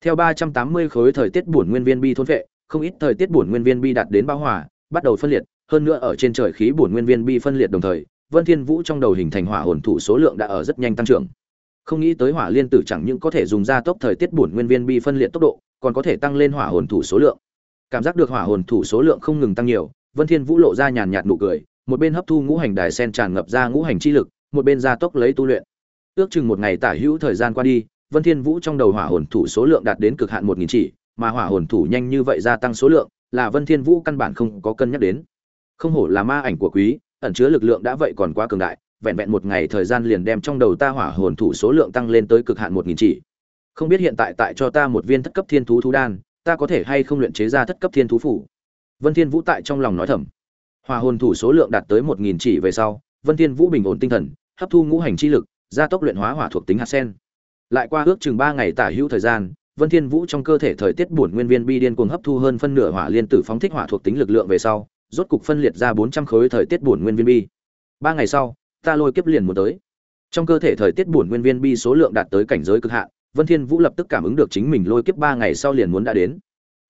Theo 380 khối thời tiết bổn nguyên viên bi thôn phệ, không ít thời tiết bổn nguyên viên bi đạt đến bão hỏa bắt đầu phân liệt, hơn nữa ở trên trời khí bổn nguyên viên bi phân liệt đồng thời, vân thiên vũ trong đầu hình thành hỏa hồn thủ số lượng đã ở rất nhanh tăng trưởng. Không nghĩ tới hỏa liên tử chẳng những có thể dùng ra tốc thời tiết bổn nguyên viên bi phân liệt tốc độ, còn có thể tăng lên hỏa hồn thủ số lượng. Cảm giác được hỏa hồn thủ số lượng không ngừng tăng nhiều vân thiên vũ lộ ra nhàn nhạt nụ cười, một bên hấp thu ngũ hành đài sen tràn ngập ra ngũ hành chi lực, một bên gia tốc lấy tu luyện. Ước chừng một ngày tả hữu thời gian qua đi, vân thiên vũ trong đầu hỏa hồn thủ số lượng đạt đến cực hạn một nghìn chỉ, mà hỏa hồn thủ nhanh như vậy gia tăng số lượng, là vân thiên vũ căn bản không có cân nhắc đến. Không hổ là ma ảnh của quý, ẩn chứa lực lượng đã vậy còn quá cường đại, vẹn vẹn một ngày thời gian liền đem trong đầu ta hỏa hồn thủ số lượng tăng lên tới cực hạn một nghìn chỉ. Không biết hiện tại tại cho ta một viên thất cấp thiên thú thú đan, ta có thể hay không luyện chế ra thất cấp thiên thú phủ? Vân thiên vũ tại trong lòng nói thầm. Hòa hồn thủ số lượng đạt tới một nghìn chỉ về sau, vân thiên vũ bình ổn tinh thần, hấp thu ngũ hành chi lực, gia tốc luyện hóa hỏa thuộc tính hạt sen. Lại qua ước chừng ba ngày tả hữu thời gian, vân thiên vũ trong cơ thể thời tiết buồn nguyên viên bi điên cuồng hấp thu hơn phân nửa hỏa liên tử phóng thích hỏa thuộc tính lực lượng về sau, rốt cục phân liệt ra 400 khối thời tiết buồn nguyên viên bi. Ba ngày sau, ta lôi kiếp liền một tới. Trong cơ thể thời tiết buồn nguyên viên bi số lượng đạt tới cảnh giới cực hạn, vân thiên vũ lập tức cảm ứng được chính mình lôi kiếp ba ngày sau liền muốn đã đến.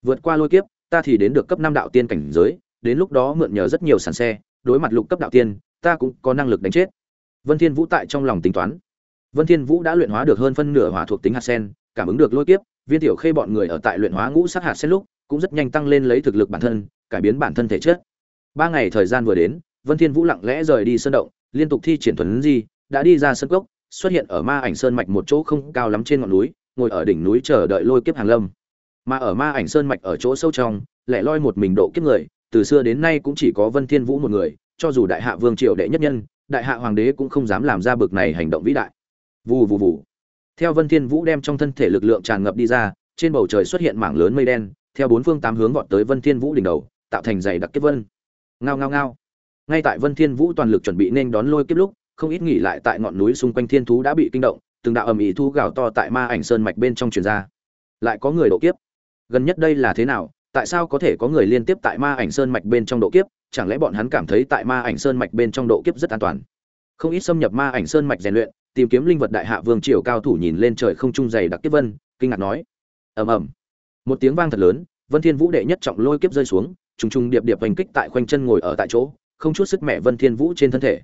Vượt qua lôi kiếp ta thì đến được cấp năm đạo tiên cảnh giới, đến lúc đó mượn nhờ rất nhiều sàn xe, đối mặt lục cấp đạo tiên, ta cũng có năng lực đánh chết. Vân thiên vũ tại trong lòng tính toán. Vân thiên vũ đã luyện hóa được hơn phân nửa hỏa thuộc tính hạt sen, cảm ứng được lôi kiếp, viên tiểu khê bọn người ở tại luyện hóa ngũ sắc hạt sen lúc, cũng rất nhanh tăng lên lấy thực lực bản thân, cải biến bản thân thể chất. Ba ngày thời gian vừa đến, vân thiên vũ lặng lẽ rời đi sơn động, liên tục thi triển thuần di, đã đi ra sân cốc, xuất hiện ở ma ảnh sơn mạch một chỗ không cao lắm trên ngọn núi, ngồi ở đỉnh núi chờ đợi lôi kiếp hàng lâm mà ở ma ảnh sơn mạch ở chỗ sâu trong, lẻ loi một mình độ kiếp người, từ xưa đến nay cũng chỉ có vân thiên vũ một người, cho dù đại hạ vương triều đệ nhất nhân, đại hạ hoàng đế cũng không dám làm ra bực này hành động vĩ đại. Vù vù vù. Theo vân thiên vũ đem trong thân thể lực lượng tràn ngập đi ra, trên bầu trời xuất hiện mảng lớn mây đen, theo bốn phương tám hướng vọt tới vân thiên vũ đỉnh đầu, tạo thành dày đặc kiếp vân. Ngao ngao ngao. Ngay tại vân thiên vũ toàn lực chuẩn bị nên đón lôi kiếp lúc, không ít nghỉ lại tại ngọn núi xung quanh thiên thú đã bị kinh động, từng đạo ầm ĩ thu gào to tại ma ảnh sơn mạch bên trong truyền ra. Lại có người độ kiếp gần nhất đây là thế nào, tại sao có thể có người liên tiếp tại ma ảnh sơn mạch bên trong độ kiếp, chẳng lẽ bọn hắn cảm thấy tại ma ảnh sơn mạch bên trong độ kiếp rất an toàn? Không ít xâm nhập ma ảnh sơn mạch rèn luyện, tìm kiếm linh vật đại hạ vương triều cao thủ nhìn lên trời không trung dày đặc kiếp vân, kinh ngạc nói. Ầm ầm. Một tiếng vang thật lớn, vân thiên vũ đệ nhất trọng lôi kiếp rơi xuống, trùng trùng điệp điệp hành kích tại khoanh chân ngồi ở tại chỗ, không chút sức mẹ vân thiên vũ trên thân thể.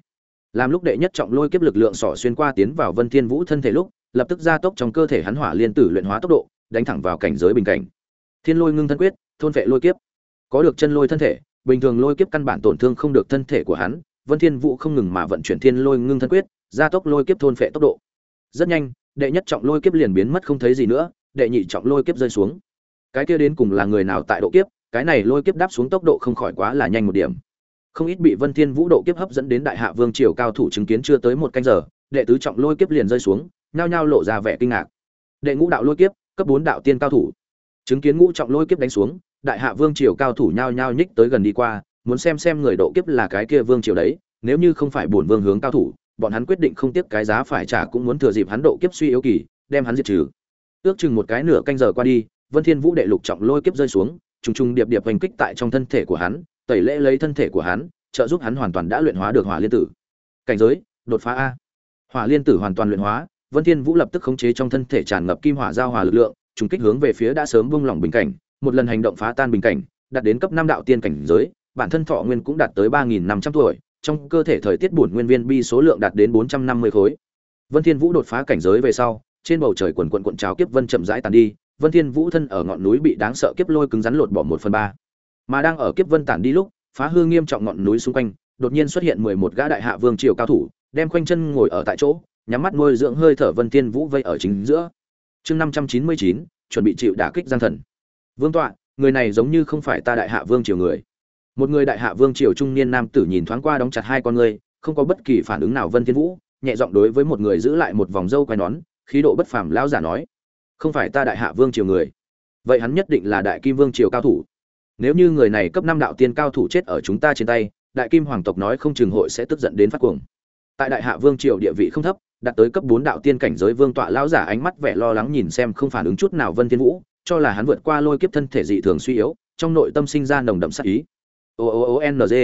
Làm lúc đệ nhất trọng lôi kiếp lực lượng sỏ xuyên qua tiến vào vân thiên vũ thân thể lúc, lập tức gia tốc trong cơ thể hắn hỏa liên tử luyện hóa tốc độ, đánh thẳng vào cảnh giới bình cảnh thiên lôi ngưng thân quyết, thôn vệ lôi kiếp. Có được chân lôi thân thể, bình thường lôi kiếp căn bản tổn thương không được thân thể của hắn, vân thiên vũ không ngừng mà vận chuyển thiên lôi ngưng thân quyết, gia tốc lôi kiếp thôn vệ tốc độ. Rất nhanh, đệ nhất trọng lôi kiếp liền biến mất không thấy gì nữa, đệ nhị trọng lôi kiếp rơi xuống. Cái kia đến cùng là người nào tại độ kiếp, cái này lôi kiếp đáp xuống tốc độ không khỏi quá là nhanh một điểm. Không ít bị vân thiên vũ độ kiếp hấp dẫn đến đại hạ vương triều cao thủ chứng kiến chưa tới một canh giờ, đệ tứ trọng lôi kiếp liền rơi xuống, nhao nhao lộ ra vẻ kinh ngạc. Đệ ngũ đạo lôi kiếp, cấp bốn đạo tiên cao thủ chứng kiến ngũ trọng lôi kiếp đánh xuống, đại hạ vương triều cao thủ nhao nhao nhích tới gần đi qua, muốn xem xem người độ kiếp là cái kia vương triều đấy, nếu như không phải bổn vương hướng cao thủ, bọn hắn quyết định không tiếp cái giá phải trả cũng muốn thừa dịp hắn độ kiếp suy yếu kỳ, đem hắn diệt trừ. Ước chừng một cái nửa canh giờ qua đi, vân thiên vũ đệ lục trọng lôi kiếp rơi xuống, trùng trùng điệp điệp hành kích tại trong thân thể của hắn, tẩy lễ lấy thân thể của hắn, trợ giúp hắn hoàn toàn đã luyện hóa được hỏa liên tử. Cảnh giới, đột phá a. Hỏa liên tử hoàn toàn luyện hóa, vân thiên vũ lập tức khống chế trong thân thể tràn ngập kim hỏa giao hòa lực lượng trùng kích hướng về phía đã sớm buông lỏng bình cảnh, một lần hành động phá tan bình cảnh, đạt đến cấp năm đạo tiên cảnh giới, bản thân thọ nguyên cũng đạt tới ba nghìn năm trăm tuổi, trong cơ thể thời tiết bổn nguyên viên bi số lượng đạt đến bốn trăm năm mươi khối. Vân thiên vũ đột phá cảnh giới về sau, trên bầu trời quần quần cuộn trào kiếp vân chậm rãi tàn đi, vân thiên vũ thân ở ngọn núi bị đáng sợ kiếp lôi cứng rắn lột bỏ một phần ba. Mà đang ở kiếp vân tản đi lúc, phá hư nghiêm trọng ngọn núi xung quanh, đột nhiên xuất hiện mười một gã đại hạ vương triều cao thủ, đem quanh chân ngồi ở tại chỗ, nhắm mắt nuôi dưỡng hơi thở vân thiên vũ vây ở chính giữa chương năm trăm chín mươi chín, chuẩn bị chịu đả kích gian thần. Vương tọa, người này giống như không phải ta đại hạ vương triều người. Một người đại hạ vương triều trung niên nam tử nhìn thoáng qua đóng chặt hai con ngươi, không có bất kỳ phản ứng nào vân thiên vũ, nhẹ giọng đối với một người giữ lại một vòng râu quai nón, khí độ bất phàm lão giả nói, không phải ta đại hạ vương triều người. Vậy hắn nhất định là đại kim vương triều cao thủ. Nếu như người này cấp năm đạo tiên cao thủ chết ở chúng ta trên tay, đại kim hoàng tộc nói không chừng hội sẽ tức giận đến phát cuồng. Tại đại hạ vương triều địa vị không thấp đạt tới cấp bốn đạo tiên cảnh giới vương tọa lão giả ánh mắt vẻ lo lắng nhìn xem không phản ứng chút nào vân thiên vũ, cho là hắn vượt qua lôi kiếp thân thể dị thường suy yếu, trong nội tâm sinh ra nồng đậm sát ý. O o o n g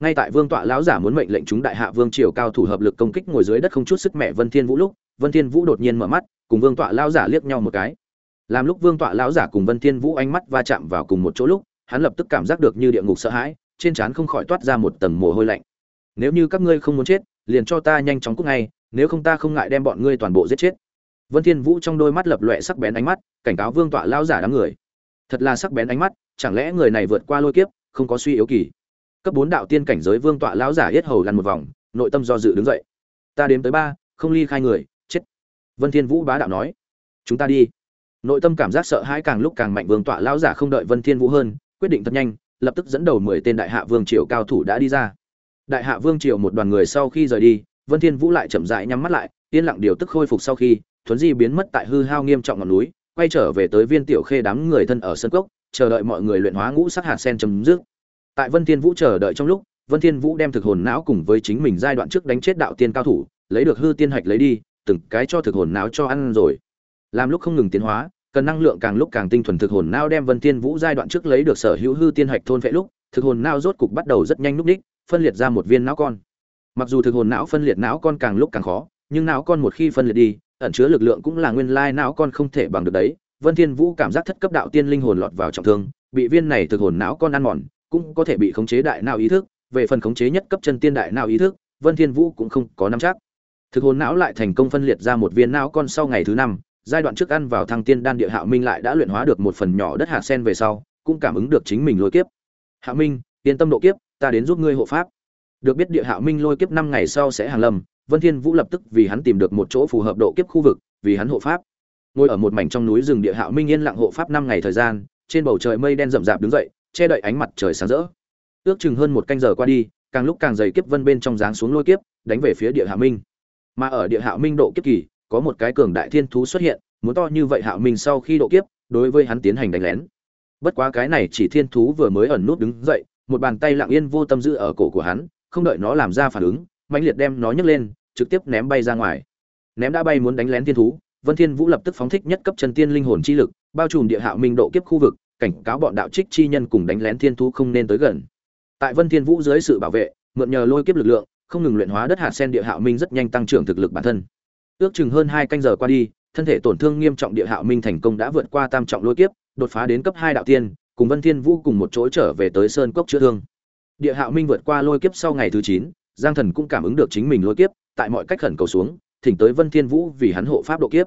ngay tại vương tọa lão giả muốn mệnh lệnh chúng đại hạ vương triều cao thủ hợp lực công kích ngồi dưới đất không chút sức mẹ vân thiên vũ lúc, vân thiên vũ đột nhiên mở mắt, cùng vương tọa lão giả liếc nhau một cái. Làm lúc vương tọa lão giả cùng vân thiên vũ ánh mắt va chạm vào cùng một chỗ lúc, hắn lập tức cảm giác được như địa ngục sợ hãi, trên trán không khỏi toát ra một tầng mồ hôi lạnh. Nếu như các ngươi không muốn chết, liền cho ta nhanh chóng cút ngay nếu không ta không ngại đem bọn ngươi toàn bộ giết chết. Vân thiên vũ trong đôi mắt lập loè sắc bén ánh mắt, cảnh cáo vương tọa lão giả đám người. Thật là sắc bén ánh mắt, chẳng lẽ người này vượt qua lôi kiếp, không có suy yếu kỳ. Cấp bốn đạo tiên cảnh giới vương tọa lão giả yết hầu lăn một vòng, nội tâm do dự đứng dậy. Ta đếm tới ba, không ly khai người, chết. Vân thiên vũ bá đạo nói. Chúng ta đi. Nội tâm cảm giác sợ hãi càng lúc càng mạnh, vương tọa lão giả không đợi vân thiên vũ hơn, quyết định thật nhanh, lập tức dẫn đầu mười tên đại hạ vương triều cao thủ đã đi ra. Đại hạ vương triều một đoàn người sau khi rời đi vân thiên vũ lại chậm rãi nhắm mắt lại, yên lặng điều tức khôi phục sau khi, thuấn di biến mất tại hư hao nghiêm trọng ngọn núi, quay trở về tới viên tiểu khê đám người thân ở sân cốc, chờ đợi mọi người luyện hóa ngũ sắc hạt sen chấm dứt. Tại vân thiên vũ chờ đợi trong lúc, vân thiên vũ đem thực hồn não cùng với chính mình giai đoạn trước đánh chết đạo tiên cao thủ, lấy được hư tiên hạch lấy đi, từng cái cho thực hồn não cho ăn rồi. Làm lúc không ngừng tiến hóa, cần năng lượng càng lúc càng tinh thuần thực hồn não đem vân thiên vũ giai đoạn trước lấy được sở hữu hư tiên hạch thôn phệ lúc, thực hồn não rốt cục bắt đầu rất nhanh lúc đích, phân liệt ra một viên não con mặc dù thực hồn não phân liệt não con càng lúc càng khó, nhưng não con một khi phân liệt đi, ẩn chứa lực lượng cũng là nguyên lai não con không thể bằng được đấy. Vân thiên vũ cảm giác thất cấp đạo tiên linh hồn lọt vào trọng thương, bị viên này thực hồn não con ăn mòn, cũng có thể bị khống chế đại não ý thức. Về phần khống chế nhất cấp chân tiên đại não ý thức, vân thiên vũ cũng không có nắm chắc. Thực hồn não lại thành công phân liệt ra một viên não con sau ngày thứ năm, giai đoạn trước ăn vào thăng tiên đan địa hạo minh lại đã luyện hóa được một phần nhỏ đất hạt sen về sau, cũng cảm ứng được chính mình lôi kiếp. Hạo minh, yên tâm độ kiếp, ta đến giúp ngươi hộ pháp được biết địa hạo minh lôi kiếp năm ngày sau sẽ hàng lâm, vân thiên vũ lập tức vì hắn tìm được một chỗ phù hợp độ kiếp khu vực, vì hắn hộ pháp. Ngồi ở một mảnh trong núi rừng địa hạo minh yên lặng hộ pháp năm ngày thời gian, trên bầu trời mây đen rậm rạp đứng dậy, che đậy ánh mặt trời sáng rỡ. Ước chừng hơn một canh giờ qua đi, càng lúc càng dày kiếp vân bên trong dáng xuống lôi kiếp, đánh về phía địa hạo minh. Mà ở địa hạo minh độ kiếp kỳ, có một cái cường đại thiên thú xuất hiện, muốn to như vậy hạo minh sau khi độ kiếp, đối với hắn tiến hành đánh lén. Bất quá cái này chỉ thiên thú vừa mới ẩn nút đứng dậy, một bàn tay lặng yên vô tâm giữ ở cổ của hắn không đợi nó làm ra phản ứng, mãnh liệt đem nó nhấc lên, trực tiếp ném bay ra ngoài. Ném đã bay muốn đánh lén thiên thú, vân thiên vũ lập tức phóng thích nhất cấp chân tiên linh hồn chi lực, bao trùm địa hạo minh độ kiếp khu vực, cảnh cáo bọn đạo trích chi nhân cùng đánh lén thiên thú không nên tới gần. Tại vân thiên vũ dưới sự bảo vệ, mượn nhờ lôi kiếp lực lượng, không ngừng luyện hóa đất hạt sen địa hạo minh rất nhanh tăng trưởng thực lực bản thân. Ước chừng hơn hai canh giờ qua đi, thân thể tổn thương nghiêm trọng địa hạo minh thành công đã vượt qua tam trọng lôi kiếp, đột phá đến cấp hai đạo tiên, cùng vân thiên vũ cùng một chỗ trở về tới sơn cốc chữa thương địa hạo minh vượt qua lôi kiếp sau ngày thứ chín, giang thần cũng cảm ứng được chính mình lôi kiếp, tại mọi cách khẩn cầu xuống, thỉnh tới vân thiên vũ vì hắn hộ pháp độ kiếp.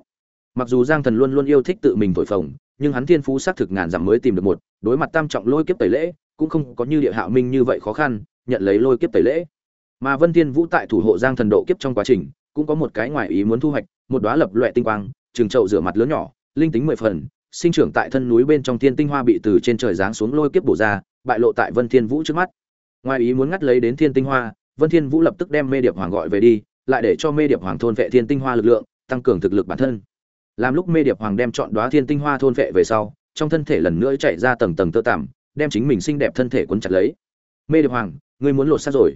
Mặc dù giang thần luôn luôn yêu thích tự mình thổi phồng, nhưng hắn thiên phú xác thực ngàn dặm mới tìm được một, đối mặt tam trọng lôi kiếp tẩy lễ, cũng không có như địa hạo minh như vậy khó khăn, nhận lấy lôi kiếp tẩy lễ. Mà vân thiên vũ tại thủ hộ giang thần độ kiếp trong quá trình, cũng có một cái ngoài ý muốn thu hoạch, một đóa lập loè tinh quang, trường chậu rửa mặt lớn nhỏ, linh tính mười phần, sinh trưởng tại thân núi bên trong thiên tinh hoa bị từ trên trời giáng xuống lôi kiếp bổ ra, bại lộ tại vân thiên vũ trước mắt ngoài ý muốn ngắt lấy đến thiên tinh hoa, vân thiên vũ lập tức đem mê điệp hoàng gọi về đi, lại để cho mê điệp hoàng thôn vệ thiên tinh hoa lực lượng, tăng cường thực lực bản thân. Làm lúc mê điệp hoàng đem chọn đóa thiên tinh hoa thôn vệ về sau, trong thân thể lần nữa chạy ra tầng tầng tơ tằm, đem chính mình xinh đẹp thân thể cuốn chặt lấy. Mê điệp hoàng, ngươi muốn lột xác rồi?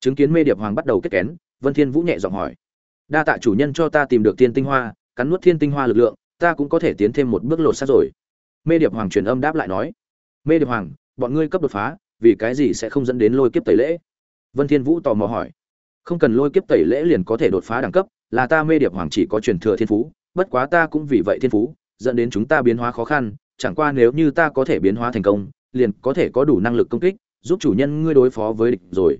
Chứng kiến mê điệp hoàng bắt đầu kết kén, vân thiên vũ nhẹ giọng hỏi. Đa tạ chủ nhân cho ta tìm được thiên tinh hoa, cắn nuốt thiên tinh hoa lực lượng, ta cũng có thể tiến thêm một bước lột xác rồi. Mê điệp hoàng truyền âm đáp lại nói. Mê điệp hoàng, bọn ngươi cấp đột phá vì cái gì sẽ không dẫn đến lôi kiếp tẩy lễ? Vân thiên vũ tò mò hỏi. Không cần lôi kiếp tẩy lễ liền có thể đột phá đẳng cấp, là ta mê điệp hoàng chỉ có truyền thừa thiên phú, bất quá ta cũng vì vậy thiên phú, dẫn đến chúng ta biến hóa khó khăn, chẳng qua nếu như ta có thể biến hóa thành công, liền có thể có đủ năng lực công kích, giúp chủ nhân ngươi đối phó với địch rồi.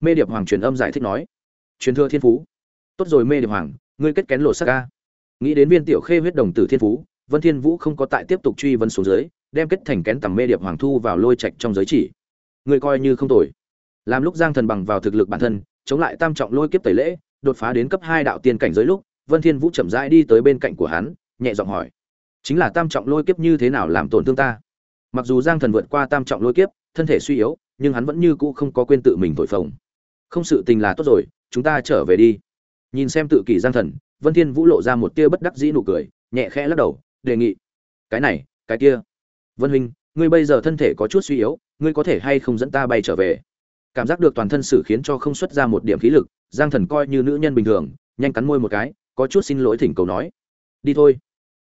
Mê điệp hoàng truyền âm giải thích nói. Truyền thừa thiên phú. Tốt rồi mê điệp hoàng, ngươi kết kén lộ sắc ca nghĩ đến viên tiểu khê huyết đồng tử thiên phú, vân thiên vũ không có tại tiếp tục truy vấn xuống dưới, đem kết thành kén tầm mê điệp hoàng thu vào lôi trạch trong giới chỉ ngươi coi như không tồi. Làm lúc giang thần bằng vào thực lực bản thân, chống lại tam trọng lôi kiếp tẩy lễ, đột phá đến cấp hai đạo tiên cảnh giới lúc, vân thiên vũ chậm rãi đi tới bên cạnh của hắn, nhẹ giọng hỏi, chính là tam trọng lôi kiếp như thế nào làm tổn thương ta? Mặc dù giang thần vượt qua tam trọng lôi kiếp, thân thể suy yếu, nhưng hắn vẫn như cũ không có quên tự mình thổi phồng. Không sự tình là tốt rồi, chúng ta trở về đi. Nhìn xem tự kỷ giang thần, vân thiên vũ lộ ra một tia bất đắc dĩ nụ cười, nhẹ khẽ lắc đầu, đề nghị, cái này, cái kia, vân huynh, ngươi bây giờ thân thể có chút suy yếu ngươi có thể hay không dẫn ta bay trở về? Cảm giác được toàn thân sử khiến cho không xuất ra một điểm khí lực, giang thần coi như nữ nhân bình thường, nhanh cắn môi một cái, có chút xin lỗi thỉnh cầu nói. Đi thôi.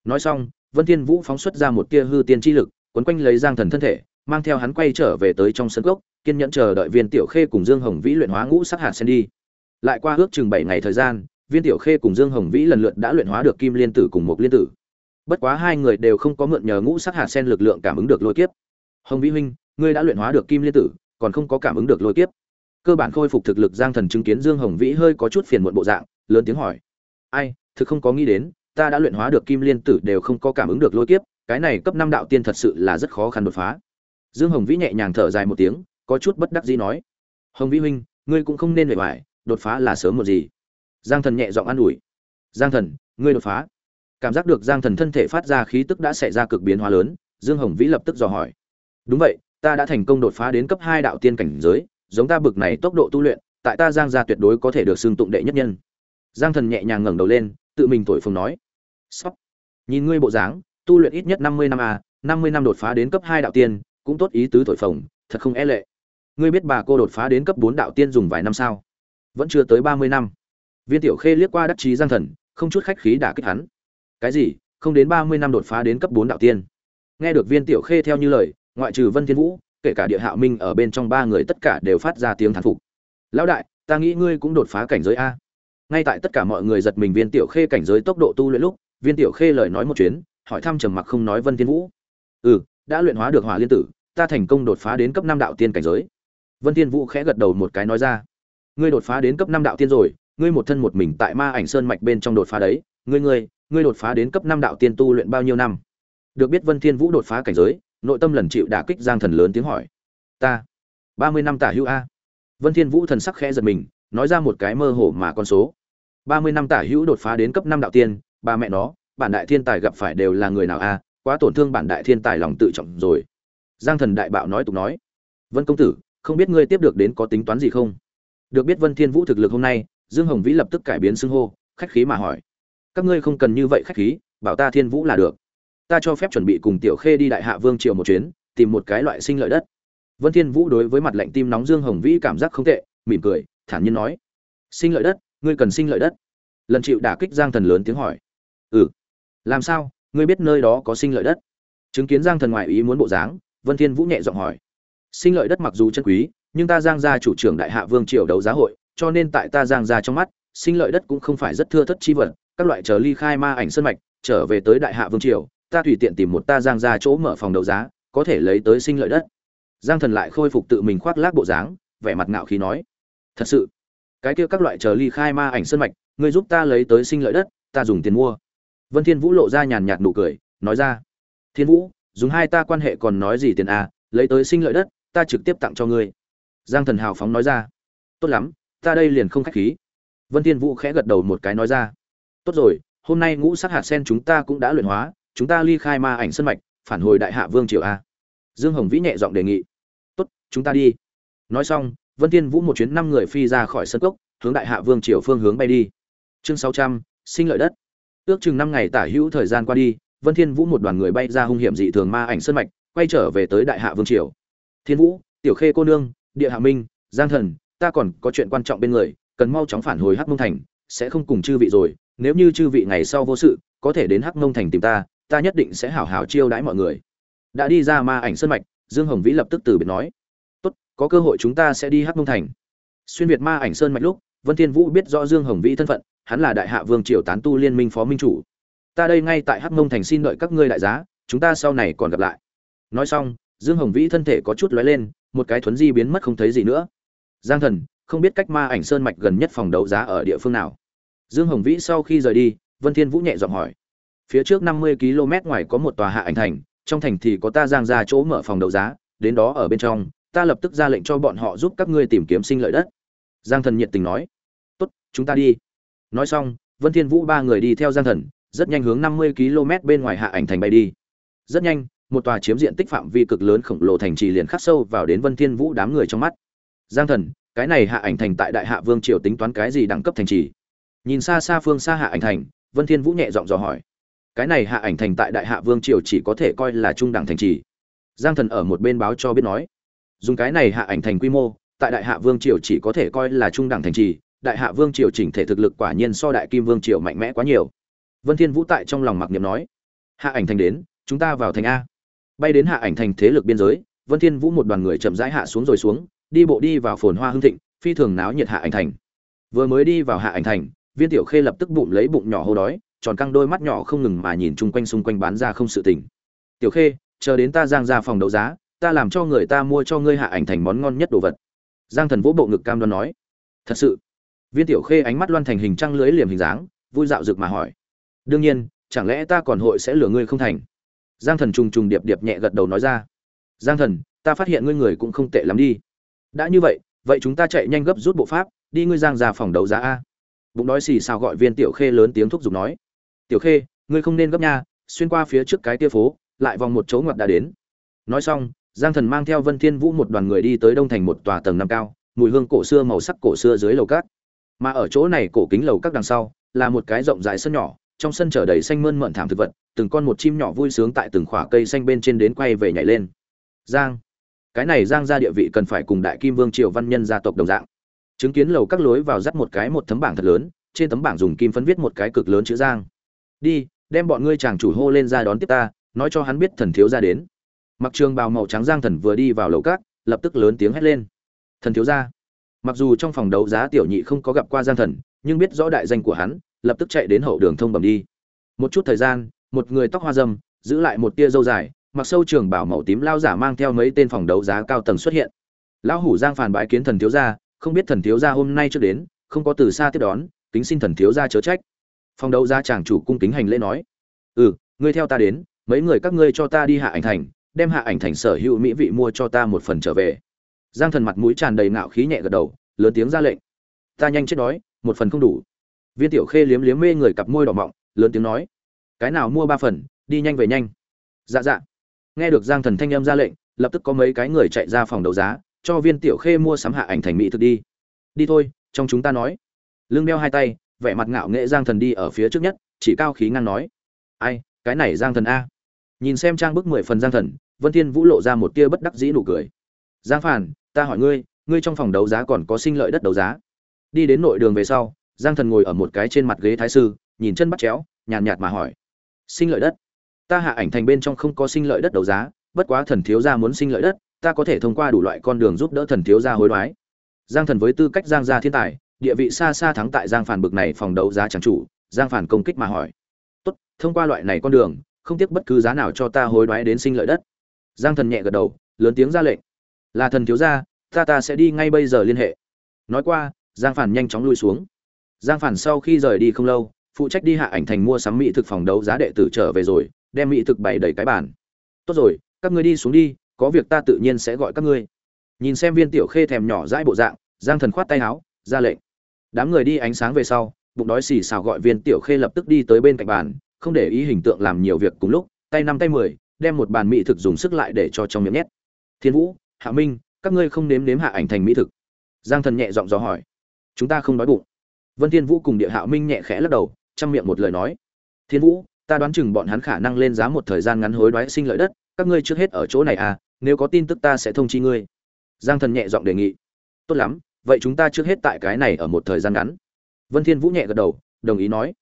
Nói xong, vân thiên vũ phóng xuất ra một tia hư tiên chi lực, quấn quanh lấy giang thần thân thể, mang theo hắn quay trở về tới trong sân gốc, kiên nhẫn chờ đợi viên tiểu khê cùng dương hồng vĩ luyện hóa ngũ sắc hạt sen đi. Lại qua ước chừng bảy ngày thời gian, viên tiểu khê cùng dương hồng vĩ lần lượt đã luyện hóa được kim liên tử cùng một liên tử. Bất quá hai người đều không có mượn nhờ ngũ sắc hạt sen lực lượng cảm ứng được lôi kiếp. Hồng vĩ huynh ngươi đã luyện hóa được kim liên tử còn không có cảm ứng được lôi kiếp. Cơ bản khôi phục thực lực giang thần chứng kiến dương hồng vĩ hơi có chút phiền muộn bộ dạng lớn tiếng hỏi. Ai thực không có nghĩ đến ta đã luyện hóa được kim liên tử đều không có cảm ứng được lôi kiếp cái này cấp năm đạo tiên thật sự là rất khó khăn đột phá. Dương hồng vĩ nhẹ nhàng thở dài một tiếng có chút bất đắc dĩ nói. Hồng vĩ huynh ngươi cũng không nên vẻ bại, đột phá là sớm một gì. Giang thần nhẹ giọng an ủi. Giang thần ngươi đột phá. Cảm giác được giang thần thân thể phát ra khí tức đã xảy ra cực biến hóa lớn dương hồng vĩ lập tức dò hỏi. Đúng vậy ta đã thành công đột phá đến cấp hai đạo tiên cảnh giới, giống ta bực này tốc độ tu luyện, tại ta giang gia tuyệt đối có thể được xưng tụng đệ nhất nhân. Giang thần nhẹ nhàng ngẩng đầu lên, tự mình thổi phồng nói. Sóc. Nhìn ngươi bộ dáng, tu luyện ít nhất năm mươi năm à? năm mươi năm đột phá đến cấp hai đạo tiên, cũng tốt ý tứ thổi phồng, thật không e lệ. Ngươi biết bà cô đột phá đến cấp bốn đạo tiên dùng vài năm sao? Vẫn chưa tới ba mươi năm. Viên tiểu khê liếc qua đắc chí giang thần, không chút khách khí đả kích hắn. Cái gì? Không đến ba mươi năm đột phá đến cấp bốn đạo tiên. Nghe được viên tiểu khê theo như lời ngoại trừ vân thiên vũ, kể cả địa hạo minh ở bên trong ba người tất cả đều phát ra tiếng thán phục. Lão đại, ta nghĩ ngươi cũng đột phá cảnh giới a. Ngay tại tất cả mọi người giật mình viên tiểu khê cảnh giới tốc độ tu luyện lúc, viên tiểu khê lời nói một chuyến, hỏi thăm trầm mặc không nói vân thiên vũ. Ừ đã luyện hóa được hỏa liên tử, ta thành công đột phá đến cấp năm đạo tiên cảnh giới. Vân thiên vũ khẽ gật đầu một cái nói ra. Ngươi đột phá đến cấp năm đạo tiên rồi, ngươi một thân một mình tại ma ảnh sơn mạch bên trong đột phá đấy. Ngươi ngươi ngươi đột phá đến cấp năm đạo tiên tu luyện bao nhiêu năm? Được biết vân thiên vũ đột phá cảnh giới nội tâm lần chịu đả kích giang thần lớn tiếng hỏi. Ta, ba mươi năm tả hữu a. Vân thiên vũ thần sắc khẽ giật mình, nói ra một cái mơ hồ mà con số. ba mươi năm tả hữu đột phá đến cấp năm đạo tiên, ba mẹ nó, bản đại thiên tài gặp phải đều là người nào a, quá tổn thương bản đại thiên tài lòng tự trọng rồi. Giang thần đại bạo nói tục nói. Vân công tử, không biết ngươi tiếp được đến có tính toán gì không? Được biết vân thiên vũ thực lực hôm nay, dương hồng vĩ lập tức cải biến xưng hô, khách khí mà hỏi. Các ngươi không cần như vậy khách khí, bảo ta thiên vũ là được ta cho phép chuẩn bị cùng tiểu khê đi đại hạ vương triều một chuyến, tìm một cái loại sinh lợi đất. Vân thiên vũ đối với mặt lạnh tim nóng dương hồng vĩ cảm giác không tệ, mỉm cười, thản nhiên nói. Sinh lợi đất, ngươi cần sinh lợi đất. Lần chịu đả kích giang thần lớn tiếng hỏi. Ừ. Làm sao? Ngươi biết nơi đó có sinh lợi đất? Chứng kiến giang thần ngoại ý muốn bộ dáng, vân thiên vũ nhẹ giọng hỏi. Sinh lợi đất mặc dù chân quý, nhưng ta giang gia chủ trưởng đại hạ vương triều đấu giá hội, cho nên tại ta giang gia trong mắt, sinh lợi đất cũng không phải rất thưa thất chi vật, các loại chờ ly khai ma ảnh sơn mạch, trở về tới đại hạ vương triều ta tùy tiện tìm một ta giang ra chỗ mở phòng đấu giá, có thể lấy tới sinh lợi đất. Giang thần lại khôi phục tự mình khoác lác bộ dáng, vẻ mặt ngạo khí nói, thật sự, cái kia các loại chờ ly khai ma ảnh sơn mạch, ngươi giúp ta lấy tới sinh lợi đất, ta dùng tiền mua. Vân thiên vũ lộ ra nhàn nhạt nụ cười, nói ra, thiên vũ, dùng hai ta quan hệ còn nói gì tiền à lấy tới sinh lợi đất, ta trực tiếp tặng cho ngươi. Giang thần hào phóng nói ra, tốt lắm, ta đây liền không khách khí. Vân thiên vũ khẽ gật đầu một cái nói ra, tốt rồi, hôm nay ngũ sắc hạt sen chúng ta cũng đã luyện hóa chúng ta ly khai ma ảnh sân mạch phản hồi đại hạ vương triều a. Dương hồng vĩ nhẹ giọng đề nghị. Tốt chúng ta đi. Nói xong vân thiên vũ một chuyến năm người phi ra khỏi sân cốc hướng đại hạ vương triều phương hướng bay đi. Chương 600, sinh lợi đất. Ước chừng năm ngày tả hữu thời gian qua đi vân thiên vũ một đoàn người bay ra hung hiểm dị thường ma ảnh sân mạch quay trở về tới đại hạ vương triều. Thiên vũ tiểu khê cô nương địa hạ minh giang thần ta còn có chuyện quan trọng bên người cần mau chóng phản hồi hắc mông thành sẽ không cùng chư vị rồi nếu như chư vị ngày sau vô sự có thể đến hắc mông thành tìm ta ta nhất định sẽ hảo hảo chiêu đãi mọi người. Đã đi ra ma ảnh sân mạch, dương hồng vĩ lập tức từ biệt nói, tốt, có cơ hội chúng ta sẽ đi hắc mông thành. Xuyên việt ma ảnh sơn mạch lúc, vân thiên vũ biết rõ dương hồng vĩ thân phận, hắn là đại hạ vương triều tán tu liên minh phó minh chủ. Ta đây ngay tại hắc mông thành xin đợi các ngươi đại giá, chúng ta sau này còn gặp lại. Nói xong, dương hồng vĩ thân thể có chút lóe lên, một cái thuấn di biến mất không thấy gì nữa. Giang thần, không biết cách ma ảnh sơn mạch gần nhất phòng đấu giá ở địa phương nào? Dương hồng vĩ sau khi rời đi, vân thiên vũ nhẹ giọng hỏi phía trước 50 km ngoài có một tòa hạ ảnh thành, trong thành thì có ta giang ra chỗ mở phòng đấu giá, đến đó ở bên trong, ta lập tức ra lệnh cho bọn họ giúp các ngươi tìm kiếm sinh lợi đất. Giang thần nhiệt tình nói. Tốt, chúng ta đi. Nói xong, vân thiên vũ ba người đi theo giang thần, rất nhanh hướng 50 km bên ngoài hạ ảnh thành bay đi. Rất nhanh, một tòa chiếm diện tích phạm vi cực lớn khổng lồ thành trì liền khắc sâu vào đến vân thiên vũ đám người trong mắt. Giang thần, cái này hạ ảnh thành tại đại hạ vương triều tính toán cái gì đẳng cấp thành trì? Nhìn xa xa phương xa hạ ảnh thành, vân thiên vũ nhẹ giọng dò hỏi cái này hạ ảnh thành tại đại hạ vương triều chỉ có thể coi là trung đẳng thành trì. Giang thần ở một bên báo cho biết nói, dùng cái này hạ ảnh thành quy mô, tại đại hạ vương triều chỉ có thể coi là trung đẳng thành trì, đại hạ vương triều chỉnh thể thực lực quả nhiên so đại kim vương triều mạnh mẽ quá nhiều. Vân thiên vũ tại trong lòng mặc niệm nói, hạ ảnh thành đến, chúng ta vào thành a. Bay đến hạ ảnh thành thế lực biên giới, vân thiên vũ một đoàn người chậm rãi hạ xuống rồi xuống, đi bộ đi vào phồn hoa hương thịnh, phi thường náo nhiệt hạ ảnh thành. Vừa mới đi vào hạ ảnh thành, viên tiểu khê lập tức bụng lấy bụng nhỏ hô đói tròn căng đôi mắt nhỏ không ngừng mà nhìn chung quanh xung quanh bán ra không sự tình. Tiểu khê, chờ đến ta giang ra phòng đấu giá, ta làm cho người ta mua cho ngươi hạ ảnh thành món ngon nhất đồ vật. Giang thần vỗ bộ ngực cam đoan nói. Thật sự? Viên tiểu khê ánh mắt loan thành hình trăng lưới liềm hình dáng, vui dạo rực mà hỏi. Đương nhiên, chẳng lẽ ta còn hội sẽ lừa ngươi không thành? Giang thần trùng trùng điệp điệp nhẹ gật đầu nói ra. Giang thần, ta phát hiện ngươi người cũng không tệ lắm đi. Đã như vậy vậy chúng ta chạy nhanh gấp rút bộ pháp, đi ngươi giang ra phòng đấu giá a. Bụng đói xì sao gọi viên tiểu khê lớn tiếng thúc giục nói tiểu khê, ngươi không nên gấp nha, xuyên qua phía trước cái tia phố, lại vòng một chỗ ngoặt đã đến. Nói xong, giang thần mang theo vân thiên vũ một đoàn người đi tới đông thành một tòa tầng năm cao, mùi hương cổ xưa màu sắc cổ xưa dưới lầu cát. Mà ở chỗ này cổ kính lầu các đằng sau, là một cái rộng rãi sân nhỏ, trong sân trở đầy xanh mơn mởn thảm thực vật, từng con một chim nhỏ vui sướng tại từng khỏa cây xanh bên trên đến quay về nhảy lên. Giang, cái này giang ra địa vị cần phải cùng đại kim vương triều văn nhân gia tộc đồng dạng. Chứng kiến lầu các lối vào dắt một cái một tấm bảng thật lớn, trên tấm bảng dùng kim phấn viết một cái cực lớn chữ giang đi đem bọn ngươi chàng chủ hô lên ra đón tiếp ta nói cho hắn biết thần thiếu gia đến. Mặc trường bào màu trắng giang thần vừa đi vào lầu cát, lập tức lớn tiếng hét lên. Thần thiếu gia. Mặc dù trong phòng đấu giá tiểu nhị không có gặp qua giang thần nhưng biết rõ đại danh của hắn lập tức chạy đến hậu đường thông bẩm đi. Một chút thời gian một người tóc hoa dâm giữ lại một tia râu dài mặc sâu trường bảo màu tím lao giả mang theo mấy tên phòng đấu giá cao tầng xuất hiện. Lão hủ giang phàn bãi kiến thần thiếu gia không biết thần thiếu gia hôm nay chưa đến không có từ xa tiếp đón kính xin thần thiếu gia chớ trách phòng đấu giá chàng chủ cung kính hành lễ nói ừ ngươi theo ta đến, mấy người các ngươi cho ta đi hạ ảnh thành, đem hạ ảnh thành sở hữu mỹ vị mua cho ta một phần trở về. Giang thần mặt mũi tràn đầy ngạo khí nhẹ gật đầu, lớn tiếng ra lệnh, ta nhanh chết đói, một phần không đủ. Viên tiểu khê liếm liếm mê người cặp môi đỏ mọng, lớn tiếng nói, cái nào mua ba phần, đi nhanh về nhanh. Dạ dạ. Nghe được giang thần thanh âm ra lệnh, lập tức có mấy cái người chạy ra phòng đấu giá, cho viên tiểu khê mua sắm hạ ảnh thành mỹ thực đi. Đi thôi, trong chúng ta nói. Lưng đeo hai tay vẻ mặt ngạo nghệ giang thần đi ở phía trước nhất, chỉ cao khí ngang nói, ai, cái này giang thần a? Nhìn xem trang bức mười phần giang thần, vân thiên vũ lộ ra một tia bất đắc dĩ nụ cười. Giang phản ta hỏi ngươi ngươi trong phòng đấu giá còn có sinh lợi đất đấu giá? Đi đến nội đường về sau, giang thần ngồi ở một cái trên mặt ghế thái sư, nhìn chân bắt chéo, nhàn nhạt mà hỏi, sinh lợi đất? Ta hạ ảnh thành bên trong không có sinh lợi đất đấu giá, bất quá thần thiếu gia muốn sinh lợi đất, ta có thể thông qua đủ loại con đường giúp đỡ thần thiếu gia hối đoái. Giang thần với tư cách giang gia thiên tài địa vị xa xa thắng tại giang phản bực này phòng đấu giá chẳng chủ, giang phản công kích mà hỏi. Tốt, thông qua loại này con đường, không tiếc bất cứ giá nào cho ta hối đoái đến sinh lợi đất. Giang thần nhẹ gật đầu, lớn tiếng ra lệnh. Là thần thiếu gia, ta ta sẽ đi ngay bây giờ liên hệ. Nói qua, giang phản nhanh chóng lui xuống. Giang phản sau khi rời đi không lâu, phụ trách đi hạ ảnh thành mua sắm mỹ thực phòng đấu giá đệ tử trở về rồi, đem mỹ thực bày đầy cái bàn. Tốt rồi, các ngươi đi xuống đi, có việc ta tự nhiên sẽ gọi các ngươi. Nhìn xem viên tiểu khê thèm nhỏ dãi bộ dạng, giang thần khoát tay áo, ra lệnh đám người đi ánh sáng về sau, bụng đói xì xào gọi viên tiểu khê lập tức đi tới bên cạnh bàn, không để ý hình tượng làm nhiều việc cùng lúc, tay năm tay mười, đem một bàn mỹ thực dùng sức lại để cho trong miệng nhét. Thiên vũ, hạ minh, các ngươi không nếm nếm hạ ảnh thành mỹ thực. Giang thần nhẹ giọng dò hỏi. Chúng ta không đói bụng. Vân thiên vũ cùng địa hạ minh nhẹ khẽ lắc đầu, chăm miệng một lời nói. Thiên vũ, ta đoán chừng bọn hắn khả năng lên giá một thời gian ngắn hối đoái sinh lợi đất, các ngươi trước hết ở chỗ này à nếu có tin tức ta sẽ thông chi ngươi. Giang thần nhẹ giọng đề nghị. Tốt lắm vậy chúng ta trước hết tại cái này ở một thời gian ngắn. Vân thiên vũ nhẹ gật đầu, đồng ý nói.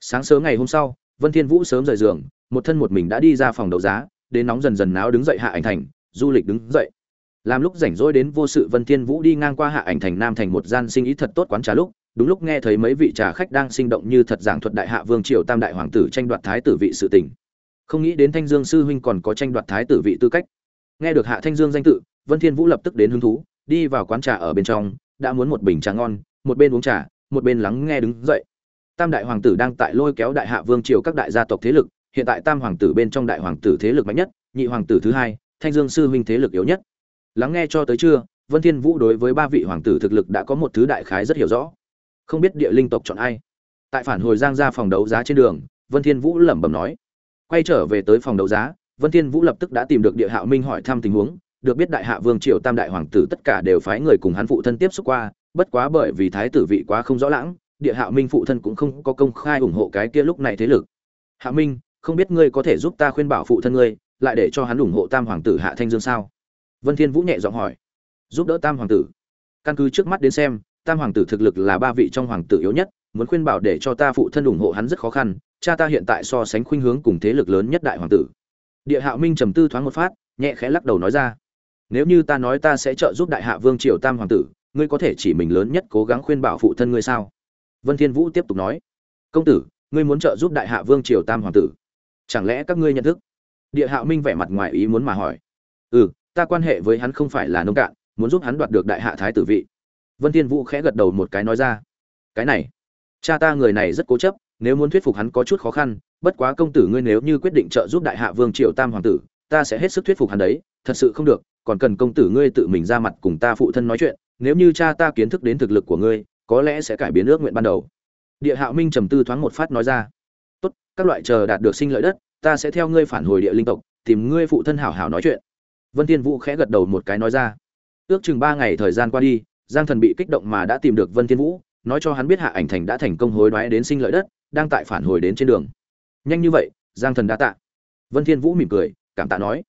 Sáng sớm ngày hôm sau, vân thiên vũ sớm rời giường, một thân một mình đã đi ra phòng đấu giá, đến nóng dần dần náo đứng dậy hạ ảnh thành, du lịch đứng dậy. Làm lúc rảnh rỗi đến vô sự, vân thiên vũ đi ngang qua hạ ảnh thành nam thành một gian sinh ý thật tốt quán trà lúc, đúng lúc nghe thấy mấy vị trà khách đang sinh động như thật giảng thuật đại hạ vương triều tam đại hoàng tử tranh đoạt thái tử vị sự tình. Không nghĩ đến thanh dương sư huynh còn có tranh đoạt thái tử vị tư cách. Nghe được hạ thanh dương danh tự, vân thiên vũ lập tức đến hứng thú, đi vào quán trà ở bên trong đã muốn một bình trà ngon, một bên uống trà, một bên lắng nghe đứng dậy. Tam đại hoàng tử đang tại lôi kéo đại hạ vương triều các đại gia tộc thế lực, hiện tại tam hoàng tử bên trong đại hoàng tử thế lực mạnh nhất, nhị hoàng tử thứ hai, thanh dương sư huynh thế lực yếu nhất. Lắng nghe cho tới trưa, vân thiên vũ đối với ba vị hoàng tử thực lực đã có một thứ đại khái rất hiểu rõ. Không biết địa linh tộc chọn ai. Tại phản hồi giang ra phòng đấu giá trên đường, vân thiên vũ lẩm bẩm nói. Quay trở về tới phòng đấu giá, vân thiên vũ lập tức đã tìm được địa hạo minh hỏi thăm tình huống được biết đại hạ vương triều tam đại hoàng tử tất cả đều phái người cùng hắn phụ thân tiếp xúc qua, bất quá bởi vì thái tử vị quá không rõ lãng, địa hạ minh phụ thân cũng không có công khai ủng hộ cái kia lúc này thế lực. Hạ minh, không biết ngươi có thể giúp ta khuyên bảo phụ thân ngươi, lại để cho hắn ủng hộ tam hoàng tử hạ thanh dương sao? Vân thiên vũ nhẹ giọng hỏi. Giúp đỡ tam hoàng tử. Căn cứ trước mắt đến xem, tam hoàng tử thực lực là ba vị trong hoàng tử yếu nhất, muốn khuyên bảo để cho ta phụ thân ủng hộ hắn rất khó khăn, cha ta hiện tại so sánh khuynh hướng cùng thế lực lớn nhất đại hoàng tử. Địa hạ minh trầm tư thoáng một phát, nhẹ khẽ lắc đầu nói ra nếu như ta nói ta sẽ trợ giúp đại hạ vương triều tam hoàng tử, ngươi có thể chỉ mình lớn nhất cố gắng khuyên bảo phụ thân ngươi sao? Vân thiên vũ tiếp tục nói. Công tử, ngươi muốn trợ giúp đại hạ vương triều tam hoàng tử. Chẳng lẽ các ngươi nhận thức? Địa hạo minh vẻ mặt ngoài ý muốn mà hỏi. Ừ ta quan hệ với hắn không phải là nông cạn, muốn giúp hắn đoạt được đại hạ thái tử vị. Vân thiên vũ khẽ gật đầu một cái nói ra. Cái này, cha ta người này rất cố chấp, nếu muốn thuyết phục hắn có chút khó khăn, bất quá công tử ngươi nếu như quyết định trợ giúp đại hạ vương triều tam hoàng tử, ta sẽ hết sức thuyết phục hắn đấy, thật sự không được còn cần công tử ngươi tự mình ra mặt cùng ta phụ thân nói chuyện, nếu như cha ta kiến thức đến thực lực của ngươi, có lẽ sẽ cải biến ước nguyện ban đầu. Địa hạo minh trầm tư thoáng một phát nói ra, tốt, các loại chờ đạt được sinh lợi đất, ta sẽ theo ngươi phản hồi địa linh tộc, tìm ngươi phụ thân hảo hảo nói chuyện. Vân thiên vũ khẽ gật đầu một cái nói ra, ước chừng ba ngày thời gian qua đi, giang thần bị kích động mà đã tìm được vân thiên vũ, nói cho hắn biết hạ ảnh thành đã thành công hối đoái đến sinh lợi đất, đang tại phản hồi đến trên đường. Nhanh như vậy, giang thần đã tạ. Vân thiên vũ mỉm cười, cảm tạ nói,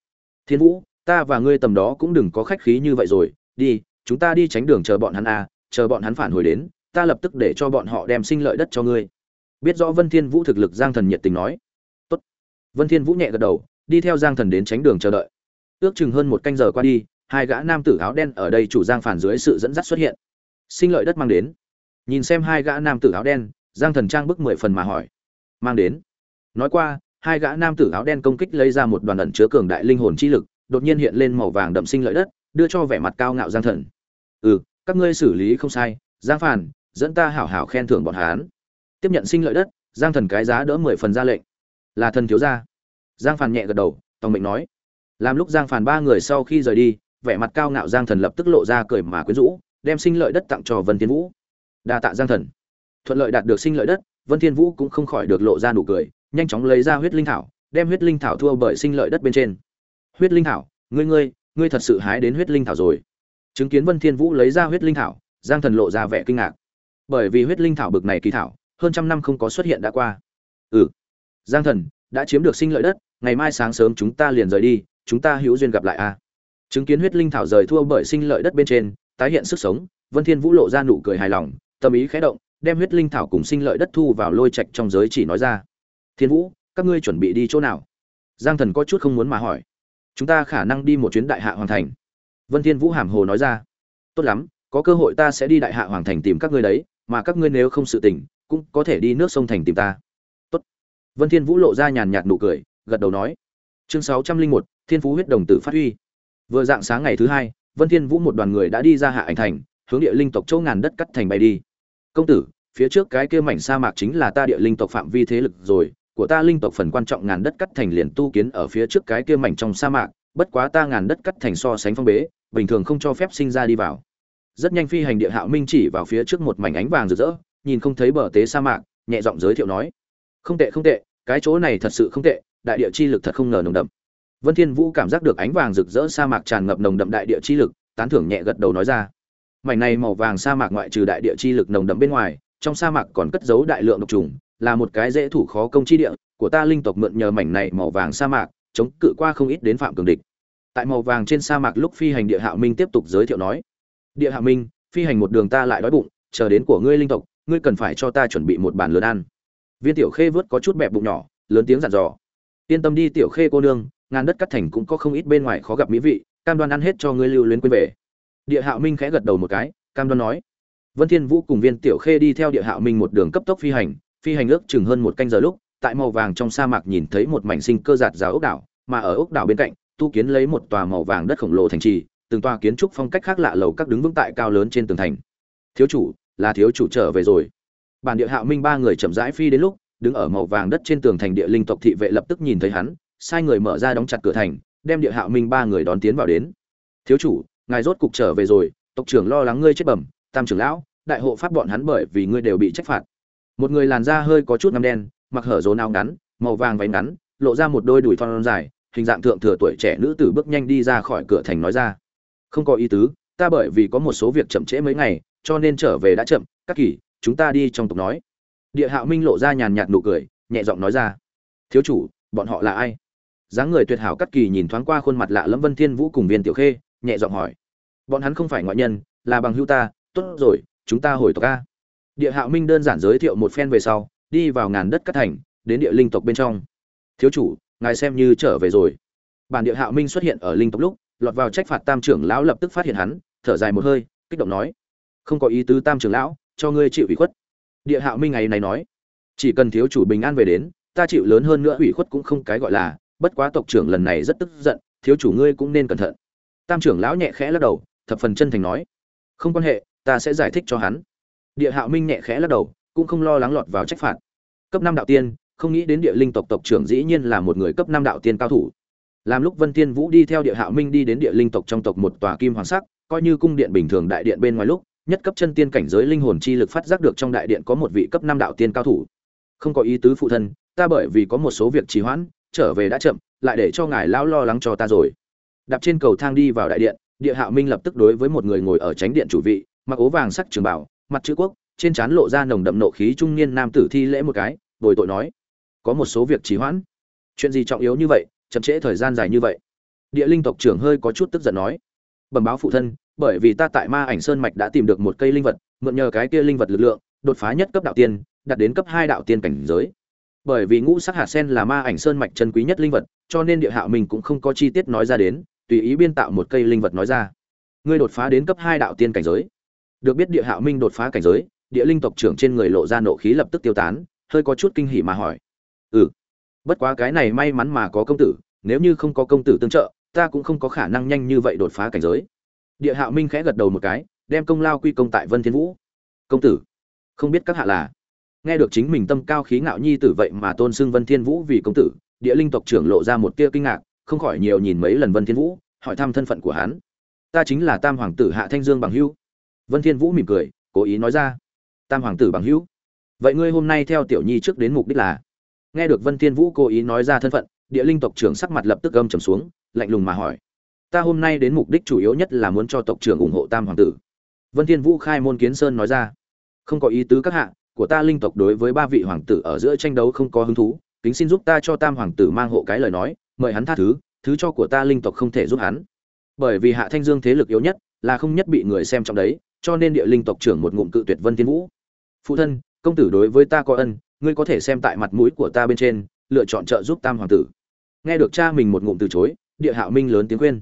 thiên vũ ta và ngươi tầm đó cũng đừng có khách khí như vậy rồi, đi, chúng ta đi tránh đường chờ bọn hắn à chờ bọn hắn phản hồi đến, ta lập tức để cho bọn họ đem sinh lợi đất cho ngươi. Biết rõ vân thiên vũ thực lực giang thần nhiệt tình nói. Tốt. Vân thiên vũ nhẹ gật đầu, đi theo giang thần đến tránh đường chờ đợi. Ước chừng hơn một canh giờ qua đi, hai gã nam tử áo đen ở đây chủ giang phản dưới sự dẫn dắt xuất hiện. Sinh lợi đất mang đến. Nhìn xem hai gã nam tử áo đen, giang thần trang bức mười phần mà hỏi. Mang đến. Nói qua, hai gã nam tử áo đen công kích lấy ra một đoàn ẩn chứa cường đại linh hồn chi lực đột nhiên hiện lên màu vàng đậm sinh lợi đất, đưa cho vẻ mặt cao ngạo giang thần. Ừ các ngươi xử lý không sai, giang phản dẫn ta hảo hảo khen thưởng bọn hán tiếp nhận sinh lợi đất, giang thần cái giá đỡ mười phần ra lệnh. Là thần thiếu gia. Giang phản nhẹ gật đầu, tòng mệnh nói. Làm lúc giang phản ba người sau khi rời đi, vẻ mặt cao ngạo giang thần lập tức lộ ra cười mà quyến rũ, đem sinh lợi đất tặng cho vân thiên vũ. Đa tạ giang thần. Thuận lợi đạt được sinh lợi đất, vân thiên vũ cũng không khỏi được lộ ra nụ cười, nhanh chóng lấy ra huyết linh thảo, đem huyết linh thảo thua bởi sinh lợi đất bên trên huyết linh thảo, ngươi ngươi ngươi thật sự hái đến huyết linh thảo rồi. Chứng kiến vân thiên vũ lấy ra huyết linh thảo, giang thần lộ ra vẻ kinh ngạc. Bởi vì huyết linh thảo bực này kỳ thảo, hơn trăm năm không có xuất hiện đã qua. Ừ. Giang thần, đã chiếm được sinh lợi đất, ngày mai sáng sớm chúng ta liền rời đi, chúng ta hữu duyên gặp lại a. Chứng kiến huyết linh thảo rời thua bởi sinh lợi đất bên trên, tái hiện sức sống, vân thiên vũ lộ ra nụ cười hài lòng, tâm ý khẽ động, đem huyết linh thảo cùng sinh lợi đất thu vào lôi trạch trong giới chỉ nói ra. Thiên vũ, các ngươi chuẩn bị đi chỗ nào? Giang thần có chút không muốn mà hỏi chúng ta khả năng đi một chuyến đại hạ hoàng thành. Vân thiên vũ hàm hồ nói ra. Tốt lắm, có cơ hội ta sẽ đi đại hạ hoàng thành tìm các ngươi đấy, mà các ngươi nếu không sự tình, cũng có thể đi nước sông thành tìm ta. Tốt. Vân thiên vũ lộ ra nhàn nhạt nụ cười, gật đầu nói. Chương sáu trăm linh một, thiên phú huyết đồng tử phát huy. Vừa dạng sáng ngày thứ hai, vân thiên vũ một đoàn người đã đi ra hạ ảnh thành, hướng địa linh tộc châu ngàn đất cắt thành bay đi. Công tử, phía trước cái kia mảnh sa mạc chính là ta địa linh tộc phạm vi thế lực rồi của ta linh tộc phần quan trọng ngàn đất cắt thành liền tu kiến ở phía trước cái kia mảnh trong sa mạc, bất quá ta ngàn đất cắt thành so sánh phong bế, bình thường không cho phép sinh ra đi vào. Rất nhanh phi hành địa hạo minh chỉ vào phía trước một mảnh ánh vàng rực rỡ, nhìn không thấy bờ tế sa mạc, nhẹ giọng giới thiệu nói, không tệ không tệ, cái chỗ này thật sự không tệ, đại địa chi lực thật không ngờ nồng đậm. Vân thiên vũ cảm giác được ánh vàng rực rỡ sa mạc tràn ngập nồng đậm đại địa chi lực, tán thưởng nhẹ gật đầu nói ra, mảnh này màu vàng sa mạc ngoại trừ đại địa chi lực nồng đậm bên ngoài, trong sa mạc còn cất giấu đại lượng độc trùng là một cái dễ thủ khó công chi địa, của ta linh tộc mượn nhờ mảnh này màu vàng sa mạc, chống cự qua không ít đến phạm cường địch. Tại màu vàng trên sa mạc lúc phi hành địa hạo minh tiếp tục giới thiệu nói, địa hạo minh, phi hành một đường ta lại đói bụng, chờ đến của ngươi linh tộc, ngươi cần phải cho ta chuẩn bị một bàn lớn ăn. Viên tiểu khê vớt có chút bẹp bụng nhỏ, lớn tiếng dặn dò, yên tâm đi tiểu khê cô nương, ngàn đất cắt thành cũng có không ít bên ngoài khó gặp mỹ vị, cam đoan ăn hết cho ngươi lưu luyến quên về. Địa hạo minh khẽ gật đầu một cái, cam đoan nói. Vân thiên vũ cùng viên tiểu khê đi theo địa hạo minh một đường cấp tốc phi hành phi hành ước chừng hơn một canh giờ lúc, tại màu vàng trong sa mạc nhìn thấy một mảnh sinh cơ giạt rào ốc đảo, mà ở ốc đảo bên cạnh, tu kiến lấy một tòa màu vàng đất khổng lồ thành trì, từng tòa kiến trúc phong cách khác lạ lầu các đứng vững tại cao lớn trên tường thành. Thiếu chủ, là thiếu chủ trở về rồi. Bản địa hạo minh ba người chậm rãi phi đến lúc, đứng ở màu vàng đất trên tường thành địa linh tộc thị vệ lập tức nhìn thấy hắn, sai người mở ra đóng chặt cửa thành, đem địa hạo minh ba người đón tiến vào đến. Thiếu chủ, ngài rốt cục trở về rồi, tộc trưởng lo lắng ngươi chết bẩm, tam trưởng lão, đại hộ pháp bọn hắn bởi vì ngươi đều bị trách phạt một người làn da hơi có chút ngăm đen, mặc hở rốn áo ngắn, màu vàng váy ngắn, lộ ra một đôi đùi thon dài, hình dạng thượng thừa tuổi trẻ nữ tử bước nhanh đi ra khỏi cửa thành nói ra. Không có ý tứ, ta bởi vì có một số việc chậm trễ mấy ngày, cho nên trở về đã chậm. Các kỳ, chúng ta đi trong tục nói. Địa hạo minh lộ ra nhàn nhạt nụ cười, nhẹ giọng nói ra. Thiếu chủ, bọn họ là ai? Dáng người tuyệt hảo cắt kỳ nhìn thoáng qua khuôn mặt lạ lẫm vân thiên vũ cùng viên tiểu khê, nhẹ giọng hỏi. Bọn hắn không phải ngoại nhân, là bằng hữu ta. Tốt rồi, chúng ta hồi tộc a địa hạo minh đơn giản giới thiệu một phen về sau, đi vào ngàn đất cắt thành, đến địa linh tộc bên trong. Thiếu chủ, ngài xem như trở về rồi. Bản địa hạo minh xuất hiện ở linh tộc lúc, lọt vào trách phạt tam trưởng lão lập tức phát hiện hắn, thở dài một hơi, kích động nói, không có ý tứ tam trưởng lão, cho ngươi chịu ủy khuất. Địa hạo minh ngày này nói, chỉ cần thiếu chủ bình an về đến, ta chịu lớn hơn nữa ủy khuất cũng không cái gọi là, bất quá tộc trưởng lần này rất tức giận, thiếu chủ ngươi cũng nên cẩn thận. Tam trưởng lão nhẹ khẽ lắc đầu, thập phần chân thành nói, không quan hệ, ta sẽ giải thích cho hắn địa hạo minh nhẹ khẽ lắc đầu, cũng không lo lắng lọt vào trách phạt. Cấp năm đạo tiên, không nghĩ đến địa linh tộc tộc trưởng dĩ nhiên là một người cấp năm đạo tiên cao thủ. Làm lúc vân tiên vũ đi theo địa hạo minh đi đến địa linh tộc trong tộc một tòa kim hoàng sắc, coi như cung điện bình thường đại điện bên ngoài lúc, nhất cấp chân tiên cảnh giới linh hồn chi lực phát giác được trong đại điện có một vị cấp năm đạo tiên cao thủ. Không có ý tứ phụ thân, ta bởi vì có một số việc trì hoãn, trở về đã chậm, lại để cho ngài lão lo lắng cho ta rồi. Đạp trên cầu thang đi vào đại điện, địa hạo minh lập tức đối với một người ngồi ở tránh điện chủ vị, mặc ố vàng sắc trường bảo mặt chữ quốc, trên trán lộ ra nồng đậm nộ khí trung niên nam tử thi lễ một cái, bồi tội nói, có một số việc trì hoãn. Chuyện gì trọng yếu như vậy, chậm trễ thời gian dài như vậy? Địa linh tộc trưởng hơi có chút tức giận nói, bẩm báo phụ thân, bởi vì ta tại ma ảnh sơn mạch đã tìm được một cây linh vật, mượn nhờ cái kia linh vật lực lượng, đột phá nhất cấp đạo tiên, đạt đến cấp hai đạo tiên cảnh giới. Bởi vì ngũ sắc hạt sen là ma ảnh sơn mạch chân quý nhất linh vật, cho nên địa hạo mình cũng không có chi tiết nói ra đến, tùy ý biên tạo một cây linh vật nói ra. Ngươi đột phá đến cấp hai đạo tiên cảnh giới được biết địa hạo minh đột phá cảnh giới, địa linh tộc trưởng trên người lộ ra nộ khí lập tức tiêu tán, hơi có chút kinh hỉ mà hỏi. Ừ bất quá cái này may mắn mà có công tử, nếu như không có công tử tương trợ, ta cũng không có khả năng nhanh như vậy đột phá cảnh giới. Địa hạo minh khẽ gật đầu một cái, đem công lao quy công tại vân thiên vũ. Công tử, không biết các hạ là? Nghe được chính mình tâm cao khí ngạo nhi tử vậy mà tôn xưng vân thiên vũ vì công tử, địa linh tộc trưởng lộ ra một tia kinh ngạc, không khỏi nhiều nhìn mấy lần vân thiên vũ, hỏi thăm thân phận của hắn. Ta chính là tam hoàng tử hạ thanh dương bằng hữu vân thiên vũ mỉm cười, cố ý nói ra. Tam hoàng tử bằng hữu. Vậy ngươi hôm nay theo tiểu nhi trước đến mục đích là? Nghe được vân thiên vũ cố ý nói ra thân phận, địa linh tộc trưởng sắc mặt lập tức âm trầm xuống, lạnh lùng mà hỏi. Ta hôm nay đến mục đích chủ yếu nhất là muốn cho tộc trưởng ủng hộ tam hoàng tử. Vân thiên vũ khai môn kiến sơn nói ra. Không có ý tứ các hạ, của ta linh tộc đối với ba vị hoàng tử ở giữa tranh đấu không có hứng thú, kính xin giúp ta cho tam hoàng tử mang hộ cái lời nói, mời hắn tha thứ thứ cho của ta linh tộc không thể giúp hắn. Bởi vì hạ thanh dương thế lực yếu nhất, là không nhất bị người xem trong đấy cho nên địa linh tộc trưởng một ngụm cự tuyệt vân thiên vũ. Phụ thân, công tử đối với ta có ân, ngươi có thể xem tại mặt mũi của ta bên trên, lựa chọn trợ giúp tam hoàng tử. Nghe được cha mình một ngụm từ chối, địa hạo minh lớn tiếng khuyên.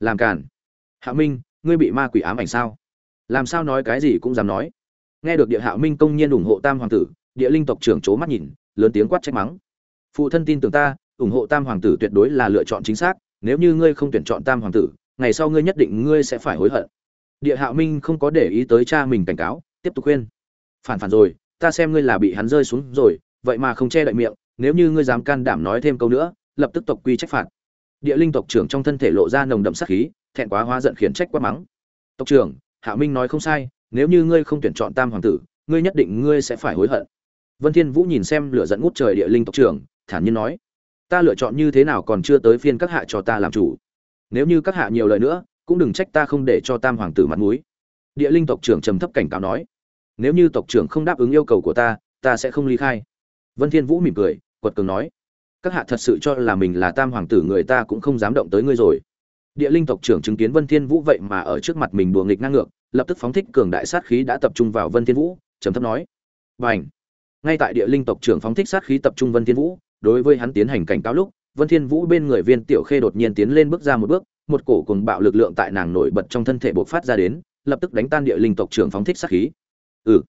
Làm cản hạo minh, ngươi bị ma quỷ ám ảnh sao? Làm sao nói cái gì cũng dám nói. Nghe được địa hạo minh công nhiên ủng hộ tam hoàng tử, địa linh tộc trưởng chố mắt nhìn, lớn tiếng quát trách mắng. Phụ thân tin tưởng ta, ủng hộ tam hoàng tử tuyệt đối là lựa chọn chính xác, nếu như ngươi không tuyển chọn tam hoàng tử, ngày sau ngươi nhất định ngươi sẽ phải hối hận địa hạo minh không có để ý tới cha mình cảnh cáo, tiếp tục khuyên. Phản phản rồi, ta xem ngươi là bị hắn rơi xuống rồi, vậy mà không che đậy miệng, nếu như ngươi dám can đảm nói thêm câu nữa, lập tức tộc quy trách phạt. Địa linh tộc trưởng trong thân thể lộ ra nồng đậm sát khí, thẹn quá hóa giận khiển trách quá mắng. Tộc trưởng hạ minh nói không sai, nếu như ngươi không tuyển chọn tam hoàng tử, ngươi nhất định ngươi sẽ phải hối hận. Vân thiên vũ nhìn xem lửa giận ngút trời địa linh tộc trưởng, thản nhiên nói, ta lựa chọn như thế nào còn chưa tới phiên các hạ cho ta làm chủ. Nếu như các hạ nhiều lời nữa cũng đừng trách ta không để cho tam hoàng tử mặt mũi. Địa linh tộc trưởng trầm thấp cảnh cáo nói. Nếu như tộc trưởng không đáp ứng yêu cầu của ta ta sẽ không ly khai. Vân thiên vũ mỉm cười, quật cường nói. Các hạ thật sự cho là mình là tam hoàng tử người ta cũng không dám động tới ngươi rồi. Địa linh tộc trưởng chứng kiến vân thiên vũ vậy mà ở trước mặt mình đùa nghịch ngang ngược, lập tức phóng thích cường đại sát khí đã tập trung vào vân thiên vũ, trầm thấp nói. Bành! Ngay tại địa linh tộc trưởng phóng thích sát khí tập trung vân thiên vũ, đối với hắn tiến hành cảnh cáo lúc vân thiên vũ bên người viên tiểu khê đột nhiên tiến lên bước ra một bước, một cổ cùng bạo lực lượng tại nàng nổi bật trong thân thể bộc phát ra đến, lập tức đánh tan địa linh tộc trưởng phóng thích sát khí. Ừ.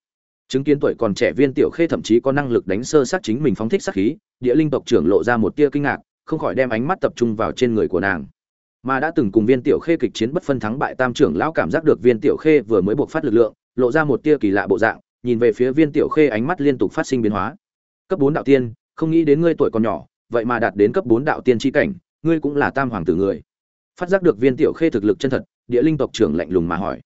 Chứng kiến tuổi còn trẻ viên tiểu khê thậm chí có năng lực đánh sơ sát chính mình phóng thích sát khí, địa linh tộc trưởng lộ ra một tia kinh ngạc, không khỏi đem ánh mắt tập trung vào trên người của nàng. Mà đã từng cùng viên tiểu khê kịch chiến bất phân thắng bại tam trưởng lão cảm giác được viên tiểu khê vừa mới bộc phát lực lượng, lộ ra một tia kỳ lạ bộ dạng, nhìn về phía viên tiểu khê ánh mắt liên tục phát sinh biến hóa. Cấp bốn đạo tiên, không nghĩ đến ngươi tuổi còn nhỏ vậy mà đạt đến cấp bốn đạo tiên tri cảnh, ngươi cũng là tam hoàng tử người. Phát giác được viên tiểu khê thực lực chân thật, địa linh tộc trưởng lạnh lùng mà hỏi.